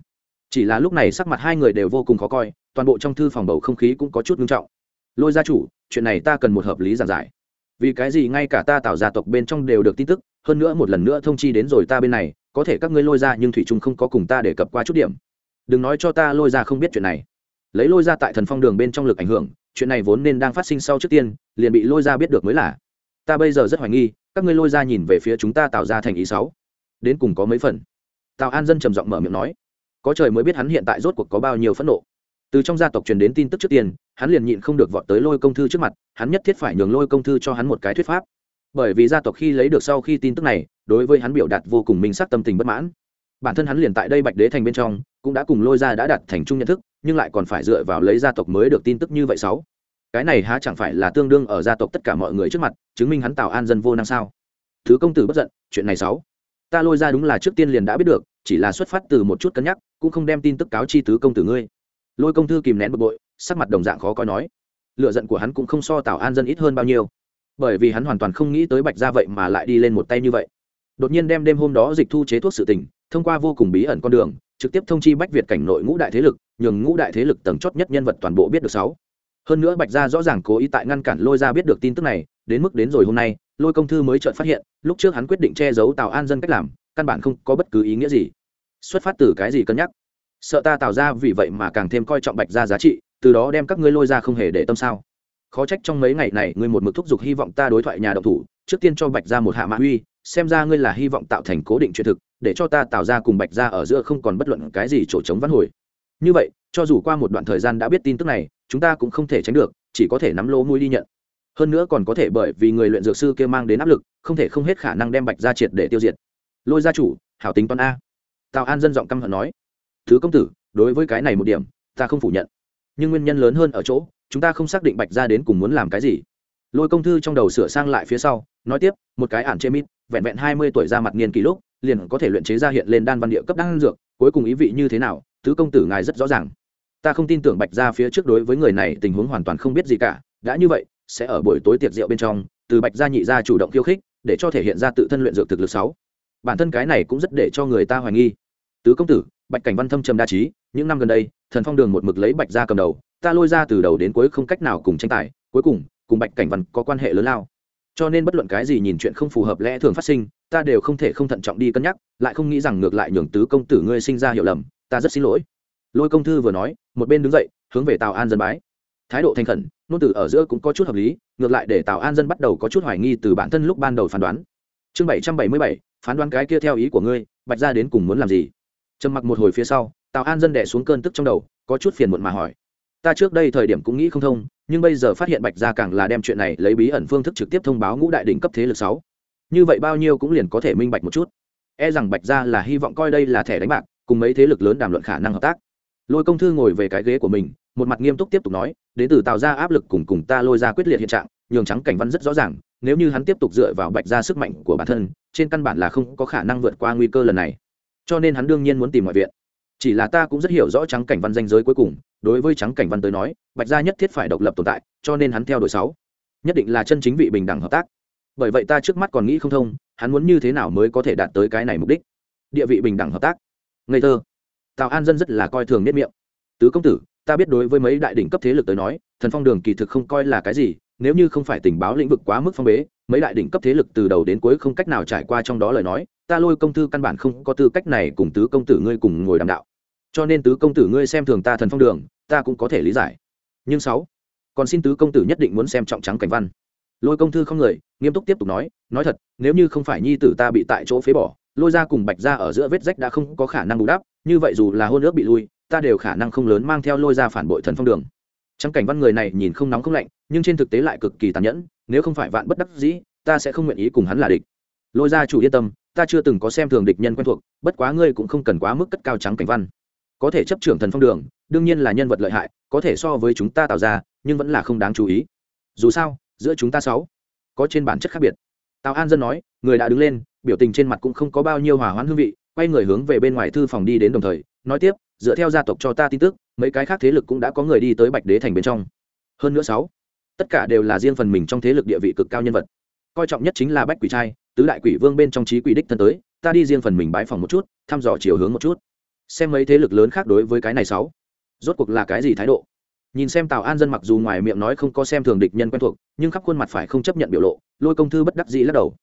Chỉ là lúc này sắc mặt hai người đều vô cùng khó coi, toàn bộ trong thư phòng bầu không khí cũng có chút nghiêm trọng. Lôi gia chủ, chuyện này ta cần một hợp lý giảng giải. Vì cái gì ngay cả ta tạo gia tộc bên trong đều được tin tức, hơn nữa một lần nữa thông chi đến rồi ta bên này, có thể các ngươi lôi ra nhưng thủy trung không có cùng ta để cập qua chút điểm. Đừng nói cho ta lôi ra không biết chuyện này lấy lôi ra tại thần phong đường bên trong lực ảnh hưởng, chuyện này vốn nên đang phát sinh sau trước tiên, liền bị lôi ra biết được mới là. Ta bây giờ rất hoài nghi, các ngươi lôi ra nhìn về phía chúng ta tạo ra thành ý sáu. Đến cùng có mấy phần? Tào an dân trầm giọng mở miệng nói. Có trời mới biết hắn hiện tại rốt cuộc có bao nhiêu phẫn nộ. Từ trong gia tộc truyền đến tin tức trước tiên, hắn liền nhịn không được vọt tới lôi công thư trước mặt, hắn nhất thiết phải nhường lôi công thư cho hắn một cái thuyết pháp. Bởi vì gia tộc khi lấy được sau khi tin tức này, đối với hắn biểu đạt vô cùng minh sắc tâm tình bất mãn. Bản thân hắn liền tại đây bạch đế thành bên trong, cũng đã cùng lôi ra đã đạt thành chung nhận thức nhưng lại còn phải dựa vào lấy gia tộc mới được tin tức như vậy sáu. Cái này há chẳng phải là tương đương ở gia tộc tất cả mọi người trước mặt, chứng minh hắn Tào an dân vô năng sao? Thứ công tử bất giận, chuyện này sáu. Ta lôi ra đúng là trước tiên liền đã biết được, chỉ là xuất phát từ một chút cân nhắc, cũng không đem tin tức cáo chi tứ công tử ngươi. Lôi công thư kìm nén bực bội, sắc mặt đồng dạng khó coi nói. Lựa giận của hắn cũng không so tào an dân ít hơn bao nhiêu. Bởi vì hắn hoàn toàn không nghĩ tới bạch ra vậy mà lại đi lên một tay như vậy. Đột nhiên đem đêm hôm đó dịch thu chế thuốc sự tình, thông qua vô cùng bí ẩn con đường trực tiếp thông chi bách việt cảnh nội ngũ đại thế lực, nhường ngũ đại thế lực tầng chót nhất nhân vật toàn bộ biết được sáu. Hơn nữa bạch gia rõ ràng cố ý tại ngăn cản lôi ra biết được tin tức này, đến mức đến rồi hôm nay, lôi công thư mới chợt phát hiện, lúc trước hắn quyết định che giấu tào an dân cách làm, căn bản không có bất cứ ý nghĩa gì. Xuất phát từ cái gì cân nhắc? Sợ ta tạo ra vì vậy mà càng thêm coi trọng bạch gia giá trị, từ đó đem các ngươi lôi ra không hề để tâm sao? Khó trách trong mấy ngày này ngươi một mực thúc giục hy vọng ta đối thoại nhà độc thủ, trước tiên cho bạch ra một hạ mạ uy, xem ra ngươi là hy vọng tạo thành cố định chuyện thực để cho ta tạo ra cùng bạch ra ở giữa không còn bất luận cái gì chỗ chống văn hồi. Như vậy, cho dù qua một đoạn thời gian đã biết tin tức này, chúng ta cũng không thể tránh được, chỉ có thể nắm lỗ mũi đi nhận. Hơn nữa còn có thể bởi vì người luyện dược sư kia mang đến áp lực, không thể không hết khả năng đem bạch ra triệt để tiêu diệt. Lôi gia chủ, hảo tính toán a. Tào an dân giọng căm hận nói. Thứ công tử, đối với cái này một điểm, ta không phủ nhận. Nhưng nguyên nhân lớn hơn ở chỗ, chúng ta không xác định bạch ra đến cùng muốn làm cái gì. Lôi công thư trong đầu sửa sang lại phía sau, nói tiếp, một cái ản chê mít, vẹn vẹn hai mươi tuổi ra mặt niên kỳ lúc liền có thể luyện chế ra hiện lên đan văn địa cấp đan dược, cuối cùng ý vị như thế nào, tứ công tử ngài rất rõ ràng. Ta không tin tưởng bạch ra phía trước đối với người này tình huống hoàn toàn không biết gì cả, đã như vậy, sẽ ở buổi tối tiệc rượu bên trong, từ bạch gia nhị gia chủ động khiêu khích, để cho thể hiện ra tự thân luyện dược thực lực sáu. Bản thân cái này cũng rất để cho người ta hoài nghi. Tứ công tử, bạch cảnh văn thâm trầm đa trí, những năm gần đây, thần phong đường một mực lấy bạch gia cầm đầu, ta lôi ra từ đầu đến cuối không cách nào cùng tranh tài, cuối cùng cùng bạch cảnh văn có quan hệ lớn lao cho nên bất luận cái gì nhìn chuyện không phù hợp lẽ thường phát sinh, ta đều không thể không thận trọng đi cân nhắc, lại không nghĩ rằng ngược lại nhường tứ công tử ngươi sinh ra hiểu lầm, ta rất xin lỗi. Lôi công thư vừa nói, một bên đứng dậy, hướng về tào an dân bái. Thái độ thành khẩn, nôn tử ở giữa cũng có chút hợp lý, ngược lại để tào an dân bắt đầu có chút hoài nghi từ bản thân lúc ban đầu phán đoán. Chương bảy trăm bảy mươi bảy, phán đoán cái kia theo ý của ngươi, bạch ra đến cùng muốn làm gì? Trầm mặc một hồi phía sau, tào an dân đẻ xuống cơn tức trong đầu, có chút phiền muộn mà hỏi ta trước đây thời điểm cũng nghĩ không thông, nhưng bây giờ phát hiện bạch gia càng là đem chuyện này lấy bí ẩn phương thức trực tiếp thông báo ngũ đại đỉnh cấp thế lực sáu. Như vậy bao nhiêu cũng liền có thể minh bạch một chút. E rằng bạch gia là hy vọng coi đây là thẻ đánh bạc, cùng mấy thế lực lớn đàm luận khả năng hợp tác. Lôi công thư ngồi về cái ghế của mình, một mặt nghiêm túc tiếp tục nói, đến từ tạo ra áp lực cùng cùng ta lôi ra quyết liệt hiện trạng, nhường trắng cảnh văn rất rõ ràng, nếu như hắn tiếp tục dựa vào bạch gia sức mạnh của bản thân, trên căn bản là không có khả năng vượt qua nguy cơ lần này. Cho nên hắn đương nhiên muốn tìm mọi viện chỉ là ta cũng rất hiểu rõ trắng cảnh văn danh giới cuối cùng, đối với trắng cảnh văn tới nói, bạch gia nhất thiết phải độc lập tồn tại, cho nên hắn theo đội sáu. Nhất định là chân chính vị bình đẳng hợp tác. Bởi vậy ta trước mắt còn nghĩ không thông, hắn muốn như thế nào mới có thể đạt tới cái này mục đích? Địa vị bình đẳng hợp tác. Ngây thơ. Tào an dân rất là coi thường nết miệng. Tứ công tử, ta biết đối với mấy đại đỉnh cấp thế lực tới nói, thần phong đường kỳ thực không coi là cái gì nếu như không phải tình báo lĩnh vực quá mức phong bế, mấy đại đỉnh cấp thế lực từ đầu đến cuối không cách nào trải qua trong đó lời nói, ta lôi công thư căn bản không có tư cách này cùng tứ công tử ngươi cùng ngồi đàm đạo. Cho nên tứ công tử ngươi xem thường ta thần phong đường, ta cũng có thể lý giải. Nhưng sáu, còn xin tứ công tử nhất định muốn xem trọng trắng cảnh văn. Lôi công thư không người, nghiêm túc tiếp tục nói nói thật, nếu như không phải nhi tử ta bị tại chỗ phế bỏ, lôi ra cùng bạch ra ở giữa vết rách đã không có khả năng bù đắp, như vậy dù là hôn ước bị lui, ta đều khả năng không lớn mang theo lôi ra phản bội thần phong đường. Trắng cảnh văn người này nhìn không nóng không lạnh nhưng trên thực tế lại cực kỳ tàn nhẫn, nếu không phải vạn bất đắc dĩ, ta sẽ không nguyện ý cùng hắn là địch. Lôi gia chủ yên tâm, ta chưa từng có xem thường địch nhân quen thuộc, bất quá ngươi cũng không cần quá mức cất cao trắng cảnh văn. Có thể chấp trưởng thần phong đường, đương nhiên là nhân vật lợi hại, có thể so với chúng ta tạo ra, nhưng vẫn là không đáng chú ý. Dù sao, giữa chúng ta sáu có trên bản chất khác biệt. Tào an dân nói, người đã đứng lên, biểu tình trên mặt cũng không có bao nhiêu hòa hoãn hương vị, quay người hướng về bên ngoài thư phòng đi đến đồng thời, nói tiếp, dựa theo gia tộc cho ta tin tức, mấy cái khác thế lực cũng đã có người đi tới bạch đế thành bên trong. Hơn nữa sáu tất cả đều là riêng phần mình trong thế lực địa vị cực cao nhân vật. Coi trọng nhất chính là bách quỷ trai, tứ đại quỷ vương bên trong trí quỷ đích thân tới, ta đi riêng phần mình bãi phòng một chút, thăm dò chiều hướng một chút. Xem mấy thế lực lớn khác đối với cái này sáu. Rốt cuộc là cái gì thái độ? Nhìn xem tào an dân mặc dù ngoài miệng nói không có xem thường địch nhân quen thuộc, nhưng khắp khuôn mặt phải không chấp nhận biểu lộ, lôi công thư bất đắc dĩ lắc đầu.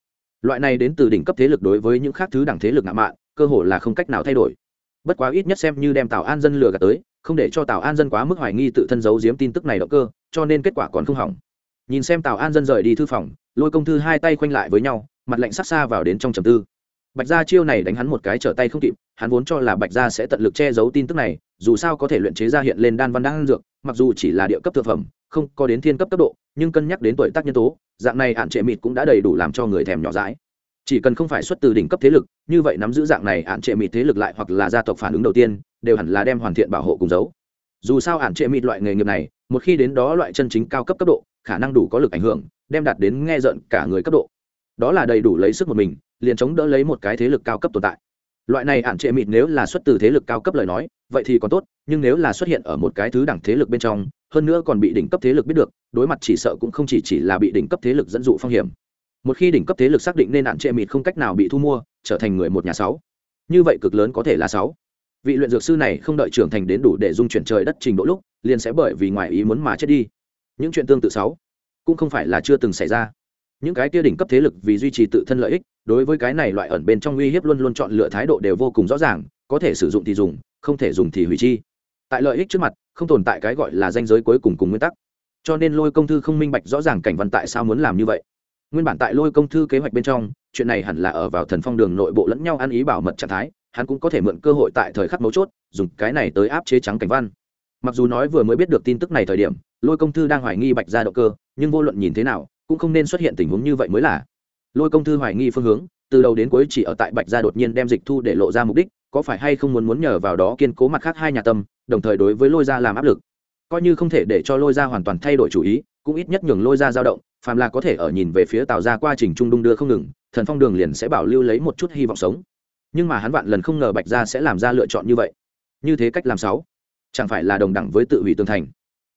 Loại này đến từ đỉnh cấp thế lực đối với những khác thứ đẳng thế lực ngạo mạn, cơ hồ là không cách nào thay đổi. Bất quá ít nhất xem như đem tào an dân lừa gạt tới không để cho tào an dân quá mức hoài nghi tự thân giấu giếm tin tức này động cơ, cho nên kết quả còn không hỏng. Nhìn xem tào an dân rời đi thư phòng, lôi công thư hai tay khoanh lại với nhau, mặt lạnh sát xa vào đến trong trầm tư. Bạch gia chiêu này đánh hắn một cái trở tay không kịp, hắn vốn cho là bạch gia sẽ tận lực che giấu tin tức này, dù sao có thể luyện chế ra hiện lên đan văn đan dược, mặc dù chỉ là địa cấp thực phẩm, không có đến thiên cấp cấp độ, nhưng cân nhắc đến tuổi tác nhân tố, dạng này ạn trệ mịt cũng đã đầy đủ làm cho người thèm nhỏ dãi chỉ cần không phải xuất từ đỉnh cấp thế lực, như vậy nắm giữ dạng này ạn trệ mịt thế lực lại hoặc là gia tộc phản ứng đầu tiên, đều hẳn là đem hoàn thiện bảo hộ cùng giấu. Dù sao ạn trệ mịt loại nghề nghiệp này, một khi đến đó loại chân chính cao cấp cấp độ, khả năng đủ có lực ảnh hưởng, đem đạt đến nghe giận cả người cấp độ. Đó là đầy đủ lấy sức một mình, liền chống đỡ lấy một cái thế lực cao cấp tồn tại. Loại này ạn trệ mịt nếu là xuất từ thế lực cao cấp lời nói, vậy thì còn tốt, nhưng nếu là xuất hiện ở một cái thứ đẳng thế lực bên trong, hơn nữa còn bị đỉnh cấp thế lực biết được, đối mặt chỉ sợ cũng không chỉ chỉ là bị đỉnh cấp thế lực dẫn dụ phong hiểm một khi đỉnh cấp thế lực xác định nên nạn trệ mịt không cách nào bị thu mua, trở thành người một nhà sáu. Như vậy cực lớn có thể là sáu. Vị luyện dược sư này không đợi trưởng thành đến đủ để dung chuyển trời đất trình độ lúc, liền sẽ bởi vì ngoài ý muốn mà chết đi. Những chuyện tương tự sáu cũng không phải là chưa từng xảy ra. Những cái kia đỉnh cấp thế lực vì duy trì tự thân lợi ích, đối với cái này loại ẩn bên trong uy hiếp luôn luôn chọn lựa thái độ đều vô cùng rõ ràng, có thể sử dụng thì dùng, không thể dùng thì hủy chi. Tại lợi ích trước mặt, không tồn tại cái gọi là danh giới cuối cùng cùng nguyên tắc. Cho nên lôi công thư không minh bạch rõ ràng cảnh văn tại sao muốn làm như vậy nguyên bản tại lôi công thư kế hoạch bên trong, chuyện này hẳn là ở vào thần phong đường nội bộ lẫn nhau ăn ý bảo mật trạng thái, hắn cũng có thể mượn cơ hội tại thời khắc mấu chốt, dùng cái này tới áp chế trắng cảnh văn. Mặc dù nói vừa mới biết được tin tức này thời điểm, lôi công thư đang hoài nghi bạch ra động cơ, nhưng vô luận nhìn thế nào, cũng không nên xuất hiện tình huống như vậy mới là. Lôi công thư hoài nghi phương hướng, từ đầu đến cuối chỉ ở tại bạch gia đột nhiên đem dịch thu để lộ ra mục đích, có phải hay không muốn muốn nhờ vào đó kiên cố mặt khác hai nhà tâm, đồng thời đối với lôi gia làm áp lực. Coi như không thể để cho lôi gia hoàn toàn thay đổi chủ ý, cũng ít nhất nhường lôi gia dao động phàm là có thể ở nhìn về phía tào gia quá trình trung đung đưa không ngừng, thần phong đường liền sẽ bảo lưu lấy một chút hy vọng sống. Nhưng mà hắn vạn lần không ngờ bạch gia sẽ làm ra lựa chọn như vậy. Như thế cách làm sáu, chẳng phải là đồng đẳng với tự hủy tương thành?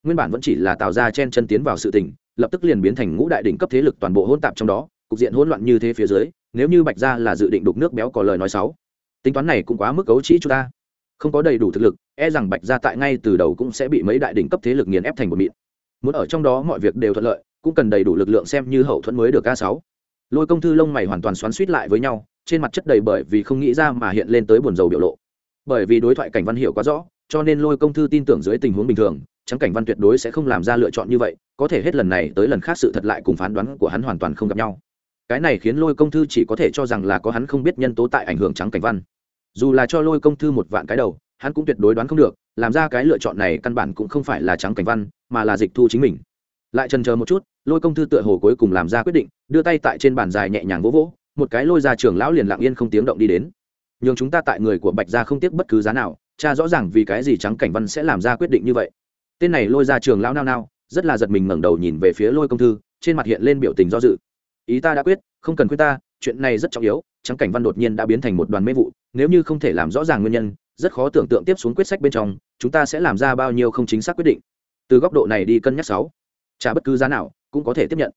Nguyên bản vẫn chỉ là tào gia chen chân tiến vào sự tình, lập tức liền biến thành ngũ đại đỉnh cấp thế lực toàn bộ hỗn tạp trong đó, cục diện hỗn loạn như thế phía dưới, nếu như bạch gia là dự định đục nước béo có lời nói sáu, tính toán này cũng quá mức cấu trĩ chúng ta. Không có đầy đủ thực lực e rằng bạch gia tại ngay từ đầu cũng sẽ bị mấy đại đỉnh cấp thế lực nghiền ép thành một mịn. Muốn ở trong đó mọi việc đều thuận lợi cũng cần đầy đủ lực lượng xem như hậu thuẫn mới được a sáu. Lôi công thư lông mày hoàn toàn xoắn suýt lại với nhau, trên mặt chất đầy bởi vì không nghĩ ra mà hiện lên tới buồn dầu biểu lộ. Bởi vì đối thoại cảnh văn hiểu quá rõ, cho nên lôi công thư tin tưởng dưới tình huống bình thường trắng cảnh văn tuyệt đối sẽ không làm ra lựa chọn như vậy, có thể hết lần này tới lần khác sự thật lại cùng phán đoán của hắn hoàn toàn không gặp nhau. Cái này khiến lôi công thư chỉ có thể cho rằng là có hắn không biết nhân tố tại ảnh hưởng trắng cảnh văn. Dù là cho lôi công thư một vạn cái đầu, hắn cũng tuyệt đối đoán không được, làm ra cái lựa chọn này căn bản cũng không phải là trắng cảnh văn, mà là dịch thu chính mình lại trần chờ một chút, lôi công thư tựa hồ cuối cùng làm ra quyết định, đưa tay tại trên bàn dài nhẹ nhàng vỗ vỗ, một cái lôi ra trường lão liền lặng yên không tiếng động đi đến. Nhường chúng ta tại người của bạch gia không tiếc bất cứ giá nào, cha rõ ràng vì cái gì trắng cảnh văn sẽ làm ra quyết định như vậy. Tên này lôi ra trường lão nao nao, rất là giật mình ngẩng đầu nhìn về phía lôi công thư, trên mặt hiện lên biểu tình do dự. Ý ta đã quyết, không cần khuyên ta, chuyện này rất trọng yếu, trắng cảnh văn đột nhiên đã biến thành một đoàn mê vụ, nếu như không thể làm rõ ràng nguyên nhân, rất khó tưởng tượng tiếp xuống quyết sách bên trong, chúng ta sẽ làm ra bao nhiêu không chính xác quyết định. Từ góc độ này đi cân nhắc sáu trả bất cứ giá nào cũng có thể tiếp nhận.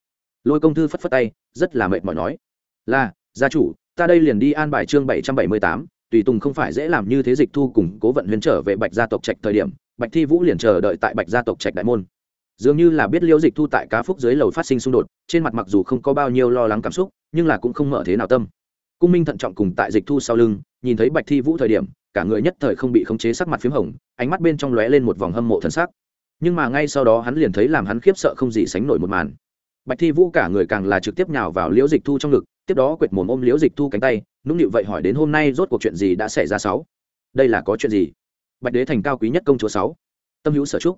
Lôi công thư phất phất tay, rất là mệt mỏi nói. Là, gia chủ, ta đây liền đi an bài chương bảy trăm bảy mươi tám, tùy tùng không phải dễ làm như thế dịch thu cùng cố vận huyền trở về bạch gia tộc trạch thời điểm, bạch thi vũ liền chờ đợi tại bạch gia tộc trạch đại môn. Dường như là biết liễu dịch thu tại cá phúc dưới lầu phát sinh xung đột, trên mặt mặc dù không có bao nhiêu lo lắng cảm xúc, nhưng là cũng không mở thế nào tâm. Cung minh thận trọng cùng tại dịch thu sau lưng, nhìn thấy bạch thi vũ thời điểm, cả người nhất thời không bị khống chế sắc mặt p h í m hồng, ánh mắt bên trong lóe lên một vòng hâm mộ thân xác nhưng mà ngay sau đó hắn liền thấy làm hắn khiếp sợ không gì sánh nổi một màn. Bạch thi vũ cả người càng là trực tiếp nhào vào liễu dịch thu trong ngực, tiếp đó quệt mồm ôm liễu dịch thu cánh tay, nũng nịu vậy hỏi đến hôm nay rốt cuộc chuyện gì đã xảy ra sáu? Đây là có chuyện gì? Bạch đế thành cao quý nhất công chúa sáu. Tâm hữu sở trúc.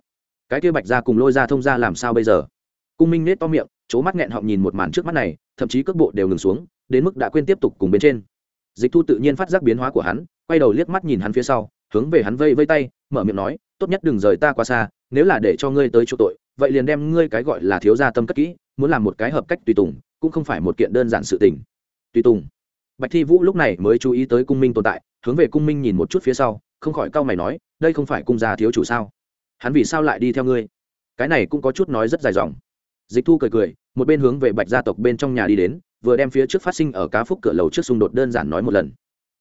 Cái kia bạch ra cùng lôi ra thông ra làm sao bây giờ? Cung minh nết to miệng chỗ mắt nghẹn họng nhìn một màn trước mắt này, thậm chí cước bộ đều ngừng xuống, đến mức đã quên tiếp tục cùng bên trên. Dịch thu tự nhiên phát giác biến hóa của hắn, quay đầu liếc mắt nhìn hắn phía sau, hướng về hắn vây vây tay, mở miệng nói, tốt nhất đừng rời ta qua xa nếu là để cho ngươi tới chỗ tội, vậy liền đem ngươi cái gọi là thiếu gia tâm cất kỹ, muốn làm một cái hợp cách tùy tùng, cũng không phải một kiện đơn giản sự tình. Tùy tùng. Bạch thi vũ lúc này mới chú ý tới cung minh tồn tại, hướng về cung minh nhìn một chút phía sau, không khỏi cau mày nói, đây không phải cung gia thiếu chủ sao? Hắn vì sao lại đi theo ngươi? Cái này cũng có chút nói rất dài dòng. Dịch thu cười cười, một bên hướng về bạch gia tộc bên trong nhà đi đến, vừa đem phía trước phát sinh ở cá phúc cửa lầu trước xung đột đơn giản nói một lần.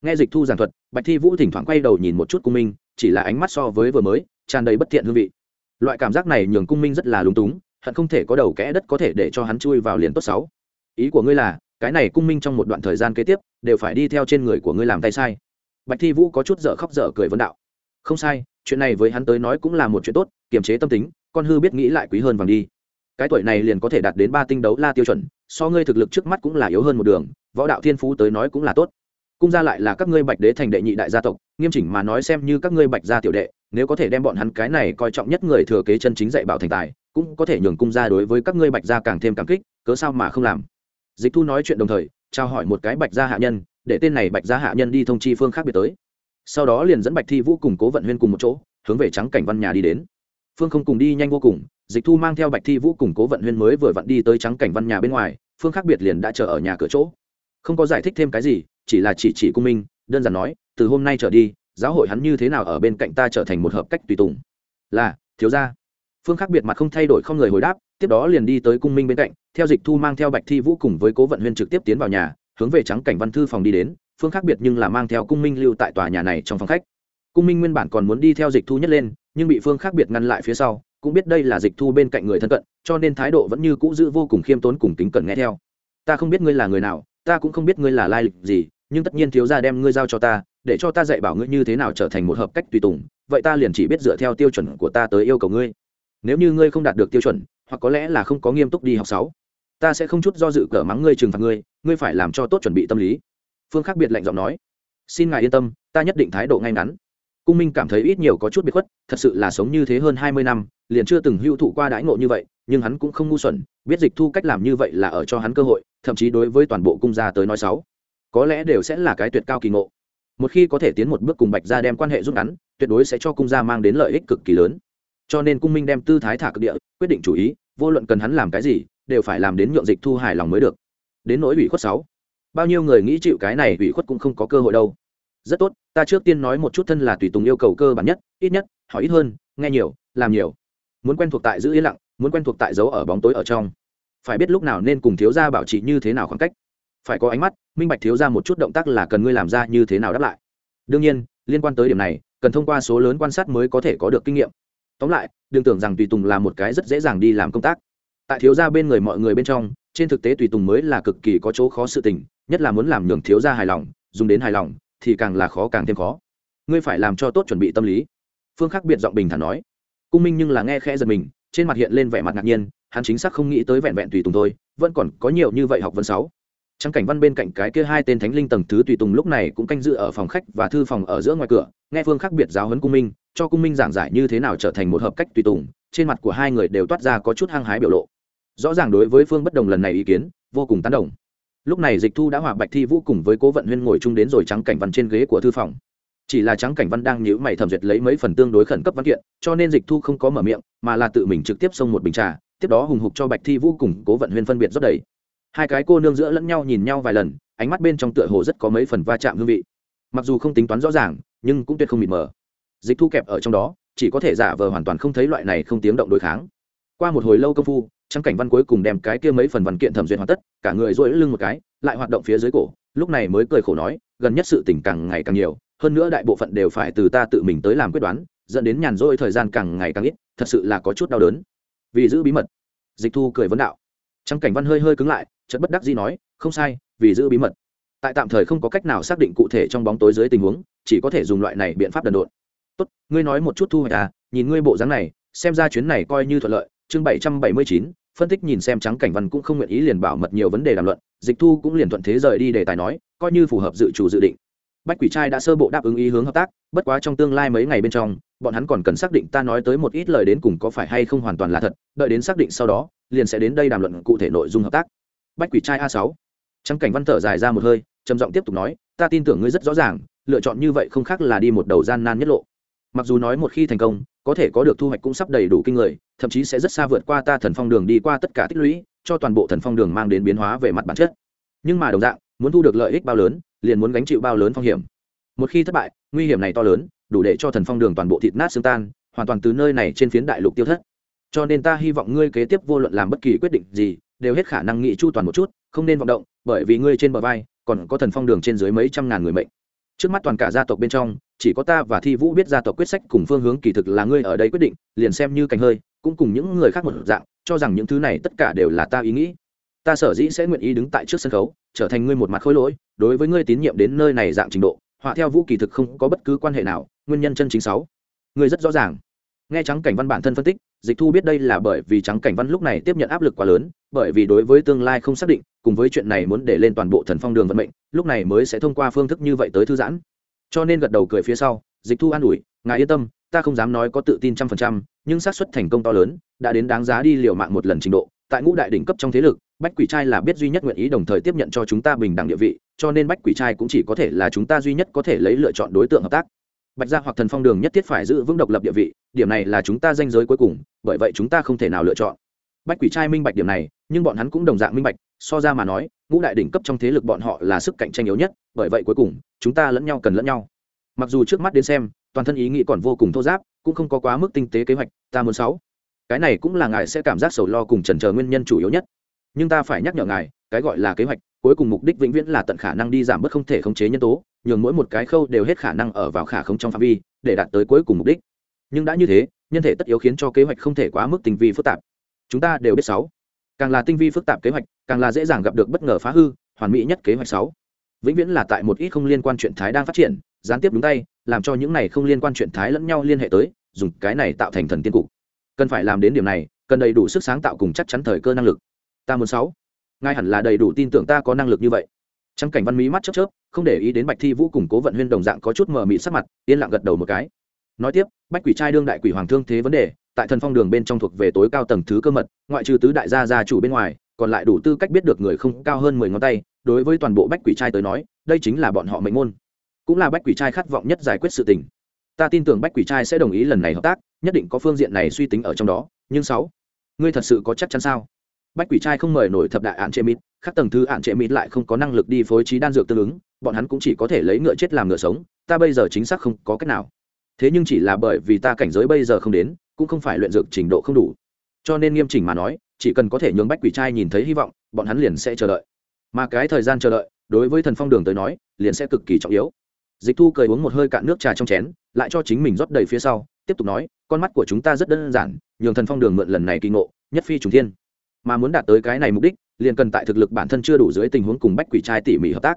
Nghe dịch thu giảng thuật, bạch thi vũ thỉnh thoảng quay đầu nhìn một chút cung minh, chỉ là ánh mắt so với vừa mới, tràn đầy bất thiện hương vị loại cảm giác này nhường cung minh rất là lúng túng, hận không thể có đầu kẽ đất có thể để cho hắn chui vào liền tốt sáu. Ý của ngươi là, cái này cung minh trong một đoạn thời gian kế tiếp, đều phải đi theo trên người của ngươi làm tay sai. Bạch thi vũ có chút dở khóc dở cười vấn đạo. Không sai, chuyện này với hắn tới nói cũng là một chuyện tốt, kiềm chế tâm tính, con hư biết nghĩ lại quý hơn vàng đi. Cái tuổi này liền có thể đạt đến ba tinh đấu la tiêu chuẩn, so ngươi thực lực trước mắt cũng là yếu hơn một đường, võ đạo thiên phú tới nói cũng là tốt. Cung gia lại là các ngươi bạch đế thành đệ nhị đại gia tộc, nghiêm chỉnh mà nói xem như các ngươi bạch gia tiểu đệ nếu có thể đem bọn hắn cái này coi trọng nhất người thừa kế chân chính dạy bảo thành tài, cũng có thể nhường cung gia đối với các ngươi bạch gia càng thêm cảm kích, cớ sao mà không làm? Dịch thu nói chuyện đồng thời, trao hỏi một cái bạch gia hạ nhân, để tên này bạch gia hạ nhân đi thông chi phương khác biệt tới. Sau đó liền dẫn bạch thi vũ cùng cố vận huyên cùng một chỗ, hướng về trắng cảnh văn nhà đi đến. Phương không cùng đi nhanh vô cùng, dịch thu mang theo bạch thi vũ cùng cố vận huyên mới vừa vặn đi tới trắng cảnh văn nhà bên ngoài, phương khác biệt liền đã chờ ở nhà cửa chỗ. Không có giải thích thêm cái gì, chỉ là chỉ chỉ cung minh, đơn giản nói, từ hôm nay trở đi giáo hội hắn như thế nào ở bên cạnh ta trở thành một hợp cách tùy tùng? Là, thiếu gia. Phương khác biệt mặt không thay đổi không người hồi đáp, tiếp đó liền đi tới cung minh bên cạnh, theo dịch thu mang theo bạch thi vũ cùng với cố vận huyên trực tiếp tiến vào nhà, hướng về trắng cảnh văn thư phòng đi đến, phương khác biệt nhưng là mang theo cung minh lưu tại tòa nhà này trong phòng khách. Cung minh nguyên bản còn muốn đi theo dịch thu nhất lên, nhưng bị phương khác biệt ngăn lại phía sau, cũng biết đây là dịch thu bên cạnh người thân cận, cho nên thái độ vẫn như cũ giữ vô cùng khiêm tốn cùng kính cẩn nghe theo. Ta không biết ngươi là người nào, ta cũng không biết ngươi là lai lịch gì, nhưng tất nhiên thiếu gia đem ngươi giao cho ta để cho ta dạy bảo ngươi như thế nào trở thành một hợp cách tùy tùng, vậy ta liền chỉ biết dựa theo tiêu chuẩn của ta tới yêu cầu ngươi. Nếu như ngươi không đạt được tiêu chuẩn, hoặc có lẽ là không có nghiêm túc đi học sáu, ta sẽ không chút do dự cờ mắng ngươi, trừng phạt ngươi ngươi phải làm cho tốt chuẩn bị tâm lý. Phương khác biệt lạnh giọng nói. Xin ngài yên tâm, ta nhất định thái độ ngay ngắn. Cung minh cảm thấy ít nhiều có chút bị khuất, thật sự là sống như thế hơn hai mươi năm, liền chưa từng hưu thụ qua đãi ngộ như vậy, nhưng hắn cũng không ngu xuẩn, biết dịch thu cách làm như vậy là ở cho hắn cơ hội, thậm chí đối với toàn bộ cung gia tới nói sáu, có lẽ đều sẽ là cái tuyệt cao kỳ ngộ một khi có thể tiến một bước cùng bạch gia đem quan hệ rút ngắn, tuyệt đối sẽ cho cung gia mang đến lợi ích cực kỳ lớn. Cho nên cung minh đem tư thái thả cực địa, quyết định chủ ý, vô luận cần hắn làm cái gì, đều phải làm đến nhượng dịch thu hài lòng mới được. Đến nỗi ủy khuất sáu, bao nhiêu người nghĩ chịu cái này, ủy khuất cũng không có cơ hội đâu. Rất tốt, ta trước tiên nói một chút thân là tùy tùng yêu cầu cơ bản nhất, ít nhất, hỏi ít hơn, nghe nhiều, làm nhiều. Muốn quen thuộc tại giữ yên lặng, muốn quen thuộc tại giấu ở bóng tối ở trong. Phải biết lúc nào nên cùng thiếu gia bảo trì như thế nào khoảng cách. Phải có ánh mắt minh bạch thiếu ra một chút động tác là cần ngươi làm ra như thế nào đáp lại. Đương nhiên, liên quan tới điểm này, cần thông qua số lớn quan sát mới có thể có được kinh nghiệm. Tóm lại, đừng tưởng rằng tùy tùng là một cái rất dễ dàng đi làm công tác. Tại thiếu gia bên người mọi người bên trong, trên thực tế tùy tùng mới là cực kỳ có chỗ khó sự tình, nhất là muốn làm nhường thiếu gia hài lòng, dùng đến hài lòng, thì càng là khó càng thêm khó. Ngươi phải làm cho tốt chuẩn bị tâm lý. Phương khắc biệt giọng bình thản nói. Cung minh nhưng là nghe khẽ giật mình, trên mặt hiện lên vẻ mặt ngạc nhiên, hắn chính xác không nghĩ tới vẹn vẹn tùy tùng thôi, vẫn còn có nhiều như vậy học vấn sáu. Trang cảnh văn bên cạnh cái kia hai tên thánh linh tầng thứ tùy tùng lúc này cũng canh dự ở phòng khách và thư phòng ở giữa ngoài cửa, nghe phương khác biệt giáo huấn cung minh, cho cung minh giảng giải như thế nào trở thành một hợp cách tùy tùng, trên mặt của hai người đều toát ra có chút hăng hái biểu lộ. Rõ ràng đối với phương bất đồng lần này ý kiến, vô cùng tán đồng. Lúc này Dịch Thu đã hòa Bạch Thi Vũ cùng với Cố Vận Huyên ngồi chung đến rồi trắng cảnh văn trên ghế của thư phòng. Chỉ là trắng cảnh văn đang nhữ mày thẩm duyệt lấy mấy phần tương đối khẩn cấp văn kiện, cho nên Dịch Thu không có mở miệng, mà là tự mình trực tiếp xông một bình trà, tiếp đó hùng hục cho Bạch Thi Vũ cùng Cố Vận Huyên phân biệt rót đầy hai cái cô nương giữa lẫn nhau nhìn nhau vài lần, ánh mắt bên trong tựa hồ rất có mấy phần va chạm hương vị. Mặc dù không tính toán rõ ràng, nhưng cũng tuyệt không mịt mờ. Dịch thu kẹp ở trong đó, chỉ có thể giả vờ hoàn toàn không thấy loại này không tiếng động đối kháng. Qua một hồi lâu công phu trang cảnh văn cuối cùng đem cái kia mấy phần văn kiện thẩm duyệt hoàn tất, cả người dỗi lưng một cái, lại hoạt động phía dưới cổ, lúc này mới cười khổ nói, gần nhất sự tình càng ngày càng nhiều, hơn nữa đại bộ phận đều phải từ ta tự mình tới làm quyết đoán, dẫn đến nhàn rỗi thời gian càng ngày càng ít, thật sự là có chút đau đớn. Vì giữ bí mật, dịch thu cười vấn đạo. Trang cảnh văn hơi hơi cứng lại chất bất đắc dĩ nói, không sai, vì giữ bí mật. Tại tạm thời không có cách nào xác định cụ thể trong bóng tối dưới tình huống, chỉ có thể dùng loại này biện pháp đần độn. Tốt, ngươi nói một chút thu hoạch à nhìn ngươi bộ dáng này, xem ra chuyến này coi như thuận lợi. Chương bảy trăm bảy mươi chín, phân tích nhìn xem trắng cảnh văn cũng không nguyện ý liền bảo mật nhiều vấn đề đàm luận, dịch thu cũng liền thuận thế rời đi để tài nói, coi như phù hợp dự chủ dự định. Bách quỷ trai đã sơ bộ đáp ứng ý hướng hợp tác, bất quá trong tương lai mấy ngày bên trong, bọn hắn còn cần xác định ta nói tới một ít lời đến cùng có phải hay không hoàn toàn là thật, đợi đến xác định sau đó, liền sẽ đến đây đàm luận cụ thể nội dung hợp tác bách quỷ trai a sáu. Trắng cảnh văn thở dài ra một hơi, trầm giọng tiếp tục nói, ta tin tưởng ngươi rất rõ ràng, lựa chọn như vậy không khác là đi một đầu gian nan nhất lộ. Mặc dù nói một khi thành công, có thể có được thu hoạch cũng sắp đầy đủ kinh người, thậm chí sẽ rất xa vượt qua ta thần phong đường đi qua tất cả tích lũy, cho toàn bộ thần phong đường mang đến biến hóa về mặt bản chất. Nhưng mà đồng dạng, muốn thu được lợi ích bao lớn, liền muốn gánh chịu bao lớn phong hiểm. Một khi thất bại, nguy hiểm này to lớn, đủ để cho thần phong đường toàn bộ thịt nát xương tan, hoàn toàn từ nơi này trên phiến đại lục tiêu thất. Cho nên ta hy vọng ngươi kế tiếp vô luận làm bất kỳ quyết định gì đều hết khả năng nghĩ chu toàn một chút, không nên vọng động, bởi vì ngươi trên bờ vai còn có thần phong đường trên dưới mấy trăm ngàn người mệnh. Trước mắt toàn cả gia tộc bên trong, chỉ có ta và thi vũ biết gia tộc quyết sách cùng phương hướng kỳ thực là ngươi ở đây quyết định, liền xem như cánh hơi, cũng cùng những người khác một dạng, cho rằng những thứ này tất cả đều là ta ý nghĩ. Ta sở dĩ sẽ nguyện ý đứng tại trước sân khấu, trở thành ngươi một mặt khối lỗi, đối với ngươi tín nhiệm đến nơi này dạng trình độ, họa theo vũ kỳ thực không có bất cứ quan hệ nào, nguyên nhân chân chính sáu. Ngươi rất rõ ràng. Nghe trắng cảnh văn bản thân phân tích dịch thu biết đây là bởi vì trắng cảnh văn lúc này tiếp nhận áp lực quá lớn, bởi vì đối với tương lai không xác định, cùng với chuyện này muốn để lên toàn bộ thần phong đường vận mệnh, lúc này mới sẽ thông qua phương thức như vậy tới thư giãn. Cho nên gật đầu cười phía sau, dịch thu an ủi, ngài yên tâm, ta không dám nói có tự tin trăm phần trăm, nhưng xác suất thành công to lớn, đã đến đáng giá đi liều mạng một lần trình độ. Tại ngũ đại đỉnh cấp trong thế lực, bách quỷ trai là biết duy nhất nguyện ý đồng thời tiếp nhận cho chúng ta bình đẳng địa vị, cho nên bách quỷ trai cũng chỉ có thể là chúng ta duy nhất có thể lấy lựa chọn đối tượng hợp tác bạch gia hoặc thần phong đường nhất thiết phải giữ vững độc lập địa vị, điểm này là chúng ta danh giới cuối cùng, bởi vậy chúng ta không thể nào lựa chọn. Bách quỷ trai minh bạch điểm này, nhưng bọn hắn cũng đồng dạng minh bạch, so ra mà nói, ngũ đại đỉnh cấp trong thế lực bọn họ là sức cạnh tranh yếu nhất, bởi vậy cuối cùng, chúng ta lẫn nhau cần lẫn nhau. Mặc dù trước mắt đến xem, toàn thân ý nghĩ còn vô cùng thô giáp cũng không có quá mức tinh tế kế hoạch, ta muốn sáu. Cái này cũng là ngài sẽ cảm giác sầu lo cùng trần chờ nguyên nhân chủ yếu nhất. Nhưng ta phải nhắc nhở ngài cái gọi là kế hoạch, cuối cùng mục đích vĩnh viễn là tận khả năng đi giảm bớt không thể khống chế nhân tố, nhường mỗi một cái khâu đều hết khả năng ở vào khả không trong phạm vi, để đạt tới cuối cùng mục đích. Nhưng đã như thế, nhân thể tất yếu khiến cho kế hoạch không thể quá mức tinh vi phức tạp. Chúng ta đều biết sáu. Càng là tinh vi phức tạp kế hoạch, càng là dễ dàng gặp được bất ngờ phá hư, hoàn mỹ nhất kế hoạch sáu. Vĩnh viễn là tại một ít không liên quan chuyện thái đang phát triển, gián tiếp đúng tay, làm cho những này không liên quan chuyện thái lẫn nhau liên hệ tới, dùng cái này tạo thành thần tiên cục. Cần phải làm đến điểm này, cần đầy đủ sức sáng tạo cùng chắc chắn thời cơ năng lực. Ta muốn sáu ngài hẳn là đầy đủ tin tưởng ta có năng lực như vậy. Trắng cảnh văn mỹ mắt chớp chớp, không để ý đến bạch thi vũ cùng cố vận huyên đồng dạng có chút mờ mịt sắc mặt, yên lặng gật đầu một cái. Nói tiếp, bách quỷ trai đương đại quỷ hoàng thương thế vấn đề, tại thần phong đường bên trong thuộc về tối cao tầng thứ cơ mật, ngoại trừ tứ đại gia gia chủ bên ngoài, còn lại đủ tư cách biết được người không cao hơn mười ngón tay, đối với toàn bộ bách quỷ trai tới nói, đây chính là bọn họ mệnh môn. Cũng là bách quỷ trai khát vọng nhất giải quyết sự tình. Ta tin tưởng bách quỷ trai sẽ đồng ý lần này hợp tác, nhất định có phương diện này suy tính ở trong đó, nhưng sáu, ngươi thật sự có chắc chắn sao? Bách quỷ trai không mời nổi thập đại ạn trệ mít khác tầng thứ ạn trệ mít lại không có năng lực đi phối trí đan dược tương ứng, bọn hắn cũng chỉ có thể lấy ngựa chết làm ngựa sống, ta bây giờ chính xác không có cách nào. Thế nhưng chỉ là bởi vì ta cảnh giới bây giờ không đến, cũng không phải luyện dược trình độ không đủ. Cho nên nghiêm chỉnh mà nói, chỉ cần có thể nhường bách quỷ trai nhìn thấy hy vọng, bọn hắn liền sẽ chờ đợi. Mà cái thời gian chờ đợi, đối với thần phong đường tới nói, liền sẽ cực kỳ trọng yếu. Dịch thu cười uống một hơi cạn nước trà trong chén, lại cho chính mình rót đầy phía sau, tiếp tục nói, con mắt của chúng ta rất đơn giản, nhường thần phong đường mượn lần này kỳ ngộ, nhất phi trùng thiên mà muốn đạt tới cái này mục đích, liền cần tại thực lực bản thân chưa đủ dưới tình huống cùng bách quỷ trai tỉ mỉ hợp tác.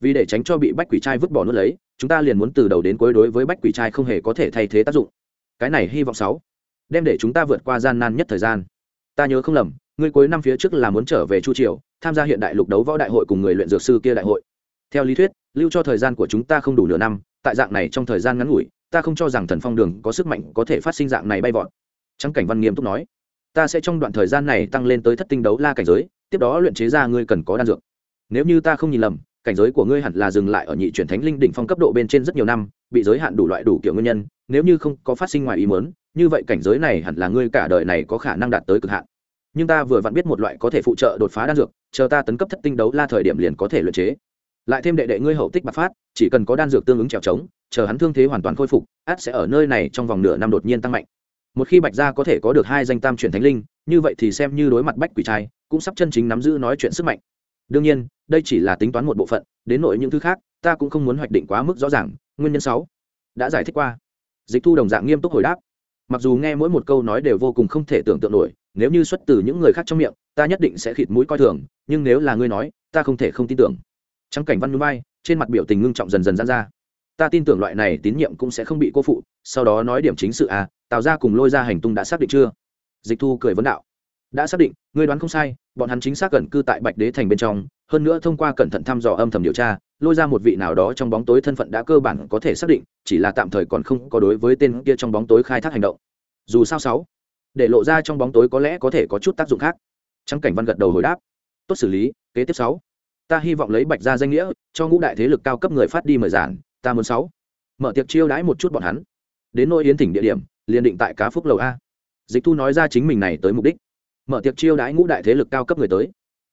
Vì để tránh cho bị bách quỷ trai vứt bỏ nuốt lấy, chúng ta liền muốn từ đầu đến cuối đối với bách quỷ trai không hề có thể thay thế tác dụng. Cái này hy vọng sáu. Đem để chúng ta vượt qua gian nan nhất thời gian. Ta nhớ không lầm, ngươi cuối năm phía trước là muốn trở về chu triều, tham gia hiện đại lục đấu võ đại hội cùng người luyện dược sư kia đại hội. Theo lý thuyết, lưu cho thời gian của chúng ta không đủ nửa năm, tại dạng này trong thời gian ngắn ngủi, ta không cho rằng thần phong đường có sức mạnh có thể phát sinh dạng này bay vọt. Trắng cảnh văn nghiêm túc nói ta sẽ trong đoạn thời gian này tăng lên tới thất tinh đấu la cảnh giới, tiếp đó luyện chế ra ngươi cần có đan dược. Nếu như ta không nhìn lầm, cảnh giới của ngươi hẳn là dừng lại ở nhị chuyển thánh linh đỉnh phong cấp độ bên trên rất nhiều năm, bị giới hạn đủ loại đủ kiểu nguyên nhân, nếu như không có phát sinh ngoài ý muốn, như vậy cảnh giới này hẳn là ngươi cả đời này có khả năng đạt tới cực hạn. Nhưng ta vừa vặn biết một loại có thể phụ trợ đột phá đan dược, chờ ta tấn cấp thất tinh đấu la thời điểm liền có thể luyện chế. Lại thêm đệ đệ ngươi hậu tích bạc phát, chỉ cần có đan dược tương ứng trèo trống, chờ hắn thương thế hoàn toàn khôi phục, át sẽ ở nơi này trong vòng nửa năm đột nhiên tăng mạnh một khi bạch gia có thể có được hai danh tam chuyển thánh linh, như vậy thì xem như đối mặt bách quỷ trai, cũng sắp chân chính nắm giữ nói chuyện sức mạnh. Đương nhiên, đây chỉ là tính toán một bộ phận, đến nội những thứ khác, ta cũng không muốn hoạch định quá mức rõ ràng, nguyên nhân sáu, đã giải thích qua. Dịch thu đồng dạng nghiêm túc hồi đáp. Mặc dù nghe mỗi một câu nói đều vô cùng không thể tưởng tượng nổi, nếu như xuất từ những người khác trong miệng, ta nhất định sẽ khịt mũi coi thường, nhưng nếu là ngươi nói, ta không thể không tin tưởng. Trắng cảnh văn núi bay, trên mặt biểu tình ngưng trọng dần dần ra ra. Ta tin tưởng loại này tín nhiệm cũng sẽ không bị cô phụ, sau đó nói điểm chính sự à Tào ra cùng lôi ra hành tung đã xác định chưa? Dịch thu cười vấn đạo. Đã xác định, ngươi đoán không sai, bọn hắn chính xác cẩn cư tại bạch đế thành bên trong, hơn nữa thông qua cẩn thận thăm dò âm thầm điều tra, lôi ra một vị nào đó trong bóng tối thân phận đã cơ bản có thể xác định, chỉ là tạm thời còn không có đối với tên kia trong bóng tối khai thác hành động. Dù sao sáu, để lộ ra trong bóng tối có lẽ có thể có chút tác dụng khác. Trắng cảnh văn gật đầu hồi đáp. Tốt xử lý, kế tiếp sáu. Ta hy vọng lấy bạch ra danh nghĩa, cho ngũ đại thế lực cao cấp người phát đi mời giản ta muốn sáu. Mở tiệc chiêu đãi một chút bọn hắn. Đến nỗi yến tỉnh địa điểm liền định tại cá phúc lầu a. Dịch thu nói ra chính mình này tới mục đích. Mở tiệc chiêu đãi ngũ đại thế lực cao cấp người tới.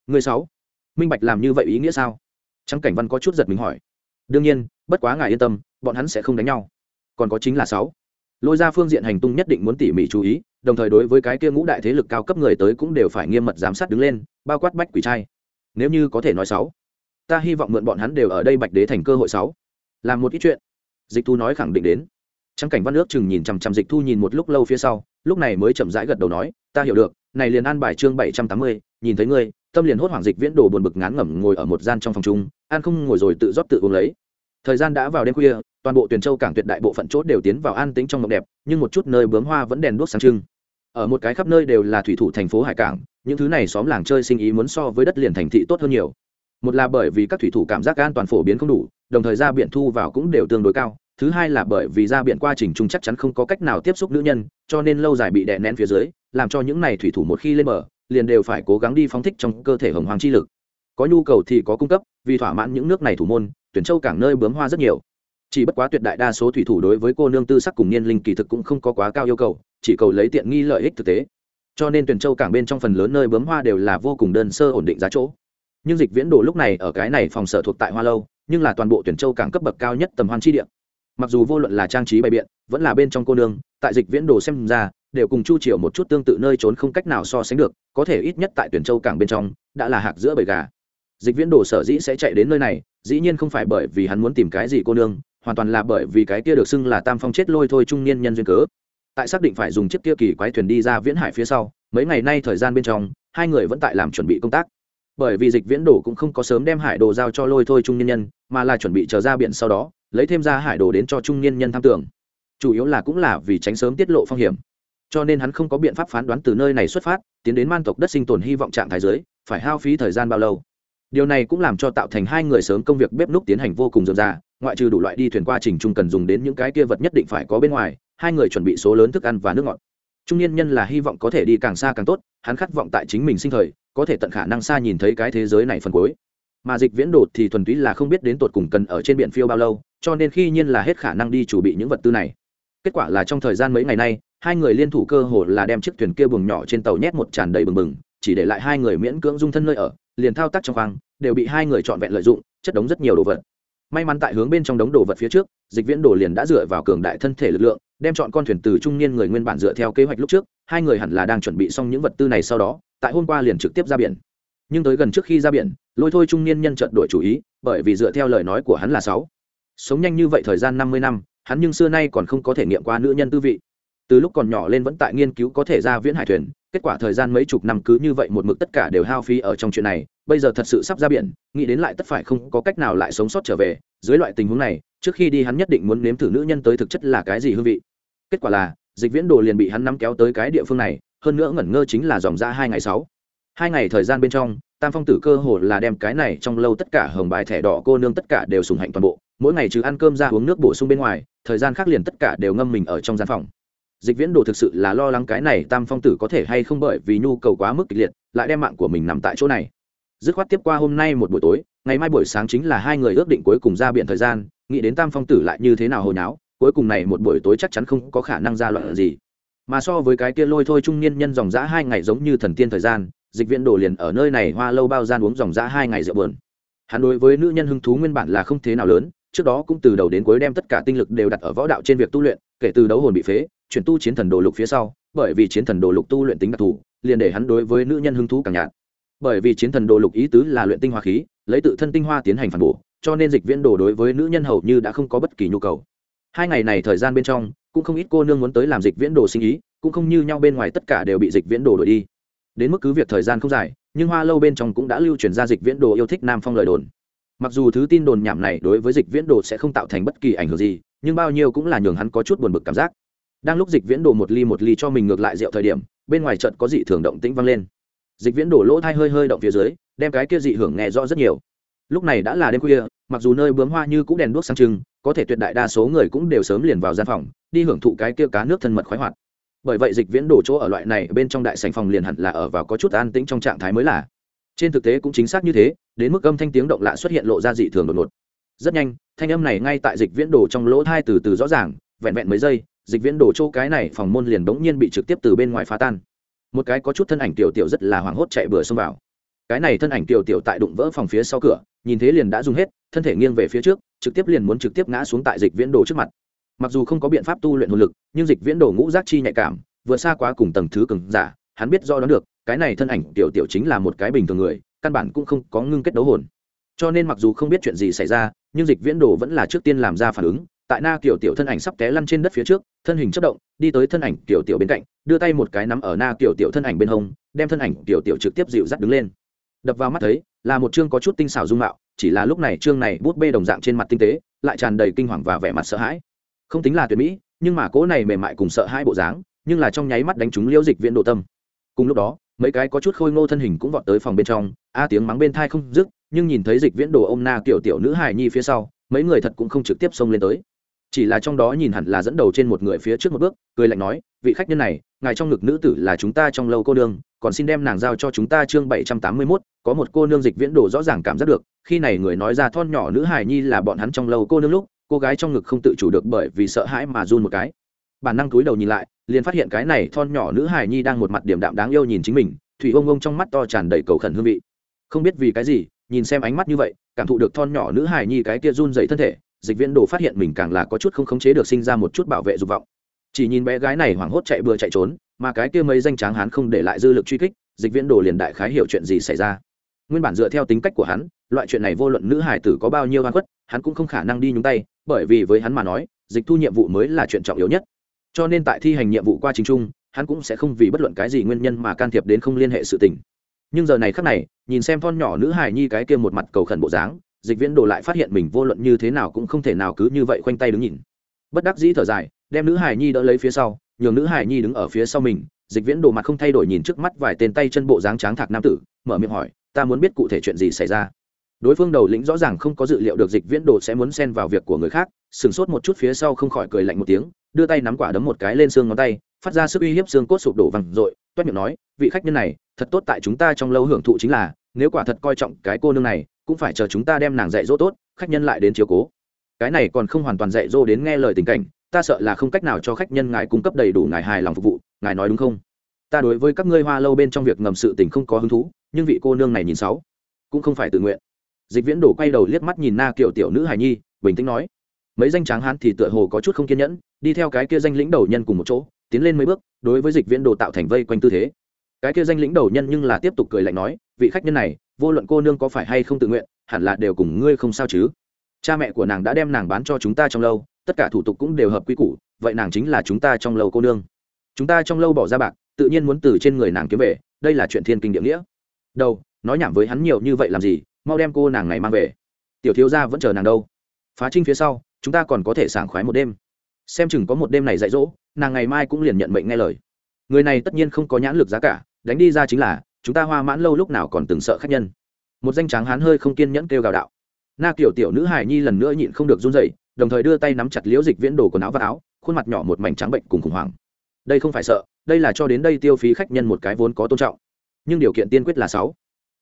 Người sáu, minh bạch làm như vậy ý nghĩa sao? Trắng cảnh văn có chút giật mình hỏi. Đương nhiên, bất quá ngài yên tâm, bọn hắn sẽ không đánh nhau. Còn có chính là sáu, lôi ra phương diện hành tung nhất định muốn tỉ mỉ chú ý, đồng thời đối với cái kia ngũ đại thế lực cao cấp người tới cũng đều phải nghiêm mật giám sát đứng lên, bao quát bách quỷ trai. Nếu như có thể nói sáu, ta hy vọng mượn bọn hắn đều ở đây bạch đế thành cơ hội sáu. Làm một ít chuyện. Dịch thu nói khẳng định đến trắng cảnh văn ước chừng nhìn chằm chằm dịch thu nhìn một lúc lâu phía sau, lúc này mới chậm rãi gật đầu nói, ta hiểu được, này liền an bài chương bảy trăm tám mươi, nhìn thấy ngươi, tâm liền hốt hoảng dịch viễn đồ buồn bực ngán ngẩm ngồi ở một gian trong phòng chung an không ngồi rồi tự rót tự uống lấy. Thời gian đã vào đêm khuya, toàn bộ tuyển châu cảng tuyệt đại bộ phận chốt đều tiến vào an tĩnh trong mộng đẹp, nhưng một chút nơi bướm hoa vẫn đèn đuốc sáng trưng. Ở một cái khắp nơi đều là thủy thủ thành phố hải cảng, những thứ này xóm làng chơi sinh ý muốn so với đất liền thành thị tốt hơn nhiều. Một là bởi vì các thủy thủ cảm giác an toàn phổ biến không đủ, đồng thời ra biển thu vào cũng đều tương đối cao thứ hai là bởi vì ra biển qua trình trung chắc chắn không có cách nào tiếp xúc nữ nhân, cho nên lâu dài bị đè nén phía dưới, làm cho những này thủy thủ một khi lên bờ, liền đều phải cố gắng đi phóng thích trong cơ thể hồng hoàng chi lực. Có nhu cầu thì có cung cấp, vì thỏa mãn những nước này thủ môn, tuyển châu cảng nơi bướm hoa rất nhiều. Chỉ bất quá tuyệt đại đa số thủy thủ đối với cô nương tư sắc cùng niên linh kỳ thực cũng không có quá cao yêu cầu, chỉ cầu lấy tiện nghi lợi ích thực tế. Cho nên tuyển châu cảng bên trong phần lớn nơi bướm hoa đều là vô cùng đơn sơ ổn định giá chỗ. Nhưng dịch viễn đồ lúc này ở cái này phòng sở thuộc tại hoa lâu, nhưng là toàn bộ tuyển châu cảng cấp bậc cao nhất tầm hoan chi địa mặc dù vô luận là trang trí bày biện, vẫn là bên trong cô nương, tại dịch viễn đồ xem ra, đều cùng chu triều một chút tương tự nơi trốn không cách nào so sánh được, có thể ít nhất tại tuyển châu cảng bên trong, đã là hạc giữa bầy gà. Dịch viễn đồ sở dĩ sẽ chạy đến nơi này, dĩ nhiên không phải bởi vì hắn muốn tìm cái gì cô nương, hoàn toàn là bởi vì cái kia được xưng là tam phong chết lôi thôi trung niên nhân duyên cớ. Tại xác định phải dùng chiếc kia kỳ quái thuyền đi ra viễn hải phía sau, mấy ngày nay thời gian bên trong, hai người vẫn tại làm chuẩn bị công tác. Bởi vì dịch viễn đồ cũng không có sớm đem hải đồ giao cho lôi thôi trung niên nhân, mà là chuẩn bị chờ ra biển sau đó lấy thêm ra hải đồ đến cho trung niên nhân tham tưởng. Chủ yếu là cũng là vì tránh sớm tiết lộ phong hiểm. Cho nên hắn không có biện pháp phán đoán từ nơi này xuất phát, tiến đến man tộc đất sinh tồn hy vọng trạng thái giới, phải hao phí thời gian bao lâu. Điều này cũng làm cho tạo thành hai người sớm công việc bếp núc tiến hành vô cùng dườm ra ngoại trừ đủ loại đi thuyền qua trình chung cần dùng đến những cái kia vật nhất định phải có bên ngoài, hai người chuẩn bị số lớn thức ăn và nước ngọt. Trung niên nhân là hy vọng có thể đi càng xa càng tốt, hắn khát vọng tại chính mình sinh thời, có thể tận khả năng xa nhìn thấy cái thế giới này phần cuối. Mà dịch viễn đột thì thuần túy là không biết đến tột cùng cần ở trên biển phiêu bao lâu cho nên khi nhiên là hết khả năng đi chuẩn bị những vật tư này. Kết quả là trong thời gian mấy ngày nay, hai người liên thủ cơ hồ là đem chiếc thuyền kia buồng nhỏ trên tàu nhét một tràn đầy bừng bừng, chỉ để lại hai người miễn cưỡng dung thân nơi ở, liền thao tác trong khoang, đều bị hai người trọn vẹn lợi dụng, chất đống rất nhiều đồ vật. May mắn tại hướng bên trong đống đồ vật phía trước, dịch viễn đồ liền đã dựa vào cường đại thân thể lực lượng, đem chọn con thuyền từ trung niên người nguyên bản dựa theo kế hoạch lúc trước, hai người hẳn là đang chuẩn bị xong những vật tư này sau đó, tại hôm qua liền trực tiếp ra biển. Nhưng tới gần trước khi ra biển, lôi thôi trung niên nhân trận đổi chủ ý, bởi vì dựa theo lời nói của hắn là sáu sống nhanh như vậy thời gian năm mươi năm, hắn nhưng xưa nay còn không có thể nghiệm qua nữ nhân tư vị. Từ lúc còn nhỏ lên vẫn tại nghiên cứu có thể ra viễn hải thuyền, kết quả thời gian mấy chục năm cứ như vậy một mực tất cả đều hao phí ở trong chuyện này, bây giờ thật sự sắp ra biển, nghĩ đến lại tất phải không có cách nào lại sống sót trở về. Dưới loại tình huống này, trước khi đi hắn nhất định muốn nếm thử nữ nhân tới thực chất là cái gì hương vị. Kết quả là, dịch viễn đồ liền bị hắn nắm kéo tới cái địa phương này, hơn nữa ngẩn ngơ chính là dòng ra hai ngày sáu. Hai ngày thời gian bên trong, tam phong tử cơ hồ là đem cái này trong lâu tất cả hồng bài thẻ đỏ cô nương tất cả đều sùng hạnh toàn bộ mỗi ngày trừ ăn cơm ra uống nước bổ sung bên ngoài, thời gian khác liền tất cả đều ngâm mình ở trong gian phòng. Dịch viễn đồ thực sự là lo lắng cái này tam phong tử có thể hay không bởi vì nhu cầu quá mức kịch liệt, lại đem mạng của mình nằm tại chỗ này. Dứt khoát tiếp qua hôm nay một buổi tối, ngày mai buổi sáng chính là hai người ước định cuối cùng ra biển thời gian, nghĩ đến tam phong tử lại như thế nào hồi nháo cuối cùng này một buổi tối chắc chắn không có khả năng ra loạn gì. Mà so với cái kia lôi thôi trung niên nhân dòng dã hai ngày giống như thần tiên thời gian, dịch viễn đồ liền ở nơi này hoa lâu bao gian uống dòng dã hai ngày rượu bờn hắn đối với nữ nhân hứng thú nguyên bản là không thế nào lớn trước đó cũng từ đầu đến cuối đem tất cả tinh lực đều đặt ở võ đạo trên việc tu luyện, kể từ đấu hồn bị phế, chuyển tu chiến thần đồ lục phía sau, bởi vì chiến thần đồ lục tu luyện tính đặc thù, liền để hắn đối với nữ nhân hứng thú càng nhạt. Bởi vì chiến thần đồ lục ý tứ là luyện tinh hoa khí, lấy tự thân tinh hoa tiến hành phản bổ, cho nên dịch viễn đồ đối với nữ nhân hầu như đã không có bất kỳ nhu cầu. Hai ngày này thời gian bên trong, cũng không ít cô nương muốn tới làm dịch viễn đồ sinh ý, cũng không như nhau bên ngoài tất cả đều bị dịch viễn đồ đổi đi. Đến mức cứ việc thời gian không dài, nhưng hoa lâu bên trong cũng đã lưu truyền ra dịch viễn đồ yêu thích nam phong lời đồn mặc dù thứ tin đồn nhảm này đối với dịch viễn đồ sẽ không tạo thành bất kỳ ảnh hưởng gì, nhưng bao nhiêu cũng là nhường hắn có chút buồn bực cảm giác. Đang lúc dịch viễn đồ một ly một ly cho mình ngược lại rượu thời điểm, bên ngoài trận có dị thường động tĩnh vang lên. Dịch viễn đổ lỗ thai hơi hơi động phía dưới, đem cái kia dị hưởng nghe rõ rất nhiều. Lúc này đã là đêm khuya, mặc dù nơi bướm hoa như cũng đèn đuốc sang trưng, có thể tuyệt đại đa số người cũng đều sớm liền vào gian phòng, đi hưởng thụ cái kia cá nước thân mật khoái hoạt. Bởi vậy dịch viễn đổ chỗ ở loại này bên trong đại sành phòng liền hẳn là ở vào có chút an tĩnh trong trạng thái mới là trên thực tế cũng chính xác như thế, đến mức âm thanh tiếng động lạ xuất hiện lộ ra dị thường đột ngột. Rất nhanh, thanh âm này ngay tại dịch viễn đổ trong lỗ thai từ từ rõ ràng, vẹn vẹn mấy giây, dịch viễn đổ chỗ cái này phòng môn liền bỗng nhiên bị trực tiếp từ bên ngoài phá tan. Một cái có chút thân ảnh tiểu tiểu rất là hoảng hốt chạy bừa xông vào. Cái này thân ảnh tiểu tiểu tại đụng vỡ phòng phía sau cửa, nhìn thế liền đã dùng hết, thân thể nghiêng về phía trước, trực tiếp liền muốn trực tiếp ngã xuống tại dịch viễn đồ trước mặt. Mặc dù không có biện pháp tu luyện hồn lực, nhưng dịch viễn đồ ngũ giác chi nhạy cảm vừa xa quá cùng tầng thứ cứng giả, hắn biết do đó được cái này thân ảnh tiểu tiểu chính là một cái bình thường người, căn bản cũng không có ngưng kết đấu hồn. Cho nên mặc dù không biết chuyện gì xảy ra, nhưng dịch viễn đồ vẫn là trước tiên làm ra phản ứng. Tại na kiểu tiểu thân ảnh sắp té lăn trên đất phía trước, thân hình chất động, đi tới thân ảnh kiểu tiểu bên cạnh, đưa tay một cái nắm ở na kiểu tiểu thân ảnh bên hông, đem thân ảnh tiểu tiểu trực tiếp dịu dắt đứng lên. Đập vào mắt thấy, là một chương có chút tinh xảo dung mạo, chỉ là lúc này chương này bút bê đồng dạng trên mặt tinh tế, lại tràn đầy kinh hoàng và vẻ mặt sợ hãi. Không tính là tuyệt mỹ, nhưng mà cỗ này mềm mại cùng sợ hai bộ dáng, nhưng là trong nháy mắt đánh trúng liễu dịch viễn độ tâm. Cùng lúc đó mấy cái có chút khôi ngô thân hình cũng vọt tới phòng bên trong, a tiếng mắng bên thai không dứt, nhưng nhìn thấy dịch viễn đồ ông na tiểu tiểu nữ hài nhi phía sau, mấy người thật cũng không trực tiếp xông lên tới. Chỉ là trong đó nhìn hẳn là dẫn đầu trên một người phía trước một bước, cười lạnh nói, vị khách nhân này, ngài trong ngực nữ tử là chúng ta trong lâu cô nương, còn xin đem nàng giao cho chúng ta chương bảy trăm tám mươi mốt, có một cô nương dịch viễn đồ rõ ràng cảm giác được, khi này người nói ra thon nhỏ nữ hài nhi là bọn hắn trong lâu cô nương lúc, cô gái trong ngực không tự chủ được bởi vì sợ hãi mà run một cái. Bản năng túi đầu nhìn lại liền phát hiện cái này thon nhỏ nữ hài nhi đang một mặt điểm đạm đáng yêu nhìn chính mình, thủy ông ông trong mắt to tràn đầy cầu khẩn hương vị. Không biết vì cái gì, nhìn xem ánh mắt như vậy, cảm thụ được thon nhỏ nữ hài nhi cái kia run dày thân thể, dịch viễn đồ phát hiện mình càng là có chút không khống chế được sinh ra một chút bảo vệ dục vọng. Chỉ nhìn bé gái này hoảng hốt chạy bừa chạy trốn, mà cái kia mấy danh tráng hán không để lại dư lực truy kích, dịch viễn đồ liền đại khái hiểu chuyện gì xảy ra. Nguyên bản dựa theo tính cách của hắn, loại chuyện này vô luận nữ hải tử có bao nhiêu oan khuất, hắn cũng không khả năng đi nhúng tay, bởi vì với hắn mà nói, dịch thu nhiệm vụ mới là chuyện trọng yếu nhất cho nên tại thi hành nhiệm vụ qua trình trung hắn cũng sẽ không vì bất luận cái gì nguyên nhân mà can thiệp đến không liên hệ sự tình. Nhưng giờ này khắc này, nhìn xem con nhỏ nữ hải nhi cái kia một mặt cầu khẩn bộ dáng, dịch viễn đồ lại phát hiện mình vô luận như thế nào cũng không thể nào cứ như vậy khoanh tay đứng nhìn. Bất đắc dĩ thở dài, đem nữ hải nhi đỡ lấy phía sau, nhường nữ hải nhi đứng ở phía sau mình, dịch viễn đồ mặt không thay đổi nhìn trước mắt vài tên tay chân bộ dáng tráng thạc nam tử, mở miệng hỏi, ta muốn biết cụ thể chuyện gì xảy ra? Đối phương đầu lĩnh rõ ràng không có dự liệu được dịch viễn đồ sẽ muốn xen vào việc của người khác sửng sốt một chút phía sau không khỏi cười lạnh một tiếng, đưa tay nắm quả đấm một cái lên xương ngón tay, phát ra sức uy hiếp xương cốt sụp đổ vằn r ộ i toét miệng nói, vị khách nhân này, thật tốt tại chúng ta trong lâu hưởng thụ chính là, nếu quả thật coi trọng cái cô nương này, cũng phải chờ chúng ta đem nàng dạy dỗ tốt, khách nhân lại đến chiếu cố. Cái này còn không hoàn toàn dạy dỗ đến nghe lời tình cảnh, ta sợ là không cách nào cho khách nhân ngài cung cấp đầy đủ ngài hài lòng phục vụ, ngài nói đúng không? Ta đối với các ngươi hoa lâu bên trong việc ngầm sự tình không có hứng thú, nhưng vị cô nương này nhìn sáu cũng không phải tự nguyện dịch viễn đổ quay đầu liếc mắt nhìn na kiểu tiểu nữ hài nhi, bình tĩnh nói, mấy danh tráng hán thì tựa hồ có chút không kiên nhẫn, đi theo cái kia danh lĩnh đầu nhân cùng một chỗ, tiến lên mấy bước, đối với dịch viễn đồ tạo thành vây quanh tư thế. Cái kia danh lĩnh đầu nhân nhưng là tiếp tục cười lạnh nói, vị khách nhân này, vô luận cô nương có phải hay không tự nguyện, hẳn là đều cùng ngươi không sao chứ. Cha mẹ của nàng đã đem nàng bán cho chúng ta trong lâu, tất cả thủ tục cũng đều hợp quy củ, vậy nàng chính là chúng ta trong lâu cô nương. Chúng ta trong lâu bỏ ra bạc, tự nhiên muốn từ trên người nàng kiếm về, đây là chuyện thiên kinh địa nghĩa. Đâu nói nhảm với hắn nhiều như vậy làm gì mau đem cô nàng này mang về. Tiểu thiếu gia vẫn chờ nàng đâu. Phá trinh phía sau, chúng ta còn có thể sảng khoái một đêm. Xem chừng có một đêm này dạy dỗ, nàng ngày mai cũng liền nhận mệnh nghe lời. Người này tất nhiên không có nhãn lực giá cả, đánh đi ra chính là, chúng ta hoa mãn lâu lúc nào còn từng sợ khách nhân. Một danh tráng hán hơi không kiên nhẫn kêu gào đạo. Na kiểu tiểu nữ hải nhi lần nữa nhịn không được run dậy đồng thời đưa tay nắm chặt liễu dịch viễn đồ quần áo và áo, khuôn mặt nhỏ một mảnh trắng bệnh cùng khủng hoảng. Đây không phải sợ, đây là cho đến đây tiêu phí khách nhân một cái vốn có tôn trọng. Nhưng điều kiện tiên quyết là sáu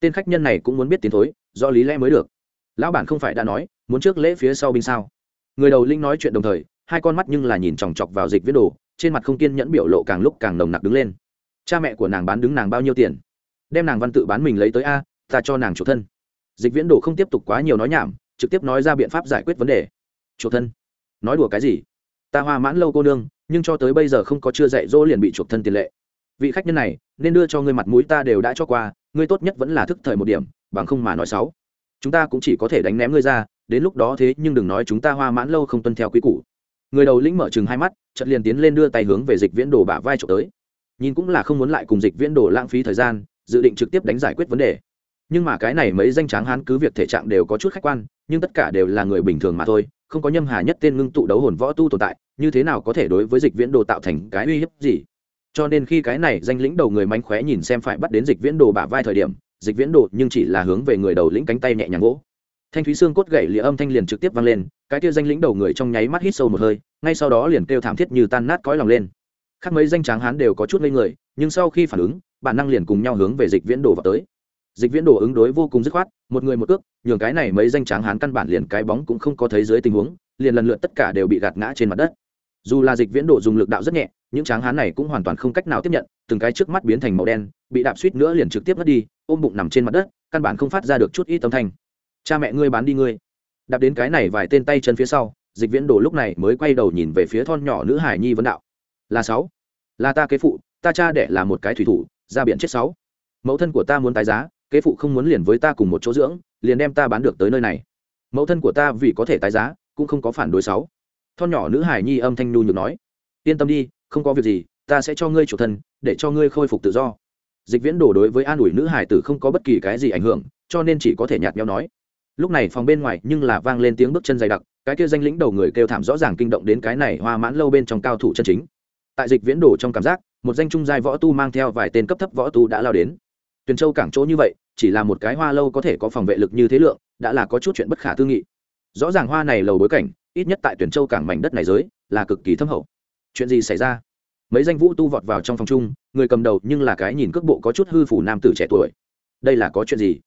tên khách nhân này cũng muốn biết tiến thối, do lý lẽ mới được. Lão bản không phải đã nói, muốn trước lễ phía sau binh sao? Người đầu linh nói chuyện đồng thời, hai con mắt nhưng là nhìn chòng chọc vào dịch viễn đồ, trên mặt không kiên nhẫn biểu lộ càng lúc càng nồng nặc đứng lên. Cha mẹ của nàng bán đứng nàng bao nhiêu tiền? Đem nàng văn tự bán mình lấy tới a, ta cho nàng chủ thân. Dịch viễn đồ không tiếp tục quá nhiều nói nhảm, trực tiếp nói ra biện pháp giải quyết vấn đề. Chuộc thân? Nói đùa cái gì? Ta hoa mãn lâu cô nương, nhưng cho tới bây giờ không có chưa dạy dỗ liền bị chuộc thân tiền lệ. Vị khách nhân này, nên đưa cho ngươi mặt mũi ta đều đã cho qua ngươi tốt nhất vẫn là thức thời một điểm, bằng không mà nói xấu. Chúng ta cũng chỉ có thể đánh ném ngươi ra, đến lúc đó thế nhưng đừng nói chúng ta hoa mãn lâu không tuân theo quy củ. Người đầu lĩnh mở chừng hai mắt, chợt liền tiến lên đưa tay hướng về dịch viễn đồ bả vai trộm tới. Nhìn cũng là không muốn lại cùng dịch viễn đồ lãng phí thời gian, dự định trực tiếp đánh giải quyết vấn đề. Nhưng mà cái này mấy danh tráng hán cứ việc thể trạng đều có chút khách quan, nhưng tất cả đều là người bình thường mà thôi, không có nhâm hà nhất tên ngưng tụ đấu hồn võ tu tồn tại, như thế nào có thể đối với dịch viễn đồ tạo thành cái uy hiếp gì? Cho nên khi cái này danh lĩnh đầu người mánh khóe nhìn xem phải bắt đến dịch viễn đồ bả vai thời điểm, dịch viễn đồ nhưng chỉ là hướng về người đầu lĩnh cánh tay nhẹ nhàng gỗ. Thanh thúy xương cốt gậy lìa âm thanh liền trực tiếp vang lên, cái kia danh lĩnh đầu người trong nháy mắt hít sâu một hơi, ngay sau đó liền kêu thảm thiết như tan nát cõi lòng lên. Khác mấy danh tráng hán đều có chút ngây người, nhưng sau khi phản ứng, bản năng liền cùng nhau hướng về dịch viễn đồ vào tới. Dịch viễn đồ ứng đối vô cùng dứt khoát, một người một cước, nhường cái này mấy danh tráng hán căn bản liền cái bóng cũng không có thấy dưới tình huống, liền lần lượt tất cả đều bị gạt ngã trên mặt đất. Dù là dịch viễn đồ dùng lực đạo rất nhẹ những tráng hán này cũng hoàn toàn không cách nào tiếp nhận, từng cái trước mắt biến thành màu đen, bị đạp suýt nữa liền trực tiếp mất đi, ôm bụng nằm trên mặt đất, căn bản không phát ra được chút ít âm thanh. Cha mẹ ngươi bán đi ngươi. Đạp đến cái này vài tên tay chân phía sau, dịch viễn đồ lúc này mới quay đầu nhìn về phía thon nhỏ nữ hải nhi vấn đạo. Là sáu. Là ta kế phụ, ta cha đẻ là một cái thủy thủ, ra biển chết sáu. Mẫu thân của ta muốn tái giá, kế phụ không muốn liền với ta cùng một chỗ dưỡng, liền đem ta bán được tới nơi này. Mẫu thân của ta vì có thể tái giá, cũng không có phản đối sáu. Thon nhỏ nữ hải nhi âm thanh nhu nhược nói. Yên tâm đi không có việc gì, ta sẽ cho ngươi chủ thân, để cho ngươi khôi phục tự do. Dịch viễn đổ đối với an ủi nữ hải tử không có bất kỳ cái gì ảnh hưởng, cho nên chỉ có thể nhạt nhau nói. Lúc này phòng bên ngoài nhưng là vang lên tiếng bước chân dày đặc, cái kia danh lĩnh đầu người kêu thảm rõ ràng kinh động đến cái này hoa mãn lâu bên trong cao thủ chân chính. Tại dịch viễn đổ trong cảm giác, một danh trung giai võ tu mang theo vài tên cấp thấp võ tu đã lao đến. Tuyền châu cảng chỗ như vậy, chỉ là một cái hoa lâu có thể có phòng vệ lực như thế lượng, đã là có chút chuyện bất khả tư nghị. Rõ ràng hoa này lầu bối cảnh, ít nhất tại tuyển châu cảng mảnh đất này giới, là cực kỳ thâm hậu chuyện gì xảy ra? Mấy danh vũ tu vọt vào trong phòng chung, người cầm đầu nhưng là cái nhìn cước bộ có chút hư phủ nam tử trẻ tuổi. Đây là có chuyện gì?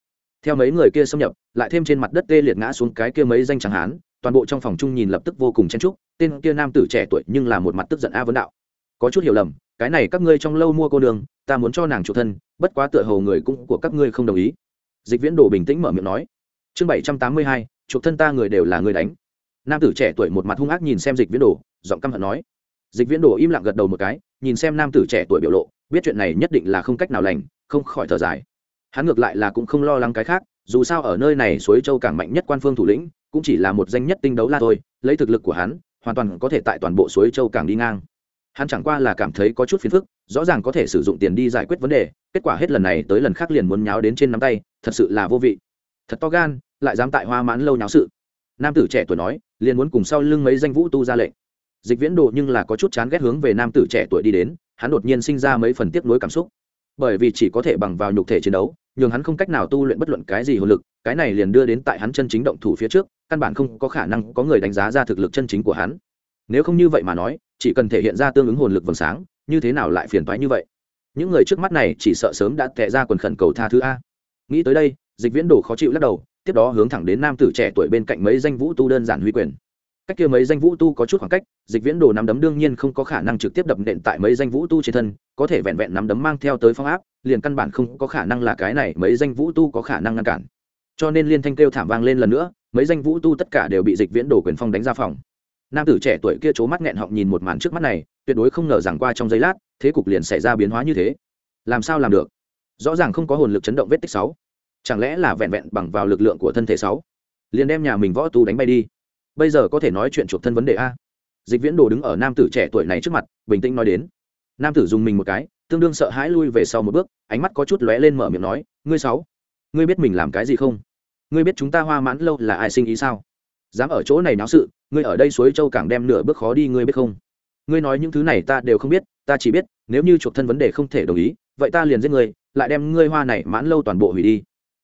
Theo mấy người kia xâm nhập, lại thêm trên mặt đất tê liệt ngã xuống cái kia mấy danh chẳng hán, toàn bộ trong phòng chung nhìn lập tức vô cùng chen trúc tên kia nam tử trẻ tuổi nhưng là một mặt tức giận a vấn đạo. Có chút hiểu lầm, cái này các ngươi trong lâu mua cô đường ta muốn cho nàng chủ thân, bất quá tựa hồ người cũng của các ngươi không đồng ý. Dịch viễn đồ bình tĩnh mở miệng nói. Chương bảy trăm tám mươi hai, chuộc thân ta người đều là người đánh. Nam tử trẻ tuổi một mặt hung ác nhìn xem dịch viễn đồ, giọng căm hận nói dịch viễn đồ im lặng gật đầu một cái, nhìn xem nam tử trẻ tuổi biểu lộ, biết chuyện này nhất định là không cách nào lành, không khỏi thở dài. Hắn ngược lại là cũng không lo lắng cái khác, dù sao ở nơi này suối châu cảng mạnh nhất quan phương thủ lĩnh, cũng chỉ là một danh nhất tinh đấu la thôi, lấy thực lực của hắn, hoàn toàn có thể tại toàn bộ suối châu cảng đi ngang. Hắn chẳng qua là cảm thấy có chút phiền phức, rõ ràng có thể sử dụng tiền đi giải quyết vấn đề, kết quả hết lần này tới lần khác liền muốn nháo đến trên nắm tay, thật sự là vô vị. Thật to gan, lại dám tại hoa mãn lâu nháo sự. Nam tử trẻ tuổi nói, liền muốn cùng sau lưng mấy danh vũ tu ra lệnh dịch viễn đồ nhưng là có chút chán ghét hướng về nam tử trẻ tuổi đi đến, hắn đột nhiên sinh ra mấy phần tiếc nuối cảm xúc. Bởi vì chỉ có thể bằng vào nhục thể chiến đấu nhưng hắn không cách nào tu luyện bất luận cái gì hồn lực, cái này liền đưa đến tại hắn chân chính động thủ phía trước, căn bản không có khả năng có người đánh giá ra thực lực chân chính của hắn. Nếu không như vậy mà nói, chỉ cần thể hiện ra tương ứng hồn lực vầng sáng, như thế nào lại phiền toái như vậy? Những người trước mắt này chỉ sợ sớm đã tệ ra quần khẩn cầu tha thứ a. Nghĩ tới đây, dịch viễn đồ khó chịu lắc đầu, tiếp đó hướng thẳng đến nam tử trẻ tuổi bên cạnh mấy danh vũ tu đơn giản huy quyền cách kia mấy danh vũ tu có chút khoảng cách, dịch viễn đồ nắm đấm đương nhiên không có khả năng trực tiếp đập nện tại mấy danh vũ tu trên thân, có thể vẹn vẹn nắm đấm mang theo tới phong áp, liền căn bản không có khả năng là cái này mấy danh vũ tu có khả năng ngăn cản. Cho nên liên thanh kêu thảm vang lên lần nữa, mấy danh vũ tu tất cả đều bị dịch viễn đồ quyền phong đánh ra phòng. Nam tử trẻ tuổi kia c mắt nghẹn họng nhìn một màn trước mắt này, tuyệt đối không ngờ rằng qua trong giây lát, thế cục liền xảy ra biến hóa như thế. Làm sao làm được? Rõ ràng không có hồn lực chấn động vết tích sáu. Chẳng lẽ là vẹn vẹn bằng vào lực lượng của thân thể sáu? Liền đem nhà mình võ tu đánh bay đi bây giờ có thể nói chuyện chuộc thân vấn đề a. Dịch viễn đồ đứng ở nam tử trẻ tuổi này trước mặt, bình tĩnh nói đến. Nam tử dùng mình một cái, tương đương sợ hãi lui về sau một bước, ánh mắt có chút lóe lên mở miệng nói, ngươi sáu, ngươi biết mình làm cái gì không? Ngươi biết chúng ta hoa mãn lâu là ai sinh ý sao? Dám ở chỗ này náo sự, ngươi ở đây suối châu cảng đem nửa bước khó đi ngươi biết không? Ngươi nói những thứ này ta đều không biết, ta chỉ biết, nếu như chuộc thân vấn đề không thể đồng ý, vậy ta liền giết ngươi, lại đem ngươi hoa này mãn lâu toàn bộ hủy đi.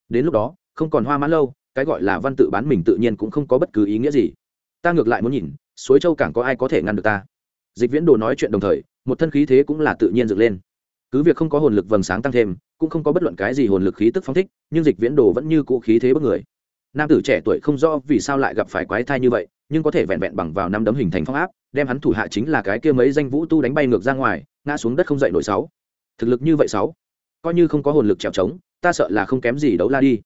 Đến lúc đó, không còn hoa mãn lâu, cái gọi là văn tự bán mình tự nhiên cũng không có bất cứ ý nghĩa gì ta ngược lại muốn nhìn, suối châu cảng có ai có thể ngăn được ta. Dịch viễn đồ nói chuyện đồng thời, một thân khí thế cũng là tự nhiên dựng lên. Cứ việc không có hồn lực vầng sáng tăng thêm, cũng không có bất luận cái gì hồn lực khí tức phóng thích, nhưng dịch viễn đồ vẫn như cũ khí thế bất người. Nam tử trẻ tuổi không rõ vì sao lại gặp phải quái thai như vậy, nhưng có thể vẹn vẹn bằng vào năm đấm hình thành phong áp, đem hắn thủ hạ chính là cái kia mấy danh vũ tu đánh bay ngược ra ngoài, ngã xuống đất không dậy nổi sáu. Thực lực như vậy sáu, coi như không có hồn lực trèo trống ta sợ là không kém gì đấu la đi.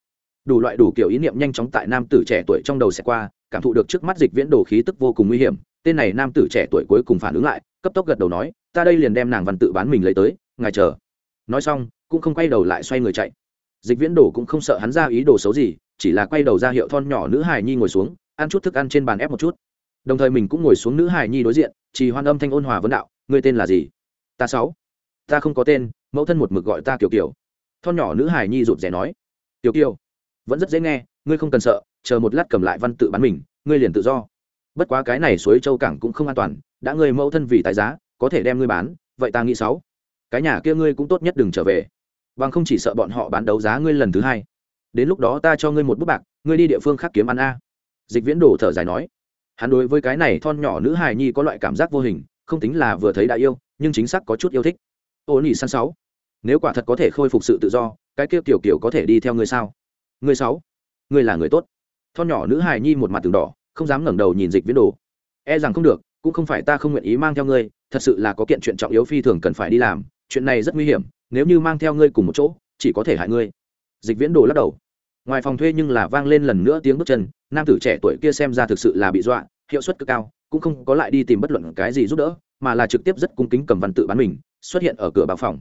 Đủ loại đủ kiểu ý niệm nhanh chóng tại nam tử trẻ tuổi trong đầu sẽ qua cảm thụ được trước mắt dịch viễn đồ khí tức vô cùng nguy hiểm, tên này nam tử trẻ tuổi cuối cùng phản ứng lại, cấp tốc gật đầu nói, ta đây liền đem nàng văn tự bán mình lấy tới, ngài chờ. Nói xong, cũng không quay đầu lại xoay người chạy. Dịch viễn đồ cũng không sợ hắn ra ý đồ xấu gì, chỉ là quay đầu ra hiệu thon nhỏ nữ hài nhi ngồi xuống, ăn chút thức ăn trên bàn ép một chút. Đồng thời mình cũng ngồi xuống nữ hài nhi đối diện chỉ hoan âm thanh ôn hòa vấn đạo người tên là gì? Ta sáu. Ta không có tên, mẫu thân một mực gọi ta kiểu kiểu thon nhỏ nữ hài nhi rụt rè nói. Tiểu kiều, vẫn rất dễ nghe, ngươi không cần sợ chờ một lát cầm lại văn tự bán mình, ngươi liền tự do. Bất quá cái này suối châu cảng cũng không an toàn, đã ngươi mẫu thân vì tài giá, có thể đem ngươi bán, vậy ta nghĩ sáu. Cái nhà kia ngươi cũng tốt nhất đừng trở về. Bằng không chỉ sợ bọn họ bán đấu giá ngươi lần thứ hai. Đến lúc đó ta cho ngươi một bút bạc, ngươi đi địa phương khác kiếm ăn a. Dịch viễn đổ thở dài nói. Hắn đối với cái này thon nhỏ nữ hài nhi có loại cảm giác vô hình, không tính là vừa thấy đã yêu, nhưng chính xác có chút yêu thích. Ô nỉ săn sáu. Nếu quả thật có thể khôi phục sự tự do, cái kia kiểu kiểu có thể đi theo ngươi sao? Ngươi sáu. Ngươi là người tốt thon nhỏ nữ hài nhi một mặt từng đỏ, không dám ngẩng đầu nhìn dịch viễn đồ. E rằng không được, cũng không phải ta không nguyện ý mang theo ngươi, thật sự là có kiện chuyện trọng yếu phi thường cần phải đi làm, chuyện này rất nguy hiểm, nếu như mang theo ngươi cùng một chỗ, chỉ có thể hại ngươi. Dịch viễn đồ lắc đầu. Ngoài phòng thuê nhưng là vang lên lần nữa tiếng bước chân, nam tử trẻ tuổi kia xem ra thực sự là bị dọa, hiệu suất cực cao, cũng không có lại đi tìm bất luận cái gì giúp đỡ, mà là trực tiếp rất cung kính cầm văn tự bán mình, xuất hiện ở cửa bao phòng.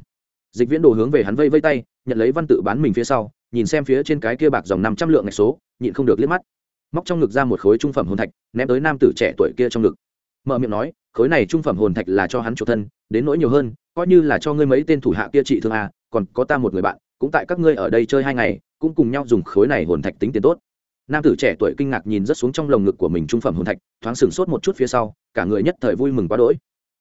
Dịch viễn đồ hướng về hắn vây vây tay, nhận lấy văn tự bán mình phía sau nhìn xem phía trên cái kia bạc dòng năm trăm lượng ngày số nhịn không được liếc mắt. Móc trong ngực ra một khối trung phẩm hồn thạch ném tới nam tử trẻ tuổi kia trong ngực. Mở miệng nói khối này trung phẩm hồn thạch là cho hắn chủ thân đến nỗi nhiều hơn coi như là cho ngươi mấy tên thủ hạ kia trị thương à, còn có ta một người bạn cũng tại các ngươi ở đây chơi hai ngày cũng cùng nhau dùng khối này hồn thạch tính tiền tốt. Nam tử trẻ tuổi kinh ngạc nhìn rất xuống trong lồng ngực của mình trung phẩm hồn thạch thoáng sừng sốt một chút phía sau cả người nhất thời vui mừng quá đỗi.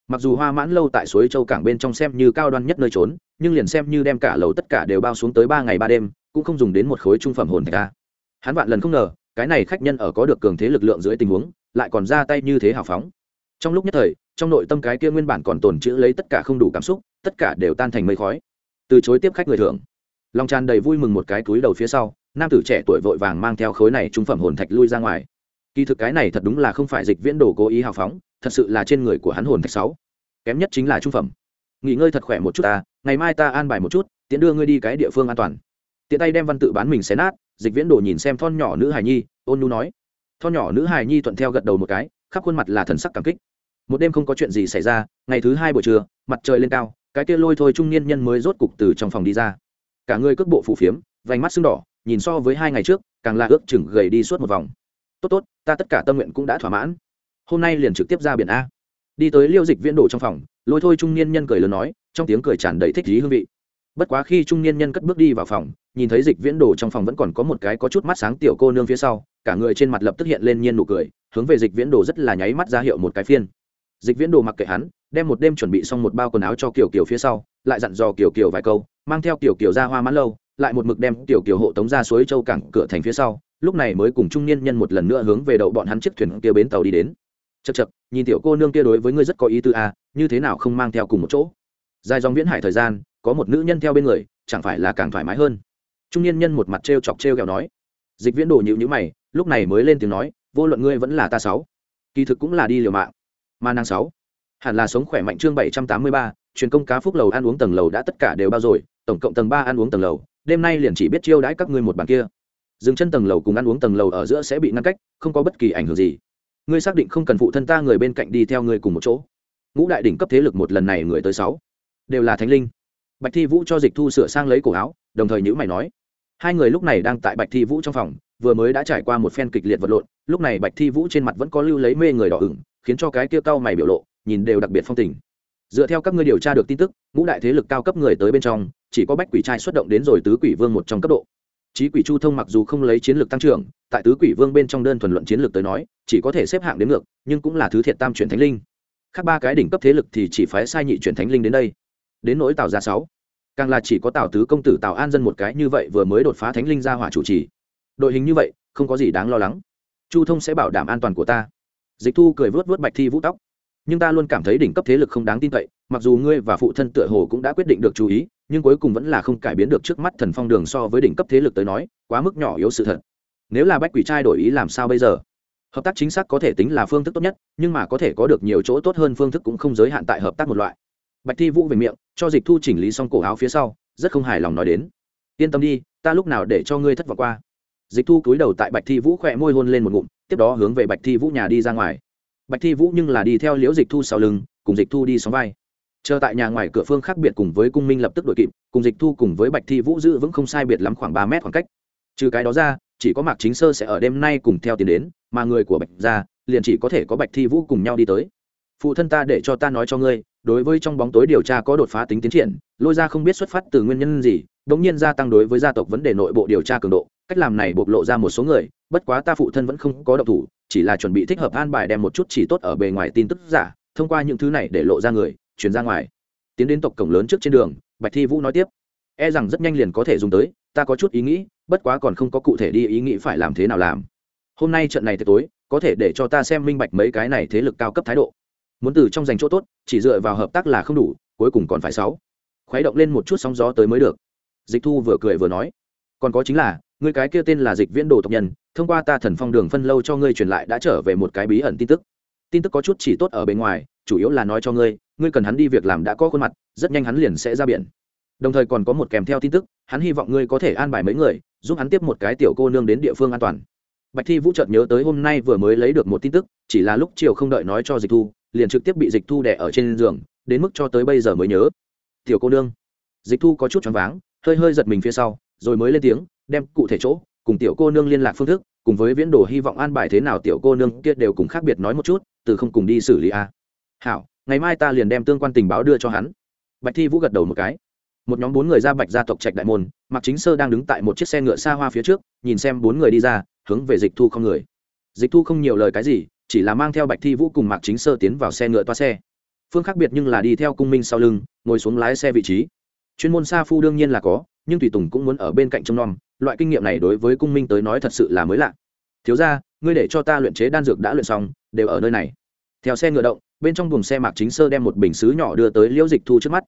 Mặc dù hoa mãn lâu tại suối châu cảng bên trong xem như cao đoan nhất nơi trốn nhưng liền xem như đem cả lầu tất cả đều bao xuống tới ba ngày ba đêm cũng không dùng đến một khối trung phẩm hồn thạch a. Hắn vạn lần không ngờ, cái này khách nhân ở có được cường thế lực lượng dưới tình huống, lại còn ra tay như thế hào phóng. Trong lúc nhất thời, trong nội tâm cái kia nguyên bản còn tồn chữ lấy tất cả không đủ cảm xúc, tất cả đều tan thành mây khói. Từ chối tiếp khách người thưởng. Lòng tràn đầy vui mừng một cái túi đầu phía sau, nam tử trẻ tuổi vội vàng mang theo khối này trung phẩm hồn thạch lui ra ngoài. Kỳ thực cái này thật đúng là không phải dịch viễn đồ cố ý hào phóng, thật sự là trên người của hắn hồn thạch sáu. Kém nhất chính là trung phẩm. Nghỉ ngơi thật khỏe một chút ta, ngày mai ta an bài một chút tiện đưa ngươi đi cái địa phương an toàn tiện tay đem văn tự bán mình xé nát, dịch viễn đồ nhìn xem thon nhỏ nữ hài nhi, ôn nu nói. Thon nhỏ nữ hài nhi thuận theo gật đầu một cái, khắp khuôn mặt là thần sắc cảm kích. Một đêm không có chuyện gì xảy ra, ngày thứ hai buổi trưa, mặt trời lên cao, cái kia lôi thôi trung niên nhân mới rốt cục từ trong phòng đi ra. Cả người cước bộ phù phiếm, vành mắt sưng đỏ, nhìn so với hai ngày trước, càng là ước chừng gầy đi suốt một vòng. Tốt tốt, ta tất cả tâm nguyện cũng đã thỏa mãn. Hôm nay liền trực tiếp ra biển a. Đi tới liêu dịch viễn đổ trong phòng, lôi thôi trung niên nhân cười lớn nói, trong tiếng cười tràn đầy thích lý hương vị bất quá khi trung niên nhân cất bước đi vào phòng nhìn thấy dịch viễn đồ trong phòng vẫn còn có một cái có chút mắt sáng tiểu cô nương phía sau cả người trên mặt lập tức hiện lên nhiên nụ cười hướng về dịch viễn đồ rất là nháy mắt ra hiệu một cái phiên. Dịch viễn đồ mặc kệ hắn đem một đêm chuẩn bị xong một bao quần áo cho kiều kiều phía sau lại dặn dò kiều kiều vài câu mang theo kiều kiều ra hoa mãn lâu lại một mực đem kiều kiều hộ tống ra suối châu cảng cửa thành phía sau lúc này mới cùng trung niên nhân một lần nữa hướng về đậu bọn hắn chiếc thuyền kia bến tàu đi đến. Chật chật nhìn tiểu cô nương kia đối với ngươi rất có ý tư à, như thế nào không mang theo cùng một chỗ? Dài dòng viễn hải thời gian có một nữ nhân theo bên người, chẳng phải là càng thoải mái hơn? Trung niên nhân một mặt t r e o chọc t r e o kẹo nói. Dịch viễn đồ nhịu nhữ mày, lúc này mới lên tiếng nói, vô luận ngươi vẫn là ta sáu, kỳ thực cũng là đi liều mạng. Mà nàng sáu, hẳn là sống khỏe mạnh chương bảy trăm tám mươi ba, truyền công cá phúc lầu ăn uống tầng lầu đã tất cả đều bao rồi, tổng cộng tầng ba ăn uống tầng lầu, đêm nay liền chỉ biết chiêu đãi các ngươi một bàn kia. Dừng chân tầng lầu cùng ăn uống tầng lầu ở giữa sẽ bị ngăn cách, không có bất kỳ ảnh hưởng gì. Ngươi xác định không cần phụ thân ta người bên cạnh đi theo ngươi cùng một chỗ. Ngũ đại đỉnh cấp thế lực một lần này người tới sáu, đều là thánh linh bạch thi vũ cho dịch thu sửa sang lấy cổ áo, đồng thời nhữ mày nói, hai người lúc này đang tại bạch thi vũ trong phòng, vừa mới đã trải qua một phen kịch liệt vật lộn, lúc này bạch thi vũ trên mặt vẫn có lưu lấy mê người đỏ ửng, khiến cho cái kia cao mày biểu lộ, nhìn đều đặc biệt phong tình. Dựa theo các ngươi điều tra được tin tức, ngũ đại thế lực cao cấp người tới bên trong, chỉ có bách quỷ trai xuất động đến rồi tứ quỷ vương một trong cấp độ. Trí quỷ chu thông mặc dù không lấy chiến lược tăng trưởng, tại tứ quỷ vương bên trong đơn thuần luận chiến lược tới nói, chỉ có thể xếp hạng đến ngược, nhưng cũng là thứ thiệt tam chuyển thánh linh. Khác ba cái đỉnh cấp thế lực thì chỉ phái sai nhị chuyển thánh linh đến đây đến nỗi tào gia sáu. Càng là chỉ có tào tứ công tử tào an dân một cái như vậy vừa mới đột phá thánh linh ra hỏa chủ trì. Đội hình như vậy, không có gì đáng lo lắng. Chu thông sẽ bảo đảm an toàn của ta. Dịch thu cười vớt vớt bạch thi vũ tóc. Nhưng ta luôn cảm thấy đỉnh cấp thế lực không đáng tin cậy, mặc dù ngươi và phụ thân tựa hồ cũng đã quyết định được chú ý, nhưng cuối cùng vẫn là không cải biến được trước mắt thần phong đường so với đỉnh cấp thế lực tới nói, quá mức nhỏ yếu sự thật. Nếu là bách quỷ trai đổi ý làm sao bây giờ? Hợp tác chính xác có thể tính là phương thức tốt nhất, nhưng mà có thể có được nhiều chỗ tốt hơn phương thức cũng không giới hạn tại hợp tác một loại bạch thi vũ về miệng, cho dịch thu chỉnh lý xong cổ áo phía sau, rất không hài lòng nói đến. Yên tâm đi, ta lúc nào để cho ngươi thất vọng qua. Dịch thu cúi đầu tại bạch thi vũ khỏe môi hôn lên một ngụm, tiếp đó hướng về bạch thi vũ nhà đi ra ngoài. Bạch thi vũ nhưng là đi theo liễu dịch thu sau lưng, cùng dịch thu đi xóm vai. Chờ tại nhà ngoài cửa phương khác biệt cùng với cung minh lập tức đội kịp, cùng dịch thu cùng với bạch thi vũ giữ vững không sai biệt lắm khoảng ba mét khoảng cách. Trừ cái đó ra, chỉ có mạc chính sơ sẽ ở đêm nay cùng theo tiền đến, mà người của bạch ra liền chỉ có thể có bạch thi vũ cùng nhau đi tới. Phụ thân ta để cho ta nói cho ngươi đối với trong bóng tối điều tra có đột phá tính tiến triển, lôi ra không biết xuất phát từ nguyên nhân gì đ ỗ n g nhiên gia tăng đối với gia tộc vấn đề nội bộ điều tra cường độ, cách làm này bộc lộ ra một số người, bất quá ta phụ thân vẫn không có độc thủ, chỉ là chuẩn bị thích hợp an bài đem một chút chỉ tốt ở bề ngoài tin tức giả, thông qua những thứ này để lộ ra người, chuyển ra ngoài. Tiến đến tộc cổng lớn trước trên đường, bạch thi vũ nói tiếp e rằng rất nhanh liền có thể dùng tới, ta có chút ý nghĩ, bất quá còn không có cụ thể đi ý nghĩ phải làm thế nào làm. Hôm nay trận này tới tối, có thể để cho ta xem minh bạch mấy cái này thế lực cao cấp thái độ muốn từ trong giành chỗ tốt, chỉ dựa vào hợp tác là không đủ, cuối cùng còn phải sáu. Khuấy động lên một chút sóng gió tới mới được. Dịch thu vừa cười vừa nói, còn có chính là người cái kia tên là dịch viễn đồ tộc nhân, thông qua ta thần phong đường phân lâu cho ngươi truyền lại đã trở về một cái bí ẩn tin tức. Tin tức có chút chỉ tốt ở bên ngoài, chủ yếu là nói cho ngươi ngươi cần hắn đi việc làm đã có khuôn mặt, rất nhanh hắn liền sẽ ra biển. Đồng thời còn có một kèm theo tin tức, hắn hy vọng ngươi có thể an bài mấy người, giúp hắn tiếp một cái tiểu cô nương đến địa phương an toàn. Bạch thi vũ chợt nhớ tới hôm nay vừa mới lấy được một tin tức, chỉ là lúc chiều không đợi nói cho dịch thu liền trực tiếp bị dịch thu đẻ ở trên giường, đến mức cho tới bây giờ mới nhớ. Tiểu cô nương. Dịch thu có chút choáng váng, hơi hơi giật mình phía sau, rồi mới lên tiếng, đem cụ thể chỗ, cùng tiểu cô nương liên lạc phương thức, cùng với viễn đồ hy vọng an bài thế nào tiểu cô nương kia đều cùng khác biệt nói một chút, từ không cùng đi xử lý a. Hảo, ngày mai ta liền đem tương quan tình báo đưa cho hắn. Bạch thi vũ gật đầu một cái. Một nhóm bốn người ra bạch gia tộc trạch đại môn, mạc chính sơ đang đứng tại một chiếc xe ngựa xa hoa phía trước, nhìn xem bốn người đi ra, hướng về dịch thu không người. Dịch thu không nhiều lời cái gì chỉ là mang theo bạch thi vũ cùng mạc chính sơ tiến vào xe ngựa toa xe. Phương khác biệt nhưng là đi theo cung minh sau lưng, ngồi xuống lái xe vị trí. Chuyên môn xa phu đương nhiên là có, nhưng tùy tùng cũng muốn ở bên cạnh trông nom, loại kinh nghiệm này đối với cung minh tới nói thật sự là mới lạ. Thiếu ra ngươi để cho ta luyện chế đan dược đã luyện xong, đều ở nơi này. Theo xe ngựa động, bên trong buồng xe mạc chính sơ đem một bình xứ nhỏ đưa tới liễu dịch thu trước mắt.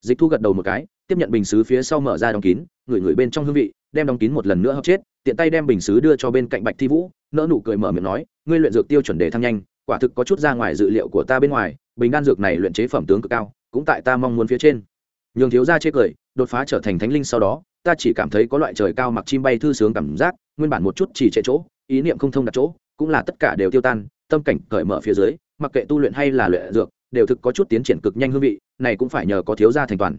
Dịch thu gật đầu một cái, tiếp nhận bình xứ phía sau mở ra đóng kín ngửi ngửi bên trong hương vị, đem đóng kín một lần nữa hấp chết, tiện tay đem bình xứ đưa cho bên cạnh bạch thi vũ nỡ nụ cười mở miệng nói, ngươi luyện dược tiêu chuẩn đề thăng nhanh, quả thực có chút ra ngoài dự liệu của ta bên ngoài, bình đan dược này luyện chế phẩm tướng cực cao, cũng tại ta mong muốn phía trên. Nhường thiếu gia chế cười, đột phá trở thành thánh linh sau đó, ta chỉ cảm thấy có loại trời cao mặc chim bay thư sướng cảm giác, nguyên bản một chút chỉ trệ chỗ, ý niệm không thông đặt chỗ, cũng là tất cả đều tiêu tan, tâm cảnh cởi mở phía dưới, mặc kệ tu luyện hay là luyện dược, đều thực có chút tiến triển cực nhanh hương vị, này cũng phải nhờ có thiếu gia thành toàn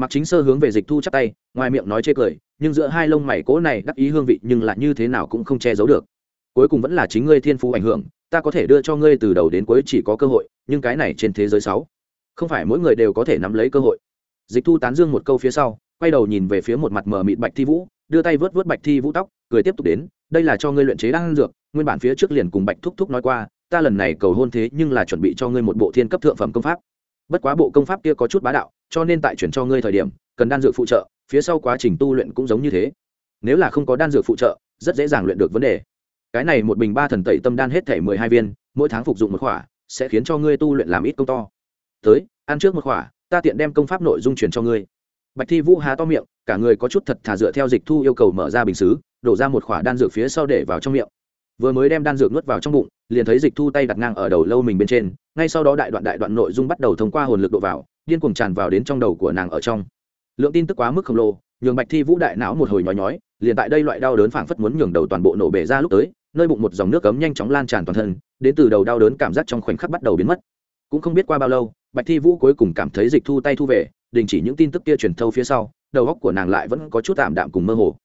mặc chính sơ hướng về dịch thu chắp tay, ngoài miệng nói chê cười, nhưng giữa hai lông mày cố này đắc ý hương vị nhưng lại như thế nào cũng không che giấu được. Cuối cùng vẫn là chính ngươi thiên phú ảnh hưởng, ta có thể đưa cho ngươi từ đầu đến cuối chỉ có cơ hội, nhưng cái này trên thế giới sáu, không phải mỗi người đều có thể nắm lấy cơ hội. Dịch thu tán dương một câu phía sau, quay đầu nhìn về phía một mặt mờ mịt bạch thi vũ, đưa tay vớt vớt bạch thi vũ tóc, cười tiếp tục đến, đây là cho ngươi luyện chế đan dược, nguyên bản phía trước liền cùng bạch thúc thúc nói qua, ta lần này cầu hôn thế nhưng là chuẩn bị cho ngươi một bộ thiên cấp thượng phẩm công pháp. Bất quá bộ công pháp kia có chút bá đạo cho nên tại chuyển cho ngươi thời điểm, cần đan dược phụ trợ, phía sau quá trình tu luyện cũng giống như thế. Nếu là không có đan dược phụ trợ, rất dễ dàng luyện được vấn đề. Cái này một bình ba thần tẩy tâm đan hết thể mười hai viên, mỗi tháng phục dụng một khỏa, sẽ khiến cho ngươi tu luyện làm ít công to. Tới, ăn trước một khỏa, ta tiện đem công pháp nội dung truyền cho ngươi. Bạch thi vũ há to miệng, cả người có chút thật thà dựa theo dịch thu yêu cầu mở ra bình xứ, đổ ra một khỏa đan dược phía sau để vào trong miệng. Vừa mới đem đan dược nuốt vào trong bụng, liền thấy dịch thu tay đặt ngang ở đầu lâu mình bên trên, ngay sau đó đại đoạn đại đoạn nội dung bắt đầu thông qua hồn lực độ vào điên cuồng tràn vào đến trong đầu của nàng ở trong. Lượng tin tức quá mức khổng lồ, nhường bạch thi vũ đại não một hồi nhói nhói, liền tại đây loại đau đớn phảng phất muốn nhường đầu toàn bộ nổ bể ra lúc tới, nơi bụng một dòng nước cấm nhanh chóng lan tràn toàn thân, đến từ đầu đau đớn cảm giác trong khoảnh khắc bắt đầu biến mất. Cũng không biết qua bao lâu, bạch thi vũ cuối cùng cảm thấy dịch thu tay thu về, đình chỉ những tin tức kia truyền thâu phía sau, đầu óc của nàng lại vẫn có chút tạm đạm cùng mơ hồ.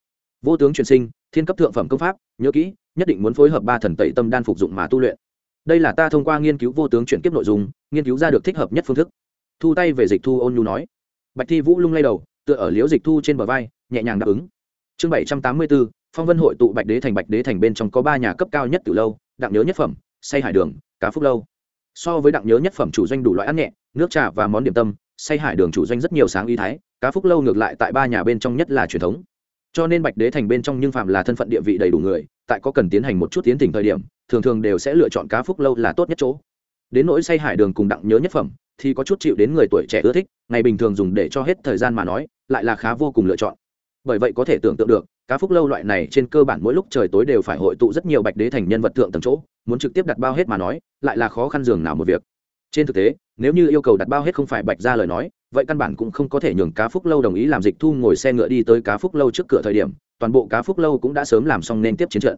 Vô tướng truyền sinh, thiên cấp thượng phẩm công pháp, nhớ kỹ, nhất định muốn phối hợp ba thần tẩy tâm đan phục dụng mà tu luyện. Đây là ta thông qua nghiên cứu vô tướng chuyển kiếp nội dung, nghiên cứu ra được thích hợp nhất phương thức thu tay về dịch thu ôn nhu nói. Bạch thi vũ lung lay đầu, tựa ở liễu dịch thu trên bờ vai, nhẹ nhàng đáp ứng. Chương bảy trăm tám mươi bốn phong vân hội tụ bạch đế thành. Bạch đế thành bên trong có ba nhà cấp cao nhất từ lâu, đặng nhớ nhất phẩm, say hải đường, cá phúc lâu. So với đặng nhớ nhất phẩm chủ doanh đủ loại ăn nhẹ, nước trà và món điểm tâm, say hải đường chủ doanh rất nhiều sáng y thái, cá phúc lâu ngược lại tại ba nhà bên trong nhất là truyền thống. Cho nên bạch đế thành bên trong nhưng phạm là thân phận địa vị đầy đủ người, tại có cần tiến hành một chút tiến tỉnh thời điểm, thường thường đều sẽ lựa chọn cá phúc lâu là tốt nhất chỗ. Đến nỗi say hải đường cùng đặng nhớ nhất phẩm thì có chút chịu đến người tuổi trẻ ưa thích, ngày bình thường dùng để cho hết thời gian mà nói, lại là khá vô cùng lựa chọn. Bởi vậy có thể tưởng tượng được, cá phúc lâu loại này trên cơ bản mỗi lúc trời tối đều phải hội tụ rất nhiều bạch đế thành nhân vật thượng tầng chỗ, muốn trực tiếp đặt bao hết mà nói, lại là khó khăn dường nào một việc. Trên thực tế, nếu như yêu cầu đặt bao hết không phải bạch ra lời nói, vậy căn bản cũng không có thể nhường cá phúc lâu đồng ý làm dịch thu ngồi xe ngựa đi tới cá phúc lâu trước cửa thời điểm, toàn bộ cá phúc lâu cũng đã sớm làm xong nên tiếp chiến trận.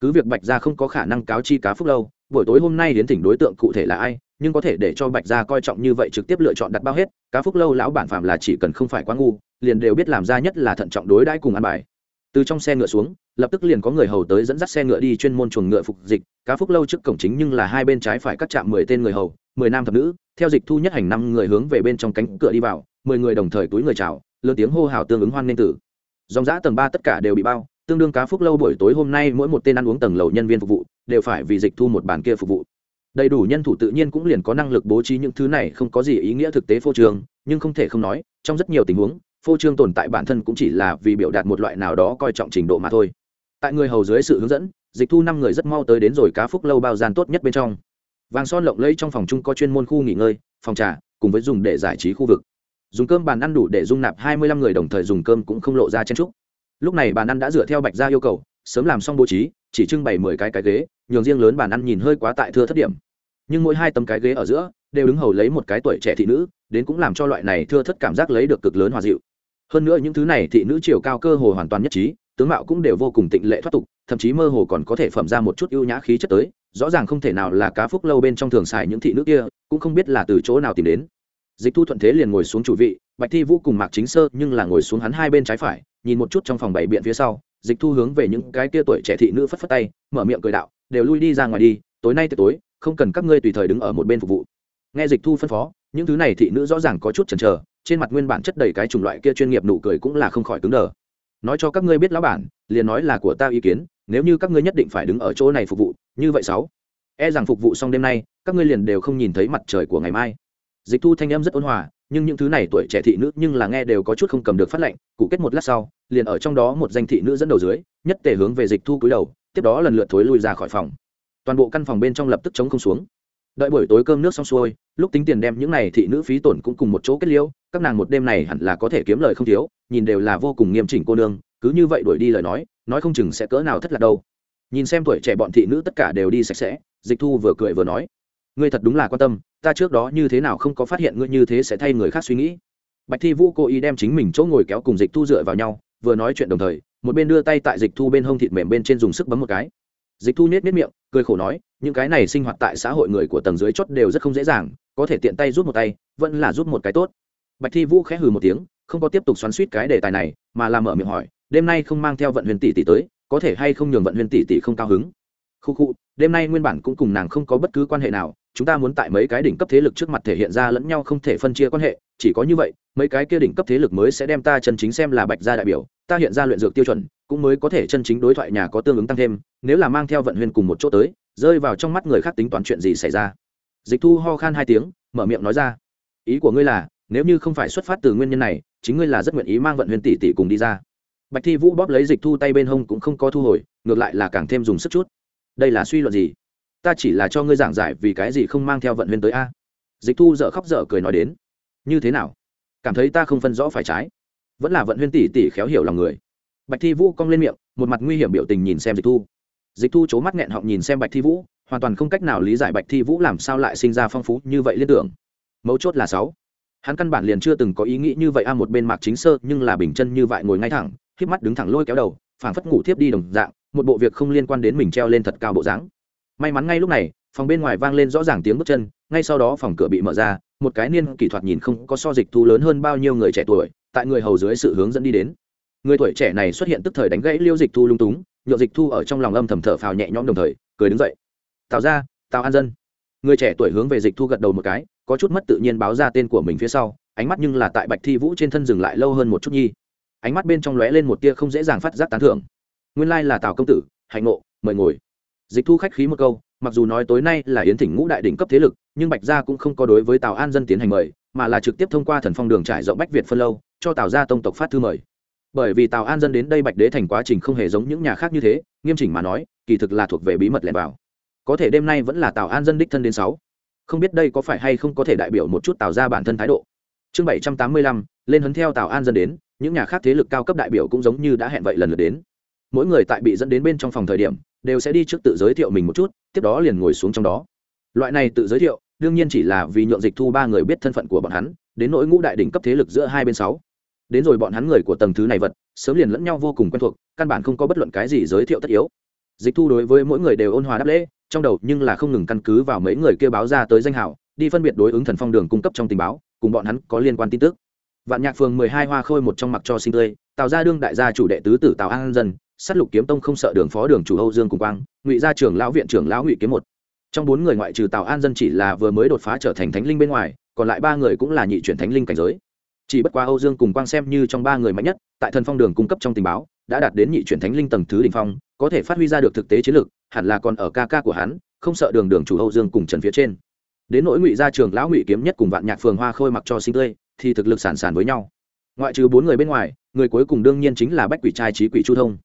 Cứ việc bạch gia không có khả năng cáo chi cá phúc lâu, buổi tối hôm nay đến thỉnh đối tượng cụ thể là ai nhưng có thể để cho bạch gia coi trọng như vậy trực tiếp lựa chọn đặt bao hết, cá phúc lâu lão bản phạm là chỉ cần không phải quá ngu, liền đều biết làm ra nhất là thận trọng đối đãi cùng ăn bài. Từ trong xe ngựa xuống, lập tức liền có người hầu tới dẫn dắt xe ngựa đi chuyên môn chuồng ngựa phục dịch, cá phúc lâu trước cổng chính nhưng là hai bên trái phải cắt chạm mười tên người hầu, mười nam thập nữ, theo dịch thu nhất hành năm người hướng về bên trong cánh cửa đi vào, mười người đồng thời túi người chào, lớn tiếng hô hào tương ứng hoan nên tử. Dòng giã tầng ba tất cả đều bị bao, tương đương cá phúc lâu buổi tối hôm nay mỗi một tên ăn uống tầng lầu nhân viên phục vụ, đều phải vì dịch thu một bàn kia phục vụ đầy đủ nhân thủ tự nhiên cũng liền có năng lực bố trí những thứ này, không có gì ý nghĩa thực tế phô trương, nhưng không thể không nói, trong rất nhiều tình huống, phô trương tồn tại bản thân cũng chỉ là vì biểu đạt một loại nào đó coi trọng trình độ mà thôi. Tại người hầu dưới sự hướng dẫn, dịch thu năm người rất mau tới đến rồi cá phúc lâu bao gian tốt nhất bên trong. Vàng son lộng lẫy trong phòng chung có chuyên môn khu nghỉ ngơi, phòng trà, cùng với dùng để giải trí khu vực. Dùng cơm bàn ăn đủ để dung nạp hai mươi lăm người đồng thời dùng cơm cũng không lộ ra chen trúc lúc này bàn ăn đã dựa theo bạch ra yêu cầu, sớm làm xong bố trí chỉ trưng bày mười cái cái ghế, nhường riêng lớn bàn ăn nhìn hơi quá tại thưa thất điểm. Nhưng mỗi hai tấm cái ghế ở giữa, đều đứng hầu lấy một cái tuổi trẻ thị nữ, đến cũng làm cho loại này thưa thất cảm giác lấy được cực lớn hòa dịu. Hơn nữa những thứ này thị nữ chiều cao cơ hồ hoàn toàn nhất trí, tướng mạo cũng đều vô cùng tịnh lệ thoát tục, thậm chí mơ hồ còn có thể phẩm ra một chút ưu nhã khí chất tới, rõ ràng không thể nào là cá phúc lâu bên trong thường xài những thị nữ kia, cũng không biết là từ chỗ nào tìm đến. Dịch thu thuận thế liền ngồi xuống chủ vị, bạch thi vũ cùng mạc chính sơ nhưng là ngồi xuống hắn hai bên trái phải, nhìn một chút trong phòng bảy biện phía sau dịch thu hướng về những cái kia tuổi trẻ thị nữ phất phất tay, mở miệng cười đạo, đều lui đi ra ngoài đi, tối nay tới tối, không cần các ngươi tùy thời đứng ở một bên phục vụ. Nghe dịch thu phân phó, những thứ này thị nữ rõ ràng có chút chần chờ, trên mặt nguyên bản chất đầy cái chủng loại kia chuyên nghiệp nụ cười cũng là không khỏi cứng đờ. Nói cho các ngươi biết lão bản, liền nói là của ta ý kiến, nếu như các ngươi nhất định phải đứng ở chỗ này phục vụ, như vậy sáu. E rằng phục vụ xong đêm nay, các ngươi liền đều không nhìn thấy mặt trời của ngày mai dịch thu thanh âm rất ôn hòa, nhưng những thứ này tuổi trẻ thị nữ nhưng là nghe đều có chút không cầm được phát lệnh, cụ kết một lát sau, liền ở trong đó một danh thị nữ dẫn đầu dưới, nhất tề hướng về dịch thu cúi đầu, tiếp đó lần lượt thối lui ra khỏi phòng. Toàn bộ căn phòng bên trong lập tức chống không xuống. Đợi buổi tối cơm nước xong xuôi, lúc tính tiền đem những này thị nữ phí tổn cũng cùng một chỗ kết liễu, các nàng một đêm này hẳn là có thể kiếm lời không thiếu, nhìn đều là vô cùng nghiêm chỉnh cô nương, cứ như vậy đuổi đi lời nói nói không chừng sẽ cỡ nào thất lạc đâu. Nhìn xem tuổi trẻ bọn thị nữ tất cả đều đi sạch sẽ, dịch thu vừa cười vừa nói ngươi thật đúng là quan tâm, ta trước đó như thế nào không có phát hiện ngươi như thế sẽ thay người khác suy nghĩ. Bạch thi vũ cố ý đem chính mình chỗ ngồi kéo cùng dịch thu dựa vào nhau, vừa nói chuyện đồng thời, một bên đưa tay tại dịch thu bên hông thịt mềm bên trên dùng sức bấm một cái. Dịch thu nết nết miệng, cười khổ nói, những cái này sinh hoạt tại xã hội người của tầng dưới chót đều rất không dễ dàng, có thể tiện tay rút một tay, vẫn là rút một cái tốt. Bạch thi vũ khẽ hừ một tiếng, không có tiếp tục xoắn suýt cái đề tài này, mà làm mở miệng hỏi, đêm nay không mang theo vận huyền tỷ tỷ tới, có thể hay không nhường vận huyền tỷ tỷ không cao hứng? Khu khu đêm nay nguyên bản cũng cùng nàng không có bất cứ quan hệ nào, chúng ta muốn tại mấy cái đỉnh cấp thế lực trước mặt thể hiện ra lẫn nhau không thể phân chia quan hệ, chỉ có như vậy, mấy cái kia đỉnh cấp thế lực mới sẽ đem ta chân chính xem là bạch gia đại biểu, ta hiện ra luyện dược tiêu chuẩn, cũng mới có thể chân chính đối thoại nhà có tương ứng tăng thêm, nếu là mang theo vận huyền cùng một chỗ tới, rơi vào trong mắt người khác tính toán chuyện gì xảy ra. Dịch thu ho khan hai tiếng, mở miệng nói ra. Ý của ngươi là, nếu như không phải xuất phát từ nguyên nhân này, chính ngươi là rất nguyện ý mang vận huyền tỷ tỷ cùng đi ra. Bạch thi vũ bóp lấy dịch thu tay bên hông cũng không có thu hồi, ngược lại là càng thêm dùng sức chút đây là suy luận gì? Ta chỉ là cho ngươi giảng giải vì cái gì không mang theo vận huyền tới a. Dịch thu dở khóc dở cười nói đến. Như thế nào? Cảm thấy ta không phân rõ phải trái. Vẫn là vận huyên tỷ tỷ khéo hiểu lòng người. Bạch thi vũ cong lên miệng, một mặt nguy hiểm biểu tình nhìn xem dịch thu. Dịch thu c h ố mắt nghẹn họng nhìn xem bạch thi vũ, hoàn toàn không cách nào lý giải bạch thi vũ làm sao lại sinh ra phong phú như vậy liên tưởng. Mấu chốt là sáu. Hắn căn bản liền chưa từng có ý nghĩ như vậy a, một bên mạc chính sơ nhưng là bình chân như vậy ngồi ngay thẳng k mắt đứng thẳng lôi kéo đầu, phảng phất ngủ thiếp đi đồng dạng một bộ việc không liên quan đến mình treo lên thật cao bộ dáng. May mắn ngay lúc này, phòng bên ngoài vang lên rõ ràng tiếng bước chân, ngay sau đó phòng cửa bị mở ra, một cái niên kỹ thuật nhìn không có so dịch thu lớn hơn bao nhiêu người trẻ tuổi, tại người hầu dưới sự hướng dẫn đi đến. Người tuổi trẻ này xuất hiện tức thời đánh gãy liêu dịch thu lung túng nhựa dịch thu ở trong lòng âm thầm thở phào nhẹ nhõm đồng thời, cười đứng dậy. Tào ra tào an dân. Người trẻ tuổi hướng về dịch thu gật đầu một cái, có chút mất tự nhiên báo ra tên của mình phía sau, ánh mắt nhưng là tại bạch thi vũ trên thân dừng lại lâu hơn một chút nhi. Ánh mắt bên trong lóe lên một tia không dễ dàng phát giác tán thưởng nguyên lai là tào công tử, hạnh ngộ, mời ngồi. Dịch thu khách khí một câu, mặc dù nói tối nay là yến thỉnh ngũ đại đỉnh cấp thế lực, nhưng bạch gia cũng không có đối với tào an dân tiến hành mời, mà là trực tiếp thông qua thần phong đường trải rộng bách việt phân lâu, cho tào gia tông tộc phát thư mời. Bởi vì tào an dân đến đây bạch đế thành quá trình không hề giống những nhà khác như thế, nghiêm chỉnh mà nói, kỳ thực là thuộc về bí mật lẻn vào. Có thể đêm nay vẫn là tào an dân đích thân đến sáu. Không biết đây có phải hay không có thể đại biểu một chút tào ra bản thân thái độ. Chương bảy trăm tám mươi lăm, lên hấn theo tào an dân đến, những nhà khác thế lực cao cấp đại biểu cũng giống như đã hẹn vậy lần lượt đến mỗi người tại bị dẫn đến bên trong phòng thời điểm, đều sẽ đi trước tự giới thiệu mình một chút, tiếp đó liền ngồi xuống trong đó. Loại này tự giới thiệu, đương nhiên chỉ là vì nhượng dịch thu ba người biết thân phận của bọn hắn, đến nỗi ngũ đại đỉnh cấp thế lực giữa hai bên sáu. Đến rồi bọn hắn người của tầng thứ này vật, sớm liền lẫn nhau vô cùng quen thuộc, căn bản không có bất luận cái gì giới thiệu tất yếu. Dịch thu đối với mỗi người đều ôn hòa đáp lễ, trong đầu nhưng là không ngừng căn cứ vào mấy người kêu báo ra tới danh hảo đi phân biệt đối ứng thần phong đường cung cấp trong tình báo, cùng bọn hắn có liên quan tin tức. Vạn nhạc phường mười hai hoa khôi một trong mặc cho sinh tươi tạo ra đương đại gia chủ đệ tứ tử tào an dân sát lục kiếm tông không sợ đường phó đường chủ âu dương cùng quang, ngụy gia trưởng lão viện trưởng lão ngụy kiếm một. Trong bốn người ngoại trừ tào an dân chỉ là vừa mới đột phá trở thành thánh linh bên ngoài, còn lại ba người cũng là nhị chuyển thánh linh cảnh giới. Chỉ bất quá âu dương cùng quang xem như trong ba người mạnh nhất, tại thần phong đường cung cấp trong tình báo, đã đạt đến nhị chuyển thánh linh tầng thứ đình phong, có thể phát huy ra được thực tế chiến lược, hẳn là còn ở ca ca của hắn, không sợ đường đường chủ âu dương cùng trần phía trên. Đến nỗi ngụy gia trường lão ngụy kiếm nhất cùng vạn nhạc phường hoa khôi mặc cho sinh tươi, thì thực lực sản sản với nhau. Ngoại trừ bốn người bên ngoài, người cuối cùng đương nhiên chính là bách quỷ trai trí quỷ chu thông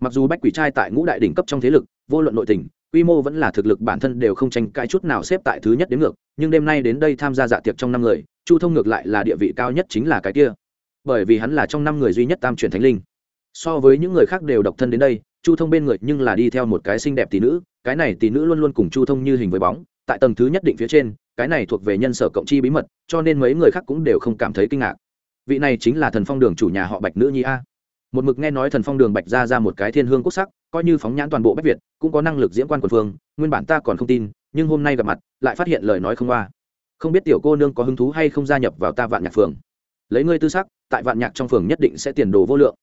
mặc dù bách quỷ trai tại ngũ đại đỉnh cấp trong thế lực, vô luận nội tình, quy mô vẫn là thực lực bản thân đều không tranh cãi chút nào xếp tại thứ nhất đến ngược, nhưng đêm nay đến đây tham gia dạ tiệc trong năm người, chu thông ngược lại là địa vị cao nhất chính là cái kia. Bởi vì hắn là trong năm người duy nhất tam truyền thánh linh. So với những người khác đều độc thân đến đây, chu thông bên người nhưng là đi theo một cái xinh đẹp tỷ nữ, cái này tỷ nữ luôn luôn cùng chu thông như hình với bóng, tại tầng thứ nhất định phía trên, cái này thuộc về nhân sở cộng chi bí mật, cho nên mấy người khác cũng đều không cảm thấy kinh ngạc. Vị này chính là thần phong đường chủ nhà họ bạch nữ nhi a một mực nghe nói thần phong đường bạch ra ra một cái thiên hương quốc sắc, coi như phóng nhãn toàn bộ bách việt, cũng có năng lực diễn quan quần phương, nguyên bản ta còn không tin, nhưng hôm nay gặp mặt, lại phát hiện lời nói không qua. Không biết tiểu cô nương có hứng thú hay không gia nhập vào ta vạn nhạc phường. Lấy ngươi tư sắc, tại vạn nhạc trong phường nhất định sẽ tiền đồ vô lượng.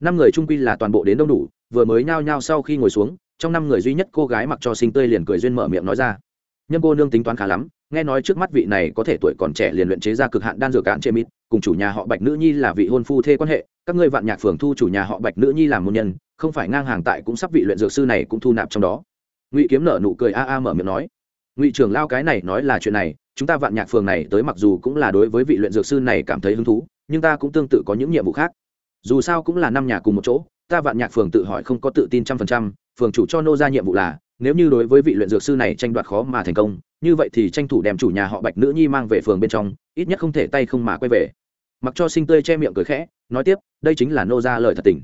Năm người trung quy là toàn bộ đến đông đủ, vừa mới nhao nhao sau khi ngồi xuống, trong năm người duy nhất cô gái mặc cho sinh tươi liền cười duyên mở miệng nói ra. Nhân cô nương tính toán khá lắm nghe nói trước mắt vị này có thể tuổi còn trẻ liền luyện chế ra cực hạn đan dược cạn chê mít cùng chủ nhà họ bạch nữ nhi là vị hôn phu thê quan hệ, các ngươi vạn nhạc phường thu chủ nhà họ bạch nữ nhi làm môn nhân, không phải ngang hàng tại cũng sắp vị luyện dược sư này cũng thu nạp trong đó. Ngụy kiếm nở nụ cười a a mở miệng nói. Ngụy trưởng lao cái này nói là chuyện này, chúng ta vạn nhạc phường này tới mặc dù cũng là đối với vị luyện dược sư này cảm thấy hứng thú, nhưng ta cũng tương tự có những nhiệm vụ khác. Dù sao cũng là năm nhà cùng một chỗ, ta vạn nhạc phường tự hỏi không có tự tin trăm phần trăm, phường chủ cho nô ra nhiệm vụ là, nếu như đối với vị luyện dược sư này tranh đoạt khó mà thành công như vậy thì tranh thủ đem chủ nhà họ bạch nữ nhi mang về phường bên trong, ít nhất không thể tay không mà quay về. Mặc cho sinh tươi che miệng cười khẽ, nói tiếp, đây chính là nô ra lời thật tình.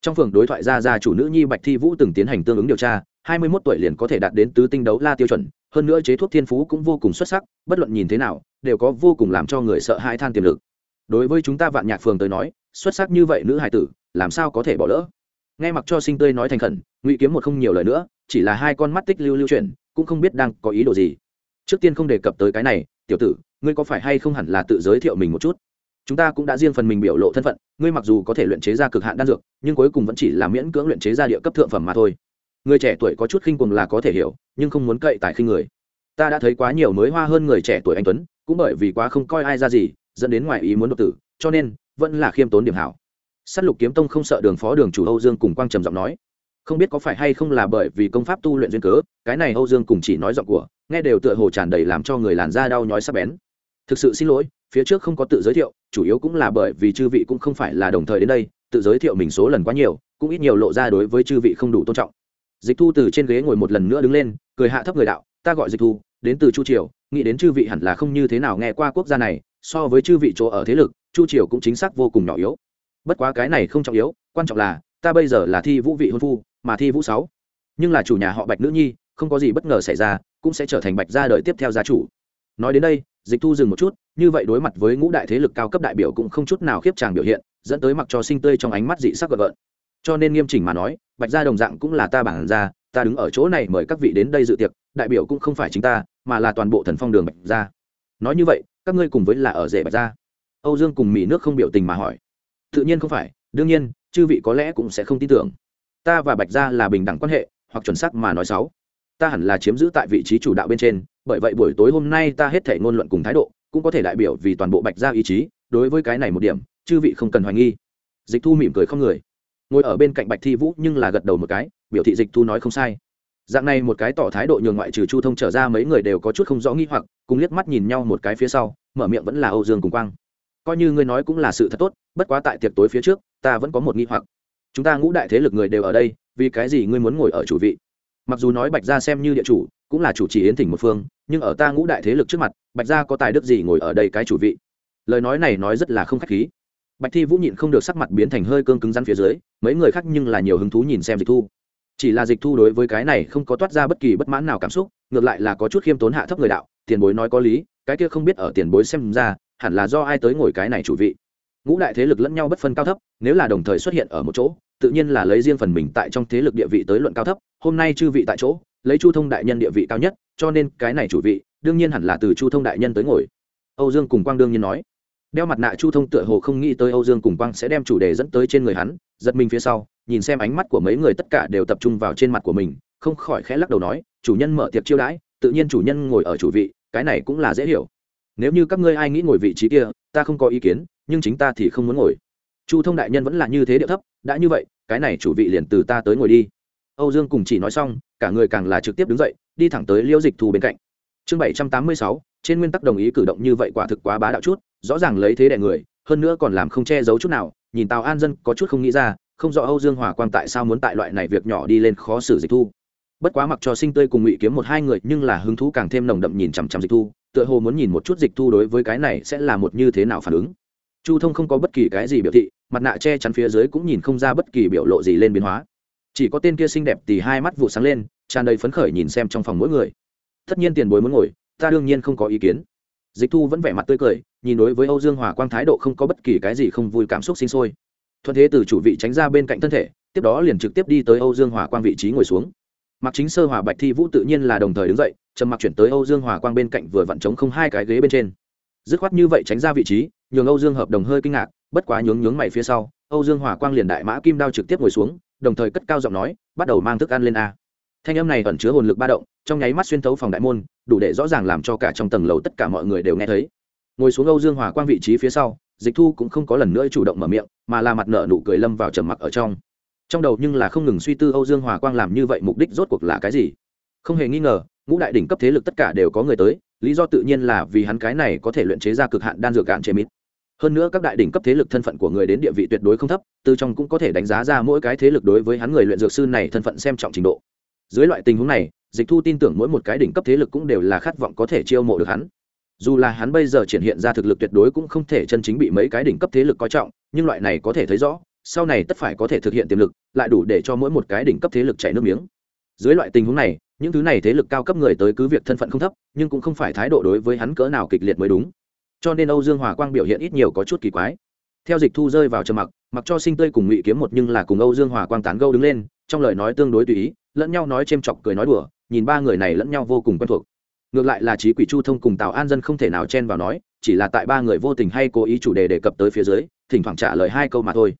Trong phường đối thoại ra ra chủ nữ nhi bạch thi vũ từng tiến hành tương ứng điều tra, hai mươi 21 tuổi liền có thể đạt đến tứ tinh đấu la tiêu chuẩn, hơn nữa chế thuốc thiên phú cũng vô cùng xuất sắc, bất luận nhìn thế nào, đều có vô cùng làm cho người sợ hãi than tiềm lực. Đối với chúng ta vạn nhạc phường tới nói, xuất sắc như vậy nữ hải tử, làm sao có thể bỏ lỡ? Nghe mặc cho sinh tươi nói thành khẩn, ngụy kiếm một không nhiều lời nữa, chỉ là hai con mắt tích lưu lưu chuyển, cũng không biết đang có ý đồ gì trước tiên không đề cập tới cái này, tiểu tử, ngươi có phải hay không hẳn là tự giới thiệu mình một chút? Chúng ta cũng đã riêng phần mình biểu lộ thân phận, ngươi mặc dù có thể luyện chế ra cực hạn đan dược, nhưng cuối cùng vẫn chỉ là miễn cưỡng luyện chế ra địa cấp thượng phẩm mà thôi. Người trẻ tuổi có chút khinh cùng là có thể hiểu, nhưng không muốn cậy tại khinh người. Ta đã thấy quá nhiều mới hoa hơn người trẻ tuổi anh tuấn, cũng bởi vì quá không coi ai ra gì, dẫn đến ngoài ý muốn độc tử, cho nên, vẫn là khiêm tốn điểm hảo. S á t lục kiếm tông không sợ đường phó đường chủ âu dương cùng quang trầm giọng nói không biết có phải hay không là bởi vì công pháp tu luyện duyên cớ, cái này âu dương cùng chỉ nói giọng của, nghe đều tựa hồ tràn đầy làm cho người làn da đau nhói sắp bén. Thực sự xin lỗi, phía trước không có tự giới thiệu, chủ yếu cũng là bởi vì chư vị cũng không phải là đồng thời đến đây, tự giới thiệu mình số lần quá nhiều, cũng ít nhiều lộ ra đối với chư vị không đủ tôn trọng. Dịch thu từ trên ghế ngồi một lần nữa đứng lên, cười hạ thấp người đạo, ta gọi dịch thu, đến từ chu triều, nghĩ đến chư vị hẳn là không như thế nào nghe qua quốc gia này, so với chư vị chỗ ở thế lực, chu triều cũng chính xác vô cùng nhỏ yếu. Bất quá cái này không trọng yếu, quan trọng là, ta bây giờ là thi vũ vị hôn phu mà thi vũ sáu. Nhưng là chủ nhà họ bạch nữ nhi, không có gì bất ngờ xảy ra, cũng sẽ trở thành bạch gia đời tiếp theo gia chủ. Nói đến đây, dịch thu dừng một chút, như vậy đối mặt với ngũ đại thế lực cao cấp đại biểu cũng không chút nào khiếp tràng biểu hiện, dẫn tới mặc cho sinh tươi trong ánh mắt dị sắc gợn gợn. Cho nên nghiêm chỉnh mà nói, bạch gia đồng dạng cũng là ta bản ra ta đứng ở chỗ này mời các vị đến đây dự tiệc, đại biểu cũng không phải chính ta, mà là toàn bộ thần phong đường bạch gia. Nói như vậy, các ngươi cùng với là ở rể bạch gia. Âu dương cùng mỹ nước không biểu tình mà hỏi. Tự nhiên không phải, đương nhiên, chư vị có lẽ cũng sẽ không tin tưởng ta và bạch gia là bình đẳng quan hệ, hoặc chuẩn xác mà nói xấu ta hẳn là chiếm giữ tại vị trí chủ đạo bên trên, bởi vậy buổi tối hôm nay ta hết thể ngôn luận cùng thái độ, cũng có thể đại biểu vì toàn bộ bạch gia ý chí, đối với cái này một điểm, chư vị không cần hoài nghi. Dịch thu mỉm cười không người. Ngồi ở bên cạnh bạch thi vũ nhưng là gật đầu một cái, biểu thị dịch thu nói không sai. Dạng này một cái tỏ thái độ nhường ngoại trừ chu thông trở ra mấy người đều có chút không rõ nghi hoặc, cùng liếc mắt nhìn nhau một cái phía sau, mở miệng vẫn là âu dương cùng quang. Coi như ngươi nói cũng là sự thật tốt, bất quá tại tiệc tối phía trước, ta vẫn có một nghi hoặc chúng ta ngũ đại thế lực người đều ở đây, vì cái gì ngươi muốn ngồi ở chủ vị? Mặc dù nói bạch gia xem như địa chủ, cũng là chủ trì yến thỉnh một phương, nhưng ở ta ngũ đại thế lực trước mặt, bạch gia có tài đức gì ngồi ở đây cái chủ vị? Lời nói này nói rất là không khách khí. Bạch thi vũ nhịn không được sắc mặt biến thành hơi cương cứng rắn phía dưới, mấy người khác nhưng là nhiều hứng thú nhìn xem dịch thu. Chỉ là dịch thu đối với cái này không có toát ra bất kỳ bất mãn nào cảm xúc, ngược lại là có chút khiêm tốn hạ thấp người đạo, tiền bối nói có lý, cái kia không biết ở tiền bối xem ra, hẳn là do ai tới ngồi cái này chủ vị? Ngũ đại thế lực lẫn nhau bất phân cao thấp, nếu là đồng thời xuất hiện ở một chỗ, tự nhiên là lấy riêng phần mình tại trong thế lực địa vị tới luận cao thấp, hôm nay chư vị tại chỗ, lấy chu thông đại nhân địa vị cao nhất, cho nên cái này chủ vị, đương nhiên hẳn là từ chu thông đại nhân tới ngồi. Âu dương cùng quang đương nhiên nói. Đeo mặt nạ chu thông tựa hồ không nghĩ tới âu dương cùng quang sẽ đem chủ đề dẫn tới trên người hắn, giật mình phía sau, nhìn xem ánh mắt của mấy người tất cả đều tập trung vào trên mặt của mình, không khỏi khẽ lắc đầu nói, chủ nhân mở tiệc chiêu đãi, tự nhiên chủ nhân ngồi ở chủ vị, cái này cũng là dễ hiểu. Nếu như các ngươi ai nghĩ ngồi vị trí kia, ta không có ý kiến nhưng chính ta thì không muốn ngồi. Chu thông đại nhân vẫn là như thế điệu thấp, đã như vậy, cái này chủ vị liền từ ta tới ngồi đi. Âu dương cùng chỉ nói xong, cả người càng là trực tiếp đứng dậy, đi thẳng tới liễu dịch thu bên cạnh. Chương bảy trăm tám mươi sáu, trên nguyên tắc đồng ý cử động như vậy quả thực quá bá đạo chút, rõ ràng lấy thế đẻ người, hơn nữa còn làm không che giấu chút nào, nhìn tào an dân có chút không nghĩ ra, không rõ âu dương hòa quang tại sao muốn tại loại này việc nhỏ đi lên khó xử dịch thu. Bất quá mặc cho sinh tươi cùng ngụy kiếm một hai người, nhưng là hứng thú càng thêm nồng đậm nhìn chằm chằm dịch thu, tựa hồ muốn nhìn một chút dịch thu đối với cái này sẽ là một như thế nào phản ứng chu thông không có bất kỳ cái gì biểu thị, mặt nạ che chắn phía dưới cũng nhìn không ra bất kỳ biểu lộ gì lên biến hóa. Chỉ có tên kia xinh đẹp thì hai mắt vụ sáng lên, tràn đầy phấn khởi nhìn xem trong phòng mỗi người. Tất nhiên tiền bối muốn ngồi, ta đương nhiên không có ý kiến. Dịch thu vẫn vẻ mặt tươi cười, nhìn đối với âu dương hòa quang thái độ không có bất kỳ cái gì không vui cảm xúc sinh sôi. Thuận thế từ chủ vị tránh ra bên cạnh thân thể, tiếp đó liền trực tiếp đi tới âu dương hòa quang vị trí ngồi xuống. Mặc chính sơ hòa bạch thi vũ tự nhiên là đồng thời đứng dậy, trầm mặc chuyển tới âu dương hòa quang bên cạnh vừa vặn trống không hai cái ghế bên trên. Dứt khoát như vậy tránh ra vị trí nhường âu dương hợp đồng hơi kinh ngạc, bất quá nhướng nhướng mày phía sau, âu dương hòa quang liền đại mã kim đao trực tiếp ngồi xuống, đồng thời cất cao giọng nói, bắt đầu mang thức ăn lên a. Thanh âm này ẩn chứa hồn lực ba động, trong nháy mắt xuyên thấu phòng đại môn, đủ để rõ ràng làm cho cả trong tầng lầu tất cả mọi người đều nghe thấy. Ngồi xuống âu dương hòa quang vị trí phía sau, dịch thu cũng không có lần nữa chủ động mở miệng, mà là mặt nợ nụ cười lâm vào trầm mặc ở trong. Trong đầu nhưng là không ngừng suy tư âu dương hòa quang làm như vậy mục đích rốt cuộc là cái gì. Không hề nghi ngờ, ngũ đại đỉnh cấp thế lực tất cả đều có người tới, lý do tự nhiên là vì hắn cái này có thể luyện chế ra cực hạn đan dược cạn chế mít hơn nữa các đại đỉnh cấp thế lực thân phận của người đến địa vị tuyệt đối không thấp, từ trong cũng có thể đánh giá ra mỗi cái thế lực đối với hắn người luyện dược sư này thân phận xem trọng trình độ. Dưới loại tình huống này, dịch thu tin tưởng mỗi một cái đỉnh cấp thế lực cũng đều là khát vọng có thể chiêu mộ được hắn. Dù là hắn bây giờ triển hiện ra thực lực tuyệt đối cũng không thể chân chính bị mấy cái đỉnh cấp thế lực coi trọng, nhưng loại này có thể thấy rõ, sau này tất phải có thể thực hiện tiềm lực, lại đủ để cho mỗi một cái đỉnh cấp thế lực chảy nước miếng. Dưới loại tình huống này, những thứ này thế lực cao cấp người tới cứ việc thân phận không thấp, nhưng cũng không phải thái độ đối với hắn cỡ nào kịch liệt mới đúng cho nên âu dương hòa quang biểu hiện ít nhiều có chút kỳ quái. Theo dịch thu rơi vào trầm mặc mặc cho sinh tươi cùng ngụy kiếm một nhưng là cùng âu dương hòa quang tán gâu đứng lên, trong lời nói tương đối tùy ý, lẫn nhau nói c h ê m chọc cười nói đùa, nhìn ba người này lẫn nhau vô cùng quen thuộc. Ngược lại là trí quỷ chu thông cùng tào an dân không thể nào chen vào nói, chỉ là tại ba người vô tình hay cố ý chủ đề đề cập tới phía dưới, thỉnh thoảng trả lời hai câu mà thôi.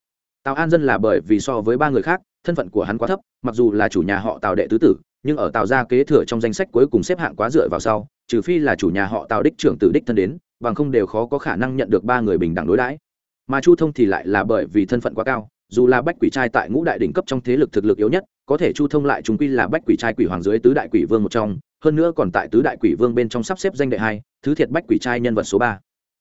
Tào an dân là bởi vì so với ba người khác, thân phận của hắn quá thấp, mặc dù là chủ nhà họ tào đệ tứ tử, nhưng ở tào gia kế thừa trong danh sách cuối cùng xếp hạng quá dựa vào sau trừ phi là chủ nhà họ tào đích trưởng tử đích thân đến, bằng không đều khó có khả năng nhận được ba người bình đẳng đối đãi. Mà chu thông thì lại là bởi vì thân phận quá cao, dù là bách quỷ trai tại ngũ đại đỉnh cấp trong thế lực thực lực yếu nhất, có thể chu thông lại chúng quy là bách quỷ trai quỷ hoàng dưới tứ đại quỷ vương một trong, hơn nữa còn tại tứ đại quỷ vương bên trong sắp xếp danh đệ hai, thứ thiệt bách quỷ trai nhân vật số ba.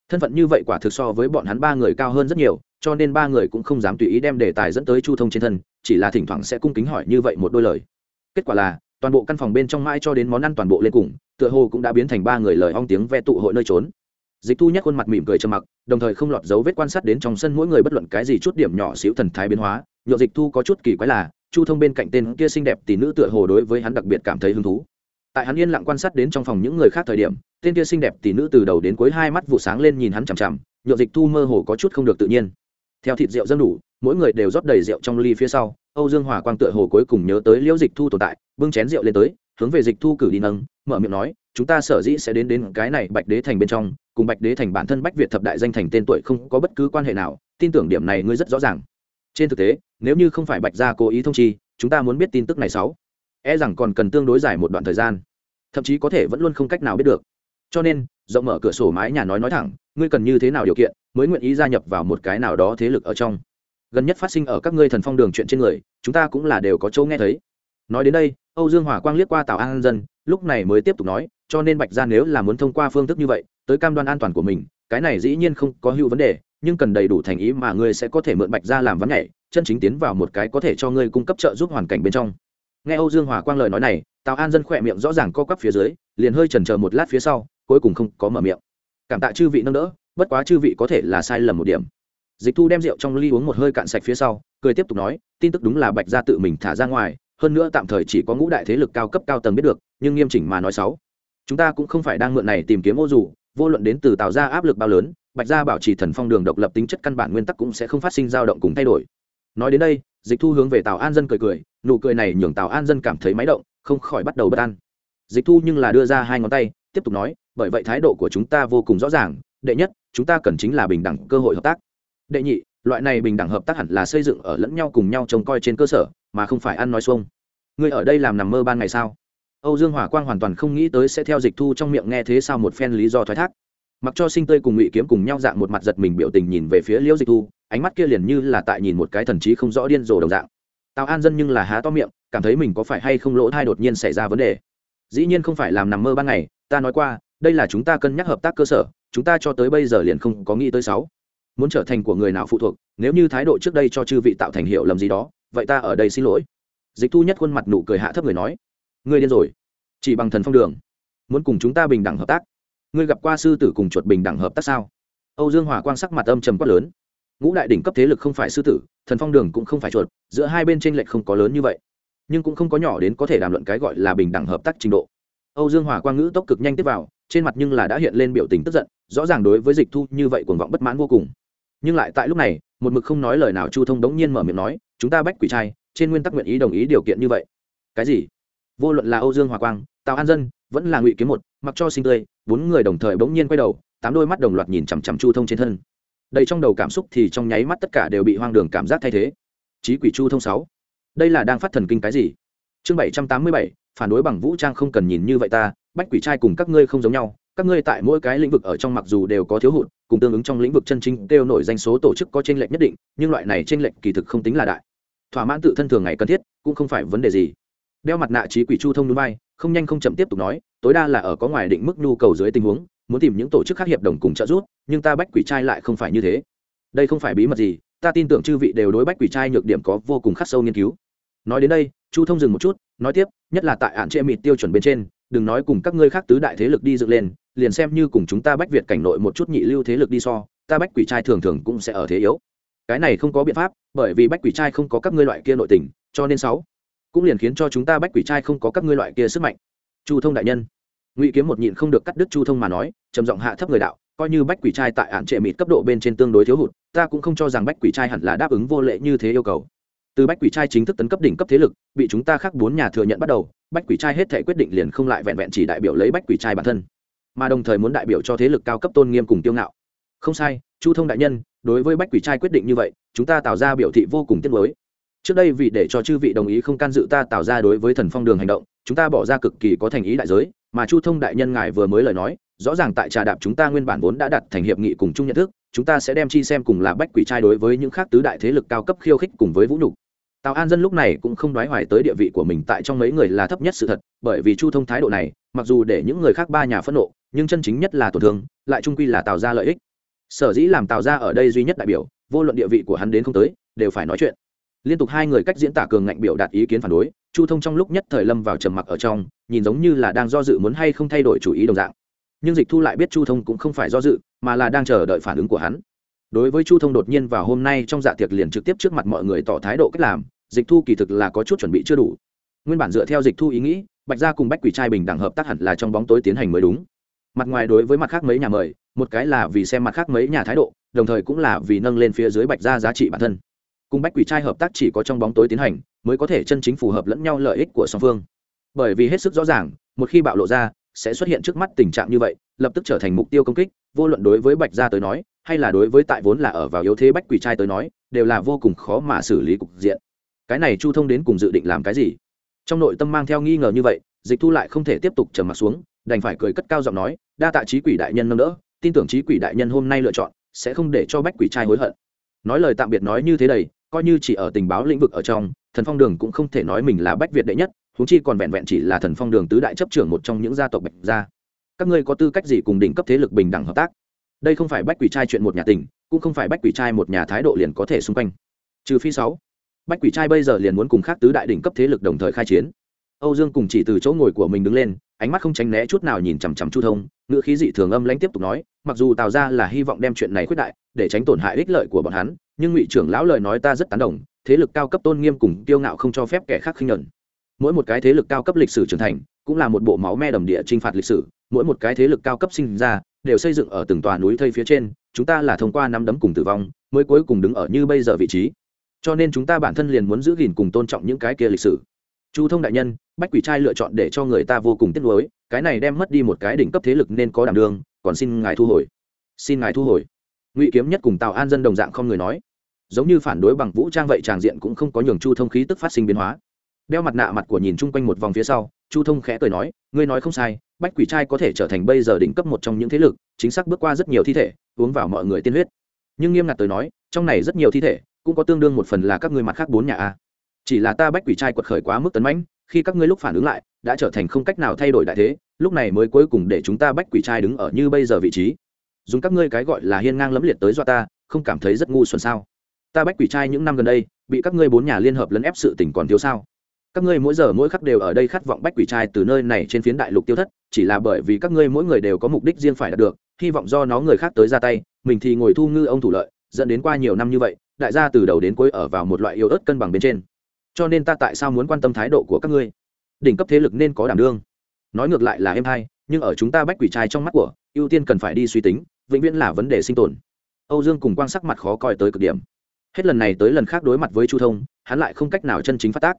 Thân phận như vậy quả thực so với bọn hắn ba người cao hơn rất nhiều, cho nên ba người cũng không dám tùy ý đem đề tài dẫn tới chu thông trên thân, chỉ là thỉnh thoảng sẽ cung kính hỏi như vậy một đôi lời. Kết quả là toàn bộ căn phòng bên trong mãi cho đến món ăn toàn bộ lên cùng, tựa hồ cũng đã biến thành ba người lời ong tiếng ve tụ hội nơi trốn. Dịch thu nhắc khuôn mặt mỉm cười trầm mặc, đồng thời không lọt dấu vết quan sát đến trong sân mỗi người bất luận cái gì chút điểm nhỏ xíu thần thái biến hóa. Nhựa dịch thu có chút kỳ quái là, chu thông bên cạnh tên kia xinh đẹp tỷ nữ tựa hồ đối với hắn đặc biệt cảm thấy hứng thú. Tại hắn yên lặng quan sát đến trong phòng những người khác thời điểm, tên kia xinh đẹp tỷ nữ từ đầu đến cuối hai mắt vụ sáng lên nhìn hắn chằm chằm nhựa dịch thu mơ hồ có chút không được tự nhiên. Theo thịt rượu dân đủ, mỗi người đều rót đầy rượu trong ly phía sau âu dương hòa quang tựa hồ cuối cùng nhớ tới liễu dịch thu tồn tại, bưng chén rượu lên tới, hướng về dịch thu cử đi nâng, mở miệng nói, chúng ta sở dĩ sẽ đến đến cái này bạch đế thành bên trong, cùng bạch đế thành bản thân bách việt thập đại danh thành tên tuổi không có bất cứ quan hệ nào, tin tưởng điểm này ngươi rất rõ ràng. Trên thực tế, nếu như không phải bạch gia cố ý thông chi, chúng ta muốn biết tin tức này sáu. E rằng còn cần tương đối dài một đoạn thời gian, thậm chí có thể vẫn luôn không cách nào biết được. Cho nên, rộng mở cửa sổ mái nhà nói nói thẳng, ngươi cần như thế nào điều kiện, mới nguyện ý gia nhập vào một cái nào đó thế lực ở trong? Gần nhất phát sinh ở các ngươi thần phong đường chuyện trên người, chúng ta cũng là đều có chỗ nghe thấy. Nói đến đây, âu dương hòa quang liếc qua tào an dân, lúc này mới tiếp tục nói, cho nên bạch gia nếu là muốn thông qua phương thức như vậy, tới cam đoan an toàn của mình, cái này dĩ nhiên không có hữu vấn đề, nhưng cần đầy đủ thành ý mà ngươi sẽ có thể mượn bạch gia làm vấn nhảy, chân chính tiến vào một cái có thể cho ngươi cung cấp trợ giúp hoàn cảnh bên trong. Nghe âu dương hòa quang lời nói này, tào an dân khỏe miệng rõ ràng co quắp phía dưới, liền hơi chần chờ một lát phía sau, cuối cùng không có mở miệng. Cảm tạ chư vị nâng đỡ, bất quá chư vị có thể là sai lầm một điểm dịch thu đem rượu trong ly uống một hơi cạn sạch phía sau, cười tiếp tục nói, tin tức đúng là bạch gia tự mình thả ra ngoài, hơn nữa tạm thời chỉ có ngũ đại thế lực cao cấp cao tầng biết được, nhưng nghiêm chỉnh mà nói sáu chúng ta cũng không phải đang mượn này tìm kiếm ô dù, vô luận đến từ tạo ra áp lực bao lớn, bạch gia bảo trì thần phong đường độc lập tính chất căn bản nguyên tắc cũng sẽ không phát sinh dao động cùng thay đổi. Nói đến đây, dịch thu hướng về tào an dân cười cười, nụ cười này nhường tào an dân cảm thấy máy động, không khỏi bắt đầu bất an. Dịch thu nhưng là đưa ra hai ngón tay, tiếp tục nói, bởi vậy thái độ của chúng ta vô cùng rõ ràng, đệ nhất, chúng ta cần chính là bình đẳng cơ hội hợp tác đệ nhị, loại này bình đẳng hợp tác hẳn là xây dựng ở lẫn nhau cùng nhau trông coi trên cơ sở, mà không phải ăn nói xuông. Ngươi ở đây làm nằm mơ ban ngày sao? Âu dương hỏa quang hoàn toàn không nghĩ tới sẽ theo dịch thu trong miệng nghe thế sao một phen lý do thoái thác. Mặc cho sinh tươi cùng ngụy kiếm cùng nhau dạng một mặt giật mình biểu tình nhìn về phía liễu dịch thu, ánh mắt kia liền như là tại nhìn một cái thần trí không rõ điên rồ đồng dạng. Tào an dân nhưng là há to miệng, cảm thấy mình có phải hay không lỗ thai đột nhiên xảy ra vấn đề. Dĩ nhiên không phải làm nằm mơ ban ngày, ta nói qua, đây là chúng ta cân nhắc hợp tác cơ sở, chúng ta cho tới bây giờ liền không có nghĩ tới sáu muốn trở thành của người nào phụ thuộc, nếu như thái độ trước đây cho chư vị tạo thành hiệu lầm gì đó, vậy ta ở đây xin lỗi. Dịch thu nhất khuôn mặt nụ cười hạ thấp người nói, ngươi điên rồi. Chỉ bằng thần phong đường, muốn cùng chúng ta bình đẳng hợp tác. Ngươi gặp qua sư tử cùng chuột bình đẳng hợp tác sao? Âu dương hòa quang sắc mặt âm trầm quát lớn, ngũ đại đỉnh cấp thế lực không phải sư tử, thần phong đường cũng không phải chuột, giữa hai bên tranh lệch không có lớn như vậy. Nhưng cũng không có nhỏ đến có thể đàm luận cái gọi là bình đẳng hợp tác trình độ. Âu dương hòa quang ngữ tốc cực nhanh tiếp vào, trên mặt nhưng là đã hiện lên biểu tình tức giận, rõ ràng đối với dịch thu như vậy cuồng vọng bất mãn vô cùng nhưng lại tại lúc này, một mực không nói lời nào chu thông đống nhiên mở miệng nói, chúng ta bách quỷ trai, trên nguyên tắc nguyện ý đồng ý điều kiện như vậy. Cái gì? Vô luận là âu dương hòa quang, tào an dân, vẫn là ngụy kiếm một, mặc cho sinh tươi. Bốn người đồng thời bỗng nhiên quay đầu, tám đôi mắt đồng loạt nhìn chằm chằm chu thông trên thân. Đầy trong đầu cảm xúc thì trong nháy mắt tất cả đều bị hoang đường cảm giác thay thế. Trí quỷ chu thông sáu, đây là đang phát thần kinh cái gì? Chương bảy trăm tám mươi bảy, phản đối bằng vũ trang không cần nhìn như vậy ta, bách quỷ trai cùng các ngươi không giống nhau, các ngươi tại mỗi cái lĩnh vực ở trong mặc dù đều có thiếu hụt cùng tương ứng trong lĩnh vực chân chính kêu nổi danh số tổ chức có chênh lệch nhất định, nhưng loại này chênh lệch kỳ thực không tính là đại. Thỏa mãn tự thân thường ngày cần thiết, cũng không phải vấn đề gì. Đeo mặt nạ trí quỷ chu thông núi bay, không nhanh không chậm tiếp tục nói, tối đa là ở có ngoài định mức nhu cầu dưới tình huống, muốn tìm những tổ chức khác hiệp đồng cùng trợ giúp, nhưng ta bách quỷ trai lại không phải như thế. Đây không phải bí mật gì, ta tin tưởng chư vị đều đối bách quỷ trai nhược điểm có vô cùng khắc sâu nghiên cứu. Nói đến đây, chu thông dừng một chút, nói tiếp, nhất là tại án chế mịt tiêu chuẩn bên trên, đừng nói cùng các ngươi khác tứ đại thế lực đi dựng lên liền xem như cùng chúng ta bách việt cảnh nội một chút nhị lưu thế lực đi so, ta bách quỷ trai thường thường cũng sẽ ở thế yếu. Cái này không có biện pháp, bởi vì bách quỷ trai không có các ngươi loại kia nội tình, cho nên sáu cũng liền khiến cho chúng ta bách quỷ trai không có các ngươi loại kia sức mạnh. Chu thông đại nhân, ngụy kiếm một nhịn không được cắt đứt chu thông mà nói, trầm giọng hạ thấp người đạo, coi như bách quỷ trai tại hạn trệ mịt cấp độ bên trên tương đối thiếu hụt, ta cũng không cho rằng bách quỷ trai hẳn là đáp ứng vô lệ như thế yêu cầu. Từ bách quỷ trai chính thức tấn cấp đỉnh cấp thế lực, bị chúng ta khác bốn nhà thừa nhận bắt đầu, bách quỷ trai hết thể quyết định liền không lại vẹn vẹn chỉ đại biểu lấy bách quỷ trai bản thân mà đồng thời muốn đại biểu cho thế lực cao cấp tôn nghiêm cùng tiêu ngạo. Không sai, chu thông đại nhân, đối với bách quỷ trai quyết định như vậy, chúng ta tạo ra biểu thị vô cùng tiếc mới trước đây vì để cho chư vị đồng ý không can dự ta tạo ra đối với thần phong đường hành động, chúng ta bỏ ra cực kỳ có thành ý đại giới, mà chu thông đại nhân ngài vừa mới lời nói, rõ ràng tại trà đạp chúng ta nguyên bản vốn đã đặt thành hiệp nghị cùng chung nhận thức, chúng ta sẽ đem chi xem cùng là bách quỷ trai đối với những khác tứ đại thế lực cao cấp khiêu khích cùng với vũ nhục tào an dân lúc này cũng không đoái hoài tới địa vị của mình tại trong mấy người là thấp nhất sự thật, bởi vì chu thông thái độ này, mặc dù để những người khác ba nhà phẫn nộ, nhưng chân chính nhất là tổn thương, lại trung quy là tạo ra lợi ích. Sở dĩ làm tạo ra ở đây duy nhất đại biểu, vô luận địa vị của hắn đến không tới, đều phải nói chuyện. Liên tục hai người cách diễn tả cường ngạnh biểu đạt ý kiến phản đối, chu thông trong lúc nhất thời lâm vào trầm mặc ở trong, nhìn giống như là đang do dự muốn hay không thay đổi chủ ý đồng dạng. Nhưng dịch thu lại biết chu thông cũng không phải do dự, mà là đang chờ đợi phản ứng của hắn đối với chu thông đột nhiên vào hôm nay trong dạ tiệc liền trực tiếp trước mặt mọi người tỏ thái độ cách làm, dịch thu kỳ thực là có chút chuẩn bị chưa đủ. Nguyên bản dựa theo dịch thu ý nghĩ, bạch gia cùng bách quỷ trai bình đẳng hợp tác hẳn là trong bóng tối tiến hành mới đúng. Mặt ngoài đối với mặt khác mấy nhà mời, một cái là vì xem mặt khác mấy nhà thái độ, đồng thời cũng là vì nâng lên phía dưới bạch gia giá trị bản thân. Cùng bách quỷ trai hợp tác chỉ có trong bóng tối tiến hành, mới có thể chân chính phù hợp lẫn nhau lợi ích của song phương. Bởi vì hết sức rõ ràng, một khi bạo lộ ra, sẽ xuất hiện trước mắt tình trạng như vậy, lập tức trở thành mục tiêu công kích, vô luận đối với bạch gia tới nói hay là đối với tại vốn là ở vào yếu thế bách quỷ trai tới nói, đều là vô cùng khó mà xử lý cục diện. Cái này chu thông đến cùng dự định làm cái gì? Trong nội tâm mang theo nghi ngờ như vậy, dịch thu lại không thể tiếp tục trầm m ặ t xuống, đành phải cười cất cao giọng nói, đa tạ trí quỷ đại nhân nâng đỡ, tin tưởng trí quỷ đại nhân hôm nay lựa chọn, sẽ không để cho bách quỷ trai hối hận. Nói lời tạm biệt nói như thế đầy, coi như chỉ ở tình báo lĩnh vực ở trong, thần phong đường cũng không thể nói mình là bách việt đệ nhất húng chi còn vẹn vẹn chỉ là thần phong đường tứ đại chấp trưởng một trong những gia tộc bạch gia. Các ngươi có tư cách gì cùng đỉnh cấp thế lực bình đẳng hợp tác? Đây không phải bách quỷ trai chuyện một nhà tình, cũng không phải bách quỷ trai một nhà thái độ liền có thể xung quanh. Trừ phi sáu, bách quỷ trai bây giờ liền muốn cùng khác tứ đại đỉnh cấp thế lực đồng thời khai chiến. Âu dương cùng chỉ từ chỗ ngồi của mình đứng lên, ánh mắt không tránh né chút nào nhìn chằm chằm chu thông, ngữ khí dị thường âm lãnh tiếp tục nói, mặc dù tào ra là hy vọng đem chuyện này quyết đại, để tránh tổn hại ích lợi của bọn hắn, nhưng ngụy trưởng lão lời nói ta rất tán đồng, thế lực cao cấp tôn nghiêm cùng kiêu ngạo không cho phép kẻ khác khinh nhẫn mỗi một cái thế lực cao cấp lịch sử trưởng thành, cũng là một bộ máu me đầm địa chinh phạt lịch sử, mỗi một cái thế lực cao cấp sinh ra đều xây dựng ở từng tòa núi thây phía trên, chúng ta là thông qua năm đấm cùng tử vong, mới cuối cùng đứng ở như bây giờ vị trí. Cho nên chúng ta bản thân liền muốn giữ gìn cùng tôn trọng những cái kia lịch sử. Chu thông đại nhân, bách quỷ trai lựa chọn để cho người ta vô cùng tiếc nuối, cái này đem mất đi một cái đỉnh cấp thế lực nên có đảm đương, còn xin ngài thu hồi. Xin ngài thu hồi. Ngụy kiếm nhất cùng tào an dân đồng dạng không người nói. Giống như phản đối bằng vũ trang vậy tràng diện cũng không có nhường chu thông khí tức phát sinh biến hóa đeo mặt nạ mặt của nhìn chung quanh một vòng phía sau, chu thông khẽ cười nói, ngươi nói không sai, bách quỷ trai có thể trở thành bây giờ đỉnh cấp một trong những thế lực, chính xác bước qua rất nhiều thi thể, uống vào mọi người tiên huyết. Nhưng nghiêm ngặt tới nói, trong này rất nhiều thi thể, cũng có tương đương một phần là các ngươi mặt khác bốn nhà a. Chỉ là ta bách quỷ trai quật khởi quá mức tấn mãnh, khi các ngươi lúc phản ứng lại, đã trở thành không cách nào thay đổi đại thế, lúc này mới cuối cùng để chúng ta bách quỷ trai đứng ở như bây giờ vị trí. Dùng các ngươi cái gọi là hiên ngang lẫm liệt tới do ta, không cảm thấy rất ngu xuẩn sao? Ta bách quỷ trai những năm gần đây, bị các ngươi bốn nhà liên hợp lấn ép sự tỉnh còn thiếu sao? Các ngươi mỗi giờ mỗi khắc đều ở đây khát vọng bách quỷ trai từ nơi này trên phiến đại lục tiêu thất, chỉ là bởi vì các ngươi mỗi người đều có mục đích riêng phải đạt được, hy vọng do nó người khác tới ra tay, mình thì ngồi thu ngư ông thủ lợi, dẫn đến qua nhiều năm như vậy, đại gia từ đầu đến cuối ở vào một loại yếu ớt cân bằng bên trên. Cho nên ta tại sao muốn quan tâm thái độ của các ngươi? Đỉnh cấp thế lực nên có đảm đương. Nói ngược lại là em hay nhưng ở chúng ta bách quỷ trai trong mắt của, ưu tiên cần phải đi suy tính, vĩnh viễn là vấn đề sinh tồn. Âu dương cùng quan sắc mặt khó coi tới cực điểm. Hết lần này tới lần khác đối mặt với chu thông, hắn lại không cách nào chân chính phát tác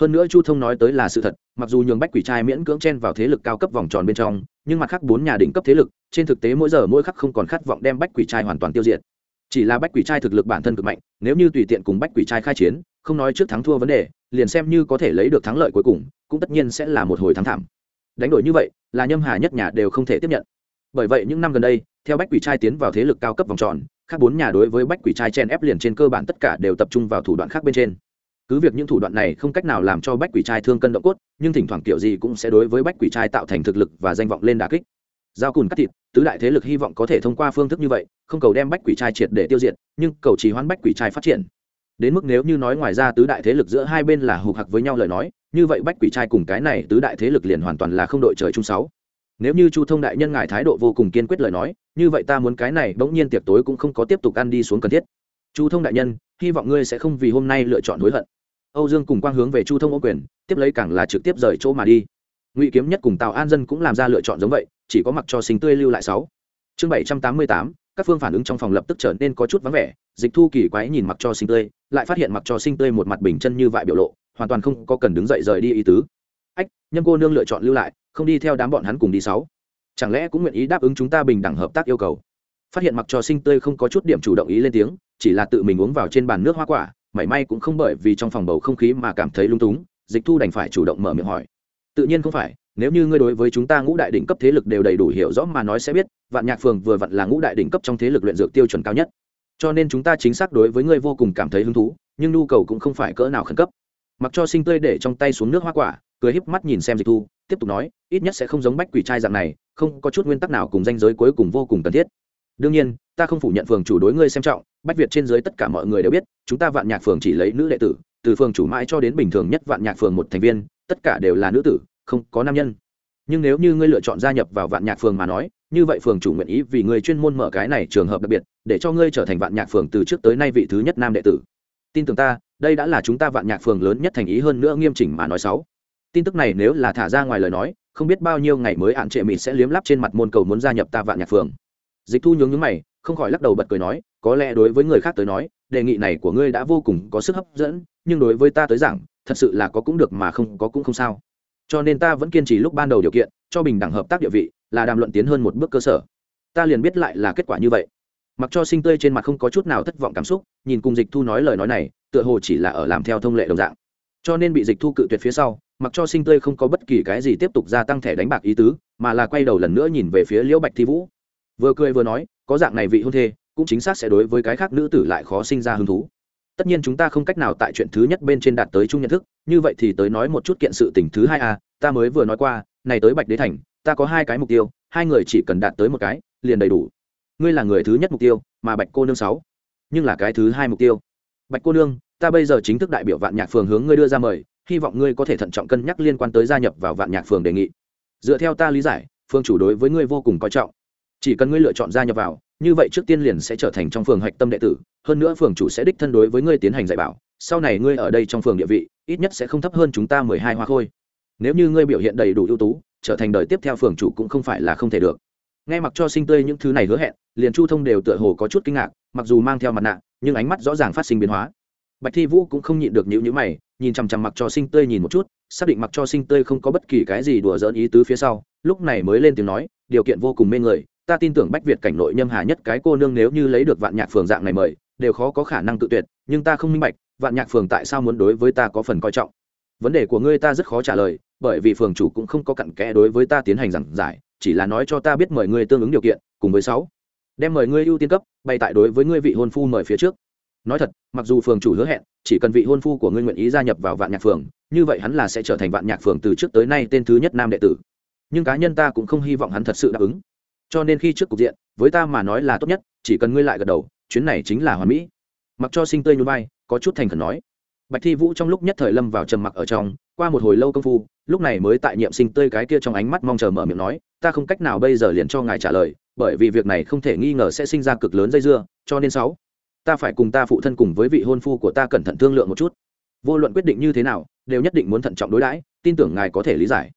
hơn nữa chu thông nói tới là sự thật, mặc dù nhường bách quỷ trai miễn cưỡng chen vào thế lực cao cấp vòng tròn bên trong, nhưng mặt khác bốn nhà đỉnh cấp thế lực, trên thực tế mỗi giờ mỗi khắc không còn khát vọng đem bách quỷ trai hoàn toàn tiêu diệt. Chỉ là bách quỷ trai thực lực bản thân cực mạnh, nếu như tùy tiện cùng bách quỷ trai khai chiến, không nói trước thắng thua vấn đề, liền xem như có thể lấy được thắng lợi cuối cùng, cũng tất nhiên sẽ là một hồi thắng thảm. Đánh đổi như vậy, là nhâm hà nhất nhà đều không thể tiếp nhận. Bởi vậy những năm gần đây, theo bách quỷ trai tiến vào thế lực cao cấp vòng tròn các bốn nhà đối với bách quỷ trai chen ép liền trên cơ bản tất cả đều tập trung vào thủ đoạn khác bên trên cứ việc những thủ đoạn này không cách nào làm cho bách quỷ trai thương cân động cốt, nhưng thỉnh thoảng kiểu gì cũng sẽ đối với bách quỷ trai tạo thành thực lực và danh vọng lên đà kích. Giao cùn cắt thịt, tứ đại thế lực hy vọng có thể thông qua phương thức như vậy, không cầu đem bách quỷ trai triệt để tiêu diệt, nhưng cầu trì hoãn bách quỷ trai phát triển. Đến mức nếu như nói ngoài ra tứ đại thế lực giữa hai bên là hụt hặc với nhau lời nói, như vậy bách quỷ trai cùng cái này tứ đại thế lực liền hoàn toàn là không đội trời chung sáu. Nếu như chu thông đại nhân ngài thái độ vô cùng kiên quyết lời nói, như vậy ta muốn cái này bỗng nhiên tiệc tối cũng không có tiếp tục ăn đi xuống cần thiết. Chu thông đại nhân, hy vọng ngươi sẽ không vì hôm nay lựa chọn hối hận âu dương cùng quang hướng về chu thông ô quyền, tiếp lấy càng là trực tiếp rời chỗ mà đi. Ngụy kiếm nhất cùng tào an dân cũng làm ra lựa chọn giống vậy, chỉ có mặc cho sinh tươi lưu lại sáu. Chương bảy trăm tám mươi tám, các phương phản ứng trong phòng lập tức trở nên có chút vắng vẻ, dịch thu kỳ quái nhìn mặc cho sinh tươi, lại phát hiện mặc cho sinh tươi một mặt bình chân như vại biểu lộ, hoàn toàn không có cần đứng dậy rời đi ý tứ. Ách, nhâm cô nương lựa chọn lưu lại, không đi theo đám bọn hắn cùng đi sáu. Chẳng lẽ cũng nguyện ý đáp ứng chúng ta bình đẳng hợp tác yêu cầu? Phát hiện mặc cho sinh tươi không có chút điểm chủ động ý lên tiếng, chỉ là tự mình uống vào trên bàn nước hoa quả mảy may cũng không bởi vì trong phòng bầu không khí mà cảm thấy lung túng, dịch thu đành phải chủ động mở miệng hỏi. Tự nhiên không phải, nếu như ngươi đối với chúng ta ngũ đại đỉnh cấp thế lực đều đầy đủ hiểu rõ mà nói sẽ biết, vạn nhạc phường vừa vặn là ngũ đại đỉnh cấp trong thế lực luyện dược tiêu chuẩn cao nhất. Cho nên chúng ta chính xác đối với ngươi vô cùng cảm thấy hứng thú, nhưng nhu cầu cũng không phải cỡ nào khẩn cấp. Mặc cho sinh tươi để trong tay xuống nước hoa quả, cười híp mắt nhìn xem dịch thu, tiếp tục nói, ít nhất sẽ không giống bách quỷ trai dạng này, không có chút nguyên tắc nào cùng danh giới cuối cùng vô cùng cần thiết đương nhiên, ta không phủ nhận phường chủ đối ngươi xem trọng, bách việt trên dưới tất cả mọi người đều biết, chúng ta vạn nhạc phường chỉ lấy nữ đệ tử, từ phường chủ mãi cho đến bình thường nhất vạn nhạc phường một thành viên, tất cả đều là nữ tử, không có nam nhân. Nhưng nếu như ngươi lựa chọn gia nhập vào vạn nhạc phường mà nói, như vậy phường chủ nguyện ý vì ngươi chuyên môn mở cái này trường hợp đặc biệt, để cho ngươi trở thành vạn nhạc phường từ trước tới nay vị thứ nhất nam đệ tử. Tin tưởng ta, đây đã là chúng ta vạn nhạc phường lớn nhất thành ý hơn nữa nghiêm chỉnh mà nói sáu tin tức này nếu là thả ra ngoài lời nói, không biết bao nhiêu ngày mới hạn trệ mịt sẽ liếm lắp trên mặt môn cầu muốn gia nhập ta vạn nhạc phường dịch thu nhướng nhướng mày, không khỏi lắc đầu bật cười nói, có lẽ đối với người khác tới nói, đề nghị này của ngươi đã vô cùng có sức hấp dẫn, nhưng đối với ta tới giảng, thật sự là có cũng được mà không có cũng không sao. Cho nên ta vẫn kiên trì lúc ban đầu điều kiện, cho bình đẳng hợp tác địa vị, là đàm luận tiến hơn một bước cơ sở. Ta liền biết lại là kết quả như vậy. Mặc cho sinh tươi trên mặt không có chút nào thất vọng cảm xúc, nhìn cùng dịch thu nói lời nói này, tựa hồ chỉ là ở làm theo thông lệ đồng dạng. Cho nên bị dịch thu cự tuyệt phía sau, mặc cho sinh tươi không có bất kỳ cái gì tiếp tục gia tăng thẻ đánh bạc ý tứ, mà là quay đầu lần nữa nhìn về phía liễu bạch thi vũ vừa cười vừa nói, có dạng này vị hôn thê, cũng chính xác sẽ đối với cái khác nữ tử lại khó sinh ra hứng thú. Tất nhiên chúng ta không cách nào tại chuyện thứ nhất bên trên đạt tới chung nhận thức, như vậy thì tới nói một chút kiện sự tình thứ hai a ta mới vừa nói qua, này tới bạch đế thành, ta có hai cái mục tiêu, hai người chỉ cần đạt tới một cái, liền đầy đủ. Ngươi là người thứ nhất mục tiêu, mà bạch cô nương sáu. Nhưng là cái thứ hai mục tiêu. Bạch cô nương, ta bây giờ chính thức đại biểu vạn nhạc phường hướng ngươi đưa ra mời, hy vọng ngươi có thể thận trọng cân nhắc liên quan tới gia nhập vào vạn nhạc phường đề nghị. Dựa theo ta lý giải, phương chủ đối với ngươi vô cùng coi trọng chỉ cần ngươi lựa chọn gia nhập vào, như vậy trước tiên liền sẽ trở thành trong phường hạch tâm đệ tử, hơn nữa phường chủ sẽ đích thân đối với ngươi tiến hành dạy bảo, sau này ngươi ở đây trong phường địa vị, ít nhất sẽ không thấp hơn chúng ta mười hai hoa khôi. Nếu như ngươi biểu hiện đầy đủ ưu tú, trở thành đời tiếp theo phường chủ cũng không phải là không thể được. Nghe mặc cho sinh tươi những thứ này hứa hẹn, liền chu thông đều tựa hồ có chút kinh ngạc, mặc dù mang theo mặt nạ, nhưng ánh mắt rõ ràng phát sinh biến hóa. Bạch thi vũ cũng không nhịn được nhữ nhữ mày, nhìn chằm chằm mặc cho sinh tươi nhìn một chút, xác định mặc cho sinh tươi không có bất kỳ cái gì đùa dỡn ý tứ phía sau, lúc này mới lên tiếng nói, điều kiện vô cùng mê người ta tin tưởng bách việt cảnh nội nhâm hà nhất cái cô nương nếu như lấy được vạn nhạc phường dạng này mời, đều khó có khả năng tự tuyệt, nhưng ta không minh bạch, vạn nhạc phường tại sao muốn đối với ta có phần coi trọng? Vấn đề của ngươi ta rất khó trả lời, bởi vì phường chủ cũng không có cặn kẽ đối với ta tiến hành giảng giải, chỉ là nói cho ta biết mời ngươi tương ứng điều kiện, cùng với sáu. Đem mời ngươi ưu tiên cấp, bày tại đối với ngươi vị hôn phu mời phía trước. Nói thật, mặc dù phường chủ hứa hẹn, chỉ cần vị hôn phu của ngươi nguyện ý gia nhập vào vạn nhạc phường, như vậy hắn là sẽ trở thành vạn nhạc phường từ trước tới nay tên thứ nhất nam đệ tử. Nhưng cá nhân ta cũng không hy vọng hắn thật sự đáp ứng cho nên khi trước cục diện, với ta mà nói là tốt nhất, chỉ cần ngươi lại gật đầu, chuyến này chính là hoàn mỹ. Mặc cho sinh tươi nhún vai, có chút thành khẩn nói. Bạch thi vũ trong lúc nhất thời lâm vào trầm mặc ở trong, qua một hồi lâu công phu, lúc này mới tại nhiệm sinh tươi cái kia trong ánh mắt mong chờ mở miệng nói, ta không cách nào bây giờ liền cho ngài trả lời, bởi vì việc này không thể nghi ngờ sẽ sinh ra cực lớn dây dưa, cho nên sáu, ta phải cùng ta phụ thân cùng với vị hôn phu của ta cẩn thận thương lượng một chút. Vô luận quyết định như thế nào, đều nhất định muốn thận trọng đối đãi, tin tưởng ngài có thể lý giải.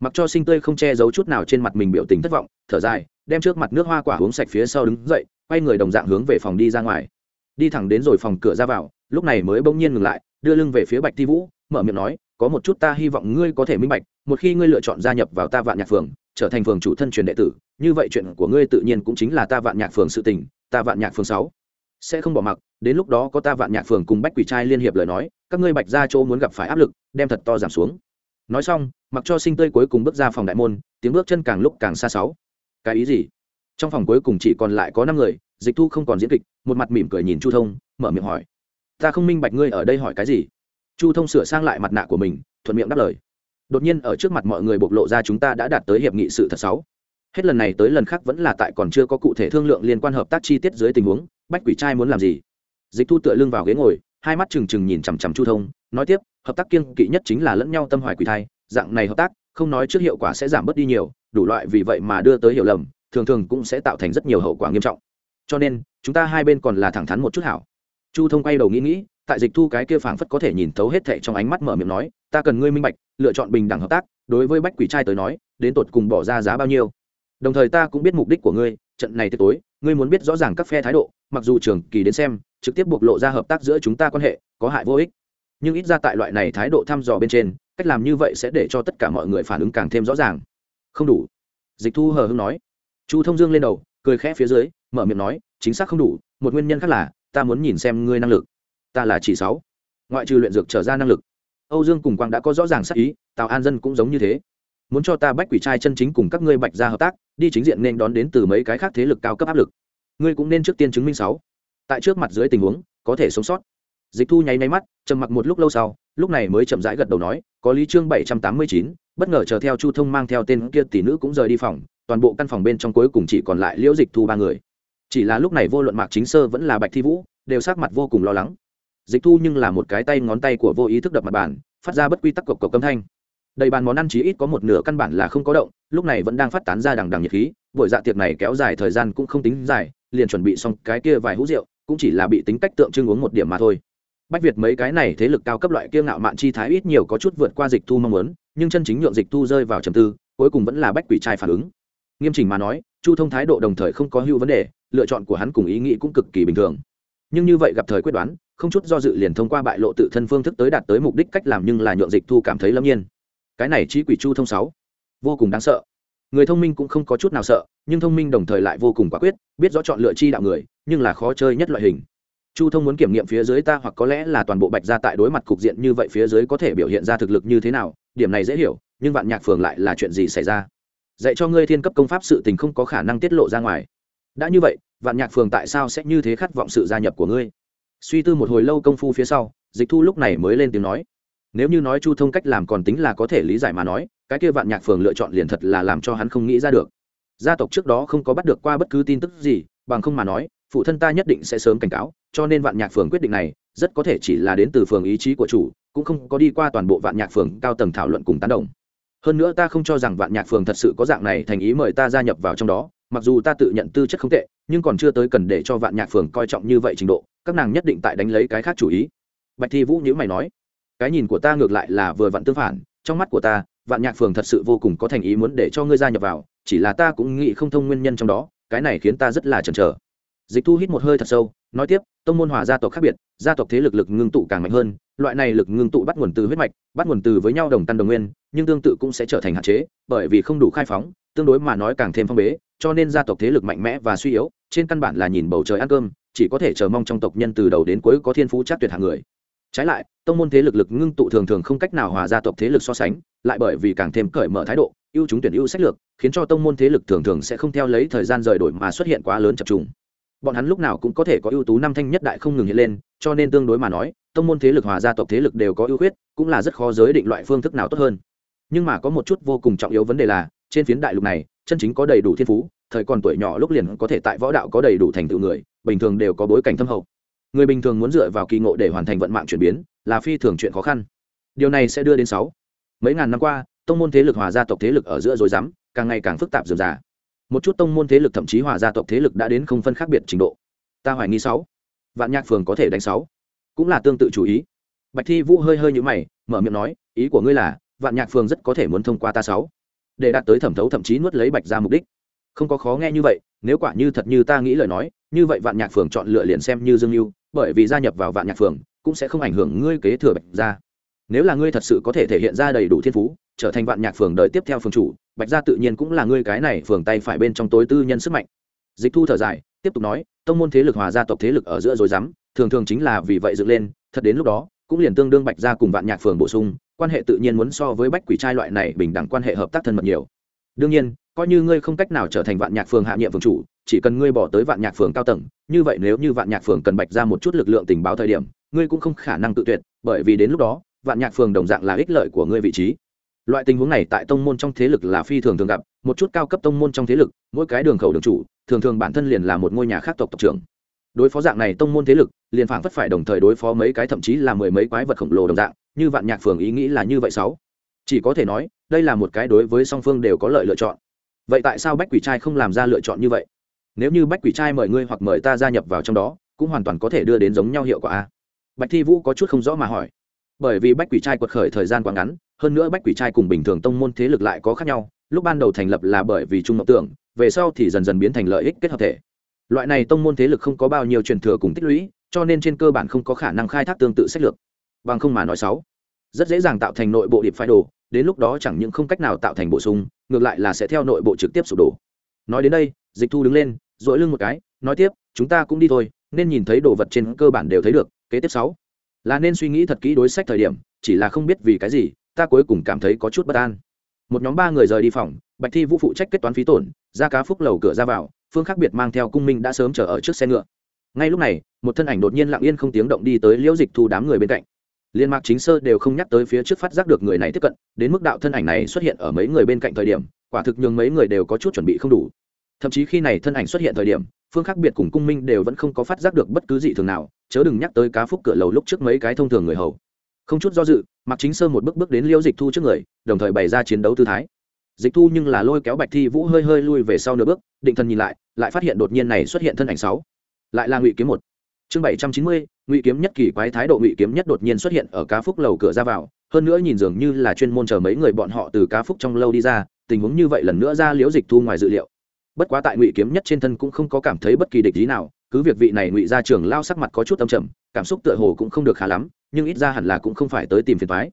Mặc cho sinh tươi không che giấu chút nào trên mặt mình biểu tình thất vọng, thở dài đem trước mặt nước hoa quả uống sạch phía sau đứng dậy, quay người đồng dạng hướng về phòng đi ra ngoài. Đi thẳng đến rồi phòng cửa ra vào, lúc này mới bỗng nhiên ngừng lại, đưa lưng về phía bạch thi vũ, mở miệng nói, có một chút ta hy vọng ngươi có thể minh bạch, một khi ngươi lựa chọn gia nhập vào ta vạn nhạc phường, trở thành phường chủ thân truyền đệ tử, như vậy chuyện của ngươi tự nhiên cũng chính là ta vạn nhạc phường sự tình, ta vạn nhạc phường sáu sẽ không bỏ mặc, đến lúc đó có ta vạn nhạc phường cùng bách quỷ trai liên hiệp lời nói, các ngươi bạch ra chỗ muốn gặp phải áp lực, đem thật to giảm xuống. Nói xong, mặc cho sinh tươi cuối cùng bước ra phòng đại môn, tiếng bước chân càng lúc càng xa sáu cái ý gì? Trong phòng cuối cùng chỉ còn lại có năm người, dịch thu không còn diễn kịch, một mặt mỉm cười nhìn chu thông, mở miệng hỏi. Ta không minh bạch ngươi ở đây hỏi cái gì. Chu thông sửa sang lại mặt nạ của mình, thuận miệng đáp lời. Đột nhiên ở trước mặt mọi người bộc lộ ra chúng ta đã đạt tới hiệp nghị sự thật sáu. Hết lần này tới lần khác vẫn là tại còn chưa có cụ thể thương lượng liên quan hợp tác chi tiết dưới tình huống, bách quỷ trai muốn làm gì? Dịch thu tựa lưng vào ghế ngồi, hai mắt trừng trừng nhìn chằm chằm chu thông, nói tiếp, hợp tác kiên kỵ nhất chính là lẫn nhau tâm hoài quỷ thai, dạng này hợp tác, không nói trước hiệu quả sẽ giảm bớt đi nhiều đủ loại vì vậy mà đưa tới hiểu lầm, thường thường cũng sẽ tạo thành rất nhiều hậu quả nghiêm trọng. Cho nên, chúng ta hai bên còn là thẳng thắn một chút hảo. Chu thông quay đầu nghĩ nghĩ, tại dịch thu cái kia phảng phất có thể nhìn thấu hết thệ trong ánh mắt mở miệng nói, ta cần ngươi minh bạch, lựa chọn bình đẳng hợp tác, đối với bách quỷ trai tới nói, đến tột cùng bỏ ra giá bao nhiêu. Đồng thời ta cũng biết mục đích của ngươi, trận này tới tối, ngươi muốn biết rõ ràng các phe thái độ, mặc dù trường kỳ đến xem, trực tiếp bộc lộ ra hợp tác giữa chúng ta quan hệ, có hại vô ích. Nhưng ít ra tại loại này thái độ thăm dò bên trên, cách làm như vậy sẽ để cho tất cả mọi người phản ứng càng thêm rõ ràng không đủ. Dịch thu hờ hưng nói. Chu thông dương lên đầu, cười khẽ phía dưới, mở miệng nói, chính xác không đủ, một nguyên nhân khác là, ta muốn nhìn xem ngươi năng lực. Ta là chỉ sáu. Ngoại trừ luyện dược trở ra năng lực. Âu dương cùng quang đã có rõ ràng sắc ý, tào an dân cũng giống như thế. Muốn cho ta bách quỷ trai chân chính cùng các ngươi bạch ra hợp tác, đi chính diện nên đón đến từ mấy cái khác thế lực cao cấp áp lực. Ngươi cũng nên trước tiên chứng minh sáu. Tại trước mặt dưới tình huống, có thể sống sót. Dịch thu nháy nháy mắt, trầm mặc một lúc lâu sau, lúc này mới chậm rãi gật đầu nói, có lý chương bảy trăm tám mươi chín bất ngờ chờ theo chu thông mang theo tên kia tỷ nữ cũng rời đi phòng, toàn bộ căn phòng bên trong cuối cùng chỉ còn lại liễu dịch thu ba người. Chỉ là lúc này vô luận mạc chính sơ vẫn là bạch thi vũ, đều sát mặt vô cùng lo lắng. Dịch thu nhưng là một cái tay ngón tay của vô ý thức đập mặt bàn, phát ra bất quy tắc cộc cộc âm thanh. Đầy bàn món ăn chí ít có một nửa căn bản là không có động, lúc này vẫn đang phát tán ra đằng đằng nhiệt khí, buổi dạ tiệc này kéo dài thời gian cũng không tính dài, liền chuẩn bị xong cái kia vài hũ rượu, cũng chỉ là bị tính cách tượng trưng uống một điểm mà thôi bách việt mấy cái này thế lực cao cấp loại kiêng ngạo mạn chi thái ít nhiều có chút vượt qua dịch thu mong muốn, nhưng chân chính nhượng dịch thu rơi vào trầm tư, cuối cùng vẫn là bách quỷ trai phản ứng. Nghiêm chỉnh mà nói, chu thông thái độ đồng thời không có hưu vấn đề, lựa chọn của hắn cùng ý nghĩ cũng cực kỳ bình thường. Nhưng như vậy gặp thời quyết đoán, không chút do dự liền thông qua bại lộ tự thân phương thức tới đạt tới mục đích cách làm nhưng là nhượng dịch thu cảm thấy lâm nhiên. Cái này trí quỷ chu thông sáu, vô cùng đáng sợ. Người thông minh cũng không có chút nào sợ, nhưng thông minh đồng thời lại vô cùng quả quyết, biết rõ chọn lựa chi đạo người, nhưng là khó chơi nhất loại hình chu thông muốn kiểm nghiệm phía dưới ta hoặc có lẽ là toàn bộ bạch gia tại đối mặt cục diện như vậy phía dưới có thể biểu hiện ra thực lực như thế nào, điểm này dễ hiểu, nhưng vạn nhạc phường lại là chuyện gì xảy ra? Dạy cho ngươi thiên cấp công pháp sự tình không có khả năng tiết lộ ra ngoài. Đã như vậy, vạn nhạc phường tại sao sẽ như thế khát vọng sự gia nhập của ngươi? Suy tư một hồi lâu công phu phía sau, dịch thu lúc này mới lên tiếng nói. Nếu như nói chu thông cách làm còn tính là có thể lý giải mà nói, cái kia vạn nhạc phường lựa chọn liền thật là làm cho hắn không nghĩ ra được. Gia tộc trước đó không có bắt được qua bất cứ tin tức gì, bằng không mà nói, phụ thân ta nhất định sẽ sớm cảnh cáo cho nên vạn nhạc phường quyết định này rất có thể chỉ là đến từ phường ý chí của chủ, cũng không có đi qua toàn bộ vạn nhạc phường cao tầng thảo luận cùng tán đồng. Hơn nữa ta không cho rằng vạn nhạc phường thật sự có dạng này thành ý mời ta gia nhập vào trong đó, mặc dù ta tự nhận tư chất không tệ, nhưng còn chưa tới cần để cho vạn nhạc phường coi trọng như vậy trình độ, các nàng nhất định tại đánh lấy cái khác chủ ý. Bạch thi vũ nhữ mày nói, cái nhìn của ta ngược lại là vừa vặn tương phản, trong mắt của ta, vạn nhạc phường thật sự vô cùng có thành ý muốn để cho ngươi gia nhập vào, chỉ là ta cũng nghĩ không thông nguyên nhân trong đó, cái này khiến ta rất là chần chờ dịch thu hít một hơi thật sâu, nói tiếp, tông môn hòa gia tộc khác biệt, gia tộc thế lực lực ngưng tụ càng mạnh hơn, loại này lực ngưng tụ bắt nguồn từ huyết mạch, bắt nguồn từ với nhau đồng căn đồng nguyên, nhưng tương tự cũng sẽ trở thành hạn chế, bởi vì không đủ khai phóng, tương đối mà nói càng thêm phong bế, cho nên gia tộc thế lực mạnh mẽ và suy yếu, trên căn bản là nhìn bầu trời ăn cơm, chỉ có thể chờ mong trong tộc nhân từ đầu đến cuối có thiên phú chắc tuyệt hạng người. Trái lại, tông môn thế lực lực ngưng tụ thường thường không cách nào hòa gia tộc thế lực so sánh, lại bởi vì càng thêm cởi mở thái độ, ưu chúng tuyển ưu sách lược, khiến cho tông môn thế lực thường thường sẽ không theo lấy thời gian rời đổi mà xuất hiện quá lớn chập trùng bọn hắn lúc nào cũng có thể có ưu tú năm thanh nhất đại không ngừng hiện lên, cho nên tương đối mà nói, tông môn thế lực, hòa gia tộc thế lực đều có ưu khuyết, cũng là rất khó giới định loại phương thức nào tốt hơn. Nhưng mà có một chút vô cùng trọng yếu vấn đề là, trên phiến đại lục này, chân chính có đầy đủ thiên phú, thời còn tuổi nhỏ lúc liền có thể tại võ đạo có đầy đủ thành tựu người, bình thường đều có bối cảnh thâm hậu. Người bình thường muốn dựa vào kỳ ngộ để hoàn thành vận mạng chuyển biến, là phi thường chuyện khó khăn. Điều này sẽ đưa đến sáu. Mấy ngàn năm qua, tông môn thế lực, hòa gia tộc thế lực ở giữa rồi rắm, càng ngày càng phức tạp dườm già một chút tông môn thế lực thậm chí hòa gia tộc thế lực đã đến không phân khác biệt trình độ. Ta hoài nghi sáu. Vạn nhạc phường có thể đánh sáu. Cũng là tương tự chủ ý. Bạch thi vũ hơi hơi như mày, mở miệng nói, ý của ngươi là, vạn nhạc phường rất có thể muốn thông qua ta sáu. Để đạt tới thẩm thấu thậm chí nuốt lấy bạch ra mục đích. Không có khó nghe như vậy, nếu quả như thật như ta nghĩ lời nói, như vậy vạn nhạc phường chọn lựa liền xem như dương lưu bởi vì gia nhập vào vạn nhạc phường, cũng sẽ không ảnh hưởng ngươi kế thừa bạch ra nếu là ngươi thật sự có thể thể hiện ra đầy đủ thiên phú trở thành vạn nhạc phường đời tiếp theo phường chủ, bạch gia tự nhiên cũng là ngươi cái này phường tay phải bên trong tối tư nhân sức mạnh. Dịch thu thở dài, tiếp tục nói, tông môn thế lực hòa gia tộc thế lực ở giữa rồi dám thường thường chính là vì vậy dựng lên, thật đến lúc đó, cũng liền tương đương bạch gia cùng vạn nhạc phường bổ sung, quan hệ tự nhiên muốn so với bách quỷ trai loại này bình đẳng quan hệ hợp tác thân mật nhiều. Đương nhiên, coi như ngươi không cách nào trở thành vạn nhạc phường hạ nhiệm phường chủ, chỉ cần ngươi bỏ tới vạn nhạc phường cao tầng, như vậy nếu như vạn nhạc phường cần bạch ra một chút lực lượng tình báo thời điểm, ngươi cũng không khả năng tự tuyệt, bởi vì đến lúc đó, vạn nhạc phường đồng dạng là ích lợi của ngươi vị trí loại tình huống này tại tông môn trong thế lực là phi thường thường gặp, một chút cao cấp tông môn trong thế lực, mỗi cái đường khẩu đường chủ, thường thường bản thân liền là một ngôi nhà khác tộc tộc trưởng. Đối phó dạng này tông môn thế lực, liền phảng phất phải đồng thời đối phó mấy cái thậm chí là mười mấy quái vật khổng lồ đồng dạng, như vạn nhạc phường ý nghĩ là như vậy sáu. Chỉ có thể nói, đây là một cái đối với song phương đều có lợi lựa chọn. Vậy tại sao bách quỷ trai không làm ra lựa chọn như vậy? Nếu như bách quỷ trai mời ngươi hoặc mời ta gia nhập vào trong đó, cũng hoàn toàn có thể đưa đến giống nhau hiệu quả a. Bạch thi vũ có chút không rõ mà hỏi bởi vì bách quỷ trai quật khởi thời gian quá ngắn, hơn nữa bách quỷ trai cùng bình thường tông môn thế lực lại có khác nhau, lúc ban đầu thành lập là bởi vì trung mộng tưởng, về sau thì dần dần biến thành lợi ích kết hợp thể. Loại này tông môn thế lực không có bao nhiêu truyền thừa cùng tích lũy, cho nên trên cơ bản không có khả năng khai thác tương tự sách lược. Bằng không mà nói sáu, rất dễ dàng tạo thành nội bộ điệp phái đồ, đến lúc đó chẳng những không cách nào tạo thành bổ sung, ngược lại là sẽ theo nội bộ trực tiếp sụp đổ. Nói đến đây, dịch thu đứng lên dội lưng một cái, nói tiếp, chúng ta cũng đi thôi, nên nhìn thấy đồ vật trên cơ bản đều thấy được, kế tiếp sáu là nên suy nghĩ thật kỹ đối sách thời điểm, chỉ là không biết vì cái gì, ta cuối cùng cảm thấy có chút bất an. Một nhóm ba người rời đi phòng, bạch thi vũ phụ trách kết toán phí tổn, ra cá phúc lầu cửa ra vào, phương khác biệt mang theo cung minh đã sớm chờ ở trước xe ngựa. Ngay lúc này, một thân ảnh đột nhiên lặng yên không tiếng động đi tới liễu dịch thu đám người bên cạnh. Liên mạc chính sơ đều không nhắc tới phía trước phát giác được người này tiếp cận, đến mức đạo thân ảnh này xuất hiện ở mấy người bên cạnh thời điểm, quả thực nhường mấy người đều có chút chuẩn bị không đủ. Thậm chí khi này thân ảnh xuất hiện thời điểm phương khác biệt cùng cung minh đều vẫn không có phát giác được bất cứ gì thường nào, chớ đừng nhắc tới cá phúc cửa lầu lúc trước mấy cái thông thường người hầu. Không chút do dự, mạc chính sơ một bước bước đến liễu dịch thu trước người, đồng thời bày ra chiến đấu tư thái. Dịch thu nhưng là lôi kéo bạch thi vũ hơi hơi lui về sau nửa bước, định thần nhìn lại lại phát hiện đột nhiên này xuất hiện thân ảnh sáu. Lại là ngụy kiếm một. Chương bảy trăm chín mươi, ngụy kiếm nhất kỳ quái thái độ ngụy kiếm nhất đột nhiên xuất hiện ở cá phúc lầu cửa ra vào, hơn nữa nhìn dường như là chuyên môn chờ mấy người bọn họ từ cá phúc trong lâu đi ra, tình huống như vậy lần nữa ra liễu dịch thu ngoài dự liệu bất quá tại ngụy kiếm nhất trên thân cũng không có cảm thấy bất kỳ địch ý nào, cứ việc vị này ngụy gia trưởng lao sắc mặt có chút âm trầm, cảm xúc tựa hồ cũng không được khá lắm, nhưng ít ra hẳn là cũng không phải tới tìm phiền thoái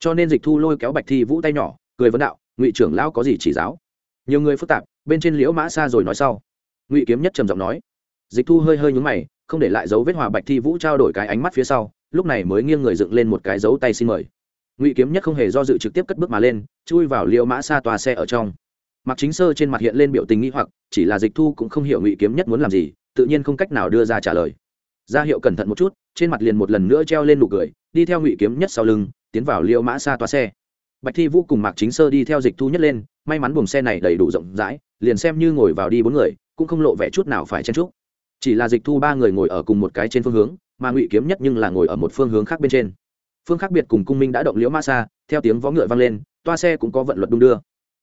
cho nên dịch thu lôi kéo bạch thi vũ tay nhỏ, cười vấn đạo, ngụy trưởng lao có gì chỉ giáo? Nhiều người phức tạp, bên trên liễu mã xa rồi nói sau. Ngụy kiếm nhất trầm giọng nói. Dịch thu hơi hơi nhúng mày, không để lại dấu vết hòa bạch thi vũ trao đổi cái ánh mắt phía sau, lúc này mới nghiêng người dựng lên một cái dấu tay xin mời. Ngụy kiếm nhất không hề do dự trực tiếp cất bước mà lên, chui vào liễu mã xa tòa xe ở trong mặc chính sơ trên mặt hiện lên biểu tình nghi hoặc, chỉ là dịch thu cũng không hiểu ngụy kiếm nhất muốn làm gì, tự nhiên không cách nào đưa ra trả lời. Ra hiệu cẩn thận một chút, trên mặt liền một lần nữa treo lên nụ cười, đi theo ngụy kiếm nhất sau lưng, tiến vào liễu mã xa toa xe. Bạch thi vũ cùng mạc chính sơ đi theo dịch thu nhất lên, may mắn buồng xe này đầy đủ rộng rãi, liền xem như ngồi vào đi bốn người, cũng không lộ vẻ chút nào phải chen trúc chỉ là dịch thu ba người ngồi ở cùng một cái trên phương hướng, mà ngụy kiếm nhất nhưng là ngồi ở một phương hướng khác bên trên. Phương khác biệt cùng cung minh đã động liễu ma xa theo tiếng vó ngựa vang lên, toa xe cũng có vận luật đung đưa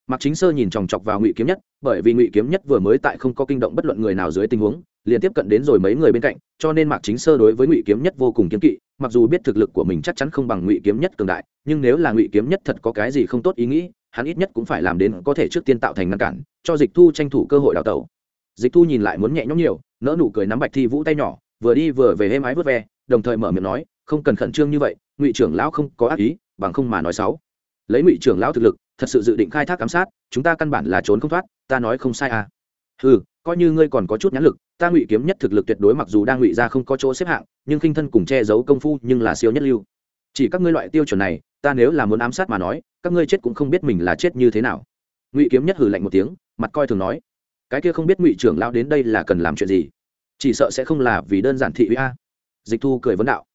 mạc chính sơ nhìn chòng chọc vào ngụy kiếm nhất, bởi vì ngụy kiếm nhất vừa mới tại không có kinh động bất luận người nào dưới tình huống, liền tiếp cận đến rồi mấy người bên cạnh, cho nên mạc chính sơ đối với ngụy kiếm nhất vô cùng kiếm kỵ, mặc dù biết thực lực của mình chắc chắn không bằng ngụy kiếm nhất cường đại, nhưng nếu là ngụy kiếm nhất thật có cái gì không tốt ý nghĩ, hắn ít nhất cũng phải làm đến có thể trước tiên tạo thành ngăn cản, cho dịch thu tranh thủ cơ hội đào tẩu. Dịch thu nhìn lại muốn nhẹ nhõm nhiều nỡ nụ cười nắm bạch thi vũ tay nhỏ, vừa đi vừa về êm ái vớt ve, đồng thời mở miệng nói, không cần khẩn trương như vậy, ngụy trưởng lão không có ác ý, bằng không mà nói xấu. Lấy ngụy trưởng lão thực lực thật sự dự định khai thác giám sát, chúng ta căn bản là trốn không thoát, ta nói không sai à. Ừ coi như ngươi còn có chút nhãn lực, ta ngụy kiếm nhất thực lực tuyệt đối mặc dù đang ngụy ra không có chỗ xếp hạng, nhưng khinh thân cùng che giấu công phu nhưng là siêu nhất lưu. Chỉ các ngươi loại tiêu chuẩn này, ta nếu là muốn ám sát mà nói, các ngươi chết cũng không biết mình là chết như thế nào. Ngụy kiếm nhất hử lạnh một tiếng, mặt coi thường nói, cái kia không biết ngụy trưởng lão đến đây là cần làm chuyện gì? Chỉ sợ sẽ không là vì đơn giản thị uy a. Dịch thu cười vấn đạo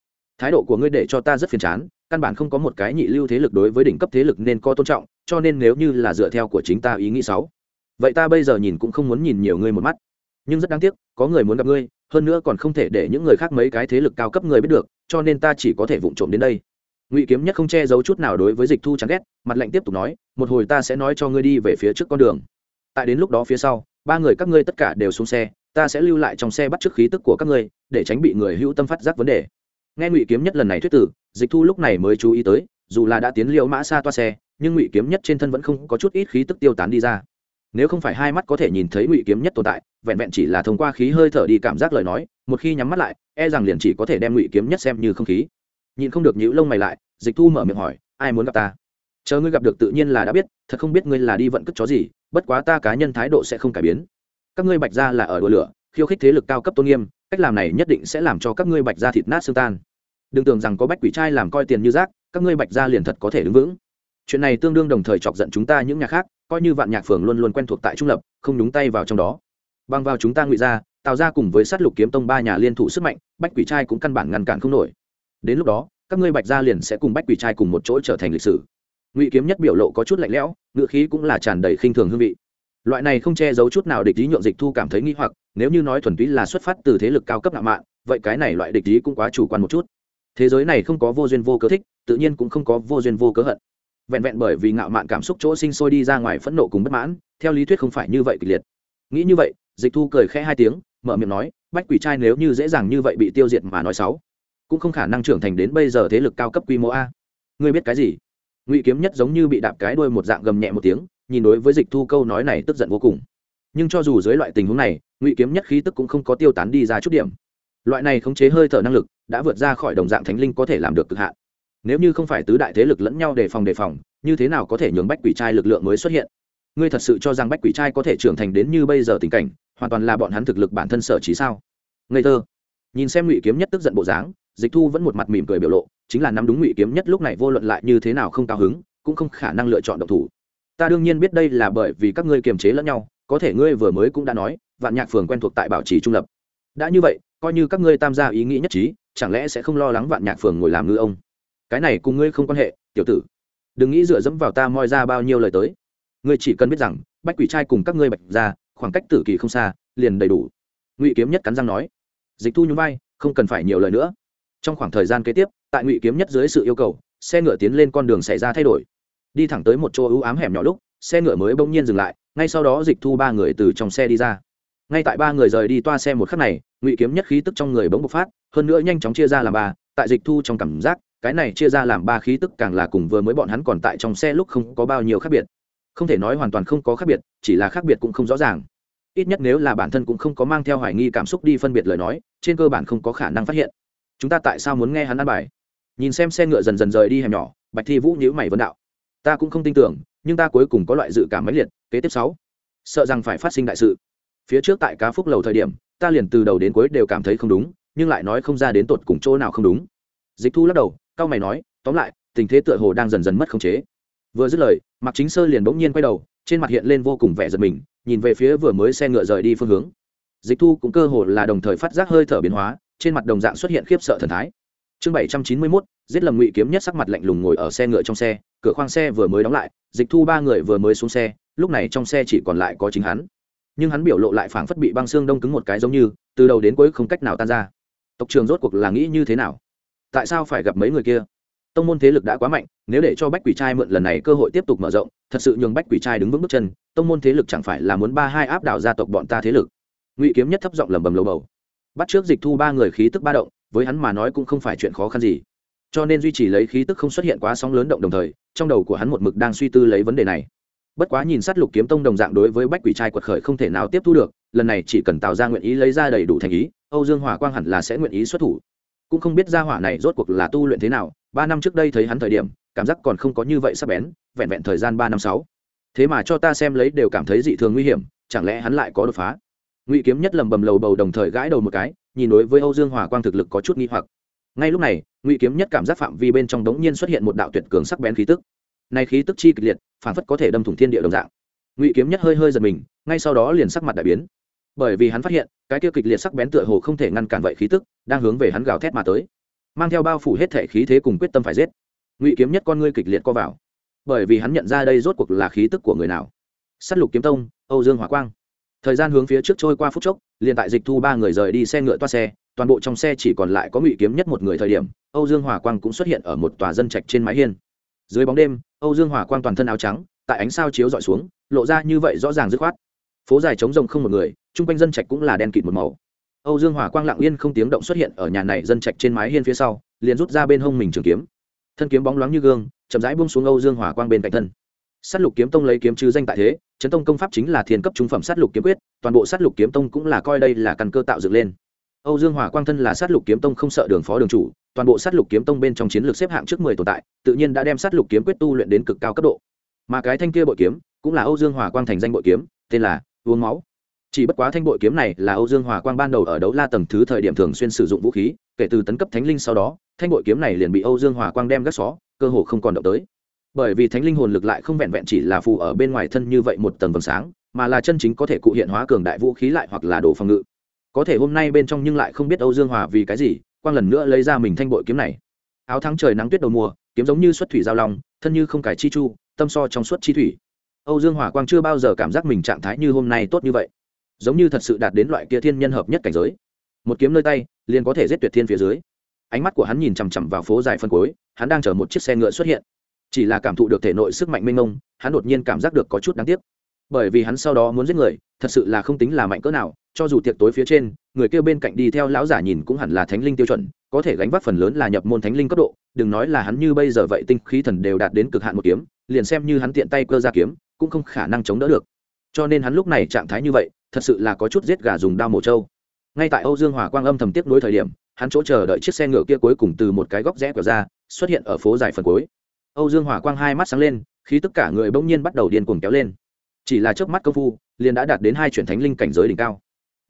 thái độ của ngươi để cho ta rất phiền chán, căn bản không có một cái nhị lưu thế lực đối với đỉnh cấp thế lực nên có tôn trọng, cho nên nếu như là dựa theo của chính ta ý nghĩ sáu vậy ta bây giờ nhìn cũng không muốn nhìn nhiều ngươi một mắt. Nhưng rất đáng tiếc, có người muốn gặp ngươi, hơn nữa còn không thể để những người khác mấy cái thế lực cao cấp người biết được, cho nên ta chỉ có thể vụng trộm đến đây. Ngụy kiếm nhất không che giấu chút nào đối với dịch thu chán ghét, mặt lạnh tiếp tục nói, một hồi ta sẽ nói cho ngươi đi về phía trước con đường. Tại đến lúc đó phía sau, ba người các ngươi tất cả đều xuống xe, ta sẽ lưu lại trong xe bắt trước khí tức của các ngươi, để tránh bị người hữu tâm phát giác vấn đề nghe ngụy kiếm nhất lần này thuyết tử, dịch thu lúc này mới chú ý tới, dù là đã tiến liệu mã xa toa xe, nhưng ngụy kiếm nhất trên thân vẫn không có chút ít khí tức tiêu tán đi ra. Nếu không phải hai mắt có thể nhìn thấy ngụy kiếm nhất tồn tại, vẹn vẹn chỉ là thông qua khí hơi thở đi cảm giác lời nói, một khi nhắm mắt lại e rằng liền chỉ có thể đem ngụy kiếm nhất xem như không khí. Nhìn không được nhữ lông mày lại, dịch thu mở miệng hỏi, ai muốn gặp ta? Chờ ngươi gặp được tự nhiên là đã biết, thật không biết ngươi là đi vận cất chó gì, bất quá ta cá nhân thái độ sẽ không cải biến. Các ngươi bạch ra là ở đùa lửa khiêu khích thế lực cao cấp tôn nghiêm, cách làm này nhất định sẽ làm cho các ngươi bạch ra thịt nát xương tan. Đừng tưởng rằng có bách quỷ trai làm coi tiền như rác, các ngươi bạch ra liền thật có thể đứng vững. Chuyện này tương đương đồng thời chọc giận chúng ta những nhà khác, coi như vạn nhạc phường luôn luôn quen thuộc tại trung lập, không nhúng tay vào trong đó. Bằng vào chúng ta ngụy ra tạo ra cùng với sát lục kiếm tông ba nhà liên thủ sức mạnh, bách quỷ trai cũng căn bản ngăn cản không nổi. Đến lúc đó, các ngươi bạch gia liền sẽ cùng bách quỷ trai cùng một chỗ trở thành lịch sử. Ngụy kiếm nhất biểu lộ có chút lạnh lẽo, ngựa khí cũng là tràn đầy khinh thường hương vị loại này không che giấu chút nào địch ý nhượng dịch thu cảm thấy nghi hoặc, nếu như nói thuần túy là xuất phát từ thế lực cao cấp ngạo mạn, vậy cái này loại địch ý cũng quá chủ quan một chút. Thế giới này không có vô duyên vô cớ thích, tự nhiên cũng không có vô duyên vô cớ hận. Vẹn vẹn bởi vì ngạo mạn cảm xúc chỗ sinh sôi đi ra ngoài phẫn nộ cùng bất mãn, theo lý thuyết không phải như vậy kịch liệt. Nghĩ như vậy, dịch thu cười khẽ hai tiếng, mở miệng nói, bách quỷ trai nếu như dễ dàng như vậy bị tiêu diệt mà nói xấu, cũng không khả năng trưởng thành đến bây giờ thế lực cao cấp quy mô a. Ngươi biết cái gì? Ngụy kiếm nhất giống như bị đạp cái đuôi một dạng gầm nhẹ một tiếng nhìn đối với dịch thu câu nói này tức giận vô cùng. Nhưng cho dù dưới loại tình huống này, ngụy kiếm nhất khí tức cũng không có tiêu tán đi ra chút điểm. Loại này khống chế hơi thở năng lực đã vượt ra khỏi đồng dạng thánh linh có thể làm được cực hạn. Nếu như không phải tứ đại thế lực lẫn nhau đề phòng đề phòng, như thế nào có thể nhường bách quỷ trai lực lượng mới xuất hiện? Ngươi thật sự cho rằng bách quỷ trai có thể trưởng thành đến như bây giờ tình cảnh, hoàn toàn là bọn hắn thực lực bản thân sở trí sao? Ngây thơ. Nhìn xem ngụy kiếm nhất tức giận bộ dáng, dịch thu vẫn một mặt mỉm cười biểu lộ, chính là nắm đúng ngụy kiếm nhất lúc này vô luận lại như thế nào không cao hứng, cũng không khả năng lựa chọn độc thủ ta đương nhiên biết đây là bởi vì các ngươi kiềm chế lẫn nhau, có thể ngươi vừa mới cũng đã nói, vạn nhạc phường quen thuộc tại bảo trì trung lập. Đã như vậy, coi như các ngươi tam gia ý nghĩ nhất trí, chẳng lẽ sẽ không lo lắng vạn nhạc phường ngồi làm ngư ông? Cái này cùng ngươi không quan hệ, tiểu tử. Đừng nghĩ dựa dẫm vào ta moi ra bao nhiêu lời tới. Ngươi chỉ cần biết rằng, bách quỷ trai cùng các ngươi bạch ra khoảng cách tử kỳ không xa, liền đầy đủ. Ngụy kiếm nhất cắn răng nói. Dịch thu nhún vai, không cần phải nhiều lời nữa. Trong khoảng thời gian kế tiếp, tại ngụy kiếm nhất dưới sự yêu cầu, xe ngựa tiến lên con đường xảy ra thay đổi đi thẳng tới một chỗ ưu ám hẻm nhỏ lúc, xe ngựa mới bỗng nhiên dừng lại, ngay sau đó dịch thu ba người từ trong xe đi ra. Ngay tại ba người rời đi toa xe một khắc này, ngụy kiếm nhất khí tức trong người bỗng bộc phát, hơn nữa nhanh chóng chia ra làm ba, tại dịch thu trong cảm giác, cái này chia ra làm ba khí tức càng là cùng vừa mới bọn hắn còn tại trong xe lúc không có bao nhiêu khác biệt. Không thể nói hoàn toàn không có khác biệt, chỉ là khác biệt cũng không rõ ràng. Ít nhất nếu là bản thân cũng không có mang theo hoài nghi cảm xúc đi phân biệt lời nói, trên cơ bản không có khả năng phát hiện. Chúng ta tại sao muốn nghe hắn ăn bài? Nhìn xem xe ngựa dần dần rời đi hẻm nhỏ, bạch thi vũ nhữ mày vấn đạo ta cũng không tin tưởng, nhưng ta cuối cùng có loại dự cảm mãnh liệt, kế tiếp sáu. Sợ rằng phải phát sinh đại sự. Phía trước tại cá phúc lầu thời điểm, ta liền từ đầu đến cuối đều cảm thấy không đúng, nhưng lại nói không ra đến tột cùng chỗ nào không đúng. Dịch thu lắc đầu, cao mày nói, tóm lại, tình thế tựa hồ đang dần dần mất khống chế. Vừa dứt lời mặc chính sơ liền bỗng nhiên quay đầu, trên mặt hiện lên vô cùng vẻ giật mình, nhìn về phía vừa mới xe ngựa rời đi phương hướng. Dịch thu cũng cơ hồ là đồng thời phát giác hơi thở biến hóa, trên mặt đồng dạng xuất hiện khiếp sợ thần thái. Chương bảy trăm chín mươi mốt, giết lầm ngụy kiếm nhất sắc mặt lạnh lùng ngồi ở xe ngựa trong xe cửa khoang xe vừa mới đóng lại, dịch thu ba người vừa mới xuống xe, lúc này trong xe chỉ còn lại có chính hắn. Nhưng hắn biểu lộ lại phảng phất bị băng xương đông cứng một cái giống như, từ đầu đến cuối không cách nào tan ra. Tộc trường rốt cuộc là nghĩ như thế nào? Tại sao phải gặp mấy người kia? Tông môn thế lực đã quá mạnh, nếu để cho bách quỷ trai mượn lần này cơ hội tiếp tục mở rộng, thật sự nhường bách quỷ trai đứng vững bước chân, tông môn thế lực chẳng phải là muốn ba hai áp đảo gia tộc bọn ta thế lực. Ngụy kiếm nhất thấp giọng lầm bầm lầu bầu. Bắt trước dịch thu ba người khí tức ba động, với hắn mà nói cũng không phải chuyện khó khăn gì cho nên duy trì lấy khí tức không xuất hiện quá sóng lớn động đồng thời, trong đầu của hắn một mực đang suy tư lấy vấn đề này. Bất quá nhìn sát lục kiếm tông đồng dạng đối với bách quỷ trai quật khởi không thể nào tiếp thu được, lần này chỉ cần tạo ra nguyện ý lấy ra đầy đủ thành ý, âu dương hỏa quang hẳn là sẽ nguyện ý xuất thủ. Cũng không biết gia hỏa này rốt cuộc là tu luyện thế nào, ba năm trước đây thấy hắn thời điểm, cảm giác còn không có như vậy sắp bén, vẹn vẹn thời gian ba năm sáu. Thế mà cho ta xem lấy đều cảm thấy dị thường nguy hiểm, chẳng lẽ hắn lại có đột phá? Ngụy kiếm nhất lầm bầm lầu bầu đồng thời gãi đầu một cái, nhìn đối với âu dương hỏa quang thực lực có chút nghi hoặc ngay lúc này, ngụy kiếm nhất cảm giác phạm vi bên trong đống nhiên xuất hiện một đạo tuyệt cường sắc bén khí tức. Này khí tức chi kịch liệt, phản phất có thể đâm thủng thiên địa đồng dạng. Ngụy kiếm nhất hơi hơi giật mình, ngay sau đó liền sắc mặt đại biến. Bởi vì hắn phát hiện, cái kia kịch liệt sắc bén tựa hồ không thể ngăn cản vậy khí tức, đang hướng về hắn gào thét mà tới. Mang theo bao phủ hết thể khí thế cùng quyết tâm phải giết. Ngụy kiếm nhất con ngươi kịch liệt co vào. Bởi vì hắn nhận ra đây rốt cuộc là khí tức của người nào. S á t lục kiếm tông, âu dương hỏa quang. Thời gian hướng phía trước trôi qua phút chốc, liền tại dịch thu ba người rời đi xe ngựa toa xe toàn bộ trong xe chỉ còn lại có ngụy kiếm nhất một người thời điểm, âu dương hòa quang cũng xuất hiện ở một tòa dân trạch trên mái hiên. Dưới bóng đêm, âu dương hòa quang toàn thân áo trắng, tại ánh sao chiếu dọi xuống, lộ ra như vậy rõ ràng dứt khoát. Phố dài trống rồng không một người, chung quanh dân trạch cũng là đen kịt một màu. Âu dương hòa quang lặng yên không tiếng động xuất hiện ở nhà này dân trạch trên mái hiên phía sau, liền rút ra bên hông mình trường kiếm. Thân kiếm bóng loáng như gương, chậm rãi buông xuống âu dương hòa quang bên cạnh thân. Sát lục kiếm tông lấy kiếm chứ danh tại thế, chấn tông công pháp chính là thiên cấp trung phẩm sát lục kiếm quyết, toàn bộ sát lục kiếm tông cũng là coi đây là căn cơ tạo dựng lên âu dương hòa quang thân là sát lục kiếm tông không sợ đường phó đường chủ, toàn bộ sát lục kiếm tông bên trong chiến lược xếp hạng trước mười tồn tại, tự nhiên đã đem sát lục kiếm quyết tu luyện đến cực cao cấp độ. Mà cái thanh kia bội kiếm, cũng là âu dương hòa quang thành danh bội kiếm, tên là uống máu. Chỉ bất quá thanh bội kiếm này là âu dương hòa quang ban đầu ở đấu la tầng thứ thời điểm thường xuyên sử dụng vũ khí, kể từ tấn cấp thánh linh sau đó, thanh bội kiếm này liền bị âu dương hòa quang đem gắt xó, cơ hồ không còn động tới. Bởi vì thánh linh hồn lực lại không vẹn vẹn chỉ là phù ở bên ngoài thân như vậy một tầng vầng sáng, mà là chân chính có thể cụ hiện hóa cường đại vũ khí lại hoặc là đồ phòng ngự có thể hôm nay bên trong nhưng lại không biết âu dương hòa vì cái gì, quang lần nữa lấy ra mình thanh bội kiếm này. Áo thắng trời nắng tuyết đầu mùa, kiếm giống như xuất thủy giao long, thân như không cải chi chu, tâm so trong suốt chi thủy. Âu dương hòa quang chưa bao giờ cảm giác mình trạng thái như hôm nay tốt như vậy. Giống như thật sự đạt đến loại kia thiên nhân hợp nhất cảnh giới. Một kiếm nơi tay, liền có thể giết tuyệt thiên phía dưới. Ánh mắt của hắn nhìn chằm chằm vào phố dài phân cối hắn đang chở một chiếc xe ngựa xuất hiện. Chỉ là cảm thụ được thể nội sức mạnh mênh mông, hắn đột nhiên cảm giác được có chút đáng tiếc. Bởi vì hắn sau đó muốn giết người, thật sự là không tính là mạnh cỡ nào cho dù tiệc tối phía trên, người kêu bên cạnh đi theo lão giả nhìn cũng hẳn là thánh linh tiêu chuẩn, có thể gánh vác phần lớn là nhập môn thánh linh cấp độ, đừng nói là hắn như bây giờ vậy tinh khí thần đều đạt đến cực hạn một kiếm, liền xem như hắn tiện tay cơ ra kiếm, cũng không khả năng chống đỡ được. Cho nên hắn lúc này trạng thái như vậy, thật sự là có chút giết gà dùng đao mổ trâu. Ngay tại âu dương hòa quang âm thầm tiếp nối thời điểm, hắn chỗ chờ đợi chiếc xe ngựa kia cuối cùng từ một cái góc rẽ quẹo ra, xuất hiện ở phố dài phần cuối. Âu dương hòa quang hai mắt sáng lên khi tất cả người bỗng nhiên bắt đầu điên cuồng kéo lên. Chỉ là trước mắt công phu, liền đã đạt đến hai chuyển thánh linh cảnh giới đỉnh cao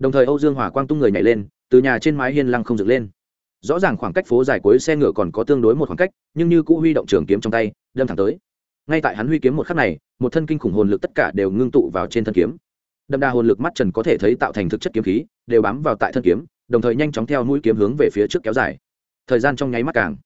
đồng thời âu dương hòa quang tung người nhảy lên, từ nhà trên mái hiên lăng không dựng lên. Rõ ràng khoảng cách phố dài cuối xe ngựa còn có tương đối một khoảng cách, nhưng như cũ huy động trường kiếm trong tay, đâm thẳng tới. Ngay tại hắn huy kiếm một khắc này, một thân kinh khủng hồn lực tất cả đều ngưng tụ vào trên thân kiếm. Đậm đà hồn lực mắt trần có thể thấy tạo thành thực chất kiếm khí, đều bám vào tại thân kiếm, đồng thời nhanh chóng theo mũi kiếm hướng về phía trước kéo dài. Thời gian trong nháy mắt càng